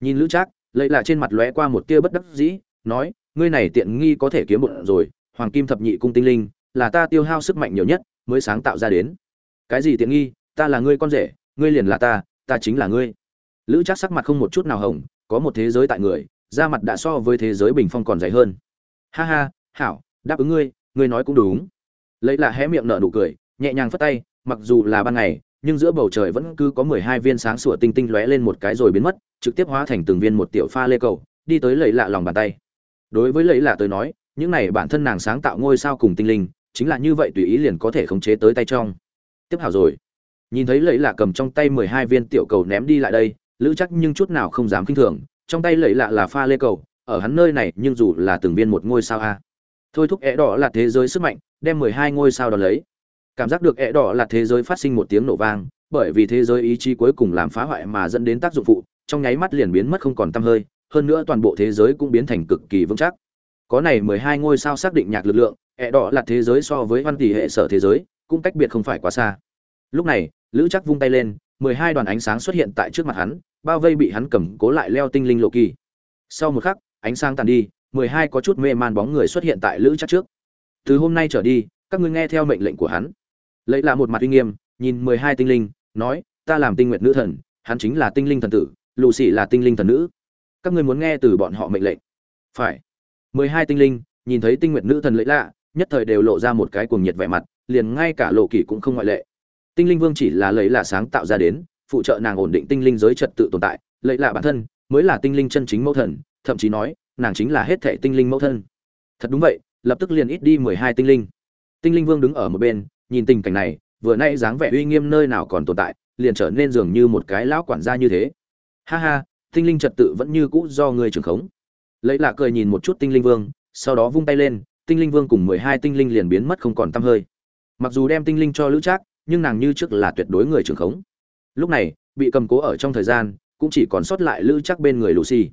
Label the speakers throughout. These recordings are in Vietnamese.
Speaker 1: nhìn lữ trác lấy là trên mặt lóe qua một tia bất đắc dĩ, nói, ngươi này tiện nghi có thể kiếm một rồi, hoàng kim thập nhị cung tinh linh, là ta tiêu hao sức mạnh nhiều nhất, mới sáng tạo ra đến. Cái gì tiện nghi? Ta là ngươi con rể, ngươi liền là ta ta chính là ngươi. Lữ trác sắc mặt không một chút nào hồng, có một thế giới tại người, da mặt đã so với thế giới bình phong còn dày hơn. Ha ha, hảo, đáp ứng ngươi ngươi nói cũng đúng. Lấy là hé miệng nở nụ cười, nhẹ nhàng phất tay, mặc dù là ban ngày, nhưng giữa bầu trời vẫn cứ có mười hai viên sáng sủa tinh tinh lóe lên một cái rồi biến mất trực tiếp hóa thành từng viên một tiểu pha lê cầu, đi tới lấy lạ lòng bàn tay. Đối với lấy lạ tới nói, những này bản thân nàng sáng tạo ngôi sao cùng tinh linh, chính là như vậy tùy ý liền có thể khống chế tới tay trong. Tiếp hảo rồi. Nhìn thấy lấy lạ cầm trong tay mười hai viên tiểu cầu ném đi lại đây, lữ chắc nhưng chút nào không dám kinh thường, trong tay lấy lạ là pha lê cầu, ở hắn nơi này nhưng dù là từng viên một ngôi sao a. Thôi thúc é đỏ là thế giới sức mạnh, đem mười hai ngôi sao đó lấy. Cảm giác được é đỏ là thế giới phát sinh một tiếng nổ vang, bởi vì thế giới ý chí cuối cùng làm phá hoại mà dẫn đến tác dụng phụ trong nháy mắt liền biến mất không còn tăm hơi, hơn nữa toàn bộ thế giới cũng biến thành cực kỳ vững chắc. Có này mười hai ngôi sao xác định nhạc lực lượng ẻ đỏ là thế giới so với văn tỷ hệ sở thế giới, cũng cách biệt không phải quá xa. Lúc này, lữ chắc vung tay lên, mười hai đoàn ánh sáng xuất hiện tại trước mặt hắn, bao vây bị hắn cầm cố lại leo tinh linh lộ kỳ. Sau một khắc, ánh sáng tàn đi, mười hai có chút mê man bóng người xuất hiện tại lữ chắc trước. Từ hôm nay trở đi, các ngươi nghe theo mệnh lệnh của hắn. Lấy là một mặt uy nghiêm, nhìn mười hai tinh linh, nói, ta làm tinh nguyện nữ thần, hắn chính là tinh linh thần tử lù xì là tinh linh thần nữ. Các ngươi muốn nghe từ bọn họ mệnh lệnh. Phải. Mười hai tinh linh, nhìn thấy tinh nguyện nữ thần lấy lạ, nhất thời đều lộ ra một cái cuồng nhiệt vẻ mặt, liền ngay cả lộ kỳ cũng không ngoại lệ. Tinh linh vương chỉ là lấy là sáng tạo ra đến, phụ trợ nàng ổn định tinh linh giới trật tự tồn tại lấy lạ bản thân mới là tinh linh chân chính mẫu thần, thậm chí nói, nàng chính là hết thệ tinh linh mẫu thân. Thật đúng vậy, lập tức liền ít đi mười hai tinh linh. Tinh linh vương đứng ở một bên, nhìn tình cảnh này, vừa nay dáng vẻ uy nghiêm nơi nào còn tồn tại, liền trở nên dường như một cái lão quản gia như thế ha ha, tinh linh trật tự vẫn như cũ do người trưởng khống. Lấy lạ cười nhìn một chút tinh linh vương, sau đó vung tay lên, tinh linh vương cùng mười hai tinh linh liền biến mất không còn t hơi. Mặc dù đem tinh linh cho lữ trác, nhưng nàng như trước là tuyệt đối người trưởng khống. Lúc này, bị cầm cố ở trong thời gian, cũng chỉ còn sót lại lữ trác bên người lucy.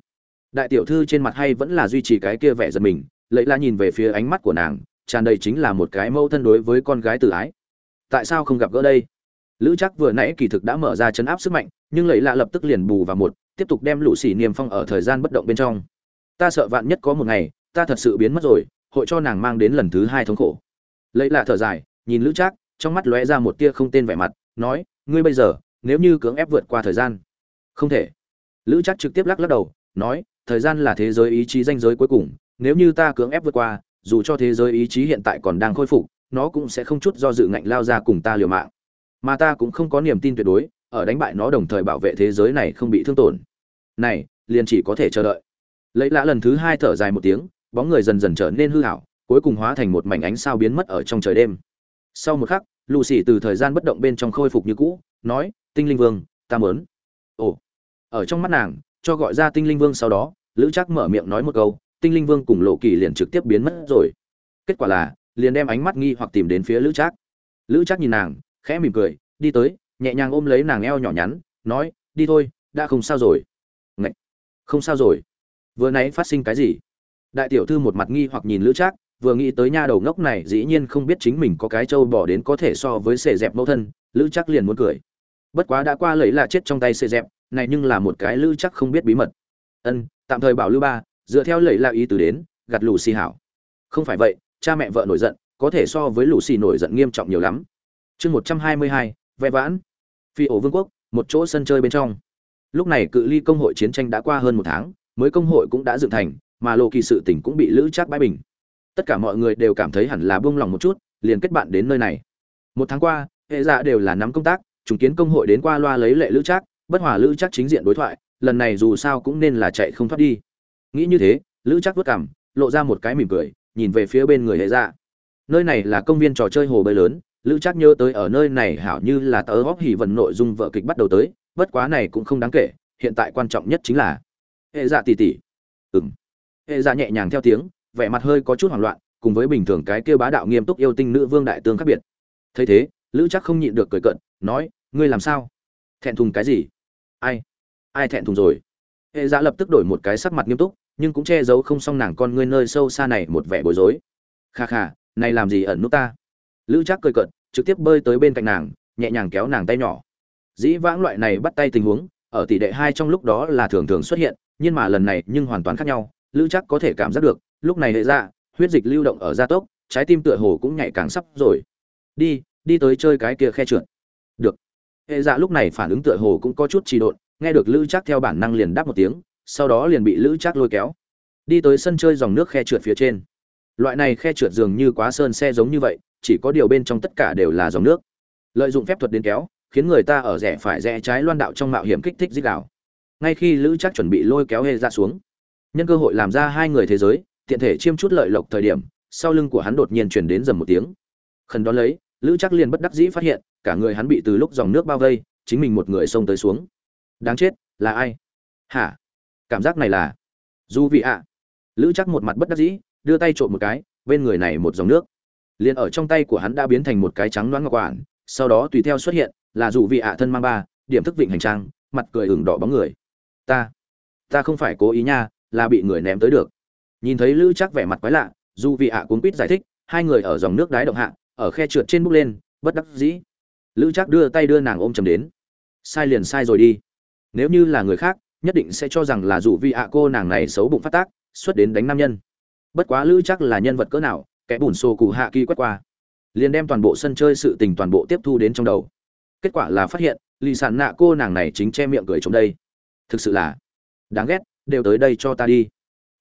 Speaker 1: Đại tiểu thư trên mặt hay vẫn là duy trì cái kia vẻ giật mình, lấy la nhìn về phía ánh mắt của nàng, tràn đầy chính là một cái mâu thân đối với con gái tự ái. Tại sao không gặp gỡ đây? Lữ chắc vừa nãy kỳ thực đã mở ra chấn áp sức mạnh nhưng lấy lạ lập tức liền bù vào một, tiếp tục đem lũ xỉ niềm phong ở thời gian bất động bên trong. Ta sợ vạn nhất có một ngày, ta thật sự biến mất rồi, hội cho nàng mang đến lần thứ hai thống khổ. Lấy lạ thở dài, nhìn lữ trác, trong mắt lóe ra một tia không tên vẻ mặt, nói, ngươi bây giờ, nếu như cưỡng ép vượt qua thời gian. Không thể. Lữ trác trực tiếp lắc lắc đầu, nói, thời gian là thế giới ý chí danh giới cuối cùng, nếu như ta cưỡng ép vượt qua, dù cho thế giới ý chí hiện tại còn đang khôi phục, nó cũng sẽ không chút do dự ngạnh lao ra cùng ta liều mạng. Mà ta cũng không có niềm tin tuyệt đối ở đánh bại nó đồng thời bảo vệ thế giới này không bị thương tổn. Này, liền chỉ có thể chờ đợi. Lấy lã lần thứ hai thở dài một tiếng, bóng người dần dần trở nên hư hảo, cuối cùng hóa thành một mảnh ánh sao biến mất ở trong trời đêm. Sau một khắc lù xì từ thời gian bất động bên trong khôi phục như cũ, nói, tinh linh vương, ta mớn ồ. Ở trong mắt nàng, cho gọi ra tinh linh vương sau đó, lữ chắc mở miệng nói một câu, tinh linh vương cùng lộ kỳ liền trực tiếp biến mất rồi. Kết quả là, liền đem ánh mắt nghi hoặc tìm đến phía lữ trác. Lữ trác nhìn nàng, khẽ mỉm cười, đi tới nhẹ nhàng ôm lấy nàng eo nhỏ nhắn, nói, đi thôi, đã không sao rồi. Ngậy! không sao rồi. Vừa nãy phát sinh cái gì? Đại tiểu thư một mặt nghi hoặc nhìn lữ trác, vừa nghĩ tới nha đầu ngốc này dĩ nhiên không biết chính mình có cái trâu bỏ đến có thể so với sệ dẹp mẫu thân, lữ chắc liền muốn cười. Bất quá đã qua lấy là chết trong tay sệ dẹp, này nhưng là một cái lữ chắc không biết bí mật. Ân, tạm thời bảo lưu ba, dựa theo lấy là ý từ đến gặt lù xì hảo. Không phải vậy, cha mẹ vợ nổi giận, có thể so với lù xì nổi giận nghiêm trọng nhiều lắm. Chương một trăm hai mươi hai ve vãn. Phi ổ vương quốc, một chỗ sân chơi bên trong. Lúc này cự ly công hội chiến tranh đã qua hơn một tháng, mới công hội cũng đã dựng thành, mà lộ kỳ sự tỉnh cũng bị lữ chắc bãi bình. Tất cả mọi người đều cảm thấy hẳn là buông lòng một chút, liền kết bạn đến nơi này. Một tháng qua, hệ dạ đều là nắm công tác chứng kiến công hội đến qua loa lấy lệ lữ chắc bất hòa lữ chắc chính diện đối thoại, lần này dù sao cũng nên là chạy không thoát đi. Nghĩ như thế, lữ chắc vất cảm lộ ra một cái mỉm cười, nhìn về phía bên người hệ dạ. Nơi này là công viên trò chơi hồ bơi lớn lữ chắc nhớ tới ở nơi này hảo như là tớ góp hỉ vần nội dung vợ kịch bắt đầu tới, bất quá này cũng không đáng kể, hiện tại quan trọng nhất chính là hệ dạ tỉ tỉ ừng hệ dạ nhẹ nhàng theo tiếng, vẻ mặt hơi có chút hoảng loạn, cùng với bình thường cái kêu bá đạo nghiêm túc yêu tinh nữ vương đại tướng khác biệt. Thấy thế, lữ chắc không nhịn được cười cận nói, ngươi làm sao? Thẹn thùng cái gì? Ai? Ai thẹn thùng rồi? Hệ dạ lập tức đổi một cái sắc mặt nghiêm túc, nhưng cũng che giấu không xong nàng con ngươi nơi sâu xa này một vẻ bối rối. Kha kha, này làm gì ẩn nút ta? Lữ trác cười cợt, trực tiếp bơi tới bên cạnh nàng, nhẹ nhàng kéo nàng tay nhỏ. Dĩ vãng loại này bắt tay tình huống, ở tỷ đệ hai trong lúc đó là thường thường xuất hiện, nhưng mà lần này nhưng hoàn toàn khác nhau. Lữ chắc có thể cảm giác được, lúc này hệ dạ huyết dịch lưu động ở gia tốc, trái tim tựa hồ cũng nhạy càng sắp rồi. Đi đi tới chơi cái kia khe trượt. Được. Hệ dạ lúc này phản ứng tựa hồ cũng có chút trì độn, nghe được lữ chắc theo bản năng liền đáp một tiếng, sau đó liền bị lữ chắc lôi kéo. Đi tới sân chơi dòng nước khe trượt phía trên. Loại này khe trượt dường như quá sơn xe giống như vậy chỉ có điều bên trong tất cả đều là dòng nước. Lợi dụng phép thuật đến kéo, khiến người ta ở rẻ phải rẽ trái loan đạo trong mạo hiểm kích thích dích đạo ngay khi lữ chắc chuẩn bị lôi kéo hê ra xuống, nhân cơ hội làm ra hai người thế giới, tiện thể chiêm chút lợi lộc thời điểm, sau lưng của hắn đột nhiên chuyển đến dầm một tiếng. Khẩn đón lấy, lữ chắc liền bất đắc dĩ phát hiện, cả người hắn bị từ lúc dòng nước bao vây, chính mình một người xông tới xuống. Đáng chết, là ai? Hả? Cảm giác này là du vị ạ. Lữ chắc một mặt bất đắc dĩ, đưa tay trộm một cái, bên người này một dòng nước liền ở trong tay của hắn đã biến thành một cái trắng đoán ngọc quản sau đó tùy theo xuất hiện, là dù vị ạ thân mang ba, điểm thức vịnh hành trang, mặt cười ửng đỏ bóng người. Ta ta không phải cố ý nha, là bị người ném tới được. Nhìn thấy lữ chắc vẻ mặt quái lạ, dù vị ạ cuốn quýt giải thích, hai người ở dòng nước đáy động hạ, ở khe trượt trên bước lên, bất đắc dĩ. Lữ chắc đưa tay đưa nàng ôm chầm đến. Sai liền sai rồi đi. Nếu như là người khác, nhất định sẽ cho rằng là dù vị ạ cô nàng này xấu bụng phát tác, xuất đến đánh nam nhân. Bất quá lữ chắc là nhân vật cỡ nào kẻ bùn xô cụ hạ kỳ quét qua, liền đem toàn bộ sân chơi sự tình toàn bộ tiếp thu đến trong đầu. Kết quả là phát hiện, lì sản nạ cô nàng này chính che miệng cười trong đây. Thực sự là đáng ghét, đều tới đây cho ta đi.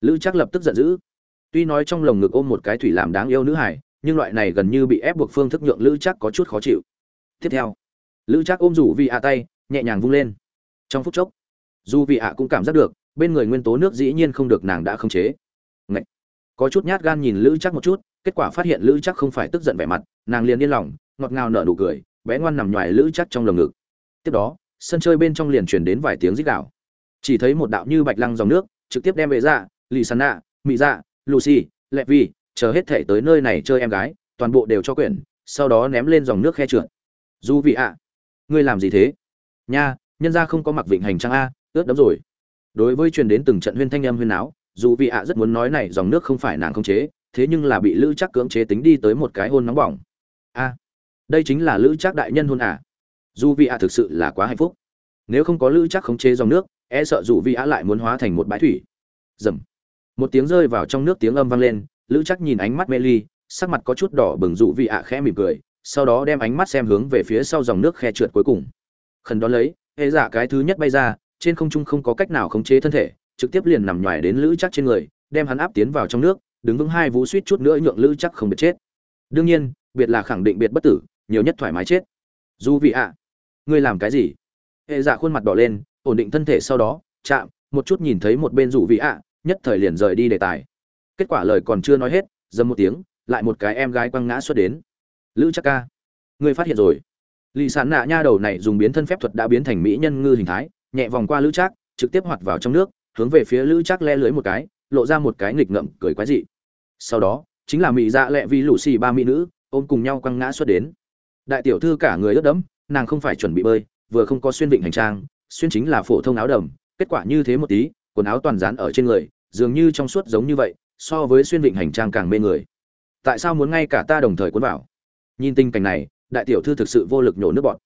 Speaker 1: Lữ chắc lập tức giận dữ. Tuy nói trong lồng ngực ôm một cái thủy làm đáng yêu nữ hải, nhưng loại này gần như bị ép buộc phương thức nhượng lữ chắc có chút khó chịu. Tiếp theo, lữ chắc ôm rủ vị ạ tay, nhẹ nhàng vung lên. Trong phút chốc, dù vị ạ cũng cảm giác được, bên người nguyên tố nước dĩ nhiên không được nàng đã khống chế. Ngậy! có chút nhát gan nhìn lữ chắc một chút kết quả phát hiện lữ chắc không phải tức giận vẻ mặt, nàng liền yên lòng, ngọt ngào nở nụ cười, bé ngoan nằm ngoài lữ chắc trong lồng ngực. Tiếp đó, sân chơi bên trong liền truyền đến vài tiếng rít gạo chỉ thấy một đạo như bạch lăng dòng nước, trực tiếp đem về ra dạ, lì sàn nạ mỹ dạ lucy lẹ vi chờ hết thể tới nơi này chơi em gái, toàn bộ đều cho quyển, sau đó ném lên dòng nước khe trượt. Du vị ạ, ngươi làm gì thế? Nha, nhân ra không có mặc vịnh hành trang a, ướt đấm rồi. Đối với truyền đến từng trận huyên thanh âm huyên áo dù vị ạ rất muốn nói này dòng nước không phải nàng không chế thế nhưng là bị lữ chắc cưỡng chế tính đi tới một cái hôn nóng bỏng. A đây chính là lữ chắc đại nhân hôn à. Dù vị ạ thực sự là quá hạnh phúc. Nếu không có lữ chắc khống chế dòng nước e sợ dù vị ạ lại muốn hóa thành một bãi thủy. Dầm. Một tiếng rơi vào trong nước tiếng âm vang lên, lữ chắc nhìn ánh mắt mê ly, sắc mặt có chút đỏ bừng dụ vị ạ khẽ mỉm cười, sau đó đem ánh mắt xem hướng về phía sau dòng nước khe trượt cuối cùng. Khẩn đón lấy, hệ giả cái thứ nhất bay ra, trên không trung không có cách nào khống chế thân thể, trực tiếp liền nằm nhoài đến lữ chắc trên người, đem hắn áp tiến vào trong nước đứng vững hai vú suýt chút nữa nhượng lữ chắc không biệt chết. Đương nhiên, biệt là khẳng định biệt bất tử, nhiều nhất thoải mái chết. Dù vị ạ, ngươi làm cái gì? Hệ dạ khuôn mặt đỏ lên, ổn định thân thể sau đó, chạm, một chút nhìn thấy một bên dù vị ạ, nhất thời liền rời đi đề tài. Kết quả lời còn chưa nói hết, dầm một tiếng, lại một cái em gái quăng ngã xuất đến. Lữ chắc ca, ngươi phát hiện rồi. Lì sán nạ nha đầu này dùng biến thân phép thuật đã biến thành mỹ nhân ngư hình thái, nhẹ vòng qua lữ trác trực tiếp hoạt vào trong nước, hướng về phía lữ trác le lưới một cái lộ ra một cái nghịch ngợm cười quái dị. Sau đó, chính là mỹ dạ lẹ vì lũ xì ba mỹ nữ, ôm cùng nhau quăng ngã xuất đến. Đại tiểu thư cả người ướt đẫm, nàng không phải chuẩn bị bơi, vừa không có xuyên vịnh hành trang, xuyên chính là phổ thông áo đầm, kết quả như thế một tí, quần áo toàn dán ở trên người, dường như trong suốt giống như vậy, so với xuyên vịnh hành trang càng mê người. Tại sao muốn ngay cả ta đồng thời cuốn vào? Nhìn tình cảnh này, đại tiểu thư thực sự vô lực nhổ nước bọt.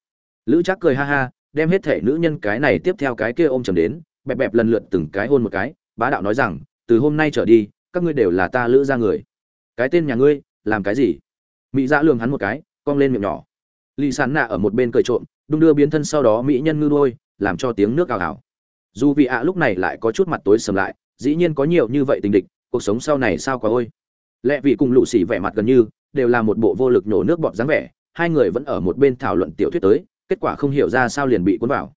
Speaker 1: Lữ chắc cười ha ha, đem hết thể nữ nhân cái này tiếp theo cái kia ôm chầm đến, bẹp bẹp lần lượt từng cái hôn một cái, bá đạo nói rằng từ hôm nay trở đi, các ngươi đều là ta lữ ra người. Cái tên nhà ngươi, làm cái gì? Mỹ dạ lường hắn một cái, cong lên miệng nhỏ. Lì sán nạ ở một bên cười trộm, đung đưa biến thân sau đó mỹ nhân ngư đôi làm cho tiếng nước ào ào. Dù vị ạ lúc này lại có chút mặt tối sầm lại, dĩ nhiên có nhiều như vậy tình địch, cuộc sống sau này sao quá ôi. Lẽ vì cùng lũ xỉ vẻ mặt gần như, đều là một bộ vô lực nhổ nước bọt dáng vẻ, hai người vẫn ở một bên thảo luận tiểu thuyết tới, kết quả không hiểu ra sao liền bị cuốn vào.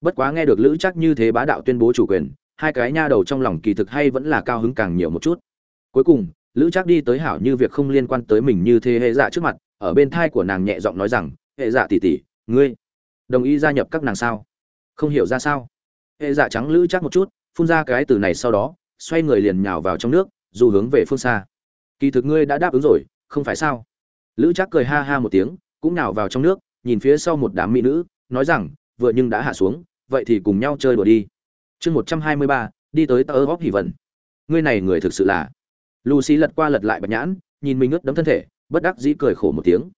Speaker 1: Bất quá nghe được lữ chắc như thế bá đạo tuyên bố chủ quyền hai cái nha đầu trong lòng kỳ thực hay vẫn là cao hứng càng nhiều một chút. Cuối cùng, lữ trác đi tới hảo như việc không liên quan tới mình như thế hệ dạ trước mặt, ở bên thai của nàng nhẹ giọng nói rằng, hệ dạ tỉ tỉ ngươi đồng ý gia nhập các nàng sao? Không hiểu ra sao. Hệ dạ trắng lữ trác một chút, phun ra cái từ này sau đó, xoay người liền nhào vào trong nước, dù hướng về phương xa. Kỳ thực ngươi đã đáp ứng rồi, không phải sao? Lữ trác cười ha ha một tiếng, cũng nhào vào trong nước, nhìn phía sau một đám mỹ nữ, nói rằng, vừa nhưng đã hạ xuống, vậy thì cùng nhau chơi đùa đi chương một trăm hai mươi ba, đi tới tờ góp hỉ vần ngươi này người thực sự là. Lucy lật qua lật lại bạch nhãn, nhìn mình ướt đấm thân thể, bất đắc dĩ cười khổ một tiếng.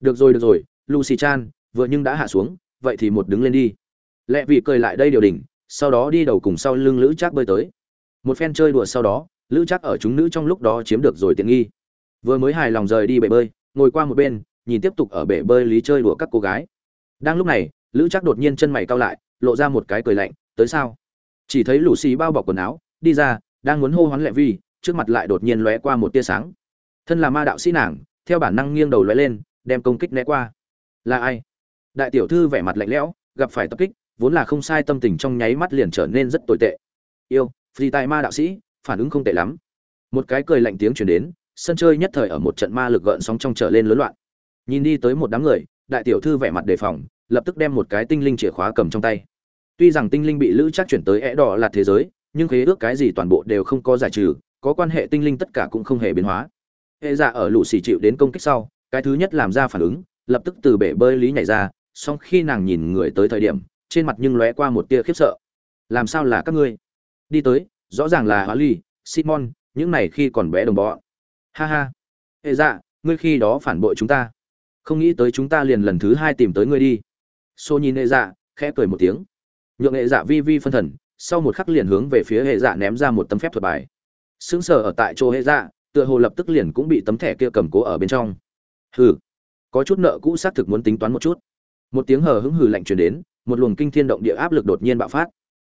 Speaker 1: Được rồi được rồi, lucy chan, vừa nhưng đã hạ xuống, vậy thì một đứng lên đi. Lẹ vị cười lại đây điều đỉnh, sau đó đi đầu cùng sau lưng lữ trác bơi tới. Một phen chơi đùa sau đó, lữ trác ở chúng nữ trong lúc đó chiếm được rồi tiện nghi. Vừa mới hài lòng rời đi bể bơi, ngồi qua một bên, nhìn tiếp tục ở bể bơi lý chơi đùa các cô gái. Đang lúc này, lữ trác đột nhiên chân mày cao lại, lộ ra một cái cười lạnh, tới sao? Chỉ thấy lũ xì bao bọc quần áo, đi ra, đang muốn hô hoán lệ vi, trước mặt lại đột nhiên lóe qua một tia sáng. Thân là ma đạo sĩ nàng, theo bản năng nghiêng đầu lóe lên, đem công kích né qua. Là ai? Đại tiểu thư vẻ mặt lạnh lẽo, gặp phải tập kích, vốn là không sai tâm tình trong nháy mắt liền trở nên rất tồi tệ. Yêu phi tài ma đạo sĩ, phản ứng không tệ lắm. Một cái cười lạnh tiếng chuyển đến, sân chơi nhất thời ở một trận ma lực gợn sóng trong trở lên lớn loạn. Nhìn đi tới một đám người, đại tiểu thư vẻ mặt đề phòng, lập tức đem một cái tinh linh chìa khóa cầm trong tay tuy rằng tinh linh bị lữ chắc chuyển tới é đỏ là thế giới, nhưng khế ước cái gì toàn bộ đều không có giải trừ, có quan hệ tinh linh tất cả cũng không hề biến hóa. Hệ dạ ở lũ xì chịu đến công kích sau, cái thứ nhất làm ra phản ứng, lập tức từ bể bơi lý nhảy ra, song khi nàng nhìn người tới thời điểm, trên mặt nhưng lóe qua một tia khiếp sợ. Làm sao là các ngươi? Đi tới, rõ ràng là hóa ly, simon, những này khi còn bé đồng bọn. Ha ha. Hệ dạ ngươi khi đó phản bội chúng ta. Không nghĩ tới chúng ta liền lần thứ hai tìm tới ngươi đi. Xô nhìn hệ dạ khẽ cười một tiếng nhượng hệ dạ vi vi phân thần, sau một khắc liền hướng về phía hệ dạ ném ra một tấm phép thuật bài. Sững sờ ở tại chỗ hệ dạ tựa hồ lập tức liền cũng bị tấm thẻ kia cầm cố ở bên trong. Hừ, có chút nợ cũ xác thực muốn tính toán một chút. Một tiếng hờ hững hừ lạnh truyền đến, một luồng kinh thiên động địa áp lực đột nhiên bạo phát.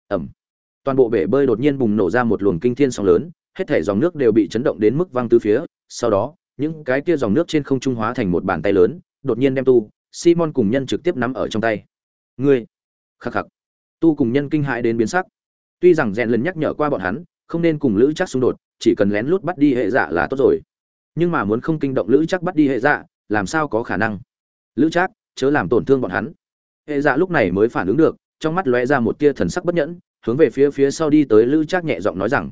Speaker 1: Ẩm toàn bộ bể bơi đột nhiên bùng nổ ra một luồng kinh thiên sóng lớn, hết thể dòng nước đều bị chấn động đến mức văng tứ phía, sau đó, những cái kia dòng nước trên không trung hóa thành một bàn tay lớn, đột nhiên đem tu, simon cùng nhân trực tiếp nắm ở trong tay. Ngươi, khắc khắc tu cùng nhân kinh hãi đến biến sắc. Tuy rằng rèn lần nhắc nhở qua bọn hắn, không nên cùng lữ chắc xung đột, chỉ cần lén lút bắt đi hệ dạ là tốt rồi. Nhưng mà muốn không kinh động lữ chắc bắt đi hệ dạ làm sao có khả năng? Lữ chắc, chớ làm tổn thương bọn hắn. Hệ dạ lúc này mới phản ứng được, trong mắt lóe ra một tia thần sắc bất nhẫn, hướng về phía phía sau đi tới lữ chắc nhẹ giọng nói rằng,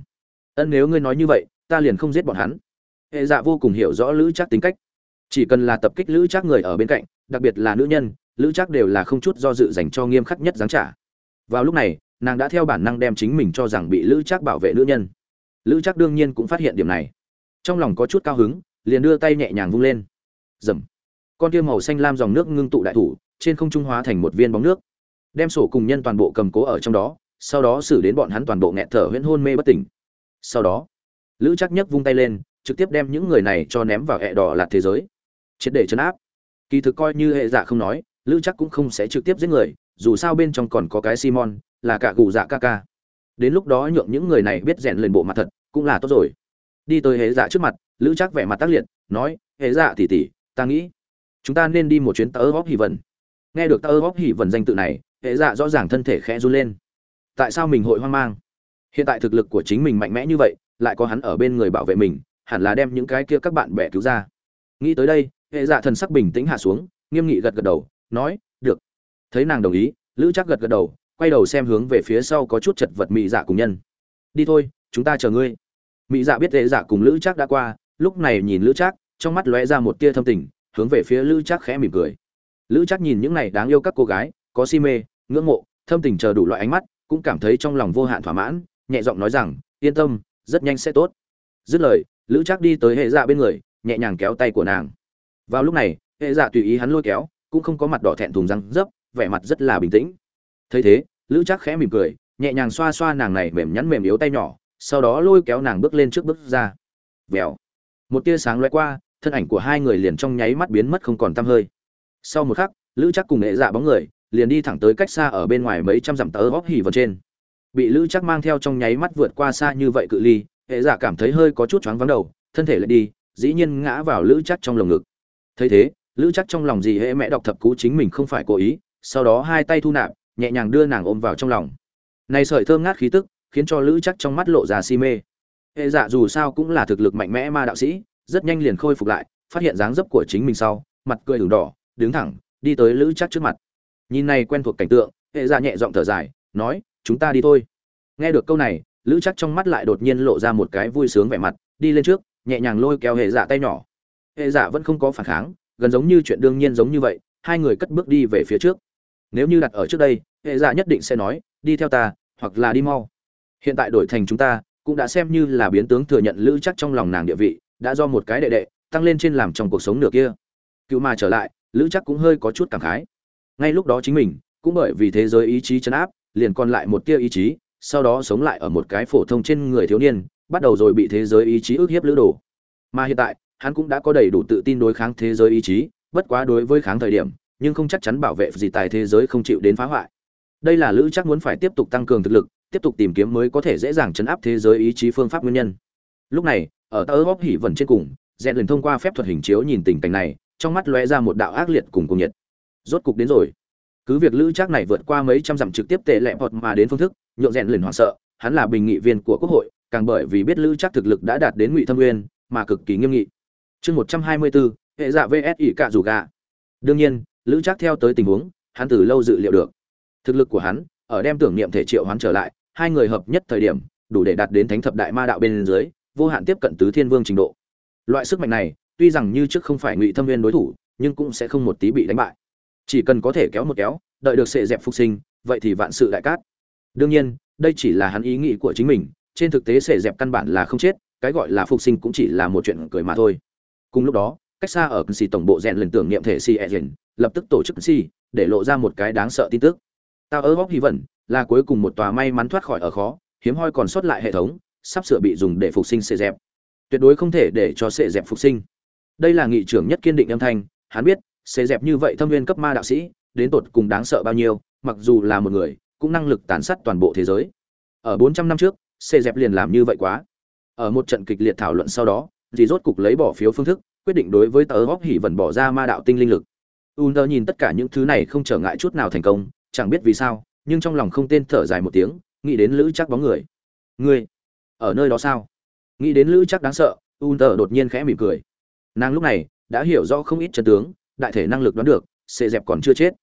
Speaker 1: ân, nếu ngươi nói như vậy, ta liền không giết bọn hắn. Hệ dạ vô cùng hiểu rõ lữ chắc tính cách. Chỉ cần là tập kích lữ chắc người ở bên cạnh, đặc biệt là nữ nhân, lữ chắc đều là không chút do dự dành cho nghiêm khắc nhất giáng trả vào lúc này, nàng đã theo bản năng đem chính mình cho rằng bị lữ chắc bảo vệ nữ nhân. Lữ chắc đương nhiên cũng phát hiện điểm này. Trong lòng có chút cao hứng, liền đưa tay nhẹ nhàng vung lên. Dầm con tiêu màu xanh lam dòng nước ngưng tụ đại thủ, trên không trung hóa thành một viên bóng nước. Đem sổ cùng nhân toàn bộ cầm cố ở trong đó, sau đó xử đến bọn hắn toàn bộ nghẹt thở huyễn hôn mê bất tỉnh. Sau đó, lữ chắc nhấc vung tay lên, trực tiếp đem những người này cho ném vào hệ đỏ lạt thế giới. Triệt để chấn áp. Kỳ thực coi như hệ giả không nói, lữ chắc cũng không sẽ trực tiếp giết người dù sao bên trong còn có cái simon, là cả gù dạ ca ca. Đến lúc đó nhượng những người này biết rèn lên bộ mặt thật, cũng là tốt rồi. Đi tới hệ dạ trước mặt, lữ chắc vẻ mặt tác liệt, nói hệ dạ tỉ tỉ ta nghĩ chúng ta nên đi một chuyến tơ góp hỉ vần nghe được tơ góp hỉ vần danh tự này hệ dạ rõ ràng thân thể khẽ run lên. Tại sao mình hội hoang mang? Hiện tại thực lực của chính mình mạnh mẽ như vậy, lại có hắn ở bên người bảo vệ mình, hẳn là đem những cái kia các bạn bè cứu ra. Nghĩ tới đây hệ dạ thần sắc bình tĩnh hạ xuống, nghiêm nghị gật gật đầu, nói, được thấy nàng đồng ý, lữ chắc gật gật đầu, quay đầu xem hướng về phía sau có chút chật vật mị dạ cùng nhân. Đi thôi, chúng ta chờ ngươi. Mị dạ biết hệ dạ cùng lữ chắc đã qua, lúc này nhìn lữ chắc trong mắt lóe ra một tia thâm tình, hướng về phía lữ chắc khẽ mỉm cười. Lữ chắc nhìn những này đáng yêu các cô gái, có si mê, ngưỡng mộ, thâm tình chờ đủ loại ánh mắt, cũng cảm thấy trong lòng vô hạn thỏa mãn, nhẹ giọng nói rằng, yên tâm, rất nhanh sẽ tốt. Dứt lời, lữ chắc đi tới hệ dạ bên người, nhẹ nhàng kéo tay của nàng. Vào lúc này, hệ dạ tùy ý hắn lôi kéo, cũng không có mặt đỏ thẹn thùng răng dấp vẻ mặt rất là bình tĩnh. Thấy thế, lữ chắc khẽ mỉm cười, nhẹ nhàng xoa xoa nàng này mềm nhắn mềm yếu tay nhỏ, sau đó lôi kéo nàng bước lên trước bước ra. Vèo. Một tia sáng loay qua, thân ảnh của hai người liền trong nháy mắt biến mất không còn tăm hơi. Sau một khắc, lữ chắc cùng nghệ dạ bóng người liền đi thẳng tới cách xa ở bên ngoài mấy trăm dặm tớ góp hỉ vào trên. Bị lữ chắc mang theo trong nháy mắt vượt qua xa như vậy cự ly hệ dạ cảm thấy hơi có chút choáng vắng đầu, thân thể lại đi, dĩ nhiên ngã vào lữ chắc trong lồng ngực. Thấy thế, lữ chắc trong lòng gì hệ mẹ đọc thập cú chính mình không phải cố ý sau đó hai tay thu nạp, nhẹ nhàng đưa nàng ôm vào trong lòng. Này sợi thơm ngát khí tức, khiến cho lữ chắc trong mắt lộ ra si mê. Hệ dạ dù sao cũng là thực lực mạnh mẽ ma đạo sĩ, rất nhanh liền khôi phục lại, phát hiện dáng dấp của chính mình sau, mặt cười đường đỏ, đứng thẳng, đi tới lữ chắc trước mặt. Nhìn này quen thuộc cảnh tượng, hệ dạ nhẹ giọng thở dài, nói, chúng ta đi thôi. Nghe được câu này, lữ chắc trong mắt lại đột nhiên lộ ra một cái vui sướng vẻ mặt, đi lên trước, nhẹ nhàng lôi kéo hệ dạ tay nhỏ. Hệ dạ vẫn không có phản kháng, gần giống như chuyện đương nhiên giống như vậy, hai người cất bước đi về phía trước nếu như đặt ở trước đây, hệ dạ nhất định sẽ nói, đi theo ta, hoặc là đi mau. Hiện tại đổi thành chúng ta, cũng đã xem như là biến tướng thừa nhận lữ chắc trong lòng nàng địa vị, đã do một cái đệ đệ, tăng lên trên làm trong cuộc sống nửa kia. Cựu mà trở lại, lữ chắc cũng hơi có chút cảm khái. Ngay lúc đó chính mình, cũng bởi vì thế giới ý chí chấn áp, liền còn lại một tia ý chí, sau đó sống lại ở một cái phổ thông trên người thiếu niên, bắt đầu rồi bị thế giới ý chí ức hiếp lữ đồ. Mà hiện tại, hắn cũng đã có đầy đủ tự tin đối kháng thế giới ý chí, bất quá đối với kháng thời điểm nhưng không chắc chắn bảo vệ gì tài thế giới không chịu đến phá hoại. Đây là lữ chắc muốn phải tiếp tục tăng cường thực lực, tiếp tục tìm kiếm mới có thể dễ dàng chấn áp thế giới ý chí phương pháp nguyên nhân. Lúc này, ở tơ góp hỉ vẫn trên cùng rèn liền thông qua phép thuật hình chiếu nhìn tình cảnh này, trong mắt lóe ra một đạo ác liệt cùng cùng nhiệt. Rốt cục đến rồi. Cứ việc lữ trác này vượt qua mấy trăm dặm trực tiếp tệ lẹ vọt mà đến phương thức, nhượng rèn liền hoảng sợ, hắn là bình nghị viên của quốc hội, càng bởi vì biết lữ trác thực lực đã đạt đến ngụy thâm nguyên, mà cực kỳ nghiêm nghị. Chương một trăm hai mươi bốn hệ dạ vs ỉ cạ rủ gà. Đương nhiên lữ trác theo tới tình huống, hắn từ lâu dự liệu được. Thực lực của hắn, ở đem tưởng niệm thể triệu hoán trở lại, hai người hợp nhất thời điểm, đủ để đạt đến thánh thập đại ma đạo bên dưới, vô hạn tiếp cận tứ thiên vương trình độ. Loại sức mạnh này, tuy rằng như trước không phải ngụy thâm viên đối thủ, nhưng cũng sẽ không một tí bị đánh bại. Chỉ cần có thể kéo một kéo, đợi được sệ dẹp phục sinh, vậy thì vạn sự đại cát. Đương nhiên, đây chỉ là hắn ý nghĩ của chính mình, trên thực tế sệ dẹp căn bản là không chết, cái gọi là phục sinh cũng chỉ là một chuyện cười mà thôi. Cùng lúc đó, cách xa ở xì tổng bộ rèn lần tưởng niệm thể si e lập tức tổ chức si để lộ ra một cái đáng sợ tin tức. Tao ớ góc hy vẩn, là cuối cùng một tòa may mắn thoát khỏi ở khó, hiếm hoi còn sót lại hệ thống, sắp sửa bị dùng để phục sinh sệ dẹp. Tuyệt đối không thể để cho sệ dẹp phục sinh. Đây là nghị trưởng nhất kiên định âm thanh, hắn biết, sệ dẹp như vậy thâm viên cấp ma đạo sĩ, đến tột cùng đáng sợ bao nhiêu, mặc dù là một người, cũng năng lực tàn sát toàn bộ thế giới. Ở bốn trăm năm trước, sệ dẹp liền làm như vậy quá. Ở một trận kịch liệt thảo luận sau đó, thì rốt cục lấy bỏ phiếu phương thức, quyết định đối với tờ góc hỉ vẩn bỏ ra ma đạo tinh linh lực. Under nhìn tất cả những thứ này không trở ngại chút nào thành công, chẳng biết vì sao, nhưng trong lòng không tên thở dài một tiếng, nghĩ đến lữ chắc bóng người. Ngươi ở nơi đó sao? Nghĩ đến lữ chắc đáng sợ un đột nhiên khẽ mỉm cười. Nàng lúc này đã hiểu rõ không ít chân tướng, đại thể năng lực đoán được sẽ dẹp còn chưa chết.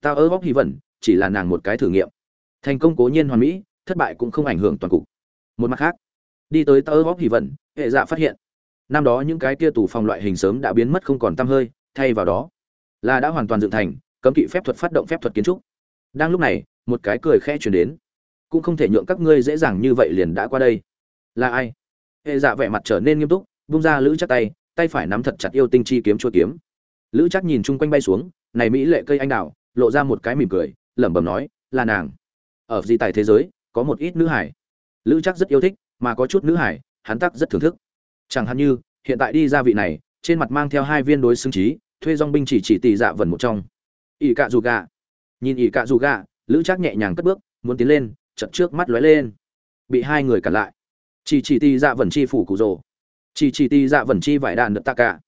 Speaker 1: Tao ớ góc hy vẩn, chỉ là nàng một cái thử nghiệm. Thành công cố nhiên hoàn mỹ, thất bại cũng không ảnh hưởng toàn cục. Một mặt khác, đi tới tao ơ góc hy vẩn, hệ dạ phát hiện, năm đó những cái kia tù phòng loại hình sớm đã biến mất không còn tăm hơi, thay vào đó là đã hoàn toàn dựng thành, cấm kỵ phép thuật phát động phép thuật kiến trúc. Đang lúc này, một cái cười khẽ chuyển đến. Cũng không thể nhượng các ngươi dễ dàng như vậy liền đã qua đây. Là ai? Hệ dạ vẻ mặt trở nên nghiêm túc bung ra lữ chắc tay tay phải nắm thật chặt yêu tinh chi kiếm chua kiếm. Lữ chắc nhìn chung quanh bay xuống, này mỹ lệ cây anh đào, lộ ra một cái mỉm cười, lẩm bẩm nói, là nàng. Ở di tài thế giới, có một ít nữ hải. Lữ chắc rất yêu thích, mà có chút nữ hải, hắn tắc rất thưởng thức. Chẳng hạn như, hiện tại đi ra vị này, trên mặt mang theo hai viên đối xứng trí thuê dong binh chỉ chỉ tỷ dạ vần một trong. Ỷ cạ dù gà. Nhìn ỷ cạ dù gà, lữ trác nhẹ nhàng cất bước, muốn tiến lên, chật trước mắt lóe lên. Bị hai người cản lại. Chỉ chỉ tỷ dạ vần chi phủ cụ rồ. Chỉ chỉ tỷ dạ vần chi vải đạn đợt ta cả.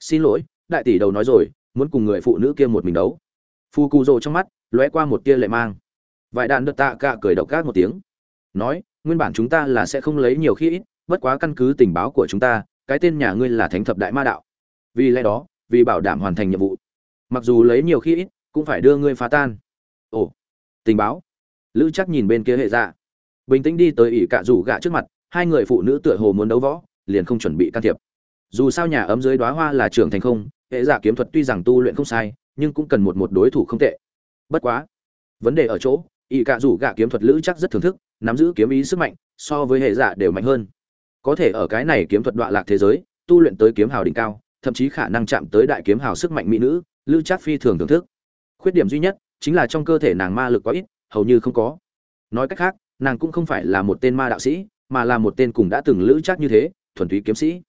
Speaker 1: Xin lỗi, đại tỷ đầu nói rồi, muốn cùng người phụ nữ kia một mình đấu. Phù cụ rồ trong mắt, lóe qua một tia lệ mang. Vải đạn đợt ta cả cười độc gác một tiếng. Nói, nguyên bản chúng ta là sẽ không lấy nhiều khi ít, bất quá căn cứ tình báo của chúng ta, cái tên nhà ngươi là thánh thập đại ma đạo. Vì lẽ đó vì bảo đảm hoàn thành nhiệm vụ. Mặc dù lấy nhiều khi ít, cũng phải đưa ngươi phá tan. Ồ, tình báo. Lữ chắc nhìn bên kia hệ dạ. Bình tĩnh đi tới ỷ cạ rủ gạ trước mặt, hai người phụ nữ tựa hồ muốn đấu võ, liền không chuẩn bị can thiệp. Dù sao nhà ấm dưới đoá hoa là trưởng thành không, hệ giả kiếm thuật tuy rằng tu luyện không sai, nhưng cũng cần một một đối thủ không tệ. Bất quá, vấn đề ở chỗ, ỷ cạ rủ gạ kiếm thuật lữ chắc rất thưởng thức, nắm giữ kiếm ý sức mạnh, so với hệ giả đều mạnh hơn. Có thể ở cái này kiếm thuật đoạn lạc thế giới, tu luyện tới kiếm hào đỉnh cao thậm chí khả năng chạm tới đại kiếm hào sức mạnh mỹ nữ lữ trác phi thường thưởng thức. Khuyết điểm duy nhất chính là trong cơ thể nàng ma lực quá ít, hầu như không có. Nói cách khác, nàng cũng không phải là một tên ma đạo sĩ, mà là một tên cùng đã từng lữ chắc như thế, thuần túy kiếm sĩ.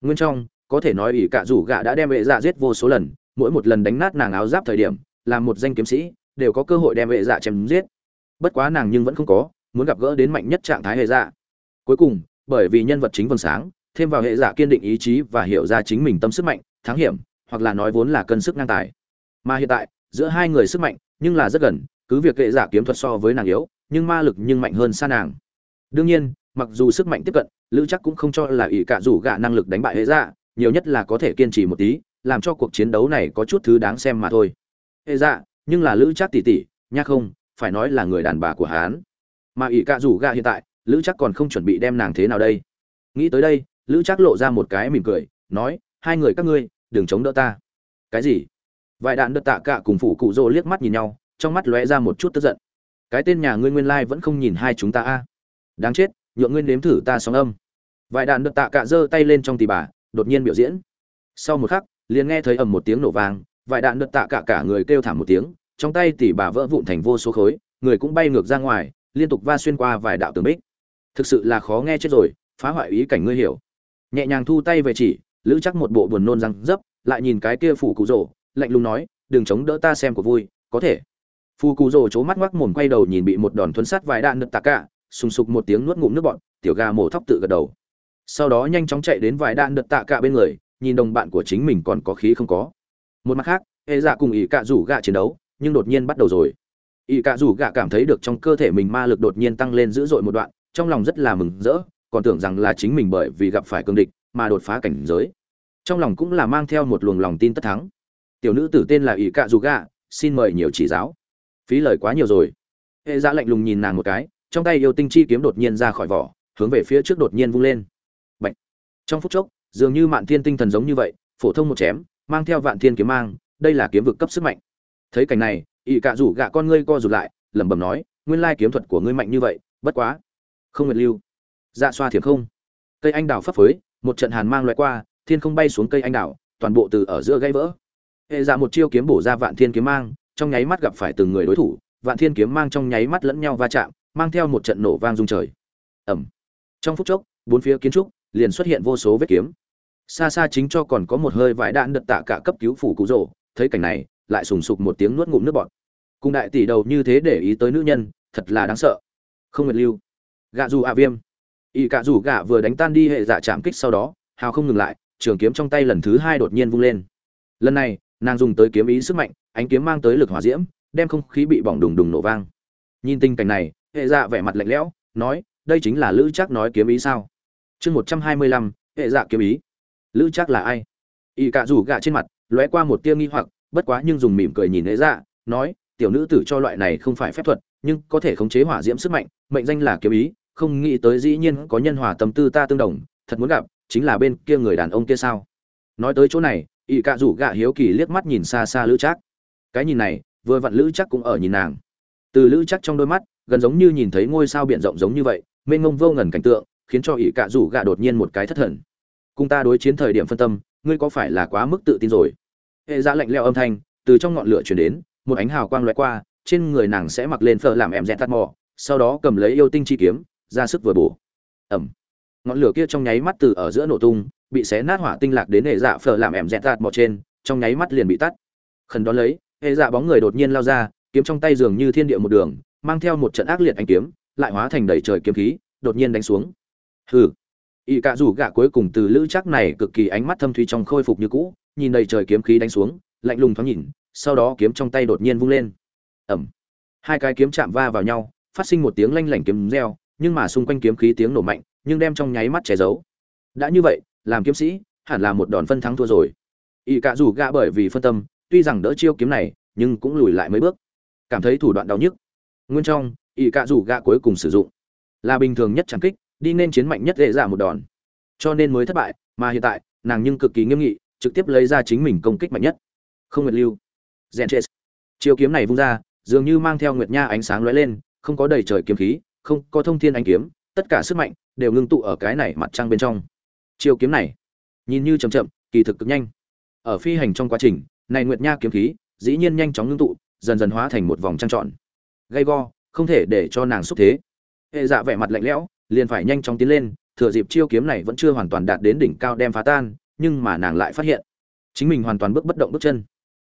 Speaker 1: Nguyên trong, có thể nói ỷ cạ rủ gạ đã đem vệ dạ giết vô số lần, mỗi một lần đánh nát nàng áo giáp thời điểm, là một danh kiếm sĩ, đều có cơ hội đem vệ dạ chém giết. Bất quá nàng nhưng vẫn không có, muốn gặp gỡ đến mạnh nhất trạng thái hệ dạ. Cuối cùng, bởi vì nhân vật chính vầng sáng thêm vào hệ giả kiên định ý chí và hiểu ra chính mình tâm sức mạnh thắng hiểm hoặc là nói vốn là cân sức ngang tài. Mà hiện tại giữa hai người sức mạnh nhưng là rất gần cứ việc hệ giả kiếm thuật so với nàng yếu nhưng ma lực nhưng mạnh hơn xa nàng. Đương nhiên mặc dù sức mạnh tiếp cận lữ chắc cũng không cho là ỷ cạ rủ gạ năng lực đánh bại hệ giả, nhiều nhất là có thể kiên trì một tí làm cho cuộc chiến đấu này có chút thứ đáng xem mà thôi. Hệ giả, nhưng là lữ chắc tỉ tỉ nha không phải nói là người đàn bà của hán mà ỷ cạ rủ gạ hiện tại lữ chắc còn không chuẩn bị đem nàng thế nào đây? Nghĩ tới đây lữ chắc lộ ra một cái mỉm cười, nói, hai người các ngươi, đừng chống đỡ ta. Cái gì? Vài đạn đất tạ cả cùng phụ cụ rô liếc mắt nhìn nhau, trong mắt lóe ra một chút tức giận. Cái tên nhà ngươi nguyên lai vẫn không nhìn hai chúng ta a. Đáng chết, nhượng ngươi nếm thử ta sóng âm. Vài đạn đợt tạ cạ giơ tay lên trong tì bà, đột nhiên biểu diễn. Sau một khắc, liền nghe thấy ầm một tiếng nổ vang, vài đạn đợt tạ cả cả người kêu thảm một tiếng, trong tay tỷ bà vỡ vụn thành vô số khối, người cũng bay ngược ra ngoài, liên tục va xuyên qua vài đạo tường bích. Thực sự là khó nghe chết rồi, phá hoại ý cảnh ngươi hiểu nhẹ nhàng thu tay về chỉ, lữ chắc một bộ buồn nôn răng dấp, lại nhìn cái kia phủ cụ rổ, lạnh lùng nói, đừng chống đỡ ta xem của vui, có thể. Phù cụ rổ c mắt ngoắc mồm quay đầu nhìn bị một đòn thuấn sát vài đạn nứt tạc cả, sùng sục một tiếng nuốt ngụm nước bọn tiểu gà mổ thóc tự gật đầu. Sau đó nhanh chóng chạy đến vài đạn đợt tạ cả bên người, nhìn đồng bạn của chính mình còn có khí không có. Một mặt khác hệ dạ cùng ỷ cạ rủ gạ chiến đấu, nhưng đột nhiên bắt đầu rồi. Ỷ cạ rủ gạ cảm thấy được trong cơ thể mình ma lực đột nhiên tăng lên dữ dội một đoạn, trong lòng rất là mừng rỡ còn tưởng rằng là chính mình bởi vì gặp phải cương địch mà đột phá cảnh giới. Trong lòng cũng là mang theo một luồng lòng tin tất thắng. Tiểu nữ tử tên là ỷ cạ rủ gạ, xin mời nhiều chỉ giáo. Phí lời quá nhiều rồi. Hệ dạ lạnh lùng nhìn nàng một cái, trong tay yêu tinh chi kiếm đột nhiên ra khỏi vỏ, hướng về phía trước đột nhiên vung lên. Bạch. trong phút chốc, dường như mạn thiên tinh thần giống như vậy, phổ thông một chém, mang theo vạn thiên kiếm mang, đây là kiếm vực cấp sức mạnh. Thấy cảnh này, ỷ cạ rủ gạ con ngươi co rụt lại, lẩm bẩm nói, nguyên lai kiếm thuật của ngươi mạnh như vậy, bất quá không nguyệt lưu dạ xoa thiểm không. Cây anh đào phấp phới, một trận hàn mang loại qua, thiên không bay xuống cây anh đào, toàn bộ từ ở giữa gãy vỡ. Hệ dạ một chiêu kiếm bổ ra vạn thiên kiếm mang, trong nháy mắt gặp phải từng người đối thủ, vạn thiên kiếm mang trong nháy mắt lẫn nhau va chạm, mang theo một trận nổ vang rung trời. Ẩm trong phút chốc, bốn phía kiến trúc liền xuất hiện vô số vết kiếm. Xa xa chính cho còn có một hơi vải đạn đật tạ cả cấp cứu phủ cụ rỗ thấy cảnh này, lại sùng sục một tiếng nuốt ngụm nước bọt. Cùng đại tỷ đầu như thế để ý tới nữ nhân, thật là đáng sợ. Không nguyệt lưu. Gạ dù a viêm y cạ rủ gạ vừa đánh tan đi hệ dạ chạm kích sau đó, hào không ngừng lại, trường kiếm trong tay lần thứ hai đột nhiên vung lên. Lần này, nàng dùng tới kiếm ý sức mạnh, ánh kiếm mang tới lực hỏa diễm, đem không khí bị bỏng đùng đùng nổ vang. Nhìn tình cảnh này, hệ dạ vẻ mặt lạnh lẽo, nói, đây chính là lữ chắc nói kiếm ý sao? Chương một trăm hai mươi lăm, hệ dạ kiếm ý. Lữ chắc là ai? Y cạ rủ gạ trên mặt, lóe qua một tia nghi hoặc, bất quá nhưng dùng mỉm cười nhìn hệ dạ nói, tiểu nữ tử cho loại này không phải phép thuật, nhưng có thể khống chế hỏa diễm sức mạnh, mệnh danh là kiếm ý không nghĩ tới dĩ nhiên có nhân hòa tâm tư ta tương đồng, thật muốn gặp, chính là bên kia người đàn ông kia sao? Nói tới chỗ này y cạ rủ gạ hiếu kỳ liếc mắt nhìn xa xa lữ chắc cái nhìn này, vừa vặn lữ chắc cũng ở nhìn nàng. Từ lữ chắc trong đôi mắt, gần giống như nhìn thấy ngôi sao biển rộng giống như vậy, mênh ngông vô ngần cảnh tượng, khiến cho ỵ cạ rủ gạ đột nhiên một cái thất thần. Cùng ta đối chiến thời điểm phân tâm, ngươi có phải là quá mức tự tin rồi? Hệ ra lạnh leo âm thanh, từ trong ngọn lửa chuyển đến, một ánh hào quang loại qua, trên người nàng sẽ mặc lên phở làm em rẽ tắt mò, sau đó cầm lấy yêu tinh chi kiếm ra sức vừa bổ. Ẩm. Ngọn lửa kia trong nháy mắt từ ở giữa nổ tung, bị xé nát hỏa tinh lạc đến hệ dạ phở làm ẻm dẹt tạt mọt trên, trong nháy mắt liền bị tắt. Khẩn đón lấy, hệ dạ bóng người đột nhiên lao ra, kiếm trong tay dường như thiên địa một đường, mang theo một trận ác liệt anh kiếm, lại hóa thành đầy trời kiếm khí, đột nhiên đánh xuống. Hừ. Y cạ rủ gạ cuối cùng từ lữ chắc này cực kỳ ánh mắt thâm thúy trong khôi phục như cũ, nhìn đầy trời kiếm khí đánh xuống, lạnh lùng thoáng nhìn, sau đó kiếm trong tay đột nhiên vung lên. Ẩm. Hai cái kiếm chạm va vào nhau, phát sinh một tiếng lanh lảnh kiếm reo nhưng mà xung quanh kiếm khí tiếng nổ mạnh, nhưng đem trong nháy mắt che giấu. Đã như vậy, làm kiếm sĩ, hẳn là một đòn phân thắng thua rồi. Y cạ rủ gạ bởi vì phân tâm, tuy rằng đỡ chiêu kiếm này, nhưng cũng lùi lại mấy bước. Cảm thấy thủ đoạn đau nhức. Nguyên trong y cạ rủ gạ cuối cùng sử dụng. Là bình thường nhất chẳng kích, đi nên chiến mạnh nhất dễ dàng một đòn. Cho nên mới thất bại, mà hiện tại, nàng nhưng cực kỳ nghiêm nghị, trực tiếp lấy ra chính mình công kích mạnh nhất. Không nguyệt lưu. Rèn chết chiêu kiếm này vung ra, dường như mang theo nguyệt nha ánh sáng lóe lên, không có đầy trời kiếm khí không có thông thiên anh kiếm, tất cả sức mạnh đều ngưng tụ ở cái này mặt trăng bên trong. Chiêu kiếm này, nhìn như chậm chậm, kỳ thực cực nhanh. Ở phi hành trong quá trình, này nguyệt nha kiếm khí dĩ nhiên nhanh chóng ngưng tụ, dần dần hóa thành một vòng trăng trọn gay go, không thể để cho nàng xúc thế. Hệ dạ vẻ mặt lạnh lẽo, liền phải nhanh chóng tiến lên, thừa dịp chiêu kiếm này vẫn chưa hoàn toàn đạt đến đỉnh cao đem phá tan, nhưng mà nàng lại phát hiện, chính mình hoàn toàn bước bất động bước chân.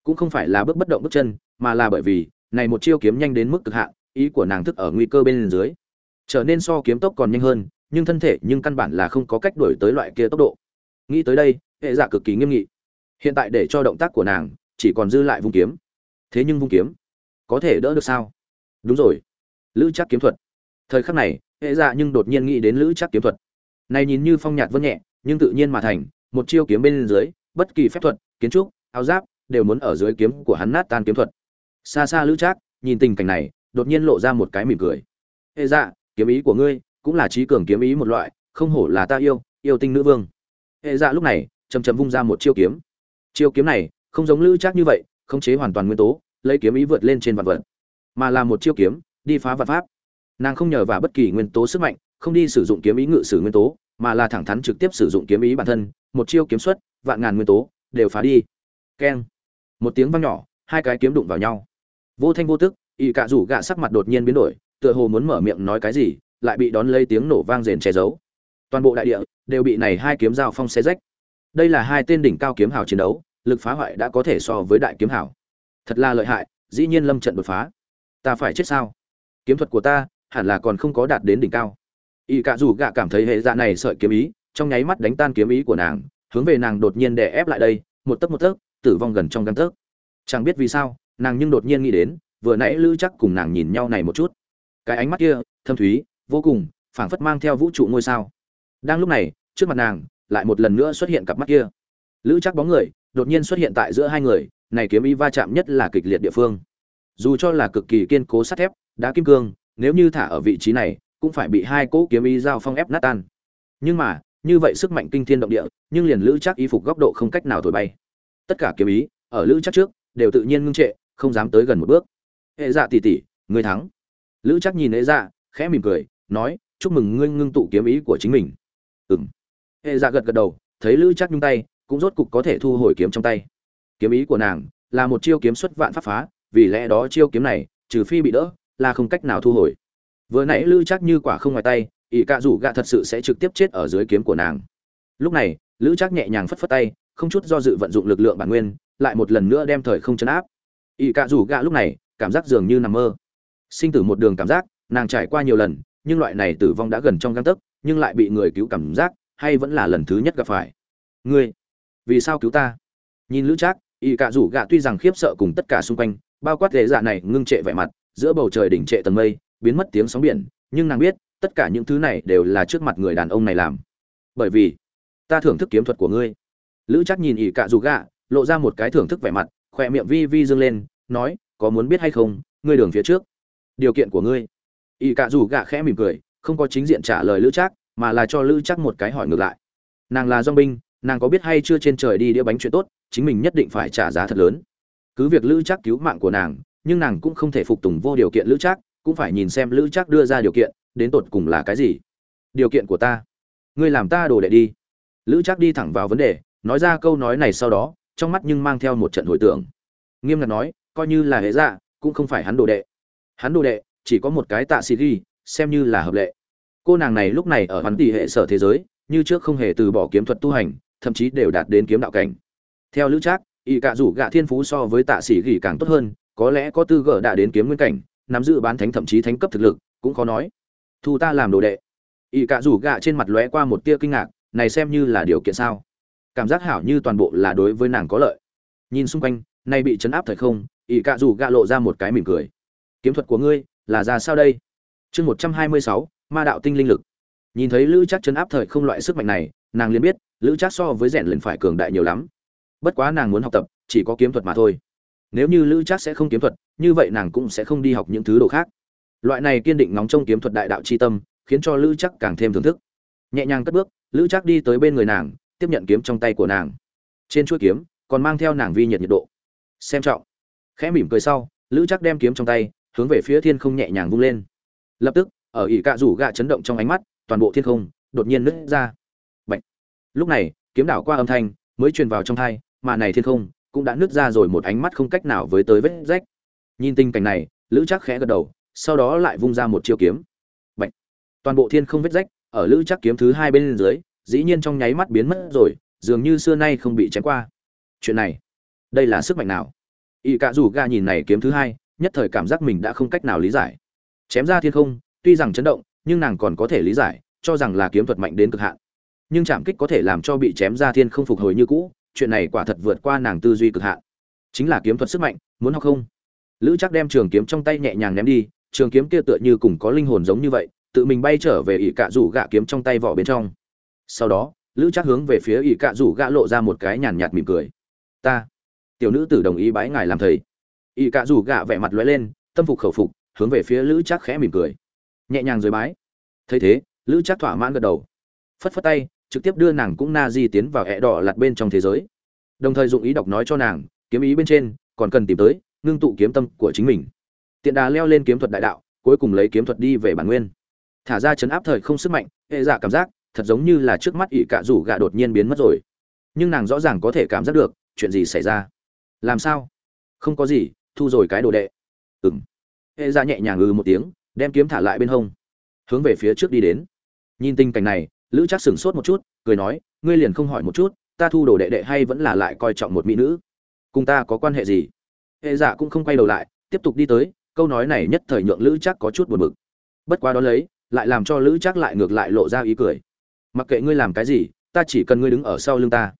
Speaker 1: Cũng không phải là bước bất động bước chân, mà là bởi vì, này một chiêu kiếm nhanh đến mức cực hạn, ý của nàng thức ở nguy cơ bên dưới trở nên so kiếm tốc còn nhanh hơn, nhưng thân thể nhưng căn bản là không có cách đổi tới loại kia tốc độ. Nghĩ tới đây, hệ giả cực kỳ nghiêm nghị. Hiện tại để cho động tác của nàng, chỉ còn dư lại vung kiếm. Thế nhưng vung kiếm, có thể đỡ được sao? Đúng rồi. Lữ chắc kiếm thuật. Thời khắc này, hệ dạ nhưng đột nhiên nghĩ đến lữ chắc kiếm thuật. Này nhìn như phong nhạt vân nhẹ, nhưng tự nhiên mà thành, một chiêu kiếm bên dưới, bất kỳ phép thuật, kiến trúc, áo giáp, đều muốn ở dưới kiếm của hắn nát tan kiếm thuật. Xa xa lữ trác, nhìn tình cảnh này, đột nhiên lộ ra một cái mỉm cười. Hệ dạ kiếm ý của ngươi cũng là trí cường kiếm ý một loại, không hổ là ta yêu yêu tinh nữ vương. Hệ dạ lúc này chầm chầm vung ra một chiêu kiếm. Chiêu kiếm này không giống lữ trác như vậy, khống chế hoàn toàn nguyên tố, lấy kiếm ý vượt lên trên vạn vật, mà là một chiêu kiếm đi phá vật pháp. Nàng không nhờ vào bất kỳ nguyên tố sức mạnh, không đi sử dụng kiếm ý ngự sử nguyên tố, mà là thẳng thắn trực tiếp sử dụng kiếm ý bản thân, một chiêu kiếm xuất, vạn ngàn nguyên tố, đều phá đi. Keng. Một tiếng vang nhỏ, hai cái kiếm đụng vào nhau. Vô thanh vô tức ỵ cạ rủ gạ sắc mặt đột nhiên biến đổi tựa hồ muốn mở miệng nói cái gì, lại bị đón lấy tiếng nổ vang rền che giấu. Toàn bộ đại địa đều bị này hai kiếm dao phong xé rách. Đây là hai tên đỉnh cao kiếm hào chiến đấu, lực phá hoại đã có thể so với đại kiếm hào. Thật là lợi hại, dĩ nhiên lâm trận đột phá. Ta phải chết sao? Kiếm thuật của ta hẳn là còn không có đạt đến đỉnh cao. Y cạ dù gạ cảm thấy hệ dạ này sợi kiếm ý, trong nháy mắt đánh tan kiếm ý của nàng, hướng về nàng đột nhiên đè ép lại đây, một tấc một tấc, tử vong gần trong găng tấc. Chẳng biết vì sao, nàng nhưng đột nhiên nghĩ đến, vừa nãy lữ chắc cùng nàng nhìn nhau này một chút cái ánh mắt kia, thâm thúy, vô cùng, phảng phất mang theo vũ trụ ngôi sao. Đang lúc này, trước mặt nàng, lại một lần nữa xuất hiện cặp mắt kia. Lữ chắc bóng người, đột nhiên xuất hiện tại giữa hai người, này kiếm y va chạm nhất là kịch liệt địa phương. Dù cho là cực kỳ kiên cố sắt thép, đá kim cương, nếu như thả ở vị trí này, cũng phải bị hai cỗ kiếm y giao phong ép nát tan. Nhưng mà, như vậy sức mạnh kinh thiên động địa, nhưng liền lữ chắc y phục góc độ không cách nào thổi bay. Tất cả kiếm ý, ở lữ chắc trước, đều tự nhiên ngưng trệ, không dám tới gần một bước. Hệ dạ tỉ tỉ ngươi thắng lữ chắc nhìn ế dạ khẽ mỉm cười, nói, chúc mừng ngươi ngưng tụ kiếm ý của chính mình. Ừ m ế dạ gật gật đầu, thấy lữ chắc nhung tay, cũng rốt cục có thể thu hồi kiếm trong tay. Kiếm ý của nàng là một chiêu kiếm xuất vạn pháp phá, vì lẽ đó chiêu kiếm này, trừ phi bị đỡ, là không cách nào thu hồi. Vừa nãy lữ chắc như quả không ngoài tay, ỷ cạ rủ gạ thật sự sẽ trực tiếp chết ở dưới kiếm của nàng. Lúc này, lữ chắc nhẹ nhàng phất phất tay, không chút do dự vận dụng lực lượng bản nguyên, lại một lần nữa đem thời không chấn áp. Ỷ cạ rủ gạ lúc này, cảm giác dường như nằm mơ sinh tử một đường cảm giác, nàng trải qua nhiều lần, nhưng loại này tử vong đã gần trong găng tấc, nhưng lại bị người cứu cảm giác, hay vẫn là lần thứ nhất gặp phải. Ngươi, vì sao cứu ta? Nhìn lữ trác, y cạ rủ gạ tuy rằng khiếp sợ cùng tất cả xung quanh, bao quát lệ dạ này ngưng trệ vẻ mặt, giữa bầu trời đỉnh trệ tầng mây, biến mất tiếng sóng biển, nhưng nàng biết, tất cả những thứ này đều là trước mặt người đàn ông này làm. Bởi vì, ta thưởng thức kiếm thuật của ngươi. Lữ chắc nhìn ỷ cạ dù gạ, lộ ra một cái thưởng thức vẻ mặt, khỏe miệng vi vi dương lên, nói, có muốn biết hay không, ngươi đường phía trước điều kiện của ngươi. Ỷ cạ dù gạ khẽ mỉm cười không có chính diện trả lời lữ trác, mà là cho lữ trác một cái hỏi ngược lại. Nàng là dong binh nàng có biết hay chưa trên trời đi đĩa bánh chuyện tốt chính mình nhất định phải trả giá thật lớn. Cứ việc lữ trác cứu mạng của nàng nhưng nàng cũng không thể phục tùng vô điều kiện lữ trác, cũng phải nhìn xem lữ trác đưa ra điều kiện đến tột cùng là cái gì. Điều kiện của ta ngươi làm ta đồ đệ đi. Lữ trác đi thẳng vào vấn đề nói ra câu nói này sau đó trong mắt nhưng mang theo một trận hồi tưởng. Nghiêm ngặt nói coi như là hệ dạ cũng không phải hắn đồ đệ hắn đồ đệ, chỉ có một cái tạ xì ghi, xem như là hợp lệ. Cô nàng này lúc này ở hắn tỷ hệ sở thế giới, như trước không hề từ bỏ kiếm thuật tu hành, thậm chí đều đạt đến kiếm đạo cảnh. Theo lữ trác, y cạ rủ gạ thiên phú so với tạ sĩ gỉ càng tốt hơn, có lẽ có tư gở đã đến kiếm nguyên cảnh, nắm giữ bán thánh thậm chí thánh cấp thực lực, cũng khó nói. Thu ta làm đồ đệ. Y cạ rủ gạ trên mặt lóe qua một tia kinh ngạc, này xem như là điều kiện sao? Cảm giác hảo như toàn bộ là đối với nàng có lợi. Nhìn xung quanh, nay bị chấn áp thời không, y cạ rủ gạ lộ ra một cái mỉm cười kiếm thuật của ngươi là ra sao đây? Chương một trăm hai mươi sáu, ma đạo tinh linh lực. Nhìn thấy lữ chắc chấn áp thời không loại sức mạnh này, nàng liền biết, lữ chắc so với rèn liền phải cường đại nhiều lắm. Bất quá nàng muốn học tập, chỉ có kiếm thuật mà thôi. Nếu như lữ chắc sẽ không kiếm thuật, như vậy nàng cũng sẽ không đi học những thứ đồ khác. Loại này kiên định ngóng trong kiếm thuật đại đạo c h i tâm, khiến cho lữ chắc càng thêm thưởng thức. Nhẹ nhàng cất bước, lữ chắc đi tới bên người nàng, tiếp nhận kiếm trong tay của nàng. Trên chuỗi kiếm, còn mang theo nàng vi nhiệt nhiệt độ. Xem trọng. Khẽ mỉm cười sau, lữ chắc đem kiếm trong tay hướng về phía thiên không nhẹ nhàng vung lên. Lập tức, ở ỉ cạ rủ gạ chấn động trong ánh mắt, toàn bộ thiên không đột nhiên nứt ra. Bạch. lúc này, kiếm đảo qua âm thanh mới truyền vào trong thai, mà này thiên không cũng đã nứt ra rồi một ánh mắt không cách nào với tới vết rách. Nhìn tình cảnh này, lữ chắc khẽ gật đầu, sau đó lại vung ra một chiêu kiếm. Bạch. toàn bộ thiên không vết rách ở lữ chắc kiếm thứ hai bên dưới, dĩ nhiên trong nháy mắt biến mất rồi, dường như xưa nay không bị chém qua. Chuyện này, đây là sức mạnh nào? Y cạ rủ ga nhìn này kiếm thứ hai nhất thời cảm giác mình đã không cách nào lý giải. Chém ra thiên không, tuy rằng chấn động, nhưng nàng còn có thể lý giải, cho rằng là kiếm thuật mạnh đến cực hạn. Nhưng chạm kích có thể làm cho bị chém ra thiên không phục hồi như cũ, chuyện này quả thật vượt qua nàng tư duy cực hạn. Chính là kiếm thuật sức mạnh, muốn học không? Lữ chắc đem trường kiếm trong tay nhẹ nhàng ném đi, trường kiếm kia tựa như cùng có linh hồn giống như vậy, tự mình bay trở về ỷ cạ rủ gạ kiếm trong tay vỏ bên trong. Sau đó, lữ chắc hướng về phía ỷ cạ rủ gạ lộ ra một cái nhàn nhạt mỉm cười. Ta, tiểu nữ tử đồng ý bái ngài làm thầy ỷ cạ rủ gạ vẻ mặt lóe lên, tâm phục khẩu phục, hướng về phía lữ chắc khẽ mỉm cười. Nhẹ nhàng dưới bái. Thấy thế, lữ chắc thỏa mãn gật đầu. Phất phất tay, trực tiếp đưa nàng cũng na di tiến vào hẹ đỏ lặt bên trong thế giới. Đồng thời dụng ý đọc nói cho nàng, kiếm ý bên trên, còn cần tìm tới, ngưng tụ kiếm tâm của chính mình. Tiện đà leo lên kiếm thuật đại đạo, cuối cùng lấy kiếm thuật đi về bản nguyên. Thả ra chấn áp thời không sức mạnh, hệ dạ cảm giác, thật giống như là trước mắt ỵ cạ rủ gạ đột nhiên biến mất rồi. Nhưng nàng rõ ràng có thể cảm giác được, chuyện gì xảy ra? Làm sao? Không có gì thu rồi cái đồ đệ. Ừng hệ ra nhẹ nhàng ngừ một tiếng, đem kiếm thả lại bên hông, hướng về phía trước đi đến. Nhìn tình cảnh này, lữ chắc sửng sốt một chút, cười nói, ngươi liền không hỏi một chút, ta thu đồ đệ đệ hay vẫn là lại coi trọng một mỹ nữ? Cùng ta có quan hệ gì? Hệ giả cũng không quay đầu lại, tiếp tục đi tới, câu nói này nhất thời nhượng lữ chắc có chút buồn bực. Bất quá đó lấy, lại làm cho lữ chắc lại ngược lại lộ ra ý cười. Mặc kệ ngươi làm cái gì, ta chỉ cần ngươi đứng ở sau lưng ta.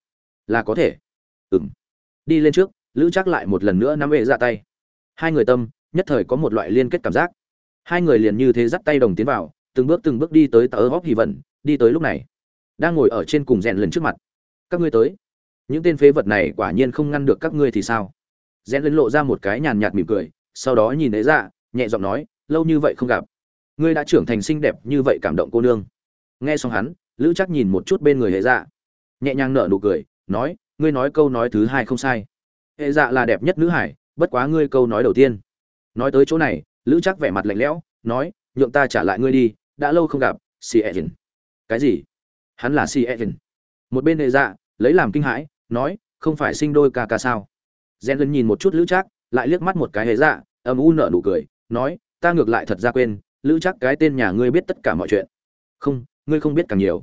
Speaker 1: Là có thể. Ừng đi lên trước lữ chắc lại một lần nữa nắm ệ ra dạ tay. Hai người tâm nhất thời có một loại liên kết cảm giác. Hai người liền như thế dắt tay đồng tiến vào từng bước từng bước đi tới tờ góp hy vận, đi tới lúc này. Đang ngồi ở trên cùng rèn lần trước mặt. Các ngươi tới. Những tên phế vật này quả nhiên không ngăn được các ngươi thì sao? Rèn lần lộ ra một cái nhàn nhạt mỉm cười sau đó nhìn ấy ra dạ, nhẹ giọng nói lâu như vậy không gặp. Ngươi đã trưởng thành xinh đẹp như vậy cảm động cô nương. Nghe xong hắn lữ chắc nhìn một chút bên người hệ dạ. Nhẹ nhàng nở nụ cười nói ngươi nói câu nói thứ hai không sai hệ dạ là đẹp nhất nữ hải, bất quá ngươi câu nói đầu tiên. Nói tới chỗ này, lữ chắc vẻ mặt lạnh lẽo, nói, nhượng ta trả lại ngươi đi, đã lâu không gặp si edin cái gì? Hắn là si edin một bên hệ dạ lấy làm kinh hãi, nói, không phải sinh đôi ca ca sao? Gen lân nhìn một chút lữ chắc lại liếc mắt một cái hệ dạ âm u nở nụ cười, nói, ta ngược lại thật ra quên, lữ chắc cái tên nhà ngươi biết tất cả mọi chuyện. Không, ngươi không biết càng nhiều.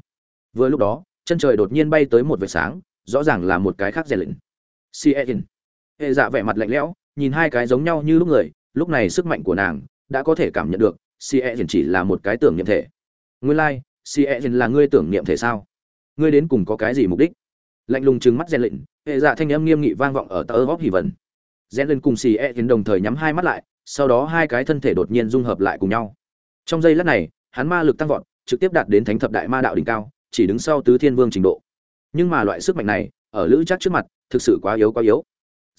Speaker 1: Vừa lúc đó, chân trời đột nhiên bay tới một vệt sáng, rõ ràng là một cái khác rèn lịnh si edin hệ dạ vẻ mặt lạnh lẽo nhìn hai cái giống nhau như lúc người lúc này sức mạnh của nàng đã có thể cảm nhận được si edin chỉ là một cái tưởng niệm thể. Nguyên lai、like, si edin là ngươi tưởng niệm thể sao? Ngươi đến cùng có cái gì mục đích? Lạnh lùng trừng mắt rèn lịnh hệ dạ thanh âm nghiêm nghị vang vọng ở tờ góp hỉ vần rèn lên cùng si edin đồng thời nhắm hai mắt lại sau đó hai cái thân thể đột nhiên dung hợp lại cùng nhau. Trong giây lát này hắn ma lực tăng vọt trực tiếp đạt đến thánh thập đại ma đạo đỉnh cao chỉ đứng sau tứ thiên vương trình độ. Nhưng mà loại sức mạnh này ở lữ chắc trước mặt thực sự quá yếu quá yếu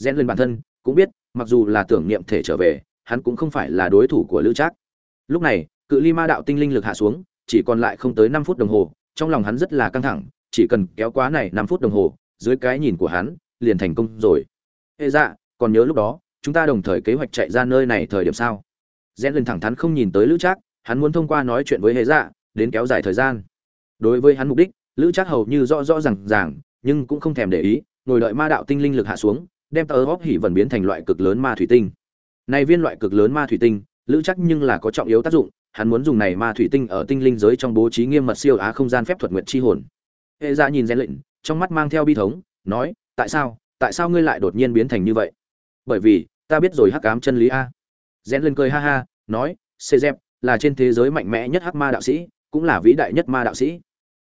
Speaker 1: gen lên bản thân cũng biết, mặc dù là tưởng niệm thể trở về, hắn cũng không phải là đối thủ của lữ trác. Lúc này, cự ly ma đạo tinh linh lực hạ xuống, chỉ còn lại không tới năm phút đồng hồ, trong lòng hắn rất là căng thẳng, chỉ cần kéo quá này năm phút đồng hồ, dưới cái nhìn của hắn, liền thành công rồi. Ê dạ còn nhớ lúc đó, chúng ta đồng thời kế hoạch chạy ra nơi này thời điểm sao? Gen lên thẳng thắn không nhìn tới lữ trác, hắn muốn thông qua nói chuyện với hệ dạ đến kéo dài thời gian. Đối với hắn mục đích, lữ Trác hầu như rõ rõ r à n g ràng, nhưng cũng không thèm để ý, ngồi đợi ma đạo tinh linh lực hạ xuống đem tờ góp hỉ vần biến thành loại cực lớn ma thủy tinh. Này viên loại cực lớn ma thủy tinh, lữ chắc nhưng là có trọng yếu tác dụng, hắn muốn dùng này ma thủy tinh ở tinh linh giới trong bố trí nghiêm mật siêu á không gian phép thuật nguyện chi hồn. Hệ ra nhìn rèn lệnh, trong mắt mang theo bi thống, nói, tại sao tại sao ngươi lại đột nhiên biến thành như vậy? Bởi vì, ta biết rồi hắc ám chân lý a. Rèn lên cười ha ha, nói, xê dẹp, là trên thế giới mạnh mẽ nhất hắc ma đạo sĩ, cũng là vĩ đại nhất ma đạo sĩ.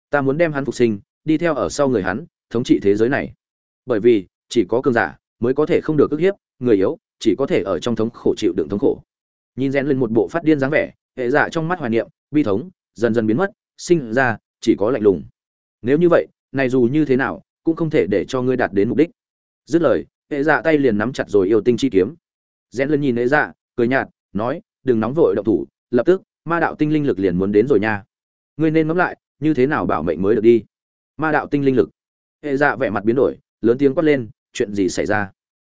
Speaker 1: Ta muốn đem hắn phục sinh, đi theo ở sau người hắn, thống trị thế giới này. Bởi vì, chỉ có cường giả mới có thể không được ức hiếp, người yếu, chỉ có thể ở trong thống khổ chịu đựng thống khổ. Nhìn rèn lên một bộ phát điên dáng vẻ, hệ dạ trong mắt hoài niệm, bi thống, dần dần biến mất, sinh ra, chỉ có lạnh lùng. Nếu như vậy, này dù như thế nào, cũng không thể để cho ngươi đạt đến mục đích. Dứt lời, hệ dạ tay liền nắm chặt rồi yêu tinh chi kiếm. Rèn lên nhìn hệ dạ cười nhạt, nói, đừng nóng vội động thủ, lập tức, ma đạo tinh linh lực liền muốn đến rồi nha. Ngươi nên ngẫm lại, như thế nào bảo mệnh mới được đi. Ma đạo tinh linh lực. Hệ dạ vẻ mặt biến đổi, lớn tiếng quát lên chuyện gì xảy ra?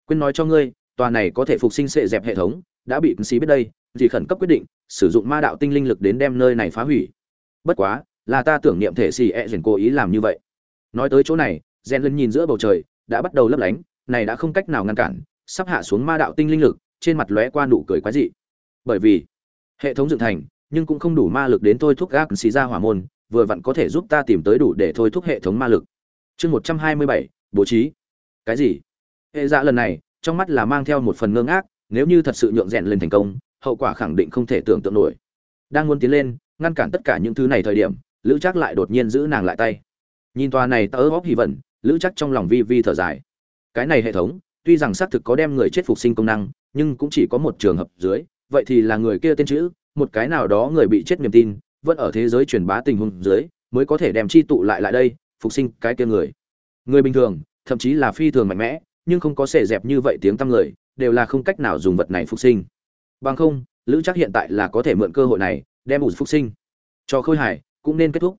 Speaker 1: Quên nói cho ngươi, tòa này có thể phục sinh sệ dẹp hệ thống, đã bị xí biết đây thì khẩn cấp quyết định, sử dụng ma đạo tinh linh lực đến đem nơi này phá hủy. Bất quá, là ta tưởng niệm thể xì e dần cố ý làm như vậy. Nói tới chỗ này, Gen lân nhìn giữa bầu trời, đã bắt đầu lấp lánh, này đã không cách nào ngăn cản, sắp hạ xuống ma đạo tinh linh lực, trên mặt lóe qua nụ cười quái dị. Bởi vì, hệ thống dựng thành, nhưng cũng không đủ ma lực đến thôi thúc gác xì ra hỏa môn, vừa vặn có thể giúp ta tìm tới đủ để thôi thúc hệ thống ma lực. Chương một trăm hai mươi bảy, bố trí cái gì? Hệ dạ lần này, trong mắt là mang theo một phần ngơ ngác, nếu như thật sự nhượng rèn lên thành công, hậu quả khẳng định không thể tưởng tượng nổi. Đang muốn tiến lên, ngăn cản tất cả những thứ này thời điểm, lữ chắc lại đột nhiên giữ nàng lại tay. Nhìn tòa này tớ góp hy vẩn, lữ chắc trong lòng vi vi thở dài. Cái này hệ thống, tuy rằng xác thực có đem người chết phục sinh công năng, nhưng cũng chỉ có một trường hợp dưới, vậy thì là người kia tên chữ, một cái nào đó người bị chết niềm tin, vẫn ở thế giới truyền bá tình huống dưới, mới có thể đem chi tụ lại lại đây, phục sinh cái kia người. Người bình thường thậm chí là phi thường mạnh mẽ, nhưng không có sẻ dẹp như vậy tiếng tăm người, đều là không cách nào dùng vật này phục sinh. Bằng không, lữ chắc hiện tại là có thể mượn cơ hội này, đem ủ phục sinh. Cho khôi hài cũng nên kết thúc.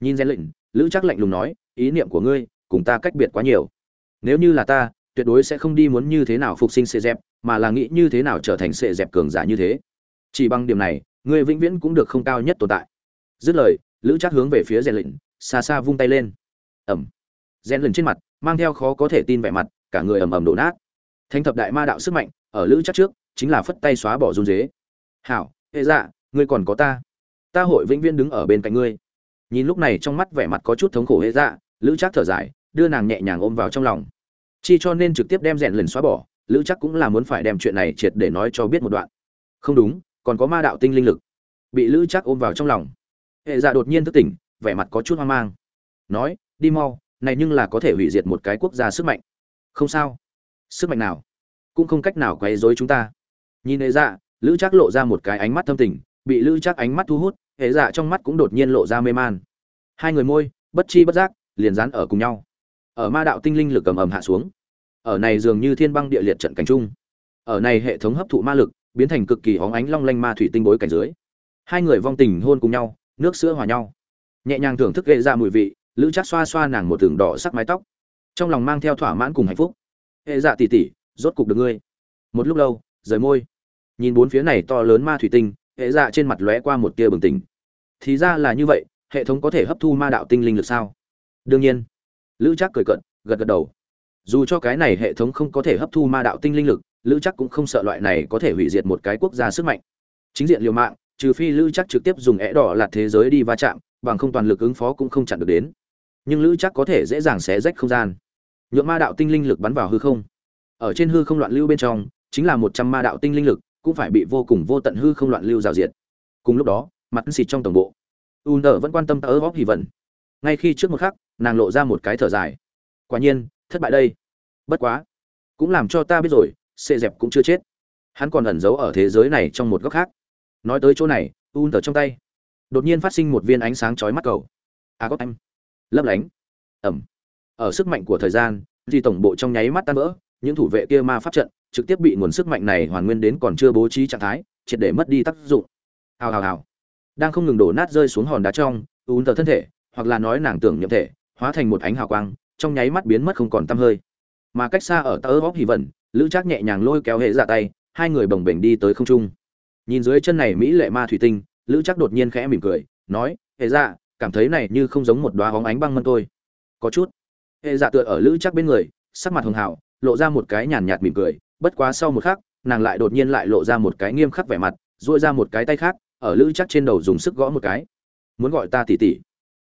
Speaker 1: Nhìn rèn lệnh, lữ chắc lạnh lùng nói, ý niệm của ngươi, cùng ta cách biệt quá nhiều. Nếu như là ta, tuyệt đối sẽ không đi muốn như thế nào phục sinh sệ dẹp, mà là nghĩ như thế nào trở thành sệ dẹp cường giả như thế. Chỉ bằng điểm này, ngươi vĩnh viễn cũng được không cao nhất tồn tại. Dứt lời, lữ chắc hướng về phía rèn lệnh, xa xa vung tay lên. Ẩm. Rèn Lệnh trên mặt mang theo khó có thể tin vẻ mặt, cả người ầm ầm đổ nát. Thánh thập đại ma đạo sức mạnh, ở lữ chắc trước, chính là phất tay xóa bỏ run dế hảo hệ dạ ngươi còn có ta. Ta hội vĩnh viễn đứng ở bên cạnh ngươi. Nhìn lúc này trong mắt vẻ mặt có chút thống khổ hệ dạ lữ chắc thở dài, đưa nàng nhẹ nhàng ôm vào trong lòng. Chi cho nên trực tiếp đem rèn lần xóa bỏ, lữ chắc cũng là muốn phải đem chuyện này triệt để nói cho biết một đoạn. Không đúng, còn có ma đạo tinh linh lực. Bị lữ chắc ôm vào trong lòng. Hệ dạ đột nhiên thức tỉnh, vẻ mặt có chút hoang mang. Nói, đi mau này nhưng là có thể hủy diệt một cái quốc gia sức mạnh. Không sao. Sức mạnh nào? Cũng không cách nào quấy rối chúng ta. Nhìn hệ dạ lữ chắc lộ ra một cái ánh mắt thâm tình, bị lữ chắc ánh mắt thu hút hệ dạ trong mắt cũng đột nhiên lộ ra mê man. Hai người môi, bất chi bất giác, liền dán ở cùng nhau. Ở ma đạo tinh linh lực cầm ầm hạ xuống. Ở này dường như thiên băng địa liệt trận cảnh trung ở này hệ thống hấp thụ ma lực, biến thành cực kỳ hóng ánh long lanh ma thủy tinh bối cảnh dưới. Hai người vong tình hôn cùng nhau, nước sữa hòa nhau. Nhẹ nhàng thưởng thức gây ra dạ mùi vị lữ chắc xoa xoa nàng một tường đỏ sắc mái tóc. Trong lòng mang theo thỏa mãn cùng hạnh phúc. Hệ dạ tỉ tỉ rốt cục được ngươi. Một lúc lâu, rời môi. Nhìn bốn phía này to lớn ma thủy tinh hệ dạ trên mặt lóe qua một tia bừng tỉnh. Thì ra là như vậy, hệ thống có thể hấp thu ma đạo tinh linh lực sao? Đương nhiên. Lữ chắc cười cận gật gật đầu. Dù cho cái này hệ thống không có thể hấp thu ma đạo tinh linh lực, lữ chắc cũng không sợ loại này có thể hủy diệt một cái quốc gia sức mạnh. Chính diện liều mạng, trừ phi lữ chắc trực tiếp dùng é đỏ lạt thế giới đi va chạm, bằng không toàn lực ứng phó cũng không chặn được đến nhưng lữ chắc có thể dễ dàng xé rách không gian. Nhuộm ma đạo tinh linh lực bắn vào hư không. Ở trên hư không loạn lưu bên trong chính là một trăm ma đạo tinh linh lực cũng phải bị vô cùng vô tận hư không loạn lưu rào diệt. Cùng lúc đó mặt xịt trong tổng bộ. U nở vẫn quan tâm tớ góp hỉ vận ngay khi trước một khắc nàng lộ ra một cái thở dài. Quả nhiên thất bại đây. Bất quá cũng làm cho ta biết rồi xê dẹp cũng chưa chết. Hắn còn ẩn giấu ở thế giới này trong một góc khác. Nói tới chỗ này u nở trong tay đột nhiên phát sinh một viên ánh sáng chói mắt cầu. A à, có anh lấp lánh. Ẩm. Ở sức mạnh của thời gian, thì tổng bộ trong nháy mắt tan vỡ, những thủ vệ kia ma pháp trận trực tiếp bị nguồn sức mạnh này hoàn nguyên đến còn chưa bố trí trạng thái, triệt để mất đi tác dụng. Hào hào hào. Đang không ngừng đổ nát rơi xuống hòn đá trong ún tờ thân thể, hoặc là nói nàng tưởng nhậm thể, hóa thành một ánh hào quang, trong nháy mắt biến mất không còn tăm hơi. Mà cách xa ở tơ bóp hì vẩn lữ trác nhẹ nhàng lôi kéo hệ ra dạ tay, hai người bồng bềnh đi tới không trung. Nhìn dưới chân này mỹ lệ ma thủy tinh, lữ trác đột nhiên khẽ mỉm cười, nói, hệ dạ cảm thấy này như không giống một đoá hóng ánh băng mân tôi có chút. Hệ dạ tựa ở lữ chắc bên người, sắc mặt hường hảo lộ ra một cái nhàn nhạt mỉm cười, bất quá sau một khắc, nàng lại đột nhiên lại lộ ra một cái nghiêm khắc vẻ mặt dội ra một cái tay khác, ở lữ chắc trên đầu dùng sức gõ một cái. Muốn gọi ta tỉ tỉ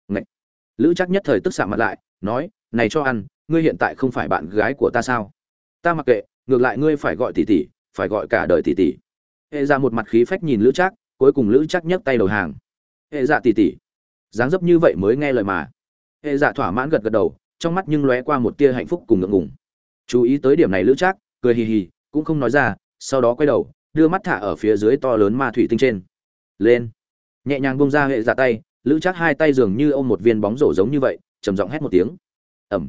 Speaker 1: Ngậy. lữ chắc nhất thời tức xạ mặt lại, nói, này cho ăn, ngươi hiện tại không phải bạn gái của ta sao? Ta mặc kệ, ngược lại ngươi phải gọi tỉ tỉ phải gọi cả đời tỉ tỉ hệ ra một mặt khí phách nhìn lữ chắc, cuối cùng lữ chắc nhấc tay đầu hàng. Hệ dạ tỉ tỉ dáng dấp như vậy mới nghe lời mà. Hệ dạ thỏa mãn gật gật đầu, trong mắt nhưng lóe qua một tia hạnh phúc cùng ngượng ngùng. Chú ý tới điểm này lữ trác, cười hì hì, cũng không nói ra, sau đó quay đầu, đưa mắt thả ở phía dưới to lớn ma thủy tinh trên. Lên. Nhẹ nhàng bông ra hệ dạ tay, lữ trác hai tay dường như ôm một viên bóng rổ giống như vậy, trầm giọng hét một tiếng. Ẩm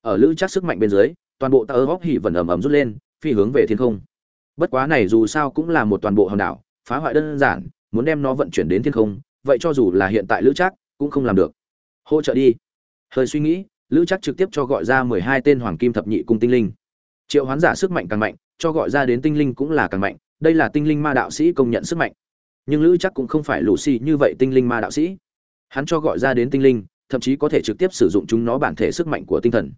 Speaker 1: ở lữ trác sức mạnh bên dưới, toàn bộ tàu góc hỉ vẩn ẩm ẩm rút lên, phi hướng về thiên không. Bất quá này dù sao cũng là một toàn bộ hòn đảo, phá hoại đơn giản, muốn đem nó vận chuyển đến thiên không vậy cho dù là hiện tại lữ trác cũng không làm được. Hỗ trợ đi. Hơi suy nghĩ, lữ chắc trực tiếp cho gọi ra mười hai tên hoàng kim thập nhị cung tinh linh. Triệu hoán giả sức mạnh càng mạnh, cho gọi ra đến tinh linh cũng là càng mạnh, đây là tinh linh ma đạo sĩ công nhận sức mạnh. Nhưng lữ chắc cũng không phải lù xì như vậy tinh linh ma đạo sĩ. Hắn cho gọi ra đến tinh linh, thậm chí có thể trực tiếp sử dụng chúng nó bản thể sức mạnh của tinh thần.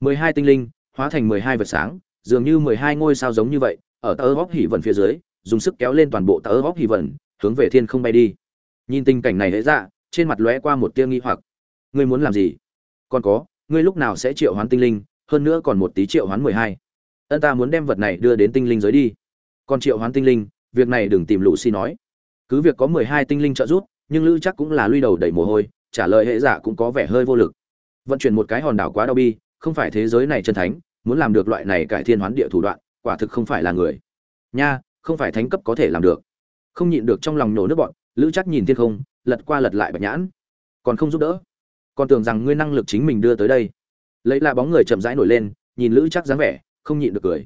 Speaker 1: mười hai tinh linh, hóa thành mười hai vật sáng, dường như mười hai ngôi sao giống như vậy, ở tơ góp hỉ vần phía dưới, dùng sức kéo lên toàn bộ tơ góp hỉ vần, hướng về thiên không bay đi nhìn tình cảnh này hễ dạ trên mặt lóe qua một tia nghi hoặc. Ngươi muốn làm gì? Còn có, ngươi lúc nào sẽ triệu hoán tinh linh, hơn nữa còn một tí triệu hoán mười hai. Ân ta muốn đem vật này đưa đến tinh linh giới đi. Còn triệu hoán tinh linh, việc này đừng tìm lũ xi nói. Cứ việc có mười hai tinh linh trợ giúp, nhưng lữ chắc cũng là lui đầu đầy mồ hôi, trả lời hệ giả dạ cũng có vẻ hơi vô lực. Vận chuyển một cái hòn đảo quá đau bi, không phải thế giới này chân thánh, muốn làm được loại này cải thiên hoán địa thủ đoạn, quả thực không phải là người. Nha, không phải thánh cấp có thể làm được. Không nhịn được trong lòng nhổ nước bọn lữ chắc nhìn thiên không, lật qua lật lại bạch nhãn. Còn không giúp đỡ. Còn tưởng rằng ngươi năng lực chính mình đưa tới đây. Lấy là bóng người chậm rãi nổi lên, nhìn lữ chắc dáng vẻ, không nhịn được cười.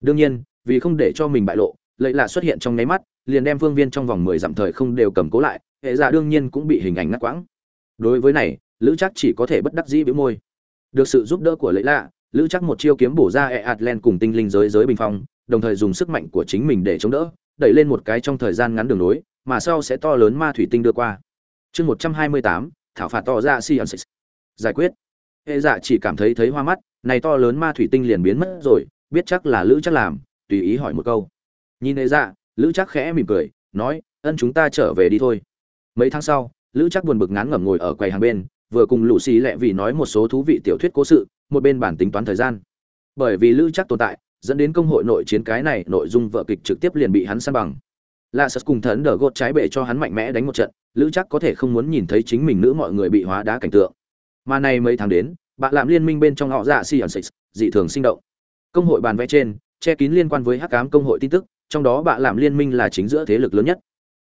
Speaker 1: Đương nhiên, vì không để cho mình bại lộ, lấy là xuất hiện trong nháy mắt, liền đem phương viên trong vòng mười dặm thời không đều cầm cố lại, hệ giả đương nhiên cũng bị hình ảnh ngắt quãng. Đối với này, lữ chắc chỉ có thể bất đắc dĩ bĩu môi. Được sự giúp đỡ của lấy lạ, lữ chắc một chiêu kiếm bổ ra e atlan cùng tinh linh giới giới bình phong, đồng thời dùng sức mạnh của chính mình để chống đỡ, đẩy lên một cái trong thời gian ngắn đường nối mà sau sẽ to lớn ma thủy tinh đưa qua. Chương một trăm hai mươi tám, thảo phạt to ra si giải quyết. Hệ dạ chỉ cảm thấy thấy hoa mắt, này to lớn ma thủy tinh liền biến mất rồi, biết chắc là lữ chắc làm, tùy ý hỏi một câu. Nhìn hệ dạ lữ chắc khẽ mỉm cười, nói, ân chúng ta trở về đi thôi. Mấy tháng sau, lữ chắc buồn bực ngán ngẩm ngồi ở quầy hàng bên, vừa cùng lũ xì lẹ vì nói một số thú vị tiểu thuyết cố sự, một bên bản tính toán thời gian. Bởi vì lữ chắc tồn tại, dẫn đến công hội nội chiến cái này nội dung vợ kịch trực tiếp liền bị hắn san bằng lạ sật cùng thần đờ gột trái bệ cho hắn mạnh mẽ đánh một trận, lữ chắc có thể không muốn nhìn thấy chính mình nữ mọi người bị hóa đá cảnh tượng. Mà này mấy tháng đến, bạn làm liên minh bên trong họ dạ si ẩn dị thường sinh động. Công hội bàn vẽ trên, che kín liên quan với hắc cám công hội tin tức, trong đó bạn làm liên minh là chính giữa thế lực lớn nhất.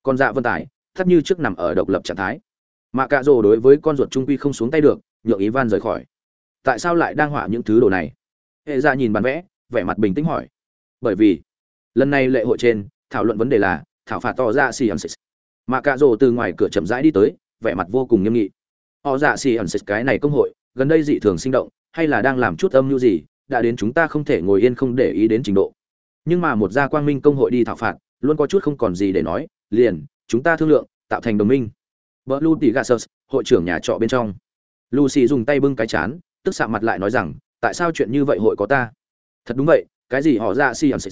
Speaker 1: Còn dạ vân tải, thấp như trước nằm ở độc lập trạng thái. Mà cạ rồ đối với con ruột trung quy không xuống tay được, nhượng ý van rời khỏi. Tại sao lại đang họa những thứ đồ này? Hệ ra dạ nhìn bàn vẽ, vẻ mặt bình tĩnh hỏi. Bởi vì, lần này lệ hội trên, thảo luận vấn đề là thảo phạt tỏ ra xì ẩn xịt mà cạ rồ từ ngoài cửa chậm rãi đi tới, vẻ mặt vô cùng nghiêm nghị. Họ dạ xì ẩn xịt cái này công hội, gần đây dị thường sinh động, hay là đang làm chút âm mưu gì, đã đến chúng ta không thể ngồi yên không để ý đến trình độ. Nhưng mà một gia quang minh công hội đi thảo phạt, luôn có chút không còn gì để nói, liền, chúng ta thương lượng, tạo thành đồng minh. Vợ lu tỉ gassus hội trưởng nhà trọ bên trong. Lucy dùng tay bưng cái chán, tức sạ mặt lại nói rằng, tại sao chuyện như vậy hội có ta? Thật đúng vậy, cái gì họ dạ ra si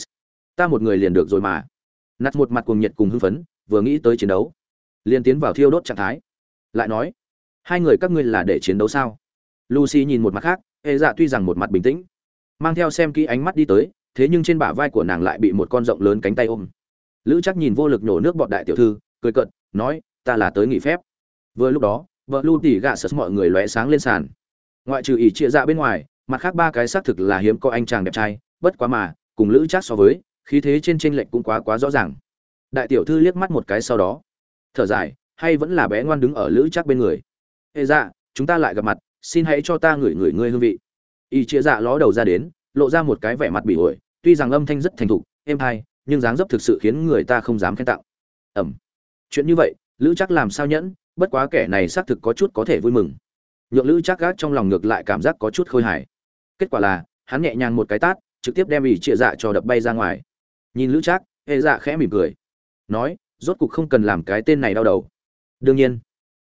Speaker 1: ta một người liền được rồi mà nạt một mặt cuồng nhiệt cùng hưng phấn, vừa nghĩ tới chiến đấu, liền tiến vào thiêu đốt trạng thái. Lại nói, hai người các ngươi là để chiến đấu sao? Lucy nhìn một mặt khác hệ dạ tuy rằng một mặt bình tĩnh, mang theo xem kỹ ánh mắt đi tới, thế nhưng trên bả vai của nàng lại bị một con rộng lớn cánh tay ôm. Lữ chắc nhìn vô lực nhổ nước bọt đại tiểu thư, cười cợt, nói, ta là tới nghỉ phép. Vừa lúc đó, vợ lu tỉ gạ sật mọi người lóe sáng lên sàn. Ngoại trừ ỷ chia dạ bên ngoài, mặt khác ba cái xác thực là hiếm có anh chàng đẹp trai, bất quá mà, cùng lữ chắc so với khí thế trên trên lệch cũng quá quá rõ ràng. Đại tiểu thư liếc mắt một cái sau đó. Thở dài, hay vẫn là bé ngoan đứng ở lữ chắc bên người. Ê dạ chúng ta lại gặp mặt, xin hãy cho ta ngửi ngửi ngươi hương vị. Y chia dạ ló đầu ra đến, lộ ra một cái vẻ mặt bị ổi tuy rằng âm thanh rất thành thục, êm hay, nhưng dáng dấp thực sự khiến người ta không dám khen tặng. Ẩm. Chuyện như vậy, lữ chắc làm sao nhẫn, bất quá kẻ này xác thực có chút có thể vui mừng. Nhượng lữ chắc gác trong lòng ngược lại cảm giác có chút khôi hài. Kết quả là, hắn nhẹ nhàng một cái tát, trực tiếp đem ỷ trịa dạ cho đập bay ra ngoài nhìn lữ trác hệ dạ khẽ mỉm cười. Nói, rốt cục không cần làm cái tên này đau đầu. Đương nhiên,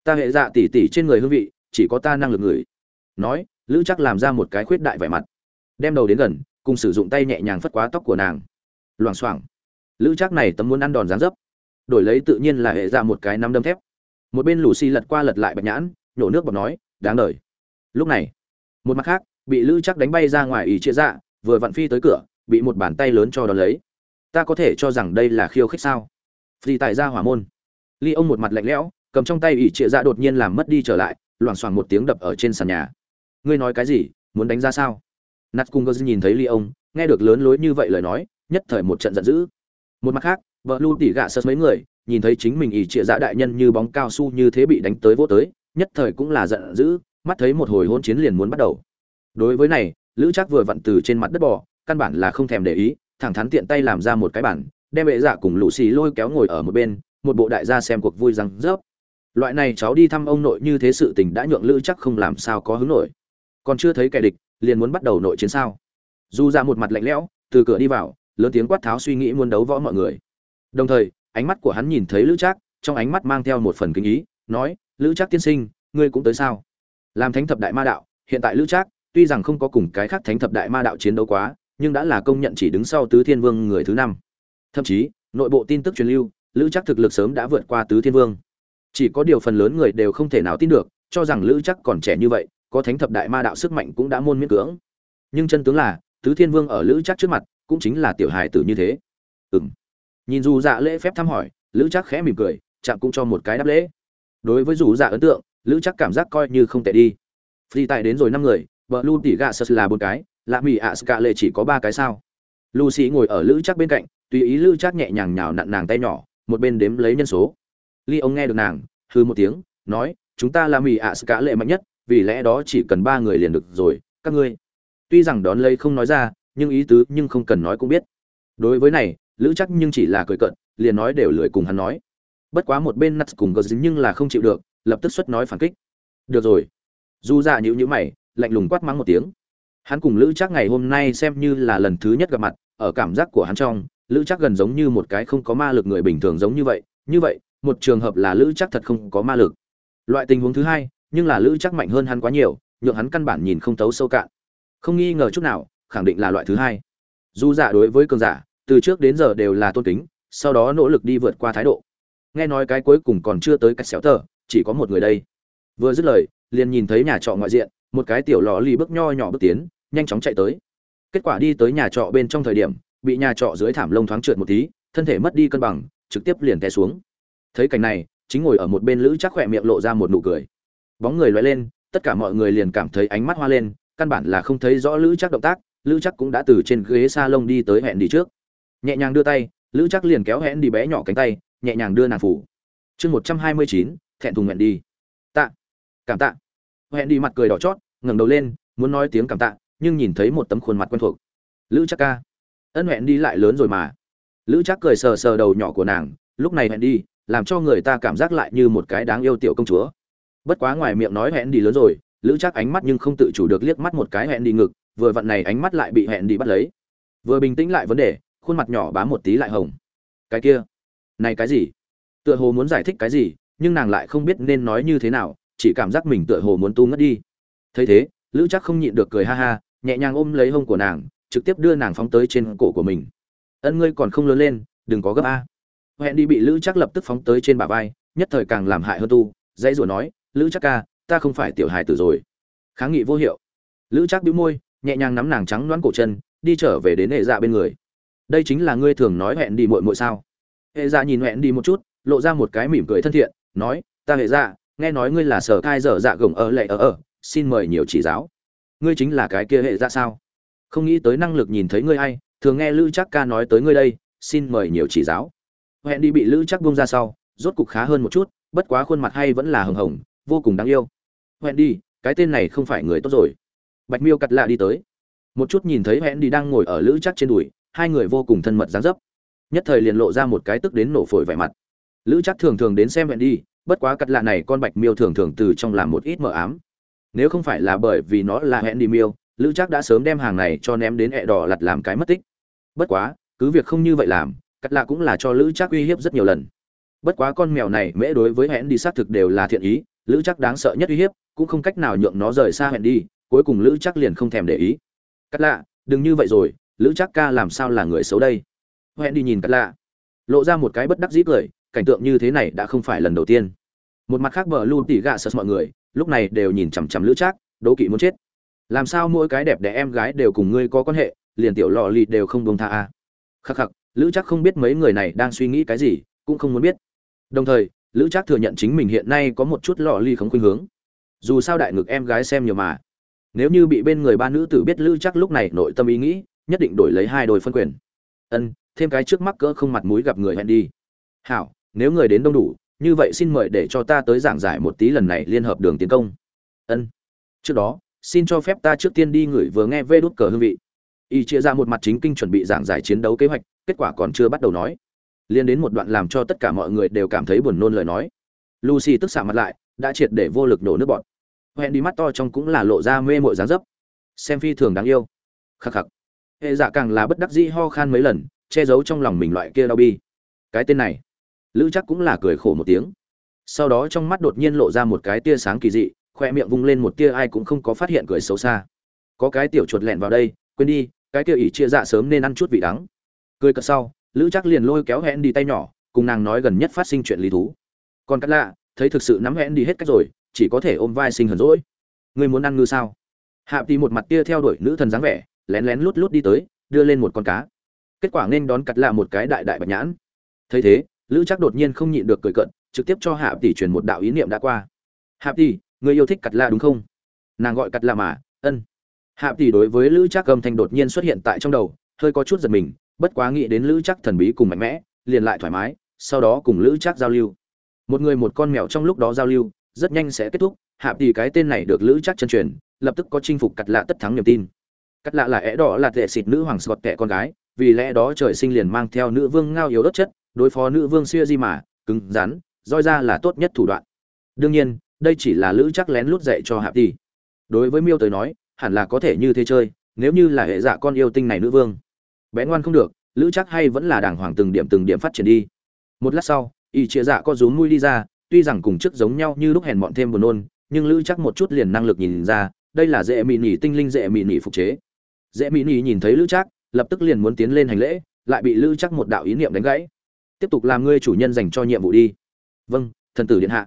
Speaker 1: ta hệ dạ tỉ tỉ trên người hương vị, chỉ có ta năng lực người nói, lữ chắc làm ra một cái khuyết đại vẻ mặt. Đem đầu đến gần, cùng sử dụng tay nhẹ nhàng phất quá tóc của nàng. Loảng xoảng. Lữ chắc này tấm muốn ăn đòn dán dấp. Đổi lấy tự nhiên là hệ ra dạ một cái nắm đâm thép. Một bên lù xì lật qua lật lại bạch nhãn, nhổ nước bọt nói, đáng đời. Lúc này, một mặt khác, bị lữ chắc đánh bay ra ngoài ý chia dạ vừa vặn phi tới cửa, bị một bàn tay lớn cho đón lấy ta có thể cho rằng đây là khiêu khích sao? Vì tại gia hỏa môn. Ly ông một mặt lạnh lẽo, cầm trong tay ỷ trịa dạ đột nhiên làm mất đi trở lại, loảng xoảng một tiếng đập ở trên sàn nhà. Ngươi nói cái gì? Muốn đánh ra sao? Nát cung gơ nhìn thấy ly ông, nghe được lớn lối như vậy lời nói, nhất thời một trận giận dữ. Một mặt khác, vợ lu tỉ gạ sơ mấy người, nhìn thấy chính mình ỷ trịa dạ đại nhân như bóng cao su như thế bị đánh tới vô tới, nhất thời cũng là giận dữ, mắt thấy một hồi hôn chiến liền muốn bắt đầu. Đối với này, lữ trác vừa vặn từ trên mặt đất bò, căn bản là không thèm để ý thẳng thắn tiện tay làm ra một cái bản, đem bệ dạ cùng lũ xì lôi kéo ngồi ở một bên, một bộ đại gia xem cuộc vui răng rớp. Loại này cháu đi thăm ông nội như thế sự tình đã nhượng lữ chắc không làm sao có hứng nổi. Còn chưa thấy kẻ địch, liền muốn bắt đầu nội chiến sao? Dù ra một mặt lạnh lẽo, từ cửa đi vào, lớn tiếng quát tháo suy nghĩ muốn đấu võ mọi người. Đồng thời, ánh mắt của hắn nhìn thấy lữ trác trong ánh mắt mang theo một phần kinh ý, nói, lữ trác tiên sinh, ngươi cũng tới sao? Làm thánh thập đại ma đạo, hiện tại lữ trác tuy rằng không có cùng cái khác thánh thập đại ma đạo chiến đấu quá nhưng đã là công nhận chỉ đứng sau tứ thiên vương người thứ năm. Thậm chí, nội bộ tin tức truyền lưu, lữ chắc thực lực sớm đã vượt qua tứ thiên vương. Chỉ có điều phần lớn người đều không thể nào tin được, cho rằng lữ chắc còn trẻ như vậy, có thánh thập đại ma đạo sức mạnh cũng đã môn miễn cưỡng. Nhưng chân tướng là, tứ thiên vương ở lữ chắc trước mặt, cũng chính là tiểu hài tử như thế. Ừm. Nhìn dù dạ lễ phép thăm hỏi, lữ chắc khẽ mỉm cười, chạm cũng cho một cái đáp lễ. Đối với dù dạ ấn tượng, lữ chắc cảm giác coi như không tệ đi. Phi tại đến rồi năm người vợ luôn tỉ gạ sơ là bốn cái lạ mỹ ạ ska lệ chỉ có ba cái sao. Lucy ngồi ở lữ chắc bên cạnh, tùy ý lữ chắc nhẹ nhàng nhào nặn nàng tay nhỏ, một bên đếm lấy nhân số. Ly ông nghe được nàng hư một tiếng, nói, chúng ta là mỹ ạ ska lệ mạnh nhất, vì lẽ đó chỉ cần ba người liền được rồi, các ngươi. Tuy rằng đón lấy không nói ra, nhưng ý tứ nhưng không cần nói cũng biết. Đối với này, lữ chắc nhưng chỉ là cười cận liền nói đều lười cùng hắn nói. Bất quá một bên nắt cùng gờ dính nhưng là không chịu được, lập tức xuất nói phản kích. Được rồi. Du ra nhữ nhữ mày, lạnh lùng quát mắng một tiếng hắn cùng lữ chắc ngày hôm nay xem như là lần thứ nhất gặp mặt, ở cảm giác của hắn trong, lữ chắc gần giống như một cái không có ma lực người bình thường giống như vậy như vậy, một trường hợp là lữ chắc thật không có ma lực. Loại tình huống thứ hai, nhưng là lữ chắc mạnh hơn hắn quá nhiều, nhượng hắn căn bản nhìn không tấu sâu cạn. Không nghi ngờ chút nào, khẳng định là loại thứ hai. Dù giả đối với cường giả, từ trước đến giờ đều là tôn kính, sau đó nỗ lực đi vượt qua thái độ. Nghe nói cái cuối cùng còn chưa tới cách xéo tờ, chỉ có một người đây. Vừa dứt lời, liền nhìn thấy nhà trọ ngoại diện, một cái tiểu lò lì bước nho nhỏ bước tiến nhanh chóng chạy tới. Kết quả đi tới nhà trọ bên trong thời điểm, bị nhà trọ dưới thảm lông thoáng trượt một tí, thân thể mất đi cân bằng, trực tiếp liền té xuống. Thấy cảnh này, chính ngồi ở một bên lữ chắc khỏe miệng lộ ra một nụ cười. Bóng người loay lên, tất cả mọi người liền cảm thấy ánh mắt hoa lên, căn bản là không thấy rõ lữ chắc động tác, lữ chắc cũng đã từ trên ghế s a lông đi tới hẹn đi trước. Nhẹ nhàng đưa tay, lữ chắc liền kéo hẹn đi bé nhỏ cánh tay, nhẹ nhàng đưa nàng phủ. Chương một trăm hai mươi chín, thẹn thùng hẹn đi. Tạ. Cảm tạ. Hẹn đi mặt cười đỏ chót, ngẩng đầu lên, muốn nói tiếng cảm tạ nhưng nhìn thấy một tấm khuôn mặt quen thuộc. Lữ chắc ca. Ân hẹn đi lại lớn rồi mà. Lữ chắc cười sờ sờ đầu nhỏ của nàng, lúc này hẹn đi làm cho người ta cảm giác lại như một cái đáng yêu tiểu công chúa. Bất quá ngoài miệng nói hẹn đi lớn rồi, lữ chắc ánh mắt nhưng không tự chủ được liếc mắt một cái hẹn đi ngực, vừa vặn này ánh mắt lại bị hẹn đi bắt lấy. Vừa bình tĩnh lại vấn đề, khuôn mặt nhỏ bám một tí lại hồng. Cái kia, này cái gì? Tựa hồ muốn giải thích cái gì, nhưng nàng lại không biết nên nói như thế nào, chỉ cảm giác mình tựa hồ muốn tu ngất đi. Thấy thế, lữ chắc không nhịn được cười ha ha nhẹ nhàng ôm lấy hông của nàng, trực tiếp đưa nàng phóng tới trên cổ của mình. Ân ngươi còn không lớn lên, đừng có gấp a. Hẹn đi bị lữ chắc lập tức phóng tới trên bả vai, nhất thời càng làm hại hơn tu, dãy rủa nói, lữ chắc ca, ta không phải tiểu hài tử rồi. Kháng nghị vô hiệu. Lữ chắc bĩu môi, nhẹ nhàng nắm nàng trắng loãng cổ chân, đi trở về đến hệ dạ bên người. Đây chính là ngươi thường nói hẹn đi muội muội sao? Hệ dạ nhìn hẹn đi một chút, lộ ra một cái mỉm cười thân thiện, nói, ta hệ dạ nghe nói ngươi là sở cai dở dạ gồng ở lệ ở ở, xin mời nhiều chỉ giáo ngươi chính là cái kia hệ ra sao? Không nghĩ tới năng lực nhìn thấy ngươi hay thường nghe lữ chắc ca nói tới ngươi đây, xin mời nhiều chỉ giáo. Hẹn đi bị lữ chắc bông ra sau, rốt cục khá hơn một chút, bất quá khuôn mặt hay vẫn là hồng hồng, vô cùng đáng yêu. Hẹn đi, cái tên này không phải người tốt rồi. Bạch miêu cặt lạ đi tới. Một chút nhìn thấy hẹn đi đang ngồi ở lữ chắc trên đùi, hai người vô cùng thân mật dáng dấp. Nhất thời liền lộ ra một cái tức đến nổ phổi vẻ mặt. Lữ chắc thường thường đến xem hẹn đi, bất quá cặt lạ này con bạch miêu thường thường từ trong làm một ít mờ ám nếu không phải là bởi vì nó là hẹn đi miêu, lữ chắc đã sớm đem hàng này cho ném đến hẹ đỏ lặt làm cái mất tích. Bất quá, cứ việc không như vậy làm, cắt lạ cũng là cho lữ chắc uy hiếp rất nhiều lần. Bất quá con mèo này mễ đối với hẹn đi xác thực đều là thiện ý, lữ chắc đáng sợ nhất uy hiếp, cũng không cách nào nhượng nó rời xa hẹn đi, cuối cùng lữ chắc liền không thèm để ý. Cắt lạ, đừng như vậy rồi, lữ chắc ca làm sao là người xấu đây? Hẹn đi nhìn cắt lạ. Lộ ra một cái bất đắc dĩ cười, cảnh tượng như thế này đã không phải lần đầu tiên một mặt khác bờ lưu tỉ gạ sợ mọi người, lúc này đều nhìn chằm chằm lữ trác, đố kỵ muốn chết. Làm sao mỗi cái đẹp đẽ em gái đều cùng ngươi có quan hệ, liền tiểu lò lì đều không bông tha a khắc khắc, lữ chắc không biết mấy người này đang suy nghĩ cái gì, cũng không muốn biết. Đồng thời, lữ chắc thừa nhận chính mình hiện nay có một chút lò lì không khuynh hướng. Dù sao đại ngực em gái xem nhiều mà. Nếu như bị bên người ba nữ tử biết lữ chắc lúc này nội tâm ý nghĩ, nhất định đổi lấy hai đôi phân quyền. Ân, thêm cái trước mắt cỡ không mặt mũi gặp người hẹn đi. Hảo, nếu người đến đông đủ như vậy xin mời để cho ta tới giảng giải một tí lần này liên hợp đường tiến công. Ân. Trước đó, xin cho phép ta trước tiên đi ngửi vừa nghe vê đốt cờ hương vị. Y chia ra một mặt chính kinh chuẩn bị giảng giải chiến đấu kế hoạch, kết quả còn chưa bắt đầu nói. Liên đến một đoạn làm cho tất cả mọi người đều cảm thấy buồn nôn lời nói. Lucy tức xạ mặt lại, đã triệt để vô lực nổ nước bọt. Hẹn đi mắt to trong cũng là lộ ra mê mội dáng dấp. Xem phi thường đáng yêu. Khắc khắc. Hệ dạ càng là bất đắc dĩ ho khan mấy lần, che giấu trong lòng mình loại kia đau bi. Cái tên này lữ chắc cũng là cười khổ một tiếng. Sau đó trong mắt đột nhiên lộ ra một cái tia sáng kỳ dị, khoe miệng vung lên một tia ai cũng không có phát hiện cười xấu xa. Có cái tiểu chuột lẹn vào đây, quên đi, cái tia ỉ chia dạ sớm nên ăn chút vị đắng. Cười cợt sau, lữ chắc liền lôi kéo hẹn đi tay nhỏ, cùng nàng nói gần nhất phát sinh chuyện lý thú. Còn cắt lạ, thấy thực sự nắm hẹn đi hết cách rồi, chỉ có thể ôm vai sinh hờn rỗi người muốn ăn ngư sao? Hạ tì một mặt tia theo đuổi nữ thần dáng vẻ, lén lén lút lút đi tới, đưa lên một con cá. Kết quả nên đón cắt lạ một cái đại đại bạch nhãn. Thấy thế lữ chắc đột nhiên không nhịn được cười cận trực tiếp cho hạ tỷ truyền một đạo ý niệm đã qua. Hạ tỷ, người yêu thích cặt la đúng không? Nàng gọi cặt la mà, ân. Hạ tỷ đối với lữ chắc âm thanh đột nhiên xuất hiện tại trong đầu, hơi có chút giật mình, bất quá nghĩ đến lữ chắc thần bí cùng mạnh mẽ, liền lại thoải mái, sau đó cùng lữ chắc giao lưu. Một người một con mèo trong lúc đó giao lưu, rất nhanh sẽ kết thúc, hạ tỷ cái tên này được lữ chắc chân truyền, lập tức có chinh phục cặt lạ tất thắng niềm tin. Cắt lạ là é đỏ, là tệ xịt nữ hoàng sọt tệ con gái, vì lẽ đó trời sinh liền mang theo nữ vương ngao yếu đất chất đối phó nữ vương xưa di mà, cứng rắn, roi ra là tốt nhất thủ đoạn. Đương nhiên, đây chỉ là lữ chắc lén lút dạy cho hạ tỷ. Đối với miêu tới nói, hẳn là có thể như thế chơi, nếu như là hệ dạ con yêu tinh này nữ vương. Bé ngoan không được, lữ chắc hay vẫn là đàng hoàng từng điểm từng điểm phát triển đi. Một lát sau, y chia dạ có rúm mui đi ra, tuy rằng cùng chức giống nhau như lúc hèn bọn thêm buồn nôn, nhưng lữ chắc một chút liền năng lực nhìn ra, đây là dễ mị nỉ tinh linh dễ mị nỉ phục chế. Dễ mị nỉ nhìn thấy lữ chắc, lập tức liền muốn tiến lên hành lễ, lại bị lữ chắc một đạo ý niệm đánh gãy tiếp tục làm ngươi chủ nhân dành cho nhiệm vụ đi. Vâng thần tử điện hạ.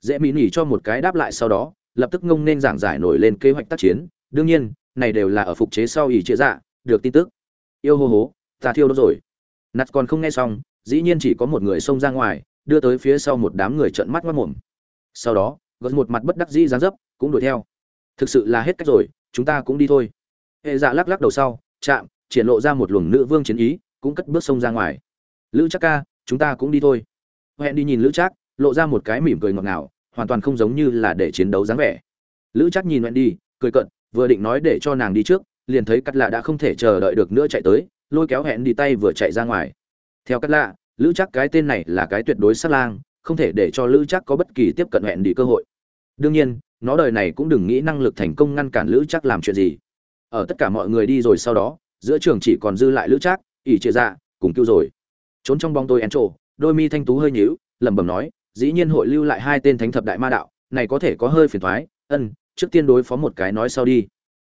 Speaker 1: Dễ mỹ nghỉ cho một cái đáp lại sau đó, lập tức ngông nên giảng giải nổi lên kế hoạch tác chiến. Đương nhiên, này đều là ở phục chế sau ỷ chia dạ được tin tức. Yêu hô hố, ta thiêu đó rồi. Nặt còn không nghe xong, dĩ nhiên chỉ có một người xông ra ngoài, đưa tới phía sau một đám người trợn mắt mắt mồm. Sau đó gật một mặt bất đắc dĩ dáng dấp, cũng đuổi theo. Thực sự là hết cách rồi, chúng ta cũng đi thôi. Hệ dạ lắc lắc đầu sau, chạm, triển lộ ra một luồng nữ vương chiến ý, cũng cất bước xông ra ngoài lữ chắc ca, chúng ta cũng đi thôi. Hẹn đi nhìn lữ chắc lộ ra một cái mỉm cười ngọt ngào, hoàn toàn không giống như là để chiến đấu dáng vẻ. Lữ chắc nhìn hẹn đi, cười cận vừa định nói để cho nàng đi trước, liền thấy cắt lạ đã không thể chờ đợi được nữa chạy tới, lôi kéo hẹn đi tay vừa chạy ra ngoài. Theo cắt lạ, lữ chắc cái tên này là cái tuyệt đối sát lang, không thể để cho lữ chắc có bất kỳ tiếp cận hẹn đi cơ hội. Đương nhiên, nó đời này cũng đừng nghĩ năng lực thành công ngăn cản lữ chắc làm chuyện gì. Ở tất cả mọi người đi rồi sau đó, giữa trường chỉ còn dư lại lữ chắc ỉ chia ra cùng cứu rồi trốn trong bóng tôi én trộ đôi mi thanh tú hơi nhíu, lẩm bẩm nói, dĩ nhiên hội lưu lại hai tên thánh thập đại ma đạo, này có thể có hơi phiền thoái ân, trước tiên đối phó một cái nói sau đi.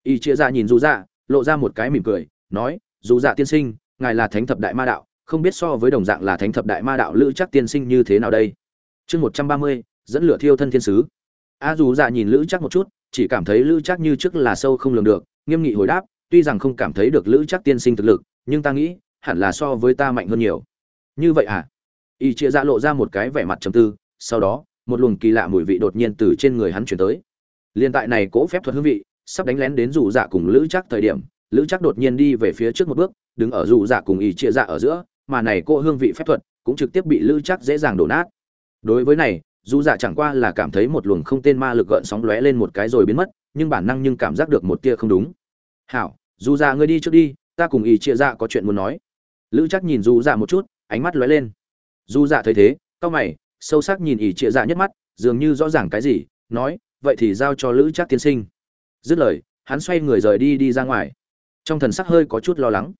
Speaker 1: Y chia ra dạ nhìn dù dạ lộ ra một cái mỉm cười, nói, dù dạ tiên sinh, ngài là thánh thập đại ma đạo, không biết so với đồng dạng là thánh thập đại ma đạo lữ chắc tiên sinh như thế nào đây? Chương một trăm ba mươi, dẫn lửa thiêu thân thiên sứ. A dù dạ nhìn lữ chắc một chút, chỉ cảm thấy lữ chắc như trước là sâu không lường được, nghiêm nghị hồi đáp, tuy rằng không cảm thấy được lữ chắc tiên sinh thực lực, nhưng ta nghĩ, hẳn là so với ta mạnh hơn nhiều như vậy à? Y chia dạ lộ ra một cái vẻ mặt trầm tư, sau đó, một luồng kỳ lạ mùi vị đột nhiên từ trên người hắn chuyển tới. Liên tại này cỗ phép thuật hương vị, sắp đánh lén đến rủ dạ cùng lữ chắc thời điểm, lữ chắc đột nhiên đi về phía trước một bước, đứng ở rủ dạ cùng y chia dạ ở giữa, mà này cô hương vị phép thuật cũng trực tiếp bị lữ chắc dễ dàng đổ nát. Đối với này dù dạ chẳng qua là cảm thấy một luồng không tên ma lực gợn sóng lóe lên một cái rồi biến mất, nhưng bản năng nhưng cảm giác được một tia không đúng. Hảo dù dạ ngươi đi trước đi, ta cùng ý chia dạ có chuyện muốn nói. Lữ chắc nhìn dù dạ một chút ánh mắt lóe lên. Dù dạ thấy thế, cau mày, sâu sắc nhìn ỷ Triệu dạ nhất mắt, dường như rõ ràng cái gì, nói, vậy thì giao cho lữ Trác tiên sinh. Dứt lời, hắn xoay người rời đi đi ra ngoài. Trong thần sắc hơi có chút lo lắng.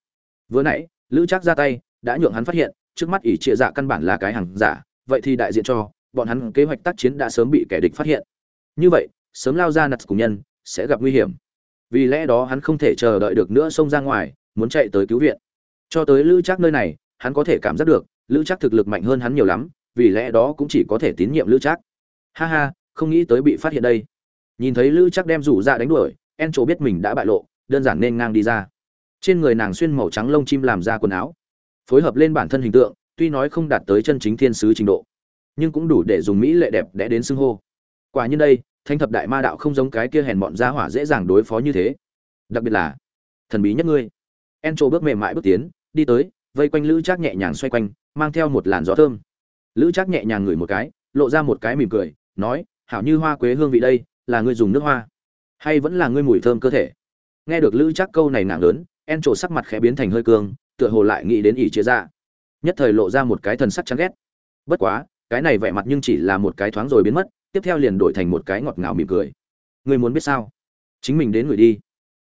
Speaker 1: Vừa nãy, lữ Trác ra tay, đã nhượng hắn phát hiện, trước mắt ỷ trịa dạ căn bản là cái hàng giả, vậy thì đại diện cho, bọn hắn kế hoạch tác chiến đã sớm bị kẻ địch phát hiện. Như vậy, sớm lao ra nặt cùng nhân, sẽ gặp nguy hiểm. Vì lẽ đó hắn không thể chờ đợi được nữa xông ra ngoài, muốn chạy tới cứu viện. Cho tới lữ Trác nơi này hắn có thể cảm giác được, lữ chắc thực lực mạnh hơn hắn nhiều lắm, vì lẽ đó cũng chỉ có thể tín nhiệm lữ chắc ha ha, không nghĩ tới bị phát hiện đây. Nhìn thấy lữ chắc đem rủ ra đánh đuổi en chỗ biết mình đã bại lộ, đơn giản nên ngang đi ra. Trên người nàng xuyên màu trắng lông chim làm ra quần áo, phối hợp lên bản thân hình tượng, tuy nói không đạt tới chân chính thiên sứ trình độ, nhưng cũng đủ để dùng mỹ lệ đẹp đẽ đến xưng hô. Quả nhiên đây thanh thập đại ma đạo không giống cái kia hèn bọn gia hỏa dễ dàng đối phó như thế. Đặc biệt là, thần bí nhất ngươi. En chỗ bước mềm mại bước tiến, đi tới vây quanh lữ trác nhẹ nhàng xoay quanh, mang theo một làn gió thơm. Lữ trác nhẹ nhàng ngửi một cái, lộ ra một cái mỉm cười, nói, hảo như hoa quế hương vị đây, là ngươi dùng nước hoa, hay vẫn là ngươi mùi thơm cơ thể? Nghe được lữ trác câu này nặng lớn, en trổ sắc mặt khẽ biến thành hơi cương, tựa hồ lại nghĩ đến ỷ chia ra. Nhất thời lộ ra một cái thần sắc chán ghét. Bất quá, cái này vẻ mặt nhưng chỉ là một cái thoáng rồi biến mất, tiếp theo liền đổi thành một cái ngọt ngào mỉm cười. Người muốn biết sao? Chính mình đến người đi.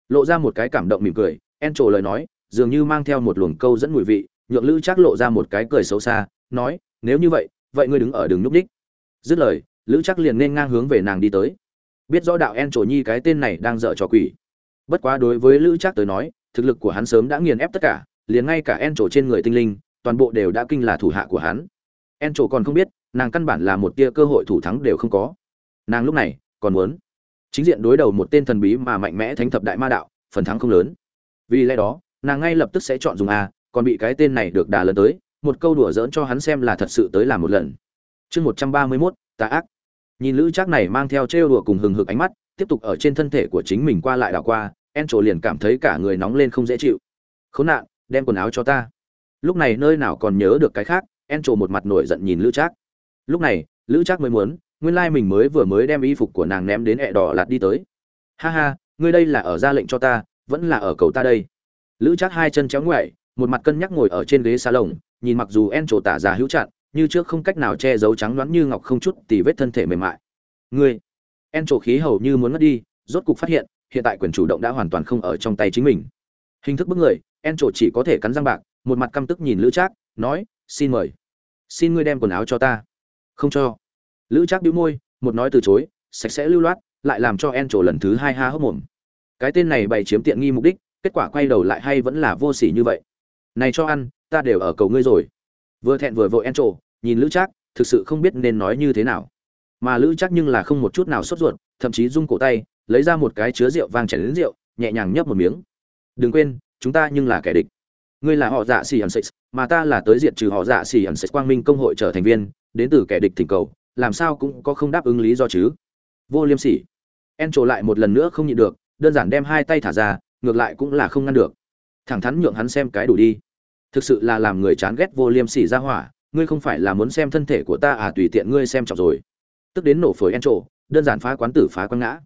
Speaker 1: Lộ ra một cái cảm động mỉm cười, en trổ lời nói dường như mang theo một luồng câu dẫn mùi vị, nhượng lữ trác lộ ra một cái cười xấu xa, nói, nếu như vậy vậy ngươi đứng ở đường núp đích dứt lời, lữ trác liền nên ngang hướng về nàng đi tới. Biết rõ đạo en trổ nhi cái tên này đang dở trò quỷ. Bất quá đối với lữ trác tới nói, thực lực của hắn sớm đã nghiền ép tất cả, liền ngay cả en trổ trên người tinh linh, toàn bộ đều đã kinh là thủ hạ của hắn. En trổ còn không biết, nàng căn bản là một tia cơ hội thủ thắng đều không có. Nàng lúc này, còn muốn chính diện đối đầu một tên thần bí mà mạnh mẽ thánh thập đại ma đạo, phần thắng không lớn. Vì lẽ đó nàng ngay lập tức sẽ chọn dùng a, còn bị cái tên này được đà lớn tới, một câu đùa giỡn cho hắn xem là thật sự tới làm một lần. Chương một trăm ba mươi mốt, tà ác. Nhìn lữ trác này mang theo trêu đùa cùng hừng hực ánh mắt, tiếp tục ở trên thân thể của chính mình qua lại đảo qua, en trổ liền cảm thấy cả người nóng lên không dễ chịu. Khốn nạn, đem quần áo cho ta. Lúc này nơi nào còn nhớ được cái khác, en trổ một mặt nổi giận nhìn lữ trác. Lúc này, lữ trác mới muốn, nguyên lai mình mới vừa mới đem y phục của nàng ném đến ẹ đỏ lạt đi tới. Ha ha, ngươi đây là ở ra lệnh cho ta, vẫn là ở cầu ta đây? Lữ trác hai chân chéo ngoại một mặt cân nhắc ngồi ở trên ghế xa lồng nhìn mặc dù en trổ tả già hữu chặn như trước không cách nào che giấu trắng loáng như ngọc không chút tì vết thân thể mềm mại. Ngươi. En trổ khí hầu như muốn mất đi, rốt cục phát hiện hiện tại quyền chủ động đã hoàn toàn không ở trong tay chính mình. Hình thức bức người, en trổ chỉ có thể cắn răng bạc, một mặt căm tức nhìn lữ trác, nói, xin mời. Xin ngươi đem quần áo cho ta. Không cho. Lữ trác bĩu môi, một nói từ chối, sạch sẽ lưu loát, lại làm cho en trổ lần thứ hai ha hốc mồm. Cái tên này bày chiếm tiện nghi mục đích kết quả quay đầu lại hay vẫn là vô sỉ như vậy. Này cho ăn ta đều ở cầu ngươi rồi. Vừa thẹn vừa vội en trộ nhìn lữ trác thực sự không biết nên nói như thế nào. Mà lữ trác nhưng là không một chút nào sốt ruột thậm chí rung cổ tay lấy ra một cái chứa rượu vang chảy đến rượu nhẹ nhàng nhấp một miếng. Đừng quên chúng ta nhưng là kẻ địch. Ngươi là họ dạ xì ẩn Sệ, mà ta là tới diện trừ họ dạ xì ẩn Sệ quang minh công hội trở thành viên đến từ kẻ địch thỉnh cầu làm sao cũng có không đáp ứng lý do chứ? Vô liêm sỉ. En trộ lại một lần nữa không nhịn được đơn giản đem hai tay thả ra ngược lại cũng là không ngăn được. Thẳng thắn nhượng hắn xem cái đủ đi. Thực sự là làm người chán ghét vô liêm sỉ ra hỏa, ngươi không phải là muốn xem thân thể của ta à tùy tiện ngươi xem trọng rồi. Tức đến nổ phổi en trộ đơn giản phá quán tử phá quán ngã.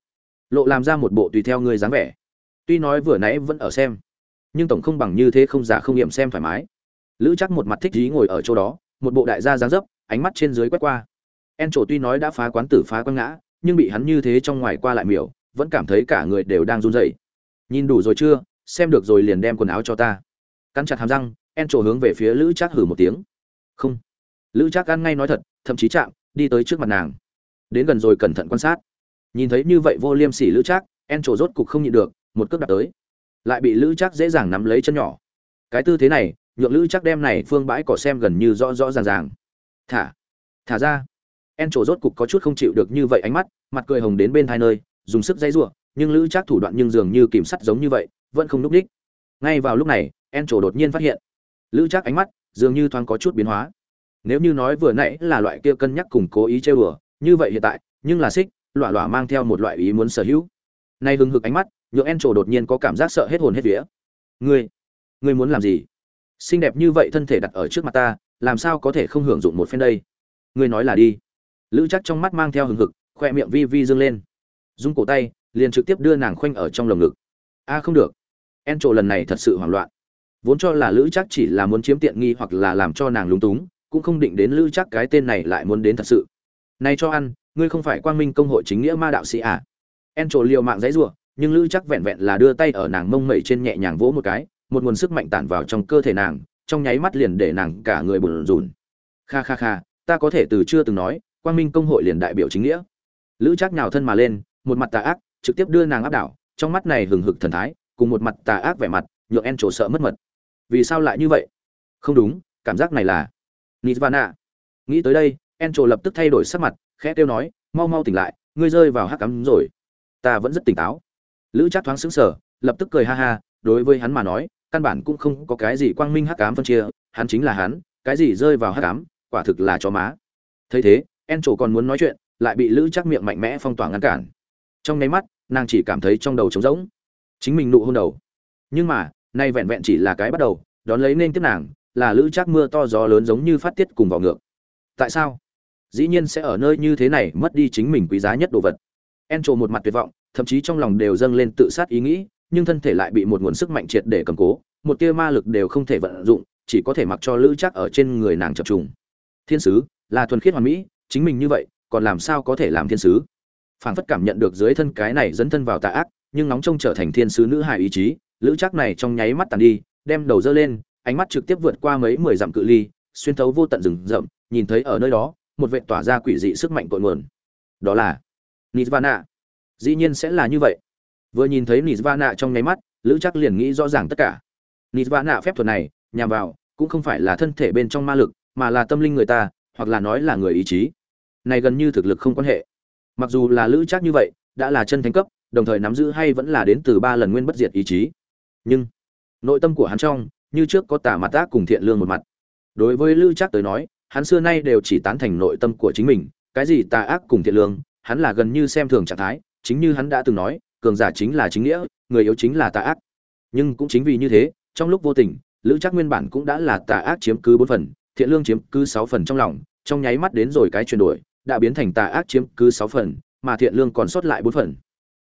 Speaker 1: Lộ làm ra một bộ tùy theo ngươi dáng vẻ. Tuy nói vừa nãy vẫn ở xem, nhưng tổng không bằng như thế không giả không nghiệm xem thoải mái. Lữ chắc một mặt thích dí ngồi ở chỗ đó, một bộ đại gia dáng dấp, ánh mắt trên dưới quét qua. En trộ tuy nói đã phá quán tử phá quán ngã, nhưng bị hắn như thế trong ngoài qua lại miểu, vẫn cảm thấy cả người đều đang run rẩy nhìn đủ rồi chưa? Xem được rồi liền đem quần áo cho ta. Cắn chặt hàm răng, en trổ hướng về phía lữ trác hử một tiếng. Không. Lữ trác ăn ngay nói thật, thậm chí chạm, đi tới trước mặt nàng. Đến gần rồi cẩn thận quan sát. Nhìn thấy như vậy vô liêm sỉ lữ trác, en trổ rốt cục không nhịn được, một cước đạp tới. Lại bị lữ trác dễ dàng nắm lấy chân nhỏ. Cái tư thế này, nhượng lữ trác đem này phương bãi cỏ xem gần như rõ rõ ràng ràng. Thả. Thả ra. En trổ rốt cục có chút không chịu được như vậy ánh mắt, mặt cười hồng đến bên hai nơi, dùng sức dây giụa nhưng lữ trác thủ đoạn nhưng dường như kìm sắt giống như vậy, vẫn không núp đích. Ngay vào lúc này en trổ đột nhiên phát hiện. Lữ trác ánh mắt dường như thoáng có chút biến hóa. Nếu như nói vừa nãy là loại kia cân nhắc cùng cố ý chơi bừa như vậy hiện tại, nhưng là xích lọa lọa mang theo một loại ý muốn sở hữu. Nay hưng hực ánh mắt, nhượng en trổ đột nhiên có cảm giác sợ hết hồn hết vía. Ngươi ngươi muốn làm gì? Xinh đẹp như vậy thân thể đặt ở trước mặt ta, làm sao có thể không hưởng dụng một phen đây? Ngươi nói là đi. Lữ chắc trong mắt mang theo hừng hực, khoe miệng vi vi dương lên. Dung cổ tay liền trực tiếp đưa nàng khoanh ở trong lồng ngực. A, không được. En trộ lần này thật sự hoảng loạn. Vốn cho là lữ chắc chỉ là muốn chiếm tiện nghi hoặc là làm cho nàng lúng túng, cũng không định đến lữ chắc cái tên này lại muốn đến thật sự. Này cho ăn, ngươi không phải quang minh công hội chính nghĩa ma đạo sĩ à? En trộ liều mạng dãy rủa, nhưng lữ chắc vẹn vẹn là đưa tay ở nàng mông mẩy trên nhẹ nhàng vỗ một cái, một nguồn sức mạnh tản vào trong cơ thể nàng, trong nháy mắt liền để nàng cả người bùn rùn. Kha kha kha, ta có thể từ chưa từng nói, quang minh công hội liền đại biểu chính nghĩa. Lữ chắc nhào thân mà lên, một mặt tà ác trực tiếp đưa nàng áp đảo, trong mắt này hừng hực thần thái, cùng một mặt tà ác vẻ mặt, nhượng en trổ sợ mất mật. Vì sao lại như vậy? Không đúng, cảm giác này là nirvana nghĩ tới đây en trổ lập tức thay đổi sắc mặt, khẽ kêu nói, mau mau tỉnh lại, ngươi rơi vào hắc cắm rồi. Ta vẫn rất tỉnh táo. Lữ chắc thoáng sững sờ, lập tức cười ha ha, đối với hắn mà nói, căn bản cũng không có cái gì quang minh hắc ám phân chia, hắn chính là hắn, cái gì rơi vào hắc ám, quả thực là chó má. Thấy thế en trổ còn muốn nói chuyện, lại bị lữ chắc miệng mạnh mẽ phong tỏa ngăn cản trong nháy mắt, nàng chỉ cảm thấy trong đầu trống rỗng. Chính mình nụ hôn đầu. Nhưng mà, nay vẹn vẹn chỉ là cái bắt đầu, đón lấy nên tiếp nàng, là lữ chắc mưa to gió lớn giống như phát tiết cùng vào ngược. Tại sao? Dĩ nhiên sẽ ở nơi như thế này mất đi chính mình quý giá nhất đồ vật. En trổ một mặt tuyệt vọng, thậm chí trong lòng đều dâng lên tự sát ý nghĩ, nhưng thân thể lại bị một nguồn sức mạnh triệt để cầm cố, một tia ma lực đều không thể vận dụng, chỉ có thể mặc cho lữ chắc ở trên người nàng chập trùng. Thiên sứ, là thuần khiết hoàn mỹ, chính mình như vậy, còn làm sao có thể làm thiên sứ? Phảng phất cảm nhận được dưới thân cái này dẫn thân vào tà ác, nhưng nóng trông trở thành thiên sứ nữ hài ý chí, lữ chắc này trong nháy mắt tàn đi, đem đầu dơ lên, ánh mắt trực tiếp vượt qua mấy mười dặm cự ly, xuyên thấu vô tận rừng rậm, nhìn thấy ở nơi đó, một vệ tỏa ra quỷ dị sức mạnh cội nguồn. Đó là nirvana. Dĩ nhiên sẽ là như vậy. Vừa nhìn thấy nirvana trong nháy mắt, lữ chắc liền nghĩ rõ ràng tất cả. Nirvana phép thuật này, nhằm vào, cũng không phải là thân thể bên trong ma lực, mà là tâm linh người ta, hoặc là nói là người ý chí. Này gần như thực lực không quan hệ mặc dù là lữ trác như vậy, đã là chân thánh cấp, đồng thời nắm giữ hay vẫn là đến từ ba lần nguyên bất diệt ý chí. Nhưng, nội tâm của hắn trong, như trước có tà mặt ác cùng thiện lương một mặt. Đối với lữ trác tới nói, hắn xưa nay đều chỉ tán thành nội tâm của chính mình, cái gì tà ác cùng thiện lương, hắn là gần như xem thường trạng thái, chính như hắn đã từng nói, cường giả chính là chính nghĩa, người yếu chính là tà ác. Nhưng cũng chính vì như thế, trong lúc vô tình, lữ trác nguyên bản cũng đã là tà ác chiếm cứ bốn phần, thiện lương chiếm cứ sáu phần trong lòng, trong nháy mắt đến rồi cái chuyển đổi đã biến thành tà ác chiếm cứ sáu phần, mà thiện lương còn sót lại bốn phần.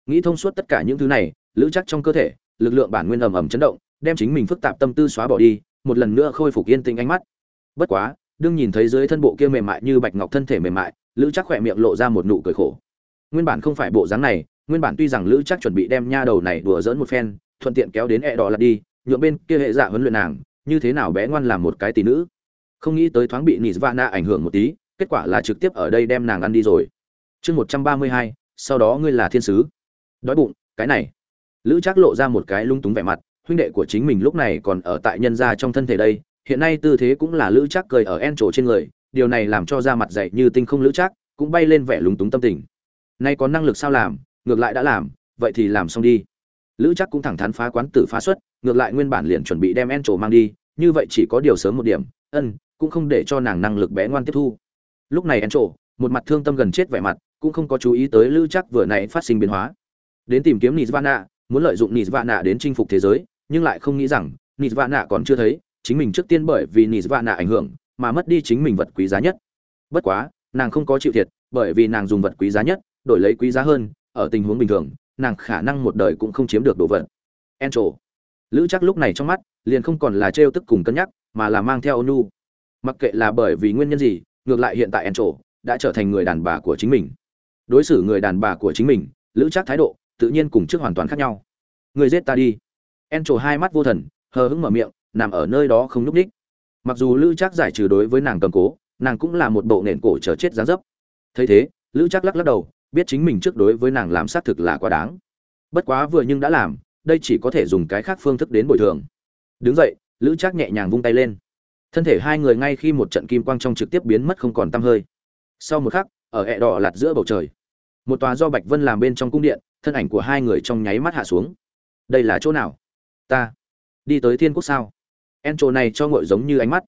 Speaker 1: Nghĩ thông suốt tất cả những thứ này, lữ chắc trong cơ thể, lực lượng bản nguyên ầm ầm chấn động, đem chính mình phức tạp tâm tư xóa bỏ đi, một lần nữa khôi phục yên tĩnh ánh mắt. Bất quá, đương nhìn thấy dưới thân bộ kia mềm mại như bạch ngọc thân thể mềm mại, lữ chắc khỏe miệng lộ ra một nụ cười khổ. Nguyên bản không phải bộ dáng này, nguyên bản tuy rằng lữ chắc chuẩn bị đem nha đầu này đùa giỡn một phen, thuận tiện kéo đến e đỏ lật đi, nhượng bên kia hệ dạ huấn luyện nàng, như thế nào bé ngoan làm một cái tỷ nữ. Không nghĩ tới thoáng bị nizvana ảnh hưởng một tí kết quả là trực tiếp ở đây đem nàng ăn đi rồi. Chương một trăm ba mươi hai, sau đó ngươi là thiên sứ. Đói bụng, cái này. Lữ trác lộ ra một cái lung túng vẻ mặt, huynh đệ của chính mình lúc này còn ở tại nhân gia trong thân thể đây, hiện nay tư thế cũng là lữ Trác cười ở en trổ trên người, điều này làm cho da mặt dày như tinh không lữ Trác, cũng bay lên vẻ lúng túng tâm tình. Nay có năng lực sao làm, ngược lại đã làm, vậy thì làm xong đi. Lữ Trác cũng thẳng thắn phá quán tử phá xuất, ngược lại nguyên bản liền chuẩn bị đem en trổ mang đi, như vậy chỉ có điều sớm một điểm, ân, cũng không để cho nàng năng lực bé ngoan tiếp thu lúc này en trổ một mặt thương tâm gần chết vẻ mặt, cũng không có chú ý tới lữ chắc vừa nãy phát sinh biến hóa. Đến tìm kiếm nizvana muốn lợi dụng nizvana đến chinh phục thế giới, nhưng lại không nghĩ rằng nizvana còn chưa thấy, chính mình trước tiên bởi vì nizvana ảnh hưởng mà mất đi chính mình vật quý giá nhất. Bất quá, nàng không có chịu thiệt, bởi vì nàng dùng vật quý giá nhất, đổi lấy quý giá hơn, ở tình huống bình thường, nàng khả năng một đời cũng không chiếm được đồ vật. En trổ lữ chắc lúc này trong mắt, liền không còn là trêu tức cùng cân nhắc, mà là mang theo ônu mặc kệ là bởi vì nguyên nhân gì ngược lại hiện tại en trổ đã trở thành người đàn bà của chính mình. Đối xử người đàn bà của chính mình, lữ chắc thái độ, tự nhiên cùng trước hoàn toàn khác nhau. Người giết ta đi. En trổ hai mắt vô thần, hờ hững mở miệng, nằm ở nơi đó không núp ních mặc dù lữ chắc giải trừ đối với nàng cầm cố, nàng cũng là một bộ nền cổ chờ chết giá dấp. Thấy thế, lữ chắc lắc lắc đầu, biết chính mình trước đối với nàng làm xác thực là quá đáng. Bất quá vừa nhưng đã làm, đây chỉ có thể dùng cái khác phương thức đến bồi thường. Đứng dậy, lữ Trác nhẹ nhàng vung tay lên thân thể hai người ngay khi một trận kim quang trong trực tiếp biến mất không còn tăm hơi. Sau một khắc, ở hẹ đỏ lạt giữa bầu trời, một tòa do bạch vân làm bên trong cung điện, thân ảnh của hai người trong nháy mắt hạ xuống. Đây là chỗ nào? Ta. Đi tới thiên quốc sao? En trồ này cho ngội giống như ánh mắt.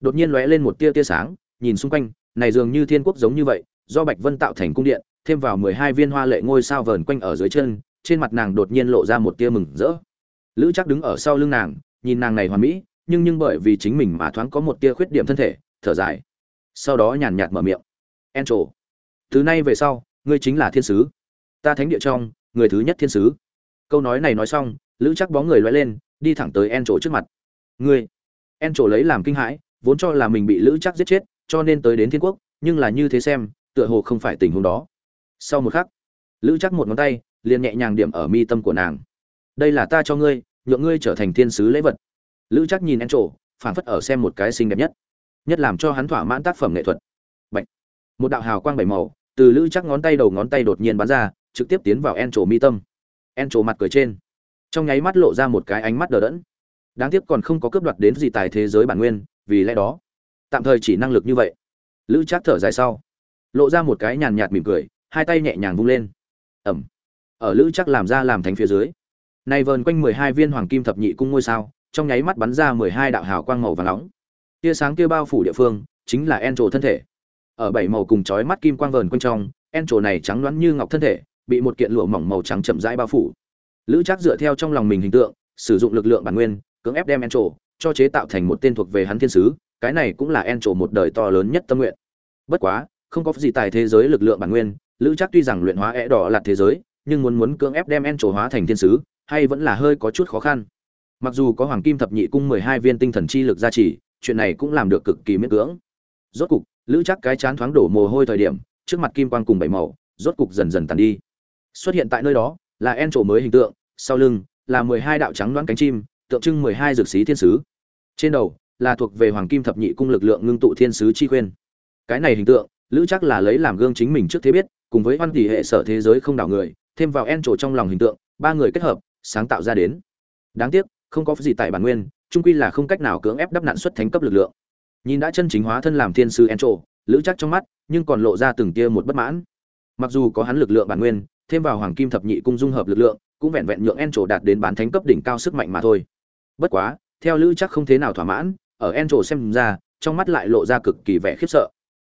Speaker 1: Đột nhiên lóe lên một tia tia sáng, nhìn xung quanh, này dường như thiên quốc giống như vậy, do bạch vân tạo thành cung điện, thêm vào mười hai viên hoa lệ ngôi sao vờn quanh ở dưới chân, trên mặt nàng đột nhiên lộ ra một tia mừng rỡ. Lữ chắc đứng ở sau lưng nàng, nhìn nàng này hoàn mỹ nhưng nhưng bởi vì chính mình mà thoáng có một tia khuyết điểm thân thể, thở dài. Sau đó nhàn nhạt mở miệng. En trổ từ nay về sau, ngươi chính là thiên sứ. Ta thánh địa trong, người thứ nhất thiên sứ. Câu nói này nói xong, lữ chắc bóng người loay lên, đi thẳng tới en trổ trước mặt. Ngươi en trổ lấy làm kinh hãi, vốn cho là mình bị lữ chắc giết chết, cho nên tới đến thiên quốc, nhưng là như thế xem, tựa hồ không phải tình huống đó. Sau một khắc, lữ chắc một ngón tay, liền nhẹ nhàng điểm ở mi tâm của nàng. Đây là ta cho ngươi, nhượng ngươi trở thành thiên sứ lễ vật lữ chắc nhìn en trổ phảng phất ở xem một cái xinh đẹp nhất. Nhất làm cho hắn thỏa mãn tác phẩm nghệ thuật. Bạch. một đạo hào quang bảy màu, từ lữ chắc ngón tay đầu ngón tay đột nhiên bắn ra, trực tiếp tiến vào en trổ mi tâm. En trổ mặt cười trên. Trong nháy mắt lộ ra một cái ánh mắt đờ đẫn. Đáng tiếc còn không có cướp đoạt đến gì tài thế giới bản nguyên, vì lẽ đó, tạm thời chỉ năng lực như vậy. Lữ chắc thở dài sau, lộ ra một cái nhàn nhạt mỉm cười, hai tay nhẹ nhàng vung lên. Ẩm. Ở lữ chắc làm ra làm thành phía dưới. Nay vờn quanh mười hai viên hoàng kim thập nhị cung ngôi sao trong nháy mắt bắn ra mười hai đạo hào quang màu vàng nóng. Tia sáng kia bao phủ địa phương, chính là en trổ thân thể. Ở bảy màu cùng chói mắt kim quang vờn quanh trong en trổ này trắng loáng như ngọc thân thể, bị một kiện lụa mỏng màu trắng chậm rãi bao phủ. Lữ chắc dựa theo trong lòng mình hình tượng, sử dụng lực lượng bản nguyên, cưỡng ép đem en trổ cho chế tạo thành một tên thuộc về hắn thiên sứ, cái này cũng là en trổ một đời to lớn nhất tâm nguyện. Bất quá, không có gì tài thế giới lực lượng bản nguyên, lữ Trác tuy rằng luyện hóa é đỏ là thế giới, nhưng muốn muốn cưỡng ép đem en trổ hóa thành thiên sứ, hay vẫn là hơi có chút khó khăn mặc dù có hoàng kim thập nhị cung mười hai viên tinh thần chi lực gia trì, chuyện này cũng làm được cực kỳ miễn cưỡng. Rốt cục, lữ chắc cái chán thoáng đổ mồ hôi thời điểm, trước mặt kim quang cùng bảy màu, rốt cục dần dần tàn đi. Xuất hiện tại nơi đó, là en trổ mới hình tượng, sau lưng, là mười hai đạo trắng đoán cánh chim, tượng trưng mười hai dược sĩ thiên sứ. Trên đầu, là thuộc về hoàng kim thập nhị cung lực lượng ngưng tụ thiên sứ chi khuyên. Cái này hình tượng, lữ chắc là lấy làm gương chính mình trước thế biết, cùng với văn tỷ hệ sở thế giới không đảo người, thêm vào en trổ trong lòng hình tượng, ba người kết hợp, sáng tạo ra đến. Đáng tiếc không có gì tại bản nguyên trung quy là không cách nào cưỡng ép đắp nạn xuất thánh cấp lực lượng. Nhìn đã chân chính hóa thân làm thiên sư en lữ chắc trong mắt, nhưng còn lộ ra từng tia một bất mãn. Mặc dù có hắn lực lượng bản nguyên, thêm vào hoàng kim thập nhị cung dung hợp lực lượng, cũng vẹn vẹn nhượng en đạt đến bán thánh cấp đỉnh cao sức mạnh mà thôi. Bất quá, theo lữ chắc không thế nào thỏa mãn, ở en xem ra, trong mắt lại lộ ra cực kỳ vẻ khiếp sợ.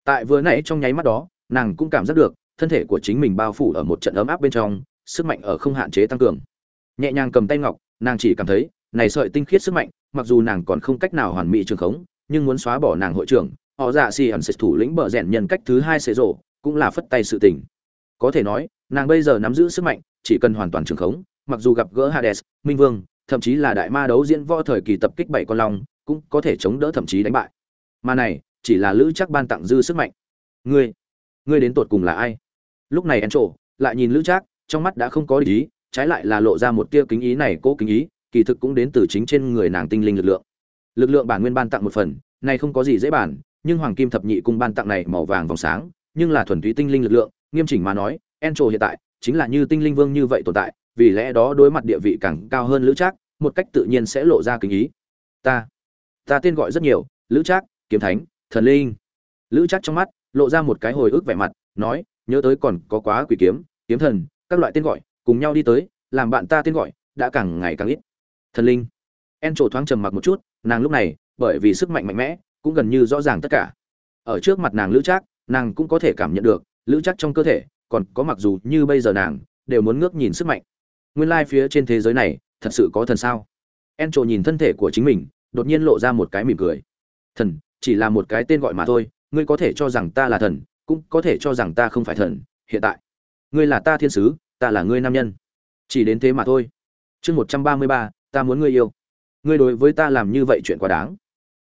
Speaker 1: Tại vừa nãy trong nháy mắt đó, nàng cũng cảm giác được, thân thể của chính mình bao phủ ở một trận ấm áp bên trong, sức mạnh ở không hạn chế tăng cường. Nhẹ nhàng cầm tay ngọc, nàng chỉ cảm thấy này sợi tinh khiết sức mạnh, mặc dù nàng còn không cách nào hoàn mỹ trường khống, nhưng muốn xóa bỏ nàng hội trưởng, họ dạ xì ẩn sệt thủ lĩnh bờ rèn nhân cách thứ hai xế rộ cũng là phất tay sự tình. Có thể nói, nàng bây giờ nắm giữ sức mạnh, chỉ cần hoàn toàn trường khống, mặc dù gặp gỡ hades, minh vương, thậm chí là đại ma đấu diễn võ thời kỳ tập kích bảy con long, cũng có thể chống đỡ thậm chí đánh bại. Mà này, chỉ là lữ chắc ban tặng dư sức mạnh. Ngươi ngươi đến tột cùng là ai? Lúc này en trổ lại nhìn lữ trác trong mắt đã không có ý, trái lại là lộ ra một tia kính ý này cố kính ý kỳ thực cũng đến từ chính trên người nàng tinh linh lực lượng. Lực lượng bản nguyên ban tặng một phần, này không có gì dễ bản nhưng hoàng kim thập nhị cung ban tặng này màu vàng vòng sáng, nhưng là thuần túy tinh linh lực lượng, nghiêm chỉnh mà nói, Encho hiện tại chính là như tinh linh vương như vậy tồn tại, vì lẽ đó đối mặt địa vị càng cao hơn lữ trác, một cách tự nhiên sẽ lộ ra kính ý. Ta ta tên gọi rất nhiều, lữ trác, kiếm thánh, thần linh. Lữ trác trong mắt lộ ra một cái hồi ức vẻ mặt, nói, nhớ tới còn có quá quỷ kiếm kiếm thần, các loại tên gọi, cùng nhau đi tới, làm bạn ta tên gọi, đã càng ngày càng ít thần linh. En trổ thoáng trầm mặc một chút, nàng lúc này, bởi vì sức mạnh mạnh mẽ, cũng gần như rõ ràng tất cả. Ở trước mặt nàng lữ trác, nàng cũng có thể cảm nhận được, lữ trác trong cơ thể, còn có mặc dù như bây giờ nàng, đều muốn ngước nhìn sức mạnh. Nguyên lai phía trên thế giới này, thật sự có thần sao? En trổ nhìn thân thể của chính mình, đột nhiên lộ ra một cái mỉm cười. Thần, chỉ là một cái tên gọi mà thôi, ngươi có thể cho rằng ta là thần, cũng có thể cho rằng ta không phải thần, hiện tại. Ngươi là ta thiên sứ, ta là ngươi nam nhân. Chỉ đến thế mà thôi. Chương một trăm ba mươi ba ta muốn ngươi yêu. Ngươi đối với ta làm như vậy chuyện quá đáng.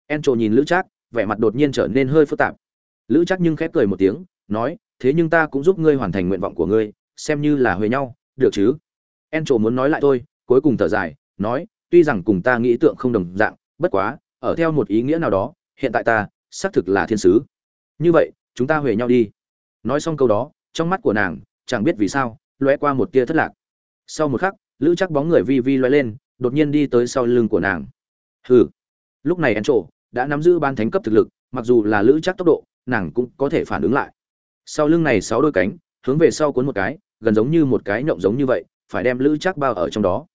Speaker 1: En trổ nhìn lữ trác, vẻ mặt đột nhiên trở nên hơi phức tạp. Lữ trác nhưng khép cười một tiếng, nói, thế nhưng ta cũng giúp ngươi hoàn thành nguyện vọng của ngươi, xem như là huề nhau, được chứ? En trổ muốn nói lại thôi, cuối cùng thở dài, nói, tuy rằng cùng ta nghĩ tượng không đồng dạng, bất quá, ở theo một ý nghĩa nào đó, hiện tại ta, xác thực là thiên sứ. Như vậy, chúng ta huề nhau đi. Nói xong câu đó, trong mắt của nàng, chẳng biết vì sao, lóe qua một tia thất lạc. Sau một khắc, lữ chắc bóng người vi vi lóe lên đột nhiên đi tới sau lưng của nàng. Hừ. Lúc này en đã nắm giữ ban thánh cấp thực lực, mặc dù là lữ chắc tốc độ, nàng cũng có thể phản ứng lại. Sau lưng này sáu đôi cánh, hướng về sau cuốn một cái, gần giống như một cái nhộng giống như vậy, phải đem lữ chắc bao ở trong đó.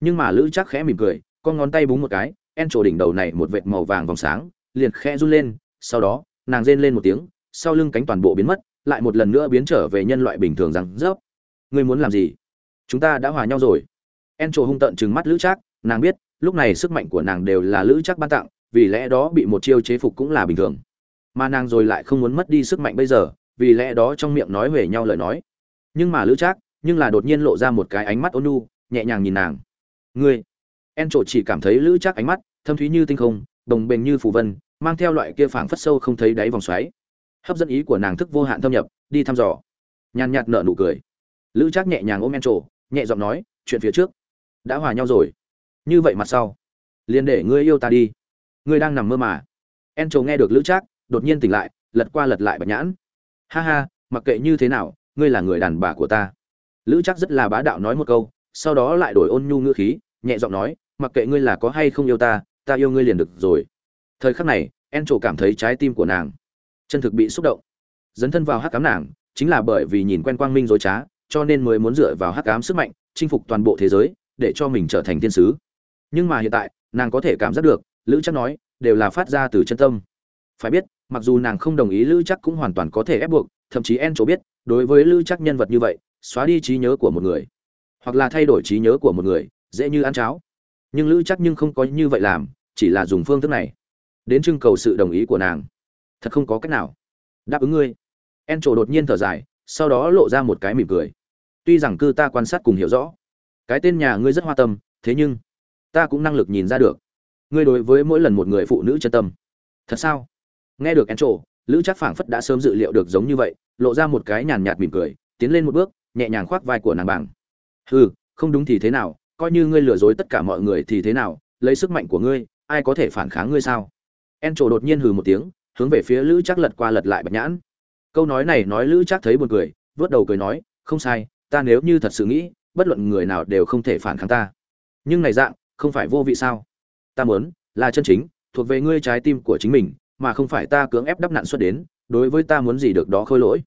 Speaker 1: Nhưng mà lữ chắc khẽ mỉm cười, con ngón tay búng một cái en trổ đỉnh đầu này một vệt màu vàng vòng sáng, liền khẽ run lên, sau đó, nàng rên lên một tiếng, sau lưng cánh toàn bộ biến mất, lại một lần nữa biến trở về nhân loại bình thường rằng rớp ngươi muốn làm gì? Chúng ta đã hòa nhau rồi en trổ hung tợn trừng mắt lữ trác, nàng biết, lúc này sức mạnh của nàng đều là lữ trác ban tặng, vì lẽ đó bị một chiêu chế phục cũng là bình thường. Mà nàng rồi lại không muốn mất đi sức mạnh bây giờ, vì lẽ đó trong miệng nói về nhau lời nói. Nhưng mà lữ trác, nhưng là đột nhiên lộ ra một cái ánh mắt ôn nhu, nhẹ nhàng nhìn nàng. Ngươi. En trổ chỉ cảm thấy lữ trác ánh mắt, thâm thúy như tinh không, đồng bền như phù vân, mang theo loại kia phảng phất sâu không thấy đáy vòng xoáy. Hấp dẫn ý của nàng thức vô hạn thâm nhập, đi thăm dò. Nhàn nhạt nở nụ cười. Lữ trác nhẹ nhàng ôm en trổ nhẹ giọng nói, chuyện phía trước đã hòa nhau rồi. Như vậy mặt sau, liền để ngươi yêu ta đi. Ngươi đang nằm mơ mà. En trộ nghe được lữ trác, đột nhiên tỉnh lại, lật qua lật lại bạch nhãn. Ha ha, mặc kệ như thế nào, ngươi là người đàn bà của ta. Lữ trác rất là bá đạo nói một câu, sau đó lại đổi ôn nhu ngữ khí, nhẹ giọng nói, mặc kệ ngươi là có hay không yêu ta ta yêu ngươi liền được rồi. Thời khắc này en trổ cảm thấy trái tim của nàng, chân thực bị xúc động. Dấn thân vào hắc cám nàng, chính là bởi vì nhìn quen quang minh dối trá, cho nên mới muốn dựa vào hắc cám sức mạnh, chinh phục toàn bộ thế giới để cho mình trở thành thiên sứ. Nhưng mà hiện tại, nàng có thể cảm giác được, lữ chắc nói, đều là phát ra từ chân tâm. Phải biết, mặc dù nàng không đồng ý lữ chắc cũng hoàn toàn có thể ép buộc, thậm chí en chỗ biết, đối với lữ chắc nhân vật như vậy, xóa đi trí nhớ của một người, hoặc là thay đổi trí nhớ của một người, dễ như ăn cháo. Nhưng lữ chắc nhưng không có như vậy làm, chỉ là dùng phương thức này. Đến trưng cầu sự đồng ý của nàng. Thật không có cách nào. Đáp ứng ngươi. En trổ đột nhiên thở dài, sau đó lộ ra một cái mỉm cười. Tuy rằng cư ta quan sát cùng hiểu rõ cái tên nhà ngươi rất hoa tâm, thế nhưng, ta cũng năng lực nhìn ra được. Ngươi đối với mỗi lần một người phụ nữ chân tâm. Thật sao? Nghe được en trổ lữ chắc phảng phất đã sớm dự liệu được giống như vậy, lộ ra một cái nhàn nhạt mỉm cười, tiến lên một bước, nhẹ nhàng khoác vai của nàng bảng. Hừ, không đúng thì thế nào, coi như ngươi lừa dối tất cả mọi người thì thế nào, lấy sức mạnh của ngươi, ai có thể phản kháng ngươi sao? En trổ đột nhiên hừ một tiếng, hướng về phía lữ chắc lật qua lật lại bạch nhãn. Câu nói này nói lữ chắc thấy buồn cười, vớt đầu cười nói, không sai, ta nếu như thật sự nghĩ bất luận người nào đều không thể phản kháng ta. Nhưng này dạng, không phải vô vị sao? Ta muốn, là chân chính, thuộc về ngươi trái tim của chính mình, mà không phải ta cưỡng ép đắp nạn xuất đến, đối với ta muốn gì được đó khôi lỗi.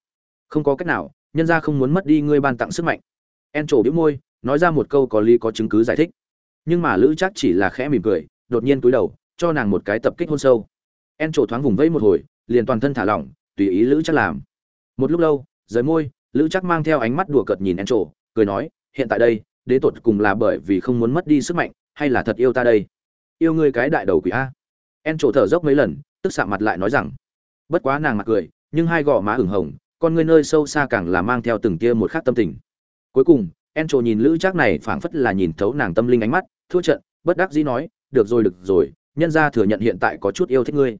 Speaker 1: Không có cách nào, nhân ra không muốn mất đi ngươi ban tặng sức mạnh. En trổ bĩu môi, nói ra một câu có lý có chứng cứ giải thích. Nhưng mà lữ chắc chỉ là khẽ mỉm cười, đột nhiên túi đầu, cho nàng một cái tập kích hôn sâu. En trổ thoáng vùng vẫy một hồi, liền toàn thân thả lỏng, tùy ý lữ chắc làm. Một lúc lâu, rời môi, lữ chắc mang theo ánh mắt đùa cợt nhìn en trổ, cười nói hiện tại đây, đế tột cùng là bởi vì không muốn mất đi sức mạnh, hay là thật yêu ta đây? Yêu ngươi cái đại đầu quỷ a. En trổ thở dốc mấy lần, tức xạ mặt lại nói rằng, bất quá nàng mặt cười, nhưng hai gò má ửng hồng, con ngươi nơi sâu xa càng là mang theo từng tia một khác tâm tình. Cuối cùng, en trổ nhìn lữ trác này phảng phất là nhìn thấu nàng tâm linh ánh mắt, thua trận, bất đắc dĩ nói, được rồi được rồi, nhân ra thừa nhận hiện tại có chút yêu thích ngươi.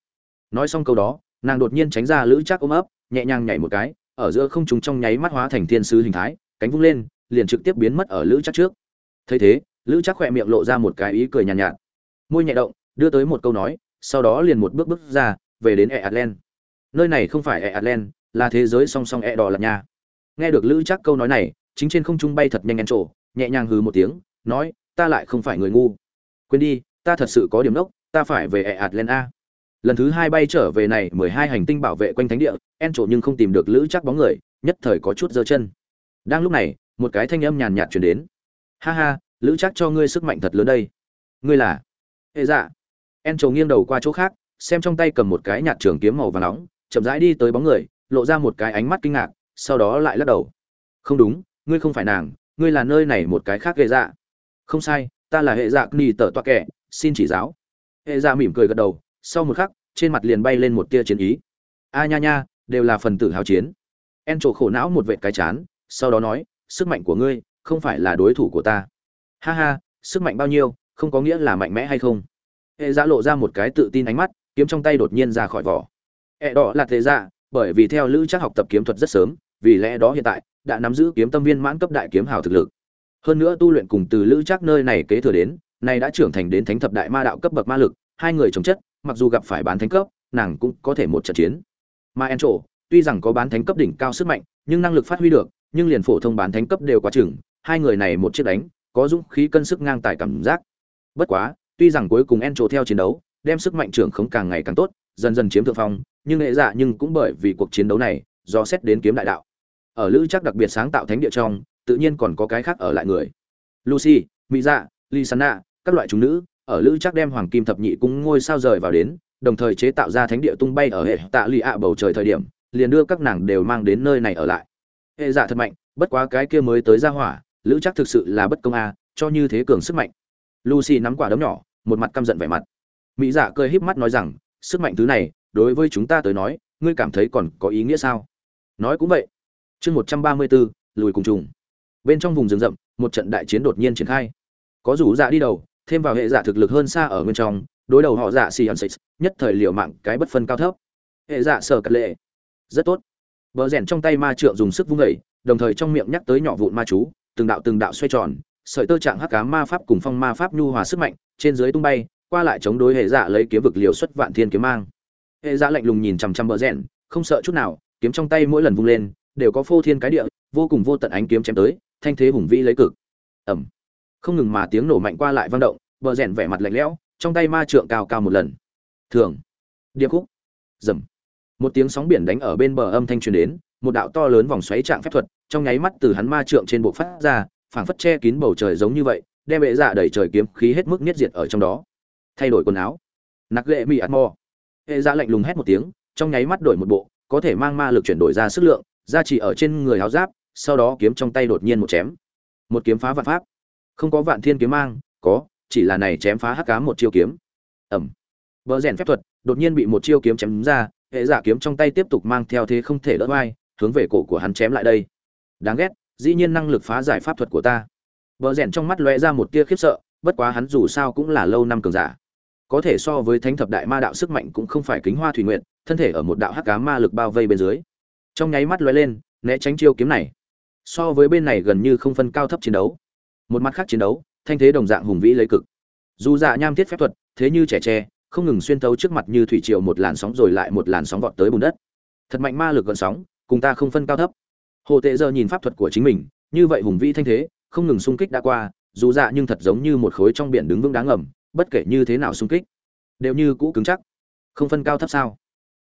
Speaker 1: Nói xong câu đó, nàng đột nhiên tránh ra lữ trác ôm ấp, nhẹ nhàng nhảy một cái, ở giữa không chúng trong nháy mắt hóa thành thiên sứ hình thái, cánh vung lên liền trực tiếp biến mất ở lữ chắc trước. Thấy thế lữ chắc khỏe miệng lộ ra một cái ý cười nhàn nhạt, nhạt. Môi nhẹ động đưa tới một câu nói sau đó liền một bước bước ra về đến e atlan nơi này không phải e atlan là thế giới song song e đỏ lạt nha. Nghe được lữ chắc câu nói này chính trên không trung bay thật nhanh en trổ nhẹ nhàng hừ một tiếng nói ta lại không phải người ngu. Quên đi ta thật sự có điểm đốc ta phải về E Atlenn a. lần thứ hai bay trở về này mười hai hành tinh bảo vệ quanh thánh địa en trổ nhưng không tìm được lữ chắc bóng người nhất thời có chút giơ chân. Đang lúc này một cái thanh âm nhàn nhạt truyền đến. Ha ha, lữ chắc cho ngươi sức mạnh thật lớn đây. Ngươi là? Hệ dạ. En trộ nghiêng đầu qua chỗ khác, xem trong tay cầm một cái nhạt trường kiếm màu và nóng, chậm rãi đi tới bóng người, lộ ra một cái ánh mắt kinh ngạc, sau đó lại lắc đầu. Không đúng, ngươi không phải nàng, ngươi là nơi này một cái khác hệ dạ. Không sai, ta là hệ dạ nghi tở toa kẻ, xin chỉ giáo. Hệ dạ mỉm cười gật đầu, sau một khắc, trên mặt liền bay lên một tia chiến ý. A nha nha, đều là phần tử hào chiến. En trổ khổ não một vệt cái chán, sau đó nói sức mạnh của ngươi không phải là đối thủ của ta. Ha ha, sức mạnh bao nhiêu, không có nghĩa là mạnh mẽ hay không? Hệ dạ lộ ra một cái tự tin ánh mắt, kiếm trong tay đột nhiên ra khỏi vỏ. Hệ đỏ là thế giả bởi vì theo lữ chắc học tập kiếm thuật rất sớm, vì lẽ đó hiện tại, đã nắm giữ kiếm tâm viên mãn cấp đại kiếm hào thực lực. Hơn nữa tu luyện cùng từ lữ chắc nơi này kế thừa đến, nay đã trưởng thành đến thánh thập đại ma đạo cấp bậc ma lực, hai người chống chất, mặc dù gặp phải bán thánh cấp, nàng cũng có thể một trận chiến. Ma en trổ tuy rằng có bán thánh cấp đỉnh cao sức mạnh, nhưng năng lực phát huy được nhưng liền phổ thông bán thánh cấp đều quá chừng, hai người này một chiếc đánh, có dũng khí cân sức ngang tài cảm giác. Bất quá, tuy rằng cuối cùng en trổ theo chiến đấu, đem sức mạnh trưởng không càng ngày càng tốt, dần dần chiếm thượng phong, nhưng nghệ dạ nhưng cũng bởi vì cuộc chiến đấu này, do xét đến kiếm đại đạo. Ở lữ chắc đặc biệt sáng tạo thánh địa trong, tự nhiên còn có cái khác ở lại người. Lucy mỹ dạ lisana các loại chúng nữ, ở lữ chắc đem hoàng kim thập nhị cung ngôi sao rời vào đến, đồng thời chế tạo ra thánh địa tung bay ở hệ tạ lụy ạ bầu trời thời điểm, liền đưa các nàng đều mang đến nơi này ở lại hệ dạ thật mạnh, bất quá cái kia mới tới ra hỏa, lữ chắc thực sự là bất công a, cho như thế cường sức mạnh. Lucy nắm quả đấm nhỏ, một mặt căm giận vẻ mặt. Mỹ dạ cười híp mắt nói rằng, sức mạnh thứ này, đối với chúng ta tới nói, ngươi cảm thấy còn có ý nghĩa sao? Nói cũng vậy. Chương một trăm ba mươi bốn lùi cùng trùng. Bên trong vùng rừng rậm, một trận đại chiến đột nhiên triển khai. Có rủ dạ đi đầu, thêm vào hệ dạ thực lực hơn xa ở bên trong, đối đầu họ dạ xì hòn xịt nhất thời liều mạng cái bất phân cao thấp. Hệ dạ sở cật lệ. Rất tốt bờ rèn trong tay ma trượng dùng sức vung dậy, đồng thời trong miệng nhắc tới nhỏ vụn ma chú từng đạo từng đạo xoay tròn sợi tơ trạng hắc ám ma pháp cùng phong ma pháp nhu hòa sức mạnh trên dưới tung bay qua lại chống đối hệ dạ lấy kiếm vực liều xuất vạn thiên kiếm mang. Hệ dạ lạnh lùng nhìn chằm chằm bờ rèn không sợ chút nào kiếm trong tay mỗi lần vung lên đều có phô thiên cái địa vô cùng vô tận ánh kiếm chém tới thanh thế hùng vĩ lấy cực. Ầm, không ngừng mà tiếng nổ mạnh qua lại vang động bờ rèn vẻ mặt lạnh lẽo trong tay ma trượng cao cao một lần. Thường. Điệp khúc. Dầm một tiếng sóng biển đánh ở bên bờ âm thanh truyền đến, một đạo to lớn vòng xoáy trạng phép thuật trong nháy mắt từ hắn ma trượng trên bộ phát ra, phảng phất che kín bầu trời giống như vậy, đem bệ dạ đẩy trời kiếm khí hết mức niết diệt ở trong đó. Thay đổi quần áo. Nặc lệ mỹ ạt mò. Hệ dạ lạnh lùng hét một tiếng, trong nháy mắt đổi một bộ, có thể mang ma lực chuyển đổi ra sức lượng ra chỉ ở trên người áo giáp, sau đó kiếm trong tay đột nhiên một chém. Một kiếm phá vạn pháp. Không có vạn thiên kiếm mang, có, chỉ là này chém phá hắc cá một chiêu kiếm. Ẩm. Bờ rèn phép thuật, đột nhiên bị một chiêu kiếm chém ra hệ giả kiếm trong tay tiếp tục mang theo thế không thể đỡ vai hướng về cổ của hắn chém lại đây. Đáng ghét, dĩ nhiên năng lực phá giải pháp thuật của ta. Bờ rèn trong mắt lóe ra một tia khiếp sợ, bất quá hắn dù sao cũng là lâu năm cường giả. Có thể so với thánh thập đại ma đạo sức mạnh cũng không phải kính hoa thủy nguyện thân thể ở một đạo hắc cá ma lực bao vây bên dưới. Trong nháy mắt lóe lên, né tránh chiêu kiếm này. So với bên này gần như không phân cao thấp chiến đấu. Một mặt khác chiến đấu, thanh thế đồng dạng hùng vĩ lấy cực. Dù dạ nham thiết phép thuật, thế như trẻ tre không ngừng xuyên thấu trước mặt như thủy triều một làn sóng rồi lại một làn sóng vọt tới bùn đất. Thật mạnh ma lực gần sóng, cùng ta không phân cao thấp. Hồ tệ giờ nhìn pháp thuật của chính mình, như vậy hùng vĩ thanh thế, không ngừng xung kích đã qua, dù dạ nhưng thật giống như một khối trong biển đứng vững đáng ngầm, bất kể như thế nào xung kích, đều như cũ cứng chắc. Không phân cao thấp sao?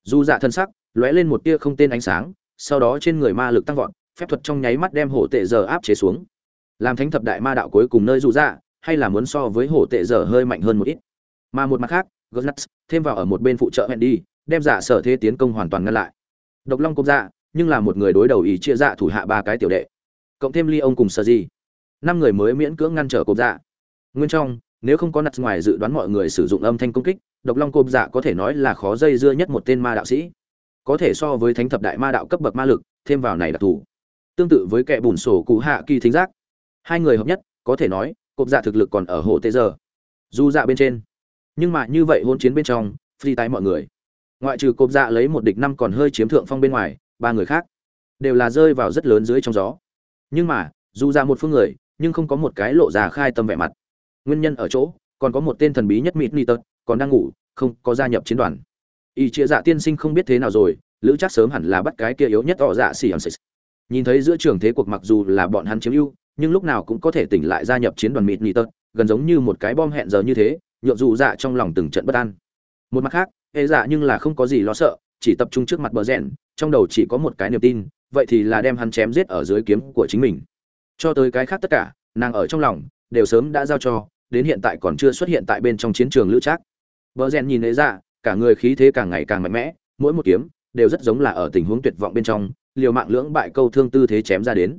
Speaker 1: Dù dạ thân sắc, lóe lên một tia không tên ánh sáng, sau đó trên người ma lực tăng vọt, phép thuật trong nháy mắt đem hổ tệ giờ áp chế xuống. Làm thánh thập đại ma đạo cuối cùng nơi dù dạ hay là muốn so với hổ tệ giờ hơi mạnh hơn một ít. Mà một mặt khác Gunnats thêm vào ở một bên phụ trợ hẹn đem giả sở thế tiến công hoàn toàn ngăn lại. Độc long công dạ nhưng là một người đối đầu ý chia dạ thủ hạ ba cái tiểu đệ. Cộng thêm ly ông cùng Sở di năm người mới miễn cưỡng ngăn trở cột dạ. Nguyên trong, nếu không có nặt ngoài dự đoán mọi người sử dụng âm thanh công kích, độc long cột dạ có thể nói là khó dây dưa nhất một tên ma đạo sĩ. Có thể so với thánh thập đại ma đạo cấp bậc ma lực, thêm vào này đặc thù tương tự với kẻ bùn sổ cụ hạ kỳ thính giác. Hai người hợp nhất, có thể nói cột dạ thực lực còn ở hộ tê giờ. Du dạ bên trên nhưng mà như vậy hôn chiến bên trong, phi tái mọi người. Ngoại trừ cộp dạ lấy một địch năm còn hơi chiếm thượng phong bên ngoài, ba người khác đều là rơi vào rất lớn dưới trong gió. Nhưng mà, dù ra một phương người, nhưng không có một cái lộ ra khai tâm vẻ mặt. Nguyên nhân ở chỗ, còn có một tên thần bí nhất mịt ni tật, còn đang ngủ, không có gia nhập chiến đoàn. Y chia dạ tiên sinh không biết thế nào rồi, lữ chắc sớm hẳn là bắt cái kia yếu nhất tỏ dạ xỉ hòn nhìn thấy giữa trường thế cuộc mặc dù là bọn hắn chiếm ưu, nhưng lúc nào cũng có thể tỉnh lại gia nhập chiến đoàn mịt ni tật, gần giống như một cái bom hẹn giờ như thế nhượng dù dạ trong lòng từng trận bất an. Một mặt khác, hệ dạ nhưng là không có gì lo sợ, chỉ tập trung trước mặt bờ rẽn trong đầu chỉ có một cái niềm tin, vậy thì là đem hắn chém giết ở dưới kiếm của chính mình. Cho tới cái khác tất cả, nàng ở trong lòng, đều sớm đã giao cho, đến hiện tại còn chưa xuất hiện tại bên trong chiến trường lữ trác. Bờ rẽn nhìn hệ dạ cả người khí thế càng ngày càng mạnh mẽ, mỗi một kiếm, đều rất giống là ở tình huống tuyệt vọng bên trong, liều mạng lưỡng bại câu thương tư thế chém ra đến.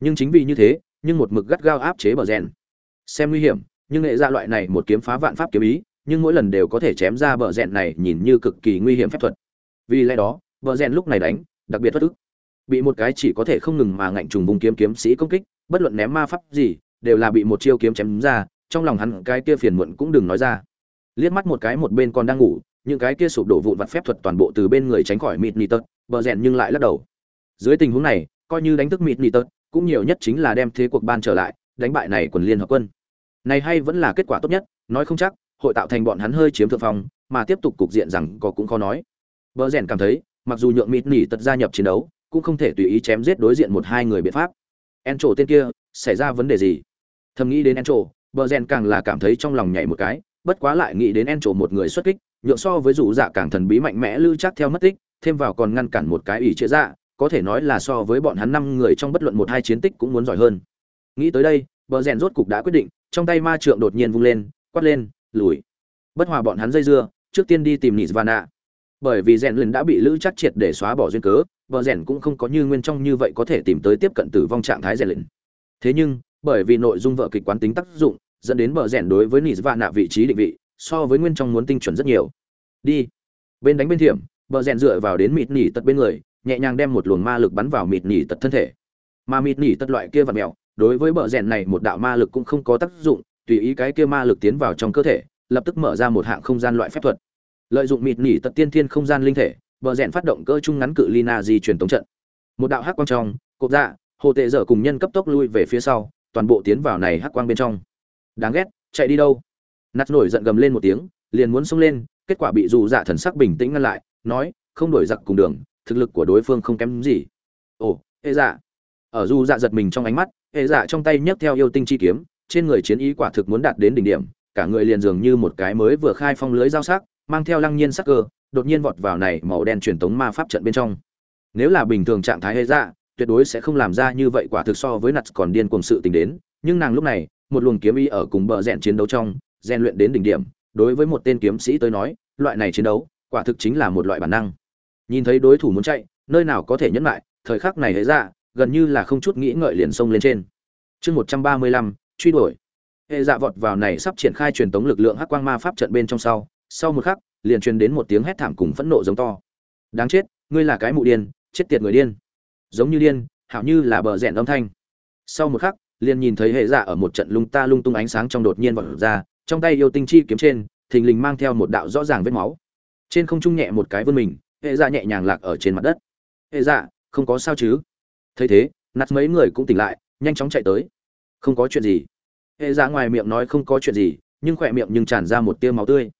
Speaker 1: Nhưng chính vì như thế, nhưng một mực gắt gao áp chế bờ rèn xem nguy hiểm nhưng nghệ ra loại này một kiếm phá vạn pháp kiếm ý, nhưng mỗi lần đều có thể chém ra bờ rèn này nhìn như cực kỳ nguy hiểm phép thuật. Vì lẽ đó, bờ rèn lúc này đánh, đặc biệt bất ức. Bị một cái chỉ có thể không ngừng mà ngạnh trùng vùng kiếm kiếm sĩ công kích, bất luận ném ma pháp gì, đều là bị một chiêu kiếm chém ra, trong lòng hắn cái kia phiền muộn cũng đừng nói ra. Liếc mắt một cái một bên còn đang ngủ, những cái kia sụp đổ vụn vặt phép thuật toàn bộ từ bên người tránh khỏi mịt nị tật, bờ rèn nhưng lại lắc đầu. Dưới tình huống này, coi như đánh thức mịt nị tật, cũng nhiều nhất chính là đem thế cuộc ban trở lại, đánh bại này quần liên hợp quân này hay vẫn là kết quả tốt nhất, nói không chắc, hội tạo thành bọn hắn hơi chiếm thượng phong, mà tiếp tục cục diện rằng có cũng khó nói. Bờ rèn cảm thấy, mặc dù nhượng mịt nỉ tật gia nhập chiến đấu, cũng không thể tùy ý chém giết đối diện một hai người biện pháp. En trổ tên kia, xảy ra vấn đề gì? Thầm nghĩ đến en trổ bờ rèn càng là cảm thấy trong lòng nhảy một cái, bất quá lại nghĩ đến en trổ một người xuất kích, nhượng so với rủ dạ càng thần bí mạnh mẽ lưu chắc theo mất tích, thêm vào còn ngăn cản một cái ủy chế dạ có thể nói là so với bọn hắn năm người trong bất luận một hai chiến tích cũng muốn giỏi hơn. Nghĩ tới đây, bờ rèn rốt cục đã quyết định trong tay ma trượng đột nhiên vung lên, quát lên, lùi. Bất hòa bọn hắn dây dưa, trước tiên đi tìm nizvana bởi vì rèn lần đã bị lữ chắc triệt để xóa bỏ duyên cớ vợ rèn cũng không có như nguyên trong như vậy có thể tìm tới tiếp cận tử vong trạng thái rèn lần thế nhưng, bởi vì nội dung vợ kịch quán tính tác dụng, dẫn đến vợ rèn đối với nizvana vị trí định vị, so với nguyên trong muốn tinh chuẩn rất nhiều. Đi. Bên đánh bên thiểm vợ rèn dựa vào đến mịt nỉ tật bên người, nhẹ nhàng đem một luồng ma lực bắn vào mịt nỉ tật thân thể. Mà mịt nỉ tật loại kia vật mèo đối với bờ rèn này một đạo ma lực cũng không có tác dụng, tùy ý cái kia ma lực tiến vào trong cơ thể, lập tức mở ra một hạng không gian loại phép thuật. Lợi dụng mịt nỉ tật tiên thiên không gian linh thể, bờ rèn phát động cơ trung ngắn cự lina di truyền tống trận. Một đạo hắc quang trong, cột dạ hồ tệ dở cùng nhân cấp tốc lui về phía sau, toàn bộ tiến vào này hắc quang bên trong. Đáng ghét, chạy đi đâu? Nạt nổi giận gầm lên một tiếng, liền muốn xông lên, kết quả bị dù dạ thần sắc bình tĩnh ngăn lại, nói, không đổi giặc cùng đường, thực lực của đối phương không kém gì. Ồ, ê dạ. Ở dù dạ giật mình trong ánh mắt hệ dạ trong tay nhấc theo yêu tinh chi kiếm, trên người chiến ý quả thực muốn đạt đến đỉnh điểm, cả người liền dường như một cái mới vừa khai phong lưới giao sắc, mang theo lăng nhiên sắc cơ, đột nhiên vọt vào này màu đen truyền tống ma pháp trận bên trong. Nếu là bình thường trạng thái hệ dạ tuyệt đối sẽ không làm ra như vậy quả thực so với nặt còn điên cuồng sự tình đến, nhưng nàng lúc này, một luồng kiếm ý ở cùng bờ rèn chiến đấu trong, rèn luyện đến đỉnh điểm, đối với một tên kiếm sĩ tới nói, loại này chiến đấu, quả thực chính là một loại bản năng. Nhìn thấy đối thủ muốn chạy, nơi nào có thể nhẫn lại thời khắc này hễ ra gần như là không chút nghĩ ngợi liền xông lên trên. Chương một trăm ba mươi lăm, truy đuổi. Hệ dạ vọt vào này sắp triển khai truyền tống lực lượng hắc quang ma pháp trận bên trong sau sau một khắc, liền truyền đến một tiếng hét thảm cùng phẫn nộ giống to. Đáng chết, ngươi là cái mụ điên, chết tiệt người điên. Giống như điên, hảo như là bờ rẽn âm thanh. Sau một khắc, liền nhìn thấy hệ dạ ở một trận lung ta lung tung ánh sáng trong đột nhiên vọt ra, trong tay yêu tinh chi kiếm trên, thình lình mang theo một đạo rõ ràng vết máu. Trên không trung nhẹ một cái vươn mình, hệ dạ nhẹ nhàng lạc ở trên mặt đất. Hệ dạ không có sao chứ? Thấy thế nát mấy người cũng tỉnh lại nhanh chóng chạy tới. Không có chuyện gì. Hệ giả ngoài miệng nói không có chuyện gì nhưng khỏe miệng nhưng tràn ra một tia máu tươi.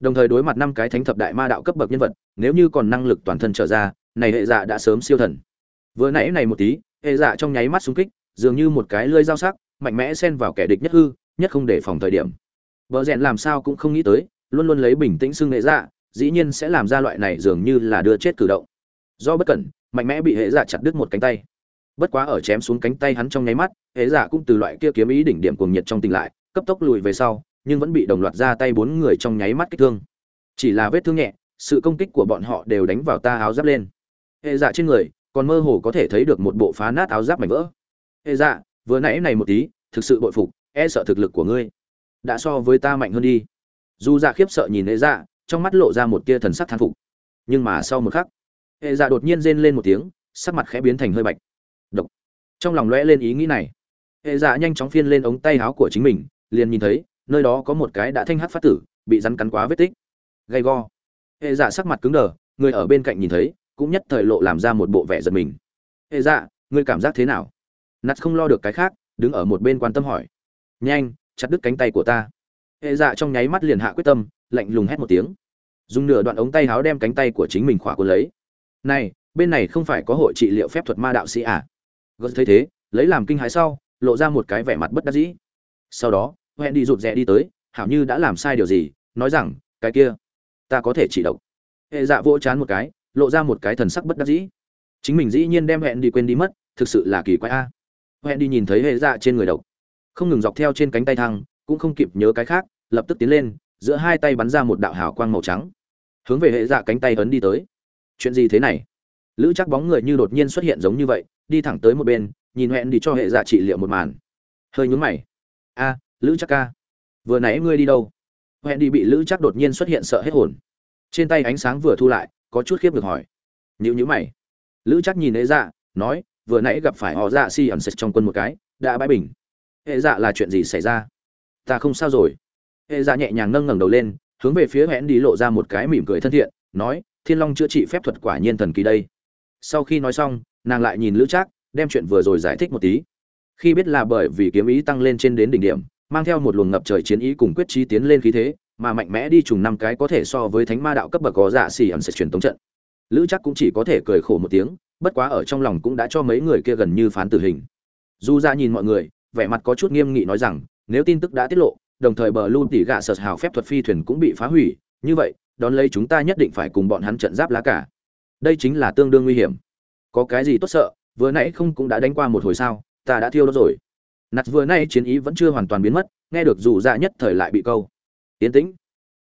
Speaker 1: Đồng thời đối mặt năm cái thánh thập đại ma đạo cấp bậc nhân vật nếu như còn năng lực toàn thân trở ra này hệ dạ đã sớm siêu thần. Vừa nãy này một tí hệ dạ trong nháy mắt xung kích dường như một cái lưỡi dao sắc mạnh mẽ xen vào kẻ địch nhất hư nhất không để phòng thời điểm. Bờ rèn làm sao cũng không nghĩ tới, luôn luôn lấy bình tĩnh xưng hệ dạ, dĩ nhiên sẽ làm ra loại này dường như là đưa chết cử động. Do bất cẩn, mạnh mẽ bị hệ dạ chặt đứt một cánh tay. Bất quá ở chém xuống cánh tay hắn trong nháy mắt, hễ dạ cũng từ loại kia kiếm ý đỉnh điểm cuồng nhiệt trong tình lại, cấp tốc lùi về sau, nhưng vẫn bị đồng loạt ra tay bốn người trong nháy mắt kích thương. Chỉ là vết thương nhẹ, sự công kích của bọn họ đều đánh vào ta áo giáp lên. Hệ dạ trên người, còn mơ hồ có thể thấy được một bộ phá nát áo giáp mảnh vỡ. Hệ dạ, vừa nãy này một tí, thực sự bội phục, e sợ thực lực của ngươi đã so với ta mạnh hơn đi dù dạ khiếp sợ nhìn hệ dạ trong mắt lộ ra một tia thần sắc thán phục nhưng mà sau một khắc hệ dạ đột nhiên rên lên một tiếng sắc mặt khẽ biến thành hơi bạch độc. Trong lòng lóe lên ý nghĩ này, hệ dạ nhanh chóng phiên lên ống tay áo của chính mình, liền nhìn thấy, nơi đó có một cái đã thanh hắc phát tử, bị rắn cắn quá vết tích. Gay go. Hệ dạ sắc mặt cứng đờ, người ở bên cạnh nhìn thấy, cũng nhất thời lộ làm ra một bộ vẻ giật mình. Hệ dạ ngươi cảm giác thế nào? Nạt không lo được cái khác, đứng ở một bên quan tâm hỏi. Nhanh, chặt đứt cánh tay của ta. Hệ dạ trong nháy mắt liền hạ quyết tâm, lạnh lùng hét một tiếng. Dùng nửa đoạn ống tay háo đem cánh tay của chính mình khỏa cuốn lấy. Này, bên này không phải có hội trị liệu phép thuật ma đạo sĩ à? Gớt thấy thế, lấy làm kinh hãi sau, lộ ra một cái vẻ mặt bất đắc dĩ. Sau đó hẹn đi rụt rè đi tới, hảo như đã làm sai điều gì, nói rằng, cái kia, ta có thể chỉ độc. Hệ dạ vỗ chán một cái, lộ ra một cái thần sắc bất đắc dĩ. Chính mình dĩ nhiên đem hẹn đi quên đi mất, thực sự là kỳ quái a. Hẹn đi nhìn thấy hệ dạ trên người độc, không ngừng dọc theo trên cánh tay thăng, cũng không kịp nhớ cái khác, lập tức tiến lên, giữa hai tay bắn ra một đạo hào quang màu trắng, hướng về hệ dạ cánh tay ấn đi tới. Chuyện gì thế này? Lữ chắc bóng người như đột nhiên xuất hiện giống như vậy đi thẳng tới một bên, nhìn hẹn đi cho hệ dạ trị liệu một màn. Hơi nhún mày. A, lữ chắc ca. Vừa nãy ngươi đi đâu? Hẹn đi bị lữ chắc đột nhiên xuất hiện sợ hết hồn. Trên tay ánh sáng vừa thu lại, có chút khiếp được hỏi. Nhữ nhữ mày. Lữ chắc nhìn hệ dạ nói, vừa nãy gặp phải họ dạ si ẩn sệt trong quân một cái, đã bãi bình. Hệ dạ là chuyện gì xảy ra? Ta không sao rồi. Hệ dạ nhẹ nhàng nâng ngẩng đầu lên, hướng về phía hẹn đi lộ ra một cái mỉm cười thân thiện, nói, thiên long chữa trị phép thuật quả nhiên thần kỳ đây. Sau khi nói xong nàng lại nhìn lữ trác, đem chuyện vừa rồi giải thích một tí. Khi biết là bởi vì kiếm ý tăng lên trên đến đỉnh điểm, mang theo một luồng ngập trời chiến ý cùng quyết trí tiến lên khí thế, mà mạnh mẽ đi trùng năm cái có thể so với thánh ma đạo cấp bậc có dạ xỉ ẩm sẽ truyền tống trận. Lữ chắc cũng chỉ có thể cười khổ một tiếng, bất quá ở trong lòng cũng đã cho mấy người kia gần như phán tử hình. Dù ra nhìn mọi người, vẻ mặt có chút nghiêm nghị nói rằng, nếu tin tức đã tiết lộ, đồng thời bờ luôn tỉ gạ sợt hào phép thuật phi thuyền cũng bị phá hủy, như vậy, đón lấy chúng ta nhất định phải cùng bọn hắn trận giáp lá cả. Đây chính là tương đương nguy hiểm có cái gì tốt sợ, vừa nãy không cũng đã đánh qua một hồi sao, ta đã thiêu đó rồi. Nặt vừa nay chiến ý vẫn chưa hoàn toàn biến mất, nghe được dù dạ nhất thời lại bị câu. Tiến tĩnh.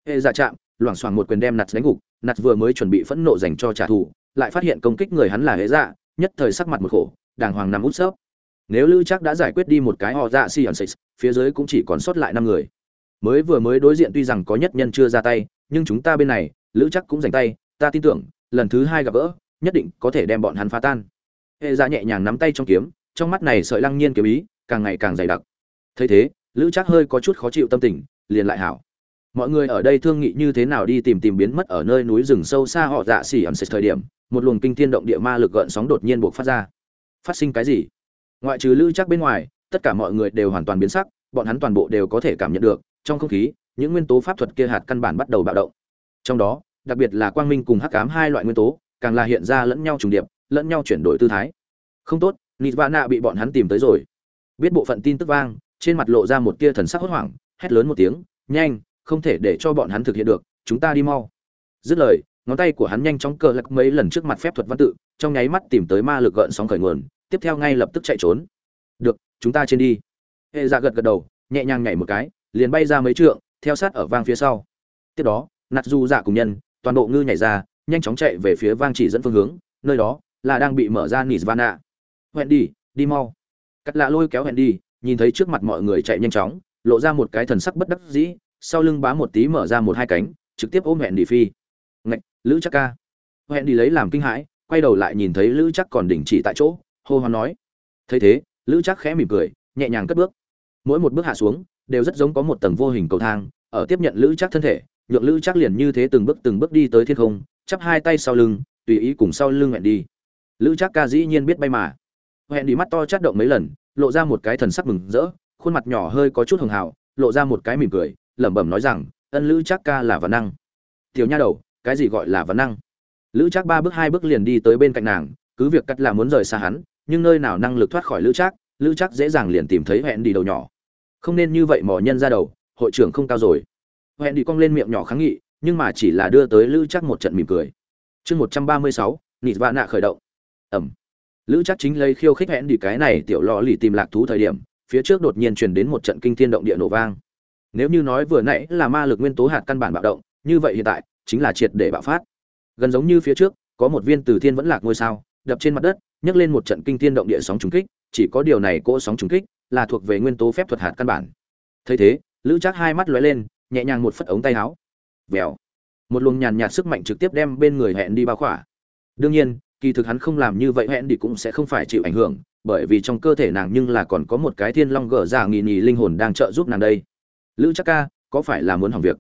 Speaker 1: Hệ dạ chạm, loảng xoảng một quyền đem nặt đánh gục nặt vừa mới chuẩn bị phẫn nộ dành cho trả thù, lại phát hiện công kích người hắn là hệ dạ nhất thời sắc mặt một khổ, đàng hoàng nằm út sấp. Nếu lữ chắc đã giải quyết đi một cái, họ dạ si ẩn phía dưới cũng chỉ còn sót lại năm người. Mới vừa mới đối diện tuy rằng có nhất nhân chưa ra tay, nhưng chúng ta bên này, lữ chắc cũng dành tay, ta tin tưởng, lần thứ hai gặp gỡ nhất định có thể đem bọn hắn phá tan. Hệ dạ nhẹ nhàng nắm tay trong kiếm, trong mắt này sợi lăng nhiên kiếm ý càng ngày càng dày đặc. Thấy thế, lữ chắc hơi có chút khó chịu tâm tình, liền lại hảo. Mọi người ở đây thương nghị như thế nào đi tìm tìm biến mất ở nơi núi rừng sâu xa họ dạ xỉ ẩm thời điểm, một luồng kinh thiên động địa ma lực gợn sóng đột nhiên buộc phát ra. Phát sinh cái gì? Ngoại trừ lữ chắc bên ngoài, tất cả mọi người đều hoàn toàn biến sắc, bọn hắn toàn bộ đều có thể cảm nhận được, trong không khí, những nguyên tố pháp thuật kia hạt căn bản bắt đầu bạo động. Trong đó, đặc biệt là quang minh cùng hắc ám hai loại nguyên tố càng là hiện ra lẫn nhau trùng điệp, lẫn nhau chuyển đổi tư thái. Không tốt nạ bị bọn hắn tìm tới rồi. Biết bộ phận tin tức vang, trên mặt lộ ra một tia thần sắc hốt hoảng, hét lớn một tiếng, nhanh, không thể để cho bọn hắn thực hiện được, chúng ta đi mau. Dứt lời, ngón tay của hắn nhanh chóng cờ lắc mấy lần trước mặt phép thuật văn tự, trong nháy mắt tìm tới ma lực gợn sóng khởi nguồn, tiếp theo ngay lập tức chạy trốn. Được, chúng ta trên đi. Hệ dạ gật gật đầu, nhẹ nhàng nhảy một cái, liền bay ra mấy trượng, theo sát ở vang phía sau. Tiếp đó nạt du dạ cùng nhân, toàn bộ ngư nhảy ra nhanh chóng chạy về phía vang chỉ dẫn phương hướng, nơi đó là đang bị mở ra nizvana hẹn đi đi mau. Cắt lạ lôi kéo hẹn đi nhìn thấy trước mặt mọi người chạy nhanh chóng, lộ ra một cái thần sắc bất đắc dĩ, sau lưng bá một tí mở ra một hai cánh, trực tiếp ôm hẹn đi phi. Ngạch, lữ chắc ca. Hẹn đi lấy làm kinh hãi, quay đầu lại nhìn thấy lữ chắc còn đình chỉ tại chỗ, hô hoán nói. Thấy thế, lữ chắc khẽ mỉm cười, nhẹ nhàng cất bước. Mỗi một bước hạ xuống, đều rất giống có một tầng vô hình cầu thang, ở tiếp nhận lữ chắc thân thể, nhượng lữ chắc liền như thế từng bước từng bước đi tới thiên không chắp hai tay sau lưng, tùy ý cùng sau lưng hẹn đi. Lữ chắc ca dĩ nhiên biết bay mà. Hẹn đi mắt to chát động mấy lần, lộ ra một cái thần sắc mừng rỡ, khuôn mặt nhỏ hơi có chút hường hào, lộ ra một cái mỉm cười, lẩm bẩm nói rằng, ân lữ chắc ca là văn năng. Tiểu nha đầu, cái gì gọi là văn năng? Lữ chắc ba bước hai bước liền đi tới bên cạnh nàng, cứ việc cắt là muốn rời xa hắn, nhưng nơi nào năng lực thoát khỏi lữ chắc lữ chắc dễ dàng liền tìm thấy hẹn đi đầu nhỏ. Không nên như vậy mỏ nhân ra đầu, hội trưởng không cao rồi. Hẹn đi cong lên miệng nhỏ kháng nghị nhưng mà chỉ là đưa tới lữ chắc một trận mỉm cười. Chương một trăm ba mươi sáu nịt vạ nạ khởi động. Ẩm. Lữ chắc chính lấy khiêu khích hẹn đi cái này tiểu lò lì tìm lạc thú thời điểm, phía trước đột nhiên truyền đến một trận kinh thiên động địa nổ vang. Nếu như nói vừa nãy là ma lực nguyên tố hạt căn bản bạo động, như vậy hiện tại, chính là triệt để bạo phát. Gần giống như phía trước, có một viên từ thiên vẫn lạc ngôi sao, đập trên mặt đất, nhấc lên một trận kinh thiên động địa sóng trùng kích, chỉ có điều này cỗ sóng trùng kích là thuộc về nguyên tố phép thuật hạt căn bản. Thấy thế, lữ chắc hai mắt lóe lên, nhẹ nhàng một phất ống tay áo vèo. Một luồng nhàn nhạt sức mạnh trực tiếp đem bên người hẹn đi bao khỏa. Đương nhiên, kỳ thực hắn không làm như vậy hẹn đi cũng sẽ không phải chịu ảnh hưởng, bởi vì trong cơ thể nàng nhưng là còn có một cái thiên long gở giả nghỉ nghỉ linh hồn đang trợ giúp nàng đây. Lữ chắc ca, có phải là muốn hỏng việc?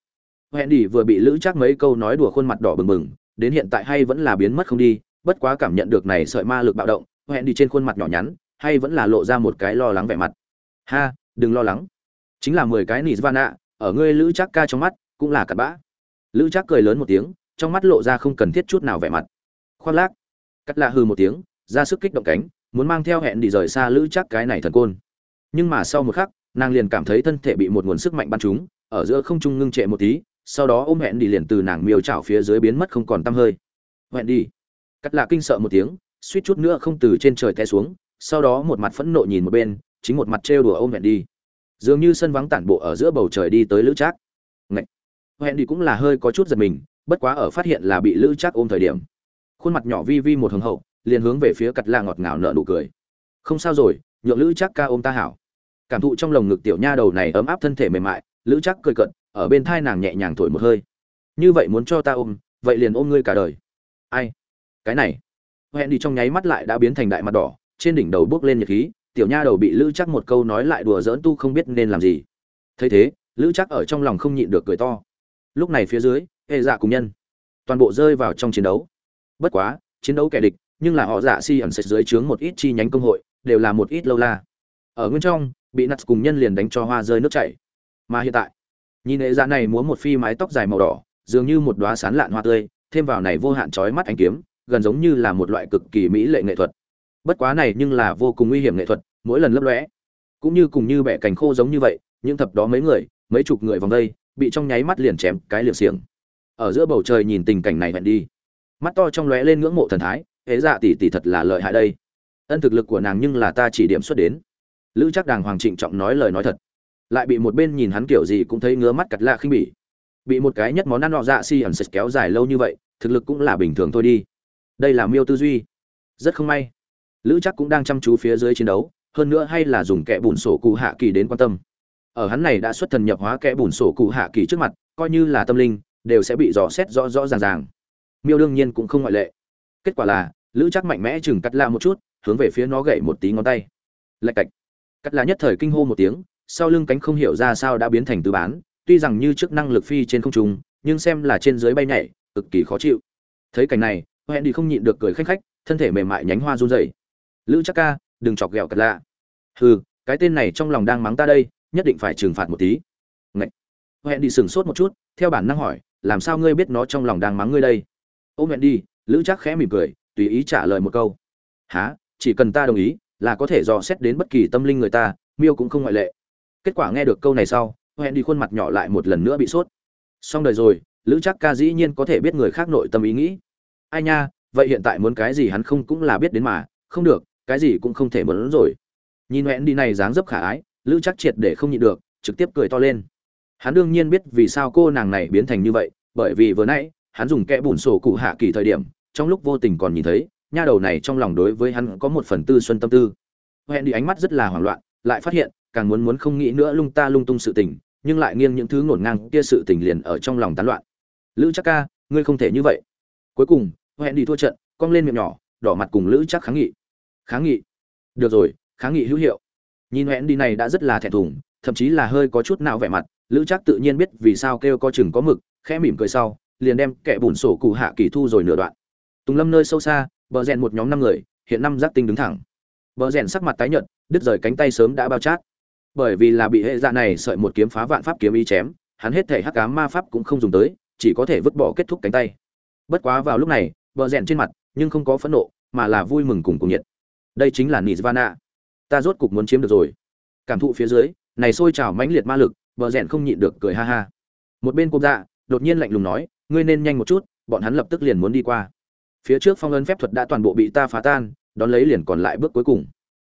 Speaker 1: Hẹn đi vừa bị lữ chắc mấy câu nói đùa khuôn mặt đỏ bừng bừng, đến hiện tại hay vẫn là biến mất không đi, bất quá cảm nhận được này sợi ma lực bạo động, hẹn đi trên khuôn mặt nhỏ nhắn, hay vẫn là lộ ra một cái lo lắng vẻ mặt. Ha, đừng lo lắng. Chính là mười cái nỉ vana ở ngươi lữ chắc ca trong mắt, cũng là cặn bã lữ Trác cười lớn một tiếng, trong mắt lộ ra không cần thiết chút nào vẻ mặt. Khoác lác. Cắt lạ hư một tiếng, ra sức kích động cánh, muốn mang theo hẹn đi rời xa lữ Trác cái này thần côn. Nhưng mà sau một khắc, nàng liền cảm thấy thân thể bị một nguồn sức mạnh bắn trúng, ở giữa không trung ngưng trệ một tí, sau đó ôm hẹn đi liền từ nàng miêu chảo phía dưới biến mất không còn tăm hơi. Hẹn đi. Cắt lạ kinh sợ một tiếng, suýt chút nữa không từ trên trời té xuống, sau đó một mặt phẫn nộ nhìn một bên, chính một mặt trêu đùa ôm hẹn đi. Dường như sân vắng tản bộ ở giữa bầu trời đi tới lữ trác hẹn đi cũng là hơi có chút giật mình, bất quá ở phát hiện là bị lữ trác ôm thời điểm. Khuôn mặt nhỏ vi vi một hứng hậu, liền hướng về phía cặt la ngọt ngào nở nụ cười. Không sao rồi, nhượng lữ trác ca ôm ta hảo. Cảm thụ trong lồng ngực tiểu nha đầu này ấm áp thân thể mềm mại, lữ trác cười cận ở bên thai nàng nhẹ nhàng thổi một hơi. Như vậy muốn cho ta ôm, vậy liền ôm ngươi cả đời. Ai? Cái này. Hẹn đi trong nháy mắt lại đã biến thành đại mặt đỏ, trên đỉnh đầu bước lên nhiệt khí, tiểu nha đầu bị lữ chắc một câu nói lại đùa giỡn tu không biết nên làm gì. Thấy thế, lữ chắc ở trong lòng không nhịn được cười to lúc này phía dưới, hệ dạ cùng nhân, toàn bộ rơi vào trong chiến đấu. Bất quá, chiến đấu kẻ địch, nhưng là họ dạ si ẩn sệt dưới trướng một ít chi nhánh công hội, đều là một ít lâu la. Ở nguyên trong, bị nặt cùng nhân liền đánh cho hoa rơi nước chảy. Mà hiện tại, nhìn hệ dạ này múa một phi mái tóc dài màu đỏ, dường như một đóa sán lạn hoa tươi, thêm vào này vô hạn chói mắt ánh kiếm, gần giống như là một loại cực kỳ mỹ lệ nghệ thuật. Bất quá này nhưng là vô cùng nguy hiểm nghệ thuật, mỗi lần lấp lóe, cũng như cùng như bẻ cành khô giống như vậy, những thập đó mấy người, mấy chục người vòng đây bị trong nháy mắt liền chém cái liều xiềng. Ở giữa bầu trời nhìn tình cảnh này hẹn đi. Mắt to trong lóe lên ngưỡng mộ thần thái hễ dạ tỷ tỷ thật là lợi hại đây. Ân thực lực của nàng nhưng là ta chỉ điểm xuất đến. Lữ chắc đàng hoàng trịnh trọng nói lời nói thật. Lại bị một bên nhìn hắn kiểu gì cũng thấy ngứa mắt cặt lạ khinh bỉ. Bị một cái nhất món ăn nọ dạ si ẩn sệt kéo dài lâu như vậy, thực lực cũng là bình thường thôi đi. Đây là miêu tư duy. Rất không may. Lữ chắc cũng đang chăm chú phía dưới chiến đấu, hơn nữa hay là dùng kẻ bùn sổ cụ hạ kỳ đến quan tâm ở hắn này đã xuất thần nhập hóa kẻ bùn sổ cụ hạ kỳ trước mặt, coi như là tâm linh, đều sẽ bị dò xét rõ rõ ràng ràng. Miêu đương nhiên cũng không ngoại lệ. Kết quả là, lữ chắc mạnh mẽ chừng cắt la một chút, hướng về phía nó gậy một tí ngón tay. Lạch cạch. Cắt la nhất thời kinh hô một tiếng, sau lưng cánh không hiểu ra sao đã biến thành tứ bán, tuy rằng như trước năng lực phi trên không trung, nhưng xem là trên dưới bay nhảy, cực kỳ khó chịu. Thấy cảnh này hẹn đi không nhịn được cười khanh khách, thân thể mềm mại nhánh hoa run rẩy. Lữ chắc ca, đừng chọc ghẹo cắt la. Hừ, cái tên này trong lòng đang mắng ta đây nhất định phải trừng phạt một tí. Ngậy. hẹn đi sừng sốt một chút, theo bản năng hỏi, làm sao ngươi biết nó trong lòng đang mắng ngươi đây? Ô hẹn đi lữ chắc khẽ mỉm cười, tùy ý trả lời một câu. Há chỉ cần ta đồng ý, là có thể dò xét đến bất kỳ tâm linh người ta, miêu cũng không ngoại lệ. Kết quả nghe được câu này sau hẹn đi khuôn mặt nhỏ lại một lần nữa bị sốt. Xong đời rồi, lữ chắc ca dĩ nhiên có thể biết người khác nội tâm ý nghĩ. Ai nha, vậy hiện tại muốn cái gì hắn không cũng là biết đến mà, không được, cái gì cũng không thể muốn rồi. Nhìn hẹn đi này dáng dấp khả ái lữ chắc triệt để không nhịn được, trực tiếp cười to lên. Hắn đương nhiên biết vì sao cô nàng này biến thành như vậy, bởi vì vừa nãy, hắn dùng kẽ bùn sổ cụ hạ kỳ thời điểm, trong lúc vô tình còn nhìn thấy, nha đầu này trong lòng đối với hắn có một phần tư xuân tâm tư. Hẹn đi ánh mắt rất là hoảng loạn, lại phát hiện, càng muốn muốn không nghĩ nữa lung ta lung tung sự tình, nhưng lại nghiêng những thứ ngổn ngang kia sự tình liền ở trong lòng tán loạn. Lữ chắc ca, ngươi không thể như vậy. Cuối cùng, hẹn đi thua trận, cong lên miệng nhỏ, đỏ mặt cùng lữ chắc kháng nghị. Kháng nghị. Được rồi, kháng nghị hữu hiệu nhìn hoẹn đi này đã rất là thẹn thùng, thậm chí là hơi có chút nào vẻ mặt, lữ chắc tự nhiên biết vì sao kêu có chừng có mực, khẽ mỉm cười sau, liền đem kẻ bùn sổ cụ hạ kỳ thu rồi nửa đoạn. Tùng lâm nơi sâu xa, bờ rèn một nhóm năm người, hiện năm giác tinh đứng thẳng. Bờ rèn sắc mặt tái nhợt, đứt rời cánh tay sớm đã bao chát bởi vì là bị hệ dạ này sợi một kiếm phá vạn pháp kiếm y chém, hắn hết thể hắc cá ma pháp cũng không dùng tới, chỉ có thể vứt bỏ kết thúc cánh tay. Bất quá vào lúc này, bờ rèn trên mặt, nhưng không có phẫn nộ, mà là vui mừng cùng cùng nhiệt. Đây chính là nizvana ta rốt cục muốn chiếm được rồi. Cảm thụ phía dưới, này sôi trào mãnh liệt ma lực, bờ rèn không nhịn được cười ha ha. Một bên cụm dạ đột nhiên lạnh lùng nói, ngươi nên nhanh một chút, bọn hắn lập tức liền muốn đi qua. Phía trước phong ấn phép thuật đã toàn bộ bị ta phá tan, đón lấy liền còn lại bước cuối cùng.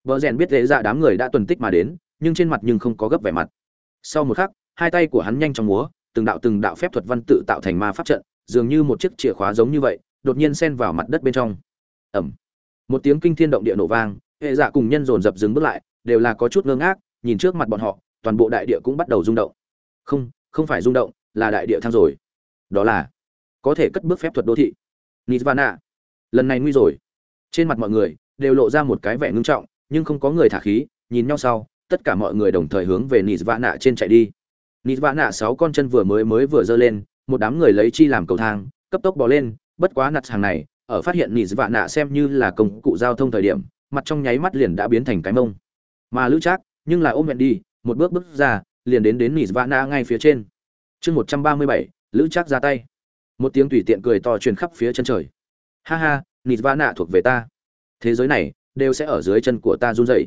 Speaker 1: Bờ rèn biết lễ dạ đám người đã tuần tích mà đến, nhưng trên mặt nhưng không có gấp vẻ mặt. Sau một khắc, hai tay của hắn nhanh chóng múa, từng đạo từng đạo phép thuật văn tự tạo thành ma pháp trận, dường như một chiếc chìa khóa giống như vậy, đột nhiên xen vào mặt đất bên trong. Ẩm một tiếng kinh thiên động địa nổ vang hệ dạ cùng nhân dồn dập dừng bước lại, đều là có chút ngơ ngác, nhìn trước mặt bọn họ, toàn bộ đại địa cũng bắt đầu rung động. Không không phải rung động, là đại địa thăng rồi. Đó là, có thể cất bước phép thuật đô thị. Nirvana. Lần này nguy rồi. Trên mặt mọi người đều lộ ra một cái vẻ ngưng trọng, nhưng không có người thả khí, nhìn nhau sau, tất cả mọi người đồng thời hướng về nirvana trên chạy đi. Nirvana sáu con chân vừa mới mới vừa giơ lên, một đám người lấy chi làm cầu thang, cấp tốc bò lên, bất quá nặt hàng này, ở phát hiện nirvana xem như là công cụ giao thông thời điểm mặt trong nháy mắt liền đã biến thành cái mông. Mà lữ trác nhưng là ôm hẹn đi một bước bước ra liền đến đến nirvana ngay phía trên. Chương một trăm ba mươi bảy lữ trác ra tay. Một tiếng tùy tiện cười to truyền khắp phía chân trời. Ha ha nirvana thuộc về ta. Thế giới này đều sẽ ở dưới chân của ta run rẩy.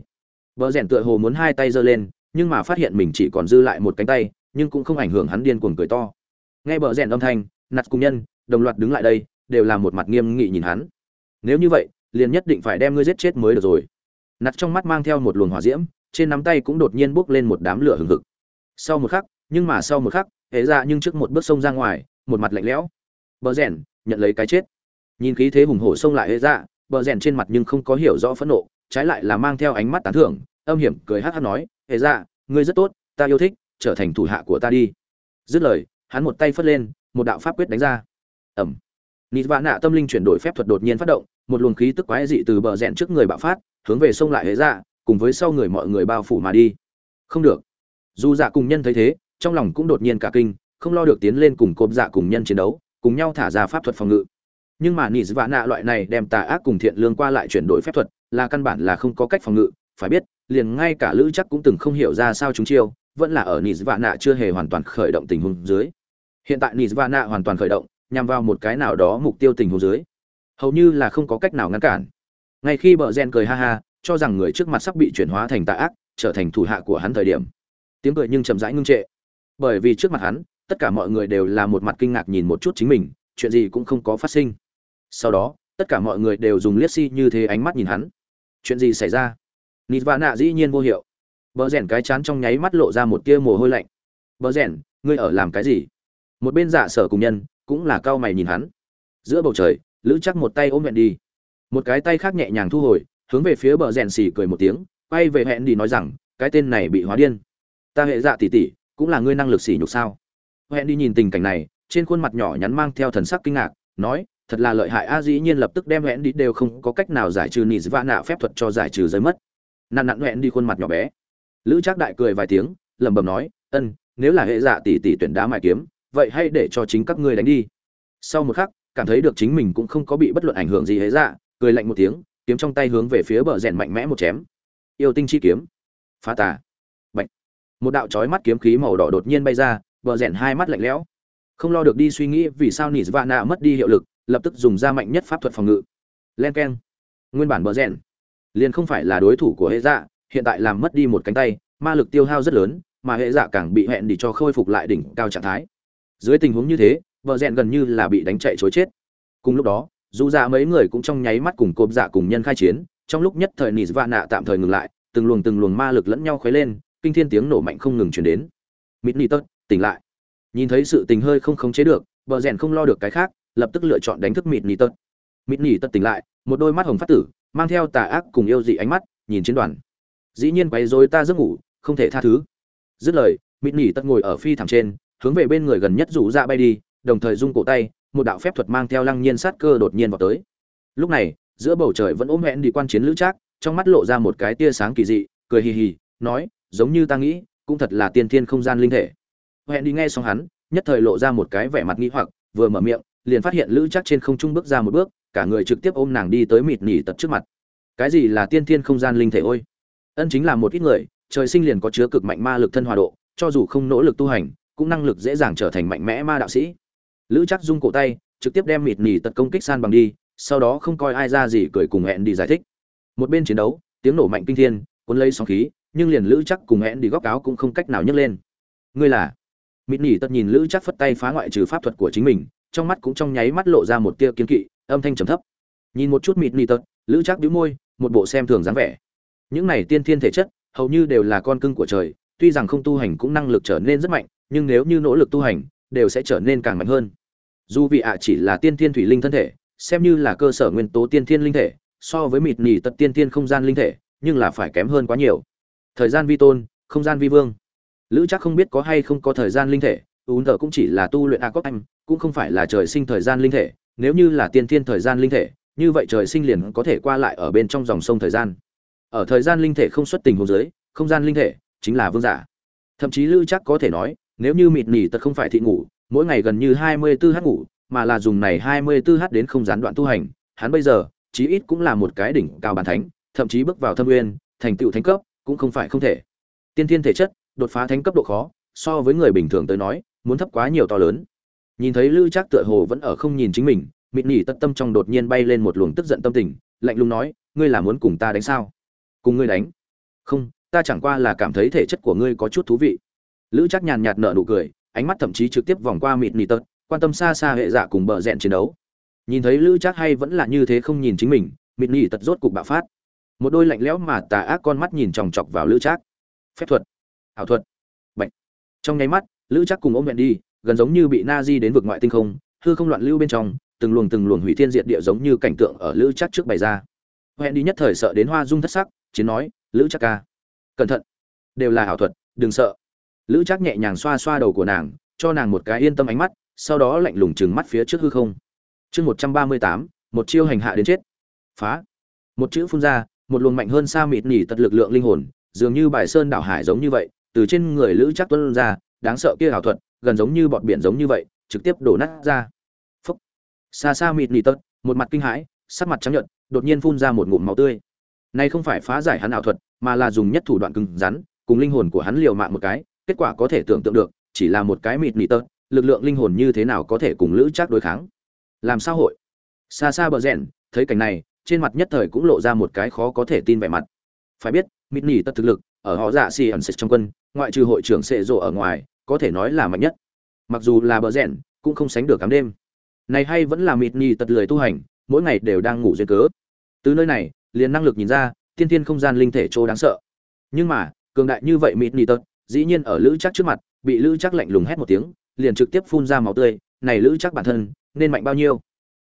Speaker 1: Bờ rèn tựa hồ muốn hai tay giơ lên, nhưng mà phát hiện mình chỉ còn dư lại một cánh tay, nhưng cũng không ảnh hưởng hắn điên cuồng cười to. Nghe bờ rèn âm thanh nặt cùng nhân đồng loạt đứng lại đây đều là một mặt nghiêm nghị nhìn hắn. Nếu như vậy liền nhất định phải đem ngươi giết chết mới được rồi. Nặt trong mắt mang theo một luồng hỏa diễm, trên nắm tay cũng đột nhiên bốc lên một đám lửa hừng hực. Sau một khắc, nhưng mà sau một khắc, hệ ra nhưng trước một bước sông ra ngoài, một mặt lạnh lẽo. Bờ rèn, nhận lấy cái chết. Nhìn khí thế hùng hổ xông lại hệ ra bờ rèn trên mặt nhưng không có hiểu rõ phẫn nộ, trái lại là mang theo ánh mắt tán thưởng, âm hiểm cười hát hát nói, hệ ra ngươi rất tốt, ta yêu thích, trở thành thủ hạ của ta đi. Dứt lời, hắn một tay phất lên, một đạo pháp quyết đánh ra. Ẩm nịt vạ nạ tâm linh chuyển đổi phép thuật đột nhiên phát động một luồng khí tức quái dị từ bờ rẽn trước người bạo phát, hướng về sông lại hễ dạ cùng với sau người mọi người bao phủ mà đi. Không được. Dù dạ cùng nhân thấy thế, trong lòng cũng đột nhiên cả kinh, không lo được tiến lên cùng cộp dạ cùng nhân chiến đấu, cùng nhau thả ra pháp thuật phòng ngự. Nhưng mà nỉ vạ nạ loại này đem tà ác cùng thiện lương qua lại chuyển đổi phép thuật, là căn bản là không có cách phòng ngự, phải biết, liền ngay cả lữ chắc cũng từng không hiểu ra sao chúng chiêu, vẫn là ở nỉ vạ nạ chưa hề hoàn toàn khởi động tình huống dưới. Hiện tại nỉ vạ nạ hoàn toàn khởi động, nhằm vào một cái nào đó mục tiêu tình huống dưới hầu như là không có cách nào ngăn cản. Ngay khi bờ gen cười ha ha, cho rằng người trước mặt sắp bị chuyển hóa thành tà ác, trở thành thủ hạ của hắn thời điểm, tiếng cười nhưng chậm rãi ngưng trệ. Bởi vì trước mặt hắn, tất cả mọi người đều là một mặt kinh ngạc nhìn một chút chính mình, chuyện gì cũng không có phát sinh. Sau đó, tất cả mọi người đều dùng liếc si như thế ánh mắt nhìn hắn. Chuyện gì xảy ra? Nịt và nạ dĩ nhiên vô hiệu. Bờ rèn cái chán trong nháy mắt lộ ra một tia mồ hôi lạnh. Bờ rèn, ngươi ở làm cái gì? Một bên dạ sở cùng nhân, cũng là cao mày nhìn hắn. Giữa bầu trời lữ chắc một tay ôm hẹn đi. Một cái tay khác nhẹ nhàng thu hồi, hướng về phía bờ rèn xì cười một tiếng, quay về hẹn đi nói rằng, cái tên này bị hóa điên. Ta hệ dạ tỉ tỉ cũng là ngươi năng lực xỉ nhục sao? Hẹn đi nhìn tình cảnh này, trên khuôn mặt nhỏ nhắn mang theo thần sắc kinh ngạc, nói, thật là lợi hại a, dĩ nhiên lập tức đem hẹn đi đều không có cách nào giải trừ nị vạ nạ phép thuật cho giải trừ giới mất. Nạn nặn hẹn đi khuôn mặt nhỏ bé. Lữ trác đại cười vài tiếng, lẩm bẩm nói, ân, nếu là hệ dạ tỷ tỷ tuyển đá mài kiếm, vậy hãy để cho chính các ngươi đánh đi. Sau một khắc cảm thấy được chính mình cũng không có bị bất luận ảnh hưởng gì hết dạ cười lạnh một tiếng, kiếm trong tay hướng về phía bờ rèn mạnh mẽ một chém. Yêu tinh chi kiếm. Phá tà. Bệnh một đạo chói mắt kiếm khí màu đỏ đột nhiên bay ra, bờ rèn hai mắt lạnh lẽo. Không lo được đi suy nghĩ vì sao nỉ vạ mất đi hiệu lực, lập tức dùng ra mạnh nhất pháp thuật phòng ngự. Len keng. Nguyên bản bờ rèn. Liền không phải là đối thủ của hệ dạ hiện tại làm mất đi một cánh tay, ma lực tiêu hao rất lớn, mà hệ dạ càng bị hẹn để cho khôi phục lại đỉnh cao trạng thái. Dưới tình huống như thế Bờ rèn gần như là bị đánh chạy chối chết. Cùng lúc đó, dù dạ mấy người cũng trong nháy mắt cùng cộp dạ cùng nhân khai chiến, trong lúc nhất thời nịt vạ nạ tạm thời ngừng lại, từng luồng từng luồng ma lực lẫn nhau khuấy lên, kinh thiên tiếng nổ mạnh không ngừng chuyển đến. Mít nỉ tớt, tỉnh lại. Nhìn thấy sự tình hơi không khống chế được, bờ rèn không lo được cái khác, lập tức lựa chọn đánh thức mịt nỉ tớt. Mịt nỉ tớt tỉnh lại, một đôi mắt hồng phát tử, mang theo tà ác cùng yêu dị ánh mắt, nhìn chiến đoàn. Dĩ nhiên quấy rối ta giấc ngủ, không thể tha thứ. Dứt lời, mịt nỉ tất ngồi ở phi thẳng trên, hướng về bên người gần nhất rủ ra bay đi đồng thời rung cổ tay, một đạo phép thuật mang theo lăng nhiên sát cơ đột nhiên vào tới. Lúc này, giữa bầu trời vẫn ôm hẹn đi quan chiến lữ trác, trong mắt lộ ra một cái tia sáng kỳ dị, cười hì hì, nói, giống như ta nghĩ, cũng thật là tiên thiên không gian linh thể. Hẹn đi nghe xong hắn, nhất thời lộ ra một cái vẻ mặt nghi hoặc, vừa mở miệng, liền phát hiện lữ trác trên không trung bước ra một bước, cả người trực tiếp ôm nàng đi tới mịt nỉ tật trước mặt. Cái gì là tiên thiên không gian linh thể ôi? Ân chính là một ít người, trời sinh liền có chứa cực mạnh ma lực thân hòa độ, cho dù không nỗ lực tu hành, cũng năng lực dễ dàng trở thành mạnh mẽ ma đạo sĩ lữ chắc dung cổ tay, trực tiếp đem mịt nỉ tật công kích san bằng đi, sau đó không coi ai ra gì cười cùng hẹn đi giải thích. Một bên chiến đấu, tiếng nổ mạnh kinh thiên, cuốn lấy sóng khí, nhưng liền lữ chắc cùng hẹn đi góc áo cũng không cách nào nhấc lên. Ngươi là? Mịt nỉ tật nhìn lữ chắc phất tay phá ngoại trừ pháp thuật của chính mình, trong mắt cũng trong nháy mắt lộ ra một tia kiên kỵ, âm thanh trầm thấp. Nhìn một chút mịt nỉ tật, lữ chắc bĩu môi, một bộ xem thường dáng vẻ. Những này tiên thiên thể chất, hầu như đều là con cưng của trời, tuy rằng không tu hành cũng năng lực trở nên rất mạnh, nhưng nếu như nỗ lực tu hành đều sẽ trở nên càng mạnh hơn. Dù vị ạ chỉ là tiên thiên thủy linh thân thể, xem như là cơ sở nguyên tố tiên thiên linh thể, so với mịt nỉ tật tiên thiên không gian linh thể, nhưng là phải kém hơn quá nhiều. Thời gian vi tôn, không gian vi vương. Lữ chắc không biết có hay không có thời gian linh thể, ún thờ cũng chỉ là tu luyện a cóc anh, cũng không phải là trời sinh thời gian linh thể. Nếu như là tiên thiên thời gian linh thể, như vậy trời sinh liền có thể qua lại ở bên trong dòng sông thời gian. Ở thời gian linh thể không xuất tình hồ dưới, không gian linh thể chính là vương giả. Thậm chí lữ chắc có thể nói nếu như mịt nỉ tật không phải thị ngủ, mỗi ngày gần như hai mươi 24 h ngủ, mà là dùng này hai mươi 24 h đến không gián đoạn tu hành, hắn bây giờ, chí ít cũng là một cái đỉnh cao bản thánh, thậm chí bước vào thâm nguyên, thành tựu thánh cấp, cũng không phải không thể. Tiên thiên thể chất, đột phá thánh cấp độ khó, so với người bình thường tới nói, muốn thấp quá nhiều to lớn. Nhìn thấy lữ trác tựa hồ vẫn ở không nhìn chính mình, mịt nỉ tất tâm trong đột nhiên bay lên một luồng tức giận tâm tình, lạnh lùng nói, ngươi là muốn cùng ta đánh sao? Cùng ngươi đánh. Không, ta chẳng qua là cảm thấy thể chất của ngươi có chút thú vị lữ chắc nhàn nhạt nở nụ cười, ánh mắt thậm chí trực tiếp vòng qua mịt nỉ tật, quan tâm xa xa hệ dạ cùng bờ rẽn chiến đấu. Nhìn thấy lữ chắc hay vẫn là như thế không nhìn chính mình, mịt nỉ tật rốt cục bạo phát. Một đôi lạnh lẽo mà tà ác con mắt nhìn chòng chọc vào lữ trác. Phép thuật. Ảo thuật. Bệnh. Trong nháy mắt, lữ trác cùng ôm hẹn đi, gần giống như bị na di đến vực ngoại tinh không, hư không loạn lưu bên trong, từng luồng từng luồng hủy thiên diệt địa giống như cảnh tượng ở lữ trác trước bày ra. Hẹn đi nhất thời sợ đến hoa dung thất sắc, chiến nói, lữ trác ca, cẩn thận, đều là ảo thuật, đừng sợ lữ trác nhẹ nhàng xoa xoa đầu của nàng, cho nàng một cái yên tâm ánh mắt, sau đó lạnh lùng chừng mắt phía trước hư không. Chương một trăm ba mươi tám, một chiêu hành hạ đến chết. Phá. Một chữ phun ra, một luồng mạnh hơn xa mịt nỉ tật lực lượng linh hồn, dường như bài sơn đảo hải giống như vậy, từ trên người lữ chắc tuân ra, đáng sợ kia ảo thuật, gần giống như bọt biển giống như vậy, trực tiếp đổ nát ra. Phúc. Xa xa mịt nỉ tật, một mặt kinh hãi, sắc mặt trắng nhợt, đột nhiên phun ra một ngụm máu tươi. Này không phải phá giải hắn ảo thuật, mà là dùng nhất thủ đoạn cứng rắn, cùng linh hồn của hắn liều mạng một cái kết quả có thể tưởng tượng được, chỉ là một cái mịt mịt tớt lực lượng linh hồn như thế nào có thể cùng lữ chắc đối kháng. Làm sao hội? Xa xa bờ rèn thấy cảnh này, trên mặt nhất thời cũng lộ ra một cái khó có thể tin vẻ mặt. Phải biết, mịt nỉ tất thực lực, ở họ dạ xì ẩn xịt trong quân, ngoại trừ hội trưởng sệ rộ ở ngoài, có thể nói là mạnh nhất. Mặc dù là bờ Rèn cũng không sánh được cắm đêm. Này hay vẫn là mịt nỉ tật lười tu hành, mỗi ngày đều đang ngủ duyên cớ. Từ nơi này, liền năng lực nhìn ra, tiên tiên không gian linh thể chỗ đáng sợ. Nhưng mà, cường đại như vậy mịt nỉ tật dĩ nhiên ở lữ chắc trước mặt, bị lữ chắc lạnh lùng hét một tiếng, liền trực tiếp phun ra máu tươi, này lữ chắc bản thân, nên mạnh bao nhiêu?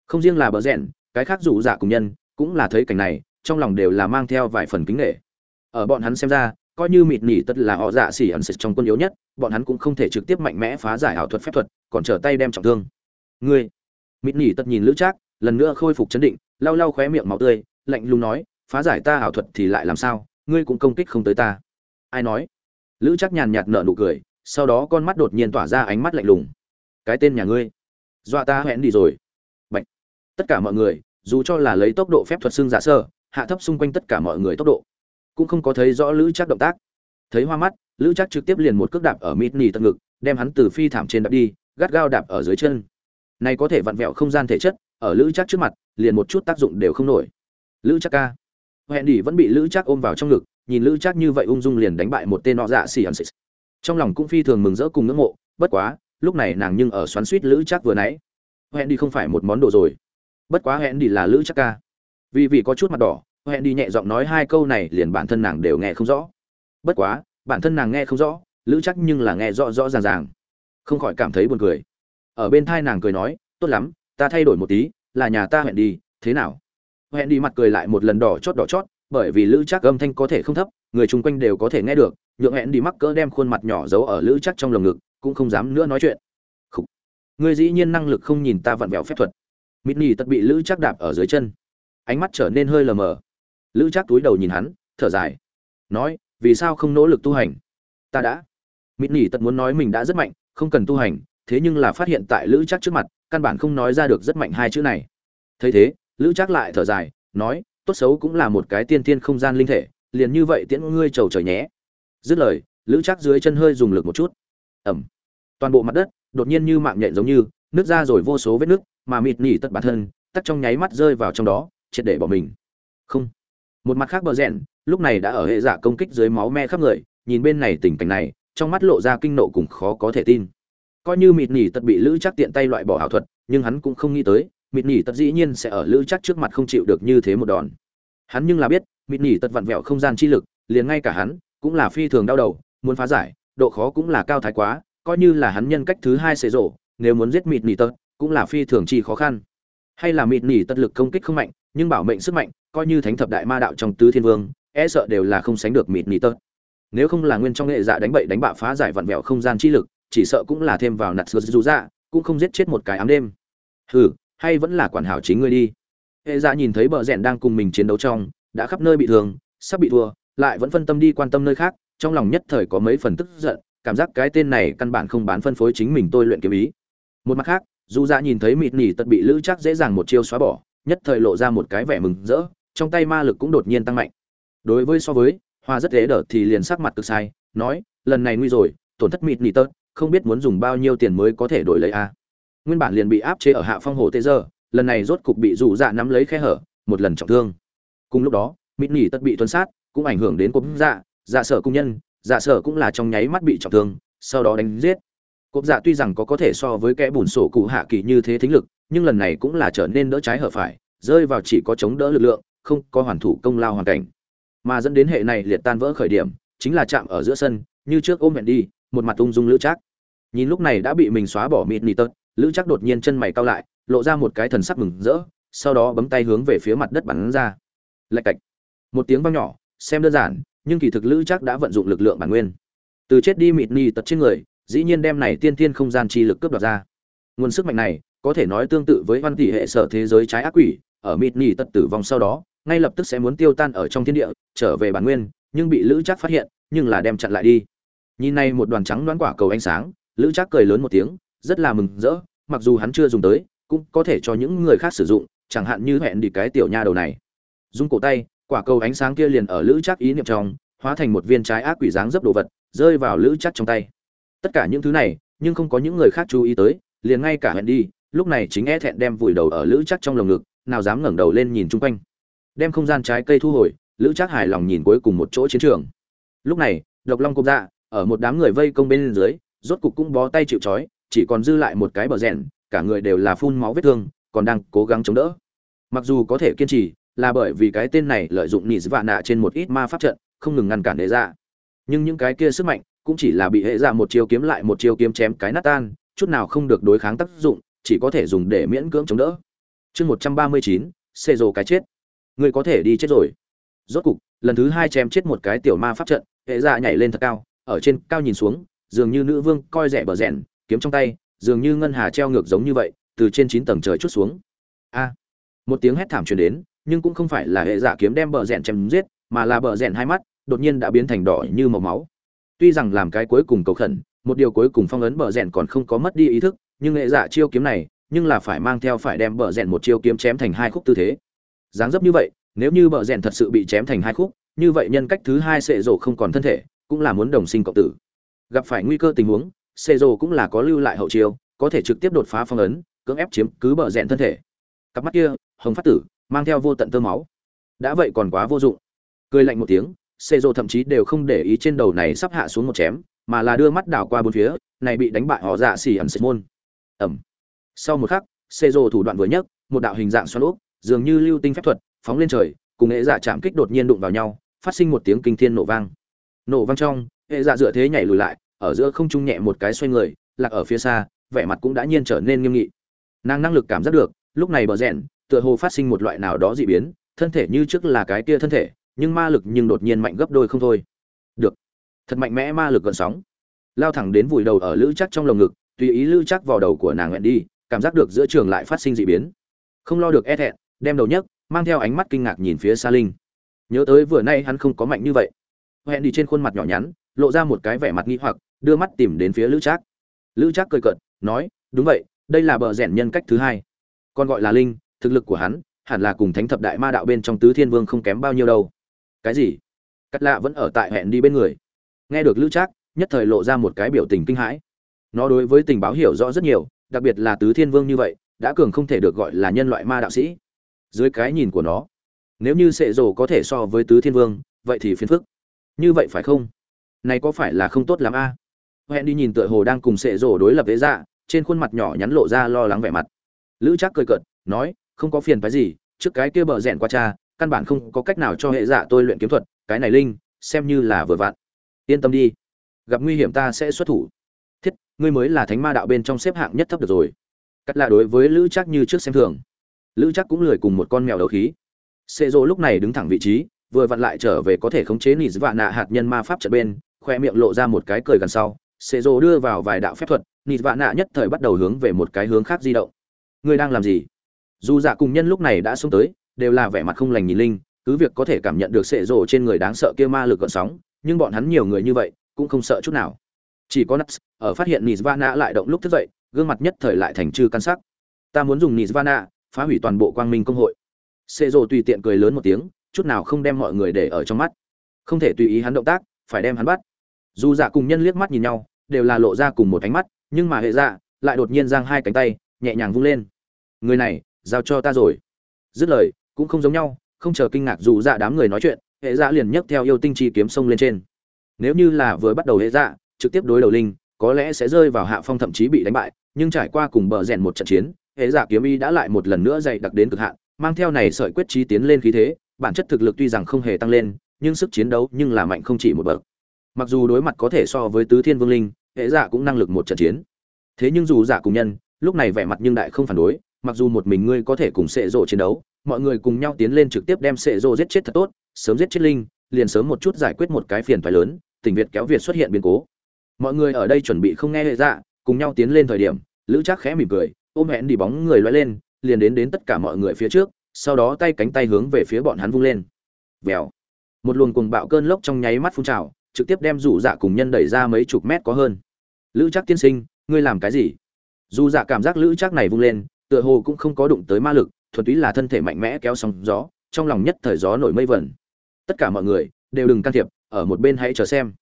Speaker 1: Không riêng là bờ rẽn cái khác rủ dạ cùng nhân, cũng là thấy cảnh này, trong lòng đều là mang theo vài phần kính nghệ ở bọn hắn xem ra, coi như mịt nỉ tất là họ dạ xỉ ẩn xịt trong quân yếu nhất, bọn hắn cũng không thể trực tiếp mạnh mẽ phá giải ảo thuật phép thuật, còn trở tay đem trọng thương. Ngươi? Mịt nỉ tất nhìn lữ trác lần nữa khôi phục chấn định, lau lau khóe miệng máu tươi, lạnh lùng nói, phá giải ta ảo thuật thì lại làm sao? Ngươi cũng công kích không tới ta. Ai nói? Lữ trác nhàn nhạt nở nụ cười, sau đó con mắt đột nhiên tỏa ra ánh mắt lạnh lùng. Cái tên nhà ngươi, dọa ta hẹn đi rồi. Bạch. tất cả mọi người, dù cho là lấy tốc độ phép thuật xương giả sơ, hạ thấp xung quanh tất cả mọi người tốc độ, cũng không có thấy rõ lữ chắc động tác. Thấy hoa mắt, lữ chắc trực tiếp liền một cước đạp ở mít nỉ tận ngực, đem hắn từ phi thảm trên đạp đi, gắt gao đạp ở dưới chân. Này có thể vặn vẹo không gian thể chất, ở lữ chắc trước mặt, liền một chút tác dụng đều không nổi. Lữ chắc ca. Hẹn đỉ vẫn bị lữ chắc ôm vào trong ngực nhìn lữ chắc như vậy ung dung liền đánh bại một tên nọ dạ xì hẳn trong lòng cũng phi thường mừng rỡ cùng ngưỡng mộ, bất quá, lúc này nàng nhưng ở xoắn suýt lữ chắc vừa nãy. Hẹn đi không phải một món đồ rồi. Bất quá hẹn đi là lữ chắc ca. Vì vì có chút mặt đỏ, hẹn đi nhẹ giọng nói hai câu này liền bản thân nàng đều nghe không rõ. Bất quá, bản thân nàng nghe không rõ, lữ chắc nhưng là nghe rõ rõ ràng ràng. Không khỏi cảm thấy buồn cười. Ở bên thai nàng cười nói, tốt lắm, ta thay đổi một tí, là nhà ta hẹn đi, thế nào? Hẹn đi mặt cười lại một lần đỏ chót đỏ chót bởi vì lữ chắc âm thanh có thể không thấp, người chung quanh đều có thể nghe được, nhượng hẹn đi mắc cỡ đem khuôn mặt nhỏ giấu ở lữ chắc trong lồng ngực, cũng không dám nữa nói chuyện. Khủ. người dĩ nhiên năng lực không nhìn ta vặn vẹo phép thuật. Mịt nhì tật bị lữ chắc đạp ở dưới chân. Ánh mắt trở nên hơi lờ mờ. Lữ chắc túi đầu nhìn hắn, thở dài. Nói, vì sao không nỗ lực tu hành? Ta đã. Mịt nhì tật muốn nói mình đã rất mạnh, không cần tu hành, thế nhưng là phát hiện tại lữ chắc trước mặt, căn bản không nói ra được rất mạnh hai chữ này. Thấy thế, lữ chắc lại thở dài, nói tốt xấu cũng là một cái tiên tiên không gian linh thể, liền như vậy tiễn ngươi trầu trời nhé. Dứt lời, lữ chắc dưới chân hơi dùng lực một chút. Ẩm. Toàn bộ mặt đất, đột nhiên như mạng nhện giống như nước ra rồi vô số vết nước mà mịt nỉ tất bản thân tắt trong nháy mắt rơi vào trong đó, triệt để bỏ mình. Không. Một mặt khác bờ rèn lúc này đã ở hệ giả công kích dưới máu me khắp người, nhìn bên này tình cảnh này, trong mắt lộ ra kinh nộ cùng khó có thể tin. Coi như mịt nỉ tật bị lữ chắc tiện tay loại bỏ ảo thuật, nhưng hắn cũng không nghĩ tới mịt nỉ tật dĩ nhiên sẽ ở lữ chắc trước mặt không chịu được như thế một đòn. Hắn nhưng là biết, mịt nỉ tật vặn vẹo không gian chi lực, liền ngay cả hắn, cũng là phi thường đau đầu, muốn phá giải, độ khó cũng là cao thái quá, coi như là hắn nhân cách thứ hai xế rổ nếu muốn giết mịt nỉ tật, cũng là phi thường chi khó khăn. Hay là mịt nỉ tật lực công kích không mạnh, nhưng bảo mệnh sức mạnh, coi như thánh thập đại ma đạo trong tứ thiên vương e sợ đều là không sánh được mịt nỉ tật. Nếu không là nguyên trong nghệ dạ đánh bậy đánh bạ phá giải vặn vẹo không gian chi lực, chỉ sợ cũng là thêm vào nặt sơ dù dạ cũng không giết chết một cái ám đêm. Hừ hay vẫn là quản hảo chính ngươi đi. Hệ dạ nhìn thấy bờ rẽn đang cùng mình chiến đấu trong, đã khắp nơi bị thương, sắp bị thua, lại vẫn phân tâm đi quan tâm nơi khác, trong lòng nhất thời có mấy phần tức giận, cảm giác cái tên này căn bản không bán phân phối chính mình tôi luyện kiếm ý. Một mặt khác, dù dạ nhìn thấy mịt nỉ tật bị lữ chắc dễ dàng một chiêu xóa bỏ, nhất thời lộ ra một cái vẻ mừng rỡ, trong tay ma lực cũng đột nhiên tăng mạnh. Đối với so với hoa rất dễ đỡ thì liền sắc mặt cực sai, nói, lần này nguy rồi, tổn thất mịt nỉ tật, không biết muốn dùng bao nhiêu tiền mới có thể đổi lấy a? Nguyên bản liền bị áp chế ở hạ phong hồ tê giờ, lần này rốt cục bị rủ dạ nắm lấy khe hở, một lần trọng thương. Cùng lúc đó, mịt nỉ tật bị tuân sát, cũng ảnh hưởng đến cốp dạ dạ sở cung nhân dạ sở cũng là trong nháy mắt bị trọng thương, sau đó đánh giết. Cốp dạ tuy rằng có có thể so với kẻ bùn sổ cụ hạ kỳ như thế thính lực, nhưng lần này cũng là trở nên đỡ trái hở phải, rơi vào chỉ có chống đỡ lực lượng, không có hoàn thủ công lao hoàn cảnh. Mà dẫn đến hệ này liệt tan vỡ khởi điểm, chính là chạm ở giữa sân, như trước ôm hẹn đi, một mặt ung dung lữ trác. Nhìn lúc này đã bị mình xóa bỏ mịt nỉ Tật lữ trác đột nhiên chân mày cao lại, lộ ra một cái thần sắc mừng rỡ, sau đó bấm tay hướng về phía mặt đất bắn ra. Lạch cạch. Một tiếng vang nhỏ, xem đơn giản, nhưng kỳ thực lữ trác đã vận dụng lực lượng bản nguyên. Từ chết đi mịt ni tật trên người, dĩ nhiên đem này tiên tiên không gian chi lực cướp đoạt ra. Nguồn sức mạnh này, có thể nói tương tự với văn tỷ hệ sở thế giới trái ác quỷ, ở mịt ni tật tử vong sau đó, ngay lập tức sẽ muốn tiêu tan ở trong thiên địa, trở về bản nguyên, nhưng bị lữ trác phát hiện, nhưng là đem chặn lại đi. Nhìn này một đoàn trắng đoán quả cầu ánh sáng, lữ trác cười lớn một tiếng, rất là mừng rỡ mặc dù hắn chưa dùng tới, cũng có thể cho những người khác sử dụng, chẳng hạn như hẹn đi cái tiểu nha đầu này. Dung cổ tay, quả cầu ánh sáng kia liền ở lữ chắc ý niệm trong, hóa thành một viên trái ác quỷ dáng dấp đồ vật, rơi vào lữ chắc trong tay. Tất cả những thứ này, nhưng không có những người khác chú ý tới, liền ngay cả hẹn đi, lúc này chính e thẹn đem vùi đầu ở lữ chắc trong lồng ngực, nào dám ngẩng đầu lên nhìn chung quanh. Đem không gian trái cây thu hồi, lữ chắc hài lòng nhìn cuối cùng một chỗ chiến trường. Lúc này độc long cục dạ ở một đám người vây công bên dưới, rốt cục cũng bó tay chịu trói chỉ còn dư lại một cái bờ rèn, cả người đều là phun máu vết thương, còn đang cố gắng chống đỡ. Mặc dù có thể kiên trì, là bởi vì cái tên này lợi dụng nỉ vạ nạ trên một ít ma pháp trận, không ngừng ngăn cản hệ ra nhưng những cái kia sức mạnh cũng chỉ là bị hệ ra một chiêu kiếm lại một chiêu kiếm chém cái nát tan, chút nào không được đối kháng tác dụng, chỉ có thể dùng để miễn cưỡng chống đỡ. Chương một trăm ba mươi chín, xê rồ cái chết. Người có thể đi chết rồi. Rốt cục, lần thứ hai chém chết một cái tiểu ma pháp trận, hệ ra nhảy lên thật cao, ở trên cao nhìn xuống, dường như nữ vương coi rẻ bờ rèn kiếm trong tay, dường như ngân hà treo ngược giống như vậy, từ trên chín tầng trời chút xuống. A. Một tiếng hét thảm truyền đến, nhưng cũng không phải là hệ giả kiếm đem bờ rèn chém giết, mà là bờ rèn hai mắt, đột nhiên đã biến thành đỏ như màu máu. Tuy rằng làm cái cuối cùng cầu khẩn, một điều cuối cùng phong ấn bờ rèn còn không có mất đi ý thức, nhưng hệ giả chiêu kiếm này, nhưng là phải mang theo phải đem bờ rèn một chiêu kiếm chém thành hai khúc tư thế. Dáng dấp như vậy, nếu như bờ rèn thật sự bị chém thành hai khúc, như vậy nhân cách thứ hai sẽ rổ không còn thân thể, cũng là muốn đồng sinh cộng tử. Gặp phải nguy cơ tình huống xê rồ cũng là có lưu lại hậu chiêu có thể trực tiếp đột phá phong ấn cưỡng ép chiếm cứ bờ rẽn thân thể. Cặp mắt kia hồng phát tử mang theo vô tận tơ máu. Đã vậy còn quá vô dụng. Cười lạnh một tiếng xê rồ thậm chí đều không để ý trên đầu này sắp hạ xuống một chém mà là đưa mắt đảo qua bốn phía này bị đánh bại họ dạ xỉ ẩn xịt môn. Ẩm. Sau một khắc xê rồ thủ đoạn vừa nhất, một đạo hình dạng xoắn úp dường như lưu tinh phép thuật phóng lên trời cùng nghệ dạ chạm kích đột nhiên đụng vào nhau phát sinh một tiếng kinh thiên nổ vang. Nổ vang trong hệ dạ dựa thế nhảy lùi lại ở giữa không trung nhẹ một cái xoay người, lạc ở phía xa, vẻ mặt cũng đã nhiên trở nên nghiêm nghị. Nàng năng lực cảm giác được, lúc này bờ rẽn tựa hồ phát sinh một loại nào đó dị biến, thân thể như trước là cái kia thân thể, nhưng ma lực nhưng đột nhiên mạnh gấp đôi không thôi. Được. Thật mạnh mẽ ma lực gợn sóng. Lao thẳng đến vùi đầu ở lữ chắc trong lồng ngực, tùy ý lữ chắc vào đầu của nàng nghẹn đi, cảm giác được giữa trường lại phát sinh dị biến. Không lo được e thẹn, đem đầu nhấc, mang theo ánh mắt kinh ngạc nhìn phía xa linh. Nhớ tới vừa nay hắn không có mạnh như vậy. Hẹn đi trên khuôn mặt nhỏ nhắn, lộ ra một cái vẻ mặt nghi hoặc đưa mắt tìm đến phía lữ trác. Lữ trác cười cợt, nói, đúng vậy, đây là bờ rèn nhân cách thứ hai. Còn gọi là linh, thực lực của hắn hẳn là cùng thánh thập đại ma đạo bên trong tứ thiên vương không kém bao nhiêu đâu. Cái gì? Cắt lạ vẫn ở tại hẹn đi bên người. Nghe được lữ trác, nhất thời lộ ra một cái biểu tình kinh hãi. Nó đối với tình báo hiểu rõ rất nhiều, đặc biệt là tứ thiên vương như vậy, đã cường không thể được gọi là nhân loại ma đạo sĩ. Dưới cái nhìn của nó, nếu như sệ rồ có thể so với tứ thiên vương, vậy thì phiền phức. Như vậy phải không? Này có phải là không tốt lắm a? Hẹn đi nhìn tựa hồ đang cùng sệ Rổ đối lập với dạ trên khuôn mặt nhỏ nhắn lộ ra lo lắng vẻ mặt. Lữ chắc cười cợt, nói, không có phiền phái gì, trước cái kia bờ rẽn qua cha, căn bản không có cách nào cho hệ dạ tôi luyện kiếm thuật, cái này linh, xem như là vừa vặn. Yên tâm đi, gặp nguy hiểm ta sẽ xuất thủ. Thiết, ngươi mới là thánh ma đạo bên trong xếp hạng nhất thấp được rồi. Cắt lạ đối với lữ chắc như trước xem thường. Lữ chắc cũng lười cùng một con mèo đấu khí. Xê dỗ lúc này đứng thẳng vị trí, vừa vặn lại trở về có thể khống chế nỉ vạn nạ hạt nhân ma pháp trận bên, khoe miệng lộ ra một cái cười gần sau xê dỗ đưa vào vài đạo phép thuật nịt vạ nạ nhất thời bắt đầu hướng về một cái hướng khác di động. Ngươi đang làm gì? Dù dạ cùng nhân lúc này đã xuống tới, đều là vẻ mặt không lành nhìn linh, cứ việc có thể cảm nhận được xệ rộ trên người đáng sợ kia ma lực gợn sóng, nhưng bọn hắn nhiều người như vậy, cũng không sợ chút nào. Chỉ có nuts, ở phát hiện nizvana lại động lúc thức dậy, gương mặt nhất thời lại thành chư căn sắc. Ta muốn dùng nizvana phá hủy toàn bộ quang minh công hội. Xệ rộ tùy tiện cười lớn một tiếng, chút nào không đem mọi người để ở trong mắt. Không thể tùy ý hắn động tác, phải đem hắn bắt dù dạ cùng nhân liếc mắt nhìn nhau, đều là lộ ra cùng một ánh mắt, nhưng mà hệ dạ lại đột nhiên giang hai cánh tay, nhẹ nhàng vung lên. Người này, giao cho ta rồi. Dứt lời, cũng không giống nhau, không chờ kinh ngạc dù dạ đám người nói chuyện, hệ dạ liền nhấc theo yêu tinh chi kiếm sông lên trên. Nếu như là vừa bắt đầu hệ dạ trực tiếp đối đầu linh, có lẽ sẽ rơi vào hạ phong thậm chí bị đánh bại, nhưng trải qua cùng bờ rèn một trận chiến, hệ Dạ kiếm y đã lại một lần nữa dày đặc đến cực hạn, mang theo này sợi quyết trí tiến lên khí thế, bản chất thực lực tuy rằng không hề tăng lên, nhưng sức chiến đấu nhưng là mạnh không chỉ một bậc mặc dù đối mặt có thể so với tứ thiên vương linh, hệ giả cũng năng lực một trận chiến. Thế nhưng dù giả cùng nhân, lúc này vẻ mặt nhưng đại không phản đối, mặc dù một mình ngươi có thể cùng sệ rộ chiến đấu, mọi người cùng nhau tiến lên trực tiếp đem sệ rộ giết chết thật tốt, sớm giết chết linh, liền sớm một chút giải quyết một cái phiền toái lớn, tình việt kéo việt xuất hiện biến cố. Mọi người ở đây chuẩn bị không nghe hệ dạ cùng nhau tiến lên thời điểm, lữ chắc khẽ mỉm cười, ôm hẹn đi bóng người loay lên, liền đến đến tất cả mọi người phía trước, sau đó tay cánh tay hướng về phía bọn hắn vung lên. Vèo. Một luồng cuồng bạo cơn lốc trong nháy mắt phun trào trực tiếp đem rủ dạ cùng nhân đẩy ra mấy chục mét có hơn. Lữ chắc tiên sinh, ngươi làm cái gì? Dù dạ cảm giác lữ chắc này vung lên, tựa hồ cũng không có đụng tới ma lực, thuần túy là thân thể mạnh mẽ kéo sóng gió, trong lòng nhất thời gió nổi mây vẩn. Tất cả mọi người đều đừng can thiệp, ở một bên hãy chờ xem.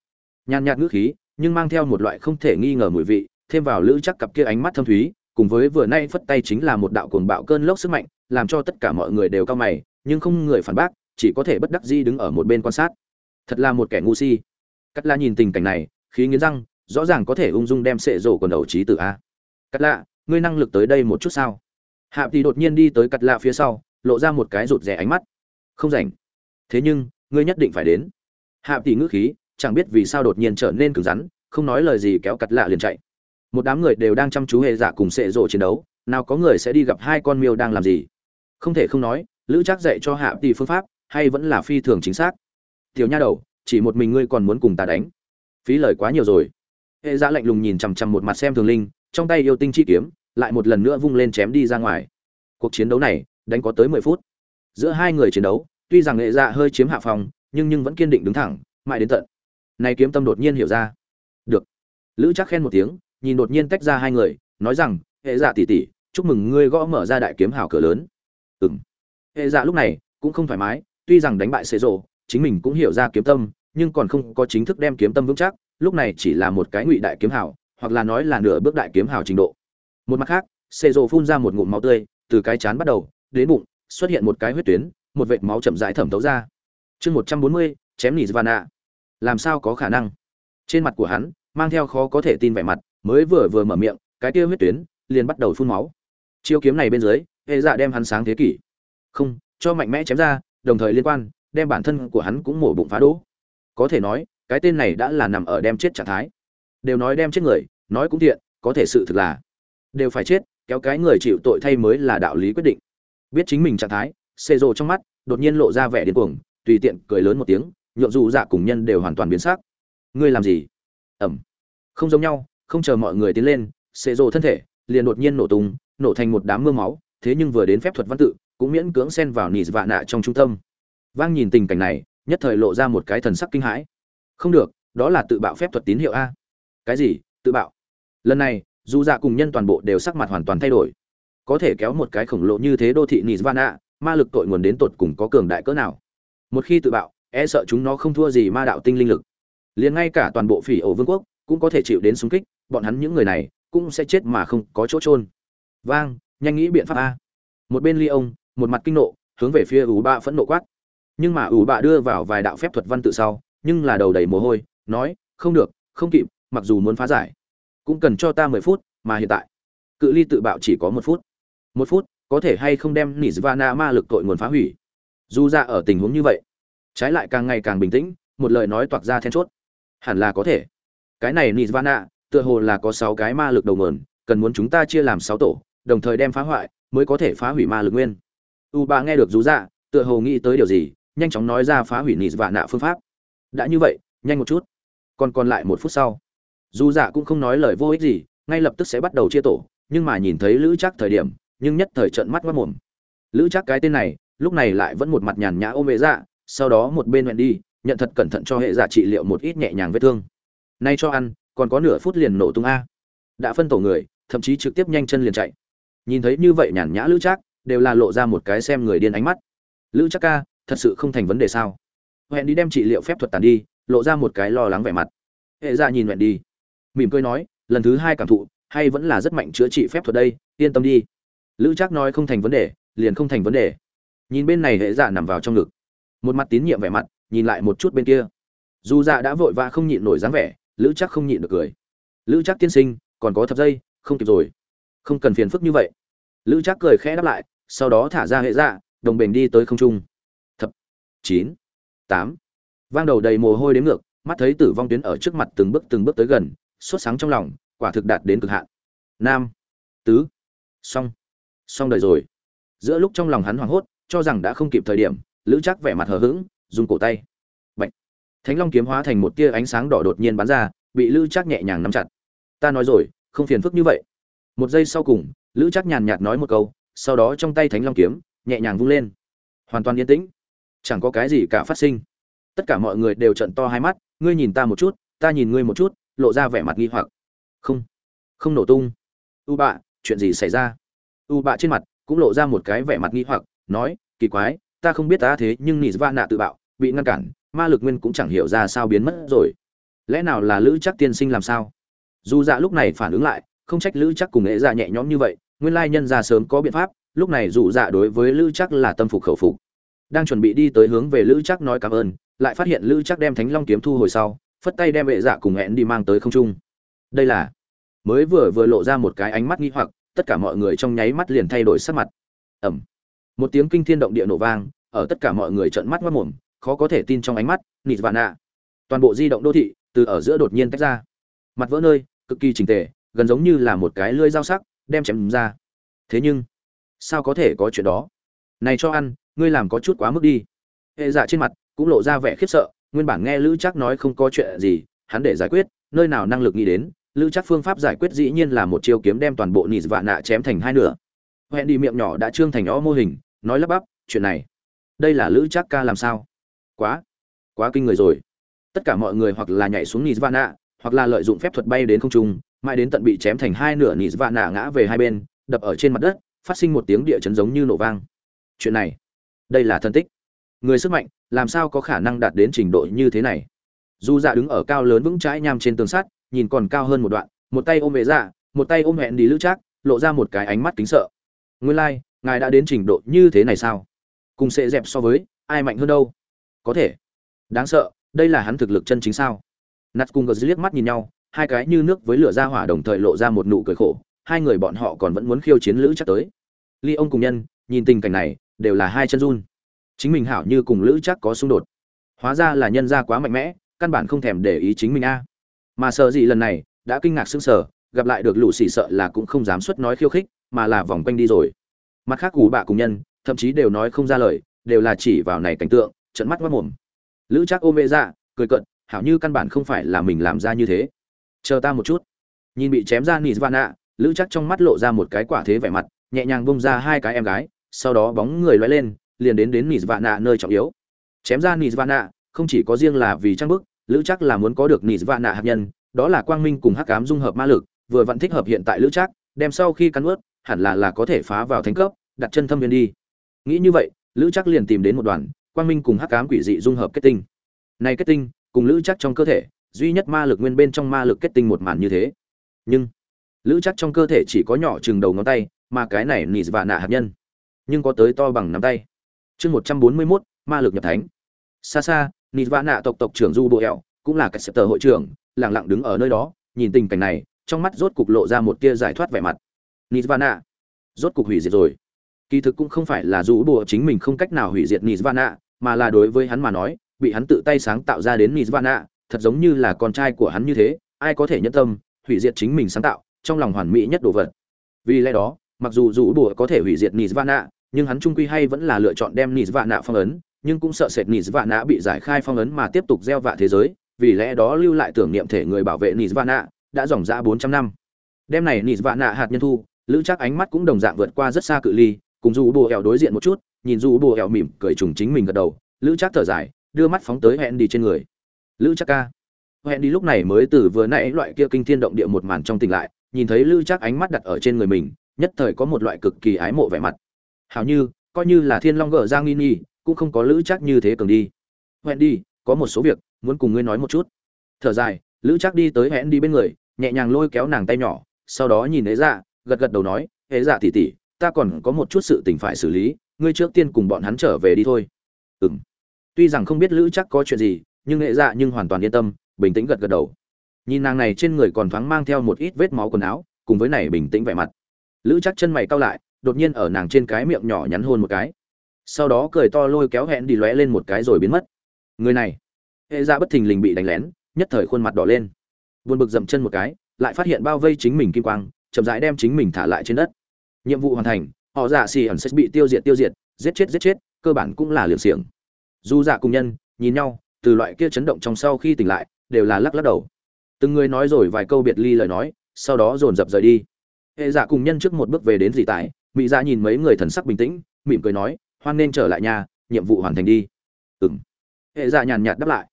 Speaker 1: Nhàn nhạt ngữ khí, nhưng mang theo một loại không thể nghi ngờ mùi vị, thêm vào lữ chắc cặp kia ánh mắt thâm thúy, cùng với vừa nay phất tay chính là một đạo cuồng bạo cơn lốc sức mạnh, làm cho tất cả mọi người đều cao mày, nhưng không người phản bác, chỉ có thể bất đắc dĩ đứng ở một bên quan sát. Thật là một kẻ ngu si cắt la nhìn tình cảnh này, khí nghiến răng, rõ ràng có thể ung dung đem sệ rổ quần đầu trí tử a. Cắt lạ, ngươi năng lực tới đây một chút sao? Hạ thì đột nhiên đi tới cắt lạ phía sau, lộ ra một cái rụt rè ánh mắt. Không rảnh. Thế nhưng, ngươi nhất định phải đến. Hạ tỷ ngữ khí, chẳng biết vì sao đột nhiên trở nên cứng rắn, không nói lời gì kéo cắt lạ liền chạy. Một đám người đều đang chăm chú hệ giả cùng sệ rộ chiến đấu, nào có người sẽ đi gặp hai con miêu đang làm gì. Không thể không nói, lữ chắc dạy cho hạ tỷ phương pháp, hay vẫn là phi thường chính xác. Tiểu nha đầu chỉ một mình ngươi còn muốn cùng ta đánh. Phí lời quá nhiều rồi. Hệ dạ lạnh lùng nhìn chằm chằm một mặt xem thường linh, trong tay yêu tinh chi kiếm lại một lần nữa vung lên chém đi ra ngoài. Cuộc chiến đấu này đánh có tới mười phút. Giữa hai người chiến đấu, tuy rằng hệ dạ hơi chiếm hạ phòng, nhưng nhưng vẫn kiên định đứng thẳng, mãi đến tận. Này kiếm tâm đột nhiên hiểu ra. Được. Lữ chắc khen một tiếng, nhìn đột nhiên tách ra hai người, nói rằng, hệ dạ tỷ tỷ, chúc mừng ngươi gõ mở ra đại kiếm hào cửa lớn. Ừng hệ dạ lúc này cũng không thoải mái, tuy rằng đánh bại xế rộ, chính mình cũng hiểu ra kiếm tâm nhưng còn không có chính thức đem kiếm tâm vững chắc, lúc này chỉ là một cái ngụy đại kiếm hào, hoặc là nói là nửa bước đại kiếm hào trình độ. Một mặt khác xế phun ra một ngụm máu tươi, từ cái chán bắt đầu, đến bụng, xuất hiện một cái huyết tuyến, một vệt máu chậm rãi thẩm thấu ra. Chương một trăm bốn mươi, chém nỉ vana làm sao có khả năng? Trên mặt của hắn, mang theo khó có thể tin vẻ mặt, mới vừa vừa mở miệng, cái kia huyết tuyến, liền bắt đầu phun máu. Chiêu kiếm này bên dưới, hệ dạ đem hắn sáng thế kỷ. Không, cho mạnh mẽ chém ra, đồng thời liên quan, đem bản thân của hắn cũng mổ bụng phá đỗ có thể nói, cái tên này đã là nằm ở đem chết trạng thái. Đều nói đem chết người, nói cũng thiện, có thể sự thực là đều phải chết, kéo cái người chịu tội thay mới là đạo lý quyết định. Biết chính mình trạng thái xê rộ trong mắt đột nhiên lộ ra vẻ điên cuồng, tùy tiện cười lớn một tiếng, nhượng dù dạ cùng nhân đều hoàn toàn biến sắc. Ngươi làm gì? Ẩm. Không giống nhau, không chờ mọi người tiến lên xê rộ thân thể liền đột nhiên nổ tung, nổ thành một đám mưa máu, thế nhưng vừa đến phép thuật văn tự, cũng miễn cưỡng xen vào nỉ vạ dạ nạ trong trung tâm. Vang nhìn tình cảnh này nhất thời lộ ra một cái thần sắc kinh hãi. Không được, đó là tự bạo phép thuật tín hiệu a. Cái gì? Tự bạo? Lần này, dù dạ cùng nhân toàn bộ đều sắc mặt hoàn toàn thay đổi. Có thể kéo một cái khổng lồ như thế đô thị nizvana ma lực tội nguồn đến tột cùng có cường đại cỡ nào? Một khi tự bạo e sợ chúng nó không thua gì ma đạo tinh linh lực. Liền ngay cả toàn bộ phỉ ổ vương quốc cũng có thể chịu đến xung kích, bọn hắn những người này cũng sẽ chết mà không có chỗ trôn vang, nhanh nghĩ biện pháp a. Một bên ly ông, một mặt kinh nộ, hướng về phía ủ ba phẫn nộ quát nhưng mà ủ bạ đưa vào vài đạo phép thuật văn tự sau, nhưng là đầu đầy mồ hôi, nói, không được, không kịp, mặc dù muốn phá giải, cũng cần cho ta mười phút, mà hiện tại, cự ly tự bạo chỉ có một phút. Một phút, có thể hay không đem nizvana ma lực tội nguồn phá hủy? Dù ra ở tình huống như vậy, trái lại càng ngày càng bình tĩnh, một lời nói toạc ra then chốt. Hẳn là có thể. Cái này nizvana tựa hồ là có sáu cái ma lực đầu nguồn, cần muốn chúng ta chia làm sáu tổ, đồng thời đem phá hoại, mới có thể phá hủy ma lực nguyên. U bà nghe được rú dạ tựa hồ nghĩ tới điều gì nhanh chóng nói ra phá hủy nizvana phương pháp. Đã như vậy, nhanh một chút. Còn còn lại một phút sau. Dù dạ cũng không nói lời vô ích gì, ngay lập tức sẽ bắt đầu chia tổ, nhưng mà nhìn thấy lữ chắc thời điểm, nhưng nhất thời trận mắt mất mồm. Lữ chắc cái tên này, lúc này lại vẫn một mặt nhàn nhã ôm hệ dạ sau đó một bên nguyện đi, nhận thật cẩn thận cho hệ dạ trị liệu một ít nhẹ nhàng vết thương. Nay cho ăn, còn có nửa phút liền nổ tung a. Đã phân tổ người, thậm chí trực tiếp nhanh chân liền chạy. Nhìn thấy như vậy nhàn nhã lữ chắc đều là lộ ra một cái xem người điên ánh mắt. Lữ chắc ca thật sự không thành vấn đề sao? Hẹn đi đem trị liệu phép thuật tàn đi, lộ ra một cái lo lắng vẻ mặt. Hệ ra nhìn hẹn đi. Mỉm cười nói, lần thứ hai cảm thụ, hay vẫn là rất mạnh chữa trị phép thuật đây, yên tâm đi. Lữ Trác nói không thành vấn đề, liền không thành vấn đề. Nhìn bên này hệ dạ nằm vào trong ngực. Một mặt tín nhiệm vẻ mặt, nhìn lại một chút bên kia. Dù dạ đã vội vã không nhịn nổi dáng vẻ, lữ chắc không nhịn được cười. Lữ chắc tiên sinh, còn có thập giây, không kịp rồi. Không cần phiền phức như vậy. Lữ chắc cười khẽ đáp lại, sau đó thả ra hệ dạ đồng bền đi tới không trung chín, tám. Vang đầu đầy mồ hôi đến ngược, mắt thấy tử vong tuyến ở trước mặt từng bước từng bước tới gần, sốt sáng trong lòng, quả thực đạt đến cực hạn. Nam. Tứ. Xong. Xong đời rồi. Giữa lúc trong lòng hắn hoảng hốt, cho rằng đã không kịp thời điểm, lữ chắc vẻ mặt hờ hững, dùng cổ tay. Bạch. thánh long kiếm hóa thành một tia ánh sáng đỏ đột nhiên bắn ra, bị lữ chắc nhẹ nhàng nắm chặt. Ta nói rồi, không phiền phức như vậy. Một giây sau cùng, lữ chắc nhàn nhạt nói một câu, sau đó trong tay thánh long kiếm, nhẹ nhàng vung lên. Hoàn toàn yên tĩnh chẳng có cái gì cả phát sinh. Tất cả mọi người đều trận to hai mắt, ngươi nhìn ta một chút, ta nhìn ngươi một chút, lộ ra vẻ mặt nghi hoặc. Không không nổ tung. U bạ, chuyện gì xảy ra? U bạ trên mặt cũng lộ ra một cái vẻ mặt nghi hoặc, nói, kỳ quái, ta không biết ta thế nhưng nị va nạ tự bạo, bị ngăn cản, ma lực nguyên cũng chẳng hiểu ra sao biến mất rồi. Lẽ nào là lữ chắc tiên sinh làm sao? Dù dạ lúc này phản ứng lại, không trách lữ chắc cùng nghệ dạ nhẹ nhõm như vậy, nguyên lai nhân ra sớm có biện pháp, lúc này dù dạ đối với lữ chắc là tâm phục khẩu phục đang chuẩn bị đi tới hướng về lữ chắc nói cảm ơn, lại phát hiện lữ chắc đem thánh long kiếm thu hồi sau, phất tay đem vệ dạ cùng hẹn đi mang tới không trung. Đây là, mới vừa vừa lộ ra một cái ánh mắt nghi hoặc, tất cả mọi người trong nháy mắt liền thay đổi sắc mặt. Ẩm một tiếng kinh thiên động địa nổ vang, ở tất cả mọi người trợn mắt mất mồm khó có thể tin trong ánh mắt, nịt vạn nạ. Toàn bộ di động đô thị, từ ở giữa đột nhiên tách ra. Mặt vỡ nơi, cực kỳ trình tề, gần giống như là một cái lưỡi dao sắc, đem chém ra. Thế nhưng, sao có thể có chuyện đó? Này cho ăn ngươi làm có chút quá mức đi. Hệ dạ trên mặt cũng lộ ra vẻ khiếp sợ, nguyên bản nghe lữ chắc nói không có chuyện gì, hắn để giải quyết, nơi nào năng lực nghĩ đến, lữ chắc phương pháp giải quyết dĩ nhiên là một chiêu kiếm đem toàn bộ nịt vạn nạ chém thành hai nửa. Hẹn đi miệng nhỏ đã trương thành ó mô hình, nói lắp bắp, chuyện này, đây là lữ chắc ca làm sao? Quá quá kinh người rồi. Tất cả mọi người hoặc là nhảy xuống nịt vạn nạ, hoặc là lợi dụng phép thuật bay đến không trung, mãi đến tận bị chém thành hai nửa nịt vạn nạ ngã về hai bên, đập ở trên mặt đất, phát sinh một tiếng địa chấn giống như nổ vang. Chuyện này đây là thân tích. Người sức mạnh làm sao có khả năng đạt đến trình độ như thế này? Dù dạ đứng ở cao lớn vững trái nham trên tường sắt nhìn còn cao hơn một đoạn một tay ôm vệ dạ một tay ôm hẹn đi lữ trác lộ ra một cái ánh mắt kính sợ. Nguyên lai、like, ngài đã đến trình độ như thế này sao? Cùng sẽ dẹp so với ai mạnh hơn đâu? Có thể. Đáng sợ đây là hắn thực lực chân chính sao? Nát cùng gờ liếc mắt nhìn nhau hai cái như nước với lửa ra hỏa đồng thời lộ ra một nụ cười khổ hai người bọn họ còn vẫn muốn khiêu chiến lữ chắc tới. Ly ông cùng nhân nhìn tình cảnh này đều là hai chân run. Chính mình hảo như cùng lữ chắc có xung đột. Hóa ra là nhân gia quá mạnh mẽ, căn bản không thèm để ý chính mình a. Mà sợ gì lần này, đã kinh ngạc sững sờ, gặp lại được lũ xì sợ là cũng không dám xuất nói khiêu khích, mà là vòng quanh đi rồi. Mặt khác cù bạ cùng nhân, thậm chí đều nói không ra lời, đều là chỉ vào này cảnh tượng trận mắt mất mồm. Lữ chắc ôm mê ra cười cận hảo như căn bản không phải là mình làm ra như thế. Chờ ta một chút. Nhìn bị chém ra nịt vạn ạ, lữ chắc trong mắt lộ ra một cái quả thế vẻ mặt, nhẹ nhàng bông ra hai cái em gái sau đó bóng người lóe lên liền đến đến Nizvana nơi trọng yếu. Chém ra Nizvana, không chỉ có riêng là vì trang bức lữ Trác là muốn có được Nizvana hạt nhân đó là quang minh cùng hắc Ám dung hợp ma lực vừa vận thích hợp hiện tại lữ Trác đem sau khi cắn nuốt, hẳn là là có thể phá vào thành cấp đặt chân thâm viên đi. Nghĩ như vậy lữ Trác liền tìm đến một đoàn quang minh cùng hắc Ám quỷ dị dung hợp kết tinh. Này kết tinh cùng lữ Trác trong cơ thể duy nhất ma lực nguyên bên trong ma lực kết tinh một màn như thế. Nhưng lữ Trác trong cơ thể chỉ có nhỏ chừng đầu ngón tay mà cái này nị và nạ hạt nhân nhưng có tới to bằng nắm tay. Chương một trăm bốn mươi mốt, ma lực nhập thánh. Xa xa Nirvana nạ tộc tộc trưởng du bộ hẹo cũng là cái sếp tờ hội trưởng lẳng lặng đứng ở nơi đó, nhìn tình cảnh này, trong mắt rốt cục lộ ra một tia giải thoát vẻ mặt. Nirvana nạ rốt cục hủy diệt rồi. Kỳ thực cũng không phải là du bộ chính mình không cách nào hủy diệt Nirvana nạ mà là đối với hắn mà nói, bị hắn tự tay sáng tạo ra đến Nirvana nạ thật giống như là con trai của hắn như thế, ai có thể nhẫn tâm, hủy diệt chính mình sáng tạo, trong lòng hoàn mỹ nhất đồ vật. Vì lẽ đó, mặc dù dù bùa có thể hủy diệt Nirvana nhưng hắn trung quy hay vẫn là lựa chọn đem nizvana phong ấn, nhưng cũng sợ sệt Nạ bị giải khai phong ấn mà tiếp tục gieo vạ thế giới, vì lẽ đó lưu lại tưởng niệm thể người bảo vệ nizvana đã dòng ra bốn trăm năm. Đêm này nizvana hạt nhân thu, lữ chắc ánh mắt cũng đồng dạng vượt qua rất xa cự ly, cùng dù bồ hẹo đối diện một chút, nhìn dù bồ hẹo mỉm cười trùng chính mình gật đầu, lữ chắc thở dài, đưa mắt phóng tới hẹn đi trên người. Lữ chắc ca. Hẹn đi lúc này mới từ vừa nãy loại kia kinh thiên động địa một màn trong tỉnh lại, nhìn thấy lữ chắc ánh mắt đặt ở trên người mình, nhất thời có một loại cực kỳ ái mộ vẻ mặt hảo như, coi như là thiên long gở giang nghi nghi, cũng không có lữ chắc như thế cường đi. Hẹn đi, có một số việc, muốn cùng ngươi nói một chút. Thở dài, lữ chắc đi tới hẹn đi bên người, nhẹ nhàng lôi kéo nàng tay nhỏ, sau đó nhìn ế dạ gật gật đầu nói, ế dạ tỉ tỉ ta còn có một chút sự tình phải xử lý, ngươi trước tiên cùng bọn hắn trở về đi thôi. Ừm. Tuy rằng không biết lữ chắc có chuyện gì, nhưng ế dạ nhưng hoàn toàn yên tâm, bình tĩnh gật gật đầu. Nhìn nàng này trên người còn thoáng mang theo một ít vết máu quần áo, cùng với này bình tĩnh vẻ mặt. Lữ chắc chân mày cau lại đột nhiên ở nàng trên cái miệng nhỏ nhắn hôn một cái. Sau đó cười to lôi kéo hẹn đi lóe lên một cái rồi biến mất. Người này. Hệ ra bất thình lình bị đánh lén, nhất thời khuôn mặt đỏ lên. Buồn bực dậm chân một cái, lại phát hiện bao vây chính mình kim quang, chậm rãi đem chính mình thả lại trên đất. Nhiệm vụ hoàn thành, họ giả xì ẩn sẽ bị tiêu diệt tiêu diệt, giết chết giết chết, cơ bản cũng là liều xiềng. Dù dạ cùng nhân, nhìn nhau, từ loại kia chấn động trong sau khi tỉnh lại, đều là lắc lắc đầu. Từng người nói rồi vài câu biệt ly lời nói, sau đó dồn dập rời đi. Hệ giả cùng nhân trước một bước về đến dị tại mỹ dạ nhìn mấy người thần sắc bình tĩnh, mỉm cười nói, hoan nên trở lại nhà, nhiệm vụ hoàn thành đi. Ừng hệ dạ nhàn nhạt đáp lại.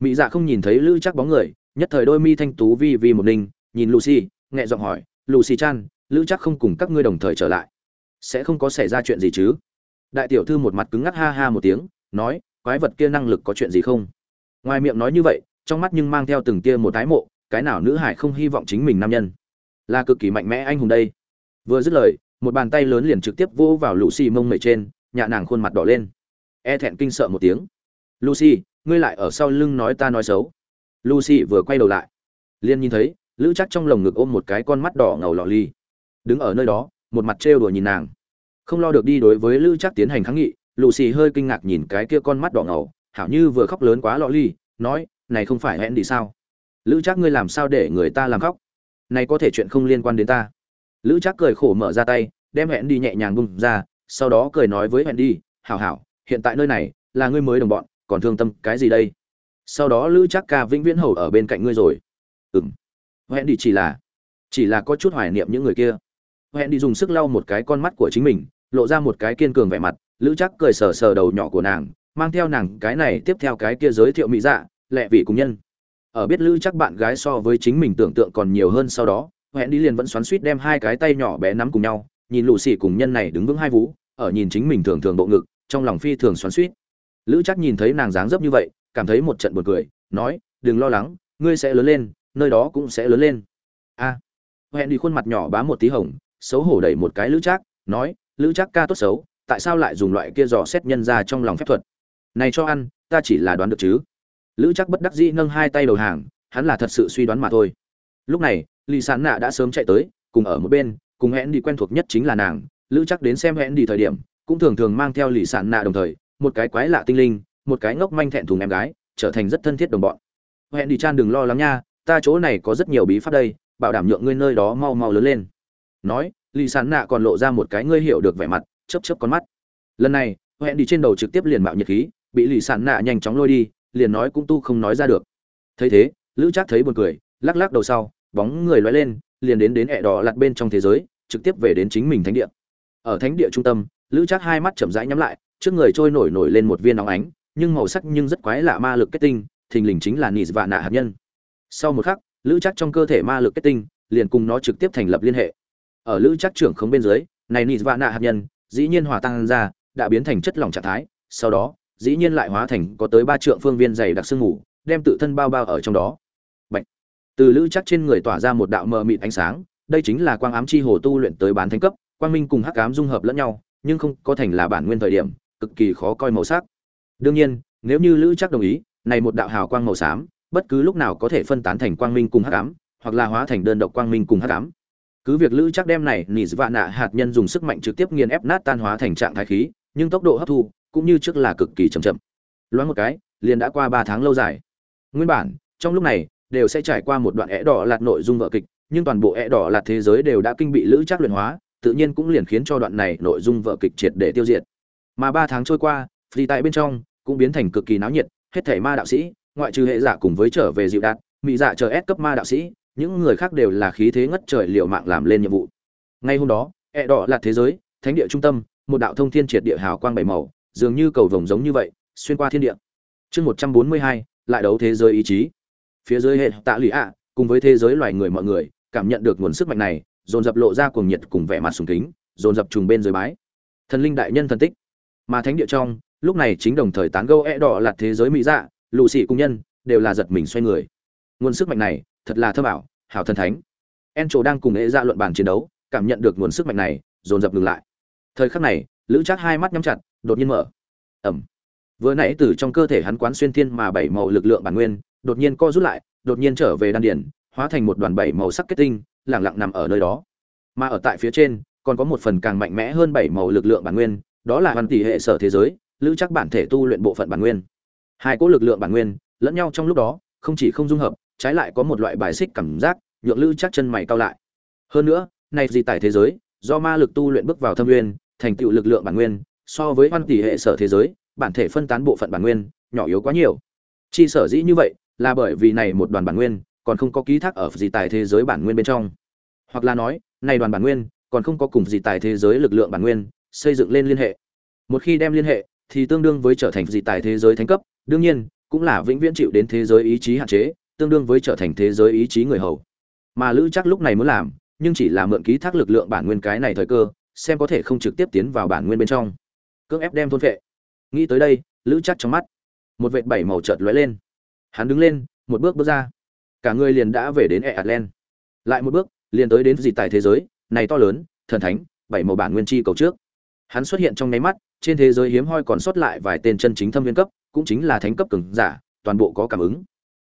Speaker 1: Mỹ dạ không nhìn thấy lữ chắc bóng người, nhất thời đôi mi thanh tú vi vi một ninh nhìn lucy, nhẹ giọng hỏi, lucy chan, lữ chắc không cùng các ngươi đồng thời trở lại? Sẽ không có xảy ra chuyện gì chứ? Đại tiểu thư một mặt cứng ngắc ha ha một tiếng, nói, quái vật kia năng lực có chuyện gì không? Ngoài miệng nói như vậy, trong mắt nhưng mang theo từng tia một tái mộ, cái nào nữ hải không hy vọng chính mình nam nhân? Là cực kỳ mạnh mẽ anh hùng đây. Vừa dứt lời một bàn tay lớn liền trực tiếp vỗ vào lucy mông mẩy trên, nhạ nàng khuôn mặt đỏ lên. E thẹn kinh sợ một tiếng. Lucy, ngươi lại ở sau lưng nói ta nói xấu. Lucy vừa quay đầu lại. Liền nhìn thấy, lữ chắc trong lồng ngực ôm một cái con mắt đỏ ngầu lọ ly đứng ở nơi đó, một mặt trêu đùa nhìn nàng. Không lo được đi đối với lữ chắc tiến hành kháng nghị, lucy hơi kinh ngạc nhìn cái kia con mắt đỏ ngầu, hảo như vừa khóc lớn quá lọ ly nói, này không phải hẹn đi sao? Lữ chắc ngươi làm sao để người ta làm khóc? Này có thể chuyện không liên quan đến ta lữ trác cười khổ mở ra tay, đem hẹn đi nhẹ nhàng bung ra, sau đó cười nói với hẹn đi, hảo hảo, hiện tại nơi này là ngươi mới đồng bọn, còn thương tâm cái gì đây? Sau đó lữ trác ca vĩnh viễn hầu ở bên cạnh ngươi rồi. Ừng hẹn đi chỉ là chỉ là có chút hoài niệm những người kia. Hẹn đi dùng sức lau một cái con mắt của chính mình, lộ ra một cái kiên cường vẻ mặt, lữ trác cười sờ sờ đầu nhỏ của nàng, mang theo nàng cái này tiếp theo cái kia giới thiệu mỹ dạ lẹ vị cùng nhân. Ở biết lữ chắc bạn gái so với chính mình tưởng tượng còn nhiều hơn sau đó hẹn đi liền vẫn xoắn suýt đem hai cái tay nhỏ bé nắm cùng nhau nhìn lù xì cùng nhân này đứng vững hai vú ở nhìn chính mình thường thường bộ ngực trong lòng phi thường xoắn suýt. Lữ chắc nhìn thấy nàng dáng dấp như vậy cảm thấy một trận buồn cười nói đừng lo lắng ngươi sẽ lớn lên nơi đó cũng sẽ lớn lên. A. À, hẹn đi khuôn mặt nhỏ bám một tí hồng xấu hổ đẩy một cái lữ trác nói lữ trác ca tốt xấu tại sao lại dùng loại kia dò xét nhân ra trong lòng phép thuật? Này cho ăn ta chỉ là đoán được chứ. Lữ chắc bất đắc dĩ nâng hai tay đầu hàng hắn là thật sự suy đoán mà thôi. Lúc này lì sán nạ đã sớm chạy tới, cùng ở một bên, cùng hẹn đi quen thuộc nhất chính là nàng. Lữ chắc đến xem hẹn đi thời điểm, cũng thường thường mang theo lì sán nạ đồng thời, một cái quái lạ tinh linh, một cái ngốc manh thẹn thùng em gái, trở thành rất thân thiết đồng bọn. Hẹn đi chan đừng lo lắng nha, ta chỗ này có rất nhiều bí pháp đây, bảo đảm nhượng ngươi nơi đó mau mau lớn lên. Nói, lì sán nạ còn lộ ra một cái ngươi hiểu được vẻ mặt chấp chấp con mắt. Lần này, hẹn đi trên đầu trực tiếp liền mạo nhiệt khí, bị lì sán nạ nhanh chóng lôi đi, liền nói cũng tu không nói ra được. Thấy thế, lữ trác thấy buồn cười, lắc lắc đầu sau bóng người lóe lên liền đến đến ẻ đỏ lạt bên trong thế giới trực tiếp về đến chính mình thánh địa ở thánh địa trung tâm lữ trác hai mắt chậm rãi nhắm lại trước người trôi nổi nổi lên một viên nóng ánh nhưng màu sắc nhưng rất quái lạ ma lực kết tinh thình lình chính là nịt và nạ hạt nhân sau một khắc lữ trác trong cơ thể ma lực kết tinh liền cùng nó trực tiếp thành lập liên hệ ở lữ trác trưởng không bên dưới này nịt và nạ hạt nhân dĩ nhiên hòa tan ra đã biến thành chất lỏng trạng thái sau đó dĩ nhiên lại hóa thành có tới ba trượng phương viên dày đặc sương ngủ, đem tự thân bao bao ở trong đó. Bạch. Từ lữ chắc trên người tỏa ra một đạo mờ mịt ánh sáng, đây chính là quang ám chi hồ tu luyện tới bán thánh cấp, quang minh cùng hắc ám dung hợp lẫn nhau, nhưng không có thành là bản nguyên thời điểm, cực kỳ khó coi màu sắc. Đương nhiên, nếu như lữ chắc đồng ý, này một đạo hào quang màu xám, bất cứ lúc nào có thể phân tán thành quang minh cùng hắc ám, hoặc là hóa thành đơn độc quang minh cùng hắc ám. Cứ việc lữ chắc đem này nỉ vạn nạ hạt nhân dùng sức mạnh trực tiếp nghiền ép nát tan hóa thành trạng thái khí, nhưng tốc độ hấp thu cũng như trước là cực kỳ chậm chậm loáng một cái liền đã qua ba tháng lâu dài nguyên bản trong lúc này đều sẽ trải qua một đoạn é đỏ lạt nội dung vở kịch, nhưng toàn bộ é đỏ lạt thế giới đều đã kinh bị lữ trác luyện hóa, tự nhiên cũng liền khiến cho đoạn này nội dung vở kịch triệt để tiêu diệt. Mà ba tháng trôi qua thì tại bên trong cũng biến thành cực kỳ náo nhiệt, hết thảy ma đạo sĩ, ngoại trừ hệ giả cùng với trở về dịu đạt mỹ dạ chờ ép cấp ma đạo sĩ, những người khác đều là khí thế ngất trời liều mạng làm lên nhiệm vụ. Ngay hôm đó é đỏ lạt thế giới, thánh địa trung tâm, một đạo thông thiên triệt địa hào quang bảy màu, dường như cầu vồng giống như vậy, xuyên qua thiên địa. Chương một trăm bốn mươi hai, lại đấu thế giới ý chí phía dưới hệ tạ lụy ạ, cùng với thế giới loài người mọi người, cảm nhận được nguồn sức mạnh này, dồn dập lộ ra cuồng nhiệt cùng vẻ mặt sùng kính, dồn dập trùng bên dưới bái. Thần linh đại nhân thần tích. Mà thánh địa trong, lúc này chính đồng thời tán gâu e đỏ là thế giới mỹ dạ lụ sĩ cung nhân, đều là giật mình xoay người. Nguồn sức mạnh này, thật là thơ bảo, hảo thần thánh. En trổ đang cùng ế ra luận bàn chiến đấu, cảm nhận được nguồn sức mạnh này, dồn dập ngừng lại. Thời khắc này, lữ chắc hai mắt nhắm chặt, đột nhiên mở. Ẩm. Vừa nãy từ trong cơ thể hắn quán xuyên thiên mà bảy màu lực lượng bản nguyên đột nhiên co rút lại, đột nhiên trở về đan điển hóa thành một đoàn bảy màu sắc kết tinh, lẳng lặng nằm ở nơi đó. Mà ở tại phía trên, còn có một phần càng mạnh mẽ hơn bảy màu lực lượng bản nguyên, đó là hoàn tỷ hệ sở thế giới, lữ chắc bản thể tu luyện bộ phận bản nguyên. Hai cỗ lực lượng bản nguyên, lẫn nhau trong lúc đó, không chỉ không dung hợp, trái lại có một loại bài xích cảm giác, nhượng lữ chắc chân mày cao lại. Hơn nữa, này gì tại thế giới, do ma lực tu luyện bước vào thâm nguyên, thành tựu lực lượng bản nguyên, so với hoàn tỷ hệ sở thế giới, bản thể phân tán bộ phận bản nguyên, nhỏ yếu quá nhiều. Chi sở dĩ như vậy là bởi vì này một đoàn bản nguyên, còn không có ký thác ở gì tài thế giới bản nguyên bên trong. Hoặc là nói, này đoàn bản nguyên, còn không có cùng gì tài thế giới lực lượng bản nguyên, xây dựng lên liên hệ. Một khi đem liên hệ, thì tương đương với trở thành gì tài thế giới thánh cấp, đương nhiên, cũng là vĩnh viễn chịu đến thế giới ý chí hạn chế, tương đương với trở thành thế giới ý chí người hầu. Mà lữ chắc lúc này muốn làm, nhưng chỉ là mượn ký thác lực lượng bản nguyên cái này thời cơ, xem có thể không trực tiếp tiến vào bản nguyên bên trong. Cưỡng ép đem thôn vệ. Nghĩ tới đây, lữ chắc trong mắt, một vệt bảy màu chợt lóe lên hắn đứng lên, một bước bước ra. Cả người liền đã về đến e atlan lại một bước, liền tới đến dị tại thế giới, này to lớn, thần thánh, bảy màu bản nguyên chi cầu trước. Hắn xuất hiện trong nháy mắt, trên thế giới hiếm hoi còn sót lại vài tên chân chính thâm viên cấp, cũng chính là thánh cấp cường giả, toàn bộ có cảm ứng.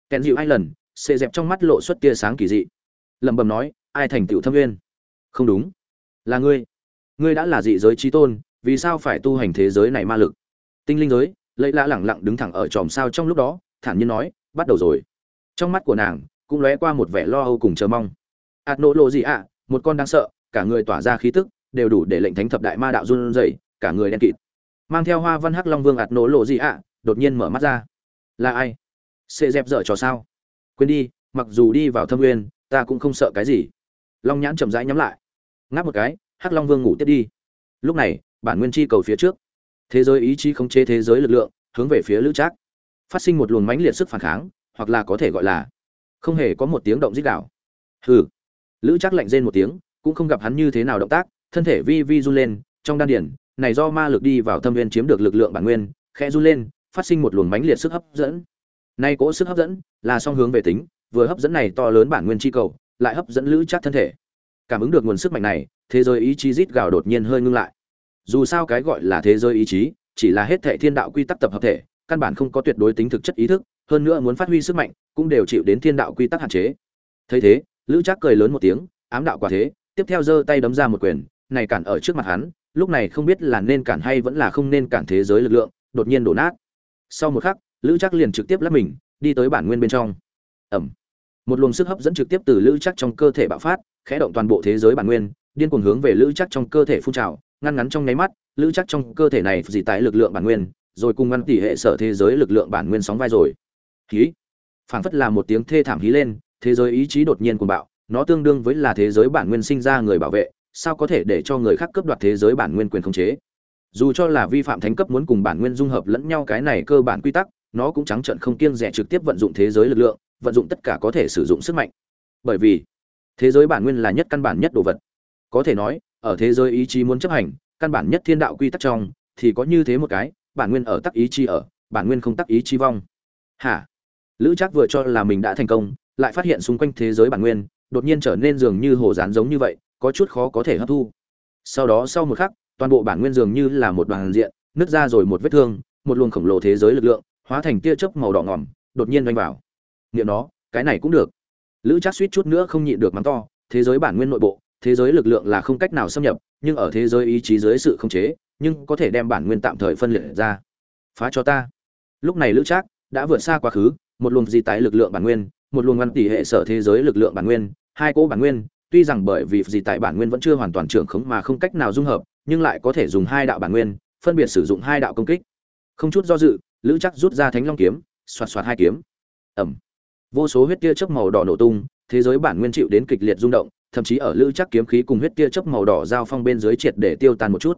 Speaker 1: Kèn dịu hai lần xê dẹp trong mắt lộ xuất tia sáng kỳ dị. Lẩm bẩm nói, ai thành tựu thâm viên? Không đúng. Là ngươi. Ngươi đã là dị giới trí tôn, vì sao phải tu hành thế giới này ma lực? Tinh linh giới. Lấy lã lẳng lặng đứng thẳng ở tròm sao trong lúc đó thản nhiên nói, bắt đầu rồi. Trong mắt của nàng cũng lóe qua một vẻ lo âu cùng chờ mong. Ạt nỗ lộ gì ạ, một con đáng sợ, cả người tỏa ra khí tức, đều đủ để lệnh thánh thập đại ma đạo run rẩy, cả người đen kịt. Mang theo hoa văn hắc long vương ạt nỗ lộ gì ạ, đột nhiên mở mắt ra. Là ai? Sẽ dẹp dở trò sao? Quên đi, mặc dù đi vào thâm nguyên, ta cũng không sợ cái gì. Long nhãn chậm rãi nhắm lại. Ngáp một cái, hắc long vương ngủ tiếp đi. Lúc này, bản nguyên chi cầu phía trước. Thế giới ý chí khống chế thế giới lực lượng hướng về phía lữ trác phát sinh một luồng mãnh liệt sức phản kháng, hoặc là có thể gọi là không hề có một tiếng động dích đảo hừ. Lữ trác lạnh rên một tiếng, cũng không gặp hắn như thế nào động tác, thân thể vi vi run lên, trong đan điển này do ma lực đi vào thâm viên chiếm được lực lượng bản nguyên, khẽ run lên, phát sinh một luồng mãnh liệt sức hấp dẫn. Nay cỗ sức hấp dẫn là song hướng về tính, vừa hấp dẫn này to lớn bản nguyên chi cầu, lại hấp dẫn lữ chắc thân thể. Cảm ứng được nguồn sức mạnh này, thế giới ý chí rít gào đột nhiên hơi ngưng lại. Dù sao cái gọi là thế giới ý chí, chỉ là hết thệ thiên đạo quy tắc tập hợp thể căn bản không có tuyệt đối tính thực chất ý thức, hơn nữa muốn phát huy sức mạnh, cũng đều chịu đến thiên đạo quy tắc hạn chế. Thấy thế, lữ trác cười lớn một tiếng, ám đạo quả thế, tiếp theo giơ tay đấm ra một quyền, này cản ở trước mặt hắn, lúc này không biết là nên cản hay vẫn là không nên cản thế giới lực lượng, đột nhiên đổ nát. Sau một khắc, lữ trác liền trực tiếp lắp mình, đi tới bản nguyên bên trong. Ẩm một luồng sức hấp dẫn trực tiếp từ lữ trác trong cơ thể bạo phát, khẽ động toàn bộ thế giới bản nguyên, điên cuồng hướng về lữ trác trong cơ thể phun trào, ngăn ngắn trong nháy mắt, lữ trác trong cơ thể này dị tái lực lượng bản nguyên rồi cùng ngăn tỷ hệ sở thế giới lực lượng bản nguyên sóng vai rồi. Hí. Phảng phất là một tiếng thê thảm hí lên, thế giới ý chí đột nhiên cuồng bạo, nó tương đương với là thế giới bản nguyên sinh ra người bảo vệ, sao có thể để cho người khác cướp đoạt thế giới bản nguyên quyền khống chế? Dù cho là vi phạm thánh cấp muốn cùng bản nguyên dung hợp lẫn nhau cái này cơ bản quy tắc, nó cũng trắng trợn không kiêng dè trực tiếp vận dụng thế giới lực lượng, vận dụng tất cả có thể sử dụng sức mạnh. Bởi vì, thế giới bản nguyên là nhất căn bản nhất đồ vật. Có thể nói, ở thế giới ý chí muốn chấp hành, căn bản nhất thiên đạo quy tắc trong, thì có như thế một cái bản nguyên ở tắc ý chi ở, bản nguyên không tắc ý chi vong. Hả? Lữ trác vừa cho là mình đã thành công, lại phát hiện xung quanh thế giới bản nguyên, đột nhiên trở nên dường như hồ dán giống như vậy, có chút khó có thể hấp thu. Sau đó sau một khắc, toàn bộ bản nguyên dường như là một đoàn diện, nứt ra rồi một vết thương, một luồng khổng lồ thế giới lực lượng, hóa thành tia chớp màu đỏ ngỏm đột nhiên đánh vào. Nghiệm nó, cái này cũng được. Lữ chắc suýt chút nữa không nhịn được mắng to, thế giới bản nguyên nội bộ, thế giới lực lượng là không cách nào xâm nhập, nhưng ở thế giới ý chí dưới sự khống chế nhưng có thể đem bản nguyên tạm thời phân liệt ra. Phá cho ta. Lúc này lữ trác đã vượt xa quá khứ, một luồng di tái lực lượng bản nguyên, một luồng ngăn tỷ hệ sở thế giới lực lượng bản nguyên, hai cỗ bản nguyên, tuy rằng bởi vì di tại bản nguyên vẫn chưa hoàn toàn trưởng khống mà không cách nào dung hợp, nhưng lại có thể dùng hai đạo bản nguyên, phân biệt sử dụng hai đạo công kích. Không chút do dự, lữ chắc rút ra thánh long kiếm, xoạt xoạt hai kiếm. Ẩm vô số huyết tia chớp màu đỏ nổ tung, thế giới bản nguyên chịu đến kịch liệt rung động, thậm chí ở lữ chắc kiếm khí cùng huyết tia chớp màu đỏ giao phong bên dưới triệt để tiêu tan một chút.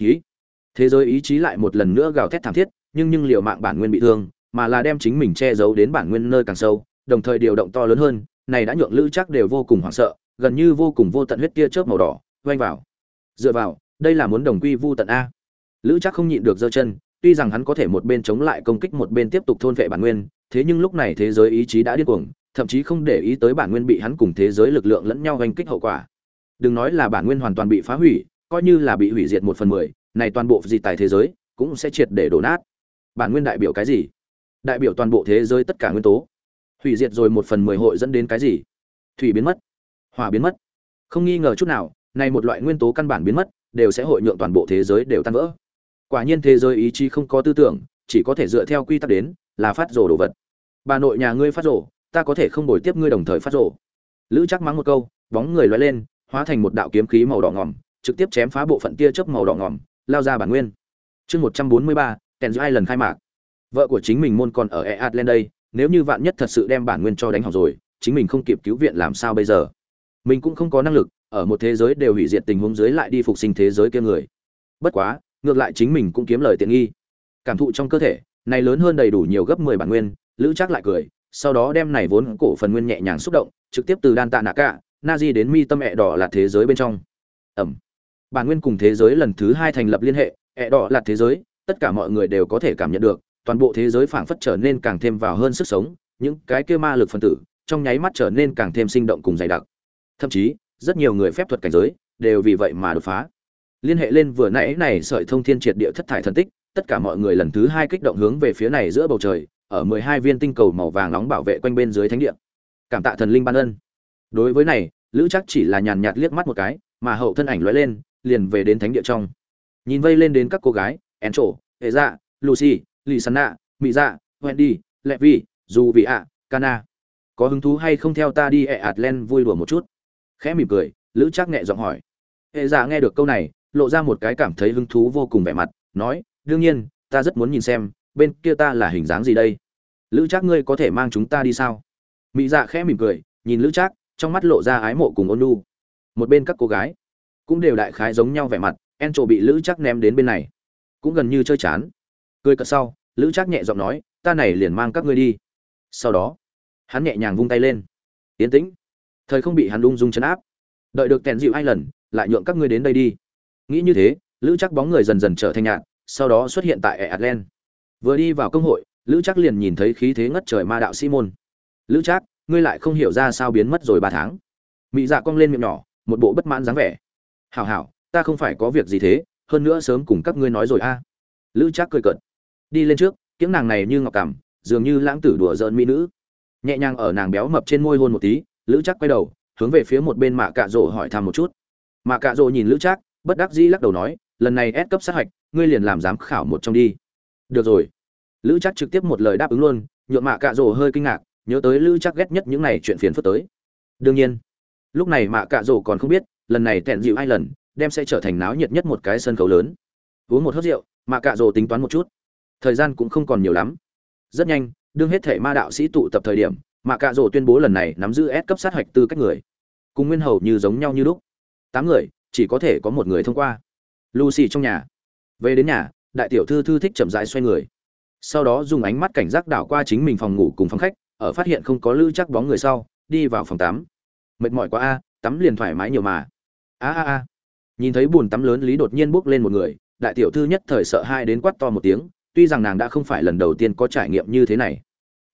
Speaker 1: Hí. thế giới ý chí lại một lần nữa gào thét thảm thiết, nhưng nhưng liều mạng bản nguyên bị thương, mà là đem chính mình che giấu đến bản nguyên nơi càng sâu, đồng thời điều động to lớn hơn, này đã nhượng lữ chắc đều vô cùng hoảng sợ, gần như vô cùng vô tận huyết tia chớp màu đỏ oanh vào. Dựa vào, đây là muốn đồng quy vu tận a. Lữ chắc không nhịn được giơ chân, tuy rằng hắn có thể một bên chống lại công kích một bên tiếp tục thôn vệ bản nguyên, thế nhưng lúc này thế giới ý chí đã điên cuồng, thậm chí không để ý tới bản nguyên bị hắn cùng thế giới lực lượng lẫn nhau hành kích hậu quả. Đừng nói là bản nguyên hoàn toàn bị phá hủy coi như là bị hủy diệt một phần mười, này toàn bộ dị tài thế giới cũng sẽ triệt để đổ nát. Bản nguyên đại biểu cái gì? Đại biểu toàn bộ thế giới tất cả nguyên tố. Hủy diệt rồi một phần mười hội dẫn đến cái gì? Thủy biến mất. Hỏa biến mất. Không nghi ngờ chút nào, này một loại nguyên tố căn bản biến mất, đều sẽ hội nhượng toàn bộ thế giới đều tan vỡ. Quả nhiên thế giới ý chí không có tư tưởng, chỉ có thể dựa theo quy tắc đến, là phát rổ đồ vật. Bà nội nhà ngươi phát rổ ta có thể không đổi tiếp ngươi đồng thời phát rổ lữ chắc mắng một câu, bóng người loay lên, hóa thành một đạo kiếm khí màu đỏ ngỏm trực tiếp chém phá bộ phận tia chớp màu đỏ ngỏm lao ra bản nguyên. Chương một trăm bốn mươi ba lần khai mạc. Vợ của chính mình môn còn ở Eatland đây, nếu như vạn nhất thật sự đem bản nguyên cho đánh hỏng rồi, chính mình không kịp cứu viện làm sao bây giờ? Mình cũng không có năng lực, ở một thế giới đều hủy diệt tình huống dưới lại đi phục sinh thế giới kia người. Bất quá, ngược lại chính mình cũng kiếm lời tiện nghi. Cảm thụ trong cơ thể, này lớn hơn đầy đủ nhiều gấp mười bản nguyên, lữ chắc lại cười, sau đó đem này vốn cổ phần nguyên nhẹ nhàng xúc động, trực tiếp từ đan tạ nạ cả nazi đến mi tâm ẹ đỏ là thế giới bên trong. Ẩm bản nguyên cùng thế giới lần thứ hai thành lập liên hệ, ẹ đỏ là thế giới, tất cả mọi người đều có thể cảm nhận được, toàn bộ thế giới phảng phất trở nên càng thêm vào hơn sức sống, những cái kia ma lực phân tử, trong nháy mắt trở nên càng thêm sinh động cùng dày đặc. Thậm chí, rất nhiều người phép thuật cảnh giới, đều vì vậy mà đột phá. Liên hệ lên vừa nãy này sợi thông thiên triệt địa thất thải thần tích, tất cả mọi người lần thứ hai kích động hướng về phía này giữa bầu trời, ở mười hai viên tinh cầu màu vàng nóng bảo vệ quanh bên dưới thánh địa. Cảm tạ thần linh ban ân. Đối với này, lữ chắc chỉ là nhàn nhạt liếc mắt một cái, mà hậu thân ảnh lóe lên liền về đến thánh địa trong. Nhìn vây lên đến các cô gái en trổ hệ dạ lucy lì sanna mỹ dạ wendy lệ vi dù vị ạ cana có hứng thú hay không theo ta đi ẹ ạt len vui đùa một chút? Khẽ mỉm cười, lữ Trác nhẹ giọng hỏi. Hệ dạ nghe được câu này, lộ ra một cái cảm thấy hứng thú vô cùng vẻ mặt, nói, đương nhiên, ta rất muốn nhìn xem, bên kia ta là hình dáng gì đây? Lữ trác ngươi có thể mang chúng ta đi sao? Mỹ dạ khẽ mỉm cười, nhìn lữ trác, trong mắt lộ ra ái mộ cùng ôn nu một bên các cô gái cũng đều đại khái giống nhau vẻ mặt en trộ bị lữ trác ném đến bên này cũng gần như chơi chán cười cợt sau lữ trác nhẹ giọng nói ta này liền mang các ngươi đi sau đó hắn nhẹ nhàng vung tay lên tiến tĩnh thời không bị hắn lung dung chấn áp đợi được kèn dịu hai lần lại nhượng các ngươi đến đây đi nghĩ như thế lữ chắc bóng người dần dần trở thành nhạt sau đó xuất hiện tại Atlant. Vừa đi vào công hội, Lữ Trác liền nhìn thấy khí thế ngất trời ma đạo Simon. "Lữ Trác, ngươi lại không hiểu ra sao biến mất rồi 3 tháng?" Mị Dạ cong lên miệng nhỏ, một bộ bất mãn dáng vẻ. "Hảo hảo, ta không phải có việc gì thế, hơn nữa sớm cùng các ngươi nói rồi a." Lữ Trác cười cợt. Đi lên trước, kiếng nàng này như ngọc cảm, dường như lãng tử đùa giỡn mỹ nữ. Nhẹ nhàng ở nàng béo mập trên môi hôn một tí, Lữ Trác quay đầu, hướng về phía một bên Mạ Cạ rỗ hỏi thăm một chút. Mạ Cạ rỗ nhìn Lữ Trác, bất đắc dĩ lắc đầu nói, lần này ép cấp sát hạch ngươi liền làm giám khảo một trong đi được rồi lữ Trác trực tiếp một lời đáp ứng luôn nhuộm mạ cạ rỗ hơi kinh ngạc nhớ tới lữ Trác ghét nhất những này chuyện phiền phức tới đương nhiên lúc này mạ cạ rỗ còn không biết lần này tẹn dịu hai lần, đem sẽ trở thành náo nhiệt nhất một cái sân khấu lớn. Uống một hớt rượu, mà cạ rồ tính toán một chút. Thời gian cũng không còn nhiều lắm. Rất nhanh, đương hết thể ma đạo sĩ tụ tập thời điểm, mà cạ rồ tuyên bố lần này nắm giữ S cấp sát hạch tư cách người. Cùng nguyên hầu như giống nhau như lúc. Tám người, chỉ có thể có một người thông qua. Lucy trong nhà. Về đến nhà, đại tiểu thư thư thích chậm rãi xoay người. Sau đó dùng ánh mắt cảnh giác đảo qua chính mình phòng ngủ cùng phòng khách, ở phát hiện không có lư chắc bóng người sau, đi vào phòng tắm. Mệt mỏi quá a, tắm liền thoải mái nhiều mà a a a. Nhìn thấy bùn tắm lớn lý đột nhiên bước lên một người, đại tiểu thư nhất thời sợ hai đến quát to một tiếng, tuy rằng nàng đã không phải lần đầu tiên có trải nghiệm như thế này.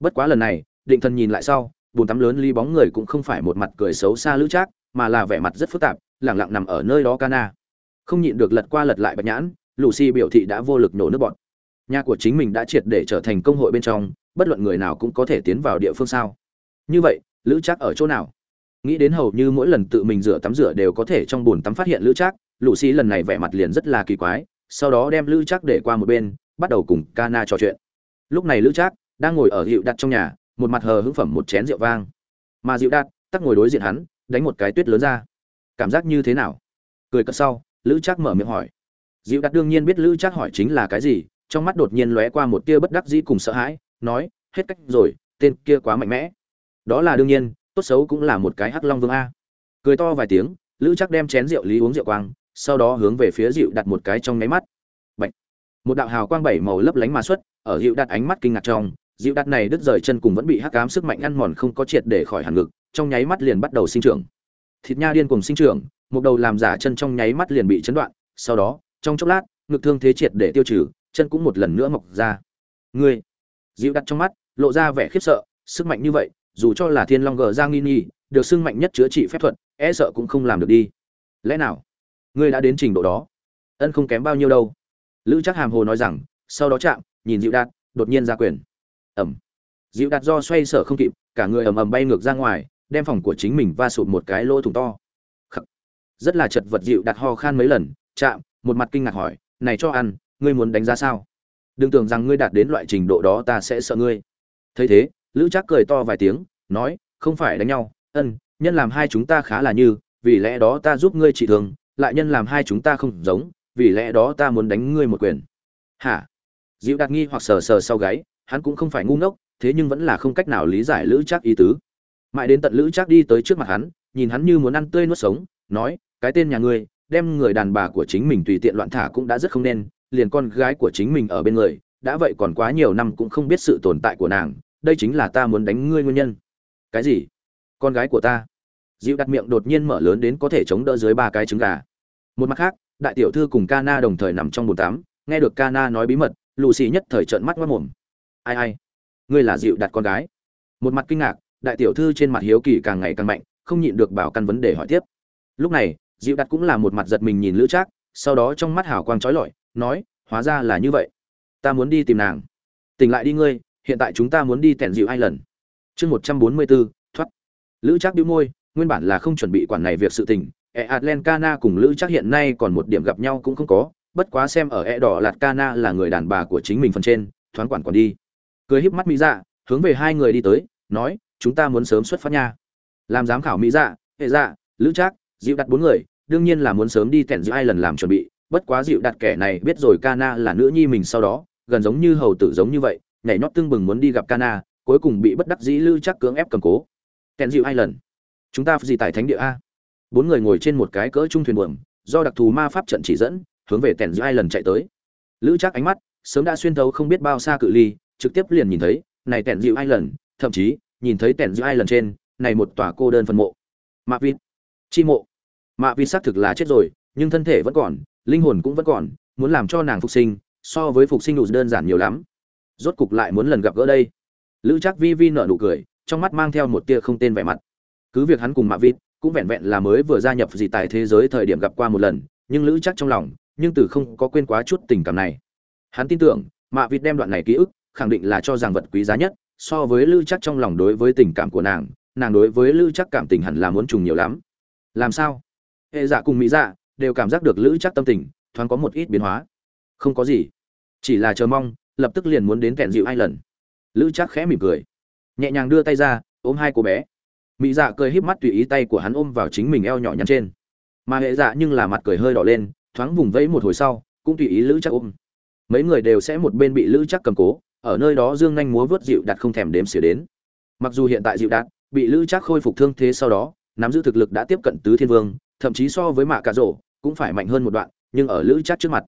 Speaker 1: Bất quá lần này, định thần nhìn lại sau bùn tắm lớn lý bóng người cũng không phải một mặt cười xấu xa lữ trác, mà là vẻ mặt rất phức tạp, lẳng lặng nằm ở nơi đó cana không nhịn được lật qua lật lại bạch nhãn, lucy biểu thị đã vô lực nổ nước bọn nhà của chính mình đã triệt để trở thành công hội bên trong, bất luận người nào cũng có thể tiến vào địa phương sao. Như vậy, lữ Trác ở chỗ nào? Nghĩ đến hầu như mỗi lần tự mình rửa tắm rửa đều có thể trong bồn tắm phát hiện lữ trác lũ sĩ lần này vẻ mặt liền rất là kỳ quái, sau đó đem lữ trác để qua một bên, bắt đầu cùng Cana trò chuyện. Lúc này lữ trác đang ngồi ở hiệu đặt trong nhà, một mặt hờ hững phẩm một chén rượu vang. Mà dịu đạt, tắc ngồi đối diện hắn, đánh một cái tuyết lớn ra. Cảm giác như thế nào? Cười cợt sau, lữ trác mở miệng hỏi. Dịu đặt đương nhiên biết lữ trác hỏi chính là cái gì, trong mắt đột nhiên lóe qua một tia bất đắc dĩ cùng sợ hãi, nói, hết cách rồi, tên kia quá mạnh mẽ. Đó là đương nhiên tốt xấu cũng là một cái hắc long vương a. Cười to vài tiếng, lữ chắc đem chén rượu lý uống rượu quang, sau đó hướng về phía dịu đặt một cái trong nháy mắt. Bạch. một đạo hào quang bảy màu lấp lánh mà xuất, ở dịu đặt ánh mắt kinh ngạc trong dịu đặt này đứt rời chân cùng vẫn bị hắc ám sức mạnh ăn mòn không có triệt để khỏi hẳn ngực, trong nháy mắt liền bắt đầu sinh trưởng. Thịt nha điên cùng sinh trưởng, một đầu làm giả chân trong nháy mắt liền bị chấn đoạn, sau đó, trong chốc lát, ngực thương thế triệt để tiêu trừ, chân cũng một lần nữa mọc ra. Ngươi. Dịu đặt trong mắt, lộ ra vẻ khiếp sợ, sức mạnh như vậy dù cho là thiên long gờ giang nghi nghi, được xưng mạnh nhất chữa trị phép thuật e sợ cũng không làm được đi. Lẽ nào? Ngươi đã đến trình độ đó. Ân không kém bao nhiêu đâu. Lữ chắc hàm hồ nói rằng sau đó chạm nhìn dịu đạt đột nhiên ra quyền. Ẩm. Dịu Đạt do xoay sở không kịp cả người ầm ầm bay ngược ra ngoài đem phòng của chính mình va sụt một cái lỗ thủng to. Khắc. rất là chật vật dịu Đạt ho khan mấy lần chạm một mặt kinh ngạc hỏi này cho ăn ngươi muốn đánh giá sao? Đừng tưởng rằng ngươi đạt đến loại trình độ đó ta sẽ sợ ngươi. Thấy thế lữ trác cười to vài tiếng, nói, không phải đánh nhau, ân, nhân làm hai chúng ta khá là như, vì lẽ đó ta giúp ngươi trị thương lại nhân làm hai chúng ta không giống, vì lẽ đó ta muốn đánh ngươi một quyền. Hả? Dịu đạt nghi hoặc sờ sờ sau gáy, hắn cũng không phải ngu ngốc, thế nhưng vẫn là không cách nào lý giải lữ trác ý tứ. Mãi đến tận lữ trác đi tới trước mặt hắn, nhìn hắn như muốn ăn tươi nuốt sống, nói, cái tên nhà ngươi, đem người đàn bà của chính mình tùy tiện loạn thả cũng đã rất không nên, liền con gái của chính mình ở bên người, đã vậy còn quá nhiều năm cũng không biết sự tồn tại của nàng đây chính là ta muốn đánh ngươi nguyên nhân. Cái gì? Con gái của ta. Dịu đặt miệng đột nhiên mở lớn đến có thể chống đỡ dưới ba cái trứng gà. Một mặt khác, đại tiểu thư cùng Kana đồng thời nằm trong bồn tắm, nghe được Kana nói bí mật lù xì nhất thời trợn mắt mất mồm. Ai ai? Ngươi là dịu đặt con gái. Một mặt kinh ngạc, đại tiểu thư trên mặt hiếu kỳ càng ngày càng mạnh, không nhịn được bảo căn vấn đề hỏi tiếp. Lúc này dịu đặt cũng là một mặt giật mình nhìn lữ trác, sau đó trong mắt hào quang trói lọi, nói, hóa ra là như vậy. Ta muốn đi tìm nàng. Tỉnh lại đi ngươi hiện tại chúng ta muốn đi tèn dịu hai lần chương một trăm bốn mươi bốn thoát. Lữ trác đĩu môi nguyên bản là không chuẩn bị quản này việc sự tình e atlen cùng lữ trác hiện nay còn một điểm gặp nhau cũng không có bất quá xem ở e đỏ lạt cana là người đàn bà của chính mình phần trên thoáng quản quản đi. Cười híp mắt mỹ dạ hướng về hai người đi tới nói chúng ta muốn sớm xuất phát nha. Làm giám khảo mỹ dạ hệ dạ lữ trác dịu đặt bốn người đương nhiên là muốn sớm đi tẹn dịu hai lần làm chuẩn bị bất quá dịu đặt kẻ này biết rồi Kana là nữ nhi mình sau đó, gần giống như hầu tử giống như vậy, nhảy nhót tương bừng muốn đi gặp Kana, cuối cùng bị bất đắc dĩ lưu chắc cưỡng ép cầm cố. Kèn dịu hai lần. Chúng ta gì tại thánh địa a? Bốn người ngồi trên một cái cỡ trung thuyền buồm, do đặc thù ma pháp trận chỉ dẫn, hướng về Kèn dịu hai lần chạy tới. Lữ chắc ánh mắt sớm đã xuyên thấu không biết bao xa cự ly, trực tiếp liền nhìn thấy, này Kèn dịu hai lần, thậm chí nhìn thấy Kèn dịu hai lần trên, này một tòa cô đơn phân mộ. Mạ Vịt, chi mộ. Mạ Vịt xác thực là chết rồi, nhưng thân thể vẫn còn, linh hồn cũng vẫn còn muốn làm cho nàng phục sinh so với phục sinh đủ đơn giản nhiều lắm rốt cục lại muốn lần gặp gỡ đây. Lữ trác vi vi nở nụ cười, trong mắt mang theo một tia không tên vẻ mặt. Cứ việc hắn cùng mạ vịt cũng vẹn vẹn là mới vừa gia nhập gì tại thế giới thời điểm gặp qua một lần, nhưng lữ chắc trong lòng, nhưng từ không có quên quá chút tình cảm này. Hắn tin tưởng, mạ vịt đem đoạn này ký ức, khẳng định là cho rằng vật quý giá nhất, so với lữ chắc trong lòng đối với tình cảm của nàng nàng đối với lữ chắc cảm tình hẳn là muốn trùng nhiều lắm. Làm sao? Hệ dạ cùng mỹ dạ đều cảm giác được lữ chắc tâm tình, thoáng có một ít biến hóa. Không có gì. Chỉ là chờ mong lập tức liền muốn đến kẹn dịu hai lần lữ chắc khẽ mỉm cười. Nhẹ nhàng đưa tay ra, ôm hai cô bé. Mỹ dạ cười híp mắt tùy ý tay của hắn ôm vào chính mình eo nhỏ nhắn trên. Mà hệ dạ nhưng là mặt cười hơi đỏ lên, thoáng vùng vẫy một hồi sau, cũng tùy ý lữ chắc ôm. Mấy người đều sẽ một bên bị lữ chắc cầm cố, ở nơi đó dương nhanh múa vớt dịu đặt không thèm đếm xỉa đến. Mặc dù hiện tại dịu đạt bị lữ chắc khôi phục thương thế sau đó, nắm giữ thực lực đã tiếp cận tứ thiên vương, thậm chí so với mạ cà rổ cũng phải mạnh hơn một đoạn, nhưng ở lữ chắc trước mặt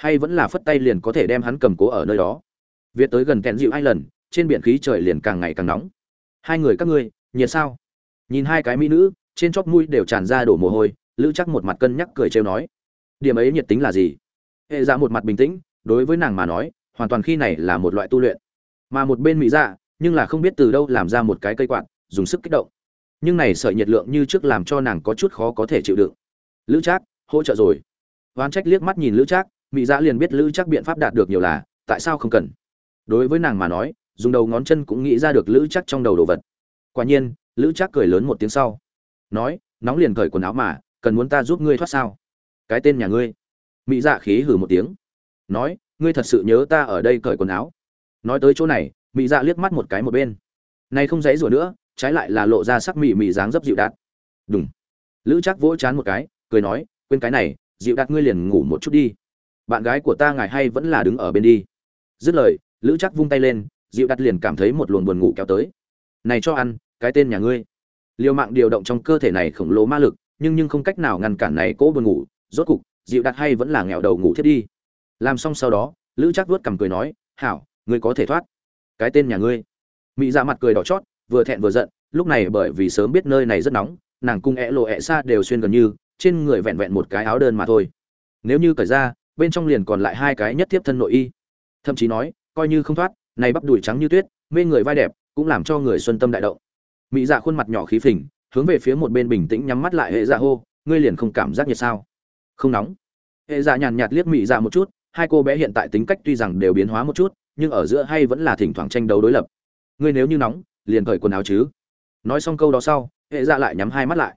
Speaker 1: hay vẫn là phất tay liền có thể đem hắn cầm cố ở nơi đó. Việt tới gần kẹn dịu hai lần trên biển khí trời liền càng ngày càng nóng. Hai người các ngươi nhiệt sao? Nhìn hai cái mỹ nữ, trên chóp mũi đều tràn ra đổ mồ hôi, lữ chắc một mặt cân nhắc cười trêu nói. Điểm ấy nhiệt tính là gì? Hệ dạ một mặt bình tĩnh, đối với nàng mà nói, hoàn toàn khi này là một loại tu luyện. Mà một bên mỹ dạ nhưng là không biết từ đâu làm ra một cái cây quạt, dùng sức kích động. Nhưng này sợi nhiệt lượng như trước làm cho nàng có chút khó có thể chịu đựng. Lữ trác, hỗ trợ rồi. Oán trách liếc mắt nhìn lữ trác mỹ dạ liền biết lữ chắc biện pháp đạt được nhiều là, tại sao không cần? Đối với nàng mà nói, dùng đầu ngón chân cũng nghĩ ra được lữ chắc trong đầu đồ vật. Quả nhiên, lữ chắc cười lớn một tiếng sau. Nói, nóng liền cởi quần áo mà, cần muốn ta giúp ngươi thoát sao? Cái tên nhà ngươi. Mỹ dạ khí hử một tiếng. Nói, ngươi thật sự nhớ ta ở đây cởi quần áo? Nói tới chỗ này mỹ dạ liếc mắt một cái một bên. Này không dãy rủa nữa, trái lại là lộ ra sắc mị mị dáng dấp dịu đạt đúng lữ chắc vỗ chán một cái, cười nói, quên cái này, dịu đạt ngươi liền ngủ một chút đi bạn gái của ta ngài hay vẫn là đứng ở bên đi. Dứt lời, lữ chắc vung tay lên dịu đạt liền cảm thấy một luồng buồn ngủ kéo tới. Này cho ăn, cái tên nhà ngươi. Liều mạng điều động trong cơ thể này khổng lồ ma lực, nhưng nhưng không cách nào ngăn cản này cỗ buồn ngủ. Rốt cục dịu đạt hay vẫn là nghèo đầu ngủ thiết đi. Làm xong sau đó, lữ chắc vuốt cằm cười nói, hảo, ngươi có thể thoát. Cái tên nhà ngươi. Mỹ ra dạ mặt cười đỏ chót, vừa thẹn vừa giận, lúc này bởi vì sớm biết nơi này rất nóng, nàng cung ẹ e lộ ẹ e xa đều xuyên gần như, trên người vẹn vẹn một cái áo đơn mà thôi. Nếu như cởi ra bên trong liền còn lại hai cái nhất tiếp thân nội y. Thậm chí nói, coi như không thoát, này bắp đùi trắng như tuyết, mê người vai đẹp, cũng làm cho người xuân tâm đại động. Mỹ dạ khuôn mặt nhỏ khí phình, hướng về phía một bên bình tĩnh nhắm mắt lại hệ dạ hô, ngươi liền không cảm giác nhiệt sao? Không nóng. Hệ dạ nhàn nhạt liếc mỹ dạ một chút, hai cô bé hiện tại tính cách tuy rằng đều biến hóa một chút, nhưng ở giữa hay vẫn là thỉnh thoảng tranh đấu đối lập. Ngươi nếu như nóng, liền cởi quần áo chứ. Nói xong câu đó sau, hệ dạ lại nhắm hai mắt lại.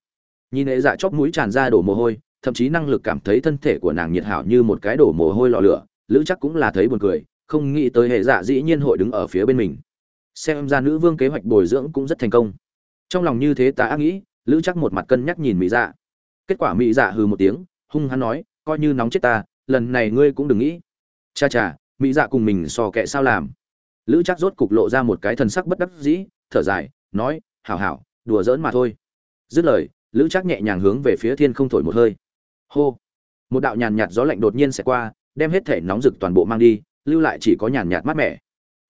Speaker 1: Nhìn hệ dạ chóp mũi tràn ra đổ mồ hôi thậm chí năng lực cảm thấy thân thể của nàng nhiệt hảo như một cái đổ mồ hôi lò lửa, lữ chắc cũng là thấy buồn cười, không nghĩ tới hệ dạ dĩ nhiên hội đứng ở phía bên mình. Xem ra nữ vương kế hoạch bồi dưỡng cũng rất thành công. Trong lòng như thế ta ác nghĩ, lữ chắc một mặt cân nhắc nhìn mỹ dạ. Kết quả mỹ dạ hừ một tiếng, hung hắn nói, coi như nóng chết ta, lần này ngươi cũng đừng nghĩ. Cha cha mỹ dạ cùng mình sò kệ sao làm? Lữ chắc rốt cục lộ ra một cái thần sắc bất đắc dĩ, thở dài, nói, hảo hảo, đùa giỡn mà thôi. Dứt lời, lữ chắc nhẹ nhàng hướng về phía thiên không thổi một hơi hô. Một đạo nhàn nhạt gió lạnh đột nhiên sẽ qua, đem hết thể nóng rực toàn bộ mang đi, lưu lại chỉ có nhàn nhạt mát mẻ.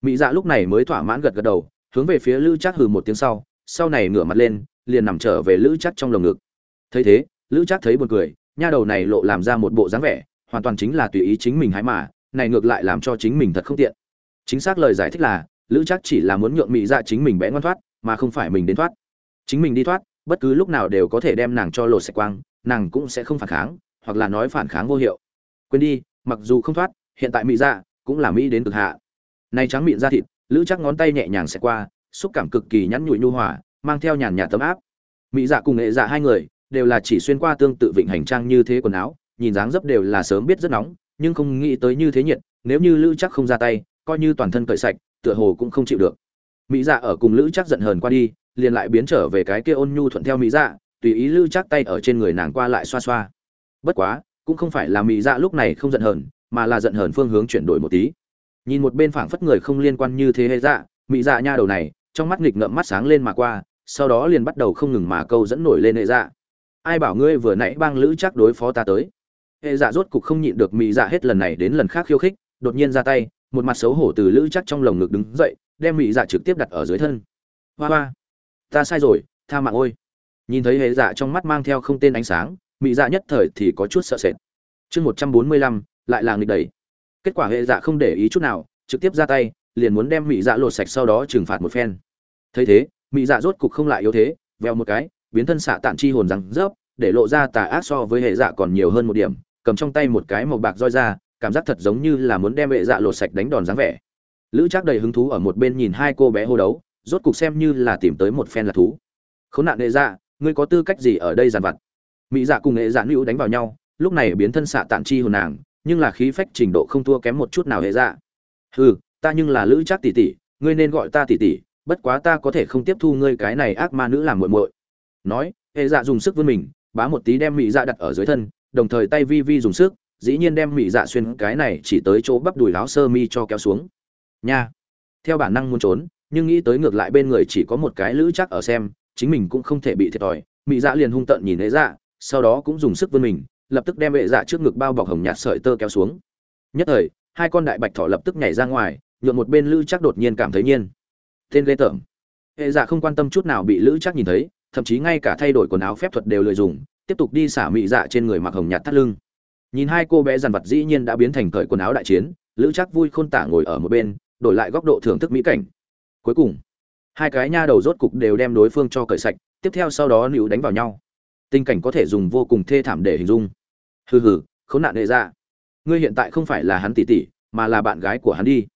Speaker 1: Mỹ dạ lúc này mới thỏa mãn gật gật đầu, hướng về phía lữ chắc hừ một tiếng sau sau này ngửa mặt lên, liền nằm trở về lữ chắc trong lồng ngực. Thấy thế, lữ chắc thấy buồn cười, nha đầu này lộ làm ra một bộ dáng vẻ, hoàn toàn chính là tùy ý chính mình hái mà, này ngược lại làm cho chính mình thật không tiện. Chính xác lời giải thích là, lữ chắc chỉ là muốn nhượng mỹ dạ chính mình bé ngoan thoát, mà không phải mình đến thoát. Chính mình đi thoát bất cứ lúc nào đều có thể đem nàng cho lột sạch quang, nàng cũng sẽ không phản kháng, hoặc là nói phản kháng vô hiệu. Quên đi, mặc dù không thoát, hiện tại mỹ dạ cũng là mỹ đến cực hạ. Này trắng mịn da thịt, lữ chắc ngón tay nhẹ nhàng sẽ qua, xúc cảm cực kỳ nhắn nhụi nhu hòa, mang theo nhàn nhạt tấm áp. Mỹ dạ cùng nghệ dạ hai người, đều là chỉ xuyên qua tương tự vịnh hành trang như thế quần áo, nhìn dáng dấp đều là sớm biết rất nóng, nhưng không nghĩ tới như thế nhiệt, nếu như lữ chắc không ra tay, coi như toàn thân cởi sạch, tựa hồ cũng không chịu được. Mỹ dạ ở cùng lữ chắc giận hờn qua đi liền lại biến trở về cái kia ôn nhu thuận theo mỹ dạ tùy ý lữ chắc tay ở trên người nàng qua lại xoa xoa. Bất quá, cũng không phải là mỹ dạ lúc này không giận hờn, mà là giận hờn phương hướng chuyển đổi một tí. Nhìn một bên phảng phất người không liên quan như thế hệ dạ mỹ dạ nha đầu này, trong mắt nghịch ngợm mắt sáng lên mà qua, sau đó liền bắt đầu không ngừng mà câu dẫn nổi lên hệ dạ. Ai bảo ngươi vừa nãy bang lữ chắc đối phó ta tới? Hệ dạ rốt cục không nhịn được mỹ dạ hết lần này đến lần khác khiêu khích, đột nhiên ra tay, một mặt xấu hổ từ lữ chắc trong lồng ngực đứng dậy, đem mỹ dạ trực tiếp đặt ở dưới thân. Hoa hoa ta sai rồi, tha mạng ôi. Nhìn thấy hệ dạ trong mắt mang theo không tên ánh sáng mỹ dạ nhất thời thì có chút sợ sệt. Chương một trăm bốn mươi lăm, lại là nghịch đầy kết quả hệ dạ không để ý chút nào, trực tiếp ra tay, liền muốn đem mỹ dạ lột sạch sau đó trừng phạt một phen. Thấy thế mỹ dạ rốt cục không lại yếu thế veo một cái, biến thân xạ tản chi hồn răng rớp, để lộ ra tà ác so với hệ dạ còn nhiều hơn một điểm, cầm trong tay một cái màu bạc roi ra, cảm giác thật giống như là muốn đem hệ dạ lột sạch đánh đòn dáng vẻ. Lữ trác đầy hứng thú ở một bên nhìn hai cô bé hô đấu rốt cục xem như là tìm tới một phen là thú. Khốn nạn nghệ dạ ngươi có tư cách gì ở đây giàn vặt? Mỹ dạ cùng nghệ dạ nữ đánh vào nhau, lúc này biến thân xạ tản chi hồn nàng, nhưng là khí phách trình độ không thua kém một chút nào hệ dạ. Hừ, ta nhưng là lữ trác tỷ tỷ, ngươi nên gọi ta tỷ tỷ, bất quá ta có thể không tiếp thu ngươi cái này ác ma nữ làm muội muội. Nói hệ dạ dùng sức vươn mình, bá một tí đem mỹ dạ đặt ở dưới thân, đồng thời tay vi vi dùng sức, dĩ nhiên đem mỹ dạ xuyên cái này chỉ tới chỗ bắp đùi láo sơ mi cho kéo xuống. Nha, theo bản năng muốn trốn nhưng nghĩ tới ngược lại bên người chỉ có một cái lữ chắc ở xem, chính mình cũng không thể bị thiệt thòi. Mỹ dạ liền hung tợn nhìn hệ dạ sau đó cũng dùng sức vươn mình, lập tức đem hệ dạ trước ngực bao bọc hồng nhạt sợi tơ kéo xuống. Nhất thời, hai con đại bạch thỏ lập tức nhảy ra ngoài nhuộm một bên lữ chắc đột nhiên cảm thấy nhiên. Tên ghê tởm. Hệ dạ không quan tâm chút nào bị lữ chắc nhìn thấy, thậm chí ngay cả thay đổi quần áo phép thuật đều lợi dụng tiếp tục đi xả mị dạ trên người mặc hồng nhạt thắt lưng. Nhìn hai cô bé dằn vật dĩ nhiên đã biến thành cởi quần áo đại chiến, lữ chắc vui khôn tả ngồi ở một bên, đổi lại góc độ thưởng thức mỹ cảnh cuối cùng, hai cái nha đầu rốt cục đều đem đối phương cho cởi sạch, tiếp theo sau đó nữ đánh vào nhau. Tình cảnh có thể dùng vô cùng thê thảm để hình dung. Hừ hừ, khốn nạn nệ ra. Ngươi hiện tại không phải là hắn tỷ tỷ, mà là bạn gái của hắn đi.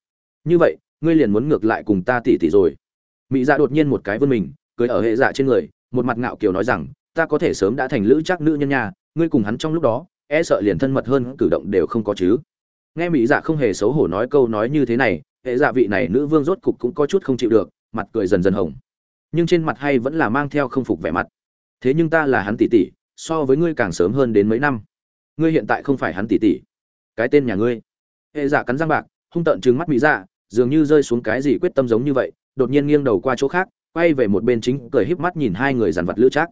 Speaker 1: Như vậy, ngươi liền muốn ngược lại cùng ta tỷ tỷ rồi. Mỹ dạ đột nhiên một cái vươn mình cười ở hệ dạ trên người, một mặt ngạo kiều nói rằng, ta có thể sớm đã thành lữ chắc nữ nhân nhà ngươi cùng hắn trong lúc đó e sợ liền thân mật hơn, cử động đều không có chứ. Nghe mỹ dạ không hề xấu hổ nói câu nói như thế này hệ dạ vị này nữ vương rốt cục cũng có chút không chịu được, mặt cười dần dần hồng. Nhưng trên mặt hay vẫn là mang theo không phục vẻ mặt. Thế nhưng ta là hắn tỷ tỷ, so với ngươi càng sớm hơn đến mấy năm. Ngươi hiện tại không phải hắn tỷ tỷ. Cái tên nhà ngươi. Hệ dạ cắn răng bạc, hung tợn trừng mắt mỹ dạ dường như rơi xuống cái gì quyết tâm giống như vậy, đột nhiên nghiêng đầu qua chỗ khác, quay về một bên chính cười híp mắt nhìn hai người dàn vật lữ trác.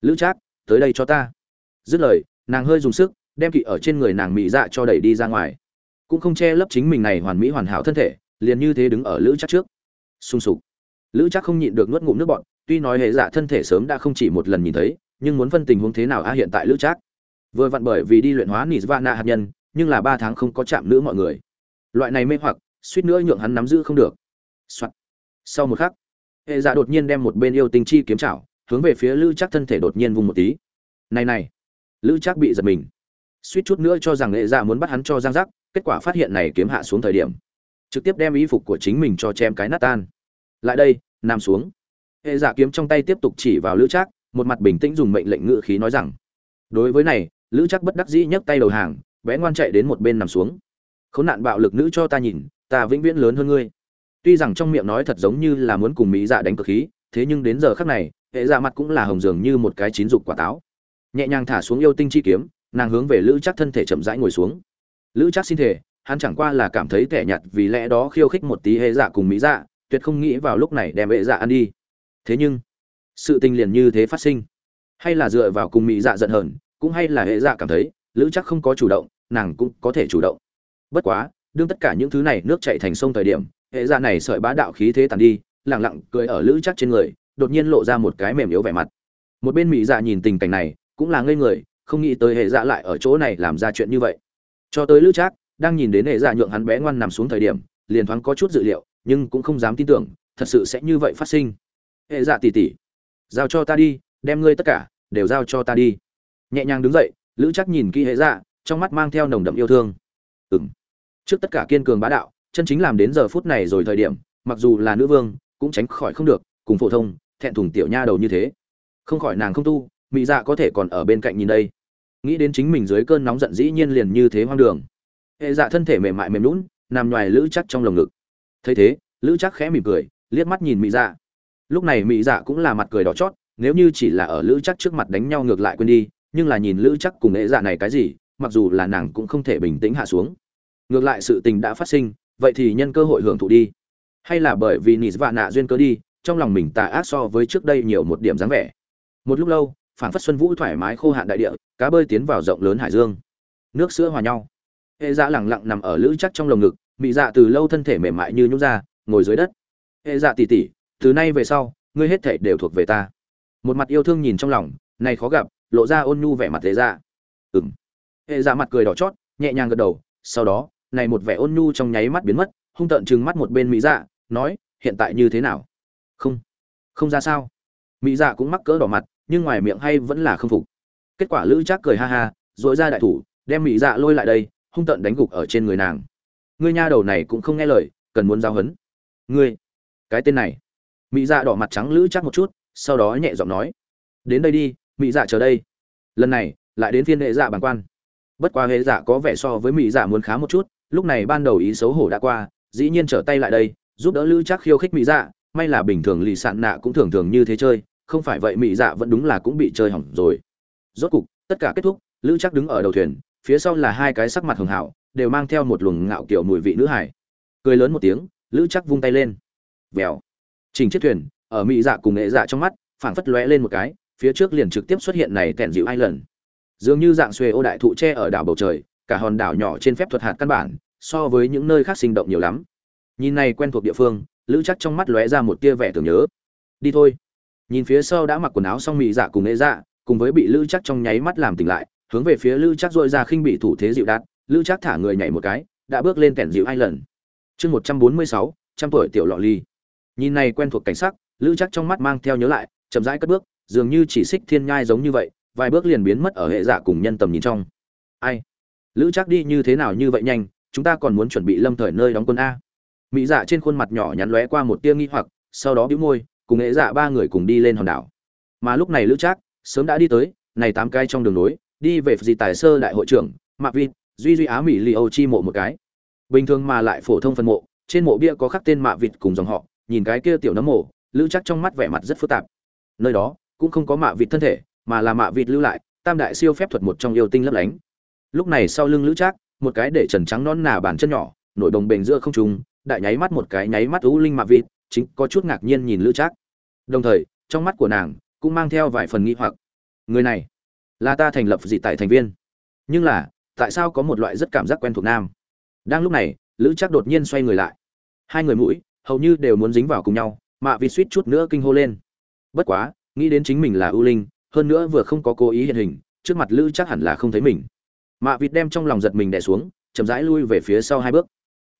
Speaker 1: Lữ trác, tới đây cho ta. Dứt lời, nàng hơi dùng sức, đem kỵ ở trên người nàng mỹ dạ cho đẩy đi ra ngoài. Cũng không che lấp chính mình này hoàn mỹ hoàn hảo thân thể liền như thế đứng ở lữ chắc trước. Sung sục. Lữ chắc không nhịn được nuốt ngụm nước bọn tuy nói hệ giả thân thể sớm đã không chỉ một lần nhìn thấy, nhưng muốn phân tình huống thế nào a hiện tại lữ chắc? Vừa vặn bởi vì đi luyện hóa nizvana hạt nhân, nhưng là ba tháng không có chạm nữ mọi người. Loại này mê hoặc, suýt nữa nhượng hắn nắm giữ không được、Soạn. sau một khắc, hệ giả đột nhiên đem một bên yêu tinh chi kiếm chảo, hướng về phía lữ chắc thân thể đột nhiên vùng một tí. Này này. Lữ chắc bị giật mình. Suýt chút nữa cho rằng hệ giả muốn bắt hắn cho giang giác, kết quả phát hiện này kiếm hạ xuống thời điểm trực tiếp đem y phục của chính mình cho chém cái nát tan. Lại đây, nằm xuống. Hệ giả kiếm trong tay tiếp tục chỉ vào lữ trác, một mặt bình tĩnh dùng mệnh lệnh ngự khí nói rằng, đối với này, lữ trác bất đắc dĩ nhấc tay đầu hàng, bé ngoan chạy đến một bên nằm xuống. Khốn nạn bạo lực nữ cho ta nhìn, ta vĩnh viễn lớn hơn ngươi. Tuy rằng trong miệng nói thật giống như là muốn cùng mỹ dạ đánh cực khí, thế nhưng đến giờ khắc này, hệ dạ mặt cũng là hồng dường như một cái chín dục quả táo. Nhẹ nhàng thả xuống yêu tinh chi kiếm, nàng hướng về lữ chắc thân thể chậm rãi ngồi xuống. Lữ chắc xin thể hắn chẳng qua là cảm thấy tẻ nhạt vì lẽ đó khiêu khích một tí hệ dạ cùng mỹ dạ tuyệt không nghĩ vào lúc này đem hệ dạ ăn đi. Thế nhưng, sự tình liền như thế phát sinh. Hay là dựa vào cùng mỹ dạ giận hờn, cũng hay là hệ dạ cảm thấy, lữ chắc không có chủ động, nàng cũng có thể chủ động. Bất quá, đương tất cả những thứ này nước chảy thành sông thời điểm, hệ dạ này sợi bá đạo khí thế tàn đi lẳng lặng cười ở lữ chắc trên người, đột nhiên lộ ra một cái mềm yếu vẻ mặt. Một bên mỹ dạ nhìn tình cảnh này, cũng là ngây người, không nghĩ tới hệ dạ lại ở chỗ này làm ra chuyện như vậy. Cho tới lữ chắc đang nhìn đến hệ dạ nhượng hắn bé ngoan nằm xuống thời điểm, liền thoáng có chút dự liệu, nhưng cũng không dám tin tưởng, thật sự sẽ như vậy phát sinh. Hệ dạ tỉ tỉ, giao cho ta đi, đem ngươi tất cả, đều giao cho ta đi. Nhẹ nhàng đứng dậy, lữ chắc nhìn kỹ hệ dạ trong mắt mang theo nồng đậm yêu thương. Ừng trước tất cả kiên cường bá đạo, chân chính làm đến giờ phút này rồi thời điểm, mặc dù là nữ vương, cũng tránh khỏi không được, cùng phổ thông, thẹn thùng tiểu nha đầu như thế. Không khỏi nàng không tu, mỹ dạ có thể còn ở bên cạnh nhìn đây. Nghĩ đến chính mình dưới cơn nóng giận dĩ nhiên liền như thế hoang đường hệ dạ thân thể mềm mại mềm lún nằm ngoài lữ chắc trong lồng ngực. Thấy thế, lữ chắc khẽ mỉm cười, liếc mắt nhìn mỹ dạ. Lúc này mỹ dạ cũng là mặt cười đỏ chót, nếu như chỉ là ở lữ chắc trước mặt đánh nhau ngược lại quên đi, nhưng là nhìn lữ chắc cùng hệ dạ này cái gì, mặc dù là nàng cũng không thể bình tĩnh hạ xuống. Ngược lại sự tình đã phát sinh, vậy thì nhân cơ hội hưởng thụ đi. Hay là bởi vì nị vạ nạ duyên cớ đi, trong lòng mình tà ác so với trước đây nhiều một điểm dáng vẻ. Một lúc lâu phản phất xuân vũ thoải mái khô hạn đại địa, cá bơi tiến vào rộng lớn hải dương. Nước sữa hòa nhau hệ dạ lẳng lặng nằm ở lữ chắc trong lồng ngực, mị dạ từ lâu thân thể mềm mại như nhút ra, ngồi dưới đất. Hệ dạ tỉ tỉ, từ nay về sau, ngươi hết thể đều thuộc về ta. Một mặt yêu thương nhìn trong lòng, này khó gặp, lộ ra ôn nhu vẻ mặt hệ dạ. Ừng hệ dạ mặt cười đỏ chót, nhẹ nhàng gật đầu, sau đó, này một vẻ ôn nhu trong nháy mắt biến mất, hung tợn chừng mắt một bên mỹ dạ nói, hiện tại như thế nào? Không. Không ra sao? Mỹ dạ cũng mắc cỡ đỏ mặt, nhưng ngoài miệng hay vẫn là không phục. Kết quả lữ trác cười ha ha dội ra đại thủ, đem mỹ dạ lôi lại đây hung tợn đánh gục ở trên người nàng. Ngươi nha đầu này cũng không nghe lời, cần muốn giao hấn ngươi, cái tên này. Mỹ dạ đỏ mặt trắng lữ chắc một chút, sau đó nhẹ giọng nói. Đến đây đi mỹ dạ chờ đây. Lần này, lại đến phiên hệ dạ bàn quan. Bất quá hệ dạ có vẻ so với mỹ dạ muốn khá một chút, lúc này ban đầu ý xấu hổ đã qua, dĩ nhiên trở tay lại đây, giúp đỡ lữ chắc khiêu khích mỹ dạ. May là bình thường lì sạn nạ cũng thường thường như thế chơi, không phải vậy mỹ dạ vẫn đúng là cũng bị chơi hỏng rồi. Rốt cục, tất cả kết thúc, lữ chắc đứng ở đầu thuyền phía sau là hai cái sắc mặt hường hảo, đều mang theo một luồng ngạo kiểu mùi vị nữ hải cười lớn một tiếng, lữ chắc vung tay lên. Vèo. Trình chiếc thuyền, ở mỹ dạ cùng nghệ dạ trong mắt, phảng phất lóe lên một cái, phía trước liền trực tiếp xuất hiện này tẹn dịu hai lần dường như dạng xuề ô đại thụ tre ở đảo bầu trời, cả hòn đảo nhỏ trên phép thuật hạt căn bản, so với những nơi khác sinh động nhiều lắm. Nhìn này quen thuộc địa phương, lữ chắc trong mắt lóe ra một tia vẻ tưởng nhớ. Đi thôi. Nhìn phía sau đã mặc quần áo xong mị dạ cùng nghệ dạ cùng với bị lữ chắc trong nháy mắt làm tỉnh lại hướng về phía lữ chắc dội ra khinh bị thủ thế dịu đạt lữ chắc thả người nhảy một cái, đã bước lên kẻn dịu hai lần. Chương một trăm bốn mươi sáu, trăm tuổi tiểu lọ ly. Nhìn này quen thuộc cảnh sắc, lữ chắc trong mắt mang theo nhớ lại, chậm rãi cất bước, dường như chỉ xích thiên nhai giống như vậy, vài bước liền biến mất ở hệ dạ cùng nhân tầm nhìn trong. Ai? Lữ chắc đi như thế nào như vậy nhanh, chúng ta còn muốn chuẩn bị lâm thời nơi đóng quân a. Mỹ dạ trên khuôn mặt nhỏ nhắn lóe qua một tia nghi hoặc, sau đó bĩu môi, cùng hệ dạ ba người cùng đi lên hòn đảo. Mà lúc này lữ trác sớm đã đi tới, này tám cái trong đường nối đi về gì tài sơ đại hội trưởng mạc vin duy duy á mỹ li âu chi mộ một cái. Bình thường mà lại phổ thông phân mộ trên mộ bia có khắc tên mạ vịt cùng dòng họ nhìn cái kia tiểu nấm mộ lữ chắc trong mắt vẻ mặt rất phức tạp. Nơi đó cũng không có mạ vịt thân thể mà là mạ vịt lưu lại tam đại siêu phép thuật một trong yêu tinh lấp lánh. Lúc này sau lưng lữ trác một cái để trần trắng non nà bàn chân nhỏ nổi đồng bền giữa không trùng, đại nháy mắt một cái nháy mắt u linh mạ vịt chính có chút ngạc nhiên nhìn lữ trác đồng thời trong mắt của nàng cũng mang theo vài phần nghi hoặc. Người này là ta thành lập dị tại thành viên. Nhưng là, tại sao có một loại rất cảm giác quen thuộc nam? Đang lúc này, lữ chắc đột nhiên xoay người lại. Hai người mũi, hầu như đều muốn dính vào cùng nhau mạ vịt suýt chút nữa kinh hô lên. Bất quá, nghĩ đến chính mình là ưu linh, hơn nữa vừa không có cố ý hiện hình, trước mặt lữ chắc hẳn là không thấy mình. Mạ vịt đem trong lòng giật mình đè xuống, chậm rãi lui về phía sau hai bước.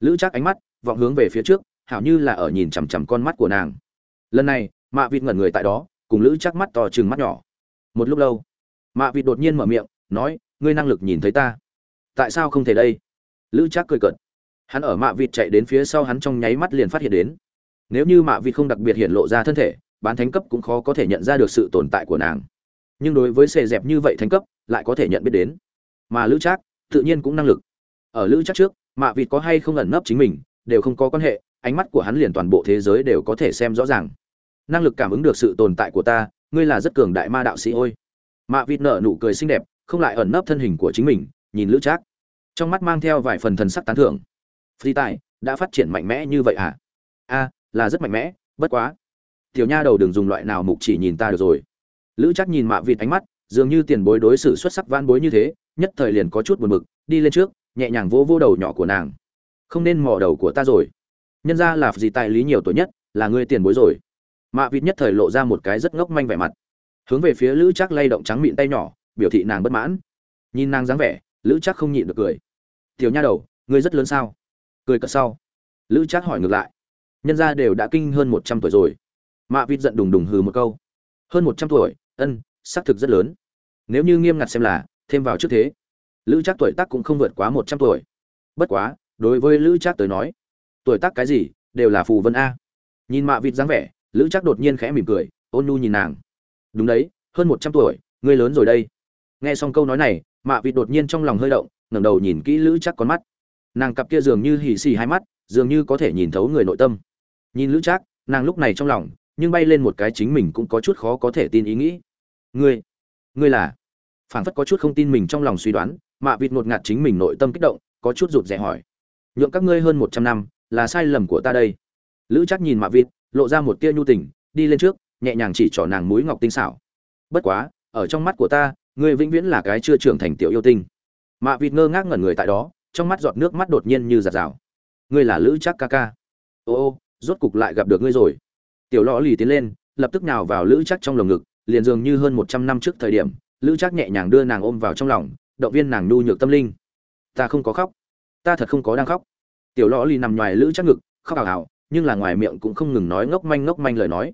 Speaker 1: Lữ chắc ánh mắt vọng hướng về phía trước, hảo như là ở nhìn chằm chằm con mắt của nàng. Lần này, mạ vịt ngẩn người tại đó, cùng lữ chắc mắt to chừng mắt nhỏ. Một lúc lâu mạ vịt đột nhiên mở miệng, nói, ngươi năng lực nhìn thấy ta. Tại sao không thể đây? Lữ Trác cười cợt. Hắn ở mạ vịt chạy đến phía sau hắn trong nháy mắt liền phát hiện đến. Nếu như mạ vịt không đặc biệt hiện lộ ra thân thể, bán thánh cấp cũng khó có thể nhận ra được sự tồn tại của nàng. Nhưng đối với xê dẹp như vậy thánh cấp, lại có thể nhận biết đến. Mà lữ trác, tự nhiên cũng năng lực. Ở lữ trác trước, mạ vịt có hay không ẩn nấp chính mình, đều không có quan hệ, ánh mắt của hắn liền toàn bộ thế giới đều có thể xem rõ ràng. Năng lực cảm ứng được sự tồn tại của ta, ngươi là rất cường đại ma đạo sĩ ôi mạ vịt nở nụ cười xinh đẹp, không lại ẩn nấp thân hình của chính mình, nhìn lữ trác. Trong mắt mang theo vài phần thần sắc tán thưởng. Phi tài, đã phát triển mạnh mẽ như vậy à? A, là rất mạnh mẽ, bất quá. Tiểu nha đầu đừng dùng loại nào mục chỉ nhìn ta được rồi. Lữ Trác nhìn mạ vịt ánh mắt, dường như tiền bối đối xử xuất sắc van bối như thế, nhất thời liền có chút buồn bực, đi lên trước, nhẹ nhàng vỗ vỗ đầu nhỏ của nàng. Không nên mò đầu của ta rồi. Nhân ra là gì tài lý nhiều tuổi nhất, là ngươi tiền bối rồi. Mạ vịt nhất thời lộ ra một cái rất ngốc manh vẻ mặt hướng về phía lữ chắc lay động trắng miệng tay nhỏ, biểu thị nàng bất mãn. Nhìn nàng dáng vẻ, lữ chắc không nhịn được cười. Tiểu nha đầu, ngươi rất lớn sao? Cười cợt sau, lữ chắc hỏi ngược lại. Nhân ra đều đã kinh hơn một trăm tuổi rồi. Mạ vịt giận đùng đùng hừ một câu. Hơn một trăm tuổi, ân, xác thực rất lớn. Nếu như nghiêm ngặt xem là, thêm vào trước thế, lữ chắc tuổi tác cũng không vượt quá một trăm tuổi. Bất quá, đối với lữ chắc tới nói, tuổi tác cái gì, đều là phù vân a. Nhìn mạ vịt dáng vẻ, lữ chắc đột nhiên khẽ mỉm cười, ôn nhu nhìn nàng đúng đấy, hơn một trăm tuổi, ngươi lớn rồi đây. Nghe xong câu nói này, mạ vịt đột nhiên trong lòng hơi động, ngẩng đầu nhìn kỹ lữ chắc con mắt. Nàng cặp kia dường như hì xì hai mắt, dường như có thể nhìn thấu người nội tâm. Nhìn lữ chắc nàng lúc này trong lòng, nhưng bay lên một cái chính mình cũng có chút khó có thể tin ý nghĩ. Ngươi ngươi là? Phảng phất có chút không tin mình trong lòng suy đoán, mạ vịt ngột ngạt chính mình nội tâm kích động, có chút rụt rè hỏi. Nhượng các ngươi hơn một trăm năm, là sai lầm của ta đây. Lữ chắc nhìn mạ vịt, lộ ra một tia nhu tình, đi lên trước nhẹ nhàng chỉ trỏ nàng mũi ngọc tinh xảo. Bất quá, ở trong mắt của ta, ngươi vĩnh viễn là cái chưa trưởng thành tiểu yêu tinh. Mạ vịt ngơ ngác ngẩn người tại đó, trong mắt giọt nước mắt đột nhiên như giạt rào. Ngươi là lữ chắc ca ca. Ô ô, rốt cục lại gặp được ngươi rồi. Tiểu lõ lì tiến lên, lập tức nào vào lữ chắc trong lồng ngực, liền dường như hơn một trăm năm trước thời điểm, lữ chắc nhẹ nhàng đưa nàng ôm vào trong lòng, động viên nàng nhu nhược tâm linh. Ta không có khóc. Ta thật không có đang khóc. Tiểu lõ lì nằm ngoài lữ chắc ngực, khóc ảo ảo nhưng là ngoài miệng cũng không ngừng nói ngốc manh ngốc manh lời nói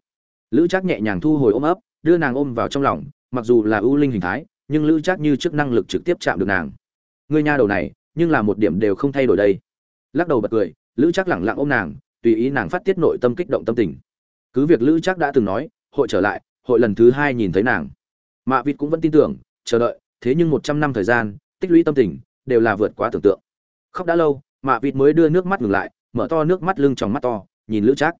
Speaker 1: lữ Trác nhẹ nhàng thu hồi ôm ấp, đưa nàng ôm vào trong lòng, mặc dù là ưu linh hình thái, nhưng lữ Trác như trước năng lực trực tiếp chạm được nàng. Người nha đầu này, nhưng là một điểm đều không thay đổi đây. Lắc đầu bật cười, lữ Trác lẳng lặng ôm nàng, tùy ý nàng phát tiết nội tâm kích động tâm tình. Cứ việc lữ Trác đã từng nói, hội trở lại, hội lần thứ hai nhìn thấy nàng. Mạ vịt cũng vẫn tin tưởng, chờ đợi, thế nhưng một trăm năm thời gian, tích lũy tâm tình, đều là vượt quá tưởng tượng. Khóc đã lâu, mạ vịt mới đưa nước mắt ngừng lại, mở to nước mắt lưng tròng mắt to, nhìn lữ trác.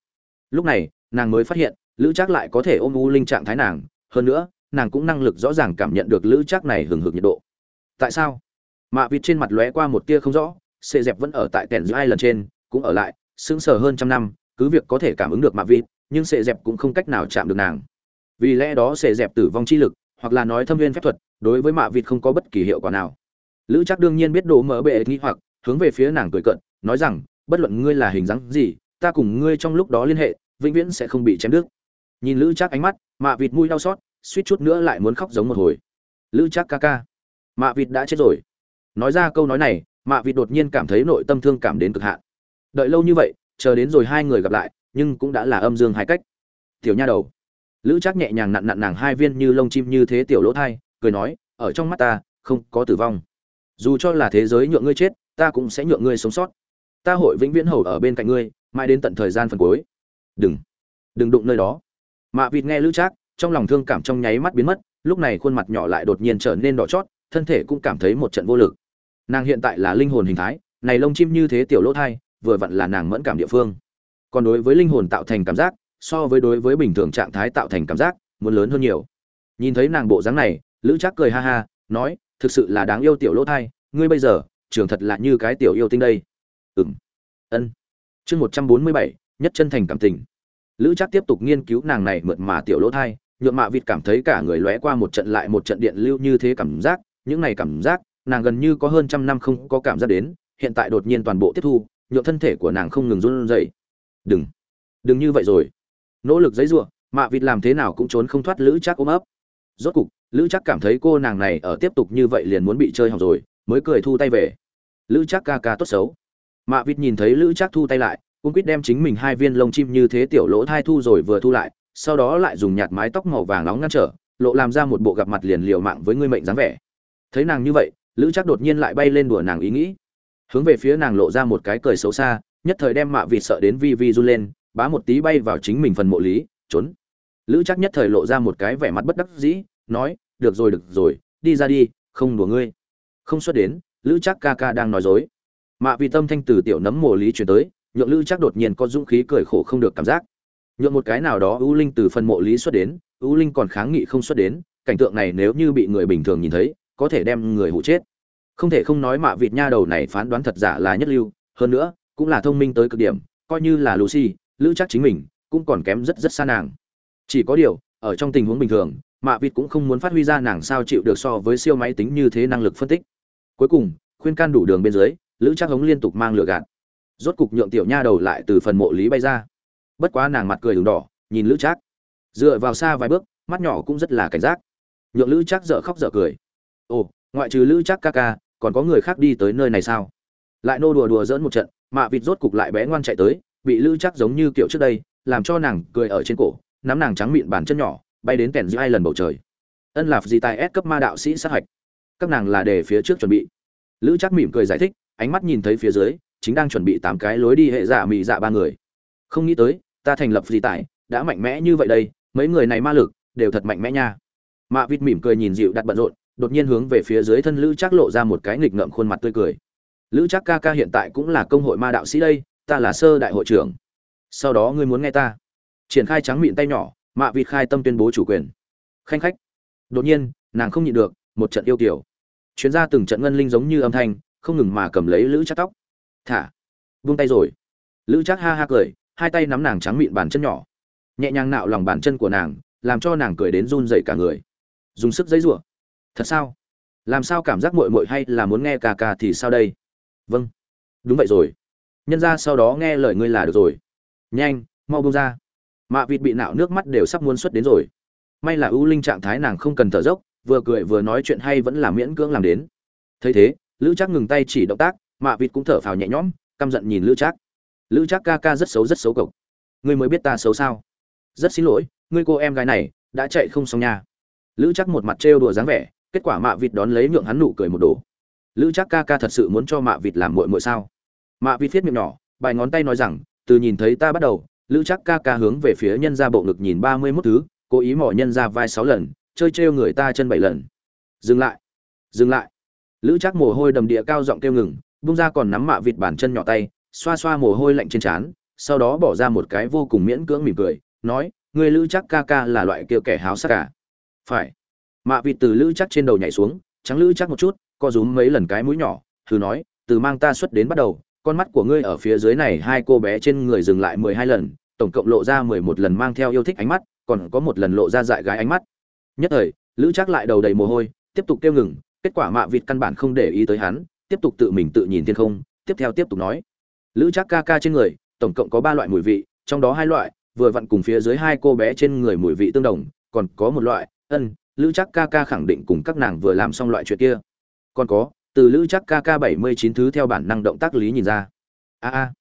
Speaker 1: Lúc này, nàng mới phát hiện lữ trác lại có thể ôm u linh trạng thái nàng, hơn nữa, nàng cũng năng lực rõ ràng cảm nhận được lữ trác này hừng hực nhiệt độ. Tại sao? Mạ vịt trên mặt lóe qua một tia không rõ xê dẹp vẫn ở tại tẻn giữa hai lần trên, cũng ở lại, sững sờ hơn trăm năm, cứ việc có thể cảm ứng được mạ vịt, nhưng xê dẹp cũng không cách nào chạm được nàng. Vì lẽ đó xê dẹp tử vong chi lực, hoặc là nói thâm viên phép thuật, đối với mạ vịt không có bất kỳ hiệu quả nào. Lữ chắc đương nhiên biết đồ mở bệ nghĩ hoặc, hướng về phía nàng cười cận nói rằng, bất luận ngươi là hình dáng gì, ta cùng ngươi trong lúc đó liên hệ, vĩnh viễn sẽ không bị chém đứt nhìn lữ chắc ánh mắt, mạ vịt mũi đau xót, suýt chút nữa lại muốn khóc giống một hồi. Lữ chắc ca ca. Mạ vịt đã chết rồi. Nói ra câu nói này, mạ vịt đột nhiên cảm thấy nội tâm thương cảm đến cực hạn. Đợi lâu như vậy, chờ đến rồi hai người gặp lại, nhưng cũng đã là âm dương hai cách. Tiểu nha đầu. Lữ chắc nhẹ nhàng nặn nặn nàng hai viên như lông chim như thế tiểu lỗ thai, cười nói, ở trong mắt ta, không có tử vong. Dù cho là thế giới nhượng ngươi chết, ta cũng sẽ nhượng ngươi sống sót. Ta hội vĩnh viễn hầu ở bên cạnh ngươi, mãi đến tận thời gian phần cuối. Đừng. Đừng đụng nơi đó mạ vịt nghe lữ trác, trong lòng thương cảm trong nháy mắt biến mất, lúc này khuôn mặt nhỏ lại đột nhiên trở nên đỏ chót, thân thể cũng cảm thấy một trận vô lực. Nàng hiện tại là linh hồn hình thái, này lông chim như thế tiểu lỗ thai, vừa vặn là nàng mẫn cảm địa phương. Còn đối với linh hồn tạo thành cảm giác, so với đối với bình thường trạng thái tạo thành cảm giác, muốn lớn hơn nhiều. Nhìn thấy nàng bộ dáng này, lữ trác cười ha ha, nói, thực sự là đáng yêu tiểu lỗ thai, ngươi bây giờ trưởng thật là như cái tiểu yêu tinh đây. Ừm. Ân. Chương một trăm bốn mươi bảy, nhất chân thành cảm tình lữ chắc tiếp tục nghiên cứu nàng này mượt mà tiểu lỗ thai nhuộm mạ vịt cảm thấy cả người lóe qua một trận lại một trận điện lưu như thế cảm giác, những này cảm giác, nàng gần như có hơn trăm năm không có cảm giác đến, hiện tại đột nhiên toàn bộ tiếp thu nhuộm thân thể của nàng không ngừng run rẩy. Đừng đừng như vậy rồi. Nỗ lực giấy giụa, mạ vịt làm thế nào cũng trốn không thoát lữ chắc ôm ấp. Rốt cục, lữ chắc cảm thấy cô nàng này ở tiếp tục như vậy liền muốn bị chơi học rồi, mới cười thu tay về. Lữ chắc ca ca tốt xấu. Mạ vịt nhìn thấy lữ chắc thu tay lại cung quyết đem chính mình hai viên lông chim như thế tiểu lỗ thai thu rồi vừa thu lại, sau đó lại dùng nhạt mái tóc màu vàng nóng ngăn trở, lộ làm ra một bộ gặp mặt liền liều mạng với người mệnh dáng vẻ. Thấy nàng như vậy, lữ chắc đột nhiên lại bay lên đùa nàng ý nghĩ. Hướng về phía nàng lộ ra một cái cười xấu xa, nhất thời đem mạ vịt sợ đến vi vi run lên, bá một tí bay vào chính mình phần mộ lý, trốn. Lữ chắc nhất thời lộ ra một cái vẻ mặt bất đắc dĩ, nói, được rồi được rồi, đi ra đi, không đùa ngươi. Không xuất đến, lữ chắc ca ca đang nói dối. Mạ vì tâm thanh từ tiểu nấm mộ lý chuyển tới nhượng lữ chắc đột nhiên có dũng khí cười khổ không được cảm giác. Nhượng một cái nào đó ưu linh từ phần mộ lý xuất đến, ưu linh còn kháng nghị không xuất đến, cảnh tượng này nếu như bị người bình thường nhìn thấy, có thể đem người hụ chết. Không thể không nói mạ vịt nha đầu này phán đoán thật giả là nhất lưu, hơn nữa, cũng là thông minh tới cực điểm, coi như là lucy, lữ chắc chính mình, cũng còn kém rất rất xa nàng. Chỉ có điều, ở trong tình huống bình thường, mạ vịt cũng không muốn phát huy ra nàng sao chịu được so với siêu máy tính như thế năng lực phân tích. Cuối cùng, khuyên can đủ đường bên dưới, lữ chắc hống liên tục mang lửa gạt rốt cục nhượng tiểu nha đầu lại từ phần mộ lý bay ra. Bất quá nàng mặt cười đường đỏ, nhìn lữ trác. Dựa vào xa vài bước, mắt nhỏ cũng rất là cảnh giác. Nhượng lữ trác dở khóc dở cười. Ồ, ngoại trừ lữ trác ca ca, còn có người khác đi tới nơi này sao? Lại nô đùa đùa dỡn một trận, mạ vịt rốt cục lại bé ngoan chạy tới, bị lữ trác giống như kiểu trước đây, làm cho nàng cười ở trên cổ, nắm nàng trắng mịn bàn chân nhỏ, bay đến kèn giữa hai lần bầu trời. Ân lạp gì tài ép cấp ma đạo sĩ sát hạch. Các nàng là để phía trước chuẩn bị. Lữ trác mỉm cười giải thích, ánh mắt nhìn thấy phía dưới chính đang chuẩn bị tám cái lối đi hệ dạ mị dạ ba người. Không nghĩ tới, ta thành lập gì tại đã mạnh mẽ như vậy đây, mấy người này ma lực, đều thật mạnh mẽ nha. Mạ vịt mỉm cười nhìn dịu đặt bận rộn, đột nhiên hướng về phía dưới thân lữ trác lộ ra một cái nghịch ngợm khuôn mặt tươi cười. Lữ trác ca ca hiện tại cũng là công hội ma đạo sĩ đây, ta là sơ đại hội trưởng. Sau đó ngươi muốn nghe ta. Triển khai trắng miệng tay nhỏ, mạ vịt khai tâm tuyên bố chủ quyền. Khanh khách. Đột nhiên, nàng không nhịn được, một trận yêu kiểu chuyến ra từng trận ngân linh giống như âm thanh, không ngừng mà cầm lấy lữ chắc tóc thả, vung tay rồi. Lữ chắc ha ha cười, hai tay nắm nàng trắng mịn bàn chân nhỏ. Nhẹ nhàng nạo lòng bàn chân của nàng, làm cho nàng cười đến run dậy cả người. Dùng sức giấy rủa. Thật sao? Làm sao cảm giác mội mội hay là muốn nghe cà cà thì sao đây? Vâng. Đúng vậy rồi. Nhân ra sau đó nghe lời ngươi là được rồi. Nhanh, mau bông ra. Mạ vịt bị nạo nước mắt đều sắp muốn xuất đến rồi. May là ưu linh trạng thái nàng không cần thở dốc, vừa cười vừa nói chuyện hay vẫn là miễn cưỡng làm đến. Thấy thế, lữ chắc ngừng tay chỉ động tác mạ vịt cũng thở phào nhẹ nhõm, căm giận nhìn lữ Trác. lữ Trác ca ca rất xấu rất xấu cộc ngươi mới biết ta xấu sao? Rất xin lỗi, ngươi cô em gái này đã chạy không xong nha. Lữ Trác một mặt trêu đùa dáng vẻ, kết quả mạ vịt đón lấy nhượng hắn nụ cười một đồ lữ Trác ca ca thật sự muốn cho mạ vịt làm mội mội sao? Mạ vịt viết miệng nhỏ, bài ngón tay nói rằng, từ nhìn thấy ta bắt đầu, lữ Trác ca ca hướng về phía nhân ra bộ ngực nhìn ba mươi mốt thứ, cố ý mỏ nhân ra vai sáu lần, chơi trêu người ta chân bảy lần. Dừng lại dừng lại. Lữ Trác mồ hôi đầm địa cao giọng kêu ngừng bung ra còn nắm mạ vịt bàn chân nhỏ tay, xoa xoa mồ hôi lạnh trên trán, sau đó bỏ ra một cái vô cùng miễn cưỡng mỉm cười, nói người lữ chắc ca ca là loại kia kẻ háo sắc cả phải. Mạ vịt từ lữ chắc trên đầu nhảy xuống, trắng lữ chắc một chút, co rúm mấy lần cái mũi nhỏ, thử nói, từ mang ta xuất đến bắt đầu, con mắt của ngươi ở phía dưới này hai cô bé trên người dừng lại mười hai lần, tổng cộng lộ ra mười một lần mang theo yêu thích ánh mắt, còn có một lần lộ ra dại gái ánh mắt. Nhất thời, lữ chắc lại đầu đầy mồ hôi, tiếp tục kêu ngừng, kết quả mạ vịt căn bản không để ý tới hắn tiếp tục tự mình tự nhìn thiên không, tiếp theo tiếp tục nói. Lữ chắc ca ca trên người, tổng cộng có ba loại mùi vị, trong đó hai loại, vừa vặn cùng phía dưới hai cô bé trên người mùi vị tương đồng, còn có một loại, ân, lữ chắc ca ca khẳng định cùng các nàng vừa làm xong loại chuyện kia. Còn có, từ lữ chắc ca ca bảy mươi chín thứ theo bản năng động tác lý nhìn ra. A a.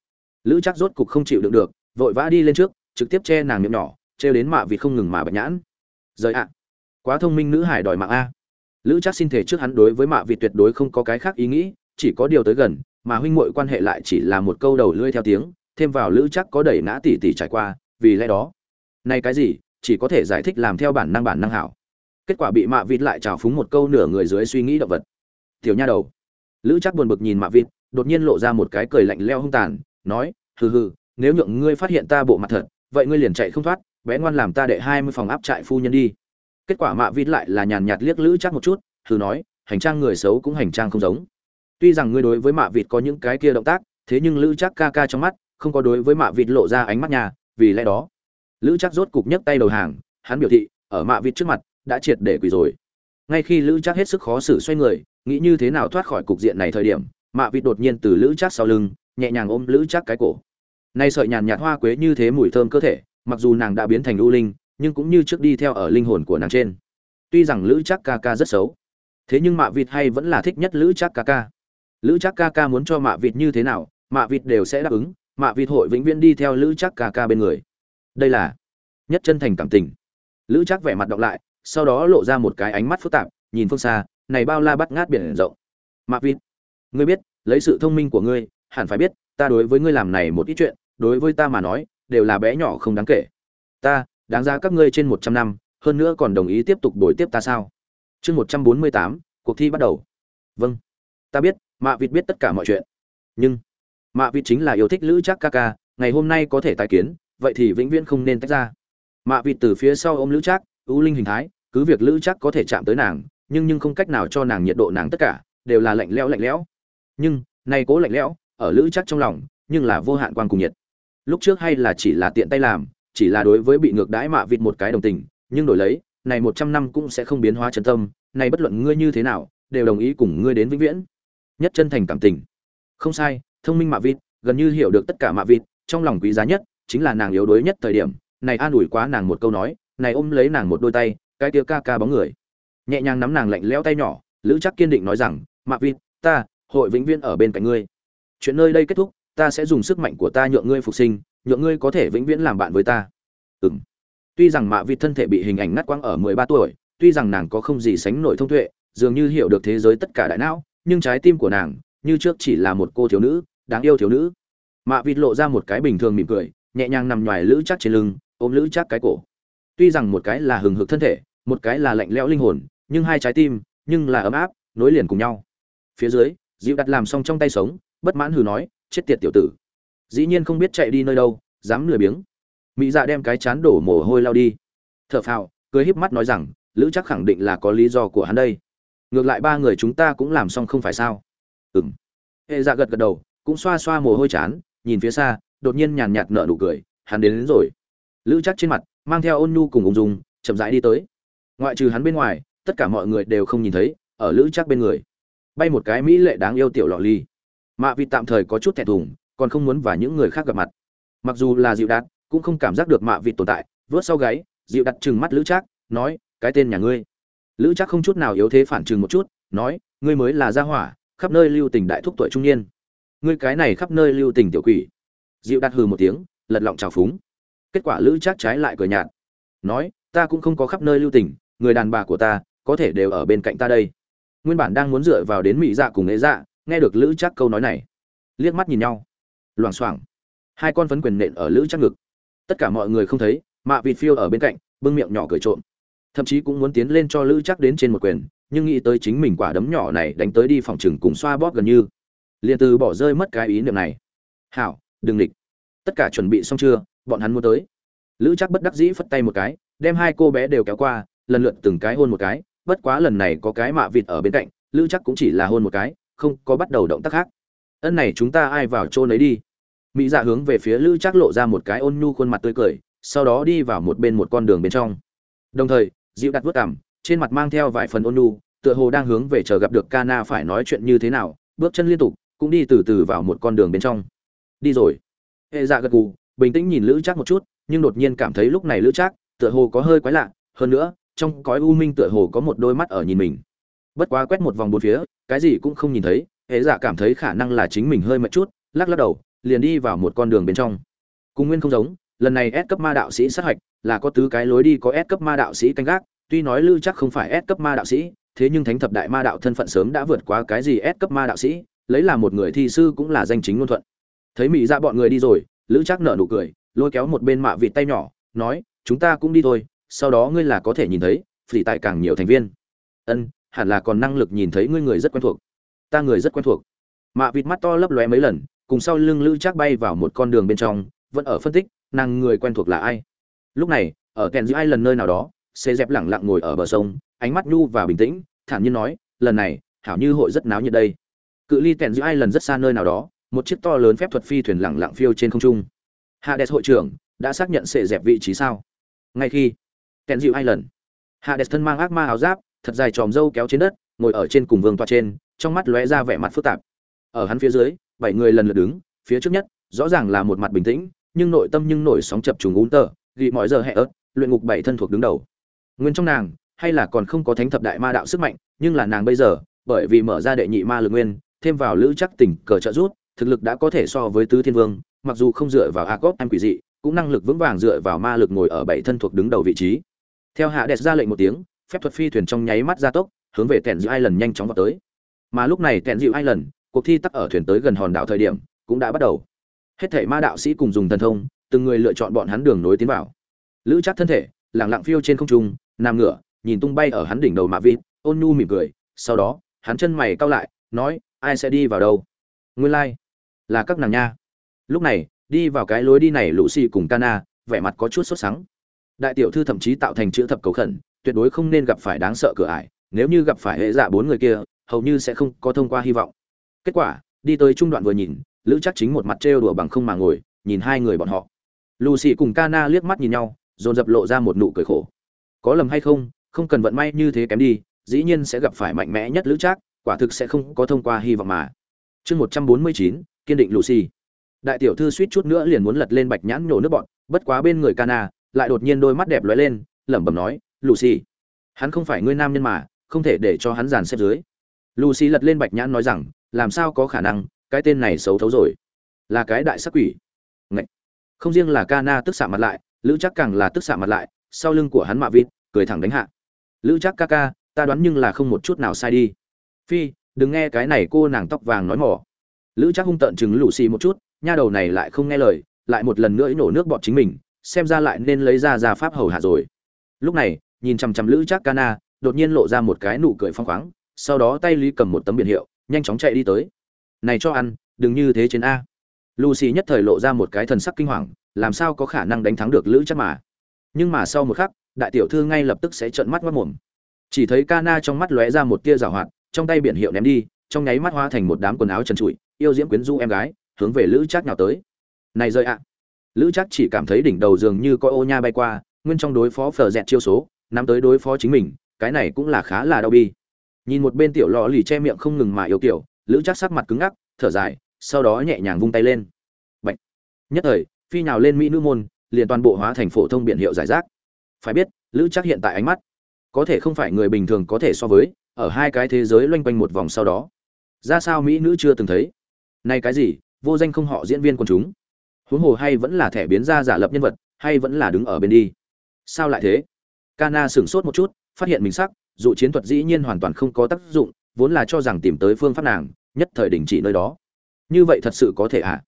Speaker 1: Lữ chắc rốt cục không chịu đựng được, vội vã đi lên trước, trực tiếp che nàng miệng nhỏ, trêu đến mạ vì không ngừng mà bạch nhãn. Rời ạ. Quá thông minh nữ hải đòi mạng a. Lữ chắc xin thể trước hắn đối với mạ vị tuyệt đối không có cái khác ý nghĩ chỉ có điều tới gần, mà huynh muội quan hệ lại chỉ là một câu đầu lưỡi theo tiếng, thêm vào lữ chắc có đẩy ngã tỷ tỷ trải qua, vì lẽ đó này cái gì, chỉ có thể giải thích làm theo bản năng bản năng hảo. Kết quả bị mạ vịt lại trào phúng một câu nửa người dưới suy nghĩ động vật. Tiểu nha đầu. Lữ chắc buồn bực nhìn mạ vịt, đột nhiên lộ ra một cái cười lạnh leo hung tàn, nói, hừ hừ, nếu nhượng ngươi phát hiện ta bộ mặt thật, vậy ngươi liền chạy không thoát, bé ngoan làm ta đệ hai mươi phòng áp trại phu nhân đi. Kết quả mạ vịt lại là nhàn nhạt liếc lữ chắc một chút, hừ nói, hành trang người xấu cũng hành trang không giống tuy rằng ngươi đối với mạ vịt có những cái kia động tác, thế nhưng lữ chắc ca ca trong mắt, không có đối với mạ vịt lộ ra ánh mắt nhà, vì lẽ đó. Lữ chắc rốt cục nhấc tay đầu hàng, hắn biểu thị, ở mạ vịt trước mặt, đã triệt để quỳ rồi. Ngay khi lữ chắc hết sức khó xử xoay người, nghĩ như thế nào thoát khỏi cục diện này thời điểm, mạ vịt đột nhiên từ lữ chắc sau lưng, nhẹ nhàng ôm lữ chắc cái cổ. Nay sợi nhàn nhạt hoa quế như thế mùi thơm cơ thể, mặc dù nàng đã biến thành u linh, nhưng cũng như trước đi theo ở linh hồn của nàng trên. Tuy rằng lữ chắc ca ca rất xấu, thế nhưng mạ vịt hay vẫn là thích nhất lữ chắc ca ca lữ chắc ca ca muốn cho mạ vịt như thế nào, mạ vịt đều sẽ đáp ứng, mạ vịt hội vĩnh viễn đi theo lữ chắc ca ca bên người. Đây là nhất chân thành cảm tình. Lữ chắc vẻ mặt đọc lại, sau đó lộ ra một cái ánh mắt phức tạp, nhìn phương xa, này bao la bắt ngát biển rộng. Mạ vịt, ngươi biết, lấy sự thông minh của ngươi, hẳn phải biết, ta đối với ngươi làm này một ít chuyện, đối với ta mà nói, đều là bé nhỏ không đáng kể. Ta, đáng ra các ngươi trên một trăm năm, hơn nữa còn đồng ý tiếp tục đổi tiếp ta sao? Chương một trăm bốn mươi tám, cuộc thi bắt đầu. Vâng. Ta biết mạ vịt biết tất cả mọi chuyện. Nhưng, mạ vịt chính là yêu thích lữ chắc ca ca, ngày hôm nay có thể tái kiến, vậy thì vĩnh viễn không nên tách ra. Mạ vịt từ phía sau ôm lữ chắc ưu linh hình thái, cứ việc lữ chắc có thể chạm tới nàng, nhưng nhưng không cách nào cho nàng nhiệt độ nàng tất cả, đều là lạnh lẽo lạnh lẽo. Nhưng, nay cố lạnh lẽo, ở lữ chắc trong lòng, nhưng là vô hạn quan cùng nhiệt. Lúc trước hay là chỉ là tiện tay làm, chỉ là đối với bị ngược đãi mạ vịt một cái đồng tình, nhưng đổi lấy, này một trăm năm cũng sẽ không biến hóa chân tâm, này bất luận ngươi như thế nào, đều đồng ý cùng ngươi đến vĩnh viễn nhất chân thành cảm tình. Không sai, thông minh mạ vịt, gần như hiểu được tất cả mạ vịt, trong lòng quý giá nhất chính là nàng yếu đuối nhất thời điểm. Này an ủi quá nàng một câu nói, này ôm lấy nàng một đôi tay, cái tia ca ca bóng người. Nhẹ nhàng nắm nàng lạnh lẽo tay nhỏ, lữ chắc kiên định nói rằng, mạ vịt, ta, hội vĩnh viễn ở bên cạnh ngươi. Chuyện nơi đây kết thúc, ta sẽ dùng sức mạnh của ta nhượng ngươi phục sinh, nhượng ngươi có thể vĩnh viễn làm bạn với ta. Ừng tuy rằng mạ vịt thân thể bị hình ảnh ngắt quăng ở mười ba tuổi, tuy rằng nàng có không gì sánh nổi thông tuệ, dường như hiểu được thế giới tất cả đại não nhưng trái tim của nàng như trước chỉ là một cô thiếu nữ, đáng yêu thiếu nữ. Mạ vịt lộ ra một cái bình thường mỉm cười, nhẹ nhàng nằm ngoài lữ chắc trên lưng, ôm lữ chắc cái cổ. Tuy rằng một cái là hừng hực thân thể, một cái là lạnh lẽo linh hồn, nhưng hai trái tim, nhưng là ấm áp, nối liền cùng nhau. Phía dưới dịu đặt làm xong trong tay sống, bất mãn hừ nói, chết tiệt tiểu tử. Dĩ nhiên không biết chạy đi nơi đâu, dám lười biếng. Mỹ dạ đem cái chán đổ mồ hôi lao đi. T h ở phào, cười híp mắt nói rằng, lữ chắc khẳng định là có lý do của hắn đây ngược lại ba người chúng ta cũng làm xong không phải sao? Ừ m hệ dạ gật gật đầu cũng xoa xoa mồ hôi chán nhìn phía xa đột nhiên nhàn nhạt nở nụ cười hắn đến, đến rồi. Lữ chắc trên mặt mang theo ôn nhu cùng ung dung chậm rãi đi tới. Ngoại trừ hắn bên ngoài tất cả mọi người đều không nhìn thấy ở lữ chắc bên người. Bay một cái mỹ lệ đáng yêu tiểu lọ ly. Mạ vịt tạm thời có chút thẹn thùng còn không muốn và những người khác gặp mặt. Mặc dù là dịu đạt cũng không cảm giác được mạ vịt tồn tại vớt sau gáy dịu đặt trừng mắt lữ trác nói cái tên nhà ngươi lữ trác không chút nào yếu thế phản chừng một chút, nói, ngươi mới là gia hỏa, khắp nơi lưu tình đại thúc tuổi trung niên. Ngươi cái này khắp nơi lưu tình tiểu quỷ. Dịu đặt hừ một tiếng, lật lọng trào phúng. Kết quả lữ trác trái lại cười nhạt, nói, ta cũng không có khắp nơi lưu tình, người đàn bà của ta, có thể đều ở bên cạnh ta đây. Nguyên bản đang muốn dựa vào đến mỹ dạ cùng nghệ dạ nghe được lữ chắc câu nói này, liếc mắt nhìn nhau. Loảng xoảng, hai con phấn quyền nện ở lữ chắc ngực. Tất cả mọi người không thấy, mạ vịt phiêu ở bên cạnh, bưng miệng nhỏ cười trộm thậm chí cũng muốn tiến lên cho lữ chắc đến trên một quyền, nhưng nghĩ tới chính mình quả đấm nhỏ này đánh tới đi phòng chừng cùng xoa bóp gần như. Liền từ bỏ rơi mất cái ý niệm này. Hảo, đừng địch tất cả chuẩn bị xong chưa? Bọn hắn muốn tới. Lữ chắc bất đắc dĩ phất tay một cái, đem hai cô bé đều kéo qua, lần lượt từng cái hôn một cái, bất quá lần này có cái mạ vịt ở bên cạnh, lữ chắc cũng chỉ là hôn một cái, không có bắt đầu động tác khác. Ân này chúng ta ai vào chỗ nấy đi. Mỹ dạ hướng về phía lữ chắc lộ ra một cái ôn nhu khuôn mặt tươi cười, sau đó đi vào một bên một con đường bên trong. Đồng thời dịu đặt vớt cảm trên mặt mang theo vài phần ôn nhu, tựa hồ đang hướng về chờ gặp được Kana phải nói chuyện như thế nào, bước chân liên tục, cũng đi từ từ vào một con đường bên trong. Đi rồi. Hệ dạ gật gù, bình tĩnh nhìn lữ chắc một chút, nhưng đột nhiên cảm thấy lúc này lữ chắc tựa hồ có hơi quái lạ, hơn nữa, trong cõi u minh tựa hồ có một đôi mắt ở nhìn mình. Bất quá quét một vòng bốn phía, cái gì cũng không nhìn thấy, hệ dạ cảm thấy khả năng là chính mình hơi mệt chút, lắc lắc đầu, liền đi vào một con đường bên trong. Cùng nguyên không giống lần này S cấp ma đạo sĩ sát hạch là có tứ cái lối đi có S cấp ma đạo sĩ canh gác, tuy nói lưu chắc không phải S cấp ma đạo sĩ, thế nhưng thánh thập đại ma đạo thân phận sớm đã vượt qua cái gì S cấp ma đạo sĩ, lấy là một người thi sư cũng là danh chính ngôn thuận. Thấy mỹ dạ bọn người đi rồi lữ chắc nở nụ cười, lôi kéo một bên mạ vịt tay nhỏ, nói, chúng ta cũng đi thôi, sau đó ngươi là có thể nhìn thấy phỉ tại càng nhiều thành viên. Ân, hẳn là còn năng lực nhìn thấy ngươi người rất quen thuộc. Ta người rất quen thuộc. Mạ vịt mắt to lấp lóe mấy lần, cùng sau lưng lữ chắc bay vào một con đường bên trong, vẫn ở phân tích nàng người quen thuộc là ai? Lúc này, ở kèn giữa ai lần nơi nào đó xê dẹp lẳng lặng ngồi ở bờ sông, ánh mắt nhu và bình tĩnh, thản nhiên nói, lần này, hảo như hội rất náo nhiệt đây. Cự ly kèn giữa ai lần rất xa nơi nào đó, một chiếc to lớn phép thuật phi thuyền lẳng lặng phiêu trên không trung. Hades hội trưởng, đã xác nhận xê dẹp vị trí sao? Ngay khi kèn dịu ai lần hades thân mang ác ma áo giáp, thật dài tròm râu kéo trên đất, ngồi ở trên cùng vương toa trên, trong mắt lóe ra vẻ mặt phức tạp. Ở hắn phía dưới, bảy người lần lượt đứng, phía trước nhất, rõ ràng là một mặt bình tĩnh nhưng nội tâm nhưng nổi sóng chập trùng ún tờ ghi mọi giờ hẹ ớt, luyện ngục bảy thân thuộc đứng đầu. Nguyên trong nàng, hay là còn không có thánh thập đại ma đạo sức mạnh, nhưng là nàng bây giờ, bởi vì mở ra đệ nhị ma lực nguyên, thêm vào lữ chắc tỉnh cờ trợ rút thực lực đã có thể so với tứ thiên vương, mặc dù không dựa vào a cóp em quỷ dị, cũng năng lực vững vàng dựa vào ma lực ngồi ở bảy thân thuộc đứng đầu vị trí. Theo hạ đẹp ra lệnh một tiếng, phép thuật phi thuyền trong nháy mắt gia tốc, hướng về tèn dịu island lần nhanh chóng vào tới. Mà lúc này tèn dịu island lần cuộc thi tắc ở thuyền tới gần hòn đảo thời điểm, cũng đã bắt đầu hết thảy ma đạo sĩ cùng dùng thần thông, từng người lựa chọn bọn hắn đường nối tiến vào. Lữ chắc thân thể, lẳng lặng phiêu trên không trung, nằm ngửa, nhìn tung bay ở hắn đỉnh đầu mạ vịt, ôn nhu mỉm cười, sau đó, hắn chân mày cau lại, nói, ai sẽ đi vào đâu? Nguyên lai、like. là các nàng nha. Lúc này, đi vào cái lối đi này lũ xì cùng cana vẻ mặt có chút sốt sắng. Đại tiểu thư thậm chí tạo thành chữ thập cầu khẩn, tuyệt đối không nên gặp phải đáng sợ cửa ải, nếu như gặp phải hệ dạ bốn người kia, hầu như sẽ không có thông qua hy vọng. Kết quả, đi tới trung đoạn vừa nhìn lữ chắc chính một mặt trêu đùa bằng không mà ngồi, nhìn hai người bọn họ. Lucy cùng Cana liếc mắt nhìn nhau, dồn dập lộ ra một nụ cười khổ. Có lầm hay không không cần vận may như thế kém đi, dĩ nhiên sẽ gặp phải mạnh mẽ nhất lữ trác, quả thực sẽ không có thông qua hy vọng mà. Chương một trăm bốn mươi chín, kiên định lucy. Đại tiểu thư suýt chút nữa liền muốn lật lên bạch nhãn nhổ nước bọn, bất quá bên người Cana lại đột nhiên đôi mắt đẹp lóe lên, lẩm bẩm nói, lucy, hắn không phải ngươi nam nhân mà, không thể để cho hắn dàn xếp dưới. Lucy lật lên bạch nhãn nói rằng, làm sao có khả năng cái tên này xấu thấu rồi. Là cái đại sắc quỷ. Ngậy. không riêng là Cana tức xạ mặt lại, lữ chắc càng là tức xạ mặt lại, sau lưng của hắn mạ vịt, cười thẳng đánh hạ. Lữ chắc ca ca, ta đoán nhưng là không một chút nào sai đi. Phi, đừng nghe cái này cô nàng tóc vàng nói mỏ. Lữ chắc hung tợn chừng lù xì một chút, nha đầu này lại không nghe lời, lại một lần nữa nổ nước bọt chính mình, xem ra lại nên lấy ra ra pháp hầu hạ rồi. Lúc này, nhìn chằm chằm lữ chắc cana đột nhiên lộ ra một cái nụ cười phong khoáng, sau đó tay lý cầm một tấm biển hiệu, nhanh chóng chạy đi tới này cho ăn, đừng như thế trên a. Lucy nhất thời lộ ra một cái thần sắc kinh hoàng, làm sao có khả năng đánh thắng được lữ chắc mà? Nhưng mà sau một khắc, đại tiểu thư ngay lập tức sẽ trợn mắt mất mồm chỉ thấy Cana trong mắt lóe ra một tia rào hoạt, trong tay biển hiệu ném đi, trong nháy mắt hóa thành một đám quần áo trần trụi, yêu diễm quyến rũ em gái, hướng về lữ chắc nào tới. Này rơi ạ. Lữ chắc chỉ cảm thấy đỉnh đầu dường như có ô nha bay qua, nguyên trong đối phó phờ dẹt chiêu số, nắm tới đối phó chính mình, cái này cũng là khá là đau bi. Nhìn một bên tiểu lò lì che miệng không ngừng mà yêu kiểu lữ chắc sắc mặt cứng ngắc, thở dài, sau đó nhẹ nhàng vung tay lên. Bạch. nhất thời, phi nhào lên mỹ nữ môn, liền toàn bộ hóa thành phổ thông biển hiệu giải rác. Phải biết, lữ chắc hiện tại ánh mắt, có thể không phải người bình thường có thể so với, ở hai cái thế giới loanh quanh một vòng sau đó. Ra sao mỹ nữ chưa từng thấy? Nay cái gì, vô danh không họ diễn viên quần chúng? Huống hồ hay vẫn là thẻ biến ra giả lập nhân vật, hay vẫn là đứng ở bên đi? Sao lại thế? Kana sửng sốt một chút, phát hiện mình sắc dụ chiến thuật dĩ nhiên hoàn toàn không có tác dụng, vốn là cho rằng tìm tới phương pháp nàng nhất thời đình chỉ nơi đó. Như vậy thật sự có thể ạ à?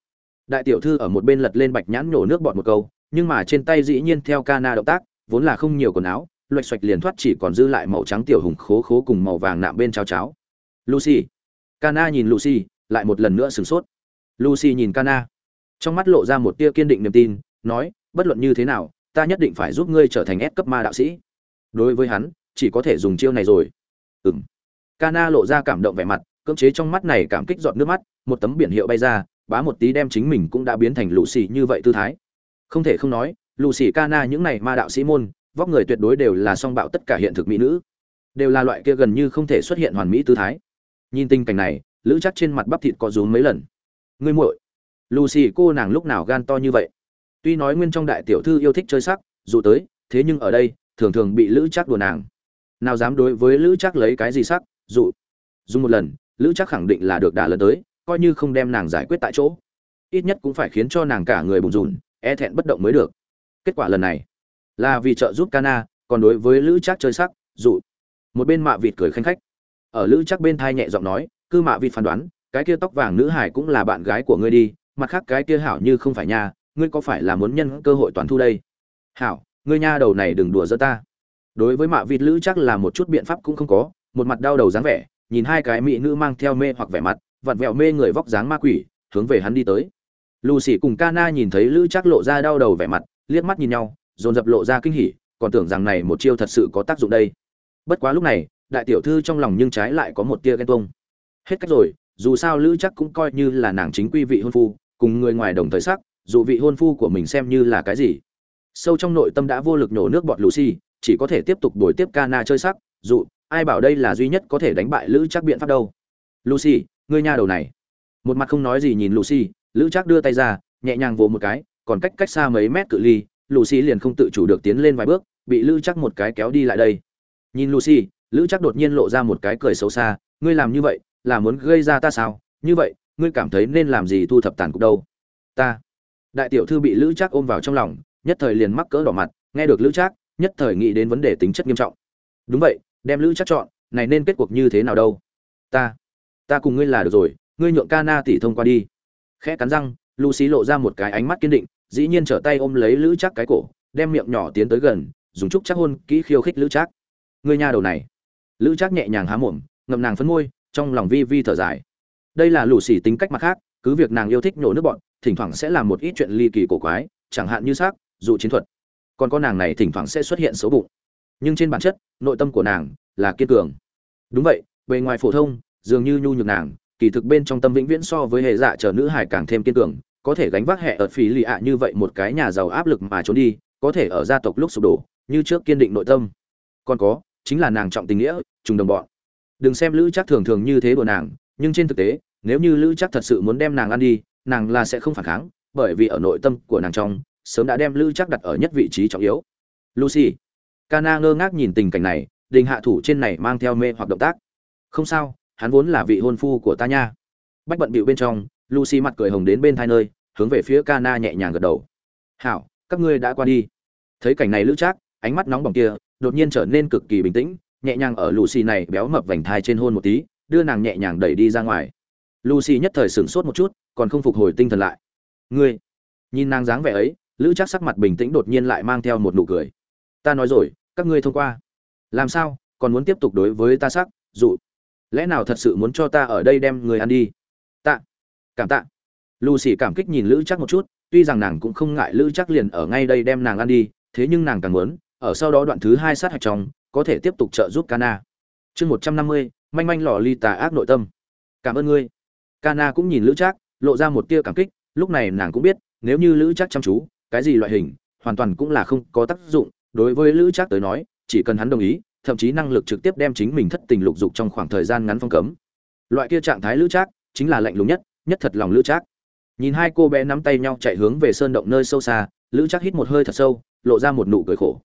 Speaker 1: đại tiểu thư ở một bên lật lên bạch nhãn nhổ nước bọt một câu, nhưng mà trên tay dĩ nhiên theo Kana động tác, vốn là không nhiều quần áo, loạch xoạch liền thoát chỉ còn dư lại màu trắng tiểu hùng khố khố cùng màu vàng nạm bên cháo cháo. Lucy. Kana nhìn lucy, lại một lần nữa sửng sốt. Lucy nhìn Kana. Trong mắt lộ ra một tia kiên định niềm tin, nói, bất luận như thế nào, ta nhất định phải giúp ngươi trở thành S cấp ma đạo sĩ. Đối với hắn, chỉ có thể dùng chiêu này rồi. Ừm. Kana lộ ra cảm động vẻ mặt cưỡng chế trong mắt này cảm kích giọt nước mắt, một tấm biển hiệu bay ra, bá một tí đem chính mình cũng đã biến thành lũ xì như vậy tư thái. Không thể không nói, lũ xì Kana những này ma đạo sĩ môn, vóc người tuyệt đối đều là song bạo tất cả hiện thực mỹ nữ. Đều là loại kia gần như không thể xuất hiện hoàn mỹ tư thái. Nhìn tình cảnh này, lữ chắc trên mặt bắp thịt có rúm mấy lần. Ngươi muội lucy cô nàng lúc nào gan to như vậy? Tuy nói nguyên trong đại tiểu thư yêu thích chơi sắc, dù tới, thế nhưng ở đây, thường thường bị lữ chắc đùa nàng. Nào dám đối với lữ chắc lấy cái gì sắc, dụ. Dùng một lần lữ chắc khẳng định là được đả lần tới coi như không đem nàng giải quyết tại chỗ ít nhất cũng phải khiến cho nàng cả người bùn rùn e thẹn bất động mới được kết quả lần này là vì trợ giúp Cana, còn đối với Lữ Trác chơi sắc, dụ. Một bên Mạ Vịt cười khanh khách. Ở Lữ Trác bên thai nhẹ giọng nói, "Cư Mạ Vịt phán đoán, cái kia tóc vàng nữ hải cũng là bạn gái của ngươi đi, mặt khác cái kia hảo như không phải nha, ngươi có phải là muốn nhân cơ hội toàn thu đây?" "Hảo, ngươi nha đầu này đừng đùa giỡn ta." Đối với Mạ Vịt Lữ Trác là một chút biện pháp cũng không có, một mặt đau đầu dáng vẻ, nhìn hai cái mỹ nữ mang theo mê hoặc vẻ mặt, vặn vẹo mê người vóc dáng ma quỷ, hướng về hắn đi tới. Lucy cùng Cana nhìn thấy Lữ chắc lộ ra đau đầu vẻ mặt, liếc mắt nhìn nhau, dồn dập lộ ra kinh hỉ còn tưởng rằng này một chiêu thật sự có tác dụng đây. Bất quá lúc này đại tiểu thư trong lòng nhưng trái lại có một tia ghen tuông. Hết cách rồi dù sao lữ chắc cũng coi như là nàng chính quy vị hôn phu cùng người ngoài đồng thời sắc dù vị hôn phu của mình xem như là cái gì. Sâu trong nội tâm đã vô lực nhổ nước bọt lucy chỉ có thể tiếp tục đổi tiếp cana chơi sắc dù ai bảo đây là duy nhất có thể đánh bại lữ chắc biện pháp đâu lucy ngươi nha đầu này một mặt không nói gì nhìn lucy lữ chắc đưa tay ra nhẹ nhàng vỗ một cái còn cách cách xa mấy mét cự ly Lucy liền không tự chủ được tiến lên vài bước, bị Lữ Chắc một cái kéo đi lại đây. Nhìn Lucy, Lữ Chắc đột nhiên lộ ra một cái cười xấu xa, ngươi làm như vậy, là muốn gây ra ta sao? Như vậy, ngươi cảm thấy nên làm gì thu thập tàn cục đâu? Ta. Đại tiểu thư bị Lữ Chắc ôm vào trong lòng, nhất thời liền mắc cỡ đỏ mặt, nghe được Lữ Chắc, nhất thời nghĩ đến vấn đề tính chất nghiêm trọng. Đúng vậy, đem Lữ Chắc chọn, này nên kết cuộc như thế nào đâu? Ta, ta cùng ngươi là được rồi, ngươi nhượng Cana tỷ thông qua đi. Khẽ cắn răng, Lucy lộ ra một cái ánh mắt kiên định, dĩ nhiên trở tay ôm lấy lữ chắc cái cổ đem miệng nhỏ tiến tới gần dùng chúc chắc hôn kỹ khiêu khích lữ chắc. Ngươi nhà đầu này. Lữ chắc nhẹ nhàng há mồm ngậm nàng phấn môi trong lòng vi vi thở dài. Đây là lù xì tính cách mặt khác cứ việc nàng yêu thích nhổ nước bọn thỉnh thoảng sẽ làm một ít chuyện ly kỳ cổ quái chẳng hạn như xác dụ chiến thuật. Còn con nàng này thỉnh thoảng sẽ xuất hiện xấu bụng nhưng trên bản chất, nội tâm của nàng là kiên cường. Đúng vậy, bề ngoài phổ thông, dường như nhu nhược nàng, kỳ thực bên trong tâm vĩnh viễn so với hệ dạ chờ nữ hải càng thêm kiên cường, có thể gánh vác hệ ở phí lì ạ như vậy một cái nhà giàu áp lực mà trốn đi, có thể ở gia tộc lúc sụp đổ, như trước kiên định nội tâm. Còn có, chính là nàng trọng tình nghĩa, trùng đồng bọn. Đừng xem lữ chắc thường thường như thế của nàng, nhưng trên thực tế, nếu như lữ chắc thật sự muốn đem nàng ăn đi, nàng là sẽ không phản kháng, bởi vì ở nội tâm của nàng trong, sớm đã đem lữ chắc đặt ở nhất vị trí trọng yếu. Lucy Kana ngơ ngác nhìn tình cảnh này, đình hạ thủ trên này mang theo mê hoặc động tác. Không sao, hắn vốn là vị hôn phu của ta nha. Bách bận bịu bên trong, Lucy mặt cười hồng đến bên thai nơi, hướng về phía Kana nhẹ nhàng gật đầu. "Hảo, các ngươi đã qua đi." Thấy cảnh này Lữ Trác, ánh mắt nóng bỏng kia, đột nhiên trở nên cực kỳ bình tĩnh, nhẹ nhàng ở Lucy này béo mập vành thai trên hôn một tí, đưa nàng nhẹ nhàng đẩy đi ra ngoài. Lucy nhất thời sửng sốt một chút, còn không phục hồi tinh thần lại. "Ngươi?" Nhìn nàng dáng vẻ ấy, Lữ Trác sắc mặt bình tĩnh đột nhiên lại mang theo một nụ cười. "Ta nói rồi, các ngươi thông qua. Làm sao? Còn muốn tiếp tục đối với ta sắc? Dụ. Lẽ nào thật sự muốn cho ta ở đây đem người ăn đi? Tạ. Cảm tạ. Lucy cảm kích nhìn lữ chắc một chút tuy rằng nàng cũng không ngại lữ chắc liền ở ngay đây đem nàng ăn đi thế nhưng nàng càng muốn ở sau đó đoạn thứ hai sát hạch trong có thể tiếp tục trợ giúp Kana. Chương một trăm năm mươi, manh manh lò ly tà ác nội tâm. Cảm ơn ngươi. Kana cũng nhìn Lữ Trác, lộ ra một tia cảm kích, lúc này nàng cũng biết, nếu như Lữ Trác chăm chú, cái gì loại hình, hoàn toàn cũng là không có tác dụng, đối với lữ trác tới nói, chỉ cần hắn đồng ý, thậm chí năng lực trực tiếp đem chính mình thất tình lục dục trong khoảng thời gian ngắn phong cấm. Loại kia trạng thái lữ trác, chính là lạnh lùng nhất nhất thật lòng lữ trác. Nhìn hai cô bé nắm tay nhau chạy hướng về sơn động nơi sâu xa, lữ trác hít một hơi thật sâu, lộ ra một nụ cười khổ.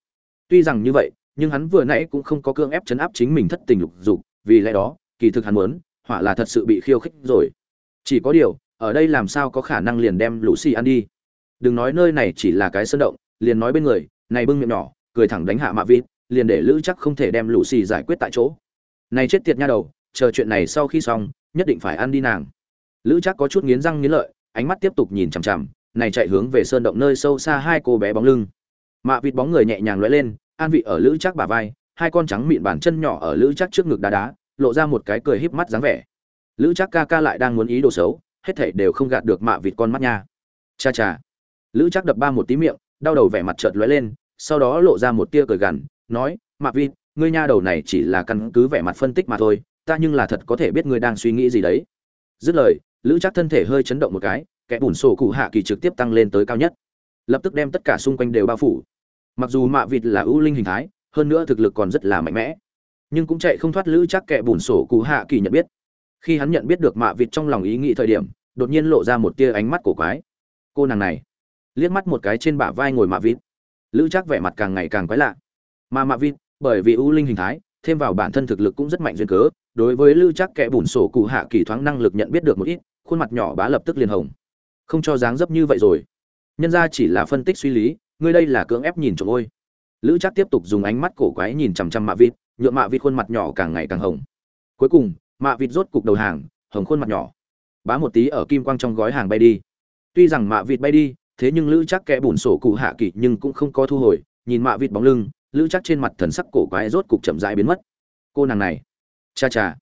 Speaker 1: Tuy rằng như vậy, nhưng hắn vừa nãy cũng không có cương ép chấn áp chính mình thất tình lục dục, vì lẽ đó, kỳ thực hắn muốn, hỏa là thật sự bị khiêu khích rồi. Chỉ có điều, ở đây làm sao có khả năng liền đem lũ xì ăn đi? Đừng nói nơi này chỉ là cái sơn động, liền nói bên người, này bưng miệng nhỏ cười thẳng đánh hạ mạ vịt, liền để lữ chắc không thể đem lũ xì giải quyết tại chỗ. Này chết tiệt nha đầu, chờ chuyện này sau khi xong, nhất định phải ăn đi nàng. Lữ chắc có chút nghiến răng nghiến lợi, ánh mắt tiếp tục nhìn chằm chằm, này chạy hướng về sơn động nơi sâu xa hai cô bé bóng lưng. Mạ vịt bóng người nhẹ nhàng lóe lên, an vị ở lữ chắc bả vai, hai con trắng mịn bàn chân nhỏ ở lữ chắc trước ngực đá đá, lộ ra một cái cười híp mắt dáng vẻ. Lữ chắc ca ca lại đang muốn ý đồ xấu, hết thảy đều không gạt được mạ vịt con mắt nha. Cha cha. Lữ chắc đập ba một tí miệng, đau đầu vẻ mặt chợt lóe lên sau đó lộ ra một tia cười gằn, nói, "Mạc Vi, ngươi nha đầu này chỉ là căn cứ vẻ mặt phân tích mà thôi, ta nhưng là thật có thể biết ngươi đang suy nghĩ gì đấy." Dứt lời, Lữ Trác thân thể hơi chấn động một cái, kẻ bùn sổ cụ hạ kỳ trực tiếp tăng lên tới cao nhất, lập tức đem tất cả xung quanh đều bao phủ. Mặc dù Mạ Vịt là ưu linh hình thái, hơn nữa thực lực còn rất là mạnh mẽ, nhưng cũng chạy không thoát Lữ Trác kẻ bùn sổ cụ hạ kỳ nhận biết. Khi hắn nhận biết được Mạ Vịt trong lòng ý nghĩ thời điểm, đột nhiên lộ ra một tia ánh mắt cổ quái. Cô nàng này, liếc mắt một cái trên bả vai ngồi Mạ Vịt lữ chắc vẻ mặt càng ngày càng quái lạ. Mà mạ vịt, bởi vì ưu linh hình thái, thêm vào bản thân thực lực cũng rất mạnh duyên cớ, đối với lữ chắc kẻ bùn sổ cụ hạ kỳ thoáng năng lực nhận biết được một ít, khuôn mặt nhỏ bá lập tức liền hồng. Không cho dáng dấp như vậy rồi. Nhân ra chỉ là phân tích suy lý, ngươi đây là cưỡng ép nhìn trộm ôi. Lữ chắc tiếp tục dùng ánh mắt cổ quái nhìn chằm chằm mạ vịt nhuộm mạ vịt khuôn mặt nhỏ càng ngày càng hồng. Cuối cùng, mạ vịt rốt cục đầu hàng, hồng khuôn mặt nhỏ. Bá một tí ở kim quang trong gói hàng bay đi. Tuy rằng mạ vịt bay đi thế nhưng lữ chắc kẽ bùn sổ cụ hạ kỳ nhưng cũng không có thu hồi, nhìn mạ vịt bóng lưng, lữ chắc trên mặt thần sắc cổ quái rốt cục chậm rãi biến mất. Cô nàng này, cha cha.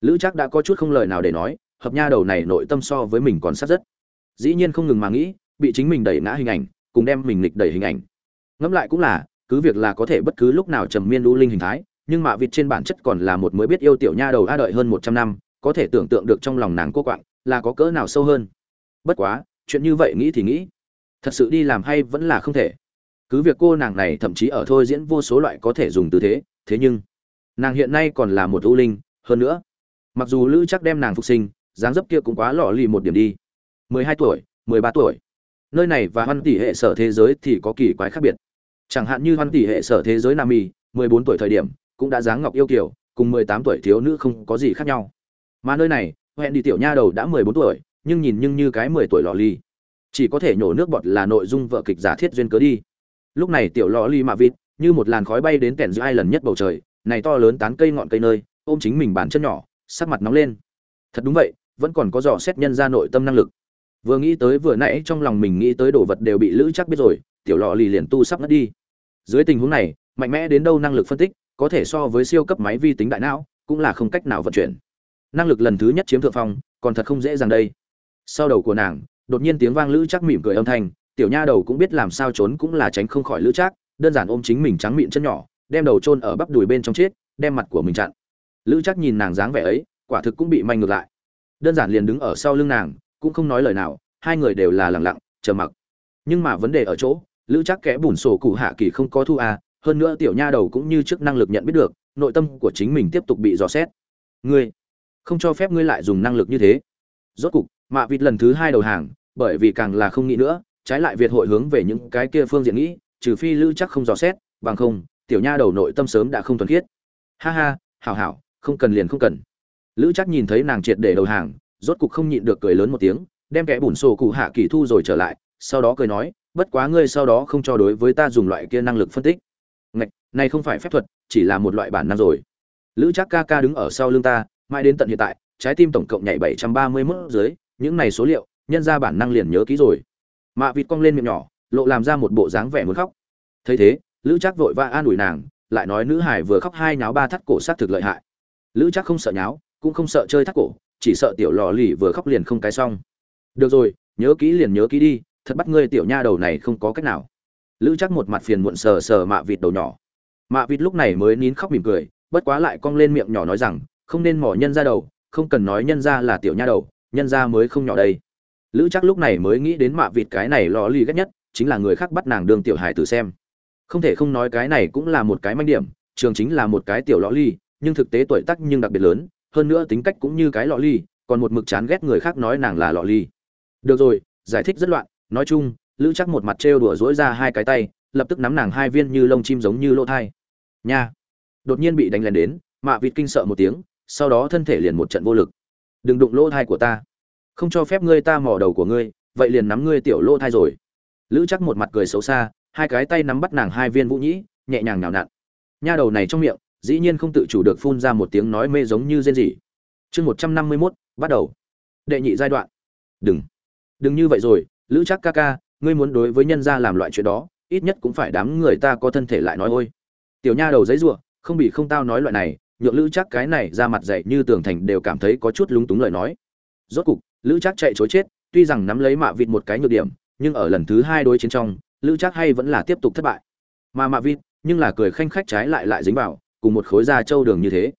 Speaker 1: Lữ chắc đã có chút không lời nào để nói, hợp nha đầu này nội tâm so với mình còn sát rất. Dĩ nhiên không ngừng mà nghĩ, bị chính mình đẩy ngã hình ảnh, cùng đem mình lịch đẩy hình ảnh. Ngẫm lại cũng là, cứ việc là có thể bất cứ lúc nào trầm miên lũ linh hình thái, nhưng mạ vịt trên bản chất còn là một mới biết yêu tiểu nha đầu a đợi hơn một trăm năm, có thể tưởng tượng được trong lòng nàng cô quạng, là có cỡ nào sâu hơn. Bất quá, chuyện như vậy nghĩ thì nghĩ thật sự đi làm hay vẫn là không thể. Cứ việc cô nàng này thậm chí ở thôi diễn vô số loại có thể dùng tư thế thế nhưng nàng hiện nay còn là một ưu linh hơn nữa mặc dù lữ chắc đem nàng phục sinh dáng dấp kia cũng quá lọ lì một điểm đi. Mười hai tuổi mười ba tuổi. Nơi này và hoan tỷ hệ sở thế giới thì có kỳ quái khác biệt. Chẳng hạn như hoan tỷ hệ sở thế giới nam mì, mười bốn tuổi thời điểm cũng đã dáng ngọc yêu kiểu cùng mười tám tuổi thiếu nữ không có gì khác nhau. Mà nơi này hẹn đi tiểu nha đầu đã mười bốn tuổi nhưng nhìn nhưng như cái mười tuổi lọ lì chỉ có thể nhổ nước bọt là nội dung vợ kịch giả thiết duyên cớ đi. Lúc này tiểu lò ly mạ vịt, như một làn khói bay đến kèn giữa ai lần nhất bầu trời, này to lớn tán cây ngọn cây nơi, ôm chính mình bàn chân nhỏ, sắc mặt nóng lên. Thật đúng vậy, vẫn còn có dò xét nhân ra nội tâm năng lực. Vừa nghĩ tới vừa nãy trong lòng mình nghĩ tới đồ vật đều bị lữ chắc biết rồi, tiểu lọ lì liền tu sắp ngất đi. Dưới tình huống này, mạnh mẽ đến đâu năng lực phân tích, có thể so với siêu cấp máy vi tính đại não, cũng là không cách nào vận chuyển. Năng lực lần thứ nhất chiếm thượng phong, còn thật không dễ dàng đây. Sau đầu của nàng đột nhiên tiếng vang lữ chắc mỉm cười âm thanh, tiểu nha đầu cũng biết làm sao trốn cũng là tránh không khỏi lữ chắc đơn giản ôm chính mình trắng miệng chân nhỏ, đem đầu chôn ở bắp đùi bên trong chết, đem mặt của mình chặn. Lữ chắc nhìn nàng dáng vẻ ấy, quả thực cũng bị manh ngược lại. Đơn giản liền đứng ở sau lưng nàng, cũng không nói lời nào, hai người đều là lặng lặng chờ mặc. Nhưng mà vấn đề ở chỗ, lữ chắc kẽ bùn sổ cụ hạ kỳ không có thu à hơn nữa tiểu nha đầu cũng như trước năng lực nhận biết được, nội tâm của chính mình tiếp tục bị dò xét. Ngươi, không cho phép ngươi lại dùng năng lực như thế. Rốt cục, mạ vịt lần thứ hai đầu hàng bởi vì càng là không nghĩ nữa, trái lại việt hội hướng về những cái kia phương diện nghĩ, trừ phi lữ chắc không dò xét, bằng không, tiểu nha đầu nội tâm sớm đã không thuần khiết. Ha ha, hảo hảo, không cần liền không cần. Lữ chắc nhìn thấy nàng triệt để đầu hàng, rốt cục không nhịn được cười lớn một tiếng, đem kẻ bùn sổ cụ hạ kỳ thu rồi trở lại, sau đó cười nói, bất quá ngươi sau đó không cho đối với ta dùng loại kia năng lực phân tích. Ngạch, này không phải phép thuật, chỉ là một loại bản năng rồi. Lữ chắc ca ca đứng ở sau lưng ta, mãi đến tận hiện tại, trái tim tổng cộng nhảy bảy trăm ba mươi mức dưới, những này số liệu nhân ra bản năng liền nhớ kỹ rồi. Mạ vịt cong lên miệng nhỏ, lộ làm ra một bộ dáng vẻ muốn khóc. Thấy thế, lữ chắc vội vã an ủi nàng, lại nói nữ hải vừa khóc hai nháo ba thắt cổ sát thực lợi hại. Lữ chắc không sợ nháo, cũng không sợ chơi thắt cổ, chỉ sợ tiểu lò lì vừa khóc liền không cái xong. Được rồi, nhớ kỹ liền nhớ kỹ đi, thật bắt ngươi tiểu nha đầu này không có cách nào. Lữ chắc một mặt phiền muộn sờ sờ mạ vịt đầu nhỏ. Mạ vịt lúc này mới nín khóc mỉm cười, bất quá lại cong lên miệng nhỏ nói rằng, không nên mỏ nhân ra đầu, không cần nói nhân ra là tiểu nha đầu, nhân ra mới không nhỏ đây lữ chắc lúc này mới nghĩ đến mạ vịt cái này lò lì ghét nhất, chính là người khác bắt nàng Đường tiểu Hải tử xem. Không thể không nói cái này cũng là một cái manh điểm, trường chính là một cái tiểu lò ly nhưng thực tế tuổi tác nhưng đặc biệt lớn, hơn nữa tính cách cũng như cái lọ ly còn một mực chán ghét người khác nói nàng là lọ ly được rồi, giải thích rất loạn, nói chung, lữ chắc một mặt trêu đùa dỗi ra hai cái tay, lập tức nắm nàng hai viên như lông chim giống như lỗ thai. Nha! Đột nhiên bị đánh lén đến, mạ vịt kinh sợ một tiếng, sau đó thân thể liền một trận vô lực. Đừng đụng lỗ thai của ta không cho phép ngươi ta mò đầu của ngươi, vậy liền nắm ngươi tiểu lô thai rồi. Lữ chắc một mặt cười xấu xa, hai cái tay nắm bắt nàng hai viên vũ nhĩ, nhẹ nhàng nào nặn. Nha đầu này trong miệng, dĩ nhiên không tự chủ được phun ra một tiếng nói mê giống như rên rỉ. Chương một trăm năm mươi mốt, bắt đầu. Đệ nhị giai đoạn. Đừng. Đừng như vậy rồi, lữ chắc ca ca, ngươi muốn đối với nhân gia làm loại chuyện đó, ít nhất cũng phải đám người ta có thân thể lại nói ôi. Tiểu nha đầu giấy ruộng không bị không tao nói loại này, nhượng lữ chắc cái này ra mặt dạy như tường thành đều cảm thấy có chút lúng túng lời nói rốt cục, lữ chắc chạy chối chết, tuy rằng nắm lấy mạ vịt một cái nhược điểm, nhưng ở lần thứ hai đối chiến trong, lữ chắc hay vẫn là tiếp tục thất bại. Mà mạ vịt, nhưng là cười khanh khách trái lại lại dính vào, cùng một khối da trâu đường như thế.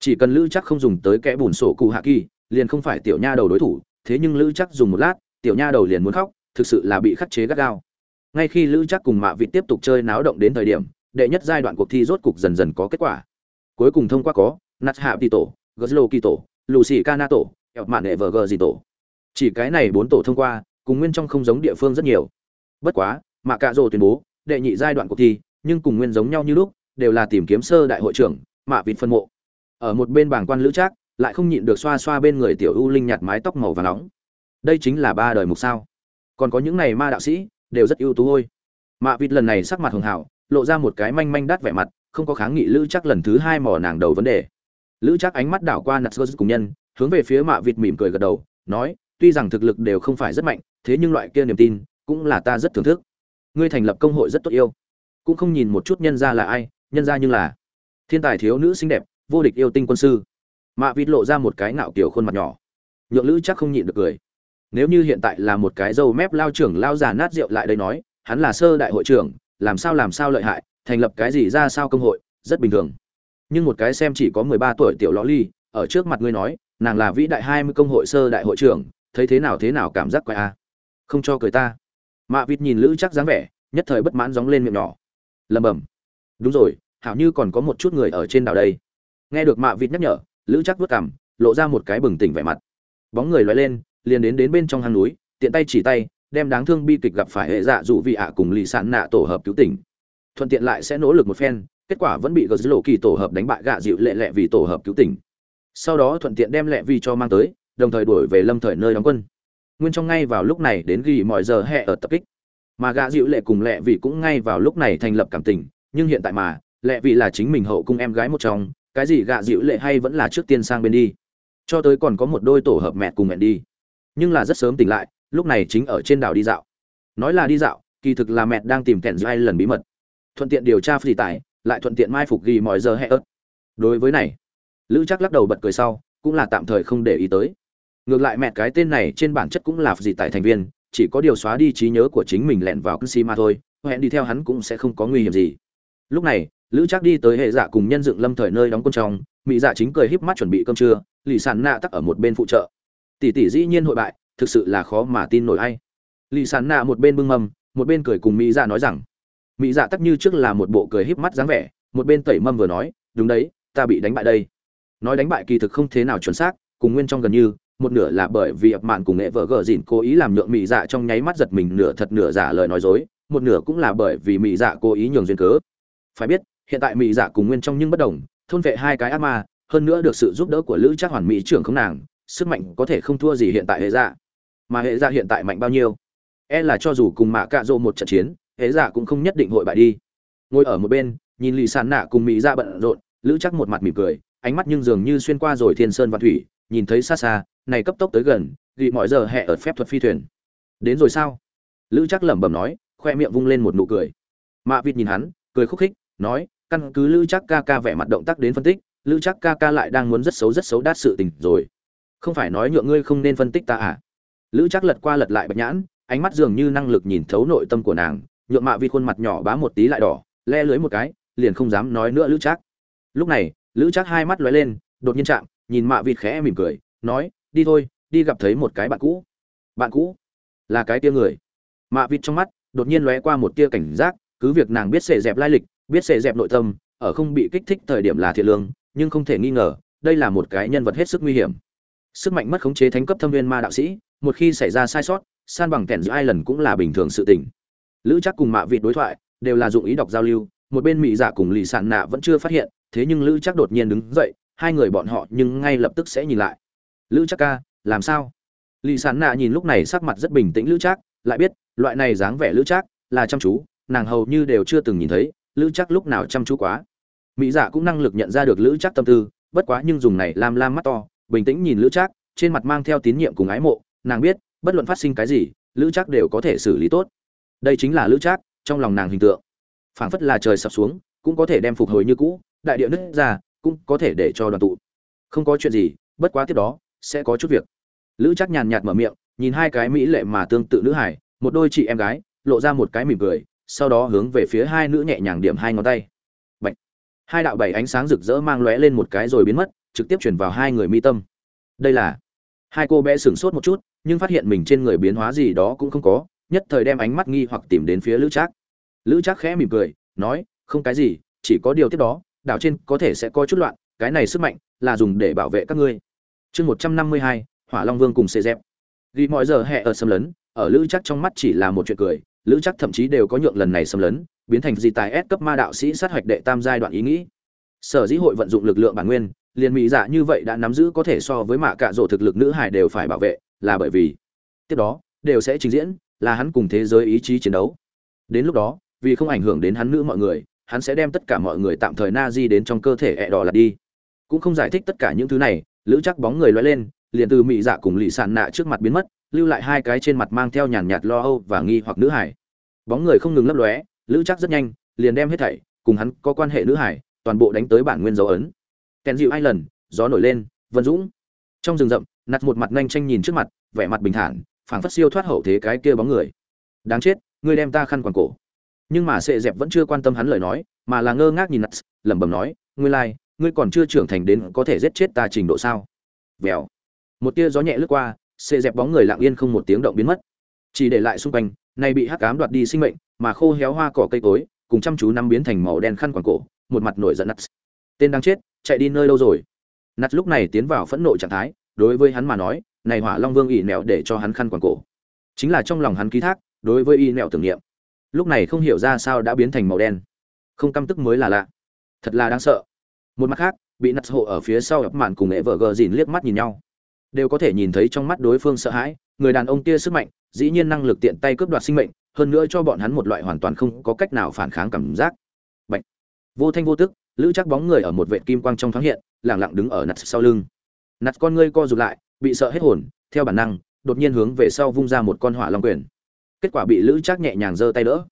Speaker 1: Chỉ cần lữ chắc không dùng tới kẽ bùn sổ cụ hạ kỳ, liền không phải tiểu nha đầu đối thủ, thế nhưng lữ chắc dùng một lát, tiểu nha đầu liền muốn khóc, thực sự là bị khắc chế gắt gao. Ngay khi lữ chắc cùng mạ vịt tiếp tục chơi náo động đến thời điểm, đệ nhất giai đoạn cuộc thi rốt cục dần dần có kết quả. Cuối cùng thông qua có nat hạ Tỷ tổ goslo kỳ tổ lucy cana tổ eo mạn hệ vờ gờ gì tổ. Chỉ cái này bốn tổ thông qua, cùng nguyên trong không giống địa phương rất nhiều. Bất quá mạ cạ rồ tuyên bố, đệ nhị giai đoạn cuộc thi, nhưng cùng nguyên giống nhau như lúc, đều là tìm kiếm sơ đại hội trưởng, mạ vịt phân mộ. Ở một bên bảng quan lữ trác, lại không nhịn được xoa xoa bên người tiểu ưu linh nhạt mái tóc màu và nóng. Đây chính là ba đời mục sao. Còn có những này ma đạo sĩ, đều rất ưu tú thôi. Mạ vịt lần này sắc mặt hường hảo lộ ra một cái manh manh đắt vẻ mặt, không có kháng nghị lữ chắc lần thứ hai mò nàng đầu vấn đề. Lữ chắc ánh mắt đảo qua nạt sơ cùng nhân hướng về phía mạ vịt mỉm cười gật đầu, nói, tuy rằng thực lực đều không phải rất mạnh, thế nhưng loại kia niềm tin cũng là ta rất thưởng thức. Ngươi thành lập công hội rất tốt yêu. Cũng không nhìn một chút nhân ra là ai, nhân ra nhưng là thiên tài thiếu nữ xinh đẹp, vô địch yêu tinh quân sư. Mạ vịt lộ ra một cái ngạo kiểu khuôn mặt nhỏ. Nhượng lữ chắc không nhịn được cười. Nếu như hiện tại là một cái dâu mép lao trưởng lao già nát rượu lại đây nói, hắn là sơ đại hội trưởng, làm sao làm sao lợi hại, thành lập cái gì ra sao công hội, rất bình thường. Nhưng một cái xem chỉ có mười ba tuổi tiểu ló ly, ở trước mặt ngươi nói nàng là vĩ đại hai mươi công hội sơ đại hội trưởng, thấy thế nào thế nào cảm giác quái a. Không cho cười ta. Mạ vịt nhìn lữ chắc dáng vẻ, nhất thời bất mãn gióng lên miệng nhỏ. Lầm bầm đúng rồi, hảo như còn có một chút người ở trên đảo đây. Nghe được mạ vịt nhắc nhở, lữ chắc vớt cảm lộ ra một cái bừng tỉnh vẻ mặt. Bóng người loay lên, liền đến đến bên trong hang núi, tiện tay chỉ tay, đem đáng thương bi kịch gặp phải hệ dạ dụ vị ạ cùng lì sản nạ tổ hợp cứu tỉnh. Thuận tiện lại sẽ nỗ lực một phen, kết quả vẫn bị gờ lộ kỳ tổ hợp đánh bại gạ dịu lệ lệ vì tổ hợp cứu tỉnh sau đó thuận tiện đem lệ vi cho mang tới, đồng thời đuổi về lâm thời nơi đóng quân. Nguyên trong ngay vào lúc này đến ghi mọi giờ hẹ ở tập kích. Mà gạ dịu lệ cùng lệ vị cũng ngay vào lúc này thành lập cảm tình, nhưng hiện tại mà lệ vị là chính mình hậu cung em gái một trong, cái gì gạ dịu lệ hay vẫn là trước tiên sang bên đi. Cho tới còn có một đôi tổ hợp mẹ cùng mẹ đi. Nhưng là rất sớm tỉnh lại, lúc này chính ở trên đảo đi dạo. Nói là đi dạo, kỳ thực là mẹ đang tìm kẹn hai lần bí mật. Thuận tiện điều tra phi tải, lại thuận tiện mai phục ghi mọi giờ hẹ ớt. Đối với này lữ chắc lắc đầu bật cười sau, cũng là tạm thời không để ý tới. Ngược lại mẹ cái tên này trên bản chất cũng là gì tại thành viên, chỉ có điều xóa đi trí nhớ của chính mình lẻn vào cân si mà thôi, hẹn đi theo hắn cũng sẽ không có nguy hiểm gì. Lúc này, lữ chắc đi tới hệ dạ cùng nhân dựng lâm thời nơi đóng quân trong mỹ dạ chính cười híp mắt chuẩn bị cơm trưa, lì sàn nạ tắc ở một bên phụ trợ. Tỷ tỷ dĩ nhiên hội bại, thực sự là khó mà tin nổi ai. Lì sàn nạ một bên bưng mâm, một bên cười cùng mỹ dạ nói rằng mỹ dạ tắc như trước là một bộ cười híp mắt dáng vẻ, một bên tẩy mâm vừa nói, đúng đấy, ta bị đánh bại đây nói đánh bại kỳ thực không thế nào chuẩn xác, cùng nguyên trong gần như, một nửa là bởi vì ập mạn cùng nghệ vợ gờ dìn cố ý làm nhượng mỹ dạ trong nháy mắt giật mình nửa thật nửa giả lời nói dối, một nửa cũng là bởi vì mỹ dạ cố ý nhường duyên cớ. Phải biết, hiện tại mỹ dạ cùng nguyên trong nhưng bất đồng, thôn vệ hai cái ác ma, hơn nữa được sự giúp đỡ của lữ chắc hoàn mỹ trưởng không nàng, sức mạnh có thể không thua gì hiện tại hệ dạ. Mà hệ dạ hiện tại mạnh bao nhiêu? E là cho dù cùng mạ cạ rộ một trận chiến, hệ dạ cũng không nhất định hội bại đi. Ngồi ở một bên, nhìn lì sàn nạ cùng mỹ dạ bận rộn, lữ chắc một mặt mỉm cười ánh mắt nhưng dường như xuyên qua rồi thiên sơn và thủy, nhìn thấy xa xa, này cấp tốc tới gần, ghi mọi giờ hẹ ở phép thuật phi thuyền. Đến rồi sao? Lữ chắc lẩm bẩm nói, khoe miệng vung lên một nụ cười. Mạ vịt nhìn hắn, cười khúc khích, nói, căn cứ lữ chắc ca ca vẻ mặt động tác đến phân tích, lữ chắc ca ca lại đang muốn rất xấu rất xấu đát sự tình rồi. Không phải nói nhượng ngươi không nên phân tích ta à? Lữ chắc lật qua lật lại bạch nhãn, ánh mắt dường như năng lực nhìn thấu nội tâm của nàng, nhượng mạ vịt khuôn mặt nhỏ bá một tí lại đỏ, le lưới một cái, liền không dám nói nữa lữ chắc lúc này lữ chắc hai mắt lóe lên, đột nhiên chạm, nhìn mạ vịt khẽ mỉm cười, nói, đi thôi, đi gặp thấy một cái bạn cũ. Bạn cũ? Là cái tia người? Mạ vịt trong mắt đột nhiên lóe qua một tia cảnh giác, cứ việc nàng biết sệ dẹp lai lịch, biết sệ dẹp nội tâm, ở không bị kích thích thời điểm là thiện lương, nhưng không thể nghi ngờ, đây là một cái nhân vật hết sức nguy hiểm. Sức mạnh mất khống chế thánh cấp thâm viên ma đạo sĩ, một khi xảy ra sai sót, san bằng kẻn giữa ai lần cũng là bình thường sự tình. Lữ chắc cùng mạ vịt đối thoại, đều là dụng ý đọc giao lưu, một bên mỹ dạ cùng lì sạn nạ vẫn chưa phát hiện thế nhưng lữ chắc đột nhiên đứng dậy, hai người bọn họ nhưng ngay lập tức sẽ nhìn lại. Lữ chắc ca, làm sao? Lì sán nạ nhìn lúc này sắc mặt rất bình tĩnh lữ chắc lại biết, loại này dáng vẻ lữ chắc là chăm chú, nàng hầu như đều chưa từng nhìn thấy lữ chắc lúc nào chăm chú quá. Mỹ dạ cũng năng lực nhận ra được lữ chắc tâm tư, bất quá nhưng dùng này lam lam mắt to, bình tĩnh nhìn lữ chắc trên mặt mang theo tín nhiệm cùng ái mộ, nàng biết, bất luận phát sinh cái gì, lữ chắc đều có thể xử lý tốt. Đây chính là lữ chắc trong lòng nàng hình tượng. Phảng phất là trời sập xuống, cũng có thể đem phục hồi như cũ đại địa nứt ra, cũng có thể để cho đoàn tụ. Không có chuyện gì, bất quá tiếp đó, sẽ có chút việc. Lữ chắc nhàn nhạt mở miệng, nhìn hai cái mỹ lệ mà tương tự nữ hải, một đôi chị em gái, lộ ra một cái mỉm cười, sau đó hướng về phía hai nữ nhẹ nhàng điểm hai ngón tay. Bạch. hai đạo bảy ánh sáng rực rỡ mang lóe lên một cái rồi biến mất, trực tiếp chuyển vào hai người mi tâm. Đây là. Hai cô bé sửng sốt một chút, nhưng phát hiện mình trên người biến hóa gì đó cũng không có, nhất thời đem ánh mắt nghi hoặc tìm đến phía lữ trác. Lữ trác khẽ mỉm cười, nói, không cái gì, chỉ có điều tiếp đó đảo trên có thể sẽ có chút loạn, cái này sức mạnh là dùng để bảo vệ các ngươi. Chương một trăm năm mươi hai, hỏa long vương cùng xê dẹp. Ghi mọi giờ hẹ ở xâm lấn, ở lữ chắc trong mắt chỉ là một chuyện cười, lữ chắc thậm chí đều có nhượng lần này xâm lấn, biến thành gì tài S cấp ma đạo sĩ sát hoạch đệ tam giai đoạn ý nghĩ. Sở dĩ hội vận dụng lực lượng bản nguyên, liền mỹ dạ như vậy đã nắm giữ có thể so với mạ cạ rổ thực lực nữ hải đều phải bảo vệ, là bởi vì tiếp đó đều sẽ trình diễn, là hắn cùng thế giới ý chí chiến đấu. Đến lúc đó, vì không ảnh hưởng đến hắn nữ mọi người hắn sẽ đem tất cả mọi người tạm thời na di đến trong cơ thể ẹ đỏ lặt đi. Cũng không giải thích tất cả những thứ này, lữ chắc bóng người loay lên, liền từ mị dạ cùng lì sàn nạ trước mặt biến mất, lưu lại hai cái trên mặt mang theo nhàn nhạt lo âu và nghi hoặc nữ hải. Bóng người không ngừng lấp lóe, lữ chắc rất nhanh, liền đem hết thảy, cùng hắn có quan hệ nữ hải, toàn bộ đánh tới bản nguyên dấu ấn. Kèn dịu hai lần gió nổi lên, vân dũng. Trong rừng rậm nặt một mặt nhanh tranh nhìn trước mặt, vẻ mặt bình thản, phảng phất siêu thoát hậu thế cái kia bóng người. Đáng chết, ngươi đem ta khăn quàng cổ nhưng mà sệ dẹp vẫn chưa quan tâm hắn lời nói mà là ngơ ngác nhìn Nats, lẩm bẩm nói ngươi lai、like, ngươi còn chưa trưởng thành đến có thể giết chết ta trình độ sao? Vèo. Một tia gió nhẹ lướt qua sệ dẹp bóng người lặng yên không một tiếng động biến mất. Chỉ để lại xung quanh nay bị hắc cám đoạt đi sinh mệnh mà khô héo hoa cỏ cây cối cùng chăm chú năm biến thành màu đen khăn quàng cổ một mặt nổi giận Nats, tên đang chết chạy đi nơi đâu rồi? Nats lúc này tiến vào phẫn nộ trạng thái đối với hắn mà nói này hỏa long vương ỉ nẹo để cho hắn khăn quàng cổ. Chính là trong lòng hắn ký thác đối với y nẹo tưởng niệm lúc này không hiểu ra sao đã biến thành màu đen. Không căm tức mới là lạ. Thật là đáng sợ. Một mặt khác bị nặt hộ ở phía sau ập mạn cùng nghệ vợ gờ dìn liếc mắt nhìn nhau. Đều có thể nhìn thấy trong mắt đối phương sợ hãi người đàn ông kia sức mạnh dĩ nhiên năng lực tiện tay cướp đoạt sinh mệnh hơn nữa cho bọn hắn một loại hoàn toàn không có cách nào phản kháng cảm giác. Bệnh, vô thanh vô tức lữ chắc bóng người ở một vệ kim quang trong thoáng hiện lẳng lặng đứng ở nặt sau lưng. Nặt con ngươi co rụt lại bị sợ hết hồn theo bản năng đột nhiên hướng về sau vung ra một con hỏa long quyền kết quả bị lữ trác nhẹ nhàng giơ tay đỡ.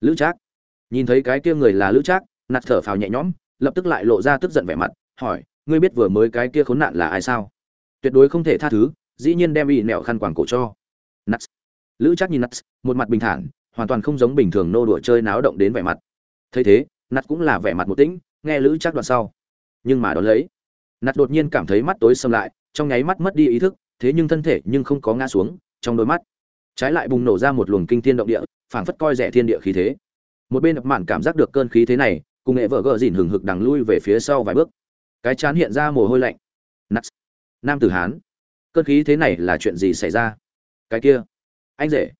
Speaker 1: Lữ trác, nhìn thấy cái kia người là lữ trác, nạt thở phào nhẹ nhõm, lập tức lại lộ ra tức giận vẻ mặt, hỏi, ngươi biết vừa mới cái kia khốn nạn là ai sao? Tuyệt đối không thể tha thứ, dĩ nhiên đem ỵ nẹo khăn quàng cổ cho. Nạt lữ trác nhìn nạt một mặt bình thản, hoàn toàn không giống bình thường nô đùa chơi náo động đến vẻ mặt. Thấy thế, nuts cũng là vẻ mặt một tĩnh, nghe lữ trác đoạn sau. Nhưng mà đón lấy nạt đột nhiên cảm thấy mắt tối xâm lại, trong nháy mắt mất đi ý thức, thế nhưng thân thể nhưng không có ngã xuống, trong đôi mắt trái lại bùng nổ ra một luồng kinh thiên động địa, phảng phất coi rẻ thiên địa khí thế. Một bên ập mạn cảm giác được cơn khí thế này, cùng nghệ vợ gờ dìn hừng hực đằng lui về phía sau vài bước. Cái chán hiện ra mồ hôi lạnh. Nắt nam tử hán. Cơn khí thế này là chuyện gì xảy ra? Cái kia. Anh rể.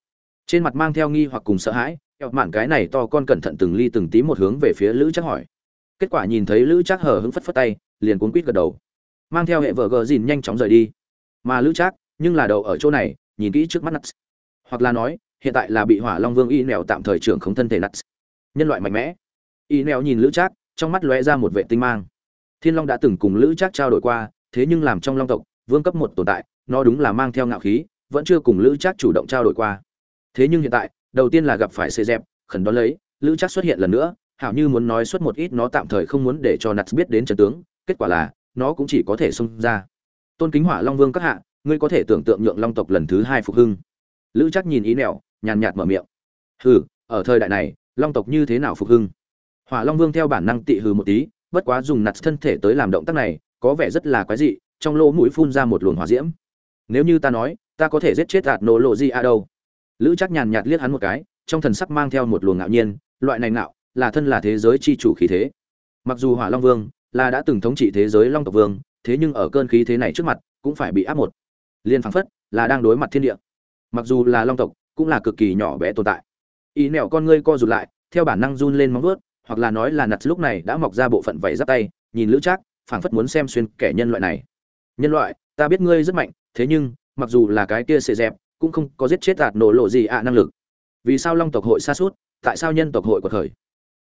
Speaker 1: Trên mặt mang theo nghi hoặc cùng sợ hãi eo mạn cái này to con cẩn thận từng ly từng tí một hướng về phía lữ chắc hỏi. Kết quả nhìn thấy lữ chắc hờ hững phất phất tay, liền cuốn quýt gật đầu. Mang theo hệ vợ gờ dìn nhanh chóng rời đi. Mà lữ chắc nhưng là đầu ở chỗ này, nhìn kỹ trước mắt nắt hoặc là nói, hiện tại là bị hỏa long vương y nèo tạm thời trưởng không thân thể nát. Nhân loại mạnh mẽ. Y nèo nhìn lữ trác, trong mắt lóe ra một vệ tinh mang. Thiên long đã từng cùng lữ trác trao đổi qua, thế nhưng làm trong long tộc, vương cấp một tồn tại, nó đúng là mang theo ngạo khí, vẫn chưa cùng lữ trác chủ động trao đổi qua. Thế nhưng hiện tại, đầu tiên là gặp phải xê dẹp, khẩn đón lấy, lữ trác xuất hiện lần nữa, hảo như muốn nói suốt một ít nó tạm thời không muốn để cho nats biết đến trận tướng, kết quả là, nó cũng chỉ có thể xông ra. Tôn kính hỏa long vương các hạ, ngươi có thể tưởng tượng nhượng long tộc lần thứ hai phục hưng lữ chắc nhìn ý nẹo, nhàn nhạt mở miệng. Hừ, ở thời đại này, long tộc như thế nào phục hưng? Hỏa long vương theo bản năng tị hừ một tí, bất quá dùng nặt thân thể tới làm động tác này, có vẻ rất là quái dị, trong lỗ mũi phun ra một luồng hỏa diễm. Nếu như ta nói, ta có thể giết chết đạt nổ lộ gì a đâu? Lữ chắc nhàn nhạt liếc hắn một cái, trong thần sắc mang theo một luồng ngạo nhiên, loại này ngạo, là thân là thế giới chi chủ khí thế. Mặc dù hỏa long vương là đã từng thống trị thế giới long tộc vương, thế nhưng ở cơn khí thế này trước mặt, cũng phải bị áp một. Liên phảng phất là đang đối mặt thiên địa mặc dù là long tộc, cũng là cực kỳ nhỏ bé tồn tại. Ý nẹo con ngươi co rụt lại, theo bản năng run lên móng vuốt, hoặc là nói là nặt lúc này đã mọc ra bộ phận vảy giáp tay, nhìn lữ trác, phảng phất muốn xem xuyên kẻ nhân loại này. Nhân loại, ta biết ngươi rất mạnh, thế nhưng, mặc dù là cái kia sệ dẹp, cũng không có giết chết đạt nổ lộ gì ạ năng lực. Vì sao long tộc hội xa suốt, tại sao nhân tộc hội của thời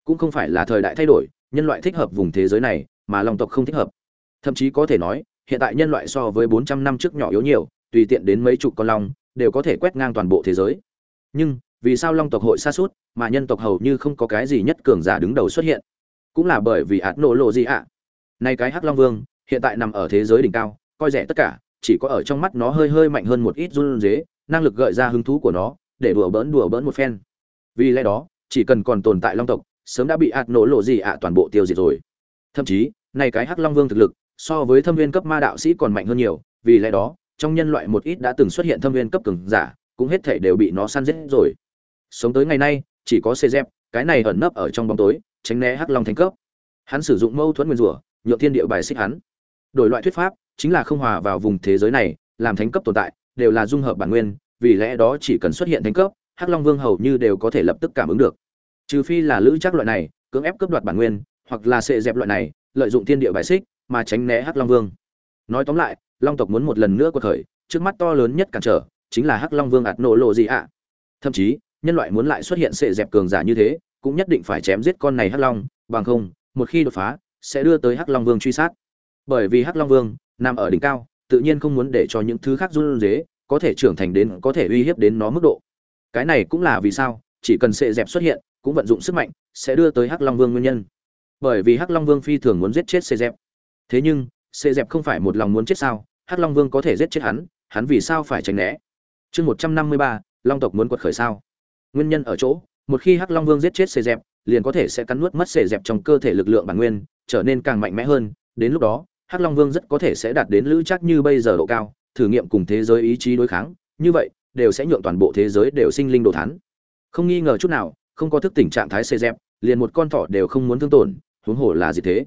Speaker 1: cũng không phải là thời đại thay đổi, nhân loại thích hợp vùng thế giới này, mà long tộc không thích hợp. Thậm chí có thể nói, hiện tại nhân loại so với 400 năm trước nhỏ yếu nhiều, tùy tiện đến mấy chục con long đều có thể quét ngang toàn bộ thế giới. Nhưng, vì sao long tộc hội xa suốt mà nhân tộc hầu như không có cái gì nhất cường giả đứng đầu xuất hiện? Cũng là bởi vì ạt nổ lộ gì ạ. Nay cái hắc long vương, hiện tại nằm ở thế giới đỉnh cao, coi rẻ tất cả, chỉ có ở trong mắt nó hơi hơi mạnh hơn một ít run dế năng lực gợi ra hứng thú của nó, để đùa bỡn đùa bỡn một phen. Vì lẽ đó, chỉ cần còn tồn tại long tộc, sớm đã bị ạt nổ lộ gì ạ toàn bộ tiêu diệt rồi. Thậm chí, nay cái hắc long vương thực lực, so với thâm viên cấp ma đạo sĩ còn mạnh hơn nhiều, vì lẽ đó trong nhân loại một ít đã từng xuất hiện thâm viên cấp cường giả, cũng hết thể đều bị nó săn giết rồi. Sống tới ngày nay, chỉ có xe dép, cái này ẩn nấp ở trong bóng tối, tránh né hắc long thành cấp. Hắn sử dụng mâu thuẫn nguyên rủa, nhượng thiên địa bài xích hắn. Đổi loại thuyết pháp, chính là không hòa vào vùng thế giới này, làm thánh cấp tồn tại, đều là dung hợp bản nguyên, vì lẽ đó chỉ cần xuất hiện thánh cấp, hắc long vương hầu như đều có thể lập tức cảm ứng được. Trừ phi là lữ chắc loại này, cưỡng ép cướp đoạt bản nguyên, hoặc là sệ dẹp loại này, lợi dụng thiên địa bài xích, mà tránh né hắc long vương. Nói tóm lại long tộc muốn một lần nữa quật khởi, trước mắt to lớn nhất cản trở, chính là hắc long vương ạt nổ lộ gì ạ? Thậm chí, nhân loại muốn lại xuất hiện sệ dẹp cường giả như thế, cũng nhất định phải chém giết con này hắc long, bằng không, một khi đột phá, sẽ đưa tới hắc long vương truy sát. Bởi vì hắc long vương, nằm ở đỉnh cao, tự nhiên không muốn để cho những thứ khác run rế, có thể trưởng thành đến, có thể uy hiếp đến nó mức độ. Cái này cũng là vì sao, chỉ cần sệ dẹp xuất hiện, cũng vận dụng sức mạnh, sẽ đưa tới hắc long vương nguyên nhân. Bởi vì hắc long vương phi thường muốn giết chết sệ dẹp. Thế nhưng, sệ dẹp không phải một lòng muốn chết sao? Hắc long vương có thể giết chết hắn hắn vì sao phải tránh né? Chương một trăm năm mươi ba, long tộc muốn quật khởi sao? Nguyên nhân ở chỗ, một khi hắc long vương giết chết sệ dẹp, liền có thể sẽ cắn nuốt mất sệ dẹp trong cơ thể lực lượng bản nguyên, trở nên càng mạnh mẽ hơn. Đến lúc đó, hắc long vương rất có thể sẽ đạt đến lữ chắc như bây giờ độ cao, thử nghiệm cùng thế giới ý chí đối kháng. Như vậy, đều sẽ nhượng toàn bộ thế giới đều sinh linh đồ thán. Không nghi ngờ chút nào, không có thức tình trạng thái sệ dẹp, liền một con thỏ đều không muốn thương tổn, huống hồ là gì thế?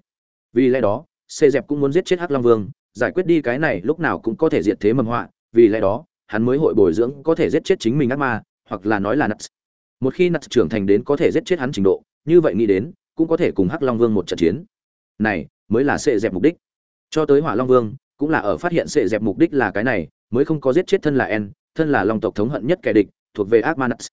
Speaker 1: Vì lẽ đó sệ dẹp cũng muốn giết chết hắc long vương giải quyết đi cái này lúc nào cũng có thể diệt thế mầm họa, vì lẽ đó, hắn mới hội bồi dưỡng có thể giết chết chính mình ác ma, hoặc là nói là nuts. Một khi nuts trưởng thành đến có thể giết chết hắn trình độ, như vậy nghĩ đến, cũng có thể cùng hắc long vương một trận chiến. Này, mới là sệ dẹp mục đích. Cho tới hỏa long vương, cũng là ở phát hiện sệ dẹp mục đích là cái này, mới không có giết chết thân là en, thân là long tộc thống hận nhất kẻ địch, thuộc về ác ma nuts.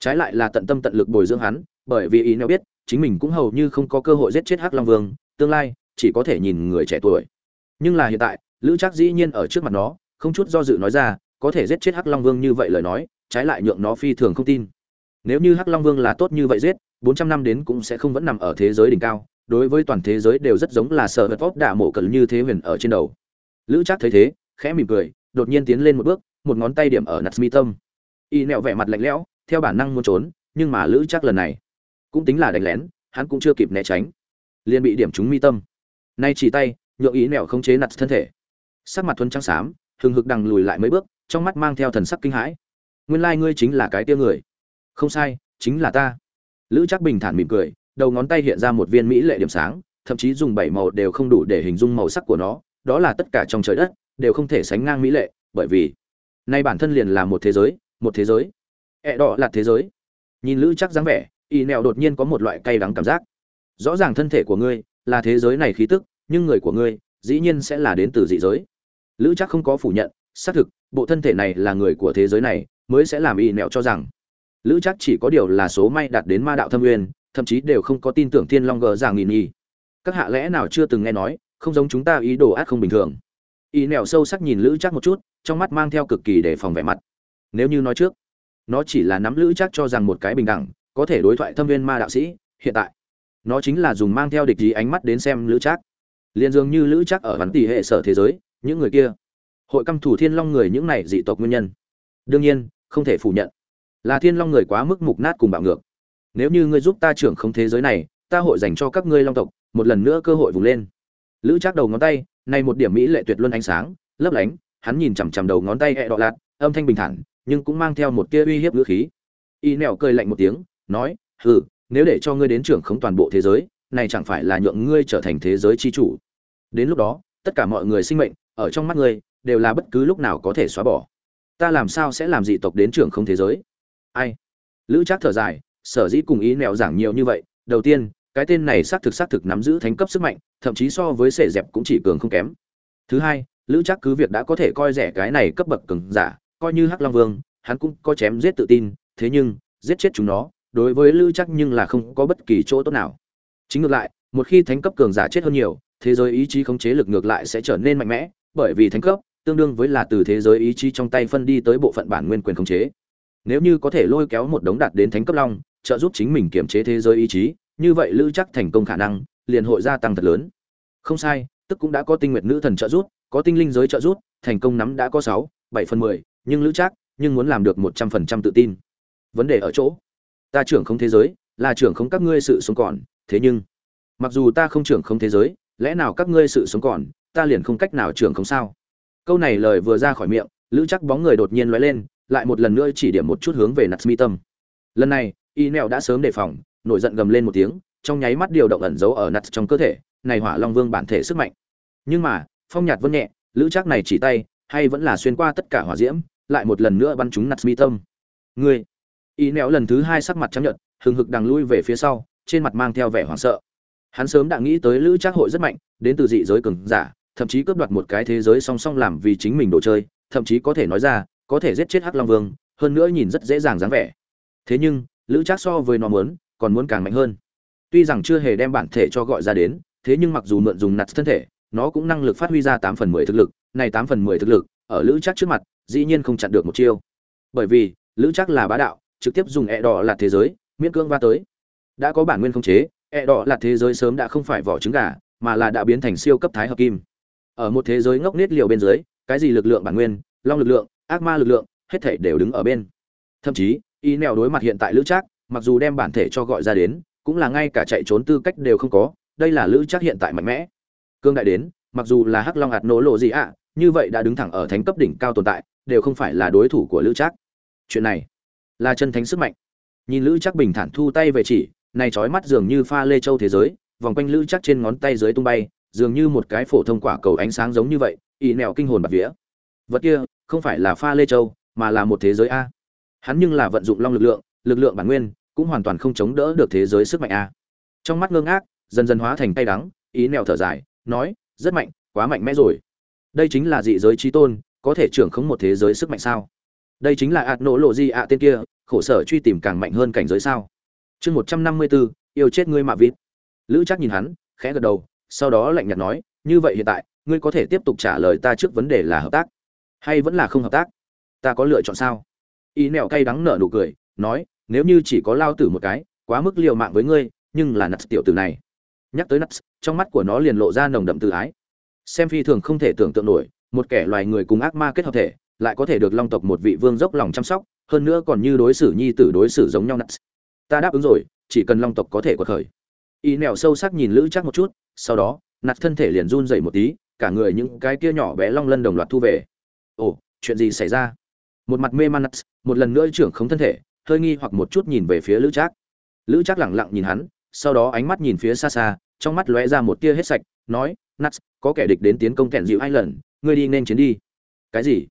Speaker 1: Trái lại là tận tâm tận lực bồi dưỡng hắn, bởi vì ý nó biết, chính mình cũng hầu như không có cơ hội giết chết hắc long vương, tương lai, chỉ có thể nhìn người trẻ tuổi nhưng là hiện tại, lữ trác dĩ nhiên ở trước mặt nó, không chút do dự nói ra, có thể giết chết hắc long vương như vậy lời nói, trái lại nhượng nó phi thường không tin. Nếu như hắc long vương là tốt như vậy giết, bốn trăm năm đến cũng sẽ không vẫn nằm ở thế giới đỉnh cao, đối với toàn thế giới đều rất giống là sợ vật vót đả mổ cẩn như thế huyền ở trên đầu. Lữ trác thấy thế, khẽ mỉm cười, đột nhiên tiến lên một bước, một ngón tay điểm ở nặt mi tâm. Y nẹo vẻ mặt lạnh lẽo, theo bản năng muốn trốn, nhưng mà lữ trác lần này, cũng tính là đánh lén, hắn cũng chưa kịp né tránh, liền bị điểm trúng mi tâm. Nay chỉ tay nhượng ý nẹo không chế nặt thân thể. Sắc mặt thuần trắng xám, hừng hực đằng lùi lại mấy bước, trong mắt mang theo thần sắc kinh hãi. Nguyên lai ngươi chính là cái tia người. Không sai, chính là ta. Lữ chắc bình thản mỉm cười, đầu ngón tay hiện ra một viên mỹ lệ điểm sáng, thậm chí dùng bảy màu đều không đủ để hình dung màu sắc của nó, đó là tất cả trong trời đất, đều không thể sánh ngang mỹ lệ, bởi vì nay bản thân liền là một thế giới, một thế giới. E Ẹ là thế giới. Nhìn lữ chắc dáng vẻ y nẹo đột nhiên có một loại cay đắng cảm giác. Rõ ràng thân thể của ngươi là thế giới này khí tức nhưng người của ngươi, dĩ nhiên sẽ là đến từ dị giới. Lữ chắc không có phủ nhận, xác thực, bộ thân thể này là người của thế giới này, mới sẽ làm y nẹo cho rằng. Lữ chắc chỉ có điều là số may đạt đến ma đạo thâm nguyên thậm chí đều không có tin tưởng thiên long gờ giảng nghìn y các hạ lẽ nào chưa từng nghe nói, không giống chúng ta ý đồ ác không bình thường. Y nẹo sâu sắc nhìn lữ chắc một chút, trong mắt mang theo cực kỳ để phòng vẻ mặt. Nếu như nói trước, nó chỉ là nắm lữ chắc cho rằng một cái bình đẳng, có thể đối thoại thâm viên ma đạo sĩ, hiện tại, nó chính là dùng mang theo địch ý ánh mắt đến xem lữ chắc liền dường như lữ chắc ở hắn tỷ hệ sở thế giới, những người kia. Hội căm thủ thiên long người những này dị tộc nguyên nhân. Đương nhiên, không thể phủ nhận. Là thiên long người quá mức mục nát cùng bạo ngược. Nếu như ngươi giúp ta trưởng không thế giới này, ta hội dành cho các ngươi long tộc, một lần nữa cơ hội vùng lên. Lữ chắc đầu ngón tay, này một điểm mỹ lệ tuyệt luân ánh sáng, lấp lánh, hắn nhìn chằm chằm đầu ngón tay hẹ đọ lạt, âm thanh bình thản, nhưng cũng mang theo một tia uy hiếp ngữ khí. Y nẹo cười lạnh một tiếng, nói, hừ, nếu để cho ngươi đến trưởng khống toàn bộ thế giới này chẳng phải là nhượng ngươi trở thành thế giới chi chủ. Đến lúc đó, tất cả mọi người sinh mệnh, ở trong mắt ngươi, đều là bất cứ lúc nào có thể xóa bỏ. Ta làm sao sẽ làm dị tộc đến trưởng không thế giới? Ai? Lữ trác thở dài, sở dĩ cùng ý nẹo giảng nhiều như vậy, đầu tiên, cái tên này xác thực xác thực nắm giữ thánh cấp sức mạnh, thậm chí so với sệ dẹp cũng chỉ cường không kém. Thứ hai, lữ Trác cứ việc đã có thể coi rẻ cái này cấp bậc cường giả, coi như hắc long vương, hắn cũng có chém giết tự tin, thế nhưng, giết chết chúng nó, đối với lữ Trác nhưng là không có bất kỳ chỗ tốt nào chính ngược lại, một khi thánh cấp cường giả chết hơn nhiều, thế giới ý chí khống chế lực ngược lại sẽ trở nên mạnh mẽ, bởi vì thánh cấp tương đương với là từ thế giới ý chí trong tay phân đi tới bộ phận bản nguyên quyền khống chế. Nếu như có thể lôi kéo một đống đạt đến thánh cấp long, trợ giúp chính mình kiểm chế thế giới ý chí, như vậy lữ chắc thành công khả năng liền hội gia tăng thật lớn. Không sai, tức cũng đã có tinh nguyệt nữ thần trợ giúp, có tinh linh giới trợ giúp, thành công nắm đã có sáu, bảy phần mười, nhưng lữ chắc nhưng muốn làm được một trăm phần trăm tự tin. Vấn đề ở chỗ, ta trưởng không thế giới, là trưởng không các ngươi sự sống còn thế nhưng, mặc dù ta không trưởng không thế giới, lẽ nào các ngươi sự sống còn, ta liền không cách nào trưởng không sao? Câu này lời vừa ra khỏi miệng, lữ chắc bóng người đột nhiên lóe lên, lại một lần nữa chỉ điểm một chút hướng về nặt mi tâm. Lần này, y nẹo đã sớm đề phòng, nổi giận gầm lên một tiếng, trong nháy mắt điều động ẩn giấu ở nặt trong cơ thể, này hỏa long vương bản thể sức mạnh. Nhưng mà, phong nhạt vân nhẹ, lữ chắc này chỉ tay, hay vẫn là xuyên qua tất cả hỏa diễm, lại một lần nữa bắn trúng nặt mi tâm. Ngươi! Y nẹo lần thứ hai sắc mặt chấp nhận hừng hực đằng lui về phía sau trên mặt mang theo vẻ hoảng sợ. Hắn sớm đã nghĩ tới lữ trác hội rất mạnh, đến từ dị giới cường giả, thậm chí cướp đoạt một cái thế giới song song làm vì chính mình đồ chơi, thậm chí có thể nói ra, có thể giết chết hắc long vương, hơn nữa nhìn rất dễ dàng dáng vẻ. Thế nhưng, lữ trác so với nó muốn, còn muốn càng mạnh hơn. Tuy rằng chưa hề đem bản thể cho gọi ra đến, thế nhưng mặc dù mượn dùng nặt thân thể, nó cũng năng lực phát huy ra tám phần mười thực lực, này tám phần mười thực lực, ở lữ trác trước mặt, dĩ nhiên không chặn được một chiêu. Bởi vì, lữ trác là bá đạo, trực tiếp dùng ẹ đỏ là thế giới, miễn cương va tới đã có bản nguyên không chế e đỏ là thế giới sớm đã không phải vỏ trứng gà, mà là đã biến thành siêu cấp thái hợp kim. Ở một thế giới ngốc nết liều bên dưới, cái gì lực lượng bản nguyên, long lực lượng, ác ma lực lượng, hết thể đều đứng ở bên. Thậm chí y nèo đối mặt hiện tại lữ trác, mặc dù đem bản thể cho gọi ra đến, cũng là ngay cả chạy trốn tư cách đều không có, đây là lữ trác hiện tại mạnh mẽ. Cương đại đến, mặc dù là hắc long hạt nổ lộ gì ạ, như vậy đã đứng thẳng ở thánh cấp đỉnh cao tồn tại, đều không phải là đối thủ của lữ trác. Chuyện này là chân thánh sức mạnh. Nhìn lữ trác bình thản thu tay về chỉ này trói mắt dường như pha lê châu thế giới, vòng quanh lữ chắc trên ngón tay dưới tung bay, dường như một cái phổ thông quả cầu ánh sáng giống như vậy y nẹo kinh hồn bạt vía. Vật kia, không phải là pha lê châu, mà là một thế giới a. Hắn nhưng là vận dụng long lực lượng lực lượng bản nguyên, cũng hoàn toàn không chống đỡ được thế giới sức mạnh a. Trong mắt ngơ ngác, dần dần hóa thành tay đắng ý nẹo thở dài, nói, rất mạnh, quá mạnh mẽ rồi. Đây chính là dị giới trí tôn, có thể trưởng khống một thế giới sức mạnh sao? Đây chính là ạt nổ lộ di ạ tên kia, khổ sở truy tìm càng mạnh hơn cảnh giới sao? Chương một trăm năm mươi bốn yêu chết ngươi mạ vịt. Lữ chắc nhìn hắn, khẽ gật đầu, sau đó lạnh nhạt nói, như vậy hiện tại, ngươi có thể tiếp tục trả lời ta trước vấn đề là hợp tác, hay vẫn là không hợp tác? Ta có lựa chọn sao? Y nẹo cay đắng nở nụ cười, nói, nếu như chỉ có lao tử một cái, quá mức liều mạng với ngươi, nhưng là nuts tiểu tử này. Nhắc tới nuts, trong mắt của nó liền lộ ra nồng đậm tự ái. Xem phi thường không thể tưởng tượng nổi, một kẻ loài người cùng ác ma kết hợp thể, lại có thể được long tộc một vị vương dốc lòng chăm sóc, hơn nữa còn như đối xử nhi tử đối xử giống nhau nuts ta đáp ứng rồi chỉ cần long tộc có thể quật khởi. Y nẹo sâu sắc nhìn lữ chắc một chút sau đó nạt thân thể liền run dậy một tí cả người những cái kia nhỏ bé long lân đồng loạt thu về. Ồ chuyện gì xảy ra? Một mặt mê man một lần nữa trưởng không thân thể hơi nghi hoặc một chút nhìn về phía lữ trác. Lữ trác lẳng lặng nhìn hắn sau đó ánh mắt nhìn phía xa xa trong mắt lóe ra một tia hết sạch nói nạt, có kẻ địch đến tiến công kẹn dịu hai lần ngươi đi nên chiến đi. Cái gì?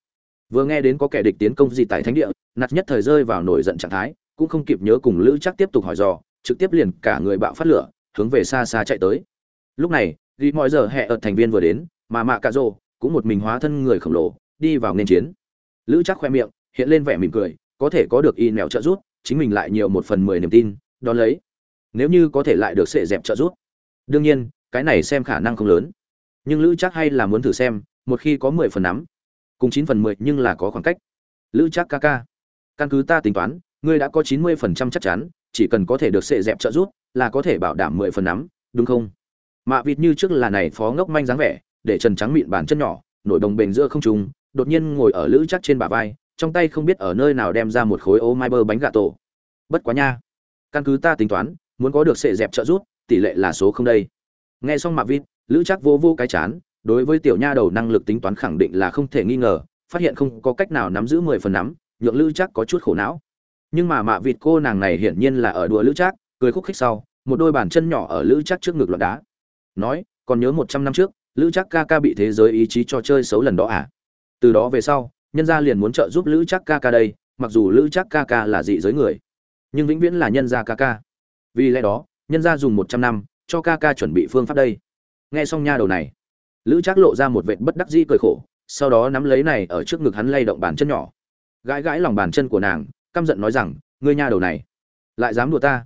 Speaker 1: Vừa nghe đến có kẻ địch tiến công gì tại thánh địa nạt nhất thời rơi vào nổi giận trạng thái cũng không kịp nhớ cùng lữ chắc tiếp tục hỏi dò, trực tiếp liền cả người bạo phát lửa, hướng về xa xa chạy tới. Lúc này, ghi mọi giờ hẹ ở thành viên vừa đến, mà mạ cà rô cũng một mình hóa thân người khổng lồ, đi vào nên chiến. Lữ chắc khoe miệng, hiện lên vẻ mỉm cười, có thể có được y nèo trợ giúp, chính mình lại nhiều một phần mười niềm tin, đón lấy. Nếu như có thể lại được sệ dẹp trợ giúp. Đương nhiên, cái này xem khả năng không lớn. Nhưng lữ chắc hay là muốn thử xem, một khi có mười phần nắm, cùng chín phần mười nhưng là có khoảng cách. Lữ chắc ca ca, căn cứ ta tính toán ngươi đã có chín mươi phần trăm chắc chắn, chỉ cần có thể được sệ dẹp trợ giúp, là có thể bảo đảm mười phần nắm, đúng không? Mạ vịt như trước là này phó ngốc manh dáng vẻ, để trần trắng mịn bàn chân nhỏ, nổi đồng bền giữa không trung, đột nhiên ngồi ở lữ chắc trên bả vai, trong tay không biết ở nơi nào đem ra một khối ô mai bơ bánh gà tổ. Bất quá nha, căn cứ ta tính toán, muốn có được sệ dẹp trợ giúp, tỷ lệ là số không đây. Nghe xong mạ vịt, lữ chắc vô vô cái chán, đối với tiểu nha đầu năng lực tính toán khẳng định là không thể nghi ngờ, phát hiện không có cách nào nắm giữ mười phần nắm, nhượng lữ chắc có chút khổ não nhưng mà mạ vịt cô nàng này hiển nhiên là ở đùa lữ chắc cười khúc khích sau, một đôi bàn chân nhỏ ở lữ chắc trước ngực loạn đá. Nói, còn nhớ một trăm năm trước, lữ chắc ca ca bị thế giới ý chí cho chơi xấu lần đó à? Từ đó về sau, nhân gia liền muốn trợ giúp lữ chắc ca ca đây, mặc dù lữ chắc ca ca là dị giới người, nhưng vĩnh viễn là nhân gia ca ca. Vì lẽ đó, nhân gia dùng một trăm năm cho ca ca chuẩn bị phương pháp đây. Nghe xong nha đầu này, lữ chắc lộ ra một vệt bất đắc dĩ cười khổ, sau đó nắm lấy này ở trước ngực hắn lay động bàn chân nhỏ. Gãi gãi lòng bàn chân của nàng căm giận nói rằng, ngươi nha đầu này, lại dám đùa ta.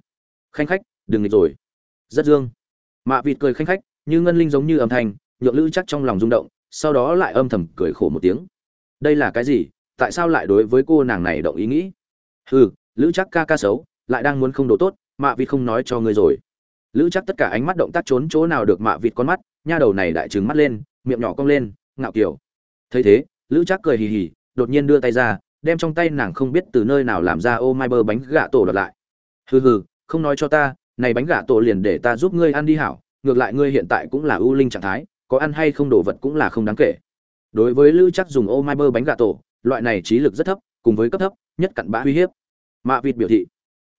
Speaker 1: Khanh khách, đừng nghịch rồi. Rất dương. Mạ vịt cười khanh khách, như ngân linh giống như âm thanh, nhượng lữ chắc trong lòng rung động, sau đó lại âm thầm cười khổ một tiếng. Đây là cái gì? Tại sao lại đối với cô nàng này động ý nghĩ? Hừ, lữ chắc ca ca xấu, lại đang muốn không đồ tốt, mạ vịt không nói cho ngươi rồi. Lữ chắc tất cả ánh mắt động tác trốn chỗ nào được mạ vịt con mắt, nha đầu này đại trừng mắt lên, miệng nhỏ cong lên, ngạo kiểu. Thấy thế, lữ chắc cười hì hì, đột nhiên đưa tay ra đem trong tay nàng không biết từ nơi nào làm ra ô mai bơ bánh gà tổ đợt lại. Hừ hừ, không nói cho ta, này bánh gà tổ liền để ta giúp ngươi ăn đi hảo, ngược lại ngươi hiện tại cũng là ưu linh trạng thái, có ăn hay không đồ vật cũng là không đáng kể. Đối với lữ chắc dùng ô mai bơ bánh gà tổ, loại này trí lực rất thấp, cùng với cấp thấp, nhất cặn bã uy hiếp. Mạ vịt biểu thị,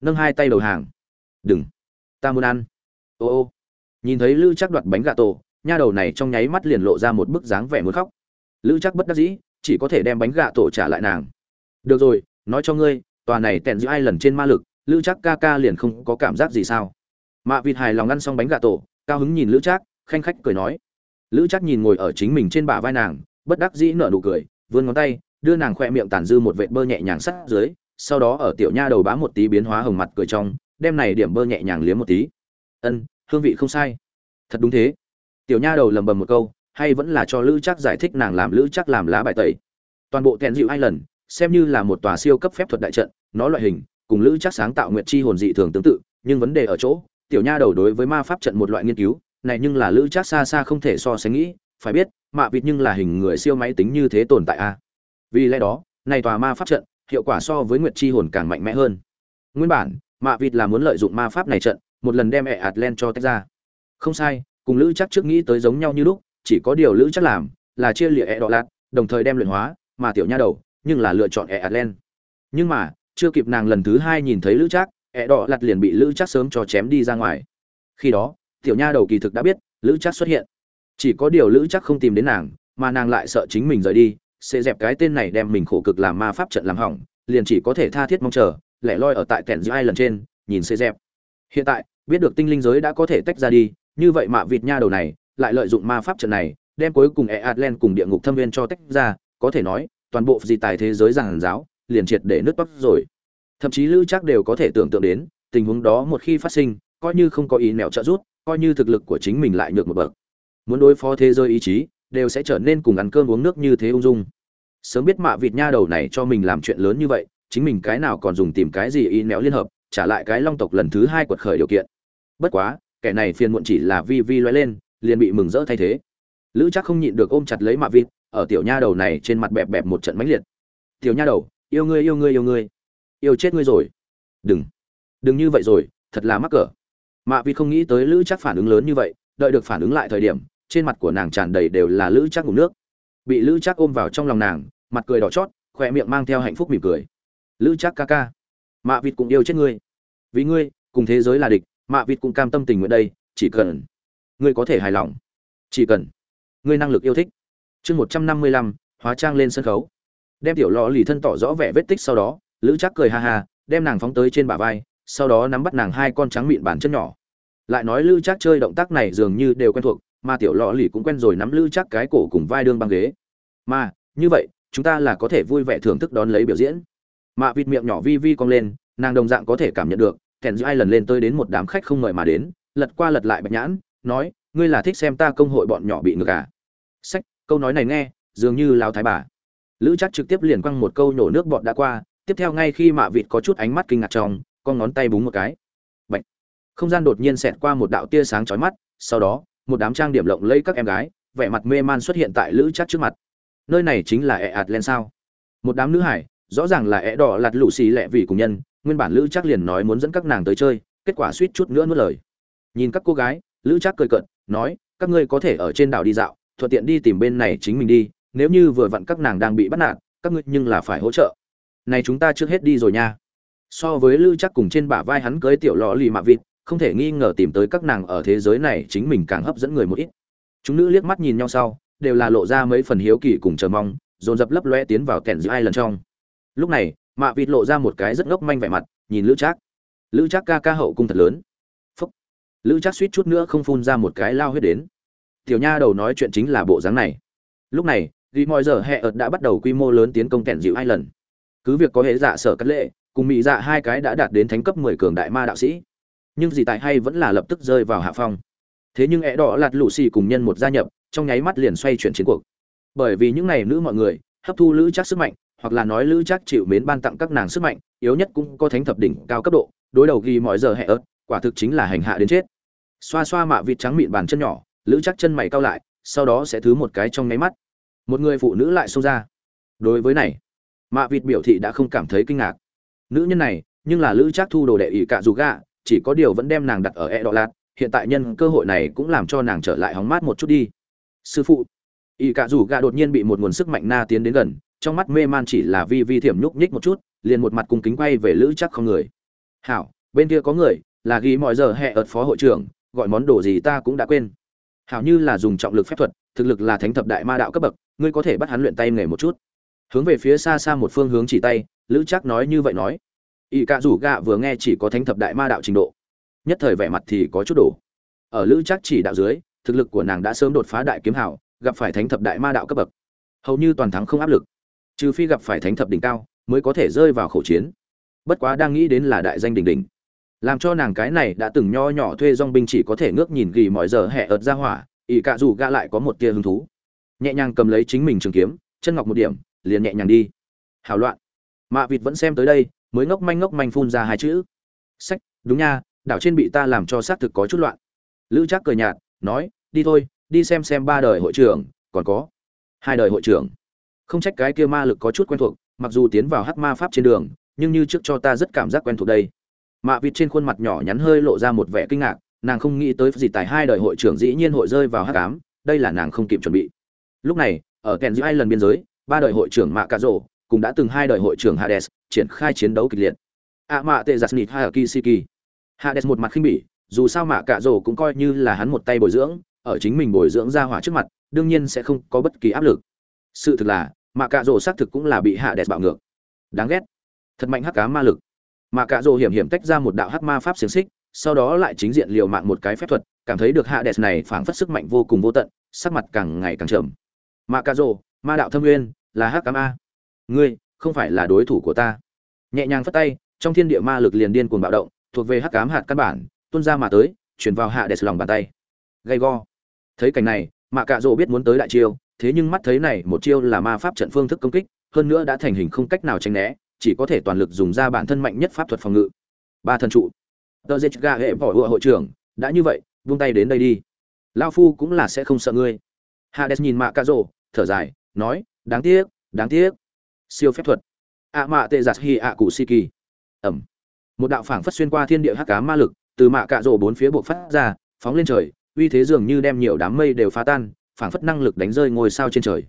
Speaker 1: nâng hai tay đầu hàng. Đừng, ta muốn ăn. Ô ô, nhìn thấy lữ chắc đoạt bánh gà tổ, nha đầu này trong nháy mắt liền lộ ra một bức dáng vẻ muốn khóc. Lữ chắc bất đắc dĩ, chỉ có thể đem bánh gà tổ trả lại nàng được rồi, nói cho ngươi, tòa này tèn giữa ai lần trên ma lực, lữ chắc ca ca liền không có cảm giác gì sao? Mạ vịt hài lòng ăn xong bánh gà tổ, cao hứng nhìn lữ trác, khanh khách cười nói. Lữ trác nhìn ngồi ở chính mình trên bả vai nàng, bất đắc dĩ nở nụ cười, vươn ngón tay, đưa nàng khoe miệng tàn dư một vệt bơ nhẹ nhàng sắt dưới, sau đó ở tiểu nha đầu bá một tí biến hóa hồng mặt cười trong, đem này điểm bơ nhẹ nhàng liếm một tí. Ân, hương vị không sai. Thật đúng thế. Tiểu nha đầu lầm bầm một câu, hay vẫn là cho lữ chắc giải thích nàng làm lữ chắc làm lá bài tẩy. Toàn bộ thẹn dịu hai lần xem như là một tòa siêu cấp phép thuật đại trận, nó loại hình, cùng lữ chắc sáng tạo nguyện chi hồn dị thường tương tự, nhưng vấn đề ở chỗ, tiểu nha đầu đối với ma pháp trận một loại nghiên cứu, này nhưng là lữ chắc xa xa không thể so sánh nghĩ, phải biết, mạ vịt nhưng là hình người siêu máy tính như thế tồn tại a. Vì lẽ đó, này tòa ma pháp trận, hiệu quả so với nguyệt chi hồn càng mạnh mẽ hơn. Nguyên bản, mạ vịt là muốn lợi dụng ma pháp này trận, một lần đem ẹ ạt len cho tách ra. Không sai, cùng lữ chắc trước nghĩ tới giống nhau như lúc, chỉ có điều lữ chắc làm, là chia lịa ẹ đỏ lạt, đồng thời đem luyện hóa, mà tiểu nha đầu nhưng là lựa chọn Eadlen. nhưng mà chưa kịp nàng lần thứ hai nhìn thấy lữ Trác, ẹ đỏ lật liền bị lữ Trác sớm cho chém đi ra ngoài. Khi đó tiểu nha đầu kỳ thực đã biết lữ Trác xuất hiện. Chỉ có điều lữ Trác không tìm đến nàng mà nàng lại sợ chính mình rời đi sẽ dẹp cái tên này đem mình khổ cực làm ma pháp trận làm hỏng liền chỉ có thể tha thiết mong chờ lẻ loi ở tại kẻn giữa ai lần trên nhìn sẽ dẹp. Hiện tại biết được tinh linh giới đã có thể tách ra đi như vậy mạ vịt nha đầu này lại lợi dụng ma pháp trận này đem cuối cùng e Atlant cùng địa ngục thâm viên cho tách ra có thể nói toàn bộ gì tài thế giới giảng giáo, liền triệt để nứt bắp rồi. Thậm chí lữ chắc đều có thể tưởng tượng đến, tình huống đó một khi phát sinh, coi như không có ý nẹo trợ rút coi như thực lực của chính mình lại nhược một bậc. Muốn đối phó thế giới ý chí, đều sẽ trở nên cùng ăn cơm uống nước như thế ung dung. Sớm biết mạ vịt nha đầu này cho mình làm chuyện lớn như vậy, chính mình cái nào còn dùng tìm cái gì y nẹo liên hợp, trả lại cái long tộc lần thứ hai quật khởi điều kiện. Bất quá, kẻ này phiền muộn chỉ là vi vi loay lên, liền bị mừng rỡ thay thế. Lữ chắc không nhịn được ôm chặt lấy mạ vịt ở tiểu nha đầu này trên mặt bẹp bẹp một trận mãnh liệt. Tiểu nha đầu, yêu ngươi yêu ngươi yêu ngươi. Yêu chết ngươi rồi. Đừng. Đừng như vậy rồi, thật là mắc cỡ. Mạ vịt không nghĩ tới lữ chắc phản ứng lớn như vậy, đợi được phản ứng lại thời điểm, trên mặt của nàng tràn đầy đều là lữ chắc ngủ nước. Bị lữ chắc ôm vào trong lòng nàng, mặt cười đỏ chót khỏe miệng mang theo hạnh phúc mỉm cười. Lữ chắc ca ca, mạ vịt cũng yêu chết ngươi. Vì ngươi, cùng thế giới là địch, mạ vịt cũng cam tâm tình nguyện đây, chỉ cần ngươi có thể hài lòng, chỉ cần ngươi năng lực yêu thích chương một trăm năm mươi lăm, hóa trang lên sân khấu. Đem tiểu lò lì thân tỏ rõ vẻ vết tích sau đó, lữ chắc cười ha ha, đem nàng phóng tới trên bả vai, sau đó nắm bắt nàng hai con trắng mịn bàn chân nhỏ. Lại nói lữ chắc chơi động tác này dường như đều quen thuộc, mà tiểu lò lì cũng quen rồi nắm lữ chắc cái cổ cùng vai đương băng ghế. Mà, như vậy, chúng ta là có thể vui vẻ thưởng thức đón lấy biểu diễn. Mạ vịt miệng nhỏ vi vi cong lên, nàng đồng dạng có thể cảm nhận được kèn giữa ai lần lên tới đến một đám khách không mời mà đến, lật qua lật lại bạch nhãn, nói, ngươi là thích xem ta công hội bọn nhỏ bị ngược à? Sách câu nói này nghe, dường như lao thái bà. Lữ chắc trực tiếp liền quăng một câu nhổ nước bọt đã qua, tiếp theo ngay khi mạ vịt có chút ánh mắt kinh ngạc trong, con ngón tay búng một cái. Bạch. không gian đột nhiên xẹt qua một đạo tia sáng chói mắt, sau đó, một đám trang điểm lộng lẫy các em gái, vẻ mặt mê man xuất hiện tại lữ chắc trước mặt. Nơi này chính là ẹ ạt lên sao? Một đám nữ hải, rõ ràng là ẹ đỏ lạt lũ xì lẹ vì cùng nhân, nguyên bản lữ chắc liền nói muốn dẫn các nàng tới chơi, kết quả suýt chút nữa nuốt lời. Nhìn các cô gái, lữ chắc cười cợt, nói, các ngươi có thể ở trên đảo đi dạo thuận tiện đi tìm bên này chính mình đi, nếu như vừa vặn các nàng đang bị bắt nạt, các ngươi nhưng là phải hỗ trợ. Này chúng ta trước hết đi rồi nha. So với lữ chắc cùng trên bả vai hắn cưới tiểu lò lì mạ vịt, không thể nghi ngờ tìm tới các nàng ở thế giới này chính mình càng hấp dẫn người một ít. Chúng nữ liếc mắt nhìn nhau sau, đều là lộ ra mấy phần hiếu kỳ cùng chờ mong, dồn dập lấp loe tiến vào kẹn giữa ai lần trong. Lúc này, mạ vịt lộ ra một cái rất ngốc manh vẻ mặt, nhìn lữ trác. Lữ trác ca ca hậu cung thật lớn. Phúc. Lữ trác suýt chút nữa không phun ra một cái lao huyết đến tiểu nha đầu nói chuyện chính là bộ dáng này. Lúc này ghi mọi giờ hệ ợt đã bắt đầu quy mô lớn tiến công kẹn dịu hai lần cứ việc có hệ dạ sở cắt lệ, cùng mỹ dạ hai cái đã đạt đến thánh cấp mười cường đại ma đạo sĩ. Nhưng gì tại hay vẫn là lập tức rơi vào hạ phong. Thế nhưng é đỏ lạt lũ xì cùng nhân một gia nhập, trong nháy mắt liền xoay chuyển chiến cuộc. Bởi vì những này nữ mọi người, hấp thu lữ chắc sức mạnh, hoặc là nói lữ chắc chịu mến ban tặng các nàng sức mạnh, yếu nhất cũng có thánh thập đỉnh cao cấp độ, đối đầu ghi mọi giờ hẹ ớt quả thực chính là hành hạ đến chết. Xoa xoa mạ vịt trắng mịn bàn chân nhỏ lữ chắc chân mày cao lại, sau đó sẽ thứ một cái trong nháy mắt. Một người phụ nữ lại xông ra. Đối với này, mạ vịt biểu thị đã không cảm thấy kinh ngạc. Nữ nhân này, nhưng là lữ chắc thu đồ đệ ỷ cạ dù gạ, chỉ có điều vẫn đem nàng đặt ở e đọ lạt, hiện tại nhân cơ hội này cũng làm cho nàng trở lại hóng mát một chút đi. Sư phụ, ỷ cạ dù gạ đột nhiên bị một nguồn sức mạnh na tiến đến gần, trong mắt mê man chỉ là vi vi thiểm nhúc nhích một chút, liền một mặt cùng kính quay về lữ chắc không người. Hảo, bên kia có người, là ghi mọi giờ hẹ ợt phó hội trưởng, gọi món đồ gì ta cũng đã quên hảo như là dùng trọng lực phép thuật, thực lực là thánh thập đại ma đạo cấp bậc, ngươi có thể bắt hắn luyện tay nghề một chút. Hướng về phía xa xa một phương hướng chỉ tay, lữ chắc nói như vậy nói. Ỵ cạ rủ gạ vừa nghe chỉ có thánh thập đại ma đạo trình độ, nhất thời vẻ mặt thì có chút đổ. Ở lữ chắc chỉ đạo dưới, thực lực của nàng đã sớm đột phá đại kiếm hảo, gặp phải thánh thập đại ma đạo cấp bậc. Hầu như toàn thắng không áp lực, trừ phi gặp phải thánh thập đỉnh cao, mới có thể rơi vào khẩu chiến. Bất quá đang nghĩ đến là đại danh đỉnh đỉnh làm cho nàng cái này đã từng nho nhỏ thuê dong binh chỉ có thể ngước nhìn gỉ mọi giờ hẹ ợt ra hỏa, ỷ cạ dù gạ lại có một tia hứng thú. Nhẹ nhàng cầm lấy chính mình trường kiếm, chân ngọc một điểm, liền nhẹ nhàng đi. Hảo loạn. Mạ vịt vẫn xem tới đây, mới ngốc manh ngốc manh phun ra hai chữ. Sách, đúng nha, đảo trên bị ta làm cho xác thực có chút loạn. Lữ trác cười nhạt, nói, đi thôi, đi xem xem ba đời hội trưởng, còn có hai đời hội trưởng. Không trách cái kia ma lực có chút quen thuộc, mặc dù tiến vào hắc ma pháp trên đường, nhưng như trước cho ta rất cảm giác quen thuộc đây mạ vịt trên khuôn mặt nhỏ nhắn hơi lộ ra một vẻ kinh ngạc, nàng không nghĩ tới gì tại hai đời hội trưởng dĩ nhiên hội rơi vào hắc ám, đây là nàng không kịp chuẩn bị. Lúc này, ở kèn giữa hai lần biên giới, ba đời hội trưởng mạ cà rổ cũng đã từng hai đời hội trưởng hades triển khai chiến đấu kịch liệt. A mạ tệ giặt nịt hai ở kisiki hades một mặt khinh bỉ, dù sao mạ cà rổ cũng coi như là hắn một tay bồi dưỡng, ở chính mình bồi dưỡng ra hỏa trước mặt, đương nhiên sẽ không có bất kỳ áp lực. Sự thực là, mạ cà rổ xác thực cũng là bị hades bạo ngược. Đáng ghét. Thật mạnh hắc cá ma lực mà cà rồ hiểm hiểm tách ra một đạo hắc ma pháp xiềng xích, sau đó lại chính diện liều mạng một cái phép thuật, cảm thấy được hạ đẹp này phảng phất sức mạnh vô cùng vô tận, sắc mặt càng ngày càng trầm. Mà cà rồ, ma đạo thâm nguyên, là hắc cám a. Ngươi, không phải là đối thủ của ta. Nhẹ nhàng phất tay, trong thiên địa ma lực liền điên cuồng bạo động, thuộc về hắc cám hạt căn bản, tuôn ra mà tới, chuyển vào hạ đẹp lòng bàn tay. Gay go. Thấy cảnh này mạ cạ rỗ biết muốn tới đại chiêu, thế nhưng mắt thấy này một chiêu là ma pháp trận phương thức công kích, hơn nữa đã thành hình không cách nào tránh né chỉ có thể toàn lực dùng ra bản thân mạnh nhất pháp thuật phòng ngự. Ba thần trụ. Tờ dệt ga hệ bỏ hựa hội trưởng, đã như vậy, vung tay đến đây đi. Lao phu cũng là sẽ không sợ ngươi. Hades nhìn mạ cà rồ, thở dài, nói, đáng tiếc đáng tiếc. Siêu phép thuật. Ạ mạ tệ giặt hi ạ cụ si kỳ. Ẩm. Một đạo phảng phất xuyên qua thiên địa hắc cá ma lực, từ mạ cạ Dỗ bốn phía buộc phát ra, phóng lên trời, uy thế dường như đem nhiều đám mây đều phá tan, phảng phất năng lực đánh rơi ngôi sao trên trời.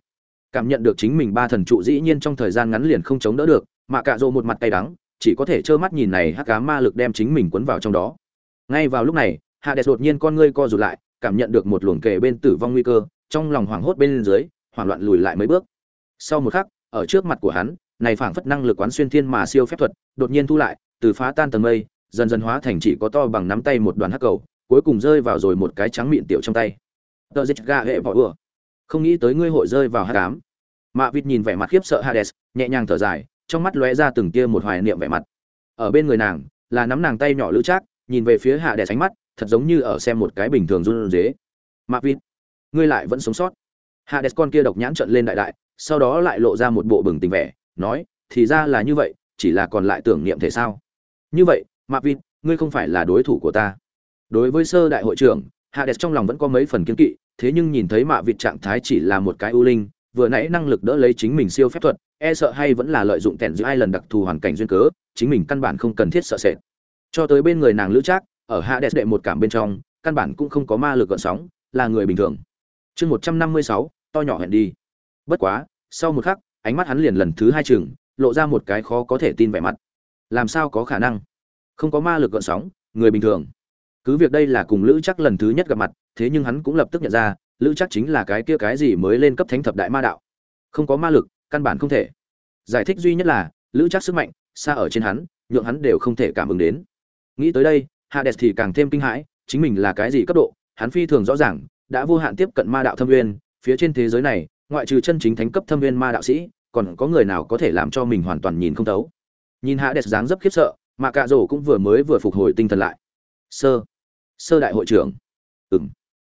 Speaker 1: Cảm nhận được chính mình ba thần trụ dĩ nhiên trong thời gian ngắn liền không chống đỡ được mạ cạ rộ một mặt tay đắng, chỉ có thể trơ mắt nhìn này hắc cá ma lực đem chính mình quấn vào trong đó. Ngay vào lúc này, hạ đẹp đột nhiên con ngươi co rụt lại, cảm nhận được một luồng kề bên tử vong nguy cơ, trong lòng hoảng hốt bên dưới, hoảng loạn lùi lại mấy bước. Sau một khắc, ở trước mặt của hắn, này phảng phất năng lực quán xuyên thiên mà siêu phép thuật, đột nhiên thu lại, từ phá tan tầng mây, dần dần hóa thành chỉ có to bằng nắm tay một đoàn hắc cầu, cuối cùng rơi vào rồi một cái trắng miệng tiểu trong tay. Tờ dịch gà hệ bỏ ừa không nghĩ tới ngươi hội rơi vào hát cám mạ vịt nhìn vẻ mặt khiếp sợ hades, nhẹ nhàng thở dài trong mắt lóe ra từng tia một hoài niệm vẻ mặt. Ở bên người nàng, là nắm nàng tay nhỏ lữ trác, nhìn về phía hạ đè tránh mắt, thật giống như ở xem một cái bình thường run rế mạc vịt, ngươi lại vẫn sống sót. Hạ đè con kia độc nhãn trận lên đại đại, sau đó lại lộ ra một bộ bừng tình vẻ, nói, thì ra là như vậy, chỉ là còn lại tưởng niệm thể sao. Như vậy, mạc vịt, ngươi không phải là đối thủ của ta. Đối với sơ đại hội trưởng, hạ đẹp trong lòng vẫn có mấy phần kiên kỵ, thế nhưng nhìn thấy mạ vịt trạng thái chỉ là một cái ưu linh vừa nãy năng lực đỡ lấy chính mình siêu phép thuật e sợ hay vẫn là lợi dụng kèn giữa ai lần đặc thù hoàn cảnh duyên cớ, chính mình căn bản không cần thiết sợ sệt. Cho tới bên người nàng lữ trác, ở hạ đẹp đệ một cảm bên trong, căn bản cũng không có ma lực gợn sóng, là người bình thường. Chương một trăm năm mươi sáu, to nhỏ hẹn đi. Bất quá, sau một khắc, ánh mắt hắn liền lần thứ hai chừng, lộ ra một cái khó có thể tin vẻ mặt. Làm sao có khả năng? Không có ma lực gợn sóng, người bình thường. Cứ việc đây là cùng lữ chắc lần thứ nhất gặp mặt, thế nhưng hắn cũng lập tức nhận ra lữ chắc chính là cái kia cái gì mới lên cấp thánh thập đại ma đạo. Không có ma lực, căn bản không thể. Giải thích duy nhất là, lữ chắc sức mạnh, xa ở trên hắn, nhượng hắn đều không thể cảm ứng đến. Nghĩ tới đây, hades thì càng thêm kinh hãi, chính mình là cái gì cấp độ, hắn phi thường rõ ràng, đã vô hạn tiếp cận ma đạo thâm nguyên, phía trên thế giới này, ngoại trừ chân chính thánh cấp thâm viên ma đạo sĩ, còn có người nào có thể làm cho mình hoàn toàn nhìn không thấu. Nhìn hạ đẹp dáng dấp khiếp sợ, mà cạ rổ cũng vừa mới vừa phục hồi tinh thần lại. Sơ. Sơ đại hội trưởng. Ừng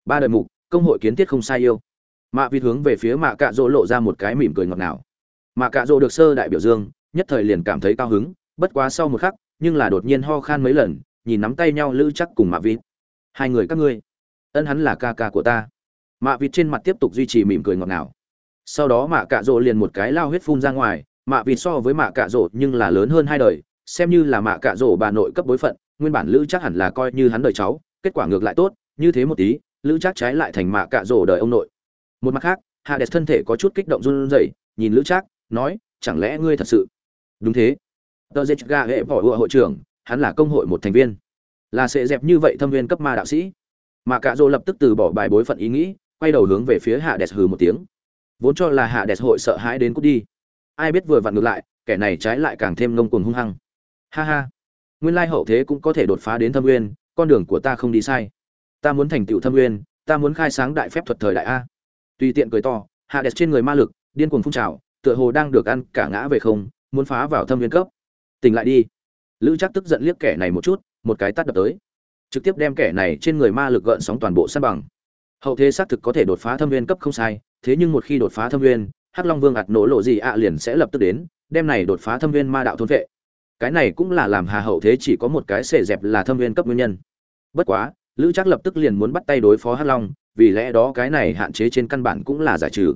Speaker 1: ba đời mục công hội kiến thiết không sai yêu. Mạ vịt hướng về phía mạ cạ rỗ lộ ra một cái mỉm cười ngọt ngào. Mạ cạ rỗ được sơ đại biểu dương, nhất thời liền cảm thấy cao hứng, bất quá sau một khắc, nhưng là đột nhiên ho khan mấy lần, nhìn nắm tay nhau lữ chắc cùng mạ vịt. Hai người các ngươi, ân hắn là ca ca của ta. Mạ vịt trên mặt tiếp tục duy trì mỉm cười ngọt ngào. Sau đó mạ cạ rỗ liền một cái lao huyết phun ra ngoài, mạ vịt so với mạ cạ rỗ nhưng là lớn hơn hai đời, xem như là mạ cạ rỗ bà nội cấp bối phận, nguyên bản lữ chắc hẳn là coi như hắn đời cháu, kết quả ngược lại tốt, như thế một tí lữ Trác trái lại thành mạ cạ rổ đời ông nội. Một mặt khác hạ đẹp thân thể có chút kích động run rẩy nhìn lữ Trác, nói chẳng lẽ ngươi thật sự? Đúng thế. Tờ dê ga hệ vỏ hựa hội trưởng hắn là công hội một thành viên. Là sẽ dẹp như vậy thâm viên cấp ma đạo sĩ. Mà cạ rổ lập tức từ bỏ bài bối phận ý nghĩ quay đầu hướng về phía hạ đẹp hừ một tiếng. Vốn cho là hạ đẹp hội sợ hãi đến cút đi. Ai biết vừa vặn ngược lại kẻ này trái lại càng thêm ngông cuồng hung hăng. Ha ha. Nguyên lai hậu thế cũng có thể đột phá đến thâm nguyên con đường của ta không đi sai ta muốn thành tựu thâm nguyên ta muốn khai sáng đại phép thuật thời đại a. Tùy tiện cười to hạ đẹp trên người ma lực, điên cuồng phun trào, tựa hồ đang được ăn cả ngã về không, muốn phá vào thâm viên cấp. Tỉnh lại đi. Lữ chắc tức giận liếc kẻ này một chút, một cái tắt đập tới. Trực tiếp đem kẻ này trên người ma lực gợn sóng toàn bộ săn bằng. Hậu thế xác thực có thể đột phá thâm viên cấp không sai, thế nhưng một khi đột phá thâm viên hắc long vương ạt nổ lộ gì ạ liền sẽ lập tức đến, đem này đột phá thâm viên ma đạo thôn vệ. Cái này cũng là làm hà hậu thế chỉ có một cái xệ dẹp là thâm viên cấp nguyên nhân. Bất quá lữ chắc lập tức liền muốn bắt tay đối phó hắc long, vì lẽ đó cái này hạn chế trên căn bản cũng là giải trừ.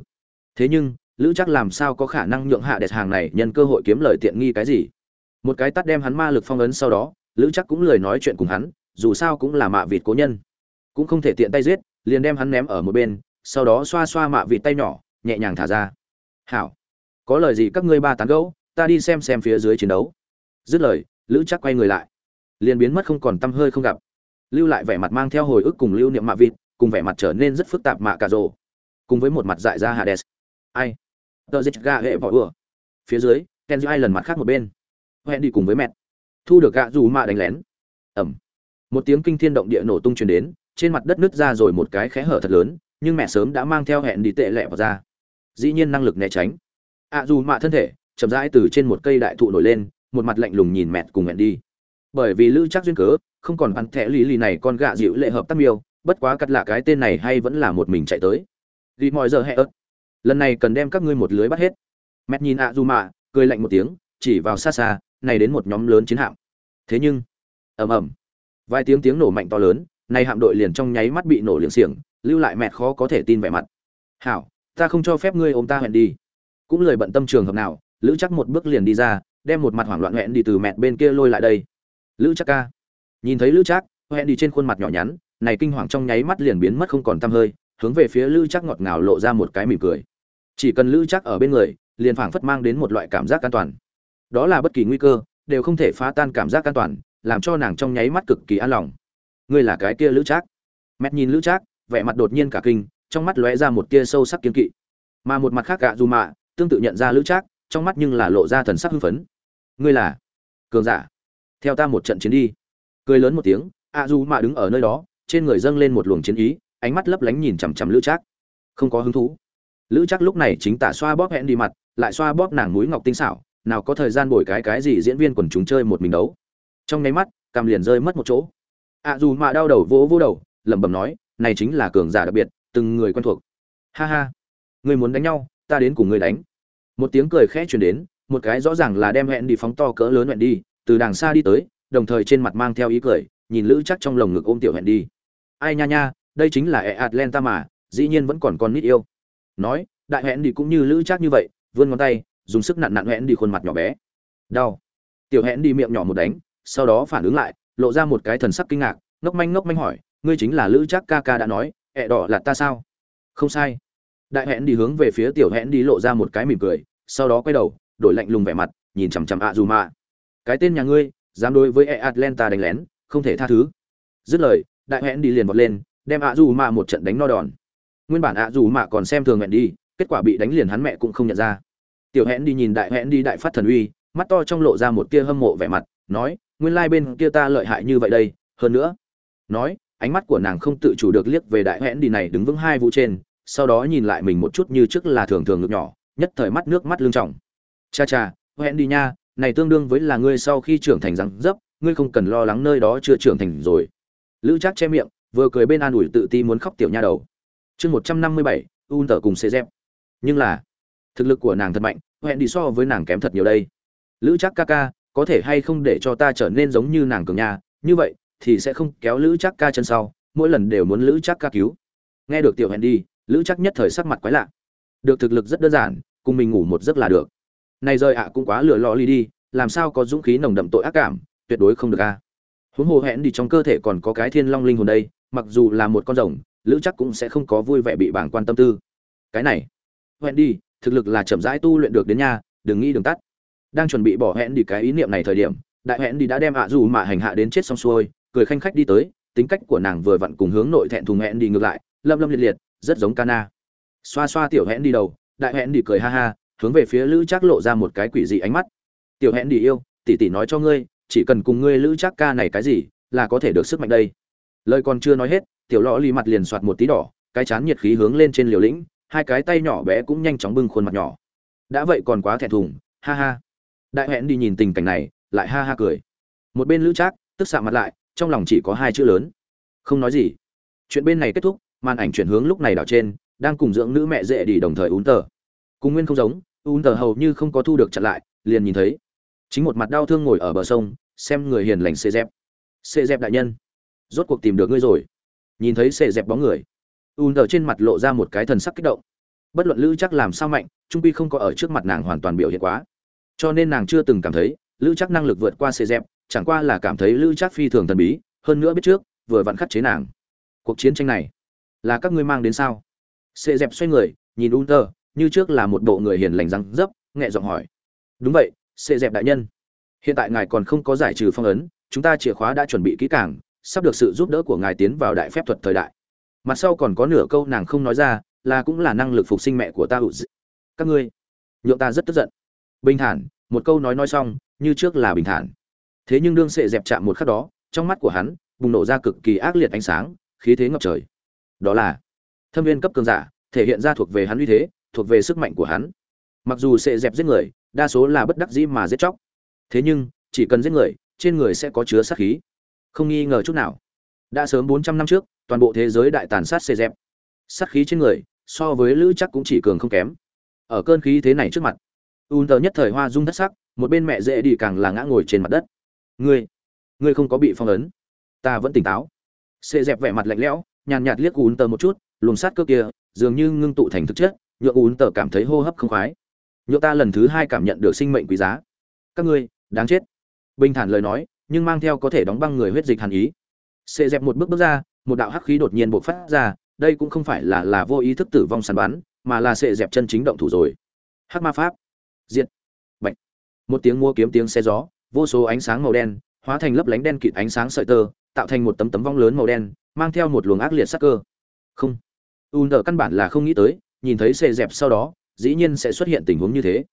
Speaker 1: Thế nhưng, lữ chắc làm sao có khả năng nhượng hạ đẹp hàng này nhân cơ hội kiếm lời tiện nghi cái gì? Một cái tắt đem hắn ma lực phong ấn sau đó, lữ chắc cũng lời nói chuyện cùng hắn, dù sao cũng là mạ vịt cố nhân. Cũng không thể tiện tay giết, liền đem hắn ném ở một bên, sau đó xoa xoa mạ vịt tay nhỏ, nhẹ nhàng thả ra. Hảo, có lời gì các ngươi ba tán gẫu, ta đi xem xem phía dưới chiến đấu. Dứt lời, lữ chắc quay người lại. Liền biến mất không còn t hơi không gặp lưu lại vẻ mặt mang theo hồi ức cùng lưu niệm mạ vịt, cùng vẻ mặt trở nên rất phức tạp mạ cà rồ, cùng với một mặt dại ra hades. Ai? Tờ dịch gà hệ vỏ ừa phía dưới ken ai lần mặt khác một bên. Hẹn đi cùng với mẹ. Thu được gạ dù mạ đánh lén. Ẩm. Một tiếng kinh thiên động địa nổ tung truyền đến, trên mặt đất nứt ra rồi một cái khẽ hở thật lớn, nhưng mẹ sớm đã mang theo hẹn đi tệ lẹ vào ra. Dĩ nhiên năng lực né tránh. Ạ dù mạ thân thể, chậm rãi từ trên một cây đại thụ nổi lên, một mặt lạnh lùng nhìn mẹ cùng hẹn đi. Bởi vì lữ chắc duyên cớ không còn bắn thẻ lì lì này con gạ dịu lệ hợp tác miêu, bất quá cắt lạ cái tên này hay vẫn là một mình chạy tới. Vì mọi giờ hẹ ớt. Lần này cần đem các ngươi một lưới bắt hết. Mẹt nhìn ạ dù mạ, cười lạnh một tiếng, chỉ vào xa xa, này đến một nhóm lớn chiến hạm. Thế nhưng, ầm ầm, vài tiếng tiếng nổ mạnh to lớn, này hạm đội liền trong nháy mắt bị nổ liệng xiềng, lưu lại mẹt khó có thể tin vẻ mặt. Hảo, ta không cho phép ngươi ôm ta hẹn đi. Cũng lời bận tâm trường hợp nào, lữ chắc một bước liền đi ra, đem một mặt hoảng loạn hẹn đi từ mẹt bên kia lôi lại đây. Lữ chắc ca nhìn thấy lữ trác hẹn đi trên khuôn mặt nhỏ nhắn, này kinh hoàng trong nháy mắt liền biến mất không còn tăm hơi, hướng về phía lữ trác ngọt ngào lộ ra một cái mỉm cười. Chỉ cần lữ trác ở bên người, liền phảng phất mang đến một loại cảm giác an toàn. Đó là bất kỳ nguy cơ, đều không thể phá tan cảm giác an toàn, làm cho nàng trong nháy mắt cực kỳ an lòng. Ngươi là cái kia lữ trác. Mẹt nhìn lữ trác, vẻ mặt đột nhiên cả kinh, trong mắt lóe ra một tia sâu sắc kiên kỵ. Mà một mặt khác gạ dù mạ, tương tự nhận ra lữ trác, trong mắt nhưng là lộ ra thần sắc hưng phấn. Ngươi là cường giả. Theo ta một trận chiến đi cười lớn một tiếng A Du mạ đứng ở nơi đó, trên người dâng lên một luồng chiến ý, ánh mắt lấp lánh nhìn chằm chằm lữ trác. Không có hứng thú. Lữ trác lúc này chính tả xoa bóp hẹn đi mặt, lại xoa bóp nàng mũi ngọc tinh xảo, nào có thời gian bồi cái cái gì diễn viên quần chúng chơi một mình đấu. Trong nháy mắt, cằm liền rơi mất một chỗ. A Du mạ đau đầu vỗ vỗ đầu, lẩm bẩm nói, này chính là cường giả đặc biệt, từng người quen thuộc. Ha ha, người muốn đánh nhau, ta đến cùng người đánh. Một tiếng cười khẽ truyền đến, một cái rõ ràng là đem hẹn đi phóng to cỡ lớn hẹn đi, từ đằng xa đi tới đồng thời trên mặt mang theo ý cười, nhìn lữ chắc trong lồng ngực ôm tiểu hẹn đi. Ai nha nha, đây chính là e atlanta mà, dĩ nhiên vẫn còn con nít yêu. Nói, đại hẹn đi cũng như lữ chắc như vậy, vươn ngón tay, dùng sức nặn nặn hẹn đi khuôn mặt nhỏ bé. Đau. Tiểu hẹn đi miệng nhỏ một đánh, sau đó phản ứng lại, lộ ra một cái thần sắc kinh ngạc, ngốc manh ngốc manh hỏi, ngươi chính là lữ chắc ca ca đã nói, ẹ đỏ là ta sao? Không sai. Đại hẹn đi hướng về phía tiểu hẹn đi lộ ra một cái mỉm cười, sau đó quay đầu, đổi lạnh lùng vẻ mặt, nhìn chằm chằm ạ dù mạ. Cái tên nhà ngươi dám đối với e atlanta đánh lén, không thể tha thứ. Dứt lời, đại hẹn đi liền vọt lên, đem ạ dù mạ một trận đánh no đòn. Nguyên bản ạ dù mạ còn xem thường hẹn đi, kết quả bị đánh liền hắn mẹ cũng không nhận ra. Tiểu hẹn đi nhìn đại hẹn đi đại phát thần uy, mắt to trong lộ ra một tia hâm mộ vẻ mặt, nói, nguyên lai bên kia ta lợi hại như vậy đây, hơn nữa. Nói, ánh mắt của nàng không tự chủ được liếc về đại hẹn đi này đứng vững hai vũ trên, sau đó nhìn lại mình một chút như trước là thường thường ngực nhỏ, nhất thời mắt nước mắt lưng trọng. Cha cha, hẹn đi nha này tương đương với là ngươi sau khi trưởng thành răng dấp ngươi không cần lo lắng nơi đó chưa trưởng thành rồi. Lữ Trác che miệng, vừa cười bên an ủi tự ti muốn khóc tiểu nha đầu. Chương một trăm năm mươi bảy, un tờ cùng xê dép. Nhưng là, thực lực của nàng thật mạnh, hẹn đi so với nàng kém thật nhiều đây. Lữ Trác ca ca, có thể hay không để cho ta trở nên giống như nàng cường nha? Như vậy, thì sẽ không kéo lữ Trác ca chân sau, mỗi lần đều muốn lữ Trác ca cứu. Nghe được tiểu hẹn đi, lữ Trác nhất thời sắc mặt quái lạ. Được thực lực rất đơn giản, cùng mình ngủ một giấc là được này rời ạ cũng quá lừa lọ ly đi, làm sao có dũng khí nồng đậm tội ác cảm, tuyệt đối không được a. Huống hồ hẹn đi trong cơ thể còn có cái thiên long linh hồn đây, mặc dù là một con rồng, lữ chắc cũng sẽ không có vui vẻ bị bảng quan tâm tư. Cái này, hẹn đi, thực lực là chậm rãi tu luyện được đến nha, đừng nghĩ đường tắt. Đang chuẩn bị bỏ hẹn đi cái ý niệm này thời điểm, đại hẹn đi đã đem ạ dù mà hành hạ đến chết xong xuôi, cười khanh khách đi tới, tính cách của nàng vừa vặn cùng hướng nội thẹn thùng hẹn đi ngược lại, lâm lâm liệt liệt, rất giống cana xoa xoa tiểu hẹn đi đầu, đại hẹn đi cười ha ha hướng về phía lữ trác lộ ra một cái quỷ dị ánh mắt. Tiểu hẹn đi yêu, tỷ tỷ nói cho ngươi, chỉ cần cùng ngươi lữ trác ca này cái gì là có thể được sức mạnh đây. Lời còn chưa nói hết, tiểu lọ lì mặt liền soạt một tí đỏ, cái chán nhiệt khí hướng lên trên liều lĩnh, hai cái tay nhỏ bé cũng nhanh chóng bưng khuôn mặt nhỏ. Đã vậy còn quá thẹn thùng, ha ha. Đại hẹn đi nhìn tình cảnh này, lại ha ha cười. Một bên lữ trác tức xạ mặt lại, trong lòng chỉ có hai chữ lớn. Không nói gì. Chuyện bên này kết thúc, màn ảnh chuyển hướng lúc này đảo trên, đang cùng dưỡng nữ mẹ dễ đi đồng thời ún tờ. Cùng nguyên không giống un tờ hầu như không có thu được chặn lại, liền nhìn thấy. Chính một mặt đau thương ngồi ở bờ sông, xem người hiền lành xê dép. Xê dép đại nhân, rốt cuộc tìm được ngươi rồi. Nhìn thấy xê dép bóng người un tờ trên mặt lộ ra một cái thần sắc kích động. Bất luận lữ chắc làm sao mạnh, trung pi không có ở trước mặt nàng hoàn toàn biểu hiện quá. Cho nên nàng chưa từng cảm thấy, lữ chắc năng lực vượt qua xê dép, chẳng qua là cảm thấy lữ chắc phi thường thần bí, hơn nữa biết trước, vừa vặn khắc chế nàng. Cuộc chiến tranh này, là các ngươi mang đến sao? Xê dẹp xoay người, nhìn un tờ như trước là một bộ người hiền lành răng dấp, nhẹ giọng hỏi. Đúng vậy xê dẹp đại nhân. Hiện tại ngài còn không có giải trừ phong ấn, chúng ta chìa khóa đã chuẩn bị kỹ càng, sắp được sự giúp đỡ của ngài tiến vào đại phép thuật thời đại. Mặt sau còn có nửa câu nàng không nói ra, là cũng là năng lực phục sinh mẹ của ta các ngươi, nhượng ta rất tức giận. Bình thản, một câu nói nói xong, như trước là bình thản. Thế nhưng đương sệ dẹp chạm một khắc đó, trong mắt của hắn, bùng nổ ra cực kỳ ác liệt ánh sáng, khí thế ngập trời. Đó là thâm viên cấp cường giả, thể hiện ra thuộc về hắn uy thế thuộc về sức mạnh của hắn. Mặc dù sẽ dẹp giết người, đa số là bất đắc dĩ mà giết chóc. Thế nhưng, chỉ cần giết người, trên người sẽ có chứa sát khí. Không nghi ngờ chút nào. Đã sớm bốn trăm năm trước, toàn bộ thế giới đại tàn sát sệ dẹp. Sát khí trên người, so với lữ chắc cũng chỉ cường không kém. Ở cơn khí thế này trước mặt un tờ nhất thời hoa dung thất sắc, một bên mẹ dễ đi càng là ngã ngồi trên mặt đất. Ngươi ngươi không có bị phong ấn. Ta vẫn tỉnh táo. Xê dẹp vẻ mặt lạnh lẽo, nhàn nhạt liếc un tờ một chút, luồng sát cơ kia, dường như ngưng tụ thành thực chất nhượng ún tờ cảm thấy hô hấp không khoái. Nhượng ta lần thứ hai cảm nhận được sinh mệnh quý giá. Các ngươi, đáng chết. Bình thản lời nói, nhưng mang theo có thể đóng băng người huyết dịch hàn ý. Sệ dẹp một bước bước ra, một đạo hắc khí đột nhiên bộc phát ra, đây cũng không phải là là vô ý thức tử vong sàn bắn, mà là sệ dẹp chân chính động thủ rồi. Hắc ma pháp. Diệt. Bệnh một tiếng mua kiếm tiếng xe gió, vô số ánh sáng màu đen, hóa thành lấp lánh đen kịt ánh sáng sợi tơ, tạo thành một tấm tấm vong lớn màu đen, mang theo một luồng ác liệt sắc cơ. Không. U nở căn bản là không nghĩ tới nhìn thấy xê dẹp sau đó, dĩ nhiên sẽ xuất hiện tình huống như thế.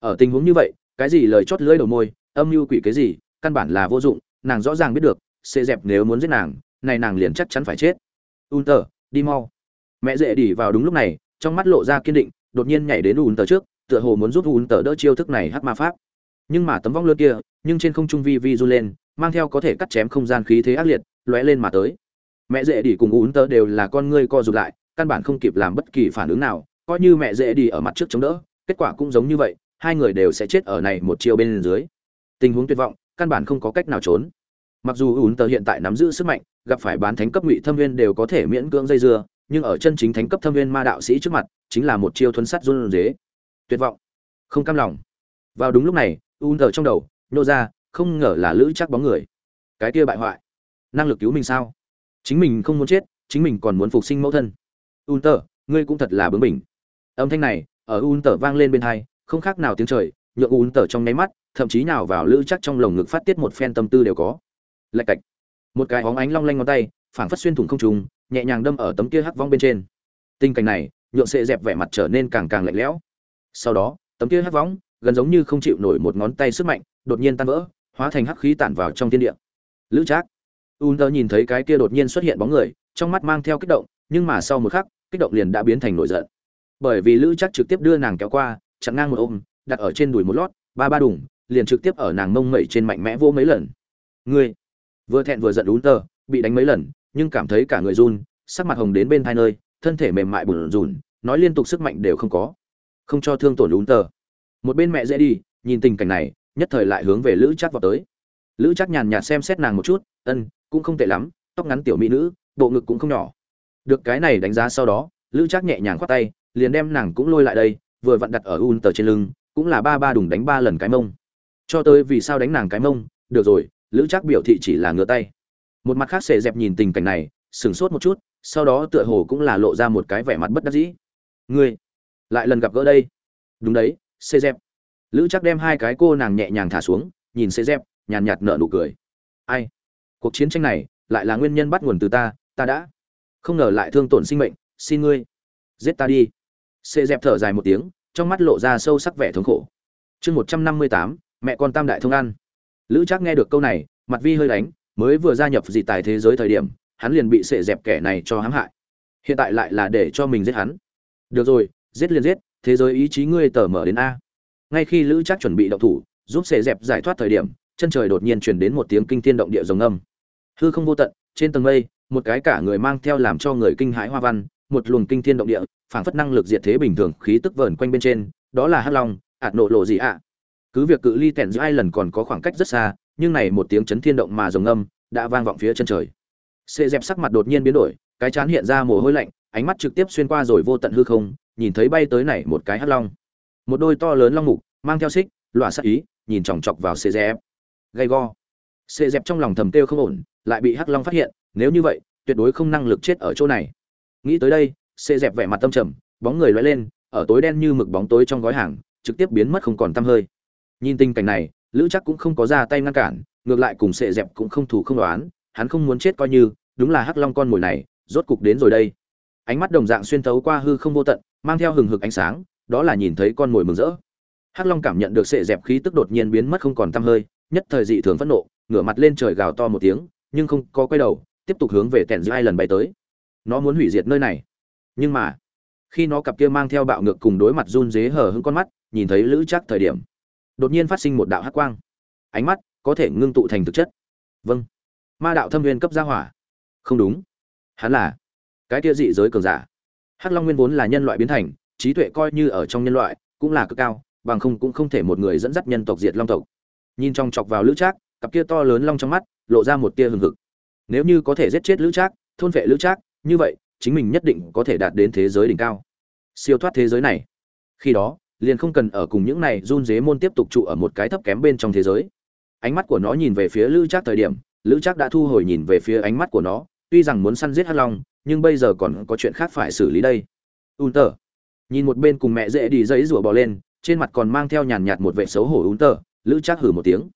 Speaker 1: Ở tình huống như vậy, cái gì lời chót lưỡi đầu môi, âm mưu quỷ cái gì, căn bản là vô dụng, nàng rõ ràng biết được, xê dẹp nếu muốn giết nàng, này nàng liền chắc chắn phải chết. Un tờ đi mau. Mẹ dễ đi vào đúng lúc này, trong mắt lộ ra kiên định, đột nhiên nhảy đến un tờ trước, tựa hồ muốn giúp un tờ đỡ chiêu thức này hắc ma pháp. Nhưng mà tấm vong lươn kia, nhưng trên không trung vi vi du lên, mang theo có thể cắt chém không gian khí thế ác liệt, lóe lên mà tới. Mẹ dễ đi cùng un tờ đều là con ngươi co rụt lại căn bản không kịp làm bất kỳ phản ứng nào, coi như mẹ dễ đi ở mặt trước chống đỡ, kết quả cũng giống như vậy, hai người đều sẽ chết ở này một chiêu bên dưới. Tình huống tuyệt vọng, căn bản không có cách nào trốn. Mặc dù ùn tờ hiện tại nắm giữ sức mạnh, gặp phải bán thánh cấp ngụy thâm viên đều có thể miễn cưỡng dây dưa, nhưng ở chân chính thánh cấp thâm viên ma đạo sĩ trước mặt, chính là một chiêu thuấn sắt run rế. Tuyệt vọng. Không cam lòng. Vào đúng lúc này ùn tờ trong đầu nhô ra, không ngờ là lữ chắc bóng người. Cái kia bại hoại. Năng lực cứu mình sao? Chính mình không muốn chết, chính mình còn muốn phục sinh mẫu thân ủn tờ ngươi cũng thật là bướng bỉnh. Âm thanh này, ở ủn tờ vang lên bên hai, không khác nào tiếng trời, nhượng ủn tờ trong nháy mắt, thậm chí nào vào lữ chắc trong lồng ngực phát tiết một phen tâm tư đều có. Lạch cạch. Một cái óng ánh long lanh ngón tay, phảng phất xuyên thủng không trùng nhẹ nhàng đâm ở tấm kia hắc vong bên trên. Tình cảnh này, nhượng sệ dẹp vẻ mặt trở nên càng càng lạnh lẽo. Sau đó, tấm kia hắc vong, gần giống như không chịu nổi một ngón tay sức mạnh, đột nhiên tan vỡ, hóa thành hắc khí tản vào trong thiên địa. Lữ trác. Un tơ nhìn thấy cái kia đột nhiên xuất hiện bóng người, trong mắt mang theo kích động, nhưng mà sau một khắc kích động liền đã biến thành nổi giận. Bởi vì lữ trác trực tiếp đưa nàng kéo qua, chặn ngang một ôm, đặt ở trên đùi một lót, ba ba đùng, liền trực tiếp ở nàng mông mẩy trên mạnh mẽ vô mấy lần. Ngươi! Vừa thẹn vừa giận đúng tơ bị đánh mấy lần, nhưng cảm thấy cả người run, sắc mặt hồng đến bên hai nơi, thân thể mềm mại bùn rùn, nói liên tục sức mạnh đều không có. Không cho thương tổn đúng tơ một bên mẹ dễ đi, nhìn tình cảnh này, nhất thời lại hướng về lữ chắc vào tới. Lữ chắc nhàn nhạt xem xét nàng một chút, ân, cũng không tệ lắm, tóc ngắn tiểu mỹ nữ, bộ ngực cũng không nhỏ được cái này đánh giá sau đó, lữ Trác nhẹ nhàng khoát tay, liền đem nàng cũng lôi lại đây, vừa vặn đặt ở un tờ trên lưng, cũng là ba ba đùng đánh ba lần cái mông. Cho tới vì sao đánh nàng cái mông, được rồi, lữ Trác biểu thị chỉ là ngửa tay. Một mặt khác sệ dẹp nhìn tình cảnh này, sửng sốt một chút, sau đó tựa hồ cũng là lộ ra một cái vẻ mặt bất đắc dĩ. Ngươi, lại lần gặp gỡ đây. Đúng đấy xê dẹp. Lữ Trác đem hai cái cô nàng nhẹ nhàng thả xuống, nhìn xê dẹp, nhàn nhạt nở nụ cười. Ai? Cuộc chiến tranh này, lại là nguyên nhân bắt nguồn từ ta ta đã không ngờ lại thương tổn sinh mệnh, xin ngươi, giết ta đi. Xê dẹp thở dài một tiếng, trong mắt lộ ra sâu sắc vẻ thống khổ. Chương một trăm năm mươi tám, mẹ con tam đại thông ăn lữ trác nghe được câu này, mặt vi hơi đánh, mới vừa gia nhập dị tài thế giới thời điểm, hắn liền bị sệ dẹp kẻ này cho hãm hại. Hiện tại lại là để cho mình giết hắn. Được rồi, giết liền giết, thế giới ý chí ngươi tờ mở đến a. Ngay khi lữ trác chuẩn bị động thủ, giúp sệ dẹp giải thoát thời điểm, chân trời đột nhiên truyền đến một tiếng kinh thiên động địa rồng âm hư không vô tận, trên tầng mây một cái cả người mang theo làm cho người kinh hãi hoa văn, một luồng kinh thiên động địa, phảng phất năng lực diệt thế bình thường, khí tức vờn quanh bên trên, đó là hắc long, ạt nộ lộ gì ạ? Cứ việc cự ly tẹn giữa hai lần còn có khoảng cách rất xa, nhưng này một tiếng chấn thiên động mà rồng âm đã vang vọng phía chân trời. Xê dẹp sắc mặt đột nhiên biến đổi, cái chán hiện ra mồ hôi lạnh, ánh mắt trực tiếp xuyên qua rồi vô tận hư không, nhìn thấy bay tới này một cái hắc long. Một đôi to lớn long mục, mang theo xích loạ sát ý, nhìn chòng chọc vào xê dẹp. Gay go. Xê dẹp trong lòng thầm kêu không ổn lại bị hắc long phát hiện, nếu như vậy, tuyệt đối không năng lực chết ở chỗ này. Nghĩ tới đây xê dẹp vẻ mặt tâm trầm, bóng người lóe lên, ở tối đen như mực bóng tối trong gói hàng, trực tiếp biến mất không còn tăm hơi. Nhìn tình cảnh này, lữ chắc cũng không có ra tay ngăn cản, ngược lại cùng sệ dẹp cũng không thủ không đoán, hắn không muốn chết coi như, đúng là hắc long con mồi này, rốt cục đến rồi đây. Ánh mắt đồng dạng xuyên thấu qua hư không vô tận, mang theo hừng hực ánh sáng, đó là nhìn thấy con mồi mừng rỡ. Hắc long cảm nhận được sệ dẹp khí tức đột nhiên biến mất không còn tăm hơi, nhất thời dị thường phẫn nộ, ngửa mặt lên trời gào to một tiếng nhưng không có quay đầu, tiếp tục hướng về tèn giữa hai lần bay tới. Nó muốn hủy diệt nơi này. Nhưng mà, khi nó cặp kia mang theo bạo ngược cùng đối mặt run dế hở hững con mắt, nhìn thấy lữ chắc thời điểm, đột nhiên phát sinh một đạo hắc quang. Ánh mắt có thể ngưng tụ thành thực chất. Vâng. Ma đạo thâm viên cấp gia hỏa. Không đúng. Hắn là cái kia dị giới cường giả. Hắc long nguyên vốn là nhân loại biến thành, trí tuệ coi như ở trong nhân loại, cũng là cực cao, bằng không cũng không thể một người dẫn dắt nhân tộc diệt long tộc. Nhìn trong chọc vào lữ trác cặp kia to lớn long trong mắt lộ ra một tia hừng hực. Nếu như có thể giết chết lữ trác, thôn vệ lữ trác, như vậy, chính mình nhất định có thể đạt đến thế giới đỉnh cao. Siêu thoát thế giới này. Khi đó, liền không cần ở cùng những này run dế môn tiếp tục trụ ở một cái thấp kém bên trong thế giới. Ánh mắt của nó nhìn về phía lữ trác thời điểm, lữ trác đã thu hồi nhìn về phía ánh mắt của nó, tuy rằng muốn săn giết hắc long, nhưng bây giờ còn có chuyện khác phải xử lý đây. Un tờ nhìn một bên cùng mẹ dễ đi giấy rủa bò lên, trên mặt còn mang theo nhàn nhạt một vệ xấu hổ un tờ lữ trác hử một tiếng.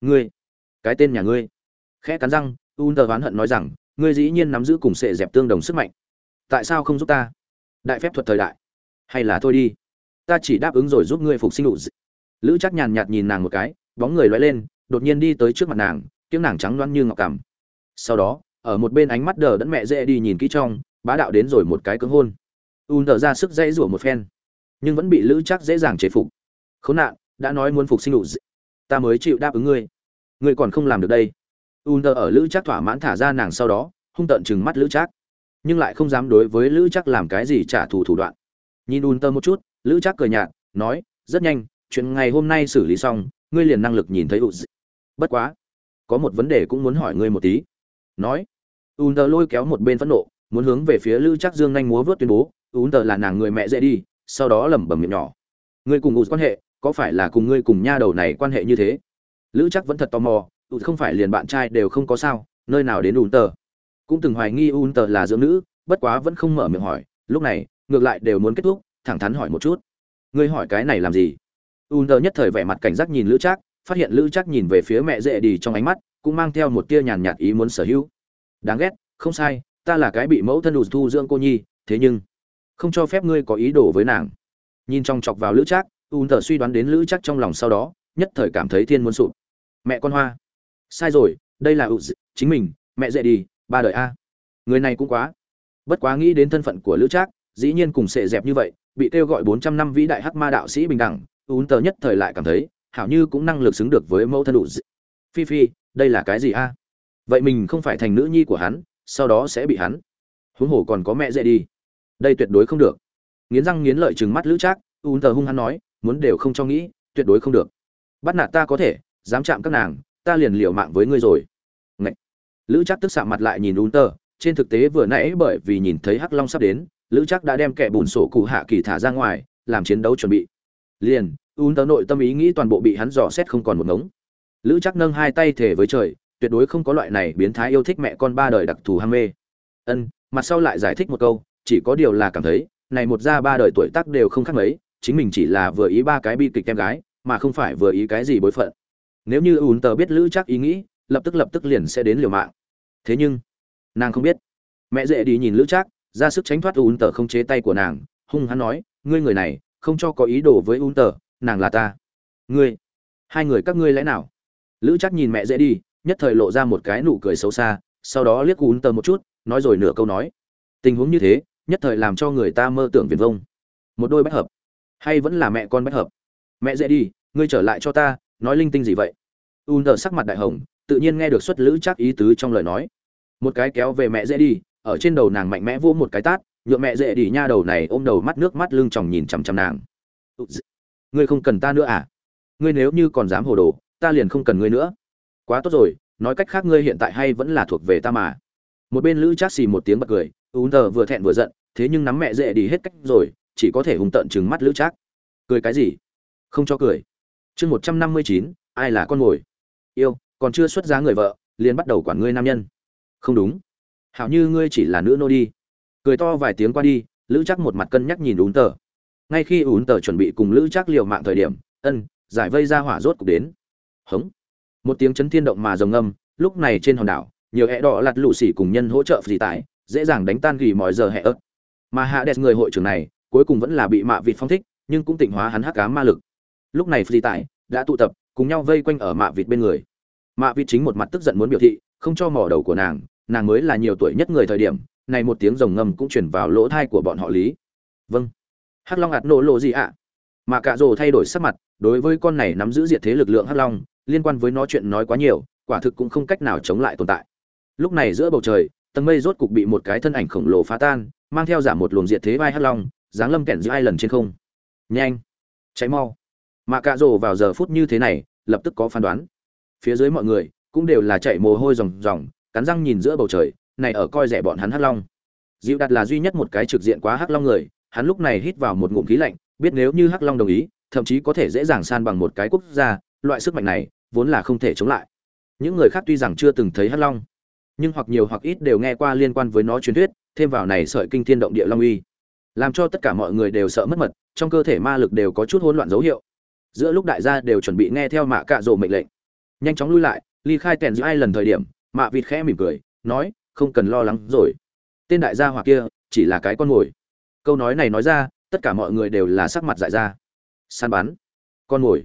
Speaker 1: Ngươi, cái tên nhà ngươi khẽ cắn răng u nờ oán hận nói rằng, ngươi dĩ nhiên nắm giữ cùng sệ dẹp tương đồng sức mạnh. Tại sao không giúp ta? Đại phép thuật thời đại. Hay là thôi đi. Ta chỉ đáp ứng rồi giúp ngươi phục sinh đủ lữ chắc nhàn nhạt nhìn nàng một cái, bóng người loay lên, đột nhiên đi tới trước mặt nàng, tiếng nàng trắng loăn như ngọc cằm. Sau đó, ở một bên ánh mắt đờ đẫn mẹ dễ đi nhìn kỹ trong, bá đạo đến rồi một cái cưỡng hôn. U tờ ra sức dãy rủa một phen, nhưng vẫn bị lữ chắc dễ dàng chế phục. Khốn nạn, đã nói muốn phục sinh đủ ta mới chịu đáp ứng ngươi. Ngươi còn không làm được đây u tờ ở lữ chắc thỏa mãn thả ra nàng sau đó, hung tợn chừng mắt lữ chắc nhưng lại không dám đối với lữ chắc làm cái gì trả thù thủ đoạn. Nhìn u tờ một chút, lữ chắc cười nhạt, nói, rất nhanh, chuyện ngày hôm nay xử lý xong, ngươi liền năng lực nhìn thấy ụt bất quá, có một vấn đề cũng muốn hỏi ngươi một tí. Nói u tờ lôi kéo một bên phẫn nộ, muốn hướng về phía lữ chắc dương nhanh múa vớt tuyên bố u tờ là nàng người mẹ dễ đi, sau đó lẩm bẩm miệng nhỏ. Ngươi cùng ụt quan hệ, có phải là cùng ngươi cùng nha đầu này quan hệ như thế? Lữ chắc vẫn thật tò mò ụt không phải liền bạn trai đều không có sao, nơi nào đến un tờ. Cũng từng hoài nghi un tờ là dưỡng nữ, bất quá vẫn không mở miệng hỏi. Lúc này, ngược lại đều muốn kết thúc, thẳng thắn hỏi một chút. Ngươi hỏi cái này làm gì? Un tờ nhất thời vẻ mặt cảnh giác nhìn lữ trác, phát hiện lữ trác nhìn về phía mẹ dễ đi trong ánh mắt, cũng mang theo một tia nhàn nhạt ý muốn sở hữu. Đáng ghét, không sai, ta là cái bị mẫu thân đủ thu dưỡng cô nhi, thế nhưng không cho phép ngươi có ý đồ với nàng. Nhìn trong chọc vào lữ trác, ùn tờ suy đoán đến lữ trác trong lòng sau đó, nhất thời cảm thấy thiên muốn sụp. Mẹ con hoa sai rồi, đây là ụ chính mình, mẹ dễ đi, ba đời a. Người này cũng quá. Bất quá nghĩ đến thân phận của lữ trác, dĩ nhiên cùng sệ dẹp như vậy, bị kêu gọi bốn trăm năm vĩ đại hắc ma đạo sĩ bình đẳng, ún tờ nhất thời lại cảm thấy, hảo như cũng năng lực xứng được với mẫu thân đủ phi phi, đây là cái gì a? Vậy mình không phải thành nữ nhi của hắn, sau đó sẽ bị hắn. Huống hồ còn có mẹ dễ đi. Đây tuyệt đối không được. Nghiến răng nghiến lợi chừng mắt lữ trác, ún tờ hung hắn nói, muốn đều không cho nghĩ, tuyệt đối không được. Bắt nạt ta có thể, dám chạm các nàng ta liền liều mạng với ngươi rồi. Ngậy. lữ trác tức sạm mặt lại nhìn ún Tơ, trên thực tế vừa nãy bởi vì nhìn thấy hắc long sắp đến lữ chắc đã đem kẻ bùn sổ cụ hạ kỳ thả ra ngoài làm chiến đấu chuẩn bị. Liền un Tơ nội tâm ý nghĩ toàn bộ bị hắn dò xét không còn một ngống. Lữ chắc nâng hai tay thể với trời tuyệt đối không có loại này biến thái yêu thích mẹ con ba đời đặc thù ham mê. Ân mặt sau lại giải thích một câu chỉ có điều là cảm thấy này một ra ba đời tuổi tác đều không khác mấy chính mình chỉ là vừa ý ba cái bi kịch em gái mà không phải vừa ý cái gì bối phận nếu như ùn tờ biết lữ chắc ý nghĩ, lập tức lập tức liền sẽ đến liều mạng. Thế nhưng, nàng không biết. Mẹ dễ đi nhìn lữ chắc, ra sức tránh thoát ùn tờ không chế tay của nàng, hung hắn nói, ngươi người này, không cho có ý đồ với ùn tờ, nàng là ta. Ngươi, hai người các ngươi lẽ nào? Lữ chắc nhìn mẹ dễ đi, nhất thời lộ ra một cái nụ cười xấu xa, sau đó liếc ùn tờ một chút, nói rồi nửa câu nói, tình huống như thế, nhất thời làm cho người ta mơ tưởng viền vông. Một đôi bách hợp, hay vẫn là mẹ con bách hợp? Mẹ dễ đi, ngươi trở lại cho ta nói linh tinh gì vậy? Un tờ sắc mặt đại hồng, tự nhiên nghe được xuất lữ chắc ý tứ trong lời nói. Một cái kéo về mẹ dễ đi, ở trên đầu nàng mạnh mẽ vô một cái tát nhựa mẹ dễ đi nha đầu này ôm đầu mắt nước mắt lưng tròng nhìn chằm chằm nàng. Ngươi không cần ta nữa à? Ngươi nếu như còn dám hồ đồ, ta liền không cần ngươi nữa. Quá tốt rồi, nói cách khác ngươi hiện tại hay vẫn là thuộc về ta mà. Một bên lữ chắc xì một tiếng bật cười ú tờ vừa thẹn vừa giận, thế nhưng nắm mẹ dễ đi hết cách rồi, chỉ có thể hùng tợn chừng mắt lữ chắc. Cười cái gì? Không cho cười chương một trăm năm mươi chín, ai là con mồi? Yêu, còn chưa xuất giá người vợ, liền bắt đầu quản ngươi nam nhân. Không đúng. Hảo như ngươi chỉ là nữ nô đi. Cười to vài tiếng qua đi, lữ chắc một mặt cân nhắc nhìn ún tờ. Ngay khi ún tờ chuẩn bị cùng lữ chắc liều mạng thời điểm, ân, giải vây ra hỏa rốt cục đến. Hống. Một tiếng chấn thiên động mà rồng âm lúc này trên hòn đảo, nhiều hẹ đỏ lặt lũ xỉ cùng nhân hỗ trợ phì tải, dễ dàng đánh tan gỉ mọi giờ hẹ ớt. Mà hạ đẹp người hội trưởng này, cuối cùng vẫn là bị mạ vịt phong thích, nhưng cũng tịnh hóa hắn hắc cá ma lực lúc này phi tải đã tụ tập, cùng nhau vây quanh ở mạ vịt bên người. Mạ vịt chính một mặt tức giận muốn biểu thị, không cho mỏ đầu của nàng nàng mới là nhiều tuổi nhất người thời điểm, này một tiếng rồng ngầm cũng chuyển vào lỗ thai của bọn họ lý. Vâng. Hắc long ạt nổ lộ gì ạ? Mà cạ rồ thay đổi sắc mặt, đối với con này nắm giữ diệt thế lực lượng hắc long, liên quan với nó chuyện nói quá nhiều, quả thực cũng không cách nào chống lại tồn tại. Lúc này giữa bầu trời, tầng mây rốt cục bị một cái thân ảnh khổng lồ phá tan, mang theo giảm một luồng diệt thế vai hắc long, giáng lâm kẹn giữa hai lần trên không. Nhanh. Cháy mau mà cạ rổ vào giờ phút như thế này, lập tức có phán đoán. Phía dưới mọi người cũng đều là chạy mồ hôi ròng ròng, cắn răng nhìn giữa bầu trời, này ở coi rẻ bọn hắn hắc long. Dịu đặt là duy nhất một cái trực diện quá hắc long người, hắn lúc này hít vào một ngụm khí lạnh, biết nếu như hắc long đồng ý, thậm chí có thể dễ dàng san bằng một cái quốc gia, loại sức mạnh này vốn là không thể chống lại. Những người khác tuy rằng chưa từng thấy hắc long, nhưng hoặc nhiều hoặc ít đều nghe qua liên quan với nó truyền thuyết, thêm vào này sợi kinh thiên động địa long uy. Làm cho tất cả mọi người đều sợ mất mật, trong cơ thể ma lực đều có chút hỗn loạn dấu hiệu giữa lúc đại gia đều chuẩn bị nghe theo mạ cạ rộ mệnh lệnh, nhanh chóng lui lại ly khai tèn giữa ai lần thời điểm, mạ vịt khẽ mỉm cười, nói, không cần lo lắng rồi. Tên đại gia hoặc kia chỉ là cái con mồi. Câu nói này nói ra, tất cả mọi người đều là sắc mặt dại ra. Săn bắn. Con mồi.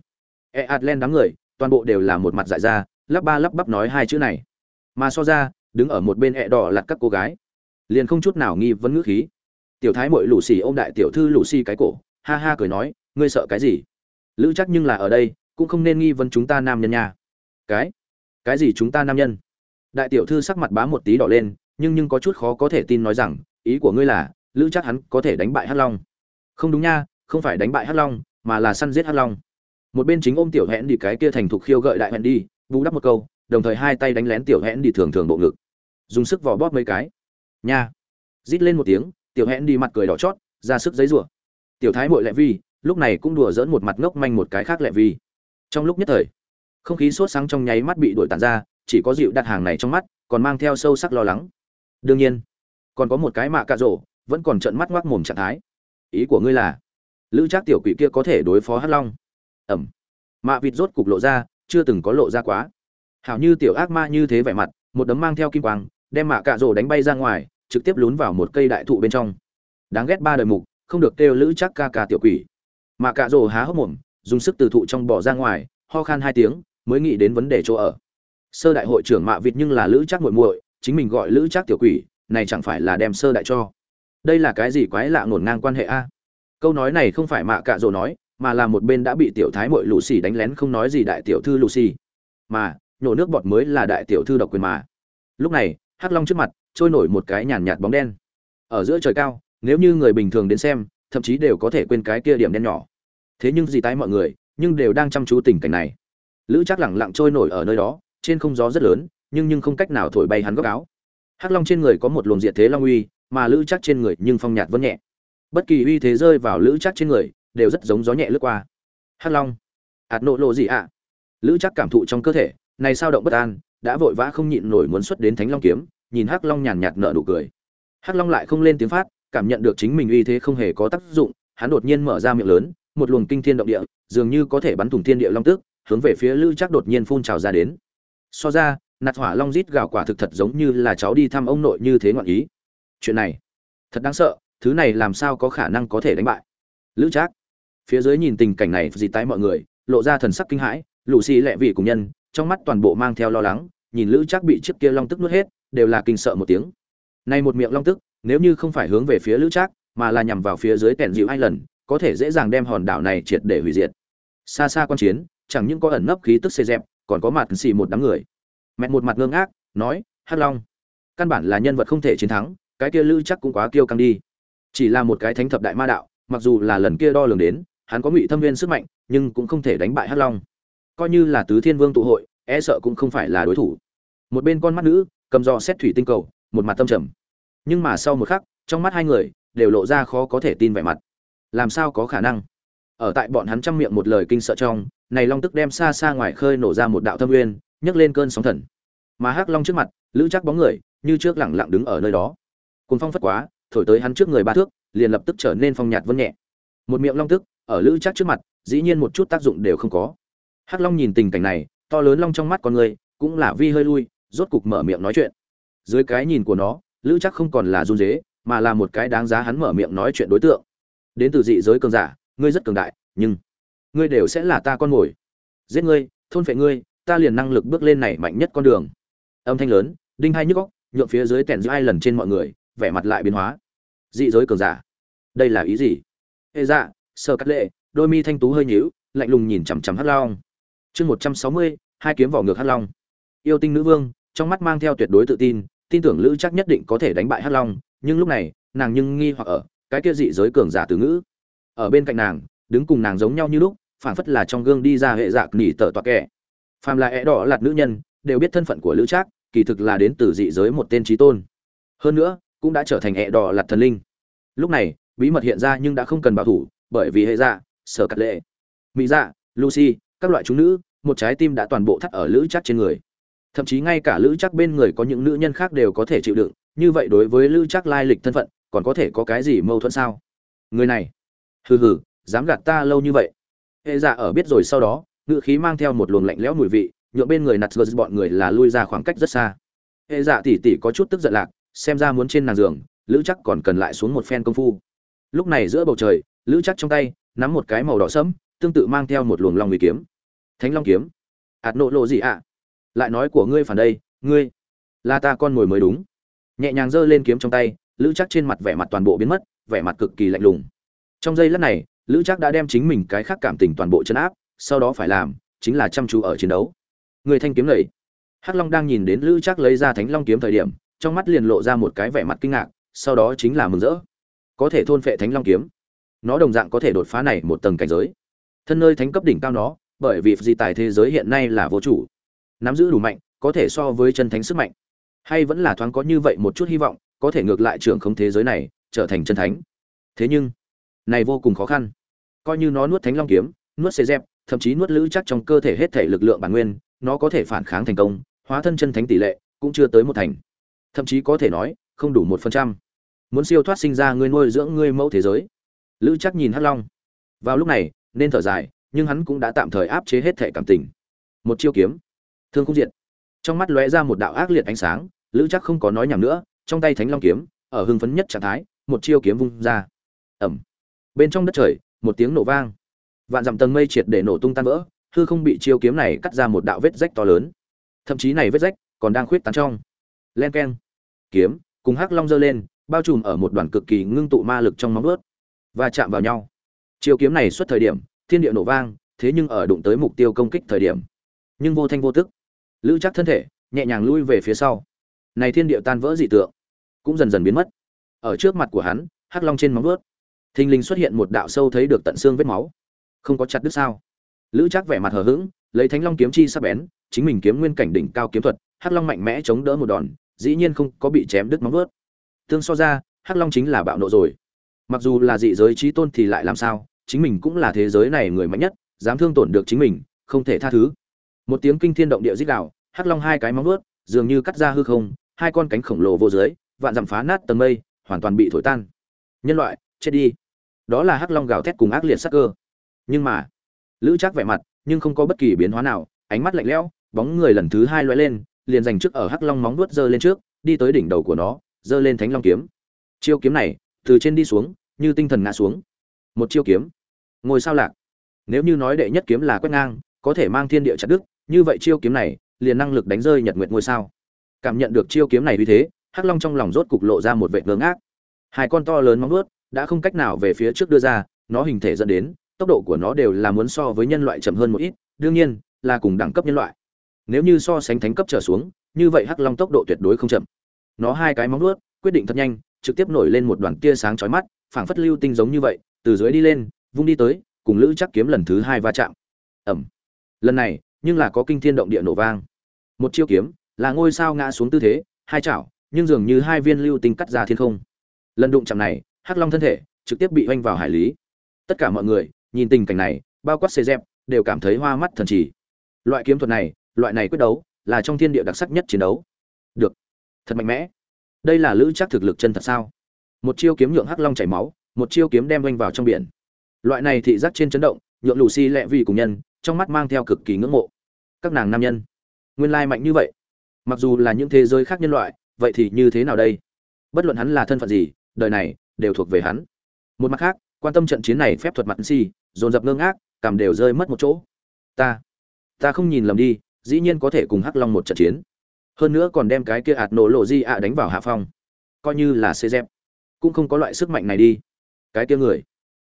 Speaker 1: E adlen đám người, toàn bộ đều là một mặt dại ra, lắp ba lắp bắp nói hai chữ này. Mà so ra, đứng ở một bên ẹ đỏ lặt các cô gái. Liền không chút nào nghi vấn ngữ khí. Tiểu thái mội lù xì ô m đại tiểu thư lù xì cái cổ, ha ha cười nói, ngươi sợ cái gì? Lữ chắc nhưng là ở đây, cũng không nên nghi vấn chúng ta nam nhân nha. Cái? Cái gì chúng ta nam nhân? Đại tiểu thư sắc mặt bá một tí đỏ lên, nhưng nhưng có chút khó có thể tin nói rằng, ý của ngươi là, lữ chắc hắn có thể đánh bại hắc long. Không đúng nha, không phải đánh bại hắc long, mà là săn giết hắc long. Một bên chính ôm tiểu hẹn đi cái kia thành thục khiêu gợi đại hẹn đi vũ đắp một câu, đồng thời hai tay đánh lén tiểu hẹn đi thường thường bộ ngực. Dùng sức vò bóp mấy cái. Nha. Rít lên một tiếng, tiểu hẹn đi mặt cười đỏ chót, ra sức giấy rủa tiểu thái mội lẹ vi lúc này cũng đùa dỡn một mặt ngốc manh một cái khác lẹ vi trong lúc nhất thời, không khí sốt sáng trong nháy mắt bị đuổi tàn ra, chỉ có dịu đặt hàng này trong mắt, còn mang theo sâu sắc lo lắng. Đương nhiên, còn có một cái mạ cạ rổ, vẫn còn trợn mắt ngoác mồm trạng thái. Ý của ngươi là, lữ trác tiểu quỷ kia có thể đối phó hắc long? Ẩm. Mạ vịt rốt cục lộ ra, chưa từng có lộ ra quá. Hảo như tiểu ác ma như thế vẻ mặt, một đấm mang theo kim quang, đem mạ cạ rổ đánh bay ra ngoài, trực tiếp lún vào một cây đại thụ bên trong. Đáng ghét ba đời mục, không được kêu lữ trác ca ca tiểu quỷ mạ cạ rồ há hốc mồm, dùng sức từ thụ trong bỏ ra ngoài, ho khan hai tiếng, mới nghĩ đến vấn đề chỗ ở. Sơ đại hội trưởng mạ vịt nhưng là lữ chắc muội muội, chính mình gọi lữ chắc tiểu quỷ, này chẳng phải là đem sơ đại cho. Đây là cái gì quái lạ ngổn ngang quan hệ a? Câu nói này không phải mạ cạ rồ nói, mà là một bên đã bị tiểu thái muội lù xì đánh lén không nói gì đại tiểu thư lù xì mà nhổ nước bọt mới là đại tiểu thư độc quyền mà. Lúc này, hắc long trước mặt, trôi nổi một cái nhàn nhạt bóng đen. Ở giữa trời cao, nếu như người bình thường đến xem thậm chí đều có thể quên cái kia điểm đen nhỏ. Thế nhưng gì tái mọi người, nhưng đều đang chăm chú tình cảnh này. Lữ chắc lẳng lặng trôi nổi ở nơi đó, trên không gió rất lớn, nhưng nhưng không cách nào thổi bay hắn góc áo. Hắc long trên người có một luồng diệt thế long uy, mà lữ chắc trên người nhưng phong nhạt vẫn nhẹ. Bất kỳ uy thế rơi vào lữ chắc trên người, đều rất giống gió nhẹ lướt qua. Hắc long ạt nộ lộ gì ạ? Lữ chắc cảm thụ trong cơ thể, này sao động bất an, đã vội vã không nhịn nổi muốn xuất đến thánh long kiếm, nhìn hắc long nhàn nhạt nở nụ cười. Hắc long lại không lên tiếng phát cảm nhận được chính mình uy thế không hề có tác dụng, hắn đột nhiên mở ra miệng lớn, một luồng kinh thiên động địa, dường như có thể bắn thủng thiên địa long tức. hướng về phía lữ chắc đột nhiên phun trào ra đến. So ra, nạt hỏa long rít gào quả thực thật giống như là cháu đi thăm ông nội như thế ngọn ý. Chuyện này, thật đáng sợ, thứ này làm sao có khả năng có thể đánh bại? Lữ trác, phía dưới nhìn tình cảnh này gì tái mọi người, lộ ra thần sắc kinh hãi, lũ xì lẹ vị cùng nhân, trong mắt toàn bộ mang theo lo lắng, nhìn lữ trác bị chiếc kia long tức nuốt hết, đều là kinh sợ một tiếng này một miệng long tức, nếu như không phải hướng về phía lữ trác, mà là nhằm vào phía dưới tèn dịu hai lần có thể dễ dàng đem hòn đảo này triệt để hủy diệt. Xa xa quan chiến, chẳng những có ẩn nấp khí tức xê dẹp, còn có mặt xì một đám người. Mẹ một mặt ngơ ngác, nói, hắc long, căn bản là nhân vật không thể chiến thắng, cái kia lữ trác cũng quá kiêu căng đi. Chỉ là một cái thánh thập đại ma đạo, mặc dù là lần kia đo lường đến, hắn có ngụy thâm viên sức mạnh, nhưng cũng không thể đánh bại hắc long. Coi như là tứ thiên vương tụ hội e sợ cũng không phải là đối thủ. Một bên con mắt nữ, cầm dò xét thủy tinh cầu, một mặt tâm trầm nhưng mà sau một khắc, trong mắt hai người, đều lộ ra khó có thể tin vẻ mặt. Làm sao có khả năng? Ở tại bọn hắn trăm miệng một lời kinh sợ trong, này long tức đem xa xa ngoài khơi nổ ra một đạo thâm uyên nhấc lên cơn sóng thần. Mà hắc long trước mặt, lữ chắc bóng người, như trước lẳng lặng đứng ở nơi đó. Cùng phong phất quá, thổi tới hắn trước người ba thước, liền lập tức trở nên phong nhạt vân nhẹ. Một miệng long tức, ở lữ chắc trước mặt, dĩ nhiên một chút tác dụng đều không có. Hắc long nhìn tình cảnh này, to lớn long trong mắt con người, cũng là vi hơi lui, rốt cục mở miệng nói chuyện. Dưới cái nhìn của nó lữ chắc không còn là run dế mà là một cái đáng giá hắn mở miệng nói chuyện đối tượng. Đến từ dị giới cường giả, ngươi rất cường đại, nhưng ngươi đều sẽ là ta con mồi. Giết ngươi, thôn phệ ngươi, ta liền năng lực bước lên này mạnh nhất con đường. Âm thanh lớn, đinh hai nhức góc nhuộm phía dưới tèn giữa hai lần trên mọi người, vẻ mặt lại biến hóa. Dị giới cường giả, đây là ý gì? Ê dạ sơ cắt lệ, đôi mi thanh tú hơi nhíu, lạnh lùng nhìn chằm chằm hắc long. Chương một trăm sáu mươi, hai kiếm vỏ ngược hắc long. Yêu tinh nữ vương, trong mắt mang theo tuyệt đối tự tin tin tưởng lữ chắc nhất định có thể đánh bại hắc long, nhưng lúc này, nàng nhưng nghi hoặc ở, cái kia dị giới cường giả từ ngữ. Ở bên cạnh nàng, đứng cùng nàng giống nhau như lúc, phảng phất là trong gương đi ra hệ dạng nỉ tở toạc kẻ. Phàm là é đỏ lạt nữ nhân, đều biết thân phận của lữ trác, kỳ thực là đến từ dị giới một tên trí tôn. Hơn nữa, cũng đã trở thành é đỏ lạt thần linh. Lúc này, bí mật hiện ra nhưng đã không cần bảo thủ, bởi vì hệ dạ sở cắt lệ. Mỹ dạ lucy, các loại chúng nữ, một trái tim đã toàn bộ thắt ở lữ trác trên người thậm chí ngay cả lữ chắc bên người có những nữ nhân khác đều có thể chịu đựng, như vậy đối với lữ chắc lai lịch thân phận, còn có thể có cái gì mâu thuẫn sao? Người này, hừ hừ, dám gạt ta lâu như vậy. Hệ dạ ở biết rồi sau đó ngự khí mang theo một luồng lạnh lẽo mùi vị, nhượng bên người nặt gờ bọn người là lui ra khoảng cách rất xa. Hệ dạ tỉ tỉ có chút tức giận lạc, xem ra muốn trên nàng giường, lữ chắc còn cần lại xuống một phen công phu. Lúc này giữa bầu trời, lữ chắc trong tay nắm một cái màu đỏ sẫm, tương tự mang theo một luồng long nguy kiếm. Thánh long kiếm. Ạt nộ lộ gì ạ? Lại nói của ngươi phản đây, ngươi, là ta con mồi mới đúng. Nhẹ nhàng giơ lên kiếm trong tay, lữ chắc trên mặt vẻ mặt toàn bộ biến mất, vẻ mặt cực kỳ lạnh lùng. Trong giây lát này, lữ chắc đã đem chính mình cái khác cảm tình toàn bộ chấn áp, sau đó phải làm, chính là chăm chú ở chiến đấu. Người thanh kiếm lầy hắc long đang nhìn đến lữ chắc lấy ra thánh long kiếm thời điểm, trong mắt liền lộ ra một cái vẻ mặt kinh ngạc, sau đó chính là mừng rỡ. Có thể thôn phệ thánh long kiếm. Nó đồng dạng có thể đột phá này một tầng cảnh giới. Thân nơi thánh cấp đỉnh cao nó, bởi vì di tài thế giới hiện nay là vô chủ nắm giữ đủ mạnh, có thể so với chân thánh sức mạnh. Hay vẫn là thoáng có như vậy một chút hy vọng, có thể ngược lại trưởng không thế giới này, trở thành chân thánh. Thế nhưng, này vô cùng khó khăn. Coi như nó nuốt thánh long kiếm, nuốt xê dép, thậm chí nuốt lữ chắc trong cơ thể hết thể lực lượng bản nguyên, nó có thể phản kháng thành công, hóa thân chân thánh tỷ lệ cũng chưa tới một thành. Thậm chí có thể nói, không đủ một phần trăm. Muốn siêu thoát sinh ra ngươi nuôi dưỡng ngươi mẫu thế giới. Lữ chắc nhìn hắc long. Vào lúc này, nên thở dài, nhưng hắn cũng đã tạm thời áp chế hết thể cảm tình. Một chiêu kiếm thương không diện trong mắt lóe ra một đạo ác liệt ánh sáng, lữ chắc không có nói nhảm nữa, trong tay thánh long kiếm, ở hưng phấn nhất trạng thái, một chiêu kiếm vung ra. Ẩm bên trong đất trời, một tiếng nổ vang. Vạn dặm tầng mây triệt để nổ tung tan vỡ, hư không bị chiêu kiếm này cắt ra một đạo vết rách to lớn. Thậm chí này vết rách còn đang khuyết tán trong. Len keng. Kiếm, cùng hắc long giơ lên, bao trùm ở một đoàn cực kỳ ngưng tụ ma lực trong móng vớt và chạm vào nhau. Chiêu kiếm này xuất thời điểm, thiên địa nổ vang, thế nhưng ở đụng tới mục tiêu công kích thời điểm. Nhưng vô thanh vô tức lữ chắc thân thể nhẹ nhàng lui về phía sau. Này thiên địa tan vỡ dị tượng cũng dần dần biến mất. Ở trước mặt của hắn, hắc long trên móng vuốt, thình lình xuất hiện một đạo sâu thấy được tận xương vết máu. Không có chặt đứt sao? Lữ chắc vẻ mặt hờ hững, lấy thánh long kiếm chi sắp bén, chính mình kiếm nguyên cảnh đỉnh cao kiếm thuật, hắc long mạnh mẽ chống đỡ một đòn, dĩ nhiên không có bị chém đứt móng vuốt. Tương so ra, hắc long chính là bạo nộ rồi. Mặc dù là dị giới trí tôn thì lại làm sao? Chính mình cũng là thế giới này người mạnh nhất, dám thương tổn được chính mình, không thể tha thứ một tiếng kinh thiên động địa dích gào, hắc long hai cái móng vuốt dường như cắt ra hư không hai con cánh khổng lồ vô dưới vạn dặm phá nát tầng mây hoàn toàn bị thổi tan. Nhân loại chết đi. Đó là hắc long gào thét cùng ác liệt sắc cơ. Nhưng mà lữ chắc vẻ mặt nhưng không có bất kỳ biến hóa nào ánh mắt lạnh lẽo bóng người lần thứ hai loay lên liền dành trước ở hắc long móng vuốt giơ lên trước đi tới đỉnh đầu của nó giơ lên thánh long kiếm. Chiêu kiếm này từ trên đi xuống như tinh thần ngã xuống. Một chiêu kiếm. Ngồi sao lạc. Nếu như nói đệ nhất kiếm là quét ngang có thể mang thiên địa chặt đức như vậy chiêu kiếm này, liền năng lực đánh rơi nhật nguyệt ngôi sao. Cảm nhận được chiêu kiếm này vì thế, hắc long trong lòng rốt cục lộ ra một vệ ngớ ngác. Hai con to lớn móng vuốt đã không cách nào về phía trước đưa ra, nó hình thể dẫn đến, tốc độ của nó đều là muốn so với nhân loại chậm hơn một ít, đương nhiên, là cùng đẳng cấp nhân loại. Nếu như so sánh thánh cấp trở xuống, như vậy hắc long tốc độ tuyệt đối không chậm. Nó hai cái móng vuốt, quyết định thật nhanh, trực tiếp nổi lên một đoàn tia sáng chói mắt, phảng phất lưu tinh giống như vậy, từ dưới đi lên, vung đi tới, cùng lữ chắc kiếm lần thứ hai va chạm. Ẩm lần này nhưng là có kinh thiên động địa nổ vang. Một chiêu kiếm, là ngôi sao ngã xuống tư thế, hai chảo, nhưng dường như hai viên lưu tinh cắt ra thiên không. Lần đụng chạm này, hắc long thân thể trực tiếp bị oanh vào hải lý. Tất cả mọi người, nhìn tình cảnh này, bao quát xê dẹp, đều cảm thấy hoa mắt thần trì. Loại kiếm thuật này, loại này quyết đấu, là trong thiên địa đặc sắc nhất chiến đấu. Được. Thật mạnh mẽ. Đây là lữ chắc thực lực chân thật sao? Một chiêu kiếm nhượng hắc long chảy máu, một chiêu kiếm đem oanh vào trong biển. Loại này thị giác trên chấn động, nhượng lù xi lẹ vì cùng nhân trong mắt mang theo cực kỳ ngưỡng mộ. Các nàng nam nhân, nguyên lai mạnh như vậy. Mặc dù là những thế giới khác nhân loại, vậy thì như thế nào đây? Bất luận hắn là thân phận gì, đời này đều thuộc về hắn. Một mặt khác, quan tâm trận chiến này phép thuật mặt si dồn dập ngơ ngác, cảm đều rơi mất một chỗ. Ta ta không nhìn lầm đi, dĩ nhiên có thể cùng hắc long một trận chiến. Hơn nữa còn đem cái kia ạt nổ lộ di ạ đánh vào hạ phong. Coi như là xê dẹp cũng không có loại sức mạnh này đi. Cái kia người,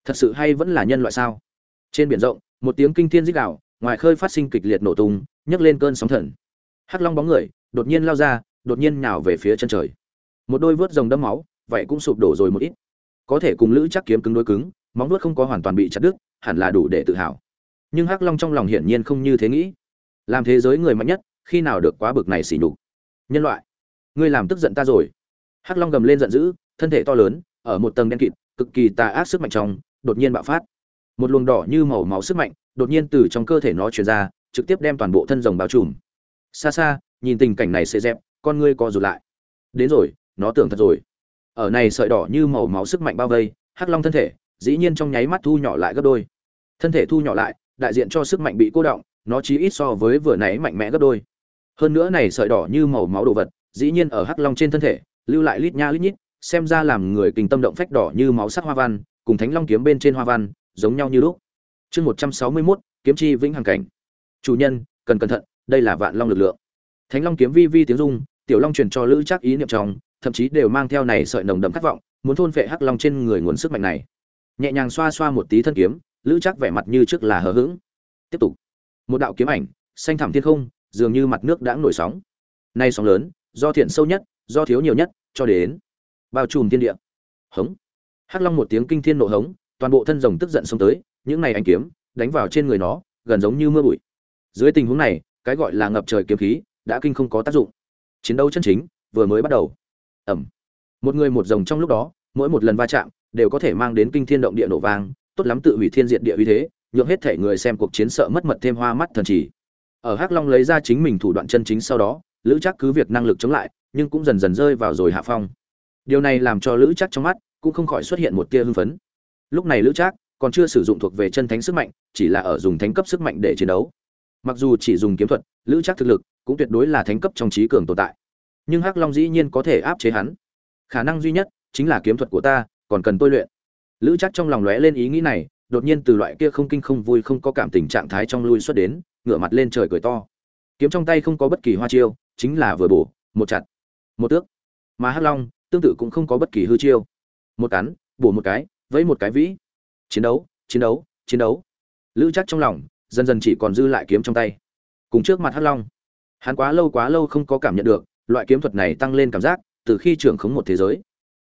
Speaker 1: thật sự hay vẫn là nhân loại sao? Trên biển rộng một tiếng kinh thiên rít gào, ngoài khơi phát sinh kịch liệt nổ tung, nhấc lên cơn sóng thần. Hắc long bóng người đột nhiên lao ra, đột nhiên nhào về phía chân trời. Một đôi vớt rồng đâm máu, vậy cũng sụp đổ rồi một ít. Có thể cùng lữ chắc kiếm cứng đối cứng, móng vuốt không có hoàn toàn bị chặt đứt, hẳn là đủ để tự hào. Nhưng hắc long trong lòng hiển nhiên không như thế nghĩ. Làm thế giới người mạnh nhất, khi nào được quá bực này xỉ nhục? Nhân loại, ngươi làm tức giận ta rồi. Hắc long gầm lên giận dữ, thân thể to lớn, ở một tầng đen kịt, cực kỳ tà ác sức mạnh trong, đột nhiên bạo phát một luồng đỏ như màu máu sức mạnh đột nhiên từ trong cơ thể nó truyền ra, trực tiếp đem toàn bộ thân rồng bao trùm. Xa xa, nhìn tình cảnh này sẽ dẹp, con ngươi co rụt lại. Đến rồi, nó tưởng thật rồi. Ở này sợi đỏ như màu máu sức mạnh bao vây, hắc long thân thể, dĩ nhiên trong nháy mắt thu nhỏ lại gấp đôi. Thân thể thu nhỏ lại, đại diện cho sức mạnh bị cô động, nó chí ít so với vừa nãy mạnh mẽ gấp đôi. Hơn nữa này sợi đỏ như màu máu đồ vật, dĩ nhiên ở hắc long trên thân thể, lưu lại lít nha lít nhít, xem ra làm người kinh tâm động phách đỏ như máu sắc hoa văn, cùng thánh long kiếm bên trên hoa văn giống nhau như lúc. Chương một trăm sáu mươi 161, kiếm chi vĩnh hằng cảnh. Chủ nhân cần cẩn thận đây là vạn long lực lượng. Thánh long kiếm vi vi tiếng rung tiểu long truyền cho lữ chắc ý niệm trong thậm chí đều mang theo này sợi nồng đậm khát vọng muốn thôn phệ hắc long trên người nguồn sức mạnh này. Nhẹ nhàng xoa xoa một tí thân kiếm lữ chắc vẻ mặt như trước là hờ hững. Tiếp tục. Một đạo kiếm ảnh xanh thẳm thiên không dường như mặt nước đã nổi sóng. Nay sóng lớn do thiện sâu nhất do thiếu nhiều nhất cho đến bao trùm thiên địa. Hống. Hắc long một tiếng kinh thiên nộ hống toàn bộ thân rồng tức giận xông tới những này anh kiếm đánh vào trên người nó gần giống như mưa bụi. Dưới tình huống này cái gọi là ngập trời kiếm khí đã kinh không có tác dụng. Chiến đấu chân chính vừa mới bắt đầu. Ầm, một người một rồng trong lúc đó mỗi một lần va chạm đều có thể mang đến kinh thiên động địa nổ vang tốt lắm tự hủy thiên diệt địa uy thế nhượng hết thể người xem cuộc chiến sợ mất mật thêm hoa mắt thần chỉ ở hắc long lấy ra chính mình thủ đoạn chân chính sau đó lữ Trác cứ việc năng lực chống lại nhưng cũng dần dần rơi vào rồi hạ phong. Điều này làm cho lữ Trác trong mắt cũng không khỏi xuất hiện một tia hưng phấn lúc này lữ trác còn chưa sử dụng thuộc về chân thánh sức mạnh, chỉ là ở dùng thánh cấp sức mạnh để chiến đấu. Mặc dù chỉ dùng kiếm thuật, lữ trác thực lực cũng tuyệt đối là thánh cấp trong trí cường tồn tại. Nhưng hắc long dĩ nhiên có thể áp chế hắn. Khả năng duy nhất chính là kiếm thuật của ta, còn cần tôi luyện. Lữ trác trong lòng lóe lên ý nghĩ này, đột nhiên từ loại kia không kinh không vui không có cảm tình trạng thái trong lui xuất đến, ngửa mặt lên trời cười to. Kiếm trong tay không có bất kỳ hoa chiêu, chính là vừa bổ, một chặt, một tước. Mà hắc long tương tự cũng không có bất kỳ hư chiêu. Một cắn, bổ một cái vẫy một cái vĩ. Chiến đấu chiến đấu chiến đấu. Lữ chắc trong lòng, dần dần chỉ còn dư lại kiếm trong tay. Cùng trước mặt hắc long, hắn quá lâu quá lâu không có cảm nhận được, loại kiếm thuật này tăng lên cảm giác từ khi trưởng khống một thế giới.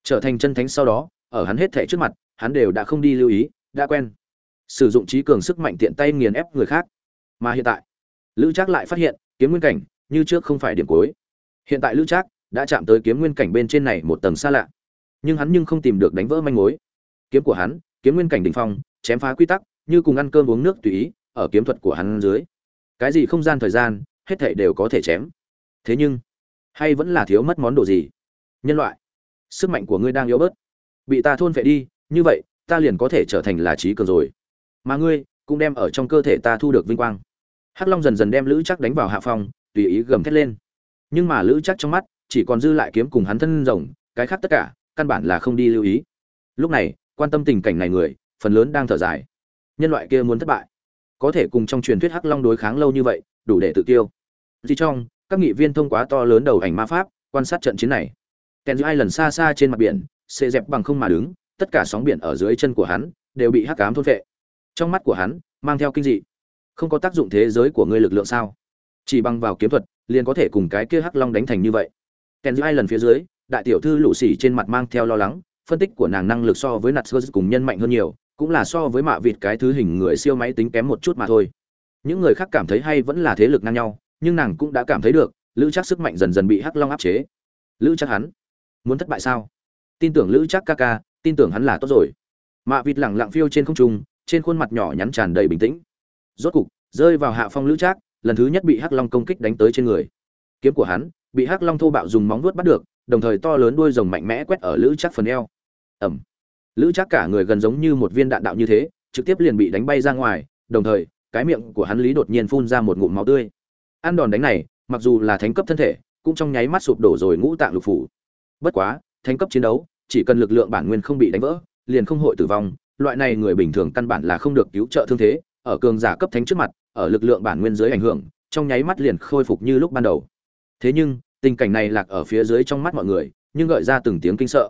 Speaker 1: Trở thành chân thánh sau đó, ở hắn hết thể trước mặt, hắn đều đã không đi lưu ý, đã quen. Sử dụng trí cường sức mạnh tiện tay nghiền ép người khác. Mà hiện tại, lữ trác lại phát hiện, kiếm nguyên cảnh, như trước không phải điểm cuối. Hiện tại lữ trác đã chạm tới kiếm nguyên cảnh bên trên này một tầng xa lạ. Nhưng hắn nhưng không tìm được đánh vỡ manh mối kiếm của hắn, kiếm nguyên cảnh đỉnh phong, chém phá quy tắc, như cùng ăn cơm uống nước tùy ý, ở kiếm thuật của hắn dưới. Cái gì không gian thời gian, hết thảy đều có thể chém. Thế nhưng, hay vẫn là thiếu mất món đồ gì? Nhân loại, sức mạnh của ngươi đang yếu bớt. Bị ta thôn phệ đi, như vậy, ta liền có thể trở thành là trí cường rồi. Mà ngươi, cũng đem ở trong cơ thể ta thu được vinh quang. Hắc long dần dần đem lữ chắc đánh vào hạ phòng tùy ý gầm thét lên. Nhưng mà lữ chắc trong mắt, chỉ còn dư lại kiếm cùng hắn thân rồng, cái khác tất cả, căn bản là không đi lưu ý. Lúc này quan tâm tình cảnh này người, phần lớn đang thở dài. Nhân loại kia muốn thất bại. Có thể cùng trong truyền thuyết hắc long đối kháng lâu như vậy, đủ để tự tiêu gì trong, các nghị viên thông qua to lớn đầu ảnh ma pháp, quan sát trận chiến này. Kèn hai lần xa xa trên mặt biển, xê dẹp bằng không mà đứng, tất cả sóng biển ở dưới chân của hắn, đều bị hắc cám thôn vệ trong mắt của hắn, mang theo kinh dị. Không có tác dụng thế giới của ngươi lực lượng sao? Chỉ bằng vào kiếm thuật, liền có thể cùng cái kia hắc long đánh thành như vậy. Kèn hai lần phía dưới, đại tiểu thư lũ xỉ trên mặt mang theo lo lắng phân tích của nàng năng lực so với nạt cùng nhân mạnh hơn nhiều, cũng là so với mạ vịt cái thứ hình người siêu máy tính kém một chút mà thôi. Những người khác cảm thấy hay vẫn là thế lực ngang nhau, nhưng nàng cũng đã cảm thấy được, lữ chắc sức mạnh dần dần bị hắc long áp chế. Lữ chắc hắn muốn thất bại sao? Tin tưởng lữ chắc ca ca, tin tưởng hắn là tốt rồi. Mạ vịt lẳng lặng phiêu trên không trung, trên khuôn mặt nhỏ nhắn tràn đầy bình tĩnh. Rốt cục, rơi vào hạ phong lữ trác, lần thứ nhất bị hắc long công kích đánh tới trên người. Kiếm của hắn bị hắc long thô bạo dùng móng vuốt bắt được, đồng thời to lớn đuôi rồng mạnh mẽ quét ở lữ trác phần eo ẩm. Lữ chắc cả người gần giống như một viên đạn đạo như thế, trực tiếp liền bị đánh bay ra ngoài, đồng thời, cái miệng của hắn lý đột nhiên phun ra một ngụm máu tươi. Ăn đòn đánh này, mặc dù là thánh cấp thân thể, cũng trong nháy mắt sụp đổ rồi ngũ tạng lục phủ. Bất quá, thánh cấp chiến đấu, chỉ cần lực lượng bản nguyên không bị đánh vỡ, liền không hội tử vong, loại này người bình thường căn bản là không được cứu trợ thương thế, ở cường giả cấp thánh trước mặt, ở lực lượng bản nguyên dưới ảnh hưởng, trong nháy mắt liền khôi phục như lúc ban đầu. Thế nhưng, tình cảnh này lạc ở phía dưới trong mắt mọi người, nhưng gợi ra từng tiếng kinh sợ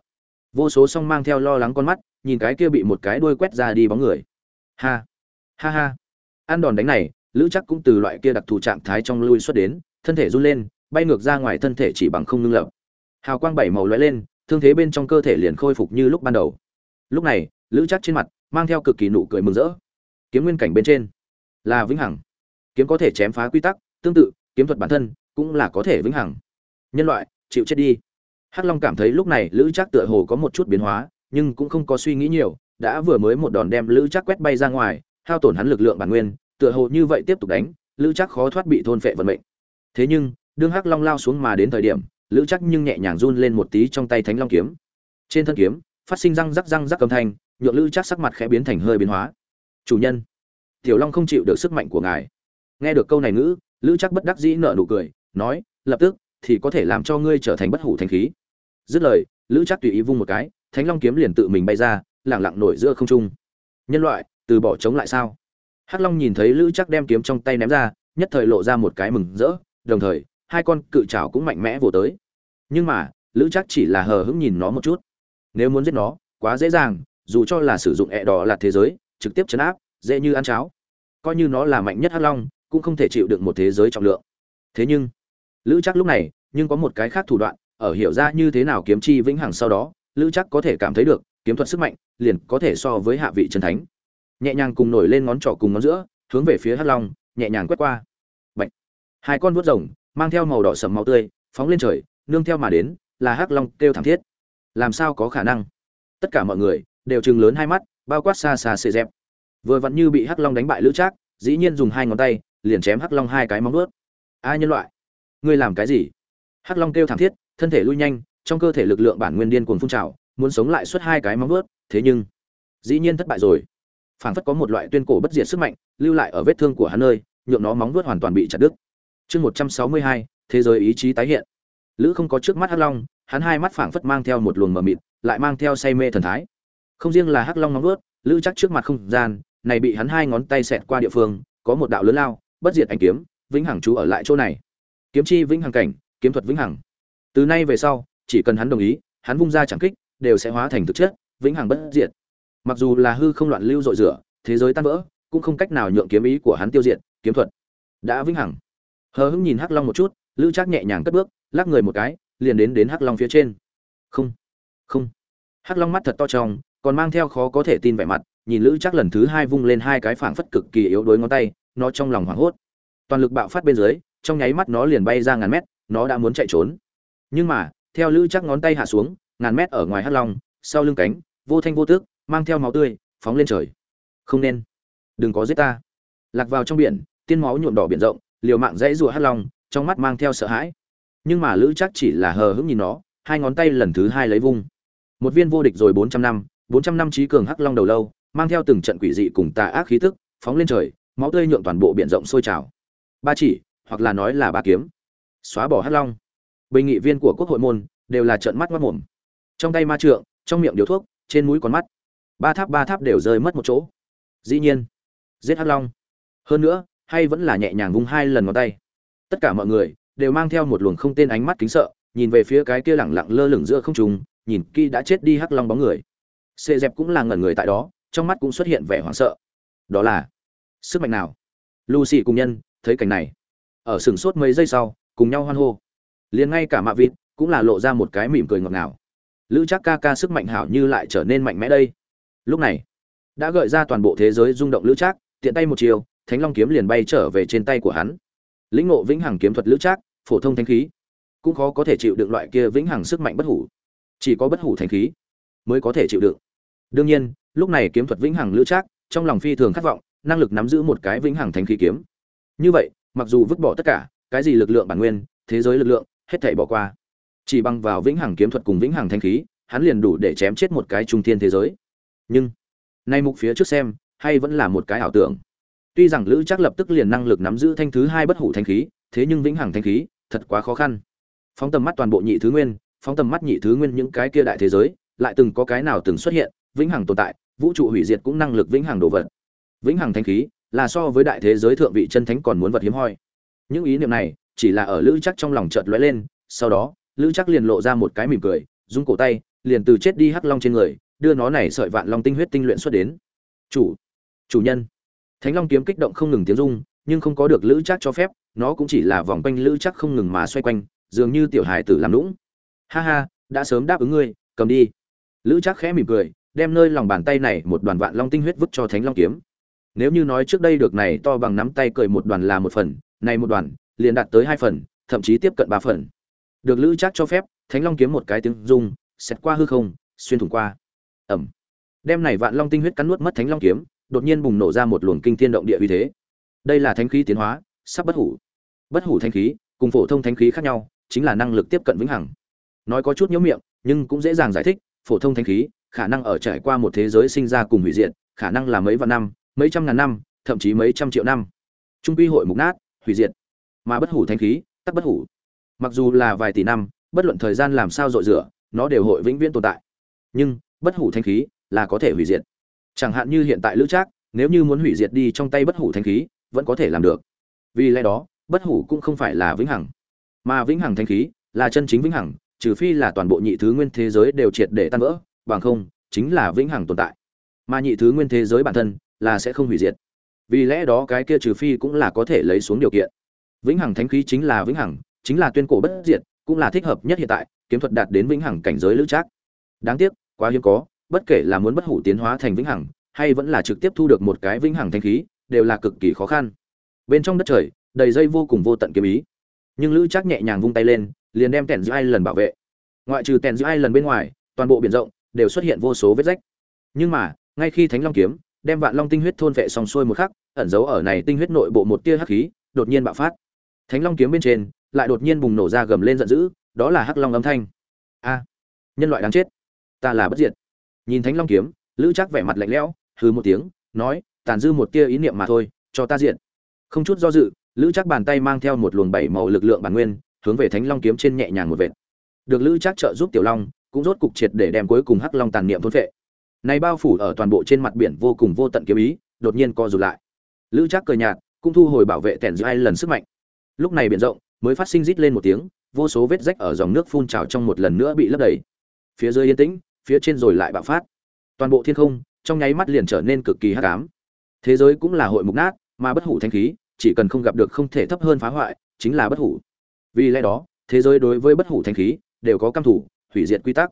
Speaker 1: vô số song mang theo lo lắng con mắt, nhìn cái kia bị một cái đuôi quét ra đi bóng người. Ha ha ha. Ăn đòn đánh này, lữ chắc cũng từ loại kia đặc thù trạng thái trong lui xuất đến, thân thể run lên, bay ngược ra ngoài thân thể chỉ bằng không ngưng lập. Hào quang bảy màu lóe lên, thương thế bên trong cơ thể liền khôi phục như lúc ban đầu. Lúc này, lữ chắc trên mặt mang theo cực kỳ nụ cười mừng rỡ. Kiếm nguyên cảnh bên trên, là vĩnh hằng. Kiếm có thể chém phá quy tắc, tương tự, kiếm thuật bản thân cũng là có thể vĩnh hằng. Nhân loại, chịu chết đi hắc long cảm thấy lúc này lữ Trác tựa hồ có một chút biến hóa, nhưng cũng không có suy nghĩ nhiều, đã vừa mới một đòn đem lữ Trác quét bay ra ngoài, hao tổn hắn lực lượng bản nguyên, tựa hồ như vậy tiếp tục đánh, lữ Trác khó thoát bị thôn phệ vận mệnh. Thế nhưng, đương hắc long lao xuống mà đến thời điểm, lữ Trác nhưng nhẹ nhàng run lên một tí trong tay thánh long kiếm. Trên thân kiếm, phát sinh răng rắc răng rắc âm thanh, nhượng lữ Trác sắc mặt khẽ biến thành hơi biến hóa. Chủ nhân, tiểu long không chịu được sức mạnh của ngài. Nghe được câu này ngữ, lữ Trác bất đắc dĩ nở nụ cười, nói, lập tức thì có thể làm cho ngươi trở thành bất hủ thành khí dứt lời, lữ chắc tùy ý vung một cái, thánh long kiếm liền tự mình bay ra, lẳng lặng nổi giữa không trung. Nhân loại, từ bỏ chống lại sao? Hắc long nhìn thấy lữ chắc đem kiếm trong tay ném ra, nhất thời lộ ra một cái mừng rỡ, đồng thời, hai con cự trào cũng mạnh mẽ vồ tới. Nhưng mà, lữ chắc chỉ là hờ hững nhìn nó một chút. Nếu muốn giết nó, quá dễ dàng, dù cho là sử dụng ẹ đỏ là thế giới, trực tiếp chấn áp, dễ như ăn cháo. Coi như nó là mạnh nhất hắc long, cũng không thể chịu được một thế giới trọng lượng. Thế nhưng, lữ chắc lúc này, nhưng có một cái khác thủ đoạn ở hiểu ra như thế nào kiếm chi vĩnh hằng sau đó, lữ chắc có thể cảm thấy được, kiếm thuật sức mạnh liền có thể so với hạ vị chân thánh. Nhẹ nhàng cùng nổi lên ngón trỏ cùng ngón giữa, hướng về phía hắc long, nhẹ nhàng quét qua. Bạch. hai con vuốt rồng, mang theo màu đỏ sầm máu tươi, phóng lên trời, nương theo mà đến, là hắc long kêu thảm thiết. Làm sao có khả năng? Tất cả mọi người đều chừng lớn hai mắt, bao quát xa xa xê dẹp. Vừa vặn như bị hắc long đánh bại lữ trác, dĩ nhiên dùng hai ngón tay, liền chém hắc long hai cái móng vuốt. Ai nhân loại, ngươi làm cái gì? Hắc long kêu thảm thiết thân thể lui nhanh, trong cơ thể lực lượng bản nguyên điên cuồng phun trào, muốn sống lại suốt hai cái móng vuốt, thế nhưng, dĩ nhiên thất bại rồi. Phảng phất có một loại tuyên cổ bất diệt sức mạnh, lưu lại ở vết thương của hắn nơi, nhượng nó móng vuốt hoàn toàn bị chặt đứt. Chương một trăm sáu mươi hai, thế giới ý chí tái hiện. Lữ không có trước mắt hắc long, hắn hai mắt phảng phất mang theo một luồng mờ mịt, lại mang theo say mê thần thái. Không riêng là hắc long móng vuốt, lữ chắc trước mặt không gian, này bị hắn hai ngón tay xẹt qua địa phương, có một đạo lớn lao, bất diệt anh kiếm, vĩnh hằng chú ở lại chỗ này. Kiếm chi vĩnh hằng cảnh, kiếm thuật vĩnh hằng từ nay về sau, chỉ cần hắn đồng ý, hắn vung ra chẳng kích, đều sẽ hóa thành thực chất, vĩnh hằng bất diệt. Mặc dù là hư không loạn lưu dội rửa, thế giới tan vỡ, cũng không cách nào nhượng kiếm ý của hắn tiêu diệt, kiếm thuật đã vĩnh hằng. Hờ hững nhìn hắc long một chút, lữ trác nhẹ nhàng cất bước, lắc người một cái, liền đến đến hắc long phía trên. Không không. Hắc long mắt thật to trong, còn mang theo khó có thể tin vẻ mặt, nhìn lữ trác lần thứ hai vung lên hai cái phảng phất cực kỳ yếu đuối ngón tay, nó trong lòng hoảng hốt. Toàn lực bạo phát bên dưới, trong nháy mắt nó liền bay ra ngàn mét, nó đã muốn chạy trốn nhưng mà, theo lữ chắc ngón tay hạ xuống, ngàn mét ở ngoài hắc long, sau lưng cánh, vô thanh vô tước mang theo máu tươi, phóng lên trời. Không nên. Đừng có giết ta. Lạc vào trong biển, tiên máu nhuộm đỏ biển rộng, liều mạng dãy rùa hắc long, trong mắt mang theo sợ hãi. Nhưng mà lữ chắc chỉ là hờ hững nhìn nó, hai ngón tay lần thứ hai lấy vung. Một viên vô địch rồi bốn trăm năm, bốn trăm năm trí cường hắc long đầu lâu, mang theo từng trận quỷ dị cùng tà ác khí tức, phóng lên trời, máu tươi nhuộm toàn bộ biển rộng sôi trào. Ba chỉ, hoặc là nói là ba kiếm. Xóa bỏ hắc long bình nghị viên của quốc hội môn đều là trợn mắt mắt mồm. Trong tay ma trượng, trong miệng điếu thuốc, trên mũi con mắt. Ba tháp ba tháp đều rơi mất một chỗ. Dĩ nhiên, giết hắc long. Hơn nữa, hay vẫn là nhẹ nhàng vung hai lần ngón tay. Tất cả mọi người đều mang theo một luồng không tên ánh mắt kính sợ, nhìn về phía cái kia lẳng lặng lơ lửng giữa không trung, nhìn kỹ đã chết đi hắc long bóng người. Xê dẹp cũng là ngẩn người tại đó, trong mắt cũng xuất hiện vẻ hoảng sợ. Đó là sức mạnh nào? Lucy cùng nhân, thấy cảnh này. Ở sừng sốt mấy giây sau, cùng nhau hoan hô liền ngay cả mạ vịt cũng là lộ ra một cái mỉm cười ngọt ngào. Lữ chắc ca ca sức mạnh hảo như lại trở nên mạnh mẽ đây. Lúc này, đã gợi ra toàn bộ thế giới rung động lữ trác, tiện tay một chiều, thánh long kiếm liền bay trở về trên tay của hắn. Lĩnh ngộ vĩnh hằng kiếm thuật lữ trác, phổ thông thanh khí, cũng khó có thể chịu được loại kia vĩnh hằng sức mạnh bất hủ. Chỉ có bất hủ thanh khí mới có thể chịu đựng. Đương nhiên, lúc này kiếm thuật vĩnh hằng lữ trác, trong lòng phi thường khát vọng, năng lực nắm giữ một cái vĩnh hằng thanh khí kiếm. Như vậy, mặc dù vứt bỏ tất cả, cái gì lực lượng bản nguyên, thế giới lực lượng hết thảy bỏ qua. Chỉ bằng vào vĩnh hằng kiếm thuật cùng vĩnh hằng thanh khí, hắn liền đủ để chém chết một cái trung thiên thế giới. Nhưng, nay mục phía trước xem, hay vẫn là một cái ảo tưởng. Tuy rằng lữ chắc lập tức liền năng lực nắm giữ thanh thứ hai bất hủ thanh khí, thế nhưng vĩnh hằng thanh khí, thật quá khó khăn. Phóng tầm mắt toàn bộ nhị thứ nguyên, phóng tầm mắt nhị thứ nguyên những cái kia đại thế giới, lại từng có cái nào từng xuất hiện, vĩnh hằng tồn tại, vũ trụ hủy diệt cũng năng lực vĩnh hằng đồ vật. Vĩnh hằng thanh khí là so với đại thế giới thượng vị chân thánh còn muốn vật hiếm hoi. Những ý niệm này chỉ là ở lữ chắc trong lòng chợt lóe lên, sau đó, lữ chắc liền lộ ra một cái mỉm cười, rung cổ tay, liền từ chết đi hắc long trên người, đưa nó này sợi vạn long tinh huyết tinh luyện xuất đến. Chủ chủ nhân. Thánh long kiếm kích động không ngừng tiếng rung, nhưng không có được lữ chắc cho phép, nó cũng chỉ là vòng quanh lữ chắc không ngừng mà xoay quanh, dường như tiểu hài tử làm lũng ha ha, đã sớm đáp ứng ngươi, cầm đi. Lữ chắc khẽ mỉm cười, đem nơi lòng bàn tay này một đoàn vạn long tinh huyết vứt cho thánh long kiếm. Nếu như nói trước đây được này to bằng nắm tay cười một đoàn là một phần, này một đoàn liền đạt tới hai phần, thậm chí tiếp cận ba phần. Được lữ trác cho phép, thánh long kiếm một cái tiếng rung xét qua hư không, xuyên thủng qua. Ẩm đem này vạn long tinh huyết cắn nuốt mất thánh long kiếm, đột nhiên bùng nổ ra một luồng kinh thiên động địa uy thế. Đây là thánh khí tiến hóa, sắp bất hủ. Bất hủ thánh khí, cùng phổ thông thánh khí khác nhau, chính là năng lực tiếp cận vĩnh hằng. Nói có chút nhiễu miệng, nhưng cũng dễ dàng giải thích, phổ thông thánh khí, khả năng ở trải qua một thế giới sinh ra cùng hủy diệt, khả năng là mấy vạn năm, mấy trăm ngàn năm, thậm chí mấy trăm triệu năm. Trung quy hội mục nát, hủy diệt mà bất hủ thanh khí, tắc bất hủ. Mặc dù là vài tỷ năm, bất luận thời gian làm sao dội rửa, nó đều hội vĩnh viễn tồn tại. Nhưng, bất hủ thanh khí là có thể hủy diệt. Chẳng hạn như hiện tại lữ trác, nếu như muốn hủy diệt đi trong tay bất hủ thanh khí, vẫn có thể làm được. Vì lẽ đó, bất hủ cũng không phải là vĩnh hằng. Mà vĩnh hằng thanh khí là chân chính vĩnh hằng, trừ phi là toàn bộ nhị thứ nguyên thế giới đều triệt để tan vỡ, bằng không, chính là vĩnh hằng tồn tại. Mà nhị thứ nguyên thế giới bản thân là sẽ không hủy diệt. Vì lẽ đó cái kia trừ phi cũng là có thể lấy xuống điều kiện vĩnh hằng thánh khí chính là vĩnh hằng, chính là tuyên cổ bất diệt, cũng là thích hợp nhất hiện tại, kiếm thuật đạt đến vĩnh hằng cảnh giới lữ trác. Đáng tiếc, quá hiếm có, bất kể là muốn bất hủ tiến hóa thành vĩnh hằng, hay vẫn là trực tiếp thu được một cái vĩnh hằng thanh khí, đều là cực kỳ khó khăn. Bên trong đất trời, đầy dây vô cùng vô tận kiếm ý. Nhưng lữ trác nhẹ nhàng vung tay lên, liền đem tèn giữa lần bảo vệ. Ngoại trừ tèn giữa lần bên ngoài, toàn bộ biển rộng, đều xuất hiện vô số vết rách. Nhưng mà, ngay khi thánh long kiếm, đem vạn long tinh huyết thôn vệ xong xuôi một khắc, ẩn giấu ở này tinh huyết nội bộ một tia hắc khí, đột nhiên bạo phát thánh long kiếm bên trên lại đột nhiên bùng nổ ra gầm lên giận dữ, đó là hắc long âm thanh. A, nhân loại đáng chết, ta là bất diệt. Nhìn thánh long kiếm, lữ chắc vẻ mặt lạnh lẽo, hừ một tiếng, nói, tàn dư một tia ý niệm mà thôi, cho ta diện không chút do dự, lữ chắc bàn tay mang theo một luồng bảy màu lực lượng bản nguyên, hướng về thánh long kiếm trên nhẹ nhàng một vệt. Được lữ chắc trợ giúp tiểu long, cũng rốt cục triệt để đem cuối cùng hắc long tàn niệm thôn vệ này bao phủ ở toàn bộ trên mặt biển vô cùng vô tận kiếm ý, đột nhiên co rụt lại. Lữ chắc cười nhạt, cũng thu hồi bảo vệ tèn giữa hai lần sức mạnh lúc này biển rộng, mới phát sinh rít lên một tiếng, vô số vết rách ở dòng nước phun trào trong một lần nữa bị lấp đầy. Phía dưới yên tĩnh, phía trên rồi lại bạo phát. Toàn bộ thiên không, trong nháy mắt liền trở nên cực kỳ hắc ám. Thế giới cũng là hội mục nát, mà bất hủ thanh khí, chỉ cần không gặp được không thể thấp hơn phá hoại, chính là bất hủ. Vì lẽ đó, thế giới đối với bất hủ thanh khí, đều có cam thủ hủy diệt quy tắc.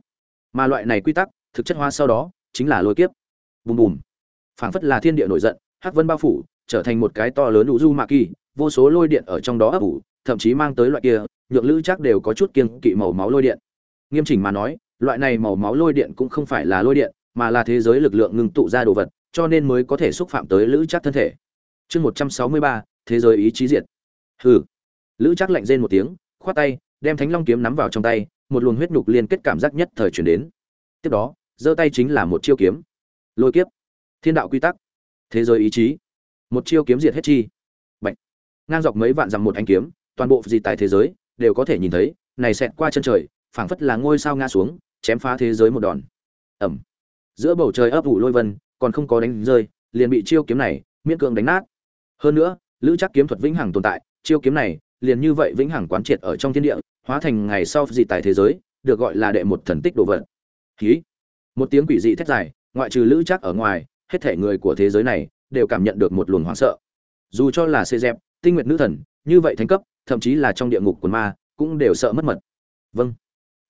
Speaker 1: Mà loại này quy tắc, thực chất hóa sau đó, chính là lôi kiếp. Bùm bùm. Phảng phất là thiên địa nổi giận, hắc vân bao phủ, trở thành một cái to lớn đủ du mạ kỳ vô số lôi điện ở trong đó ấp ủ, thậm chí mang tới loại kia nhượng lữ chắc đều có chút kiêng kỵ màu máu lôi điện. Nghiêm chỉnh mà nói, loại này màu máu lôi điện cũng không phải là lôi điện, mà là thế giới lực lượng ngưng tụ ra đồ vật, cho nên mới có thể xúc phạm tới lữ chắc thân thể. Chương một trăm sáu mươi ba, thế giới ý chí diệt. Hừ. Lữ chắc lạnh rên một tiếng, khoát tay, đem thánh long kiếm nắm vào trong tay, một luồng huyết nhục liên kết cảm giác nhất thời chuyển đến. Tiếp đó, giơ tay chính là một chiêu kiếm. Lôi kiếp. Thiên đạo quy tắc. Thế giới ý chí. Một chiêu kiếm diệt hết chi ngang dọc mấy vạn dặm một ánh kiếm, toàn bộ gì tại thế giới, đều có thể nhìn thấy, này xẹt qua chân trời, phảng phất là ngôi sao ngã xuống, chém phá thế giới một đòn. Ẩm. Giữa bầu trời ấp ủ lôi vân, còn không có đánh rơi, liền bị chiêu kiếm này, miễn cưỡng đánh nát. Hơn nữa, lữ chắc kiếm thuật vĩnh hằng tồn tại, chiêu kiếm này, liền như vậy vĩnh hằng quán triệt ở trong thiên địa, hóa thành ngày sau dị tại thế giới, được gọi là đệ một thần tích đồ vật. Khí một tiếng quỷ dị thét dài, ngoại trừ lữ chắc ở ngoài, hết thể người của thế giới này, đều cảm nhận được một luồng hoảng sợ. Dù cho là xê dẹp tinh nguyệt nữ thần, như vậy thánh cấp, thậm chí là trong địa ngục của ma, cũng đều sợ mất mật. Vâng.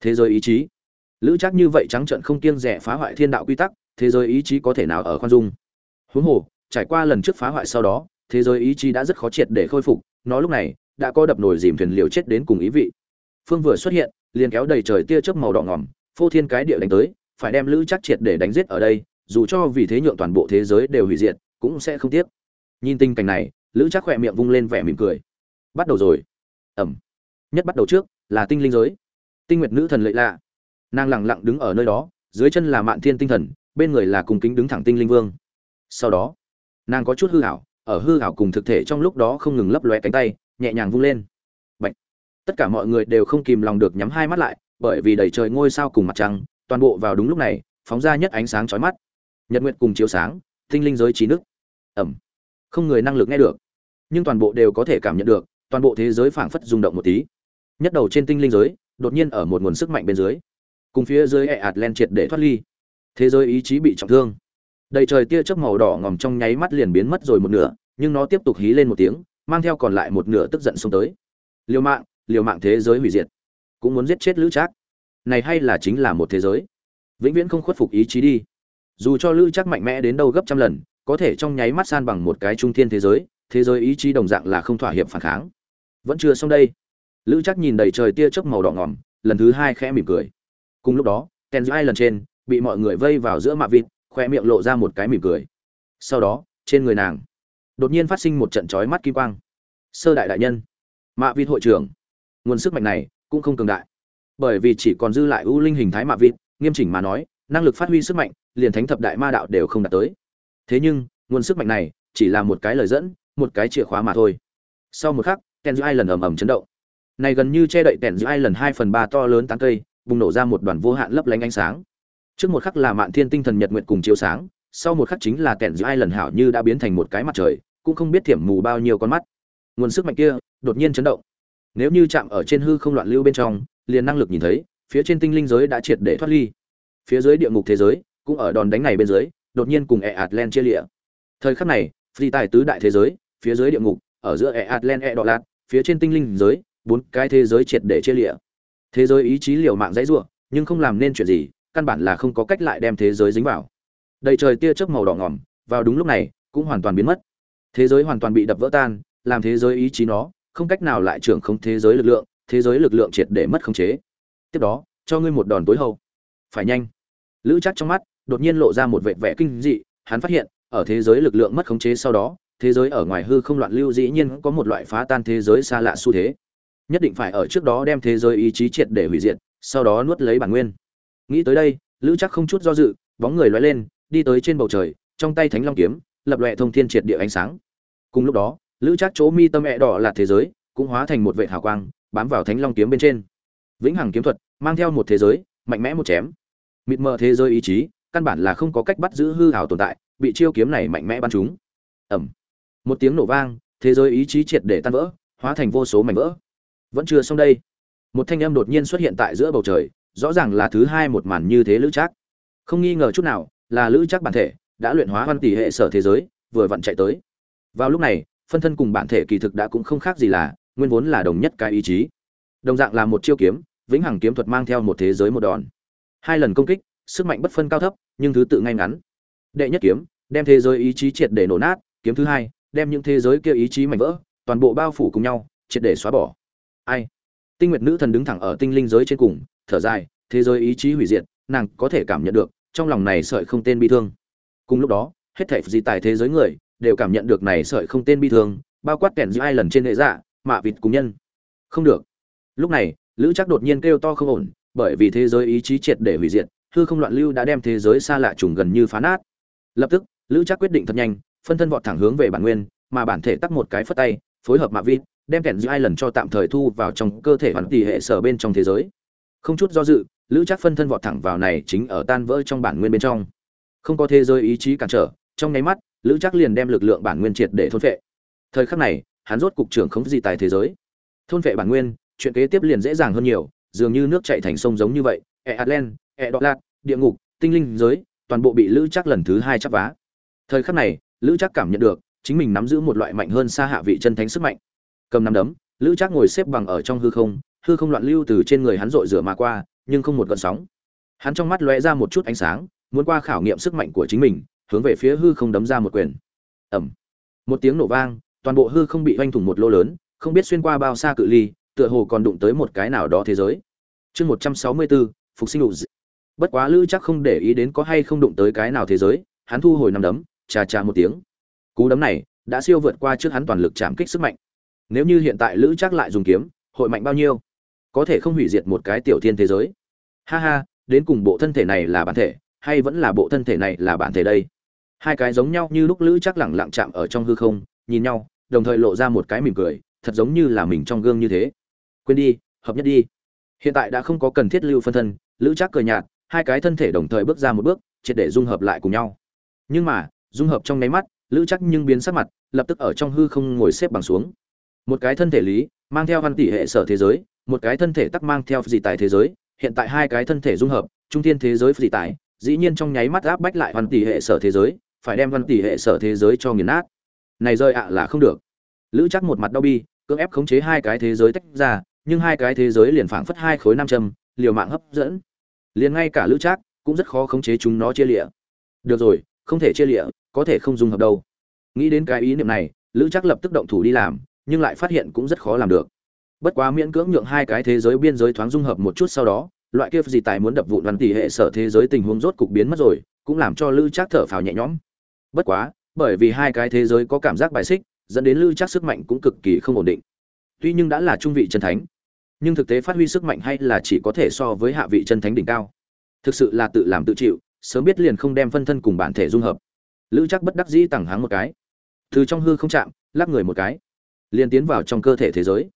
Speaker 1: Thế giới ý chí. Lữ chắc như vậy trắng trợn không kiêng rẻ phá hoại thiên đạo quy tắc, thế giới ý chí có thể nào ở khoan dung? Huống hồ, trải qua lần trước phá hoại sau đó, thế giới ý chí đã rất khó triệt để khôi phục, nó lúc này đã có đập nồi dìm thuyền liều chết đến cùng ý vị. Phương vừa xuất hiện, liền kéo đầy trời tia chớp màu đỏ ngỏm phô thiên cái địa đánh tới, phải đem lữ chắc triệt để đánh giết ở đây, dù cho vì thế nhượng toàn bộ thế giới đều hủy diệt, cũng sẽ không tiếc. Nhìn tình cảnh này lữ chắc khỏe miệng vung lên vẻ mỉm cười. Bắt đầu rồi. Ẩm. Nhất bắt đầu trước là tinh linh giới. Tinh nguyệt nữ thần lệ lạ. Nàng lẳng lặng đứng ở nơi đó, dưới chân là mạn thiên tinh thần, bên người là cùng kính đứng thẳng tinh linh vương. Sau đó, nàng có chút hư hảo ở hư hảo cùng thực thể trong lúc đó không ngừng lấp lóe cánh tay, nhẹ nhàng vung lên. Bạch. tất cả mọi người đều không kìm lòng được nhắm hai mắt lại, bởi vì đầy trời ngôi sao cùng mặt trăng, toàn bộ vào đúng lúc này, phóng ra nhất ánh sáng chói mắt. Nhật nguyện cùng chiếu sáng, tinh linh giới trí nước. Ẩm. Không người năng lực nghe được nhưng toàn bộ đều có thể cảm nhận được, toàn bộ thế giới phảng phất rung động một tí. Nhất đầu trên tinh linh giới, đột nhiên ở một nguồn sức mạnh bên dưới. Cùng phía dưới ẹ ạt len triệt để thoát ly. Thế giới ý chí bị trọng thương. Đầy trời tia chớp màu đỏ ngòm trong nháy mắt liền biến mất rồi một nửa, nhưng nó tiếp tục hí lên một tiếng, mang theo còn lại một nửa tức giận xuống tới. Liều mạng liều mạng thế giới hủy diệt. Cũng muốn giết chết lữ trác. Này hay là chính là một thế giới. Vĩnh viễn không khuất phục ý chí đi. Dù cho lữ trác mạnh mẽ đến đâu gấp trăm lần, có thể trong nháy mắt san bằng một cái trung thiên thế giới thế giới ý chí đồng dạng là không thỏa hiệp phản kháng. Vẫn chưa xong đây. Lữ chắc nhìn đầy trời tia chớp màu đỏ ngòm, lần thứ hai khẽ mỉm cười. Cùng lúc đó ten giữa hai lần trên, bị mọi người vây vào giữa mạ vịt, khoe miệng lộ ra một cái mỉm cười. Sau đó, trên người nàng, đột nhiên phát sinh một trận chói mắt kim quang. Sơ đại đại nhân, mạ vịt hội trưởng, nguồn sức mạnh này cũng không cường đại. Bởi vì chỉ còn dư lại ưu linh hình thái mạ vịt, nghiêm chỉnh mà nói, năng lực phát huy sức mạnh, liền thánh thập đại ma đạo đều không đạt tới. Thế nhưng, nguồn sức mạnh này chỉ là một cái lời dẫn một cái chìa khóa mà thôi. Sau một khắc tèn giữa ai lần ầm ầm chấn động. Này gần như che đậy tèn giữa ai lần hai phần ba to lớn tán cây, bùng nổ ra một đoàn vô hạn lấp lánh ánh sáng. Trước một khắc là mạn thiên tinh thần nhật nguyện cùng chiếu sáng, sau một khắc chính là tèn giữa ai lần hảo như đã biến thành một cái mặt trời, cũng không biết thiểm mù bao nhiêu con mắt. Nguồn sức mạnh kia đột nhiên chấn động. Nếu như chạm ở trên hư không loạn lưu bên trong, liền năng lực nhìn thấy, phía trên tinh linh giới đã triệt để thoát ly. Phía dưới địa ngục thế giới, cũng ở đòn đánh này bên dưới, đột nhiên cùng e len chia lịa thời khắc này, phi tài tứ đại thế giới phía dưới địa ngục ở giữa e Atlant e đọ lạt phía trên tinh linh giới bốn cái thế giới triệt để chia lìa. thế giới ý chí liều mạng dãy rủa, nhưng không làm nên chuyện gì căn bản là không có cách lại đem thế giới dính vào. Đầy trời tia chớp màu đỏ ngỏm vào đúng lúc này cũng hoàn toàn biến mất. Thế giới hoàn toàn bị đập vỡ tan làm thế giới ý chí nó không cách nào lại trưởng không thế giới lực lượng thế giới lực lượng triệt để mất khống chế. Tiếp đó cho ngươi một đòn tối hậu. Phải nhanh. Lữ chắc trong mắt đột nhiên lộ ra một vẻ vẻ kinh dị hắn phát hiện ở thế giới lực lượng mất khống chế sau đó thế giới ở ngoài hư không loạn lưu dĩ nhiên có một loại phá tan thế giới xa lạ xu thế. Nhất định phải ở trước đó đem thế giới ý chí triệt để hủy diệt, sau đó nuốt lấy bản nguyên. Nghĩ tới đây, lữ chắc không chút do dự, bóng người loay lên, đi tới trên bầu trời, trong tay thánh long kiếm, lập loẹ thông thiên triệt địa ánh sáng. Cùng lúc đó, lữ chắc chỗ mi tâm ẹ đỏ là thế giới, cũng hóa thành một vệ hào quang, bám vào thánh long kiếm bên trên. Vĩnh hằng kiếm thuật, mang theo một thế giới, mạnh mẽ một chém. Mịt mờ thế giới ý chí, căn bản là không có cách bắt giữ hư hào tồn tại, bị chiêu kiếm này mạnh mẽ bắn chúng ẩm một tiếng nổ vang, thế giới ý chí triệt để tan vỡ, hóa thành vô số mảnh vỡ. Vẫn chưa xong đây. Một thanh âm đột nhiên xuất hiện tại giữa bầu trời, rõ ràng là thứ hai một màn như thế lữ trác. Không nghi ngờ chút nào, là lữ trác bản thể đã luyện hóa văn tỷ hệ sở thế giới, vừa vặn chạy tới. Vào lúc này, phân thân cùng bản thể kỳ thực đã cũng không khác gì là, nguyên vốn là đồng nhất cái ý chí. Đồng dạng là một chiêu kiếm, vĩnh hằng kiếm thuật mang theo một thế giới một đòn. Hai lần công kích, sức mạnh bất phân cao thấp, nhưng thứ tự ngay ngắn. Đệ nhất kiếm, đem thế giới ý chí triệt để nổ nát, kiếm thứ hai đem những thế giới kia ý chí mạnh vỡ, toàn bộ bao phủ cùng nhau, triệt để xóa bỏ. Ai? Tinh nguyệt nữ thần đứng thẳng ở tinh linh giới trên cùng, thở dài, thế giới ý chí hủy diệt, nàng có thể cảm nhận được, trong lòng này sợi không tên bi thương. Cùng lúc đó, hết thảy gì tại thế giới người, đều cảm nhận được này sợi không tên bi thương, bao quát kẻn giữa ai lần trên hệ dạ mạ vịt cùng nhân. Không được. Lúc này, lữ chắc đột nhiên kêu to không ổn, bởi vì thế giới ý chí triệt để hủy diệt, hư không loạn lưu đã đem thế giới xa lạ trùng gần như phá nát. Lập tức, lữ chắc quyết định thật nhanh phân thân vọt thẳng hướng về bản nguyên, mà bản thể tắt một cái phất tay, phối hợp mạ Vin đem kẻn giữa hai lần cho tạm thời thu vào trong cơ thể hoàn tỷ hệ sở bên trong thế giới. Không chút do dự, lữ chắc phân thân vọt thẳng vào này chính ở tan vỡ trong bản nguyên bên trong. Không có thế giới ý chí cản trở, trong nháy mắt, lữ chắc liền đem lực lượng bản nguyên triệt để thôn phệ. Thời khắc này, hắn rốt cục trưởng không gì tài thế giới. Thôn phệ bản nguyên, chuyện kế tiếp liền dễ dàng hơn nhiều, dường như nước chảy thành sông giống như vậy e atlan e Đọt lạt địa ngục, tinh linh giới, toàn bộ bị lữ chắc lần thứ hai chắp vá. Thời khắc này lữ chắc cảm nhận được, chính mình nắm giữ một loại mạnh hơn xa hạ vị chân thánh sức mạnh. Cầm nắm đấm, lữ chắc ngồi xếp bằng ở trong hư không hư không loạn lưu từ trên người hắn rội rửa mà qua, nhưng không một gợn sóng. Hắn trong mắt lóe ra một chút ánh sáng, muốn qua khảo nghiệm sức mạnh của chính mình, hướng về phía hư không đấm ra một quyền. Ẩm một tiếng nổ vang, toàn bộ hư không bị oanh thủng một lô lớn, không biết xuyên qua bao xa cự ly, tựa hồ còn đụng tới một cái nào đó thế giới. Chương một trăm sáu mươi bốn, phục sinh đủ bất quá lữ chắc không để ý đến có hay không đụng tới cái nào thế giới, hắn thu hồi năm đấm chà chà một tiếng. Cú đấm này đã siêu vượt qua trước hắn toàn lực chạm kích sức mạnh. Nếu như hiện tại lữ chắc lại dùng kiếm, hội mạnh bao nhiêu? Có thể không hủy diệt một cái tiểu thiên thế giới. Ha ha, đến cùng bộ thân thể này là bản thể, hay vẫn là bộ thân thể này là bản thể đây? Hai cái giống nhau như lúc lữ chắc lẳng lặng chạm ở trong hư không, nhìn nhau, đồng thời lộ ra một cái mỉm cười, thật giống như là mình trong gương như thế. Quên đi, hợp nhất đi. Hiện tại đã không có cần thiết lưu phân thân, lữ chắc cười nhạt, hai cái thân thể đồng thời bước ra một bước, triệt để dung hợp lại cùng nhau. Nhưng mà dung hợp trong nháy mắt, lữ chắc nhưng biến sắc mặt, lập tức ở trong hư không ngồi xếp bằng xuống. Một cái thân thể lý, mang theo văn tỷ hệ sở thế giới, một cái thân thể tắc mang theo dị tài thế giới, hiện tại hai cái thân thể dung hợp, trung thiên thế giới dị tài, dĩ nhiên trong nháy mắt áp bách lại văn tỷ hệ sở thế giới, phải đem văn tỷ hệ sở thế giới cho nghiền nát. Này rơi ạ à là không được. Lữ chắc một mặt đau bi, cưỡng ép khống chế hai cái thế giới tách ra, nhưng hai cái thế giới liền phảng phất hai khối nam châm, liều mạng hấp dẫn. Liền ngay cả lữ chắc, cũng rất khó khống chế chúng nó chia lịa. Được rồi, không thể chia lịa có thể không dung hợp đâu. Nghĩ đến cái ý niệm này, lữ chắc lập tức động thủ đi làm, nhưng lại phát hiện cũng rất khó làm được. Bất quá miễn cưỡng nhượng hai cái thế giới biên giới thoáng dung hợp một chút sau đó, loại kia gì tài muốn đập vụn văn tỷ hệ sở thế giới tình huống rốt cục biến mất rồi, cũng làm cho lữ chắc thở phào nhẹ nhõm. Bất quá, bởi vì hai cái thế giới có cảm giác bài xích, dẫn đến lữ chắc sức mạnh cũng cực kỳ không ổn định. Tuy nhưng đã là trung vị chân thánh, nhưng thực tế phát huy sức mạnh hay là chỉ có thể so với hạ vị chân thánh đỉnh cao. Thực sự là tự làm tự chịu, sớm biết liền không đem phân thân cùng bản thể dung hợp lữ chắc bất đắc dĩ tẳng háng một cái. Từ trong hư không chạm, lắc người một cái. Liền tiến vào trong cơ thể thế giới.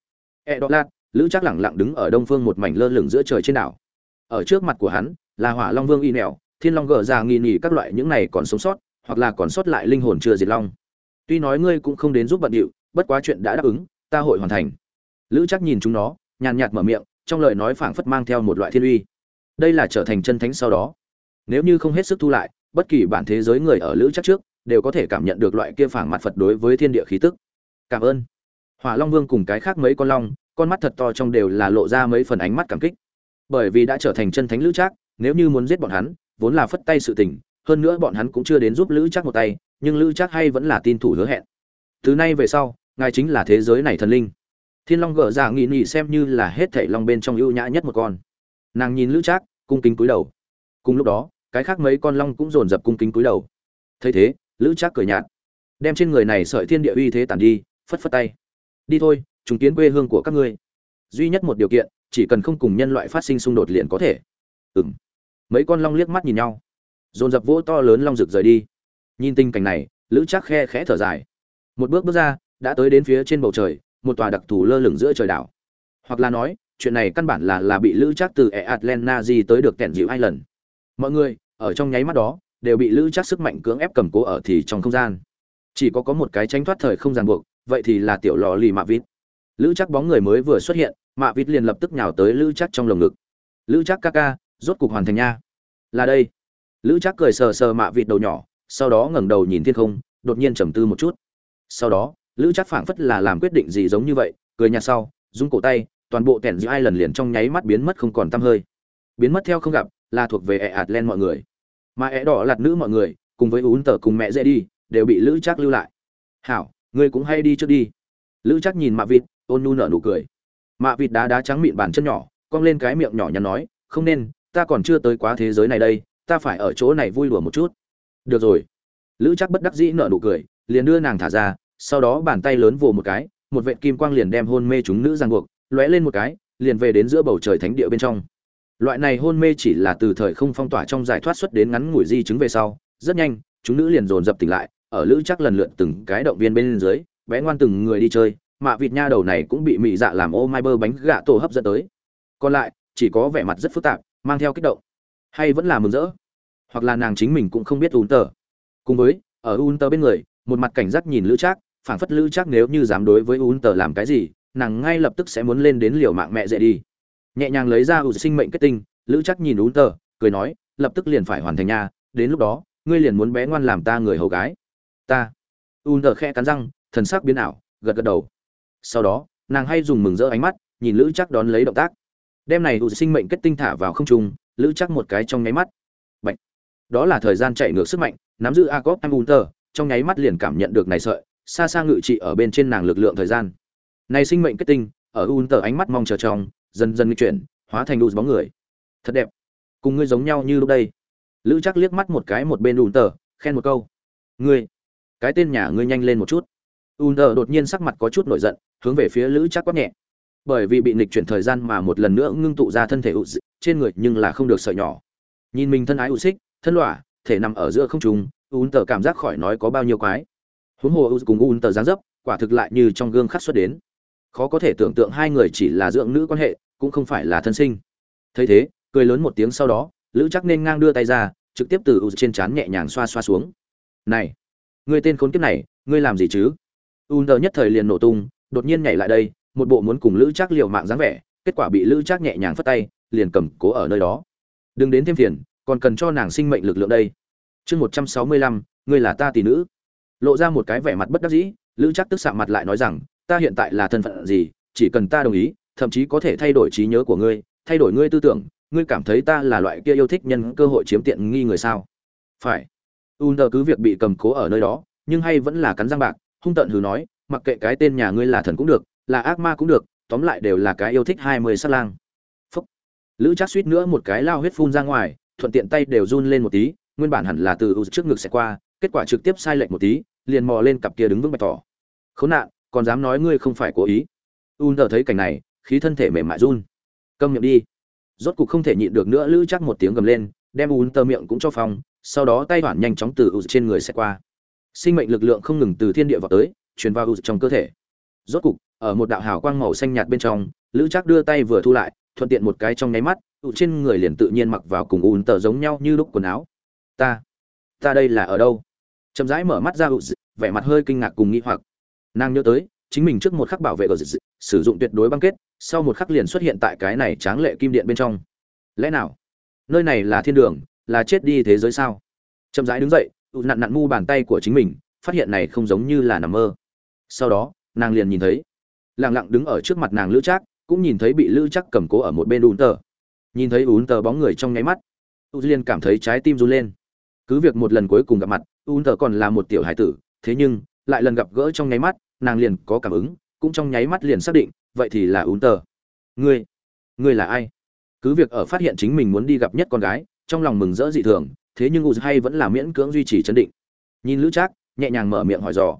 Speaker 1: E đọ lạt, lữ chắc lẳng lặng đứng ở đông phương một mảnh lơ lửng giữa trời trên đảo. Ở trước mặt của hắn, là hỏa long vương y nẹo thiên long gờ ra nghi nghỉ các loại những này còn sống sót, hoặc là còn sót lại linh hồn chưa diệt long. Tuy nói ngươi cũng không đến giúp bận điệu, bất quá chuyện đã đáp ứng, ta hội hoàn thành. Lữ chắc nhìn chúng nó, nhàn nhạt mở miệng, trong lời nói phảng phất mang theo một loại thiên uy. Đây là trở thành chân thánh sau đó. Nếu như không hết sức thu lại bất kỳ bản thế giới người ở lữ chắc trước đều có thể cảm nhận được loại kia phảng mặt phật đối với thiên địa khí tức. Cảm ơn. Hỏa long vương cùng cái khác mấy con long, con mắt thật to trong đều là lộ ra mấy phần ánh mắt cảm kích. Bởi vì đã trở thành chân thánh lữ trác nếu như muốn giết bọn hắn, vốn là phất tay sự tình, hơn nữa bọn hắn cũng chưa đến giúp lữ trác một tay, nhưng lữ trác hay vẫn là tin thủ hứa hẹn. Từ nay về sau, ngài chính là thế giới này thần linh. Thiên long gở ra nghị nghị xem như là hết thảy long bên trong ưu nhã nhất một con. Nàng nhìn lữ trác cung kính cúi đầu. Cùng lúc đó cái khác mấy con long cũng dồn dập cung kính cúi đầu. Thấy thế, lữ trác cười nhạt, đem trên người này sợi thiên địa uy thế tản đi, phất phất tay. Đi thôi chúng kiến quê hương của các ngươi. Duy nhất một điều kiện, chỉ cần không cùng nhân loại phát sinh xung đột liền có thể. Ừng mấy con long liếc mắt nhìn nhau. Dồn dập vỗ to lớn long rực rời đi. Nhìn tình cảnh này, lữ chắc khe khẽ thở dài. Một bước bước ra, đã tới đến phía trên bầu trời, một tòa đặc thù lơ lửng giữa trời đảo. Hoặc là nói, chuyện này căn bản là là bị lữ chắc từ e atlanta di tới được kẹn dịu hai lần mọi người, ở trong nháy mắt đó, đều bị lữ chắc sức mạnh cưỡng ép cầm cố ở thì trong không gian. Chỉ có có một cái tránh thoát thời không ràng buộc, vậy thì là tiểu lò lì mạ vít lữ chắc bóng người mới vừa xuất hiện, mạ vít liền lập tức nhào tới lữ chắc trong lồng ngực. Lữ chắc ca ca, rốt cục hoàn thành nha. Là đây. Lữ chắc cười sờ sờ mạ vịt đầu nhỏ, sau đó ngẩng đầu nhìn thiên không, đột nhiên trầm tư một chút. Sau đó, lữ chắc phảng phất là làm quyết định gì giống như vậy, cười nhạt sau, rung cổ tay, toàn bộ kẻn giữa hai lần liền trong nháy mắt biến mất không còn tăm hơi. Biến mất theo không gặp là thuộc về ẹ ạt len mọi người. Mà ẹ đỏ lạt nữ mọi người, cùng với ún tờ cùng mẹ dễ đi, đều bị lữ chắc lưu lại. Hảo, ngươi cũng hay đi trước đi. Lữ chắc nhìn mạ vịt, ôn nu nở nụ cười. Mạ vịt đá đá trắng mịn bàn chân nhỏ, cong lên cái miệng nhỏ nhắn nói, không nên, ta còn chưa tới quá thế giới này đây, ta phải ở chỗ này vui đùa một chút. Được rồi. Lữ chắc bất đắc dĩ nở nụ cười, liền đưa nàng thả ra, sau đó bàn tay lớn vồ một cái, một vệ kim quang liền đem hôn mê chúng nữ giang buộc, lóe lên một cái, liền về đến giữa bầu trời thánh địa bên trong loại này hôn mê chỉ là từ thời không phong tỏa trong giải thoát xuất đến ngắn ngủi di chứng về sau, rất nhanh, chúng nữ liền dồn dập tỉnh lại, ở lữ chắc lần lượt từng cái động viên bên dưới, bé ngoan từng người đi chơi, mạ vịt nha đầu này cũng bị mị dạ làm ô mai bơ bánh gạ tổ hấp dẫn tới. Còn lại, chỉ có vẻ mặt rất phức tạp, mang theo kích động. Hay vẫn là mừng rỡ. Hoặc là nàng chính mình cũng không biết ún tờ cùng với, ở ún tờ bên người, một mặt cảnh giác nhìn lữ trác phảng phất lữ trác nếu như dám đối với un tờ làm cái gì, nàng ngay lập tức sẽ muốn lên đến liều mạng mẹ dễ đi nhẹ nhàng lấy ra ủ sinh mệnh kết tinh lữ chắc nhìn ún tờ cười nói lập tức liền phải hoàn thành nha đến lúc đó ngươi liền muốn bé ngoan làm ta người hầu gái. Ta. Ún tờ khe cắn răng thần sắc biến ảo gật gật đầu. Sau đó nàng hay dùng mừng rỡ ánh mắt nhìn lữ chắc đón lấy động tác. Đem này ủ sinh mệnh kết tinh thả vào không trung lữ chắc một cái trong nháy mắt. Bạch. đó là thời gian chạy ngược sức mạnh nắm giữ a cop tờ, trong nháy mắt liền cảm nhận được này sợi xa xa ngự trị ở bên trên nàng lực lượng thời gian. Này sinh mệnh kết tinh ở unter ánh mắt mong chờ trong dần dần chuyển, hóa thành đủ bóng người. Thật đẹp. Cùng ngươi giống nhau như lúc đây. Lữ chắc liếc mắt một cái một bên unter khen một câu. Ngươi, cái tên nhà ngươi nhanh lên một chút. Unter đột nhiên sắc mặt có chút nổi giận, hướng về phía lữ chắc quát nhẹ. Bởi vì bị nghịch chuyển thời gian mà một lần nữa ngưng tụ ra thân thể ụ trên người nhưng là không được sợi nhỏ. Nhìn mình thân ái ụ xích thân lọa, thể nằm ở giữa không trùng ún tờ cảm giác khỏi nói có bao nhiêu quái. Huống hồ ụ cùng ún tờ dáng dấp, quả thực lại như trong gương khắc xuất đến khó có thể tưởng tượng hai người chỉ là dưỡng nữ quan hệ, cũng không phải là thân sinh. Thấy thế, cười lớn một tiếng sau đó, lữ chắc nên ngang đưa tay ra, trực tiếp từ u trên trán nhẹ nhàng xoa xoa xuống. Này, người tên khốn kiếp này, ngươi làm gì chứ? U tờ nhất thời liền nổ tung, đột nhiên nhảy lại đây, một bộ muốn cùng lữ chắc liều mạng dáng vẻ, kết quả bị lữ chắc nhẹ nhàng phất tay, liền cầm cố ở nơi đó. Đừng đến thêm phiền, còn cần cho nàng sinh mệnh lực lượng đây. Chương một trăm sáu mươi lăm, ngươi là ta tỷ nữ. Lộ ra một cái vẻ mặt bất đắc dĩ, lữ chắc tức sạm mặt lại nói rằng ta hiện tại là thân phận gì chỉ cần ta đồng ý thậm chí có thể thay đổi trí nhớ của ngươi thay đổi ngươi tư tưởng ngươi cảm thấy ta là loại kia yêu thích nhân cơ hội chiếm tiện nghi người sao phải Under cứ việc bị cầm cố ở nơi đó, nhưng hay vẫn là cắn răng bạc, hung tợn hừ nói, mặc kệ cái tên nhà ngươi là thần cũng được, là ác ma cũng được, tóm lại đều là cái yêu thích hai mươi sát lang. Phúc. Lữ chắc suýt nữa một cái lao huyết phun ra ngoài, thuận tiện tay đều run lên một tí, nguyên bản hẳn là từ trước ngực sẽ qua, kết quả trực tiếp sai lệch một tí, liền mò lên cặp kia đứng vững bạch tỏ. Khốn nạn, còn dám nói ngươi không phải cố ý. Under thấy cảnh này, khí thân thể mềm mại run. Câm miệng đi. Rốt cục không thể nhịn được nữa, Lữ chắc một tiếng gầm lên, đem Under miệng cũng cho phòng, sau đó tay hoản nhanh chóng từ u trên người sẽ qua sinh mệnh lực lượng không ngừng từ thiên địa vào tới truyền vào u trong cơ thể rốt cục ở một đạo hào quang màu xanh nhạt bên trong lữ chắc đưa tay vừa thu lại thuận tiện một cái trong nháy mắt u trên người liền tự nhiên mặc vào cùng un tờ giống nhau như lúc quần áo ta ta đây là ở đâu chậm rãi mở mắt ra u, vẻ mặt hơi kinh ngạc cùng nghi hoặc nàng nhớ tới, chính mình trước một khắc bảo vệ của sử dụng tuyệt đối băng kết, sau một khắc liền xuất hiện tại cái này tráng lệ kim điện bên trong. Lẽ nào? Nơi này là thiên đường, là chết đi thế giới sao? Chậm rãi đứng dậy tụ nặn nặn mu bàn tay của chính mình, phát hiện này không giống như là nằm mơ. Sau đó, nàng liền nhìn thấy lẳng lặng đứng ở trước mặt nàng lữ trác, cũng nhìn thấy bị lữ trác cầm cố ở một bên ún tờ. Nhìn thấy ún tờ bóng người trong nháy mắt u liền cảm thấy trái tim run lên. Cứ việc một lần cuối cùng gặp mặt ún tờ còn là một tiểu hải tử, thế nhưng, lại lần gặp gỡ trong nháy mắt nàng liền có cảm ứng, cũng trong nháy mắt liền xác định, vậy thì là ún tờ ngươi ngươi là ai? Cứ việc ở phát hiện chính mình muốn đi gặp nhất con gái, trong lòng mừng rỡ dị thường, thế nhưng u hay vẫn là miễn cưỡng duy trì chấn định. Nhìn lữ trác, nhẹ nhàng mở miệng hỏi dò.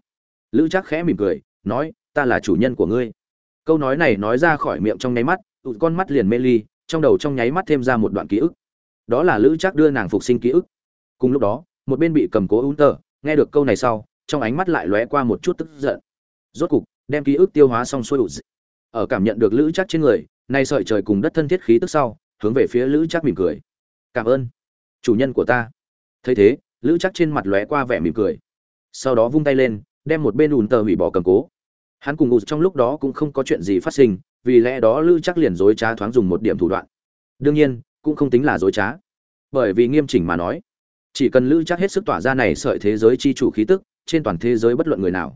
Speaker 1: Lữ trác khẽ mỉm cười, nói, ta là chủ nhân của ngươi. Câu nói này nói ra khỏi miệng trong nháy mắt tụt con mắt liền mê ly, trong đầu trong nháy mắt thêm ra một đoạn ký ức. Đó là lữ trác đưa nàng phục sinh ký ức. Cùng lúc đó, một bên bị cầm cố ún tờ nghe được câu này sau, trong ánh mắt lại lóe qua một chút tức giận rốt cục, đem ký ức tiêu hóa xong xuôi ụt ở cảm nhận được lữ chắc trên người, nay sợi trời cùng đất thân thiết khí tức sau, hướng về phía lữ chắc mỉm cười. Cảm ơn, chủ nhân của ta. Thấy thế, lữ chắc trên mặt lóe qua vẻ mỉm cười. Sau đó vung tay lên, đem một bên ùn tờ hủy bỏ cầm cố. Hắn cùng ụt trong lúc đó cũng không có chuyện gì phát sinh, vì lẽ đó lữ chắc liền dối trá thoáng dùng một điểm thủ đoạn. Đương nhiên, cũng không tính là dối trá. Bởi vì nghiêm chỉnh mà nói, chỉ cần lữ chắc hết sức tỏa ra này sợi thế giới chi chủ khí tức, trên toàn thế giới bất luận người nào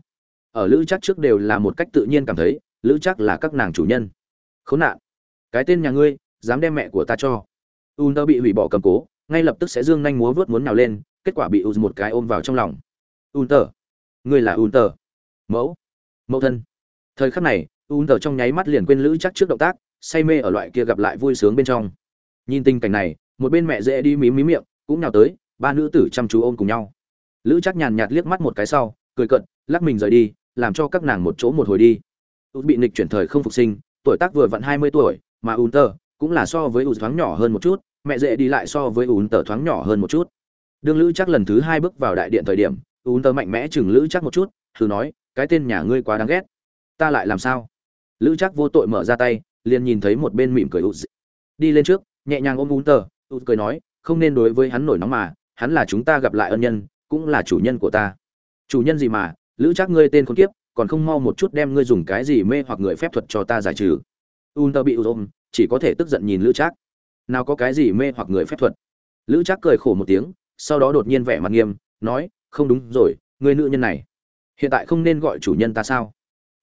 Speaker 1: ở lữ chắc trước đều là một cách tự nhiên cảm thấy, lữ chắc là các nàng chủ nhân. Khốn nạn. Cái tên nhà ngươi, dám đem mẹ của ta cho. Ùn tờ bị hủy bỏ cầm cố, ngay lập tức sẽ dương nhanh múa vớt muốn nào lên, kết quả bị u một cái ôm vào trong lòng. Un tờ. Ngươi là un tờ. Mẫu. Mẫu thân. Thời khắc này un tờ trong nháy mắt liền quên lữ chắc trước động tác, say mê ở loại kia gặp lại vui sướng bên trong. Nhìn tình cảnh này, một bên mẹ dễ đi mí mí miệng, cũng nào tới, ba nữ tử chăm chú ôm cùng nhau. Lữ chắc nhàn nhạt liếc mắt một cái sau, cười cận lắc mình rời đi làm cho các nàng một chỗ một hồi đi. Út bị nịch chuyển thời không phục sinh, tuổi tác vừa vặn hai mươi tuổi, mà un tờ cũng là so với u thoáng nhỏ hơn một chút, mẹ dễ đi lại so với ún tờ thoáng nhỏ hơn một chút. Đương lữ chắc lần thứ hai bước vào đại điện thời điểm, ún tờ mạnh mẽ chừng lữ chắc một chút, thử nói, cái tên nhà ngươi quá đáng ghét. Ta lại làm sao? Lữ chắc vô tội mở ra tay, liền nhìn thấy một bên mỉm cười út. Đi lên trước. Nhẹ nhàng ôm ún tờ, út cười nói, không nên đối với hắn nổi nóng mà, hắn là chúng ta gặp lại ân nhân, cũng là chủ nhân của ta. Chủ nhân gì mà? Lữ chắc ngươi tên con kiếp, còn không mau một chút đem ngươi dùng cái gì mê hoặc người phép thuật cho ta giải trừ. Ún tờ bị ôm chỉ có thể tức giận nhìn lữ chắc nào có cái gì mê hoặc người phép thuật? Lữ trác cười khổ một tiếng, sau đó đột nhiên vẻ mặt nghiêm, nói, không đúng rồi người nữ nhân này, hiện tại không nên gọi chủ nhân ta sao?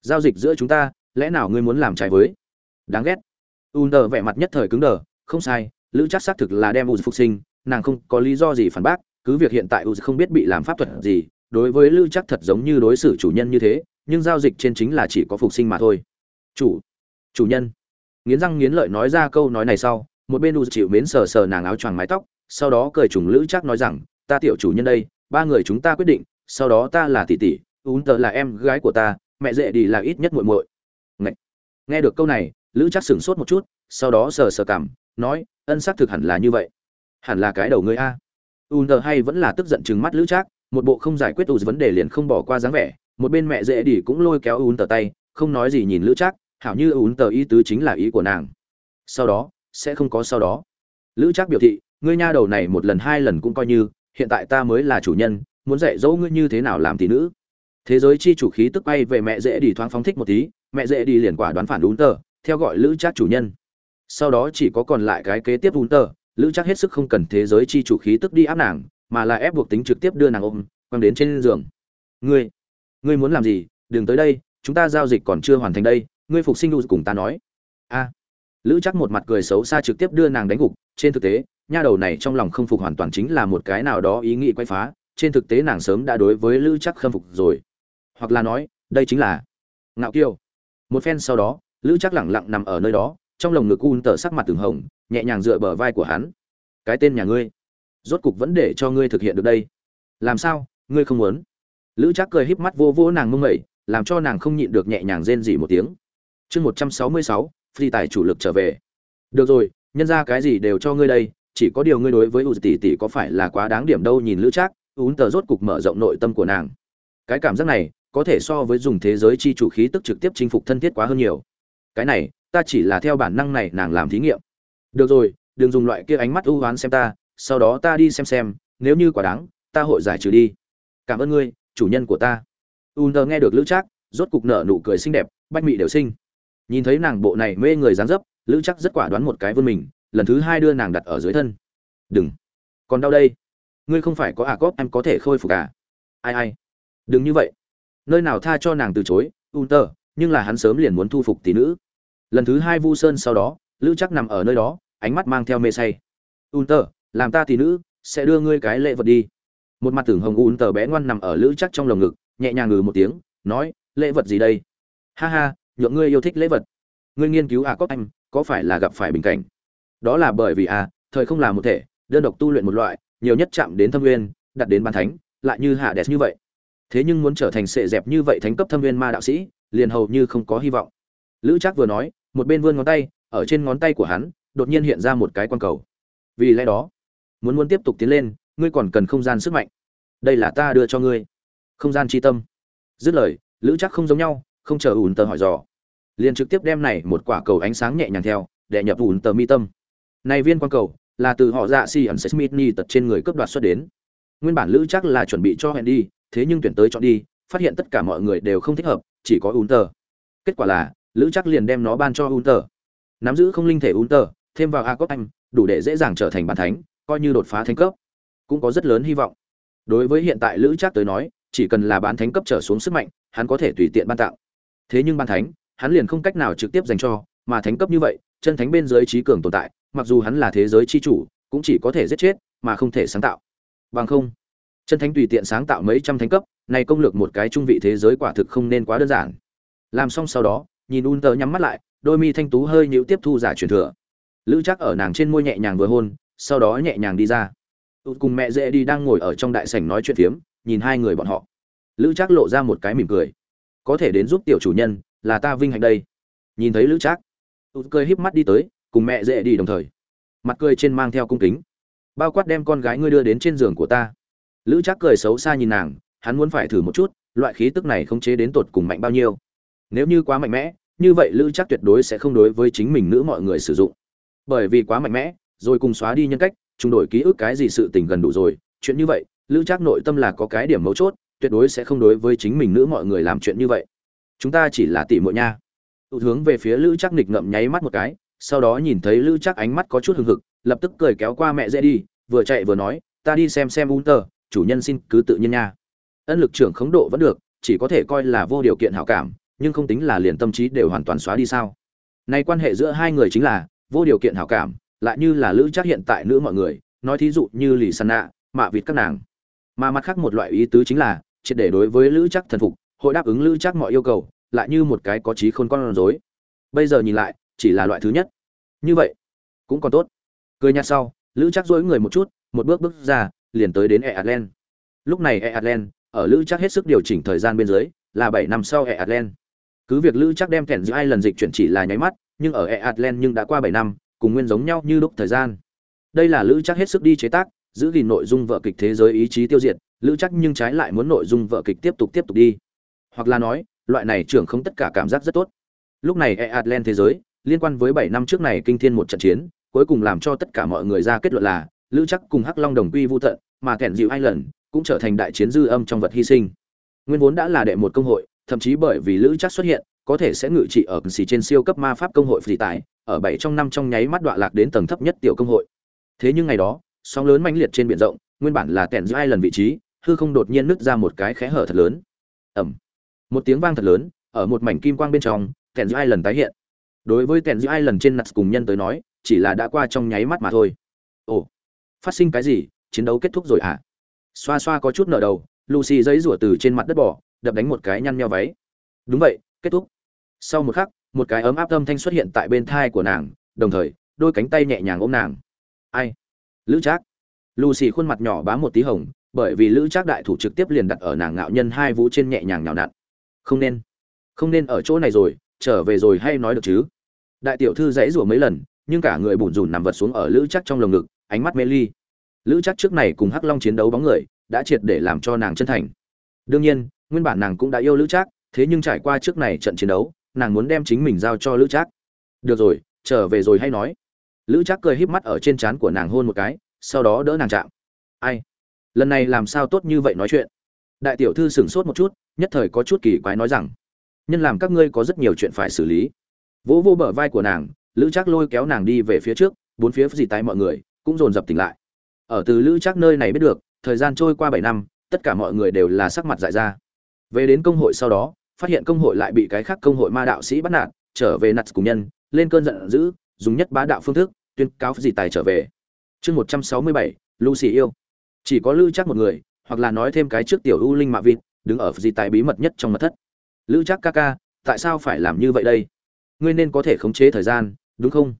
Speaker 1: Giao dịch giữa chúng ta, lẽ nào ngươi muốn làm trái với? Đáng ghét. U nờ vẻ mặt nhất thời cứng đờ, không sai, lữ chắc xác thực là đem u phục sinh, nàng không có lý do gì phản bác, cứ việc hiện tại u không biết bị làm pháp thuật gì đối với lữ chắc thật giống như đối xử chủ nhân như thế, nhưng giao dịch trên chính là chỉ có phục sinh mà thôi. Chủ chủ nhân. Nghiến răng nghiến lợi nói ra câu nói này sau, một bên u chịu mến sờ sờ nàng áo choàng mái tóc, sau đó cười trùng lữ chắc nói rằng, ta tiểu chủ nhân đây, ba người chúng ta quyết định, sau đó ta là tỷ tỷ, ún tờ là em gái của ta, mẹ dễ đi là ít nhất muội muội. Nghe nghe được câu này, lữ chắc sửng sốt một chút, sau đó sờ sờ cảm nói, ân xác thực hẳn là như vậy. Hẳn là cái đầu ngươi a. Ún tờ hay vẫn là tức giận chừng mắt lữ chắc một bộ không giải quyết ủ vấn đề liền không bỏ qua dáng vẻ, một bên mẹ dễ đi cũng lôi kéo ún tờ tay, không nói gì nhìn lữ chắc hảo như ún tờ ý tứ chính là ý của nàng. Sau đó, sẽ không có sau đó. Lữ trác biểu thị, ngươi nha đầu này một lần hai lần cũng coi như, hiện tại ta mới là chủ nhân, muốn dạy dỗ ngươi như thế nào làm tỷ nữ. Thế giới chi chủ khí tức bay về mẹ dễ đi thoáng phóng thích một tí, mẹ dễ đi liền quả đoán phản đúng tờ, theo gọi lữ trác chủ nhân. Sau đó chỉ có còn lại cái kế tiếp đúng tờ, lữ trác hết sức không cần thế giới chi chủ khí tức đi áp nàng mà là ép buộc tính trực tiếp đưa nàng ôm, quăng đến trên giường. Ngươi ngươi muốn làm gì? Đừng tới đây, chúng ta giao dịch còn chưa hoàn thành đây, ngươi phục sinh đủ cùng ta nói. A. Lữ chắc một mặt cười xấu xa trực tiếp đưa nàng đánh gục. Trên thực tế, nha đầu này trong lòng không phục hoàn toàn chính là một cái nào đó ý nghĩ quay phá. Trên thực tế nàng sớm đã đối với lữ chắc khâm phục rồi. Hoặc là nói, đây chính là ngạo kiêu. Một phen sau đó, lữ chắc lẳng lặng nằm ở nơi đó, trong lồng ngực un tờ sắc mặt từng hồng, nhẹ nhàng dựa bờ vai của hắn. Cái tên nhà ngươi rốt cục vẫn để cho ngươi thực hiện được đây. Làm sao? Ngươi không muốn? Lữ Trác cười híp mắt vô vô nàng mông mẩy, làm cho nàng không nhịn được nhẹ nhàng rên rỉ một tiếng. Chương một trăm sáu mươi sáu, phi tài chủ lực trở về. Được rồi, nhân ra cái gì đều cho ngươi đây, chỉ có điều ngươi đối với u tỷ tỷ có phải là quá đáng điểm đâu nhìn lữ trác, ún tờ rốt cục mở rộng nội tâm của nàng. Cái cảm giác này, có thể so với dùng thế giới chi chủ khí tức trực tiếp chinh phục thân thiết quá hơn nhiều. Cái này, ta chỉ là theo bản năng này nàng làm thí nghiệm. Được rồi, đừng dùng loại kia ánh mắt ưu hoán xem ta sau đó ta đi xem xem, nếu như quả đáng, ta hội giải trừ đi. Cảm ơn ngươi, chủ nhân của ta. U nờ nghe được lữ trác, rốt cục nở nụ cười xinh đẹp, bách mị đều sinh nhìn thấy nàng bộ này mê người dán dấp, lữ chắc rất quả đoán một cái vươn mình, lần thứ hai đưa nàng đặt ở dưới thân. Đừng. Còn đau đây. Ngươi không phải có à cóp, em có thể khôi phục à? Ai ai. Đừng như vậy. Nơi nào tha cho nàng từ chối u tơ nhưng là hắn sớm liền muốn thu phục tỷ nữ. Lần thứ hai vu sơn sau đó, lữ chắc nằm ở nơi đó, ánh mắt mang theo mê say. U tơ làm ta tỷ nữ, sẽ đưa ngươi cái lễ vật đi. Một mặt tưởng hồng un tờ bé ngoan nằm ở lữ chắc trong lồng ngực, nhẹ nhàng ngừ một tiếng, nói, lễ vật gì đây? Ha ha, nhượng ngươi yêu thích lễ vật. Ngươi nghiên cứu à cóp anh, có phải là gặp phải bình cảnh? Đó là bởi vì à thời không là một thể, đơn độc tu luyện một loại, nhiều nhất chạm đến thâm nguyên, đặt đến ban thánh, lại như hạ đẹp như vậy. Thế nhưng muốn trở thành sệ dẹp như vậy thánh cấp thâm nguyên ma đạo sĩ, liền hầu như không có hy vọng. Lữ trác vừa nói, một bên vươn ngón tay, ở trên ngón tay của hắn, đột nhiên hiện ra một cái quan cầu. Vì lẽ đó muốn muốn tiếp tục tiến lên, ngươi còn cần không gian sức mạnh. Đây là ta đưa cho ngươi. Không gian tri tâm. Dứt lời, lữ chắc không giống nhau, không chờ ủn tờ hỏi dò. Liền trực tiếp đem này một quả cầu ánh sáng nhẹ nhàng theo, để nhập ủn tờ mi tâm. Này viên quan cầu, là từ họ dạ si ẩn smith ni tật trên người cướp đoạt xuất đến. Nguyên bản lữ chắc là chuẩn bị cho hẹn đi, thế nhưng tuyển tới chọn đi, phát hiện tất cả mọi người đều không thích hợp, chỉ có ủn tờ. Kết quả là, lữ chắc liền đem nó ban cho ủn tờ. Nắm giữ không linh thể ủn tờ, thêm vào a cốt anh, đủ để dễ dàng trở thành bản thánh coi như đột phá thánh cấp cũng có rất lớn hy vọng đối với hiện tại lữ Trác tới nói chỉ cần là bán thánh cấp trở xuống sức mạnh hắn có thể tùy tiện ban tạo thế nhưng ban thánh hắn liền không cách nào trực tiếp dành cho, mà thánh cấp như vậy, chân thánh bên dưới trí cường tồn tại, mặc dù hắn là thế giới chi chủ, cũng chỉ có thể giết chết, mà không thể sáng tạo. Bằng không, chân thánh tùy tiện sáng tạo mấy trăm thánh cấp, này công lược một cái trung vị thế giới quả thực không nên quá đơn giản. Làm xong sau đó, nhìn Un tờ nhắm mắt lại, đôi mi thanh tú hơi nhíu tiếp thu giả truyền thừa. Lữ chắc ở nàng trên môi nhẹ nhàng vừa hôn, sau đó nhẹ nhàng đi ra. Tụt cùng mẹ dễ đi đang ngồi ở trong đại sảnh nói chuyện phiếm, nhìn hai người bọn họ. Lữ trác lộ ra một cái mỉm cười. Có thể đến giúp tiểu chủ nhân, là ta vinh hạnh đây nhìn thấy lữ trác tụt cười híp mắt đi tới cùng mẹ dễ đi đồng thời mặt cười trên mang theo cung kính bao quát đem con gái ngươi đưa đến trên giường của ta lữ trác cười xấu xa nhìn nàng hắn muốn phải thử một chút loại khí tức này không chế đến tột cùng mạnh bao nhiêu nếu như quá mạnh mẽ như vậy lữ trác tuyệt đối sẽ không đối với chính mình nữ mọi người sử dụng bởi vì quá mạnh mẽ rồi cùng xóa đi nhân cách trung đổi ký ức cái gì sự tình gần đủ rồi, chuyện như vậy, lữ trác nội tâm là có cái điểm mấu chốt, tuyệt đối sẽ không đối với chính mình nữ mọi người làm chuyện như vậy. Chúng ta chỉ là tỷ muội nha. Tụ hướng về phía lữ trác nịch ngậm nháy mắt một cái, sau đó nhìn thấy lữ trác ánh mắt có chút hừng hực, lập tức cười kéo qua mẹ dễ đi, vừa chạy vừa nói, ta đi xem xem un tờ chủ nhân xin cứ tự nhiên nha. Ân lực trưởng khống độ vẫn được, chỉ có thể coi là vô điều kiện hảo cảm, nhưng không tính là liền tâm trí đều hoàn toàn xóa đi sao? Nay quan hệ giữa hai người chính là, vô điều kiện hảo cảm lại như là lữ chắc hiện tại nữ mọi người, nói thí dụ như lì sàn nạ, mạ vịt các nàng. Mà mặt khác một loại ý tứ chính là, triệt để đối với lữ chắc thần phục, hội đáp ứng lữ chắc mọi yêu cầu, lại như một cái có trí khôn con rối. Bây giờ nhìn lại, chỉ là loại thứ nhất. Như vậy, cũng còn tốt. Cười nhạt sau, lữ chắc dối người một chút, một bước bước ra, liền tới đến e atlen lúc này e atlen ở lữ chắc hết sức điều chỉnh thời gian bên dưới, là bảy năm sau e atlen cứ việc lữ chắc đem kèn giữa hai lần dịch chuyển chỉ là nháy mắt, nhưng ở e atlen nhưng đã qua bảy năm cùng nguyên giống nhau như lúc thời gian. Đây là lữ chắc hết sức đi chế tác, giữ gìn nội dung vợ kịch thế giới ý chí tiêu diệt, lữ chắc nhưng trái lại muốn nội dung vợ kịch tiếp tục tiếp tục đi. Hoặc là nói, loại này trưởng không tất cả cảm giác rất tốt. Lúc này e atlan thế giới, liên quan với bảy năm trước này kinh thiên một trận chiến, cuối cùng làm cho tất cả mọi người ra kết luận là, lữ chắc cùng hắc long đồng quy vô tận, mà kẻn dịu hai lần cũng trở thành đại chiến dư âm trong vật hy sinh. Nguyên vốn đã là đệ một công hội, thậm chí bởi vì lữ chắc xuất hiện có thể sẽ ngự trị ở xì trên siêu cấp ma pháp công hội phi tài, ở bảy trong năm trong nháy mắt đọa lạc đến tầng thấp nhất tiểu công hội. Thế nhưng ngày đó, sóng lớn mãnh liệt trên biển rộng, nguyên bản là tèn dịu hai lần vị trí, hư không đột nhiên nứt ra một cái khẽ hở thật lớn. Ẩm. Một tiếng vang thật lớn, ở một mảnh kim quang bên trong tèn giữa hai lần tái hiện. Đối với tèn giữa hai lần trên nặt cùng nhân tới nói, chỉ là đã qua trong nháy mắt mà thôi. Ồ, phát sinh cái gì? Chiến đấu kết thúc rồi à xoa xoa có chút nợ đầu, lucy giấy rủa từ trên mặt đất bỏ, đập đánh một cái nhăn nheo váy. Đúng vậy, kết thúc sau một khắc, một cái ấm áp âm thanh xuất hiện tại bên thai của nàng, đồng thời, đôi cánh tay nhẹ nhàng ôm nàng. Ai? Lữ trác. Lucy khuôn mặt nhỏ bám một tí hồng, bởi vì lữ trác đại thủ trực tiếp liền đặt ở nàng ngạo nhân hai vũ trên nhẹ nhàng nhào nặn. Không nên. Không nên ở chỗ này rồi, trở về rồi hay nói được chứ? Đại tiểu thư dãy rủa mấy lần, nhưng cả người bùn rùn nằm vật xuống ở lữ chắc trong lồng ngực, ánh mắt mê ly. Lữ chắc trước này cùng hắc long chiến đấu bóng người, đã triệt để làm cho nàng chân thành. Đương nhiên, nguyên bản nàng cũng đã yêu lữ chắc thế nhưng trải qua trước này trận chiến đấu nàng muốn đem chính mình giao cho lữ trác. được rồi, trở về rồi hay nói. Lữ trác cười híp mắt ở trên trán của nàng hôn một cái, sau đó đỡ nàng chạm. Ai? Lần này làm sao tốt như vậy nói chuyện? Đại tiểu thư sửng sốt một chút, nhất thời có chút kỳ quái nói rằng, nhân làm các ngươi có rất nhiều chuyện phải xử lý. Vỗ vô bờ vai của nàng, lữ trác lôi kéo nàng đi về phía trước, bốn phía dì tay mọi người, cũng dồn dập tỉnh lại. Ở từ lữ trác nơi này biết được, thời gian trôi qua bảy năm, tất cả mọi người đều là sắc mặt dại ra. Về đến công hội sau đó phát hiện công hội lại bị cái khác công hội ma đạo sĩ bắt nạt, trở về nặt cùng nhân, lên cơn giận dữ, dùng nhất bá đạo phương thức, tuyên cáo dì tài trở về. Chương một trăm sáu mươi bảy, lucy yêu. Chỉ có lữ trác một người, hoặc là nói thêm cái trước tiểu u linh mạ vịt, đứng ở dì tài bí mật nhất trong mật thất. Lữ trác, ca ca, tại sao phải làm như vậy đây? Ngươi nên có thể khống chế thời gian, đúng không?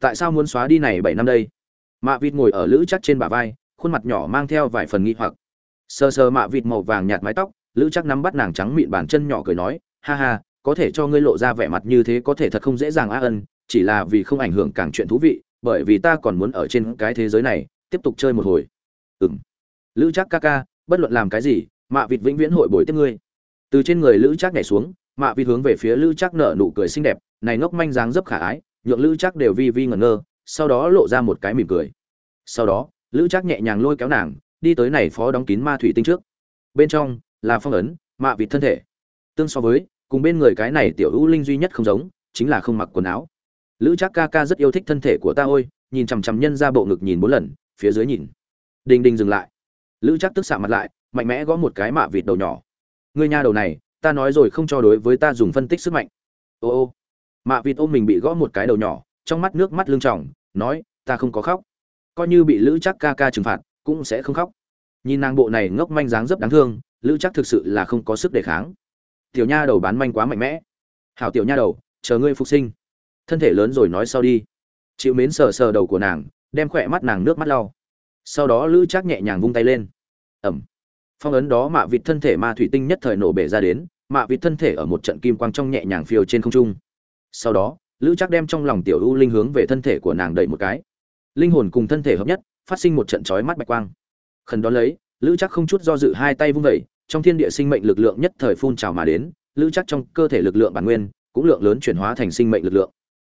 Speaker 1: Tại sao muốn xóa đi này bảy năm đây? Mạ vịt ngồi ở lữ chắc trên bả vai, khuôn mặt nhỏ mang theo vài phần nghi hoặc. Sờ sờ mạ vịt màu vàng nhạt mái tóc lữ chắc nắm bắt nàng trắng mịn bàn chân nhỏ cười nói, ha ha, có thể cho ngươi lộ ra vẻ mặt như thế có thể thật không dễ dàng a ân, chỉ là vì không ảnh hưởng càng chuyện thú vị, bởi vì ta còn muốn ở trên cái thế giới này, tiếp tục chơi một hồi. Ừng lữ chắc ca ca, bất luận làm cái gì, mạ vịt vĩnh viễn hội bồi tiếp ngươi. Từ trên người lữ chắc nhảy xuống, mạ vịt hướng về phía lữ chắc nở nụ cười xinh đẹp, này ngốc manh dáng dấp khả ái, nhượng lữ chắc đều vi vi ngẩn ngơ, sau đó lộ ra một cái mỉm cười. Sau đó, lữ chắc nhẹ nhàng lôi kéo nàng, đi tới này phó đóng kín ma thủy tinh trước. Bên trong là phong ấn, mạ vịt thân thể. Tương so với, cùng bên người cái này tiểu hữu linh duy nhất không giống, chính là không mặc quần áo. Lữ chắc ca ca rất yêu thích thân thể của ta ôi, nhìn chằm chằm nhân ra bộ ngực nhìn bốn lần, phía dưới nhìn. Đình đình dừng lại. Lữ chắc tức xạ mặt lại, mạnh mẽ gõ một cái mạ vịt đầu nhỏ. Người nhà đầu này, ta nói rồi không cho đối với ta dùng phân tích sức mạnh. Ô ô. Mạ vịt ôm mình bị gõ một cái đầu nhỏ, trong mắt nước mắt lưng tròng, nói, ta không có khóc. Coi như bị lữ chắc ca ca trừng phạt, cũng sẽ không khóc. Nhìn nàng bộ này ngốc manh dáng dấp đáng thương lữ chắc thực sự là không có sức đề kháng. Tiểu nha đầu bán manh quá mạnh mẽ. Hảo tiểu nha đầu, chờ ngươi phục sinh. Thân thể lớn rồi nói sau đi. Chịu mến sờ sờ đầu của nàng, đem khỏe mắt nàng nước mắt lau. Sau đó lữ chắc nhẹ nhàng vung tay lên. Ẩm. Phong ấn đó mạ vịt thân thể ma thủy tinh nhất thời nổ bể ra đến, mạ vịt thân thể ở một trận kim quang trong nhẹ nhàng phiêu trên không trung. Sau đó, lữ chắc đem trong lòng tiểu u linh hướng về thân thể của nàng đẩy một cái. Linh hồn cùng thân thể hợp nhất, phát sinh một trận chói mắt bạch quang. Khẩn đón lấy, lữ chắc không chút do dự hai tay vung vẩy trong thiên địa sinh mệnh lực lượng nhất thời phun trào mà đến lữ chắc trong cơ thể lực lượng bản nguyên cũng lượng lớn chuyển hóa thành sinh mệnh lực lượng.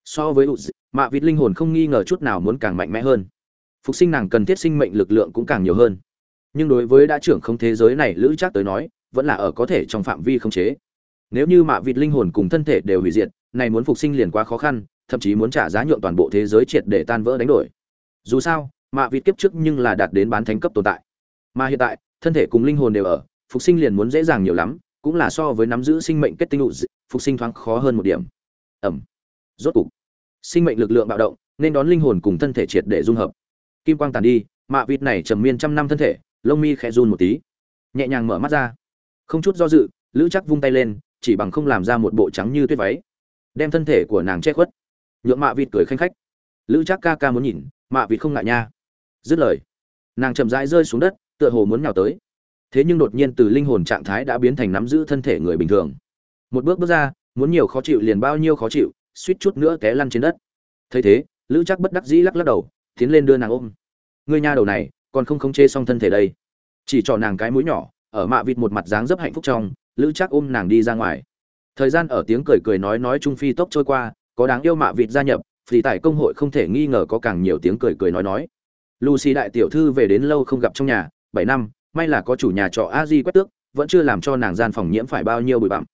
Speaker 1: So với Uzi, mạ vịt linh hồn không nghi ngờ chút nào muốn càng mạnh mẽ hơn. Phục sinh nàng cần thiết sinh mệnh lực lượng cũng càng nhiều hơn. Nhưng đối với đã trưởng không thế giới này lữ chắc tới nói vẫn là ở có thể trong phạm vi không chế. Nếu như mạ vịt linh hồn cùng thân thể đều hủy diệt này muốn phục sinh liền quá khó khăn thậm chí muốn trả giá nhượng toàn bộ thế giới triệt để tan vỡ đánh đổi. Dù sao mạ vịt kiếp trước nhưng là đạt đến bán thánh cấp tồn tại. Mà hiện tại thân thể cùng linh hồn đều ở phục sinh liền muốn dễ dàng nhiều lắm, cũng là so với nắm giữ sinh mệnh kết tinh lụ phục sinh thoáng khó hơn một điểm. Ẩm. Rốt cục, sinh mệnh lực lượng bạo động, nên đón linh hồn cùng thân thể triệt để dung hợp. Kim quang tàn đi, mạ vịt này trầm miên trăm năm thân thể, lông mi khẽ run một tí. Nhẹ nhàng mở mắt ra. Không chút do dự, lữ chắc vung tay lên, chỉ bằng không làm ra một bộ trắng như tuyết váy. Đem thân thể của nàng che khuất. Nhượng mạ vịt cười khanh khách. Lữ chắc ca ca muốn nhìn, mạ vịt không ngại nha. Dứt lời, nàng chậm rãi rơi xuống đất, tựa hồ muốn nhào tới thế nhưng đột nhiên từ linh hồn trạng thái đã biến thành nắm giữ thân thể người bình thường. Một bước bước ra, muốn nhiều khó chịu liền bao nhiêu khó chịu, suýt chút nữa té lăn trên đất. Thấy thế, lữ chắc bất đắc dĩ lắc lắc đầu, tiến lên đưa nàng ôm. Người nhà đầu này, còn không khống chê xong thân thể đây. Chỉ cho nàng cái mũi nhỏ, ở mạ vịt một mặt dáng dấp hạnh phúc trong, lữ chắc ôm nàng đi ra ngoài. Thời gian ở tiếng cười cười nói nói trung phi tốc trôi qua, có đáng yêu mạ vịt gia nhập, thì tại công hội không thể nghi ngờ có càng nhiều tiếng cười cười nói nói. Lucy đại tiểu thư về đến lâu không gặp trong nhà, bảy năm may là có chủ nhà trọ a di quét tước, vẫn chưa làm cho nàng gian phòng nhiễm phải bao nhiêu bụi bặm.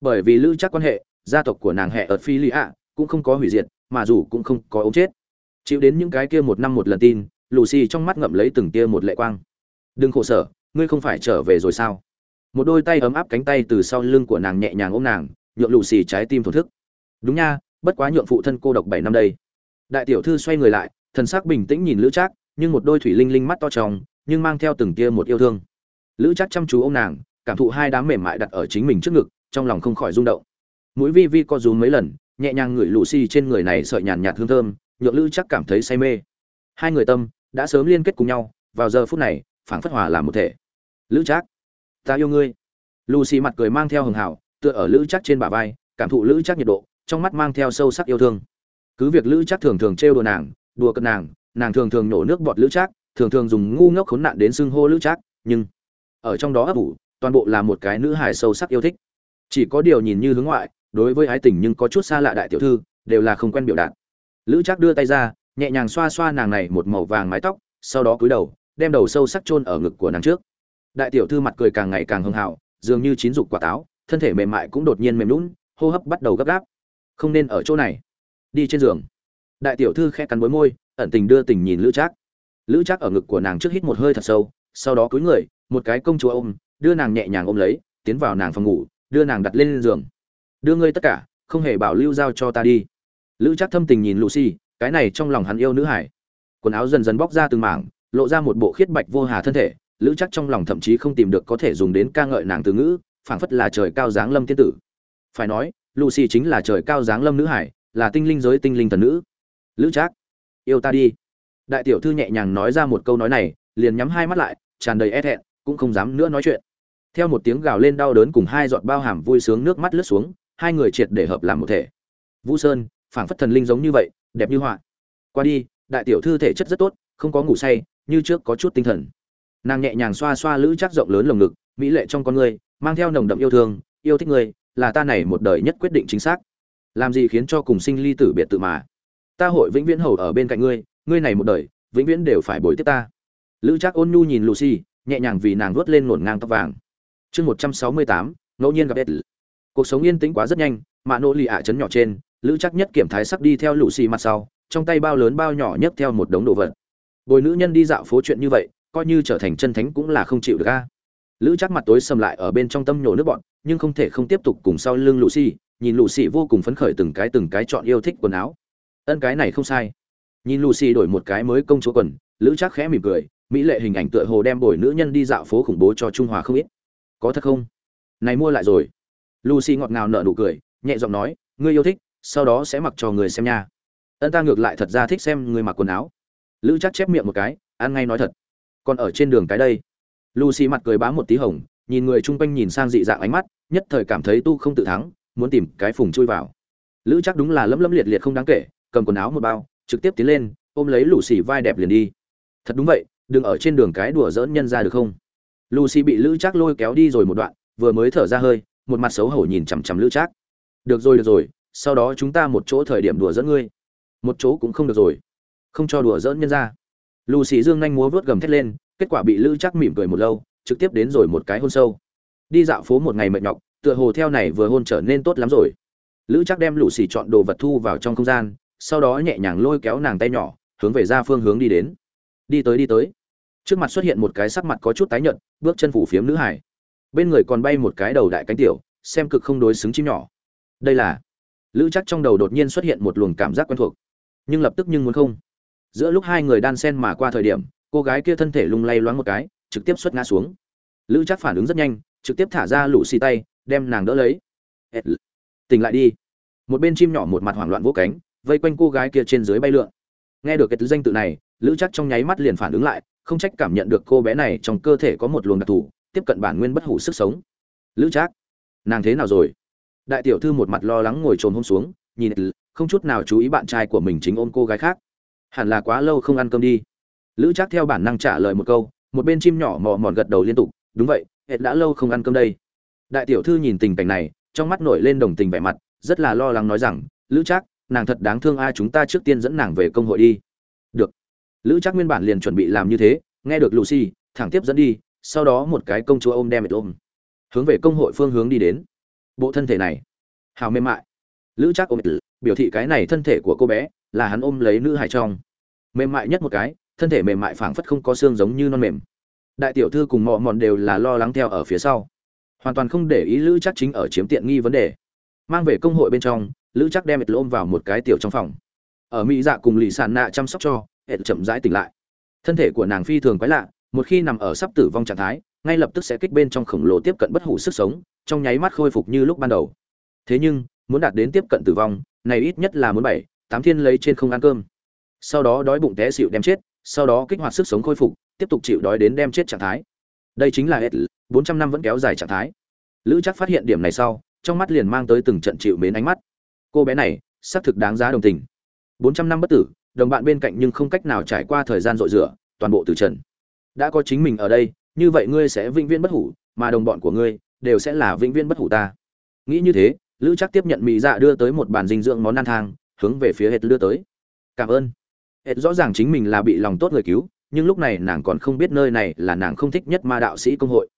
Speaker 1: Bởi vì lữ chắc quan hệ, gia tộc của nàng hệ ở phi lì ạ cũng không có hủy diệt, mà dù cũng không có ống chết. Chịu đến những cái kia một năm một lần tin, lucy trong mắt ngậm lấy từng tia một lệ quang. Đừng khổ sở, ngươi không phải trở về rồi sao? Một đôi tay ấm áp cánh tay từ sau lưng của nàng nhẹ nhàng ôm nàng, nhượng lù xì trái tim thổn thức. Đúng nha, bất quá nhượng phụ thân cô độc bảy năm đây. Đại tiểu thư xoay người lại, thần sắc bình tĩnh nhìn lữ trác, nhưng một đôi thủy linh linh mắt to tròng nhưng mang theo từng tia một yêu thương. Lữ chắc chăm chú ô m nàng, cảm thụ hai đám mềm mại đặt ở chính mình trước ngực, trong lòng không khỏi rung động. Mũi vi vi co rúm mấy lần, nhẹ nhàng ngửi lù xì trên người này sợi nhàn nhạt hương thơm, nhượng lữ chắc cảm thấy say mê. Hai người tâm đã sớm liên kết cùng nhau, vào giờ phút này, phảng phất hòa làm một thể. Lữ chắc ta yêu ngươi. Lù xì mặt cười mang theo hường hảo, tựa ở lữ chắc trên bả vai, cảm thụ lữ chắc nhiệt độ, trong mắt mang theo sâu sắc yêu thương. Cứ việc lữ chắc thường thường trêu đùa nàng, đùa cợt nàng nàng thường thường nổ nước bọt lữ chắc thường thường dùng ngu ngốc khốn nạn đến xưng hô lữ trác, nhưng ở trong đó ấp ủ, toàn bộ là một cái nữ hài sâu sắc yêu thích. Chỉ có điều nhìn như hướng ngoại, đối với ái tình nhưng có chút xa lạ đại tiểu thư, đều là không quen biểu đạt. Lữ trác đưa tay ra, nhẹ nhàng xoa xoa nàng này một màu vàng mái tóc, sau đó cúi đầu, đem đầu sâu sắc chôn ở ngực của nàng trước. Đại tiểu thư mặt cười càng ngày càng hưng hào, dường như chín dục quả táo, thân thể mềm mại cũng đột nhiên mềm lún hô hấp bắt đầu gấp gáp. Không nên ở chỗ này. Đi trên giường. Đại tiểu thư khẽ cắn bối môi, ẩn tình đưa tình nhìn lữ trác lữ trác ở ngực của nàng trước hít một hơi thật sâu, sau đó cúi người, một cái công chúa ôm, đưa nàng nhẹ nhàng ôm lấy, tiến vào nàng phòng ngủ, đưa nàng đặt lên giường. Đưa ngươi tất cả, không hề bảo lưu giao cho ta đi. Lữ trác thâm tình nhìn lucy, cái này trong lòng hắn yêu nữ hải quần áo dần dần bóc ra từng mảng, lộ ra một bộ khiết bạch vô hà thân thể, lữ chắc trong lòng thậm chí không tìm được có thể dùng đến ca ngợi nàng từ ngữ, phảng phất là trời cao dáng lâm tiên tử. Phải nói, lucy chính là trời cao dáng lâm nữ hải là tinh linh giới tinh linh thần nữ. Lữ trác, yêu ta đi đại tiểu thư nhẹ nhàng nói ra một câu nói này, liền nhắm hai mắt lại, tràn đầy e thẹn, cũng không dám nữa nói chuyện. Theo một tiếng gào lên đau đớn cùng hai giọt bao hàm vui sướng nước mắt lướt xuống, hai người triệt để hợp làm một thể. Vũ sơn, phảng phất thần linh giống như vậy, đẹp như họa. Qua đi, đại tiểu thư thể chất rất tốt, không có ngủ say, như trước có chút tinh thần. Nàng nhẹ nhàng xoa xoa lữ chắc rộng lớn lồng ngực, mỹ lệ trong con người, mang theo nồng đậm yêu thương, yêu thích người, là ta này một đời nhất quyết định chính xác. Làm gì khiến cho cùng sinh ly tử biệt tự mà? Ta hội vĩnh viễn hầu ở bên cạnh ngươi ngươi này một đời, vĩnh viễn đều phải bồi tiếp ta. Lữ Trác ôn nhu nhìn lucy, nhẹ nhàng vì nàng vuốt lên ngổn ngang tóc vàng. Chương một trăm sáu mươi tám, ngẫu nhiên gặp ed. Cuộc sống yên tĩnh quá rất nhanh mạ nỗ lì ạ chấn nhỏ trên, lữ chắc nhất kiểm thái sắp đi theo lucy mặt sau, trong tay bao lớn bao nhỏ nhấc theo một đống đồ vật. Bồi nữ nhân đi dạo phố chuyện như vậy, coi như trở thành chân thánh cũng là không chịu được a. Lữ chắc mặt tối sầm lại ở bên trong tâm nhổ nước bọn nhưng không thể không tiếp tục cùng sau lưng lũ xì nhìn lũ xì vô cùng phấn khởi từng cái từng cái chọn yêu thích quần áo. Ân cái này không sai nhìn Lucy đổi một cái mới công chúa quần, lữ chắc khẽ mỉm cười, mỹ lệ hình ảnh tựa hồ đem bồi nữ nhân đi dạo phố khủng bố cho trung hòa không ít. Có thật không? Này mua lại rồi. Lucy ngọt ngào nở nụ cười, nhẹ giọng nói, ngươi yêu thích, sau đó sẽ mặc cho người xem nha. Ân ta ngược lại thật ra thích xem người mặc quần áo. Lữ chắc chép miệng một cái, ăn ngay nói thật. Còn ở trên đường cái đây. Lucy mặt cười bám một tí hồng, nhìn người chung quanh nhìn sang dị dạng ánh mắt, nhất thời cảm thấy tu không tự thắng, muốn tìm cái phùng chui vào. Lữ chắc đúng là lấm lấm liệt liệt không đáng kể, cầm quần áo một bao trực tiếp tiến lên, ôm lấy lù xì vai đẹp liền đi. Thật đúng vậy, đừng ở trên đường cái đùa dỡn nhân ra được không? Lucy bị lữ chắc lôi kéo đi rồi một đoạn, vừa mới thở ra hơi, một mặt xấu hổ nhìn chằm chằm lữ chắc được rồi được rồi, sau đó chúng ta một chỗ thời điểm đùa dỡn ngươi. Một chỗ cũng không được rồi. Không cho đùa dỡn nhân ra. Lucy dương nhanh múa vớt gầm thét lên, kết quả bị lữ chắc mỉm cười một lâu, trực tiếp đến rồi một cái hôn sâu. Đi dạo phố một ngày mệt nhọc, tựa hồ theo này vừa hôn trở nên tốt lắm rồi. Lữ chắc đem lũ xì chọn đồ vật thu vào trong không gian sau đó nhẹ nhàng lôi kéo nàng tay nhỏ, hướng về ra phương hướng đi đến. Đi tới đi tới. Trước mặt xuất hiện một cái sắc mặt có chút tái nhợt, bước chân phủ phiếm nữ hải. Bên người còn bay một cái đầu đại cánh tiểu, xem cực không đối xứng chim nhỏ. Đây là lữ chắc trong đầu đột nhiên xuất hiện một luồng cảm giác quen thuộc. Nhưng lập tức nhưng muốn không. Giữa lúc hai người đan sen mà qua thời điểm, cô gái kia thân thể lung lay loáng một cái, trực tiếp xuất ngã xuống. Lữ chắc phản ứng rất nhanh, trực tiếp thả ra lũ xì tay, đem nàng đỡ lấy. Tỉnh lại đi. Một bên chim nhỏ một mặt hoảng loạn vỗ cánh vây quanh cô gái kia trên dưới bay lượn. Nghe được cái tứ danh tự này, lữ chắc trong nháy mắt liền phản ứng lại, không trách cảm nhận được cô bé này trong cơ thể có một luồng đặc thù, tiếp cận bản nguyên bất hủ sức sống. Lữ trác, nàng thế nào rồi? Đại tiểu thư một mặt lo lắng ngồi trồn hôm xuống, nhìn không chút nào chú ý bạn trai của mình chính ôm cô gái khác. Hẳn là quá lâu không ăn cơm đi. Lữ trác theo bản năng trả lời một câu, một bên chim nhỏ mò mòn gật đầu liên tục, đúng vậy hệt đã lâu không ăn cơm đây. Đại tiểu thư nhìn tình cảnh này, trong mắt nổi lên đồng tình vẻ mặt, rất là lo lắng nói rằng, lữ trác nàng thật đáng thương ai chúng ta trước tiên dẫn nàng về công hội đi. Được. Lữ chắc nguyên bản liền chuẩn bị làm như thế, nghe được lucy, thẳng tiếp dẫn đi, sau đó một cái công chúa ôm đem mệt ôm. Hướng về công hội phương hướng đi đến. Bộ thân thể này. Hào mềm mại. Lữ chắc ôm biểu thị cái này thân thể của cô bé là hắn ôm lấy nữ hải trong. Mềm mại nhất một cái, thân thể mềm mại phảng phất không có xương giống như non mềm. Đại tiểu thư cùng mọ mòn đều là lo lắng theo ở phía sau. Hoàn toàn không để ý lữ chắc chính ở chiếm tiện nghi vấn đề. Mang về công hội bên trong lữ chắc đem ệt lôm vào một cái tiểu trong phòng. Ở mỹ dạ cùng lì sàn nạ chăm sóc cho ệt chậm rãi tỉnh lại. Thân thể của nàng phi thường quái lạ, một khi nằm ở sắp tử vong trạng thái, ngay lập tức sẽ kích bên trong khổng lồ tiếp cận bất hủ sức sống, trong nháy mắt khôi phục như lúc ban đầu. Thế nhưng, muốn đạt đến tiếp cận tử vong, này ít nhất là muốn bảy, tám thiên lấy trên không ăn cơm. Sau đó đói bụng té xịu đem chết, sau đó kích hoạt sức sống khôi phục, tiếp tục chịu đói đến đem chết trạng thái. Đây chính là hết bốn trăm năm vẫn kéo dài trạng thái. Lữ chắc phát hiện điểm này sau, trong mắt liền mang tới từng trận chịu mến ánh mắt cô bé này, xác thực đáng giá đồng tình. Bốn trăm năm bất tử, đồng bạn bên cạnh nhưng không cách nào trải qua thời gian dội rửa, toàn bộ từ trần. Đã có chính mình ở đây, như vậy ngươi sẽ vĩnh viễn bất hủ, mà đồng bọn của ngươi đều sẽ là vĩnh viễn bất hủ ta. Nghĩ như thế, lữ chắc tiếp nhận mỹ dạ đưa tới một bàn dinh dưỡng món ăn thang, hướng về phía Hệt đưa tới. Cảm ơn. Hệt rõ ràng chính mình là bị lòng tốt người cứu, nhưng lúc này nàng còn không biết nơi này là nàng không thích nhất ma đạo sĩ công hội.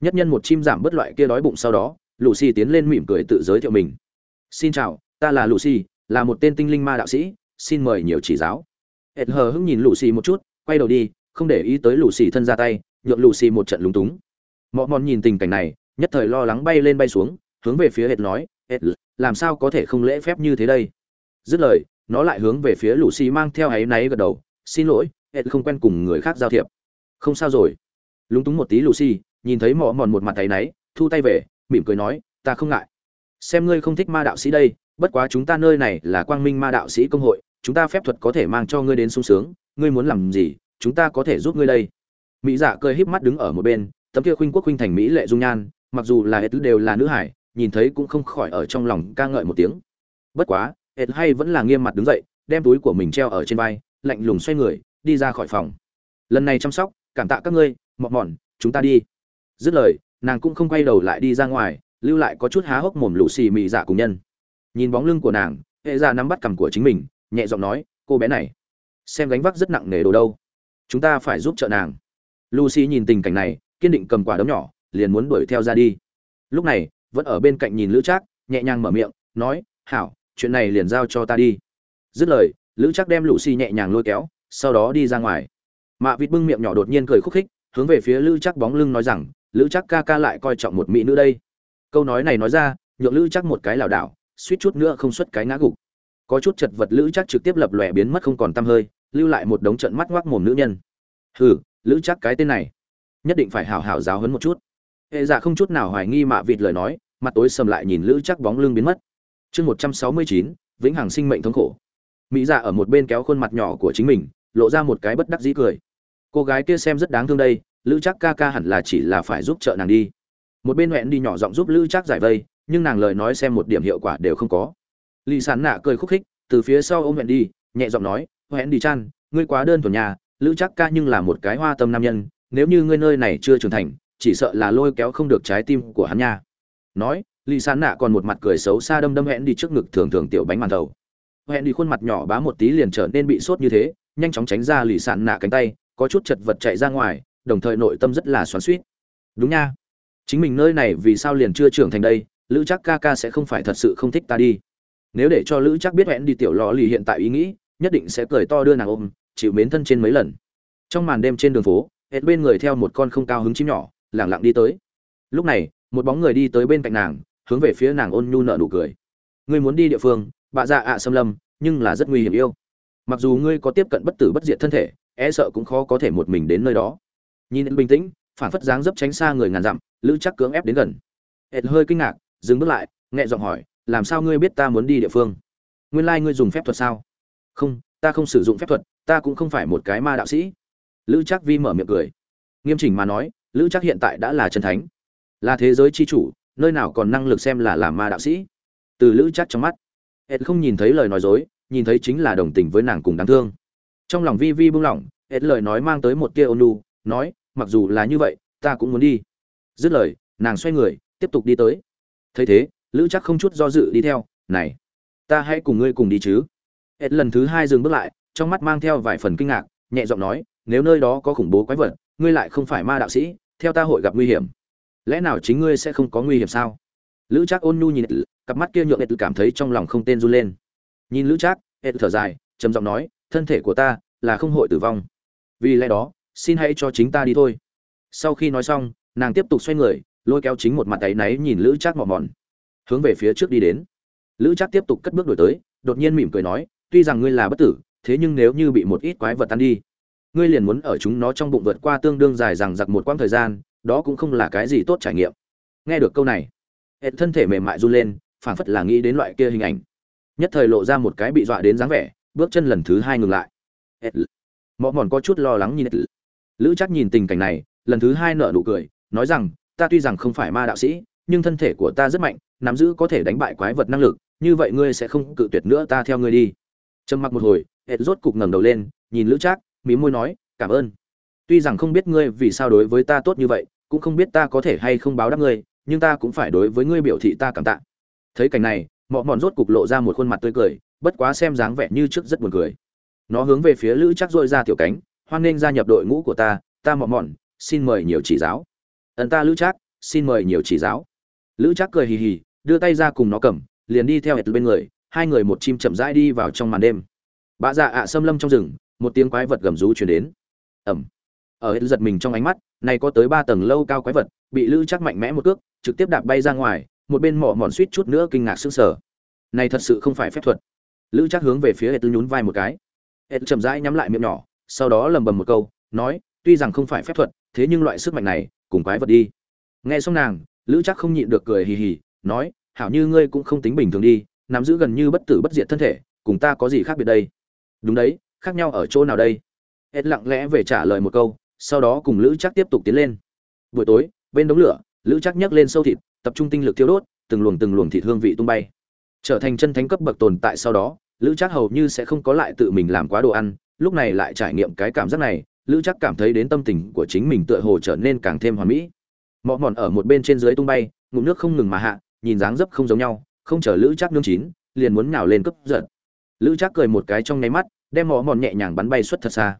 Speaker 1: Nhất nhân một chim giảm bớt loại kia đói bụng sau đó, lucy tiến lên mỉm cười tự giới thiệu mình. Xin chào ta là lucy, là một tên tinh linh ma đạo sĩ, xin mời nhiều chỉ giáo. Ed hờ hững nhìn lucy một chút, quay đầu đi, không để ý tới lucy thân ra tay, nhượng lucy một trận lúng túng. Mọ mòn nhìn tình cảnh này, nhất thời lo lắng bay lên bay xuống, hướng về phía ed nói, ed, làm sao có thể không lễ phép như thế đây? Dứt lời, nó lại hướng về phía lucy mang theo áy náy gật đầu, xin lỗi, ed không quen cùng người khác giao thiệp. Không sao rồi. Lúng túng một tí lucy, nhìn thấy mọ mòn một mặt áy náy, thu tay về, mỉm cười nói, ta không ngại xem ngươi không thích ma đạo sĩ đây, bất quá chúng ta nơi này là quang minh ma đạo sĩ công hội, chúng ta phép thuật có thể mang cho ngươi đến sung sướng, ngươi muốn làm gì, chúng ta có thể giúp ngươi đây. Mỹ dạ cười híp mắt đứng ở một bên, tấm kia khuynh quốc khuynh thành mỹ lệ dung nhan, mặc dù là hết đều là nữ hải, nhìn thấy cũng không khỏi ở trong lòng ca ngợi một tiếng. Bất quá hết hay vẫn là nghiêm mặt đứng dậy, đem túi của mình treo ở trên vai, lạnh lùng xoay người, đi ra khỏi phòng. Lần này chăm sóc, cảm tạ các ngươi, mọn mòn chúng ta đi. Dứt lời, nàng cũng không quay đầu lại đi ra ngoài lưu lại có chút há hốc mồm lũ xì mị dạ cùng nhân. Nhìn bóng lưng của nàng, hệ dạ nắm bắt cằm của chính mình, nhẹ giọng nói, cô bé này, xem gánh vác rất nặng nề đồ đâu. Chúng ta phải giúp trợ nàng. Lucy nhìn tình cảnh này, kiên định cầm quả đấm nhỏ, liền muốn đuổi theo ra đi. Lúc này, vẫn ở bên cạnh nhìn lữ trác, nhẹ nhàng mở miệng, nói, hảo, chuyện này liền giao cho ta đi. Dứt lời, lữ trác đem lucy nhẹ nhàng lôi kéo, sau đó đi ra ngoài. Mạ vịt bưng miệng nhỏ đột nhiên cười khúc khích, hướng về phía lữ trác bóng lưng nói rằng, lữ trác ca ca lại coi trọng một mỹ nữ đây câu nói này nói ra, nhượng lữ chắc một cái lảo đảo, suýt chút nữa không xuất cái ngã gục. Có chút chật vật lữ chắc trực tiếp lập lòe biến mất không còn tăm hơi, lưu lại một đống trận mắt ngoác mồm nữ nhân. Hừ, lữ chắc cái tên này, nhất định phải hào hào giáo hấn một chút. Hệ dạ không chút nào hoài nghi mạ vịt lời nói, mặt tối sầm lại nhìn lữ chắc bóng lưng biến mất. Chương một trăm sáu mươi chín, vĩnh hằng sinh mệnh thống khổ. Mỹ dạ ở một bên kéo khuôn mặt nhỏ của chính mình, lộ ra một cái bất đắc dĩ cười. Cô gái kia xem rất đáng thương đây, lữ chắc ca ca hẳn là chỉ là phải giúp trợ nàng đi một bên hẹn đi nhỏ giọng giúp lữ chắc giải vây nhưng nàng lời nói xem một điểm hiệu quả đều không có. Lì sán nạ cười khúc khích từ phía sau ôm hẹn đi nhẹ giọng nói hẹn đi chan ngươi quá đơn thuần nhà lữ chắc ca nhưng là một cái hoa tâm nam nhân nếu như ngươi nơi này chưa trưởng thành chỉ sợ là lôi kéo không được trái tim của hắn nha. Nói lì sán nạ còn một mặt cười xấu xa đâm đâm hẹn đi trước ngực thường thường tiểu bánh màn thầu hẹn đi khuôn mặt nhỏ bá một tí liền trở nên bị sốt như thế nhanh chóng tránh ra lì sán nạ cánh tay có chút chật vật chạy ra ngoài đồng thời nội tâm rất là xoắn suýt Đúng nha, chính mình nơi này vì sao liền chưa trưởng thành đây, Lữ chắc ca ca sẽ không phải thật sự không thích ta đi. Nếu để cho Lữ chắc biết hẹn đi tiểu lọ lì hiện tại ý nghĩ, nhất định sẽ cười to đưa nàng ôm, chịu mến thân trên mấy lần. Trong màn đêm trên đường phố, hết bên người theo một con không cao hứng chim nhỏ, lẳng lặng đi tới. Lúc này, một bóng người đi tới bên cạnh nàng, hướng về phía nàng ôn nhu nở nụ cười. Ngươi muốn đi địa phương, bạ dạ ạ xâm lâm, nhưng là rất nguy hiểm yêu. Mặc dù ngươi có tiếp cận bất tử bất diệt thân thể, e sợ cũng khó có thể một mình đến nơi đó nhìn bình tĩnh phản phất dáng dấp tránh xa người ngàn dặm, lữ chắc cưỡng ép đến gần. Ed hơi kinh ngạc, dừng bước lại, nhẹ giọng hỏi, làm sao ngươi biết ta muốn đi địa phương? Nguyên lai、like、ngươi dùng phép thuật sao? Không, ta không sử dụng phép thuật, ta cũng không phải một cái ma đạo sĩ. Lữ chắc vi mở miệng cười. Nghiêm chỉnh mà nói, lữ chắc hiện tại đã là chân thánh, là thế giới c h i chủ, nơi nào còn năng lực xem là làm ma đạo sĩ. Từ lữ chắc trong mắt ed không nhìn thấy lời nói dối, nhìn thấy chính là đồng tình với nàng cùng đáng thương. Trong lòng vi vi buông lỏng ed lời nói mang tới một tia ônu nói mặc dù là như vậy, ta cũng muốn đi. Dứt lời, nàng xoay người, tiếp tục đi tới. Thấy thế, lữ chắc không chút do dự đi theo, này, ta hãy cùng ngươi cùng đi chứ. Hết lần thứ hai dừng bước lại, trong mắt mang theo vài phần kinh ngạc, nhẹ giọng nói, nếu nơi đó có khủng bố quái vật, ngươi lại không phải ma đạo sĩ, theo ta hội gặp nguy hiểm. Lẽ nào chính ngươi sẽ không có nguy hiểm sao? Lữ trác ôn nhu nhìn ed cặp mắt kia nhượng ed cảm thấy trong lòng không tên run lên. Nhìn lữ trác ed thở dài, trầm giọng nói, thân thể của ta là không hội tử vong. Vì lẽ đó xin hãy cho chính ta đi thôi. Sau khi nói xong, nàng tiếp tục xoay người, lôi kéo chính một mặt tay náy nhìn lữ trác mò mòn. Hướng về phía trước đi đến. Lữ trác tiếp tục cất bước đổi tới, đột nhiên mỉm cười nói, tuy rằng ngươi là bất tử, thế nhưng nếu như bị một ít quái vật tan đi, ngươi liền muốn ở chúng nó trong bụng vượt qua tương đương dài rằng giặc một quãng thời gian, đó cũng không là cái gì tốt trải nghiệm. Nghe được câu này hệ thân thể mềm mại run lên, phảng phất là nghĩ đến loại kia hình ảnh. Nhất thời lộ ra một cái bị dọa đến dáng vẻ, bước chân lần thứ hai ngừng lại. Mọ mòn có chút lo lắng nhìn lữ chắc nhìn tình cảnh này lần thứ hai nở nụ cười nói rằng ta tuy rằng không phải ma đạo sĩ nhưng thân thể của ta rất mạnh nắm giữ có thể đánh bại quái vật năng lực như vậy ngươi sẽ không cự tuyệt nữa ta theo ngươi đi. Trầm mặc một hồi hệt rốt cục ngẩng đầu lên nhìn lữ trác mí môi nói cảm ơn. Tuy rằng không biết ngươi vì sao đối với ta tốt như vậy cũng không biết ta có thể hay không báo đáp ngươi nhưng ta cũng phải đối với ngươi biểu thị ta cảm tạ. Thấy cảnh này mọ mòn rốt cục lộ ra một khuôn mặt tươi cười bất quá xem dáng vẻ như trước rất buồn cười. Nó hướng về phía lữ Trác, dội ra tiểu cánh hoan nghênh gia nhập đội ngũ của ta ta mọ mọn, xin mời nhiều chỉ giáo. Ẩn ta lữ Trác, xin mời nhiều chỉ giáo. Lữ Trác cười hì hì đưa tay ra cùng nó cầm liền đi theo hệt bên người hai người một chim chậm rãi đi vào trong màn đêm. Bạ dạ ạ xâm lâm trong rừng một tiếng quái vật gầm rú chuyển đến. Ẩm. Ở hết giật mình trong ánh mắt này có tới ba tầng lâu cao quái vật bị lữ chắc mạnh mẽ một cước trực tiếp đạp bay ra ngoài một bên mỏ mòn suýt chút nữa kinh ngạc sững sờ. Này thật sự không phải phép thuật. Lữ chắc hướng về phía hết nhún vai một cái. Hết chậm rãi nhắm lại miệng nhỏ sau đó lầm bầm một câu, nói, tuy rằng không phải phép thuật, thế nhưng loại sức mạnh này, cùng quái vật đi. Nghe xong nàng, lữ chắc không nhịn được cười hì hì, nói, hảo như ngươi cũng không tính bình thường đi, nắm giữ gần như bất tử bất diệt thân thể, cùng ta có gì khác biệt đây? Đúng đấy, khác nhau ở chỗ nào đây? Ed lặng lẽ về trả lời một câu, sau đó cùng lữ chắc tiếp tục tiến lên. Buổi tối, bên đống lửa, lữ chắc nhấc lên sâu thịt, tập trung tinh lực thiêu đốt, từng luồng từng luồng thịt hương vị tung bay. Trở thành chân thánh cấp bậc tồn tại sau đó, lữ chắc hầu như sẽ không có lại tự mình làm quá đồ ăn lúc này lại trải nghiệm cái cảm giác này, lữ chắc cảm thấy đến tâm tình của chính mình tựa hồ trở nên càng thêm hoàn mỹ. Mọ mòn ở một bên trên dưới tung bay, ngụm nước không ngừng mà hạ, nhìn dáng dấp không giống nhau, không chờ lữ chắc nương chín, liền muốn nhào lên cấp giận lữ chắc cười một cái trong nháy mắt, đem mọ mòn nhẹ nhàng bắn bay xuất thật xa.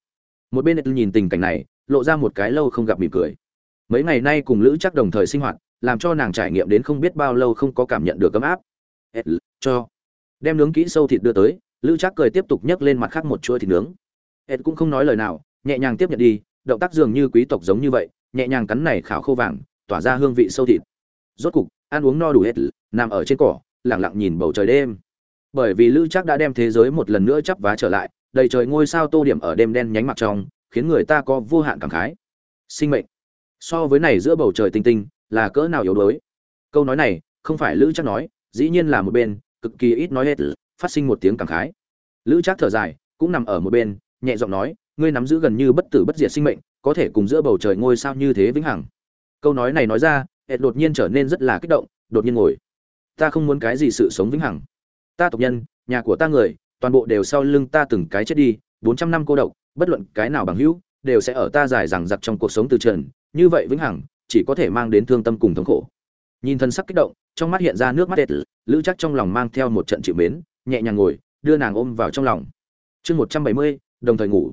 Speaker 1: Một bên nhìn tình cảnh này, lộ ra một cái lâu không gặp mỉm cười. Mấy ngày nay cùng lữ chắc đồng thời sinh hoạt, làm cho nàng trải nghiệm đến không biết bao lâu không có cảm nhận được ấm áp. Cho. Đem nướng kỹ sâu thịt đưa tới, lữ chắc cười tiếp tục nhấc lên mặt khác một chuỗi thịt nướng ed cũng không nói lời nào, nhẹ nhàng tiếp nhận đi, động tác dường như quý tộc giống như vậy, nhẹ nhàng cắn này khảo khô vàng, tỏa ra hương vị sâu thịt. Rốt cục, ăn uống no đủ hết, nằm ở trên cỏ lẳng lặng nhìn bầu trời đêm. Bởi vì lữ chắc đã đem thế giới một lần nữa chắp vá trở lại, đầy trời ngôi sao tô điểm ở đêm đen nhánh mặt trong, khiến người ta có vô hạn cảm khái. Sinh mệnh. So với này giữa bầu trời tinh tinh, là cỡ nào yếu đuối? Câu nói này, không phải lữ chắc nói, dĩ nhiên là một bên, cực kỳ ít nói hết, phát sinh một tiếng cảm khái. Lữ chắc thở dài, cũng nằm ở một bên nhẹ giọng nói, ngươi nắm giữ gần như bất tử bất diệt sinh mệnh, có thể cùng giữa bầu trời ngôi sao như thế vĩnh hằng. Câu nói này nói ra, ed đột nhiên trở nên rất là kích động, đột nhiên ngồi. Ta không muốn cái gì sự sống vĩnh hằng. Ta tộc nhân, nhà của ta người, toàn bộ đều sau lưng ta từng cái chết đi, bốn trăm năm cô độc, bất luận cái nào bằng hữu, đều sẽ ở ta dài rằng giặc trong cuộc sống từ trần, như vậy vĩnh hằng, chỉ có thể mang đến thương tâm cùng thống khổ. Nhìn thân sắc kích động, trong mắt hiện ra nước mắt đẹp lữ chắc trong lòng mang theo một trận chịu mến, nhẹ nhàng ngồi, đưa nàng ôm vào trong lòng. Chương một trăm bảy mươi đồng thời ngủ.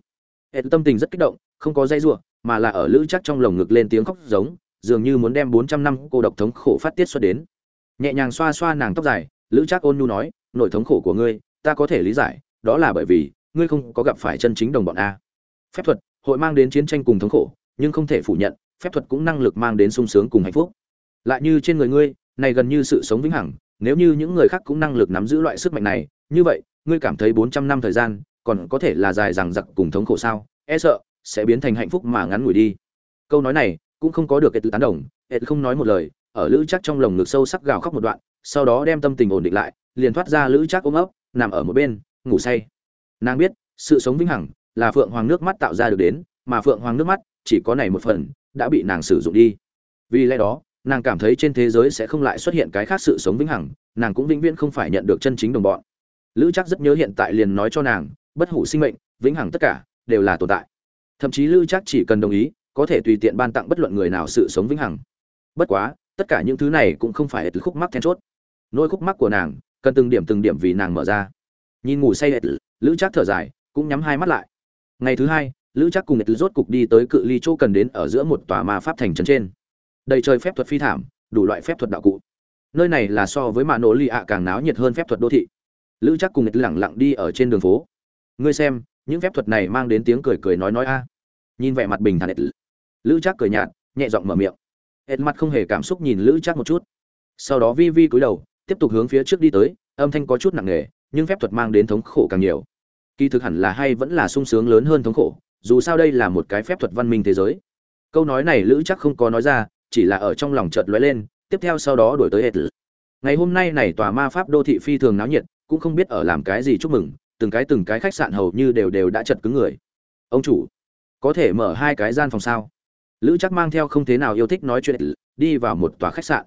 Speaker 1: Hệ tâm tình rất kích động, không có dây ruộng mà là ở lữ chắc trong lồng ngực lên tiếng khóc giống, dường như muốn đem bốn trăm năm cô độc thống khổ phát tiết xuất đến. Nhẹ nhàng xoa xoa nàng tóc dài, lữ chắc ôn nhu nói nỗi thống khổ của ngươi, ta có thể lý giải, đó là bởi vì, ngươi không có gặp phải chân chính đồng bọn a. Phép thuật, hội mang đến chiến tranh cùng thống khổ, nhưng không thể phủ nhận, phép thuật cũng năng lực mang đến sung sướng cùng hạnh phúc. Lại như trên người ngươi, này gần như sự sống vĩnh hằng, nếu như những người khác cũng năng lực nắm giữ loại sức mạnh này, như vậy, ngươi cảm thấy bốn trăm năm thời gian còn có thể là dài dằng dặc cùng thống khổ sao? E sợ, sẽ biến thành hạnh phúc mà ngắn ngủi đi. Câu nói này cũng không có được cái từ tán đồng. Ed không nói một lời, ở lữ chắc trong lồng ngực sâu sắc gào khóc một đoạn, sau đó đem tâm tình ổn định lại, liền thoát ra lữ chắc ôm ấp, nằm ở một bên, ngủ say. Nàng biết, sự sống vĩnh hằng là phượng hoàng nước mắt tạo ra được đến, mà phượng hoàng nước mắt chỉ có này một phần đã bị nàng sử dụng đi. Vì lẽ đó, nàng cảm thấy trên thế giới sẽ không lại xuất hiện cái khác sự sống vĩnh hằng, nàng cũng vĩnh viễn không phải nhận được chân chính đồng bọn. Lữ chắc rất nhớ hiện tại liền nói cho nàng bất hủ sinh mệnh, vĩnh hằng tất cả, đều là tồn tại. Thậm chí Lưu Trác chỉ cần đồng ý, có thể tùy tiện ban tặng bất luận người nào sự sống vĩnh hằng. Bất quá, tất cả những thứ này cũng không phải từ khúc mắc then chốt. Nỗi khúc mắc của nàng, cần từng điểm từng điểm vì nàng mở ra. Nhìn ngủ say hệt lữ trác thở dài, cũng nhắm hai mắt lại. Ngày thứ hai lữ Trác cùng hệt rốt cục đi tới cự ly chỗ cần đến ở giữa một tòa ma pháp thành trấn trên. Đầy trời phép thuật phi thảm, đủ loại phép thuật đạo cụ. Nơi này là so với mạ nổ lì ạ càng náo nhiệt hơn phép thuật đô thị. Lữ Trác cùng hệt lẳng lặng đi ở trên đường phố ngươi xem, những phép thuật này mang đến tiếng cười cười nói nói a. Nhìn vẻ mặt bình thản hệt lữ Trác cười nhạt, nhẹ giọng mở miệng. Hệt mặt không hề cảm xúc nhìn lữ Trác một chút. Sau đó vi vi cúi đầu, tiếp tục hướng phía trước đi tới, âm thanh có chút nặng nề, nhưng phép thuật mang đến thống khổ càng nhiều. Kỳ thực hẳn là hay vẫn là sung sướng lớn hơn thống khổ, dù sao đây là một cái phép thuật văn minh thế giới. Câu nói này lữ chắc không có nói ra, chỉ là ở trong lòng chợt lóe lên, tiếp theo sau đó đổi tới hệ tử ngày hôm nay này tòa ma pháp đô thị phi thường náo nhiệt, cũng không biết ở làm cái gì chúc mừng từng cái từng cái khách sạn hầu như đều đều đã chật cứng người. Ông chủ, có thể mở hai cái gian phòng sao? Lữ chắc mang theo không thế nào yêu thích nói chuyện, đi vào một tòa khách sạn.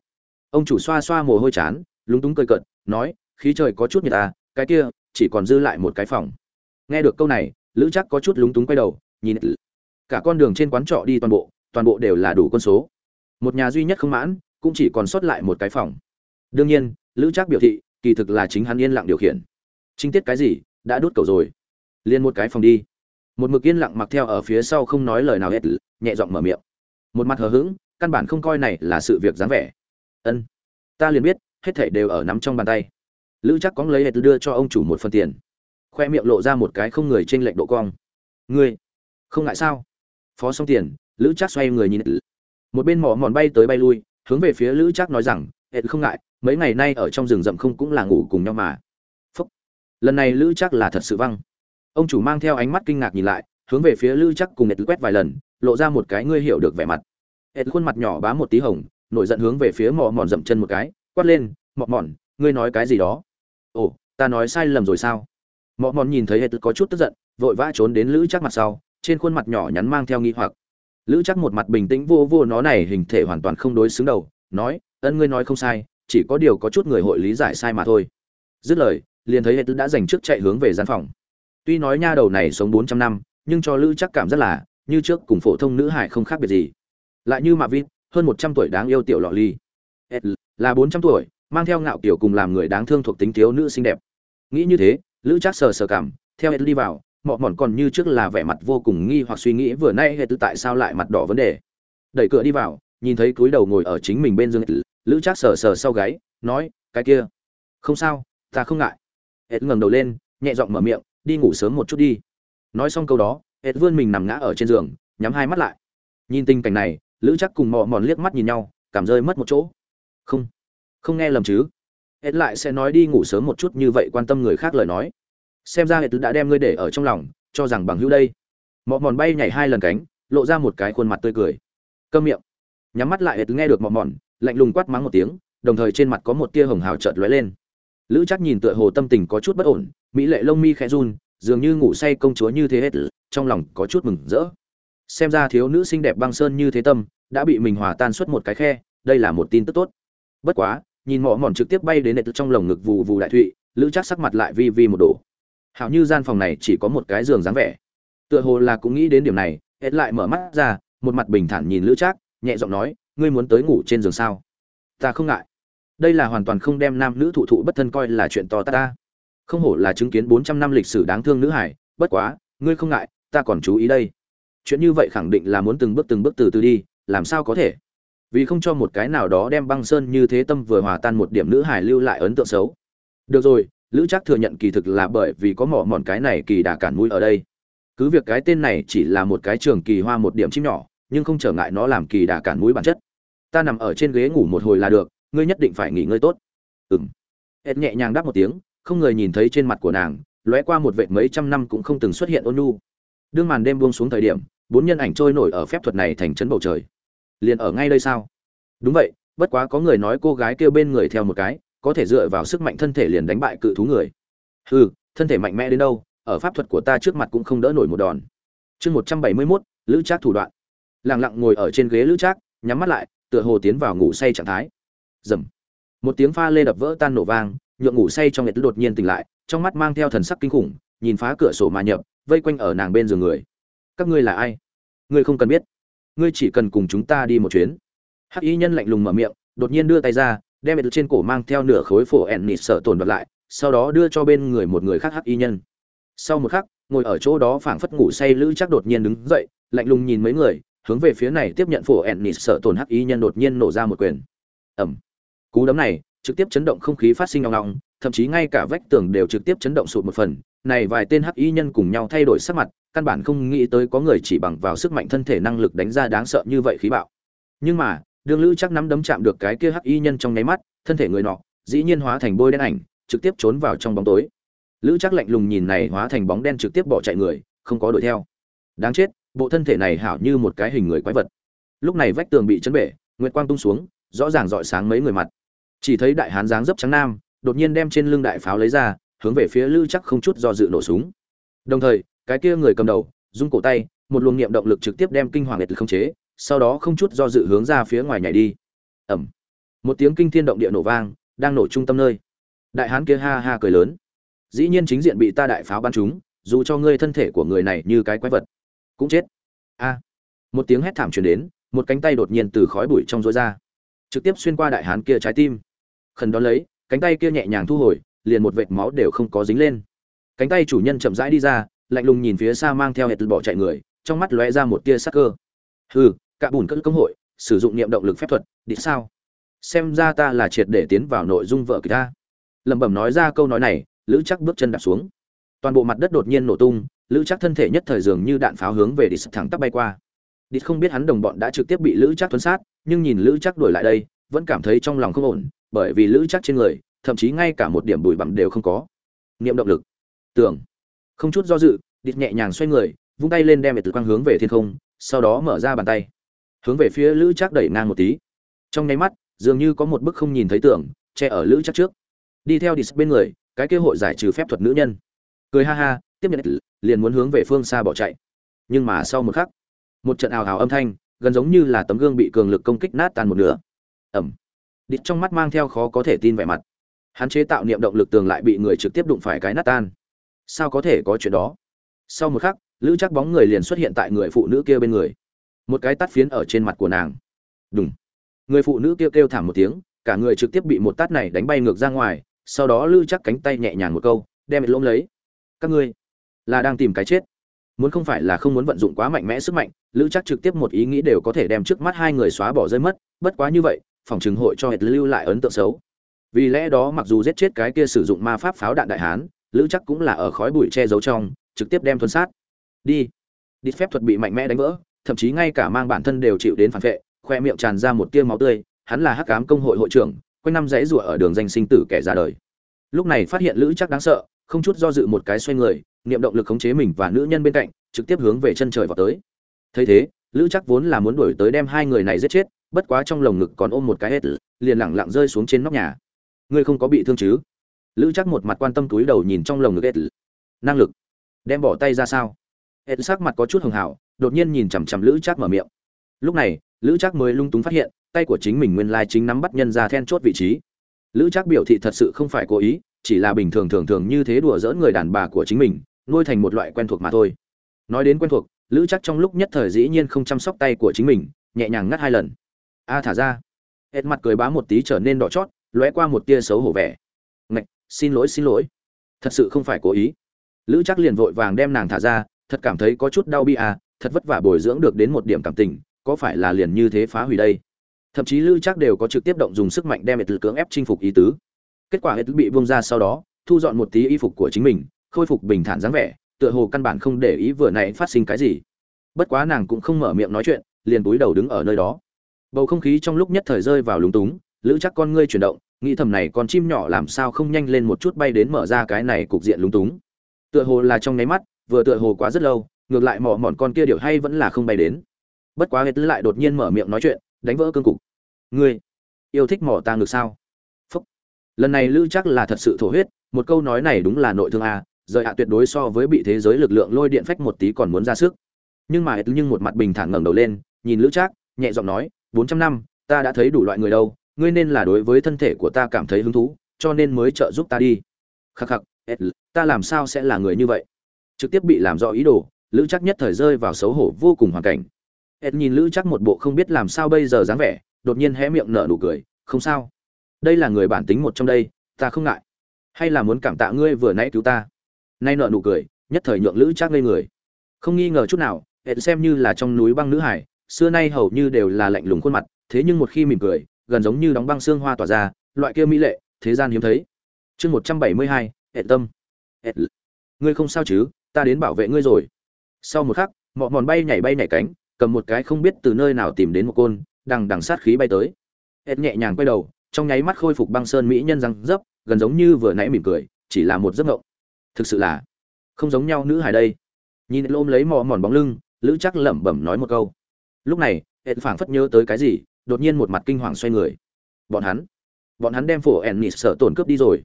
Speaker 1: Ông chủ xoa xoa mồ hôi chán, lúng túng cười cợt, nói, khí trời có chút nhiệt à cái kia, chỉ còn dư lại một cái phòng. Nghe được câu này, lữ chắc có chút lúng túng quay đầu, nhìn cả con đường trên quán trọ đi toàn bộ toàn bộ đều là đủ con số. Một nhà duy nhất không mãn, cũng chỉ còn sót lại một cái phòng. Đương nhiên, lữ chắc biểu thị, kỳ thực là chính hắn yên lặng điều khiển. Chính tiết cái gì đã đút cầu rồi. Liền một cái phòng đi. Một mực yên lặng mặc theo ở phía sau không nói lời nào hết, nhẹ giọng mở miệng. Một mặt hờ hững, căn bản không coi này là sự việc dáng vẻ. Ân, ta liền biết, hết thảy đều ở nắm trong bàn tay. Lữ chắc có lấy hết đưa cho ông chủ một phần tiền. Khoe miệng lộ ra một cái không người trên lệnh độ cong. Ngươi, không ngại sao? Phó xong tiền, lữ chắc xoay người nhìn một bên mỏ mòn bay tới bay lui, hướng về phía lữ chắc nói rằng hết không ngại, mấy ngày nay ở trong rừng rậm không cũng là ngủ cùng nhau mà lần này lữ chắc là thật sự văng. Ông chủ mang theo ánh mắt kinh ngạc nhìn lại, hướng về phía lữ chắc cùng hết quét vài lần, lộ ra một cái ngươi hiểu được vẻ mặt. Hệt khuôn mặt nhỏ bá một tí hồng, nổi giận hướng về phía mò mòn dậm chân một cái, quát lên mọt mòn, ngươi nói cái gì đó? Ồ, ta nói sai lầm rồi sao? Mọt mòn nhìn thấy hệt có chút tức giận, vội vã trốn đến lữ chắc mặt sau, trên khuôn mặt nhỏ nhắn mang theo nghi hoặc. Lữ chắc một mặt bình tĩnh vô vô nó này, hình thể hoàn toàn không đối xứng đầu, nói, ân, ngươi nói không sai, chỉ có điều có chút người hội lý giải sai mà thôi. Dứt lời liền thấy hệ tư đã dành trước chạy hướng về gian phòng. Tuy nói nha đầu này sống bốn trăm năm, nhưng cho lữ chắc cảm rất là, như trước cùng phổ thông nữ hải không khác biệt gì. Lại như mạ vít hơn một trăm tuổi đáng yêu tiểu lọ ly. Là bốn trăm tuổi, mang theo ngạo kiểu cùng làm người đáng thương thuộc tính thiếu nữ xinh đẹp. Nghĩ như thế, lữ chắc sờ sờ cảm, theo hệ đi vào, mọ mòn còn như trước là vẻ mặt vô cùng nghi hoặc suy nghĩ vừa nay hệ tư tại sao lại mặt đỏ vấn đề. Đẩy cửa đi vào, nhìn thấy cúi đầu ngồi ở chính mình bên giường lữ chắc sờ sờ sau gáy, nói, cái kia, không sao, ta không ngại hết ngẩng đầu lên, nhẹ giọng mở miệng, đi ngủ sớm một chút đi. Nói xong câu đó hết vươn mình nằm ngã ở trên giường, nhắm hai mắt lại. Nhìn tình cảnh này, lữ chắc cùng mò mòn liếc mắt nhìn nhau, cảm rơi mất một chỗ. Không không nghe lầm chứ. Hết lại sẽ nói đi ngủ sớm một chút như vậy quan tâm người khác lời nói. Xem ra hết đã đem ngươi để ở trong lòng, cho rằng bằng hữu đây. Mọ mòn bay nhảy hai lần cánh, lộ ra một cái khuôn mặt tươi cười. Câm miệng. Nhắm mắt lại hết nghe được mọ mòn lạnh lùng quát mắng một tiếng, đồng thời trên mặt có một tia hồng hào chợt lóe lên lữ chắc nhìn tựa hồ tâm tình có chút bất ổn, mỹ lệ lông mi khẽ run, dường như ngủ say công chúa như thế hết, trong lòng có chút mừng rỡ. Xem ra thiếu nữ xinh đẹp băng sơn như thế tâm, đã bị mình hòa tan suốt một cái khe, đây là một tin tức tốt. Bất quá, nhìn mỏ mòn trực tiếp bay đến nệ trong lồng ngực vù vù đại thụy, lữ chắc sắc mặt lại vi vi một đổ. Hảo như gian phòng này chỉ có một cái giường dáng vẻ. Tựa hồ là cũng nghĩ đến điểm này hết lại mở mắt ra, một mặt bình thản nhìn lữ trác, nhẹ giọng nói, ngươi muốn tới ngủ trên giường sao? Ta không ngại đây là hoàn toàn không đem nam nữ thụ thụ bất thân coi là chuyện to ta ta. Không hổ là chứng kiến bốn trăm năm lịch sử đáng thương nữ hải, bất quá, ngươi không ngại, ta còn chú ý đây. Chuyện như vậy khẳng định là muốn từng bước từng bước từ từ đi, làm sao có thể? Vì không cho một cái nào đó đem băng sơn như thế tâm vừa hòa tan một điểm nữ hải lưu lại ấn tượng xấu. Được rồi, lữ chắc thừa nhận kỳ thực là bởi vì có mỏ mòn cái này kỳ đà cản mũi ở đây. Cứ việc cái tên này chỉ là một cái trường kỳ hoa một điểm chim nhỏ, nhưng không trở ngại nó làm kỳ đà cản mũi bản chất. Ta nằm ở trên ghế ngủ một hồi là được ngươi nhất định phải nghỉ ngơi tốt. Ừm. ed nhẹ nhàng đáp một tiếng, không người nhìn thấy trên mặt của nàng, lóe qua một vệt mấy trăm năm cũng không từng xuất hiện ôn nhu. Đương màn đêm buông xuống thời điểm, bốn nhân ảnh trôi nổi ở phép thuật này thành trấn bầu trời. Liền ở ngay đây sao? Đúng vậy, bất quá có người nói cô gái kêu bên người theo một cái, có thể dựa vào sức mạnh thân thể liền đánh bại cự thú người. Hừ, thân thể mạnh mẽ đến đâu, ở pháp thuật của ta trước mặt cũng không đỡ nổi một đòn. Chương một trăm bảy mươi mốt, lữ trác thủ đoạn. Lẳng lặng ngồi ở trên ghế lữ trác, nhắm mắt lại, tựa hồ tiến vào ngủ say trạng thái rầm một tiếng pha lê đập vỡ tan nổ vang, nhượng ngủ say trong nhiệt đột nhiên tỉnh lại, trong mắt mang theo thần sắc kinh khủng, nhìn phá cửa sổ mà nhập, vây quanh ở nàng bên giường người. Các ngươi là ai? Ngươi không cần biết. Ngươi chỉ cần cùng chúng ta đi một chuyến. Hắc y nhân lạnh lùng mở miệng, đột nhiên đưa tay ra, đem nhiệt trên cổ mang theo nửa khối phổ ẹn nịt sợ tổn đoạt lại, sau đó đưa cho bên người một người khác hắc y nhân. Sau một khắc, ngồi ở chỗ đó phảng phất ngủ say lữ chắc đột nhiên đứng dậy, lạnh lùng nhìn mấy người, hướng về phía này tiếp nhận phổ ẹn nịt sợ tổn hắc y nhân đột nhiên nổ ra một quyền. Ẩm cú đấm này trực tiếp chấn động không khí phát sinh ngọng ngọng, thậm chí ngay cả vách tường đều trực tiếp chấn động sụt một phần. Này vài tên hắc y nhân cùng nhau thay đổi sắc mặt, căn bản không nghĩ tới có người chỉ bằng vào sức mạnh thân thể năng lực đánh ra đáng sợ như vậy khí bạo. Nhưng mà, đương lữ chắc nắm đấm chạm được cái kia hắc y nhân trong nháy mắt, thân thể người nọ dĩ nhiên hóa thành bôi đen ảnh, trực tiếp trốn vào trong bóng tối. Lữ chắc lạnh lùng nhìn này hóa thành bóng đen trực tiếp bỏ chạy người, không có đuổi theo. Đáng chết, bộ thân thể này hảo như một cái hình người quái vật. Lúc này vách tường bị chấn bể, nguyệt quang tung xuống, rõ ràng rọi sáng mấy người mặt chỉ thấy đại hán dáng dấp trắng nam, đột nhiên đem trên lưng đại pháo lấy ra, hướng về phía lữ chắc không chút do dự nổ súng. Đồng thời, cái kia người cầm đầu, rung cổ tay, một luồng niệm động lực trực tiếp đem kinh hoàng liệt không chế, sau đó không chút do dự hướng ra phía ngoài nhảy đi. Ẩm một tiếng kinh thiên động địa nổ vang, đang nổ trung tâm nơi. Đại hán kia ha ha cười lớn. Dĩ nhiên chính diện bị ta đại pháo bắn trúng, dù cho ngươi thân thể của người này như cái quái vật, cũng chết. A. Một tiếng hét thảm truyền đến, một cánh tay đột nhiên từ khói bụi trong rối ra, trực tiếp xuyên qua đại hán kia trái tim khẩn đón lấy, cánh tay kia nhẹ nhàng thu hồi, liền một vệt máu đều không có dính lên. Cánh tay chủ nhân chậm rãi đi ra, lạnh lùng nhìn phía xa mang theo hệt bỏ chạy người, trong mắt lóe ra một tia sắc cơ. Hừ, cả bùn cất công hội, sử dụng niệm động lực phép thuật, đi sao? Xem ra ta là triệt để tiến vào nội dung vợ kỳ ta. Lẩm bẩm nói ra câu nói này, lữ chắc bước chân đạp xuống. Toàn bộ mặt đất đột nhiên nổ tung, lữ chắc thân thể nhất thời dường như đạn pháo hướng về đi thẳng tắp bay qua. Đi không biết hắn đồng bọn đã trực tiếp bị lữ chắc tuấn sát, nhưng nhìn lữ chắc đuổi lại đây, vẫn cảm thấy trong lòng không ổn bởi vì lữ chắc trên người, thậm chí ngay cả một điểm bụi bặm đều không có. Niệm động lực. Tưởng. Không chút do dự đi nhẹ nhàng xoay người, vung tay lên đem mệt từ quang hướng về thiên không, sau đó mở ra bàn tay. Hướng về phía lữ chắc đẩy ngang một tí. Trong nháy mắt, dường như có một bức không nhìn thấy tưởng, che ở lữ chắc trước. Đi theo đi bên người, cái kế hội giải trừ phép thuật nữ nhân. Cười ha ha, tiếp nhận liền muốn hướng về phương xa bỏ chạy. Nhưng mà sau một khắc, một trận ào ào âm thanh, gần giống như là tấm gương bị cường lực công kích nát tan một nửa. Ẩm đít trong mắt mang theo khó có thể tin vẻ mặt. Hắn chế tạo niệm động lực tường lại bị người trực tiếp đụng phải cái nát tan. Sao có thể có chuyện đó? Sau một khắc lữ chắc bóng người liền xuất hiện tại người phụ nữ kia bên người. Một cái tắt phiến ở trên mặt của nàng. Đúng người phụ nữ kia kêu, kêu thảm một tiếng cả người trực tiếp bị một tát này đánh bay ngược ra ngoài sau đó lữ chắc cánh tay nhẹ nhàng một câu đem lỗm lấy. Các ngươi là đang tìm cái chết. Muốn không phải là không muốn vận dụng quá mạnh mẽ sức mạnh lữ chắc trực tiếp một ý nghĩ đều có thể đem trước mắt hai người xóa bỏ rơi mất bất quá như vậy phòng trừng hội cho hệt lưu lại ấn tượng xấu. Vì lẽ đó mặc dù giết chết cái kia sử dụng ma pháp pháo đạn đại hán, lữ chắc cũng là ở khói bụi che giấu trong, trực tiếp đem thuần sát. Đi. Đi phép thuật bị mạnh mẽ đánh vỡ, thậm chí ngay cả mang bản thân đều chịu đến phản vệ, khoe miệng tràn ra một tia máu tươi, hắn là hắc cám công hội hội trưởng, quanh năm rẽ rủa ở đường danh sinh tử kẻ ra đời. Lúc này phát hiện lữ chắc đáng sợ, không chút do dự một cái xoay người, niệm động lực khống chế mình và nữ nhân bên cạnh, trực tiếp hướng về chân trời vào tới. Thấy thế, lữ chắc vốn là muốn đuổi tới đem hai người này giết chết bất quá trong lồng ngực còn ôm một cái hết, liền lẳng lặng rơi xuống trên nóc nhà. Ngươi không có bị thương chứ? Lữ chắc một mặt quan tâm túi đầu nhìn trong lồng ngực hết. Năng lực. Đem bỏ tay ra sao? Hết sắc mặt có chút hường hảo, đột nhiên nhìn chằm chằm lữ chắc mở miệng. Lúc này, lữ chắc mới lung túng phát hiện, tay của chính mình nguyên lai chính nắm bắt nhân ra then chốt vị trí. Lữ chắc biểu thị thật sự không phải cố ý, chỉ là bình thường thường thường như thế đùa dỡ người đàn bà của chính mình, nuôi thành một loại quen thuộc mà thôi. Nói đến quen thuộc, lữ chắc trong lúc nhất thời dĩ nhiên không chăm sóc tay của chính mình, nhẹ nhàng ngắt hai lần a thả ra. Hết mặt cười bá một tí trở nên đỏ chót, lóe qua một tia xấu hổ vẻ. Ngạch, xin lỗi xin lỗi. Thật sự không phải cố ý. Lữ chắc liền vội vàng đem nàng thả ra, thật cảm thấy có chút đau bi à thật vất vả bồi dưỡng được đến một điểm cảm tình, có phải là liền như thế phá hủy đây? Thậm chí lữ chắc đều có trực tiếp động dùng sức mạnh đem hết cưỡng ép chinh phục ý tứ. Kết quả hết bị buông ra sau đó, thu dọn một tí y phục của chính mình, khôi phục bình thản dáng vẻ, tựa hồ căn bản không để ý vừa nãy phát sinh cái gì. Bất quá nàng cũng không mở miệng nói chuyện, liền túi đầu đứng ở nơi đó bầu không khí trong lúc nhất thời rơi vào lúng túng lữ chắc con ngươi chuyển động nghĩ thầm này con chim nhỏ làm sao không nhanh lên một chút bay đến mở ra cái này cục diện lúng túng. Tựa hồ là trong nháy mắt vừa tựa hồ quá rất lâu ngược lại mỏ mọn con kia điều hay vẫn là không bay đến. Bất quá hết lại đột nhiên mở miệng nói chuyện đánh vỡ cương cục. Ngươi yêu thích mỏ ta ngược sao? Phúc. Lần này lữ chắc là thật sự thổ huyết một câu nói này đúng là nội thương a rời hạ tuyệt đối so với bị thế giới lực lượng lôi điện phách một tí còn muốn ra sức. Nhưng mà nhưng một mặt bình thản ngẩng đầu lên nhìn lữ chắc, nhẹ giọng nói bốn trăm năm, ta đã thấy đủ loại người đâu, ngươi nên là đối với thân thể của ta cảm thấy hứng thú, cho nên mới trợ giúp ta đi. Khắc khắc ta làm sao sẽ là người như vậy? Trực tiếp bị làm rõ ý đồ, lữ chắc nhất thời rơi vào xấu hổ vô cùng hoàn cảnh. Ed nhìn lữ chắc một bộ không biết làm sao bây giờ dáng vẻ, đột nhiên hé miệng nở nụ cười, không sao. Đây là người bản tính một trong đây, ta không ngại. Hay là muốn cảm tạ ngươi vừa nãy cứu ta? Nay nợ nụ cười, nhất thời nhượng lữ chắc lên người. Không nghi ngờ chút nào hệ xem như là trong núi băng nữ hải xưa nay hầu như đều là lạnh lùng khuôn mặt, thế nhưng một khi mỉm cười, gần giống như đóng băng xương hoa tỏa ra, loại kia mỹ lệ, thế gian hiếm thấy. Chương một trăm bảy mươi hai hệ tâm. Hệ ngươi không sao chứ? Ta đến bảo vệ ngươi rồi. Sau một khắc, mọ mòn bay nhảy bay nhảy cánh, cầm một cái không biết từ nơi nào tìm đến một côn, đằng đằng sát khí bay tới. Hệ nhẹ nhàng quay đầu, trong nháy mắt khôi phục băng sơn mỹ nhân răng dấp, gần giống như vừa nãy mỉm cười, chỉ là một giấc ngộng thực sự là không giống nhau nữ hài đây. Nhìn ôm lấy mò mòn bóng lưng, lữ chắc lẩm bẩm nói một câu lúc này hệ phảng phất nhớ tới cái gì, đột nhiên một mặt kinh hoàng xoay người. Bọn hắn bọn hắn đem phổ ẻn nịt sợ tổn cướp đi rồi.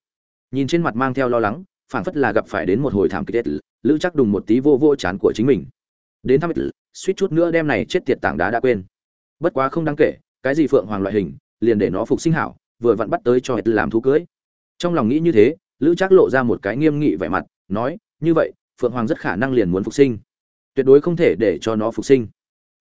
Speaker 1: Nhìn trên mặt mang theo lo lắng, phảng phất là gặp phải đến một hồi thảm kịch lữ chắc đùng một tí vô vô chán của chính mình. Đến thăm suýt chút nữa đem này chết tiệt tảng đá đã quên. Bất quá không đáng kể, cái gì phượng hoàng loại hình, liền để nó phục sinh hảo, vừa vặn bắt tới cho hết làm thú cưới. Trong lòng nghĩ như thế, lữ trác lộ ra một cái nghiêm nghị vẻ mặt, nói, như vậy, phượng hoàng rất khả năng liền muốn phục sinh. Tuyệt đối không thể để cho nó phục sinh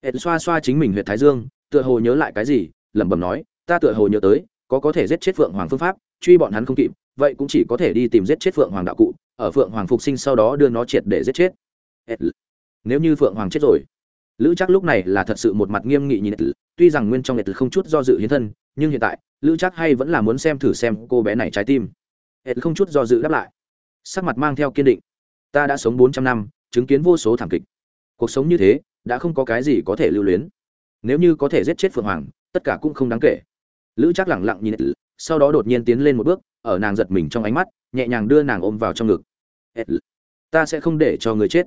Speaker 1: hết xoa xoa chính mình huyệt thái dương, tựa hồ nhớ lại cái gì, lẩm bẩm nói, ta tựa hồ nhớ tới, có có thể giết chết phượng hoàng phương pháp, truy bọn hắn không kịp, vậy cũng chỉ có thể đi tìm giết chết phượng hoàng đạo cụ, ở phượng hoàng phục sinh sau đó đưa nó triệt để giết chết. Nếu như phượng hoàng chết rồi, lữ chắc lúc này là thật sự một mặt nghiêm nghị nhìn tuy rằng nguyên trong nhật không chút do dự hiến thân, nhưng hiện tại, lữ chắc hay vẫn là muốn xem thử xem cô bé này trái tim. Ed không chút do dự đáp lại. Sắc mặt mang theo kiên định. Ta đã sống bốn trăm năm, chứng kiến vô số thảm kịch. Cuộc sống như thế đã không có cái gì có thể lưu luyến. Nếu như có thể giết chết phượng hoàng, tất cả cũng không đáng kể. Lữ chắc lẳng lặng nhìn ed sau đó đột nhiên tiến lên một bước, ở nàng giật mình trong ánh mắt, nhẹ nhàng đưa nàng ôm vào trong ngực. Ta sẽ không để cho người chết.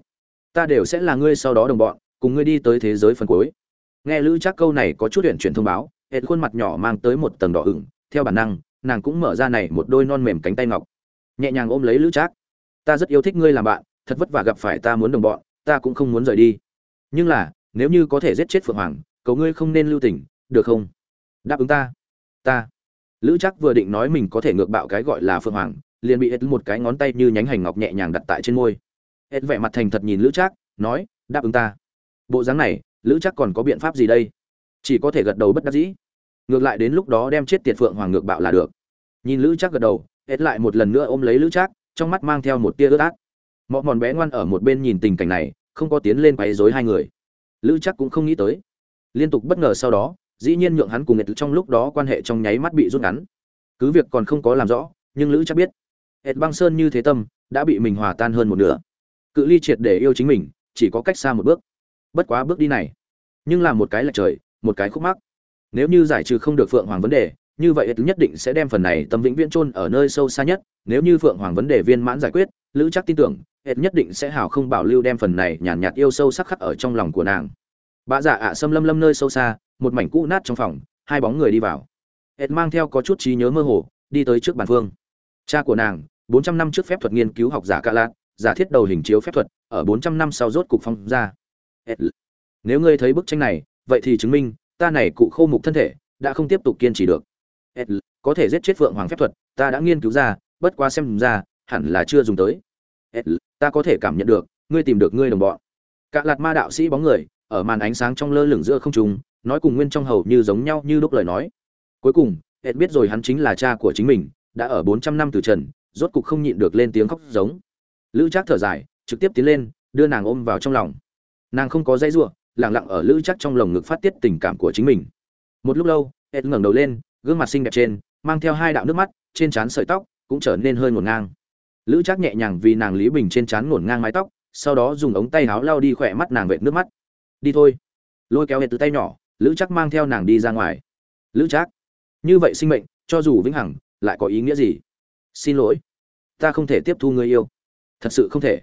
Speaker 1: Ta đều sẽ là ngươi sau đó đồng bọn, cùng ngươi đi tới thế giới phần cuối. Nghe lữ chắc câu này có chút huyện chuyển thông báo hệ khuôn mặt nhỏ mang tới một tầng đỏ ửng, theo bản năng, nàng cũng mở ra này một đôi non mềm cánh tay ngọc. Nhẹ nhàng ôm lấy lữ trác. Ta rất yêu thích ngươi làm bạn, thật vất vả gặp phải ta muốn đồng bọn, ta cũng không muốn rời đi nhưng là, nếu như có thể giết chết phượng hoàng, cầu ngươi không nên lưu tình, được không? Đáp ứng ta. Ta. Lữ chắc vừa định nói mình có thể ngược bạo cái gọi là phượng hoàng, liền bị hết một cái ngón tay như nhánh hành ngọc nhẹ nhàng đặt tại trên môi. Hết vẻ mặt thành thật nhìn lữ chắc nói, đáp ứng ta. Bộ dáng này, lữ chắc còn có biện pháp gì đây? Chỉ có thể gật đầu bất đắc dĩ. Ngược lại đến lúc đó đem chết tiệt phượng hoàng ngược bạo là được. Nhìn lữ chắc gật đầu hết lại một lần nữa ôm lấy lữ chắc trong mắt mang theo một tia ướt át. Mọi mòn bé ngoan ở một bên nhìn tình cảnh này không có tiến lên quấy rối hai người. Lữ chắc cũng không nghĩ tới. Liên tục bất ngờ sau đó dĩ nhiên nhượng hắn cùng Ed trong lúc đó quan hệ trong nháy mắt bị rút ngắn. Cứ việc còn không có làm rõ, nhưng Lữ chắc biết, Ed băng sơn như thế tâm đã bị mình hòa tan hơn một nửa. Cự ly triệt để yêu chính mình, chỉ có cách xa một bước. Bất quá bước đi này nhưng là một cái lệch trời một cái khúc mắc. Nếu như giải trừ không được phượng hoàng vấn đề như vậy nhất định sẽ đem phần này tâm vĩnh viễn chôn ở nơi sâu xa nhất. Nếu như phượng hoàng vấn đề viên mãn giải quyết lữ chắc tin tưởng hết nhất định sẽ hào không bảo lưu đem phần này nhàn nhạt, nhạt yêu sâu sắc khắc ở trong lòng của nàng. Bà dạ ạ xâm lâm lâm nơi sâu xa một mảnh cũ nát trong phòng hai bóng người đi vào. Hết mang theo có chút trí nhớ mơ hồ đi tới trước bàn phương. Cha của nàng bốn trăm năm trước phép thuật nghiên cứu học giả ca lạc giả thiết đầu hình chiếu phép thuật ở bốn trăm năm sau rốt cục phong ra. Nếu ngươi thấy bức tranh này vậy thì chứng minh ta này cụ khô mục thân thể đã không tiếp tục kiên trì được. Có thể giết chết phượng hoàng phép thuật ta đã nghiên cứu ra bất qua xem ra hẳn là chưa dùng tới ta có thể cảm nhận được, ngươi tìm được ngươi đồng bọn. Cả lạt ma đạo sĩ bóng người, ở màn ánh sáng trong lơ lửng giữa không trung, nói cùng nguyên trong hầu như giống nhau như lúc lời nói. Cuối cùng, ed biết rồi hắn chính là cha của chính mình, đã ở bốn trăm năm từ trần, rốt cục không nhịn được lên tiếng khóc giống. Lữ trác thở dài, trực tiếp tiến lên, đưa nàng ôm vào trong lòng. Nàng không có dây giụa lẳng lặng ở lữ Trác trong lồng ngực phát tiết tình cảm của chính mình. Một lúc lâu, ed ngẩng đầu lên, gương mặt xinh đẹp trên, mang theo hai đạo nước mắt, trên trán sợi tóc, cũng trở nên hơi ngổn ngang lữ Trác nhẹ nhàng vì nàng lý bình trên trán ngổn ngang mái tóc sau đó dùng ống tay áo lau đi khỏe mắt nàng vệt nước mắt. Đi thôi. Lôi kéo hệt từ tay nhỏ lữ Trác mang theo nàng đi ra ngoài. Lữ Trác, như vậy sinh mệnh cho dù vĩnh hằng lại có ý nghĩa gì? Xin lỗi ta không thể tiếp thu người yêu. Thật sự không thể.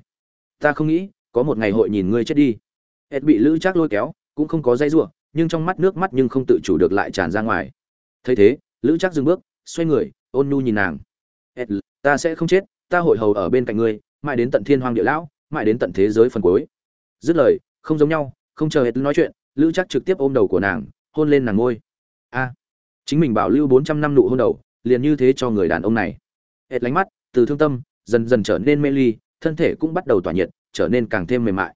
Speaker 1: Ta không nghĩ có một ngày hội nhìn ngươi chết đi. Ed bị lữ trác lôi kéo cũng không có dây giụa nhưng trong mắt nước mắt nhưng không tự chủ được lại tràn ra ngoài. Thấy thế lữ trác dừng bước xoay người ôn nhu nhìn nàng. Ed ta sẽ không chết ta hội hầu ở bên cạnh ngươi, mãi đến tận thiên hoàng địa lão, mãi đến tận thế giới phần cuối. Dứt lời, không giống nhau, không chờ hết nói chuyện, lữ trác trực tiếp ôm đầu của nàng, hôn lên nàng ngôi. A, chính mình bảo lưu bốn trăm năm nụ hôn đầu, liền như thế cho người đàn ông này. Hết lánh mắt, từ thương tâm, dần dần trở nên mê ly, thân thể cũng bắt đầu tỏa nhiệt, trở nên càng thêm mềm mại.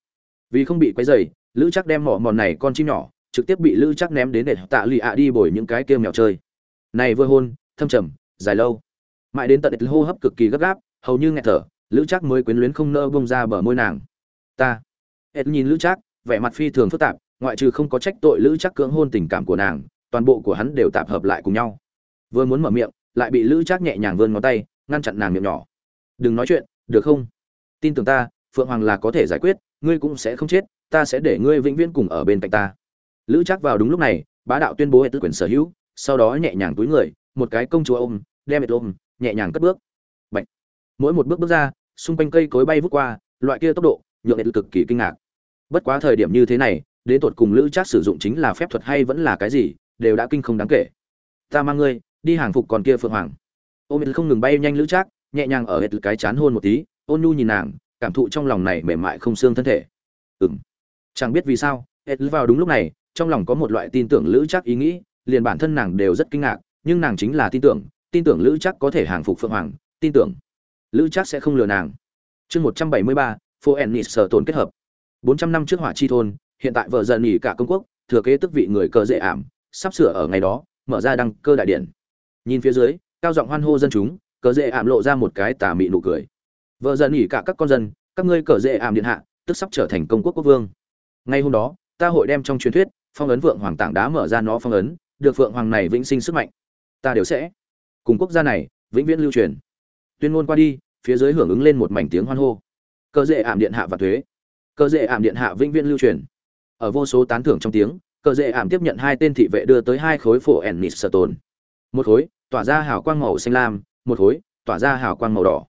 Speaker 1: Vì không bị quấy rầy, lữ chắc đem mỏ mòn này con chim nhỏ, trực tiếp bị lữ chắc ném đến để tạ lì ạ đi bồi những cái kêu mèo chơi. Này vừa hôn, thâm trầm, dài lâu. Mãi đến tận hô hấp cực kỳ gấp gáp hầu như nghẹt thở lữ trác mới quyến luyến không nỡ bông ra bờ môi nàng. Ta. Ed nhìn lữ trác, vẻ mặt phi thường phức tạp ngoại trừ không có trách tội lữ trác cưỡng hôn tình cảm của nàng toàn bộ của hắn đều tạp hợp lại cùng nhau. Vừa muốn mở miệng lại bị lữ trác nhẹ nhàng vươn ngón tay ngăn chặn nàng miệng nhỏ. Đừng nói chuyện được không? Tin tưởng ta phượng hoàng là có thể giải quyết ngươi cũng sẽ không chết ta sẽ để ngươi vĩnh viễn cùng ở bên cạnh ta. Lữ trác vào đúng lúc này bá đạo tuyên bố hệ tư quyền sở hữu sau đó nhẹ nhàng túi người một cái công chúa ôm đem hệ ôm nhẹ nhàng cất bước. Bạch mỗi một bước bước ra, xung quanh cây cối bay vút qua, loại kia tốc độ, nhượng hệ cực kỳ kinh ngạc. Bất quá thời điểm như thế này, đến tột cùng lữ trác sử dụng chính là phép thuật hay vẫn là cái gì, đều đã kinh không đáng kể. Ta mang ngươi, đi hàng phục còn kia phượng hoàng. Ôm không ngừng bay nhanh lữ trác, nhẹ nhàng ở hết cái chán hôn một tí, ôn nhu nhìn nàng, cảm thụ trong lòng này mềm mại không xương thân thể. Ừm. Chẳng biết vì sao hết vào đúng lúc này, trong lòng có một loại tin tưởng lữ trác ý nghĩ, liền bản thân nàng đều rất kinh ngạc, nhưng nàng chính là tin tưởng tin tưởng lữ trác có thể hàng phục phượng hoàng, tin tưởng lữ trác sẽ không lừa nàng. Chương một trăm bảy mươi ba, phố ennis sở tồn kết hợp. bốn trăm năm trước hỏa chi thôn, hiện tại vợ dần nghỉ cả công quốc, thừa kế tức vị người cờ dễ ảm, sắp sửa ở ngày đó, mở ra đăng cơ đại điện. Nhìn phía dưới, cao giọng hoan hô dân chúng, cờ dễ ảm lộ ra một cái tà mị nụ cười. Vợ dần nghỉ cả các con dân, các ngươi cờ dễ ảm điện hạ, tức sắp trở thành công quốc quốc vương. Ngay hôm đó, ta hội đem trong truyền thuyết, phong ấn vượng hoàng tảng đá mở ra nó phong ấn, được vượng hoàng này vĩnh sinh sức mạnh. Ta đều sẽ. Cùng quốc gia này, vĩnh viễn lưu truyền. Tuyên ngôn qua đi phía dưới hưởng ứng lên một mảnh tiếng hoan hô. Cơ dễ ảm điện hạ và thuế. Cơ dễ ảm điện hạ vĩnh viễn lưu truyền. Ở vô số tán thưởng trong tiếng cơ dễ ảm tiếp nhận hai tên thị vệ đưa tới hai khối phổ ennis sở tồn một khối, tỏa ra hào quang màu xanh lam, một khối, tỏa ra hào quang màu đỏ.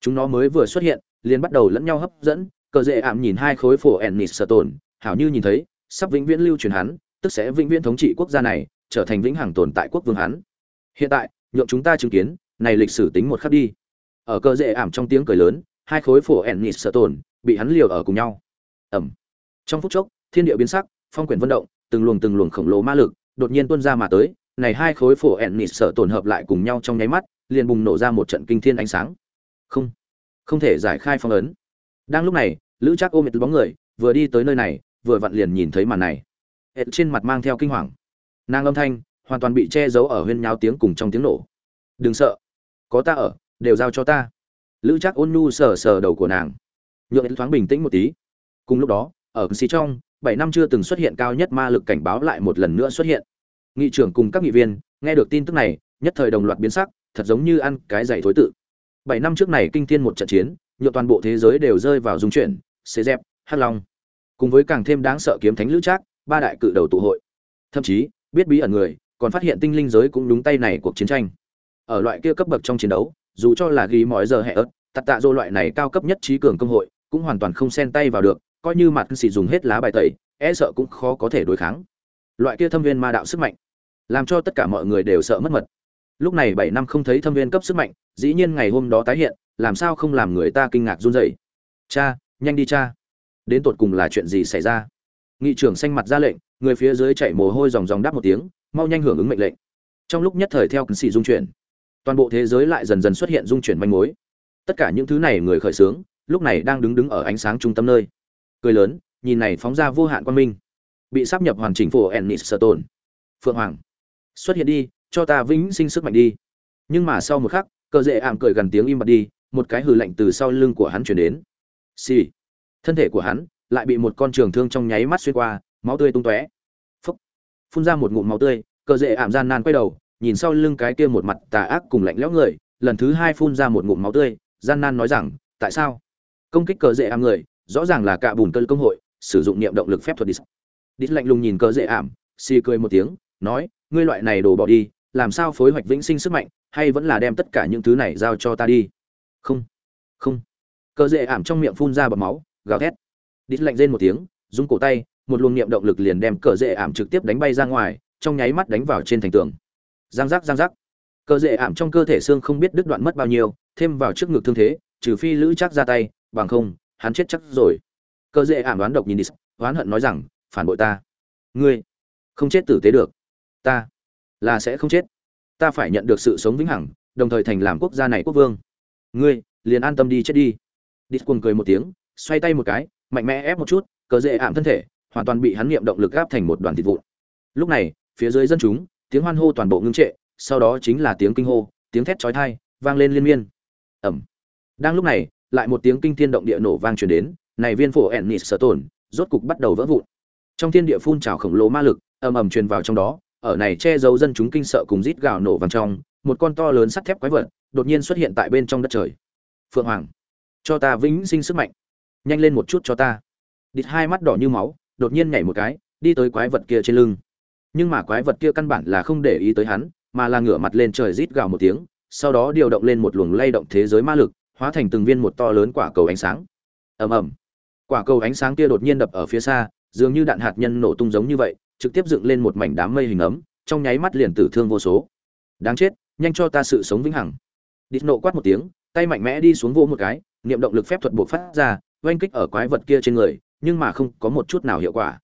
Speaker 1: Chúng nó mới vừa xuất hiện, liền bắt đầu lẫn nhau hấp dẫn cơ dễ ảm nhìn hai khối phổ ennis sở tồn hảo như nhìn thấy, sắp vĩnh viễn lưu truyền hắn, tức sẽ vĩnh viễn thống trị quốc gia này, trở thành vĩnh hằng tồn tại quốc vương hắn. Hiện tại, nhượng chúng ta chứng kiến, này lịch sử tính một khắc đi ở cơ dễ ảm trong tiếng cười lớn, hai khối phổ ennis sợ tồn, bị hắn liều ở cùng nhau. Ẩm. Trong phút chốc, thiên địa biến sắc, phong quyển vận động, từng luồng từng luồng khổng lồ ma lực đột nhiên tuôn ra mà tới, này hai khối phổ ennis sợ tồn hợp lại cùng nhau trong nháy mắt, liền bùng nổ ra một trận kinh thiên ánh sáng. Không. Không thể giải khai phong ấn. Đang lúc này, lữ trác ôm một bóng người, vừa đi tới nơi này, vừa vặn liền nhìn thấy màn này. Hết trên mặt mang theo kinh hoàng. Nàng âm thanh hoàn toàn bị che giấu ở huyên nháo tiếng cùng trong tiếng nổ. Đừng sợ. Có ta ở đều giao cho ta. Lữ chắc ôn nhu sờ sờ đầu của nàng. Nhượng đến thoáng bình tĩnh một tí. Cùng lúc đó, ở xì trong bảy năm chưa từng xuất hiện cao nhất ma lực cảnh báo lại một lần nữa xuất hiện. Nghị trưởng cùng các nghị viên, nghe được tin tức này, nhất thời đồng loạt biến sắc, thật giống như ăn cái giày thối tự. Bảy năm trước này kinh thiên một trận chiến, nhượng toàn bộ thế giới đều rơi vào dung chuyển, xế dẹp, hắc long. Cùng với càng thêm đáng sợ kiếm thánh lữ trác, ba đại cự đầu tụ hội. Thậm chí, biết bí ẩn người, còn phát hiện tinh linh giới cũng đúng tay này cuộc chiến tranh. Ở loại kia cấp bậc trong chiến đấu dù cho là ghi mọi giờ hệ ớt, tạt tạ dô loại này cao cấp nhất trí cường công hội, cũng hoàn toàn không xen tay vào được, coi như mặt xì dùng hết lá bài tẩy e sợ cũng khó có thể đối kháng. Loại kia thâm viên ma đạo sức mạnh, làm cho tất cả mọi người đều sợ mất mật. Lúc này bảy năm không thấy thâm viên cấp sức mạnh, dĩ nhiên ngày hôm đó tái hiện, làm sao không làm người ta kinh ngạc run rẩy. Cha, nhanh đi cha. Đến tột cùng là chuyện gì xảy ra? Nghị trưởng xanh mặt ra lệnh, người phía dưới chạy mồ hôi dòng dòng đáp một tiếng, mau nhanh hưởng ứng mệnh lệnh. Trong lúc nhất thời theo cấn xì dung chuyển toàn bộ thế giới lại dần dần xuất hiện dung chuyển manh mối. Tất cả những thứ này người khởi xướng, lúc này đang đứng đứng ở ánh sáng trung tâm nơi. Cười lớn, nhìn này phóng ra vô hạn quan minh. Bị sắp nhập hoàn chỉnh phổ ennis sợ tồn phượng hoàng, xuất hiện đi, cho ta vĩnh sinh sức mạnh đi. Nhưng mà sau một khắc, cờ dễ ảm cười gần tiếng im bặt đi, một cái hừ lạnh từ sau lưng của hắn chuyển đến. Xì、sì. thân thể của hắn lại bị một con trường thương trong nháy mắt xuyên qua, máu tươi tung tóe. Phun ra một ngụm máu tươi, cờ dễ ảm gian nan quay đầu nhìn sau lưng cái kia một mặt tà ác cùng lạnh lẽo người, lần thứ hai phun ra một ngụm máu tươi, gian nan nói rằng, tại sao? Công kích cờ dễ ảm người, rõ ràng là cạ bùn cơn công hội, sử dụng niệm động lực phép thuật đi. Đít lạnh lùng nhìn cờ dễ ảm si cười một tiếng, nói, ngươi loại này đổ bỏ đi, làm sao phối hoạch vĩnh sinh sức mạnh, hay vẫn là đem tất cả những thứ này giao cho ta đi? Không không. Cờ dễ ảm trong miệng phun ra bọt máu, gào thét. Đít lạnh rên một tiếng, rung cổ tay, một luồng niệm động lực liền đem cờ dễ ảm trực tiếp đánh bay ra ngoài, trong nháy mắt đánh vào trên thành tường giang giác giang giác. Cờ dễ ảm trong cơ thể xương không biết đứt đoạn mất bao nhiêu, thêm vào trước ngực thương thế, trừ phi lữ chắc ra tay, bằng không, hắn chết chắc rồi. Cờ dễ ảm đoán độc nhìn đi, oán hận nói rằng, phản bội ta. Ngươi không chết tử tế được. Ta là sẽ không chết. Ta phải nhận được sự sống vĩnh hằng, đồng thời thành làm quốc gia này quốc vương. Ngươi liền an tâm đi chết đi. Đi cuồng cười một tiếng, xoay tay một cái, mạnh mẽ ép một chút cờ dễ ảm thân thể, hoàn toàn bị hắn niệm động lực áp thành một đoàn thịt vụn. Lúc này, phía dưới dân chúng tiếng hoan hô toàn bộ ngưng trệ, sau đó chính là tiếng kinh hô, tiếng thét chói tai vang lên liên miên. Ẩm đang lúc này, lại một tiếng kinh thiên động địa nổ vang truyền đến, này viên phổ ennis sở tổn, rốt cục bắt đầu vỡ vụn. Trong thiên địa phun trào khổng lồ ma lực, ầm ầm truyền vào trong đó, ở này che giấu dân chúng kinh sợ cùng rít gào nổ vang trong, một con to lớn sắt thép quái vật đột nhiên xuất hiện tại bên trong đất trời. Phượng hoàng, cho ta vĩnh sinh sức mạnh. Nhanh lên một chút cho ta. Đít hai mắt đỏ như máu, đột nhiên nhảy một cái, đi tới quái vật kia trên lưng nhưng mà quái vật kia căn bản là không để ý tới hắn, mà là ngửa mặt lên trời rít gào một tiếng, sau đó điều động lên một luồng lay động thế giới ma lực, hóa thành từng viên một to lớn quả cầu ánh sáng. Ầm ầm. Quả cầu ánh sáng kia đột nhiên đập ở phía xa, dường như đạn hạt nhân nổ tung giống như vậy, trực tiếp dựng lên một mảnh đám mây hình ấm, trong nháy mắt liền tử thương vô số. Đáng chết, nhanh cho ta sự sống vĩnh hằng. Đít nộ quát một tiếng, tay mạnh mẽ đi xuống vô một cái, niệm động lực phép thuật buộc phát ra, oanh kích ở quái vật kia trên người, nhưng mà không có một chút nào hiệu quả.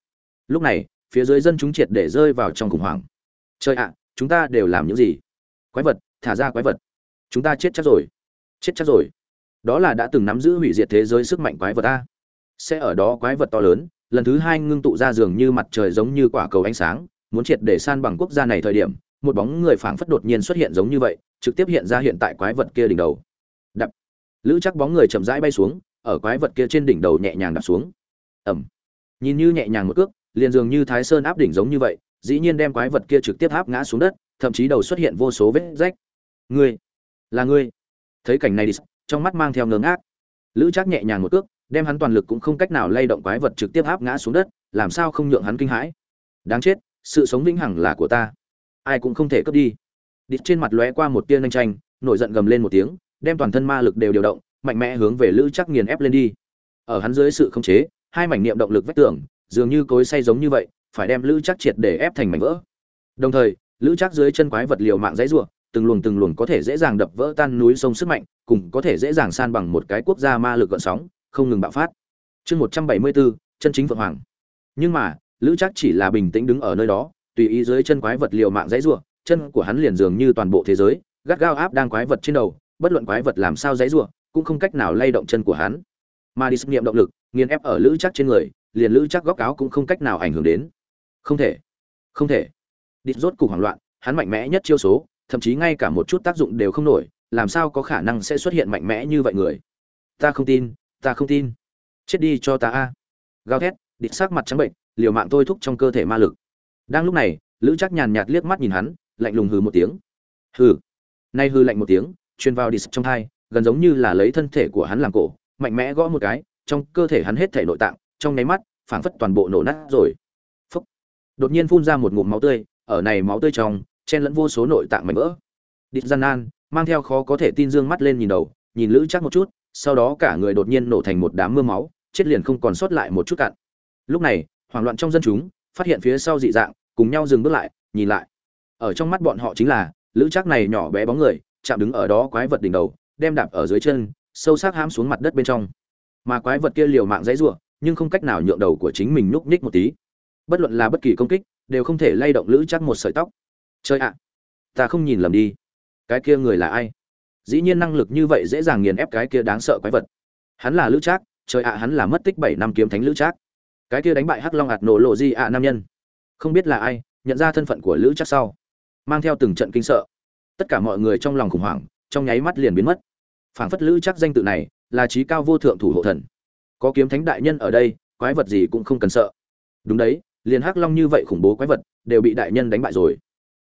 Speaker 1: Lúc này phía dưới dân chúng triệt để rơi vào trong khủng hoảng. Trời ạ, chúng ta đều làm những gì? Quái vật, thả ra quái vật. Chúng ta chết chắc rồi. Chết chắc rồi. Đó là đã từng nắm giữ hủy diệt thế giới sức mạnh quái vật ta sẽ ở đó quái vật to lớn, lần thứ hai ngưng tụ ra dường như mặt trời giống như quả cầu ánh sáng, muốn triệt để san bằng quốc gia này thời điểm, một bóng người phảng phất đột nhiên xuất hiện giống như vậy, trực tiếp hiện ra hiện tại quái vật kia đỉnh đầu. Đập. Lữ chắc bóng người chậm rãi bay xuống, ở quái vật kia trên đỉnh đầu nhẹ nhàng đạp xuống. Ẩm nhìn như nhẹ nhàng một cước liền dường như thái sơn áp đỉnh giống như vậy, dĩ nhiên đem quái vật kia trực tiếp áp ngã xuống đất, thậm chí đầu xuất hiện vô số vết rách. Ngươi, là ngươi. Thấy cảnh này đi, trong mắt mang theo ngớ ngác. Lữ Trác nhẹ nhàng một cước, đem hắn toàn lực cũng không cách nào lay động quái vật trực tiếp áp ngã xuống đất, làm sao không nhượng hắn kinh hãi? Đáng chết, sự sống vĩnh hằng là của ta. Ai cũng không thể cướp đi. Đít trên mặt lóe qua một tia nhanh tranh nổi giận gầm lên một tiếng, đem toàn thân ma lực đều điều động, mạnh mẽ hướng về lữ chắc nghiền ép lên đi. Ở hắn dưới sự khống chế, hai mảnh niệm động lực vách tường dường như cối say giống như vậy, phải đem lữ chắc triệt để ép thành mảnh vỡ. Đồng thời, lữ chắc dưới chân quái vật liều mạng dãy ruộng từng luồng từng luồng có thể dễ dàng đập vỡ tan núi sông sức mạnh, cùng có thể dễ dàng san bằng một cái quốc gia ma lực gợn sóng, không ngừng bạo phát. Chương một trăm bảy mươi bốn, chân chính vượng hoàng. Nhưng mà, lữ chắc chỉ là bình tĩnh đứng ở nơi đó, tùy ý dưới chân quái vật liều mạng dãy ruộng chân của hắn liền dường như toàn bộ thế giới, gắt gao áp đang quái vật trên đầu, bất luận quái vật làm sao dãy ruộng cũng không cách nào lay động chân của hắn. Mà đi nghiệm động lực, nghiền ép ở lữ chắc trên người liền lữ chắc góc áo cũng không cách nào ảnh hưởng đến. Không thể. Không thể. Địch rốt cục hoảng loạn, hắn mạnh mẽ nhất chiêu số, thậm chí ngay cả một chút tác dụng đều không nổi, làm sao có khả năng sẽ xuất hiện mạnh mẽ như vậy người? Ta không tin, ta không tin. Chết đi cho ta a. Gào thét, địch sắc mặt trắng bệnh, liều mạng tôi thúc trong cơ thể ma lực. Đang lúc này, lữ chắc nhàn nhạt liếc mắt nhìn hắn, lạnh lùng hừ một tiếng. Hừ. Nay hư lạnh một tiếng, truyền vào đi trong thai, gần giống như là lấy thân thể của hắn làm cổ, mạnh mẽ gõ một cái, trong cơ thể hắn hết thể nội tạng trong nháy mắt, phảng phất toàn bộ nổ nát rồi. Phúc. Đột nhiên phun ra một ngụm máu tươi, ở này máu tươi trong, chen lẫn vô số nội tạng mảnh vỡ. Địch gian nan, mang theo khó có thể tin dương mắt lên nhìn đầu, nhìn lữ chắc một chút, sau đó cả người đột nhiên nổ thành một đám mưa máu, chết liền không còn sót lại một chút cạn. Lúc này, hoảng loạn trong dân chúng, phát hiện phía sau dị dạng, cùng nhau dừng bước lại, nhìn lại. Ở trong mắt bọn họ chính là, lữ chắc này nhỏ bé bóng người, chạm đứng ở đó quái vật đỉnh đầu, đem đạp ở dưới chân, sâu sắc hãm xuống mặt đất bên trong. Mà quái vật kia liều mạng dãy rủa nhưng không cách nào nhượng đầu của chính mình núp ních một tí. Bất luận là bất kỳ công kích, đều không thể lay động lữ chắc một sợi tóc. Chơi ạ, ta không nhìn lầm đi. Cái kia người là ai? Dĩ nhiên năng lực như vậy dễ dàng nghiền ép cái kia đáng sợ quái vật. Hắn là lữ trác trời ạ, hắn là mất tích bảy năm kiếm thánh lữ trác cái kia đánh bại hắc long ạt nổ lộ di ạ nam nhân. Không biết là ai, nhận ra thân phận của lữ trác sau. Mang theo từng trận kinh sợ. Tất cả mọi người trong lòng khủng hoảng, trong nháy mắt liền biến mất. Phảng phất lữ trác danh tự này là trí cao vô thượng thủ hộ thần có kiếm thánh đại nhân ở đây, quái vật gì cũng không cần sợ. Đúng đấy, liền hắc long như vậy khủng bố quái vật đều bị đại nhân đánh bại rồi.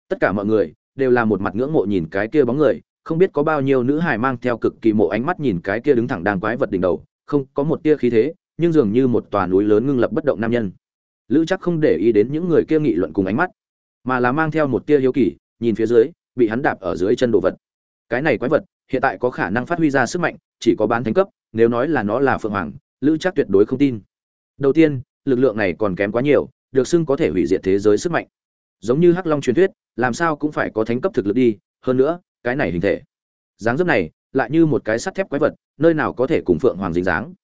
Speaker 1: Tất cả mọi người đều là một mặt ngưỡng mộ nhìn cái kia bóng người, không biết có bao nhiêu nữ hài mang theo cực kỳ mộ ánh mắt nhìn cái kia đứng thẳng đang quái vật đỉnh đầu, không có một tia khí thế, nhưng dường như một tòa núi lớn ngưng lập bất động nam nhân. Lữ chắc không để ý đến những người kia nghị luận cùng ánh mắt, mà là mang theo một tia hiếu kỳ, nhìn phía dưới, bị hắn đạp ở dưới chân đồ vật. Cái này quái vật hiện tại có khả năng phát huy ra sức mạnh, chỉ có bán thánh cấp, nếu nói là nó là phượng hoàng lữ chắc tuyệt đối không tin. Đầu tiên, lực lượng này còn kém quá nhiều, được xưng có thể hủy diệt thế giới sức mạnh. Giống như hắc long truyền thuyết, làm sao cũng phải có thánh cấp thực lực đi, hơn nữa, cái này hình thể. Dáng dấp này, lại như một cái sắt thép quái vật, nơi nào có thể cùng phượng hoàng dính dáng.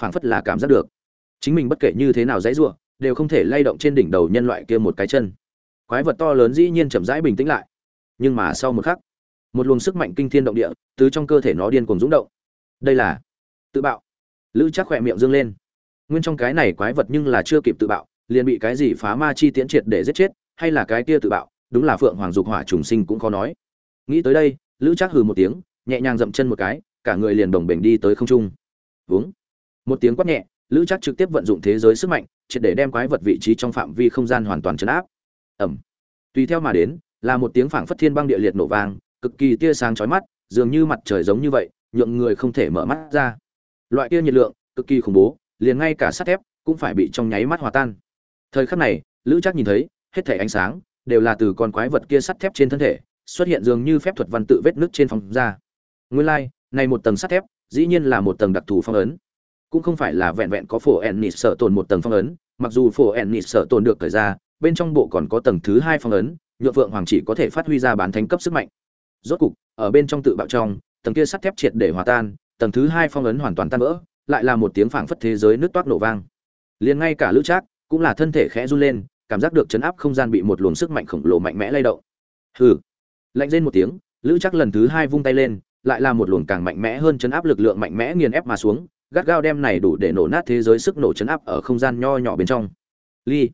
Speaker 1: Phảng phất là cảm giác được. Chính mình bất kể như thế nào dãy giụa đều không thể lay động trên đỉnh đầu nhân loại kia một cái chân. Quái vật to lớn dĩ nhiên chậm rãi bình tĩnh lại. Nhưng mà sau một khắc, một luồng sức mạnh kinh thiên động địa từ trong cơ thể nó điên cuồng dũng động. Đây là tự bạo lữ chắc khỏe miệng dương lên. Nguyên trong cái này quái vật nhưng là chưa kịp tự bạo, liền bị cái gì phá ma chi tiễn triệt để giết chết, hay là cái kia tự bạo, đúng là phượng hoàng dục hỏa trùng sinh cũng khó nói. Nghĩ tới đây, lữ trác hừ một tiếng, nhẹ nhàng dậm chân một cái, cả người liền đồng bềnh đi tới không trung. Vướng một tiếng quát nhẹ, lữ trác trực tiếp vận dụng thế giới sức mạnh, triệt để đem quái vật vị trí trong phạm vi không gian hoàn toàn chấn áp. Ẩm tùy theo mà đến, là một tiếng phảng phất thiên băng địa liệt nổ vang, cực kỳ tia sáng chói mắt, dường như mặt trời giống như vậy, nhượng người không thể mở mắt ra loại kia nhiệt lượng cực kỳ khủng bố liền ngay cả sắt thép cũng phải bị trong nháy mắt hòa tan. Thời khắc này lữ trác nhìn thấy hết thể ánh sáng đều là từ con quái vật kia sắt thép trên thân thể xuất hiện dường như phép thuật văn tự vết nứt trên phòng ra. Nguyên lai、like, này một tầng sắt thép dĩ nhiên là một tầng đặc thù phong ấn. Cũng không phải là vẹn vẹn có phổ ennis sợ tồn một tầng phong ấn mặc dù phổ ennis sợ tồn được thời ra bên trong bộ còn có tầng thứ hai phong ấn nhựa vượng hoàng chỉ có thể phát huy ra bán thánh cấp sức mạnh. Rốt cục ở bên trong tự bạo trong tầng kia sắt thép triệt để hòa tan tầng thứ hai phong ấn hoàn toàn tan vỡ, lại là một tiếng phảng phất thế giới nước toát nổ vang. Liền ngay cả lữ trác cũng là thân thể khẽ run lên, cảm giác được chấn áp không gian bị một luồng sức mạnh khổng lồ mạnh mẽ lay động. Hừ. Lạnh lên một tiếng, lữ trác lần thứ hai vung tay lên, lại là một luồng càng mạnh mẽ hơn chấn áp lực lượng mạnh mẽ nghiền ép mà xuống, gắt gao đem này đủ để nổ nát thế giới sức nổ chấn áp ở không gian nho nhỏ bên trong. Ly.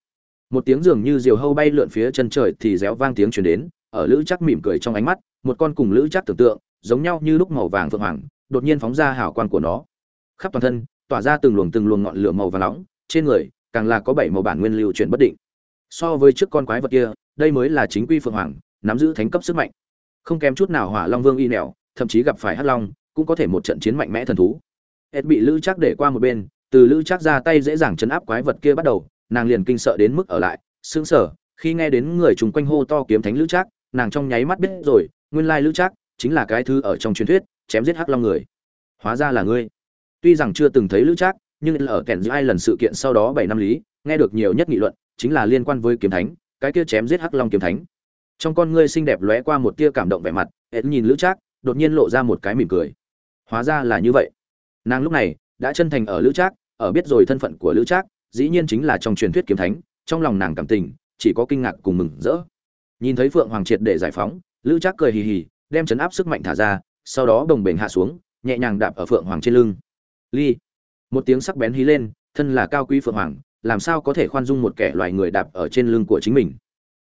Speaker 1: Một tiếng dường như diều hâu bay lượn phía chân trời thì réo vang tiếng truyền đến, ở lữ chắc mỉm cười trong ánh mắt, một con cùng lữ chắc tưởng tượng, giống nhau như lúc màu vàng phượng hoàng đột nhiên phóng ra hào quang của nó. Khắp toàn thân, tỏa ra từng luồng từng luồng ngọn lửa màu và nóng, trên người, càng là có bảy màu bản nguyên lưu chuyển bất định. So với trước con quái vật kia, đây mới là chính quy phượng hoàng, nắm giữ thánh cấp sức mạnh. Không kém chút nào hỏa long vương y nẻo, thậm chí gặp phải hắc long, cũng có thể một trận chiến mạnh mẽ thần thú. Ed bị lữ chắc để qua một bên, từ lữ chắc ra tay dễ dàng chấn áp quái vật kia bắt đầu, nàng liền kinh sợ đến mức ở lại, sững sờ, khi nghe đến người chung quanh hô to kiếm thánh lữ chắc, nàng trong nháy mắt biết rồi, nguyên lai lữ chắc chính là cái thứ ở trong truyền thuyết chém giết hắc long người. Hóa ra là ngươi. Tuy rằng chưa từng thấy lữ trác, nhưng ở kèn giữa ai lần sự kiện sau đó bảy năm lý, nghe được nhiều nhất nghị luận, chính là liên quan với kiếm thánh, cái kia chém giết hắc long kiếm thánh. Trong con ngươi xinh đẹp lóe qua một tia cảm động vẻ mặt hết nhìn lữ trác, đột nhiên lộ ra một cái mỉm cười. Hóa ra là như vậy. Nàng lúc này đã chân thành ở lữ trác, ở biết rồi thân phận của lữ trác, dĩ nhiên chính là trong truyền thuyết kiếm thánh, trong lòng nàng cảm tình, chỉ có kinh ngạc cùng mừng rỡ. Nhìn thấy phượng hoàng triệt để giải phóng, lữ trác cười hì hì, đem chấn áp sức mạnh thả ra sau đó đồng bềnh hạ xuống, nhẹ nhàng đạp ở phượng hoàng trên lưng. Ly, một tiếng sắc bén hí lên, thân là cao quý phượng hoàng, làm sao có thể khoan dung một kẻ loài người đạp ở trên lưng của chính mình?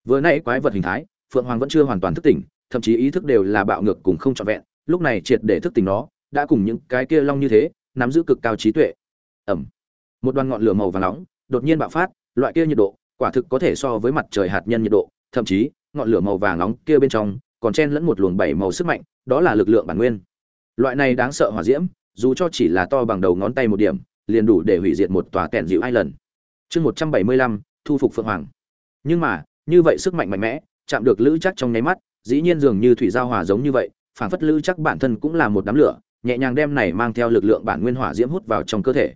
Speaker 1: Vừa nãy quái vật hình thái, phượng hoàng vẫn chưa hoàn toàn thức tỉnh, thậm chí ý thức đều là bạo ngược cùng không trọn vẹn, lúc này triệt để thức tỉnh nó, đã cùng những cái kia long như thế, nắm giữ cực cao trí tuệ. Ẩm. Một đoàn ngọn lửa màu vàng nóng, đột nhiên bạo phát, loại kia nhiệt độ, quả thực có thể so với mặt trời hạt nhân nhiệt độ, thậm chí, ngọn lửa màu vàng nóng kia bên trong còn chen lẫn một luồng bảy màu sức mạnh, đó là lực lượng bản nguyên. Loại này đáng sợ hỏa diễm, dù cho chỉ là to bằng đầu ngón tay một điểm, liền đủ để hủy diệt một tòa kẹn dịu hai lần chương một trăm bảy mươi lăm, thu phục phượng hoàng. Nhưng mà, như vậy sức mạnh mạnh mẽ, chạm được lữ chắc trong nháy mắt, dĩ nhiên dường như thủy giao hòa giống như vậy phản phất lữ chắc bản thân cũng là một đám lửa, nhẹ nhàng đem này mang theo lực lượng bản nguyên hỏa diễm hút vào trong cơ thể.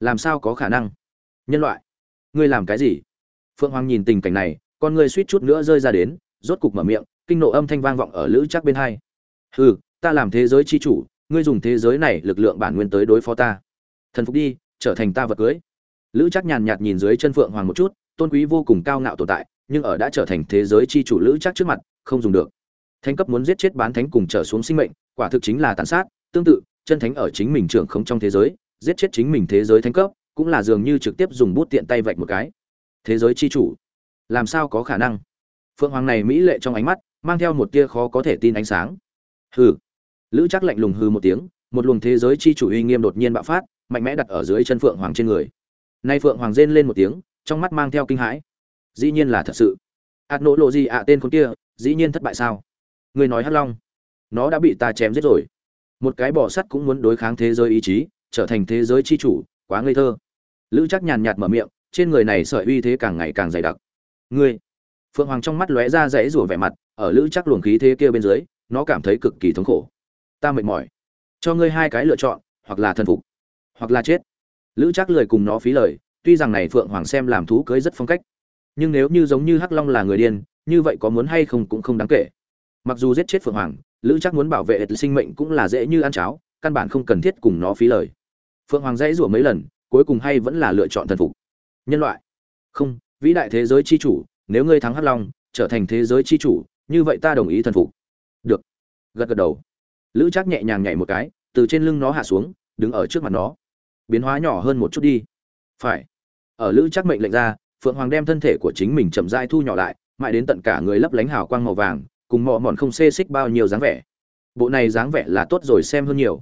Speaker 1: Làm sao có khả năng? Nhân loại, ngươi làm cái gì? Phượng hoàng nhìn tình cảnh này, con ngươi suýt chút nữa rơi ra đến, rốt cục mở miệng kinh nộ âm thanh vang vọng ở lữ chắc bên hai. Hừ, ta làm thế giới chi chủ, ngươi dùng thế giới này lực lượng bản nguyên tới đối phó ta. Thần phục đi, trở thành ta vật cưới. Lữ chắc nhàn nhạt nhìn dưới chân phượng hoàng một chút, tôn quý vô cùng cao ngạo tồn tại, nhưng ở đã trở thành thế giới chi chủ lữ chắc trước mặt, không dùng được. Thánh cấp muốn giết chết bán thánh cùng trở xuống sinh mệnh, quả thực chính là tàn sát, tương tự, chân thánh ở chính mình trưởng không trong thế giới, giết chết chính mình thế giới thánh cấp, cũng là dường như trực tiếp dùng bút tiện tay vạch một cái. Thế giới chi chủ, làm sao có khả năng? Phượng hoàng này mỹ lệ trong ánh mắt mang theo một tia khó có thể tin ánh sáng. Hừ. Lữ chắc lạnh lùng hừ một tiếng, một luồng thế giới chi chủ uy nghiêm đột nhiên bạo phát, mạnh mẽ đặt ở dưới chân phượng hoàng trên người. Nay phượng hoàng rên lên một tiếng, trong mắt mang theo kinh hãi. Dĩ nhiên là thật sự. Ạt nỗ lộ gì ạ, tên con kia, dĩ nhiên thất bại sao? Người nói hắc long. Nó đã bị ta chém giết rồi. Một cái bỏ sắt cũng muốn đối kháng thế giới ý chí, trở thành thế giới chi chủ, quá ngây thơ. Lữ chắc nhàn nhạt mở miệng, trên người này sợi uy thế càng ngày càng dày đặc. Ngươi. Phượng hoàng trong mắt lóe ra dãy rủa vẻ mặt ở lữ chắc luồng khí thế kia bên dưới, nó cảm thấy cực kỳ thống khổ. Ta mệt mỏi. Cho ngươi hai cái lựa chọn, hoặc là thần phục, hoặc là chết. Lữ chắc lời cùng nó phí lời, tuy rằng này phượng hoàng xem làm thú cưới rất phong cách. Nhưng nếu như giống như hắc long là người điên, như vậy có muốn hay không cũng không đáng kể. Mặc dù giết chết phượng hoàng, lữ chắc muốn bảo vệ sinh mệnh cũng là dễ như ăn cháo, căn bản không cần thiết cùng nó phí lời. Phượng hoàng dãy rủa mấy lần, cuối cùng hay vẫn là lựa chọn thần phục. Nhân loại. Không, vĩ đại thế giới chi chủ, nếu ngươi thắng hắc long, trở thành thế giới chi chủ như vậy ta đồng ý thần phục. Được. Gật gật đầu. Lữ trác nhẹ nhàng nhảy một cái, từ trên lưng nó hạ xuống, đứng ở trước mặt nó. Biến hóa nhỏ hơn một chút đi. Phải. Ở lữ trác mệnh lệnh ra, phượng hoàng đem thân thể của chính mình chậm rãi thu nhỏ lại, mãi đến tận cả người lấp lánh hào quang màu vàng, cùng mọ mòn không xê xích bao nhiêu dáng vẻ. Bộ này dáng vẻ là tốt rồi xem hơn nhiều.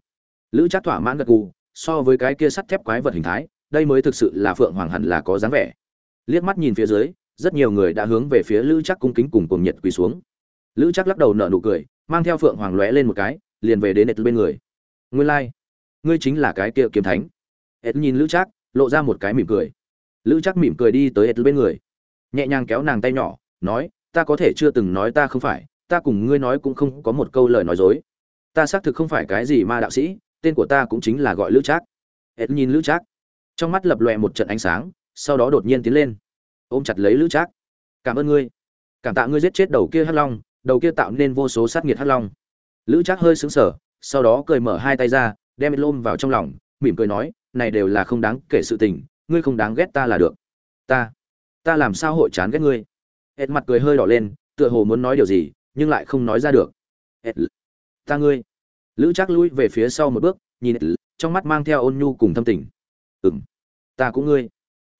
Speaker 1: Lữ trác thỏa mãn gật gù, so với cái kia sắt thép quái vật hình thái, đây mới thực sự là phượng hoàng hẳn là có dáng vẻ. Liếc mắt nhìn phía dưới, rất nhiều người đã hướng về phía lữ trác cung kính cùng cùng nhiệt quỳ xuống lữ chắc lắc đầu nở nụ cười, mang theo phượng hoàng lóe lên một cái, liền về đến nệt bên người. Ngươi lai、like. ngươi chính là cái kia kiếm thánh. Ed nhìn lữ chắc lộ ra một cái mỉm cười. Lữ chắc mỉm cười đi tới ed bên người. Nhẹ nhàng kéo nàng tay nhỏ, nói, ta có thể chưa từng nói ta không phải, ta cùng ngươi nói cũng không có một câu lời nói dối. Ta xác thực không phải cái gì ma đạo sĩ, tên của ta cũng chính là gọi lữ trác. Ed nhìn lữ trác, trong mắt lập lòe một trận ánh sáng, sau đó đột nhiên tiến lên, ôm chặt lấy lữ trác. Cảm ơn ngươi. Cảm tạ ngươi giết chết đầu kia hắc long đầu kia tạo nên vô số sát nghiệt hắc long. Lữ trác hơi sững sờ, sau đó cười mở hai tay ra, đem lôm vào trong lòng, mỉm cười nói, này đều là không đáng kể sự tình, ngươi không đáng ghét ta là được. Ta ta làm sao hội chán ghét ngươi? Hết mặt cười hơi đỏ lên, tựa hồ muốn nói điều gì, nhưng lại không nói ra được. Hết ta ngươi. Lữ trác lui về phía sau một bước, nhìn hết trong mắt mang theo ôn nhu cùng thâm tình. Ừm, ta cũng ngươi.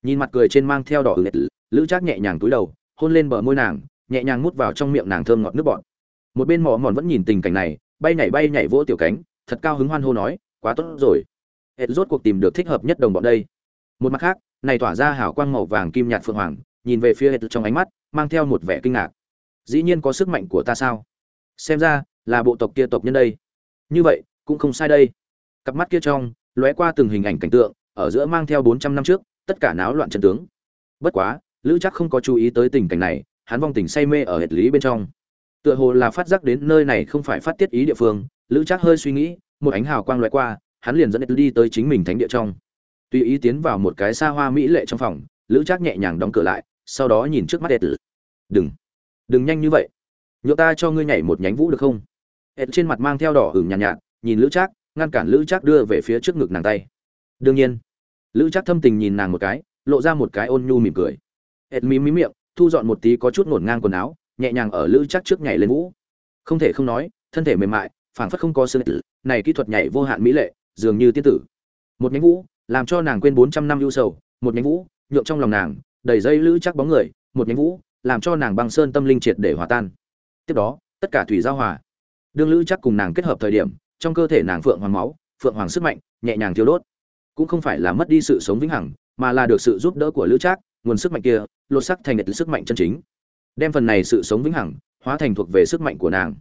Speaker 1: Nhìn mặt cười trên mang theo đỏ ửng lữ trác nhẹ nhàng túi đầu, hôn lên bờ môi nàng nhẹ nhàng mút vào trong miệng nàng thơm ngọt nước bọt. Một bên mỏ mòn vẫn nhìn tình cảnh này, bay nhảy bay nhảy vỗ tiểu cánh, thật cao hứng hoan hô nói, quá tốt rồi. Ed rốt cuộc tìm được thích hợp nhất đồng bọn đây. Một mặt khác, này tỏa ra hào quang màu vàng kim nhạt phượng hoàng, nhìn về phía ed trong ánh mắt, mang theo một vẻ kinh ngạc. Dĩ nhiên có sức mạnh của ta sao? Xem ra, là bộ tộc kia tộc nhân đây. Như vậy, cũng không sai đây. Cặp mắt kia trong, lóe qua từng hình ảnh cảnh tượng, ở giữa mang theo bốn trăm năm trước, tất cả náo loạn chân tướng. Bất quá, lữ chắc không có chú ý tới tình cảnh này hắn vong tình say mê ở hệt lý bên trong. Tựa hồ là phát giác đến nơi này không phải phát tiết ý địa phương lữ chắc hơi suy nghĩ một ánh hào quang loại qua hắn liền dẫn đi tới chính mình thánh địa trong. Tùy ý tiến vào một cái xa hoa mỹ lệ trong phòng lữ chắc nhẹ nhàng đóng cửa lại sau đó nhìn trước mắt ed đừng đừng nhanh như vậy. Nhựa ta cho ngươi nhảy một nhánh vũ được không? Hệt trên mặt mang theo đỏ hửng nhàn nhạt, nhạt nhìn lữ trác ngăn cản lữ trác đưa về phía trước ngực nàng tay. Đương nhiên. Lữ trác thâm tình nhìn nàng một cái lộ ra một cái ôn nhu mỉm cười. Hệt mí mí miệng thu dọn một tí có chút ngổn ngang quần áo, nhẹ nhàng ở lữ chắc trước nhảy lên vũ. Không thể không nói, thân thể mềm mại, phảng phất không có xương này kỹ thuật nhảy vô hạn mỹ lệ, dường như tiên tử. Một nhánh vũ, làm cho nàng quên bốn trăm năm ưu sầu. Một nhánh vũ, nhượng trong lòng nàng, đầy dây lữ chắc bóng người. Một nhánh vũ, làm cho nàng băng sơn tâm linh triệt để hòa tan. Tiếp đó, tất cả thủy giao hòa. Đương lữ chắc cùng nàng kết hợp thời điểm, trong cơ thể nàng phượng hoàng máu, phượng hoàng sức mạnh, nhẹ nhàng thiêu đốt. Cũng không phải là mất đi sự sống vĩnh hằng, mà là được sự giúp đỡ của lữ trác nguồn sức mạnh kia, lột sắc thành sức mạnh chân chính. Đem phần này sự sống vĩnh hằng, hóa thành thuộc về sức mạnh của nàng.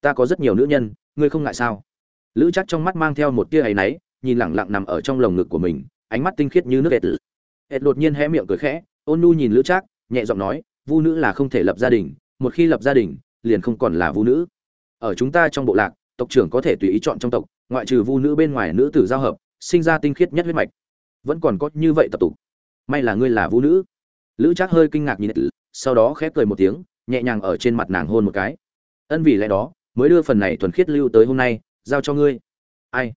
Speaker 1: Ta có rất nhiều nữ nhân, ngươi không ngại sao? Lữ chắc trong mắt mang theo một tia áy náy, nhìn lẳng lặng nằm ở trong lồng ngực của mình, ánh mắt tinh khiết như nước ệt ệt đột nhiên hé miệng cười khẽ, ôn nu nhìn lữ trác, nhẹ giọng nói, vu nữ là không thể lập gia đình, một khi lập gia đình, liền không còn là vu nữ. Ở chúng ta trong bộ lạc, tộc trưởng có thể tùy ý chọn trong tộc, ngoại trừ vu nữ bên ngoài nữ tử giao hợp, sinh ra tinh khiết nhất huyết mạch. Vẫn còn có như vậy tập tục may là ngươi là vu nữ. Lữ trác hơi kinh ngạc nhìn tử, sau đó khép cười một tiếng nhẹ nhàng ở trên mặt nàng hôn một cái. Ân vì lẽ đó mới đưa phần này thuần khiết lưu tới hôm nay giao cho ngươi. Ai?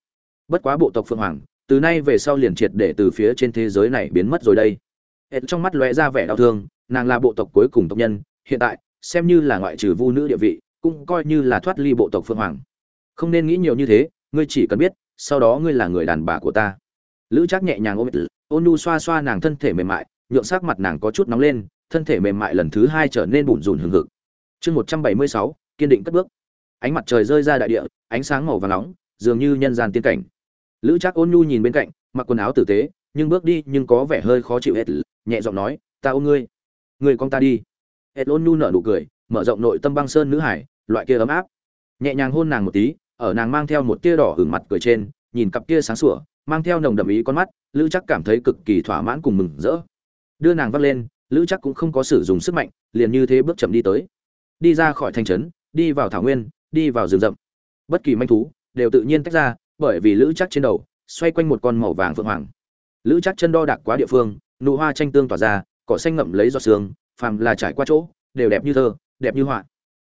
Speaker 1: Bất quá bộ tộc phượng hoàng từ nay về sau liền triệt để từ phía trên thế giới này biến mất rồi đây. Hết trong mắt lóe ra vẻ đau thương nàng là bộ tộc cuối cùng tộc nhân hiện tại xem như là ngoại trừ vu nữ địa vị cũng coi như là thoát ly bộ tộc phượng hoàng. Không nên nghĩ nhiều như thế ngươi chỉ cần biết sau đó ngươi là người đàn bà của ta. Lữ trác nhẹ nhàng ôm ôn nhu xoa xoa nàng thân thể mềm mại, nhượng sắc mặt nàng có chút nóng lên, thân thể mềm mại lần thứ hai trở nên bủn rủn hừng hực. Chương một trăm bảy mươi sáu, kiên định cất bước. Ánh mặt trời rơi ra đại địa, ánh sáng màu vàng nóng, dường như nhân gian tiên cảnh. Lữ trác ôn nhu nhìn bên cạnh, mặc quần áo tử tế, nhưng bước đi nhưng có vẻ hơi khó chịu hết, nhẹ giọng nói, ta ôm ngươi. Ngươi con ta đi. Hết ôn nhu nở nụ cười, mở rộng nội tâm băng sơn nữ hải, loại kia ấm áp. Nhẹ nhàng hôn nàng một tí, ở nàng mang theo một tia đỏ hửng mặt cười trên, nhìn cặp kia sáng sủa mang theo nồng đậm ý con mắt, lữ chắc cảm thấy cực kỳ thỏa mãn cùng mừng rỡ. Đưa nàng vắt lên, lữ chắc cũng không có sử dụng sức mạnh, liền như thế bước chậm đi tới. Đi ra khỏi thành trấn, đi vào thảo nguyên, đi vào rừng rậm. Bất kỳ manh thú đều tự nhiên tách ra, bởi vì lữ chắc trên đầu xoay quanh một con màu vàng phượng hoàng. Lữ chắc chân đo đạc quá địa phương, nụ hoa tranh tương tỏa ra, cỏ xanh ngậm lấy giọt sương, phàm là trải qua chỗ, đều đẹp như thơ, đẹp như họa.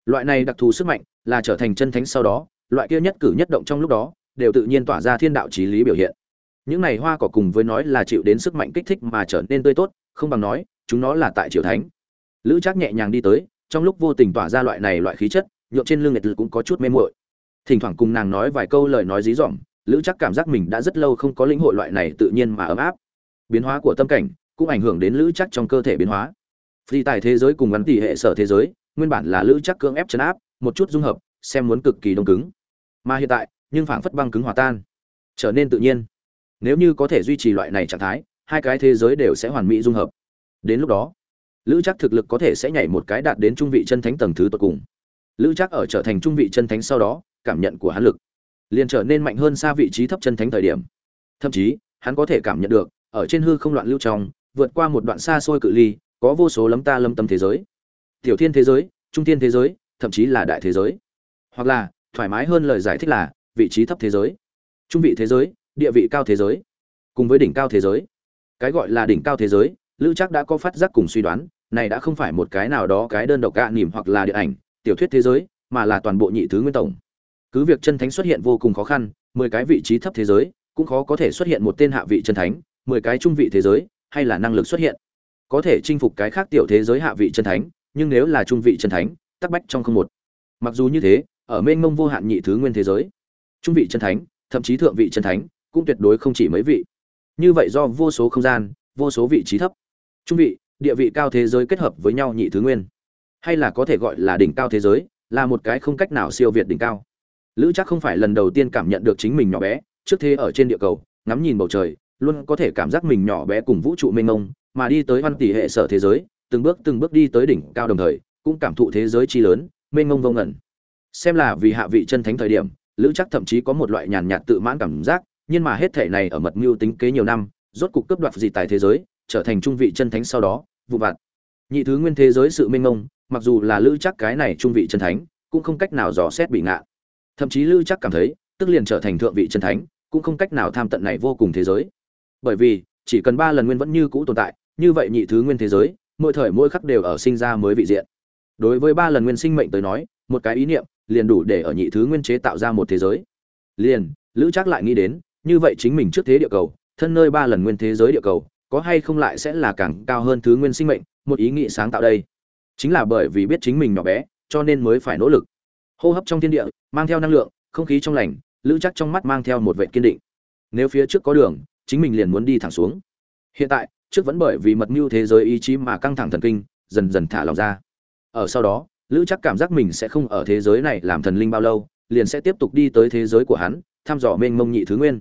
Speaker 1: Loại này đặc thù sức mạnh là trở thành chân thánh sau đó, loại kia nhất cử nhất động trong lúc đó, đều tự nhiên tỏa ra thiên đạo trí lý biểu hiện những này hoa cỏ cùng với nói là chịu đến sức mạnh kích thích mà trở nên tươi tốt, không bằng nói, chúng nó là tại triều thánh. Lữ chắc nhẹ nhàng đi tới, trong lúc vô tình tỏa ra loại này loại khí chất nhộn trên lưng nguyệt cũng có chút mê muội. Thỉnh thoảng cùng nàng nói vài câu lời nói dí dỏm, lữ chắc cảm giác mình đã rất lâu không có lĩnh hội loại này tự nhiên mà ấm áp. Biến hóa của tâm cảnh cũng ảnh hưởng đến lữ chắc trong cơ thể biến hóa. Phi tài thế giới cùng gắn tỷ hệ sở thế giới, nguyên bản là lữ chắc cưỡng ép chấn áp, một chút dung hợp, xem muốn cực kỳ đông cứng. Mà hiện tại, nhưng phảng phất băng cứng hòa tan, trở nên tự nhiên nếu như có thể duy trì loại này trạng thái, hai cái thế giới đều sẽ hoàn mỹ dung hợp. Đến lúc đó, lữ chắc thực lực có thể sẽ nhảy một cái đạt đến trung vị chân thánh tầng thứ tột cùng. Lữ chắc ở trở thành trung vị chân thánh sau đó, cảm nhận của hắn lực liền trở nên mạnh hơn xa vị trí thấp chân thánh thời điểm. Thậm chí, hắn có thể cảm nhận được, ở trên hư không loạn lưu trong, vượt qua một đoạn xa xôi cự ly, có vô số lấm ta lâm tâm thế giới. Tiểu thiên thế giới, trung thiên thế giới, thậm chí là đại thế giới. Hoặc là, thoải mái hơn lời giải thích là, vị trí thấp thế giới. Trung vị thế giới địa vị cao thế giới. Cùng với đỉnh cao thế giới. Cái gọi là đỉnh cao thế giới, lữ chắc đã có phát giác cùng suy đoán, này đã không phải một cái nào đó cái đơn độc gạ nỉm hoặc là điện ảnh, tiểu thuyết thế giới, mà là toàn bộ nhị thứ nguyên tổng. Cứ việc chân thánh xuất hiện vô cùng khó khăn, mười cái vị trí thấp thế giới, cũng khó có thể xuất hiện một tên hạ vị chân thánh, mười cái trung vị thế giới, hay là năng lực xuất hiện. Có thể chinh phục cái khác tiểu thế giới hạ vị chân thánh, nhưng nếu là trung vị chân thánh, tắc bách trong không một. Mặc dù như thế, ở mênh mông vô hạn nhị thứ nguyên thế giới, trung vị chân thánh, thậm chí thượng vị chân thánh cũng tuyệt đối không chỉ mấy vị. Như vậy do vô số không gian, vô số vị trí thấp, trung vị, địa vị cao thế giới kết hợp với nhau nhị thứ nguyên. Hay là có thể gọi là đỉnh cao thế giới, là một cái không cách nào siêu việt đỉnh cao. Lữ chắc không phải lần đầu tiên cảm nhận được chính mình nhỏ bé, trước thế ở trên địa cầu, ngắm nhìn bầu trời, luôn có thể cảm giác mình nhỏ bé cùng vũ trụ mênh mông, mà đi tới văn tỷ hệ sở thế giới, từng bước từng bước đi tới đỉnh cao đồng thời, cũng cảm thụ thế giới chi lớn, mênh mông vô ngẩn xem là vì hạ vị chân thánh thời điểm, lữ chắc thậm chí có một loại nhàn nhạt tự mãn cảm giác nhưng mà hết thể này ở mật mưu tính kế nhiều năm, rốt cục cướp đoạt gì tại thế giới, trở thành trung vị chân thánh sau đó, vụ vặt. Nhị thứ nguyên thế giới sự mênh mông, mặc dù là lữ chắc cái này trung vị chân thánh, cũng không cách nào dò xét bị ngạ. Thậm chí lữ chắc cảm thấy, tức liền trở thành thượng vị chân thánh, cũng không cách nào tham tận này vô cùng thế giới. Bởi vì, chỉ cần ba lần nguyên vẫn như cũ tồn tại, như vậy nhị thứ nguyên thế giới, mỗi thời mỗi khắc đều ở sinh ra mới vị diện. Đối với ba lần nguyên sinh mệnh tới nói, một cái ý niệm, liền đủ để ở nhị thứ nguyên chế tạo ra một thế giới. Liền, lữ chắc lại nghĩ đến như vậy chính mình trước thế địa cầu, thân nơi ba lần nguyên thế giới địa cầu, có hay không lại sẽ là càng cao hơn thứ nguyên sinh mệnh, một ý nghĩ sáng tạo đây. Chính là bởi vì biết chính mình nhỏ bé, cho nên mới phải nỗ lực. Hô hấp trong thiên địa, mang theo năng lượng, không khí trong lành, lữ chắc trong mắt mang theo một vệ kiên định. Nếu phía trước có đường, chính mình liền muốn đi thẳng xuống. Hiện tại, trước vẫn bởi vì mật mưu thế giới ý chí mà căng thẳng thần kinh, dần dần thả lòng ra. Ở sau đó, lữ chắc cảm giác mình sẽ không ở thế giới này làm thần linh bao lâu, liền sẽ tiếp tục đi tới thế giới của hắn, thăm dò mênh mông nhị thứ nguyên.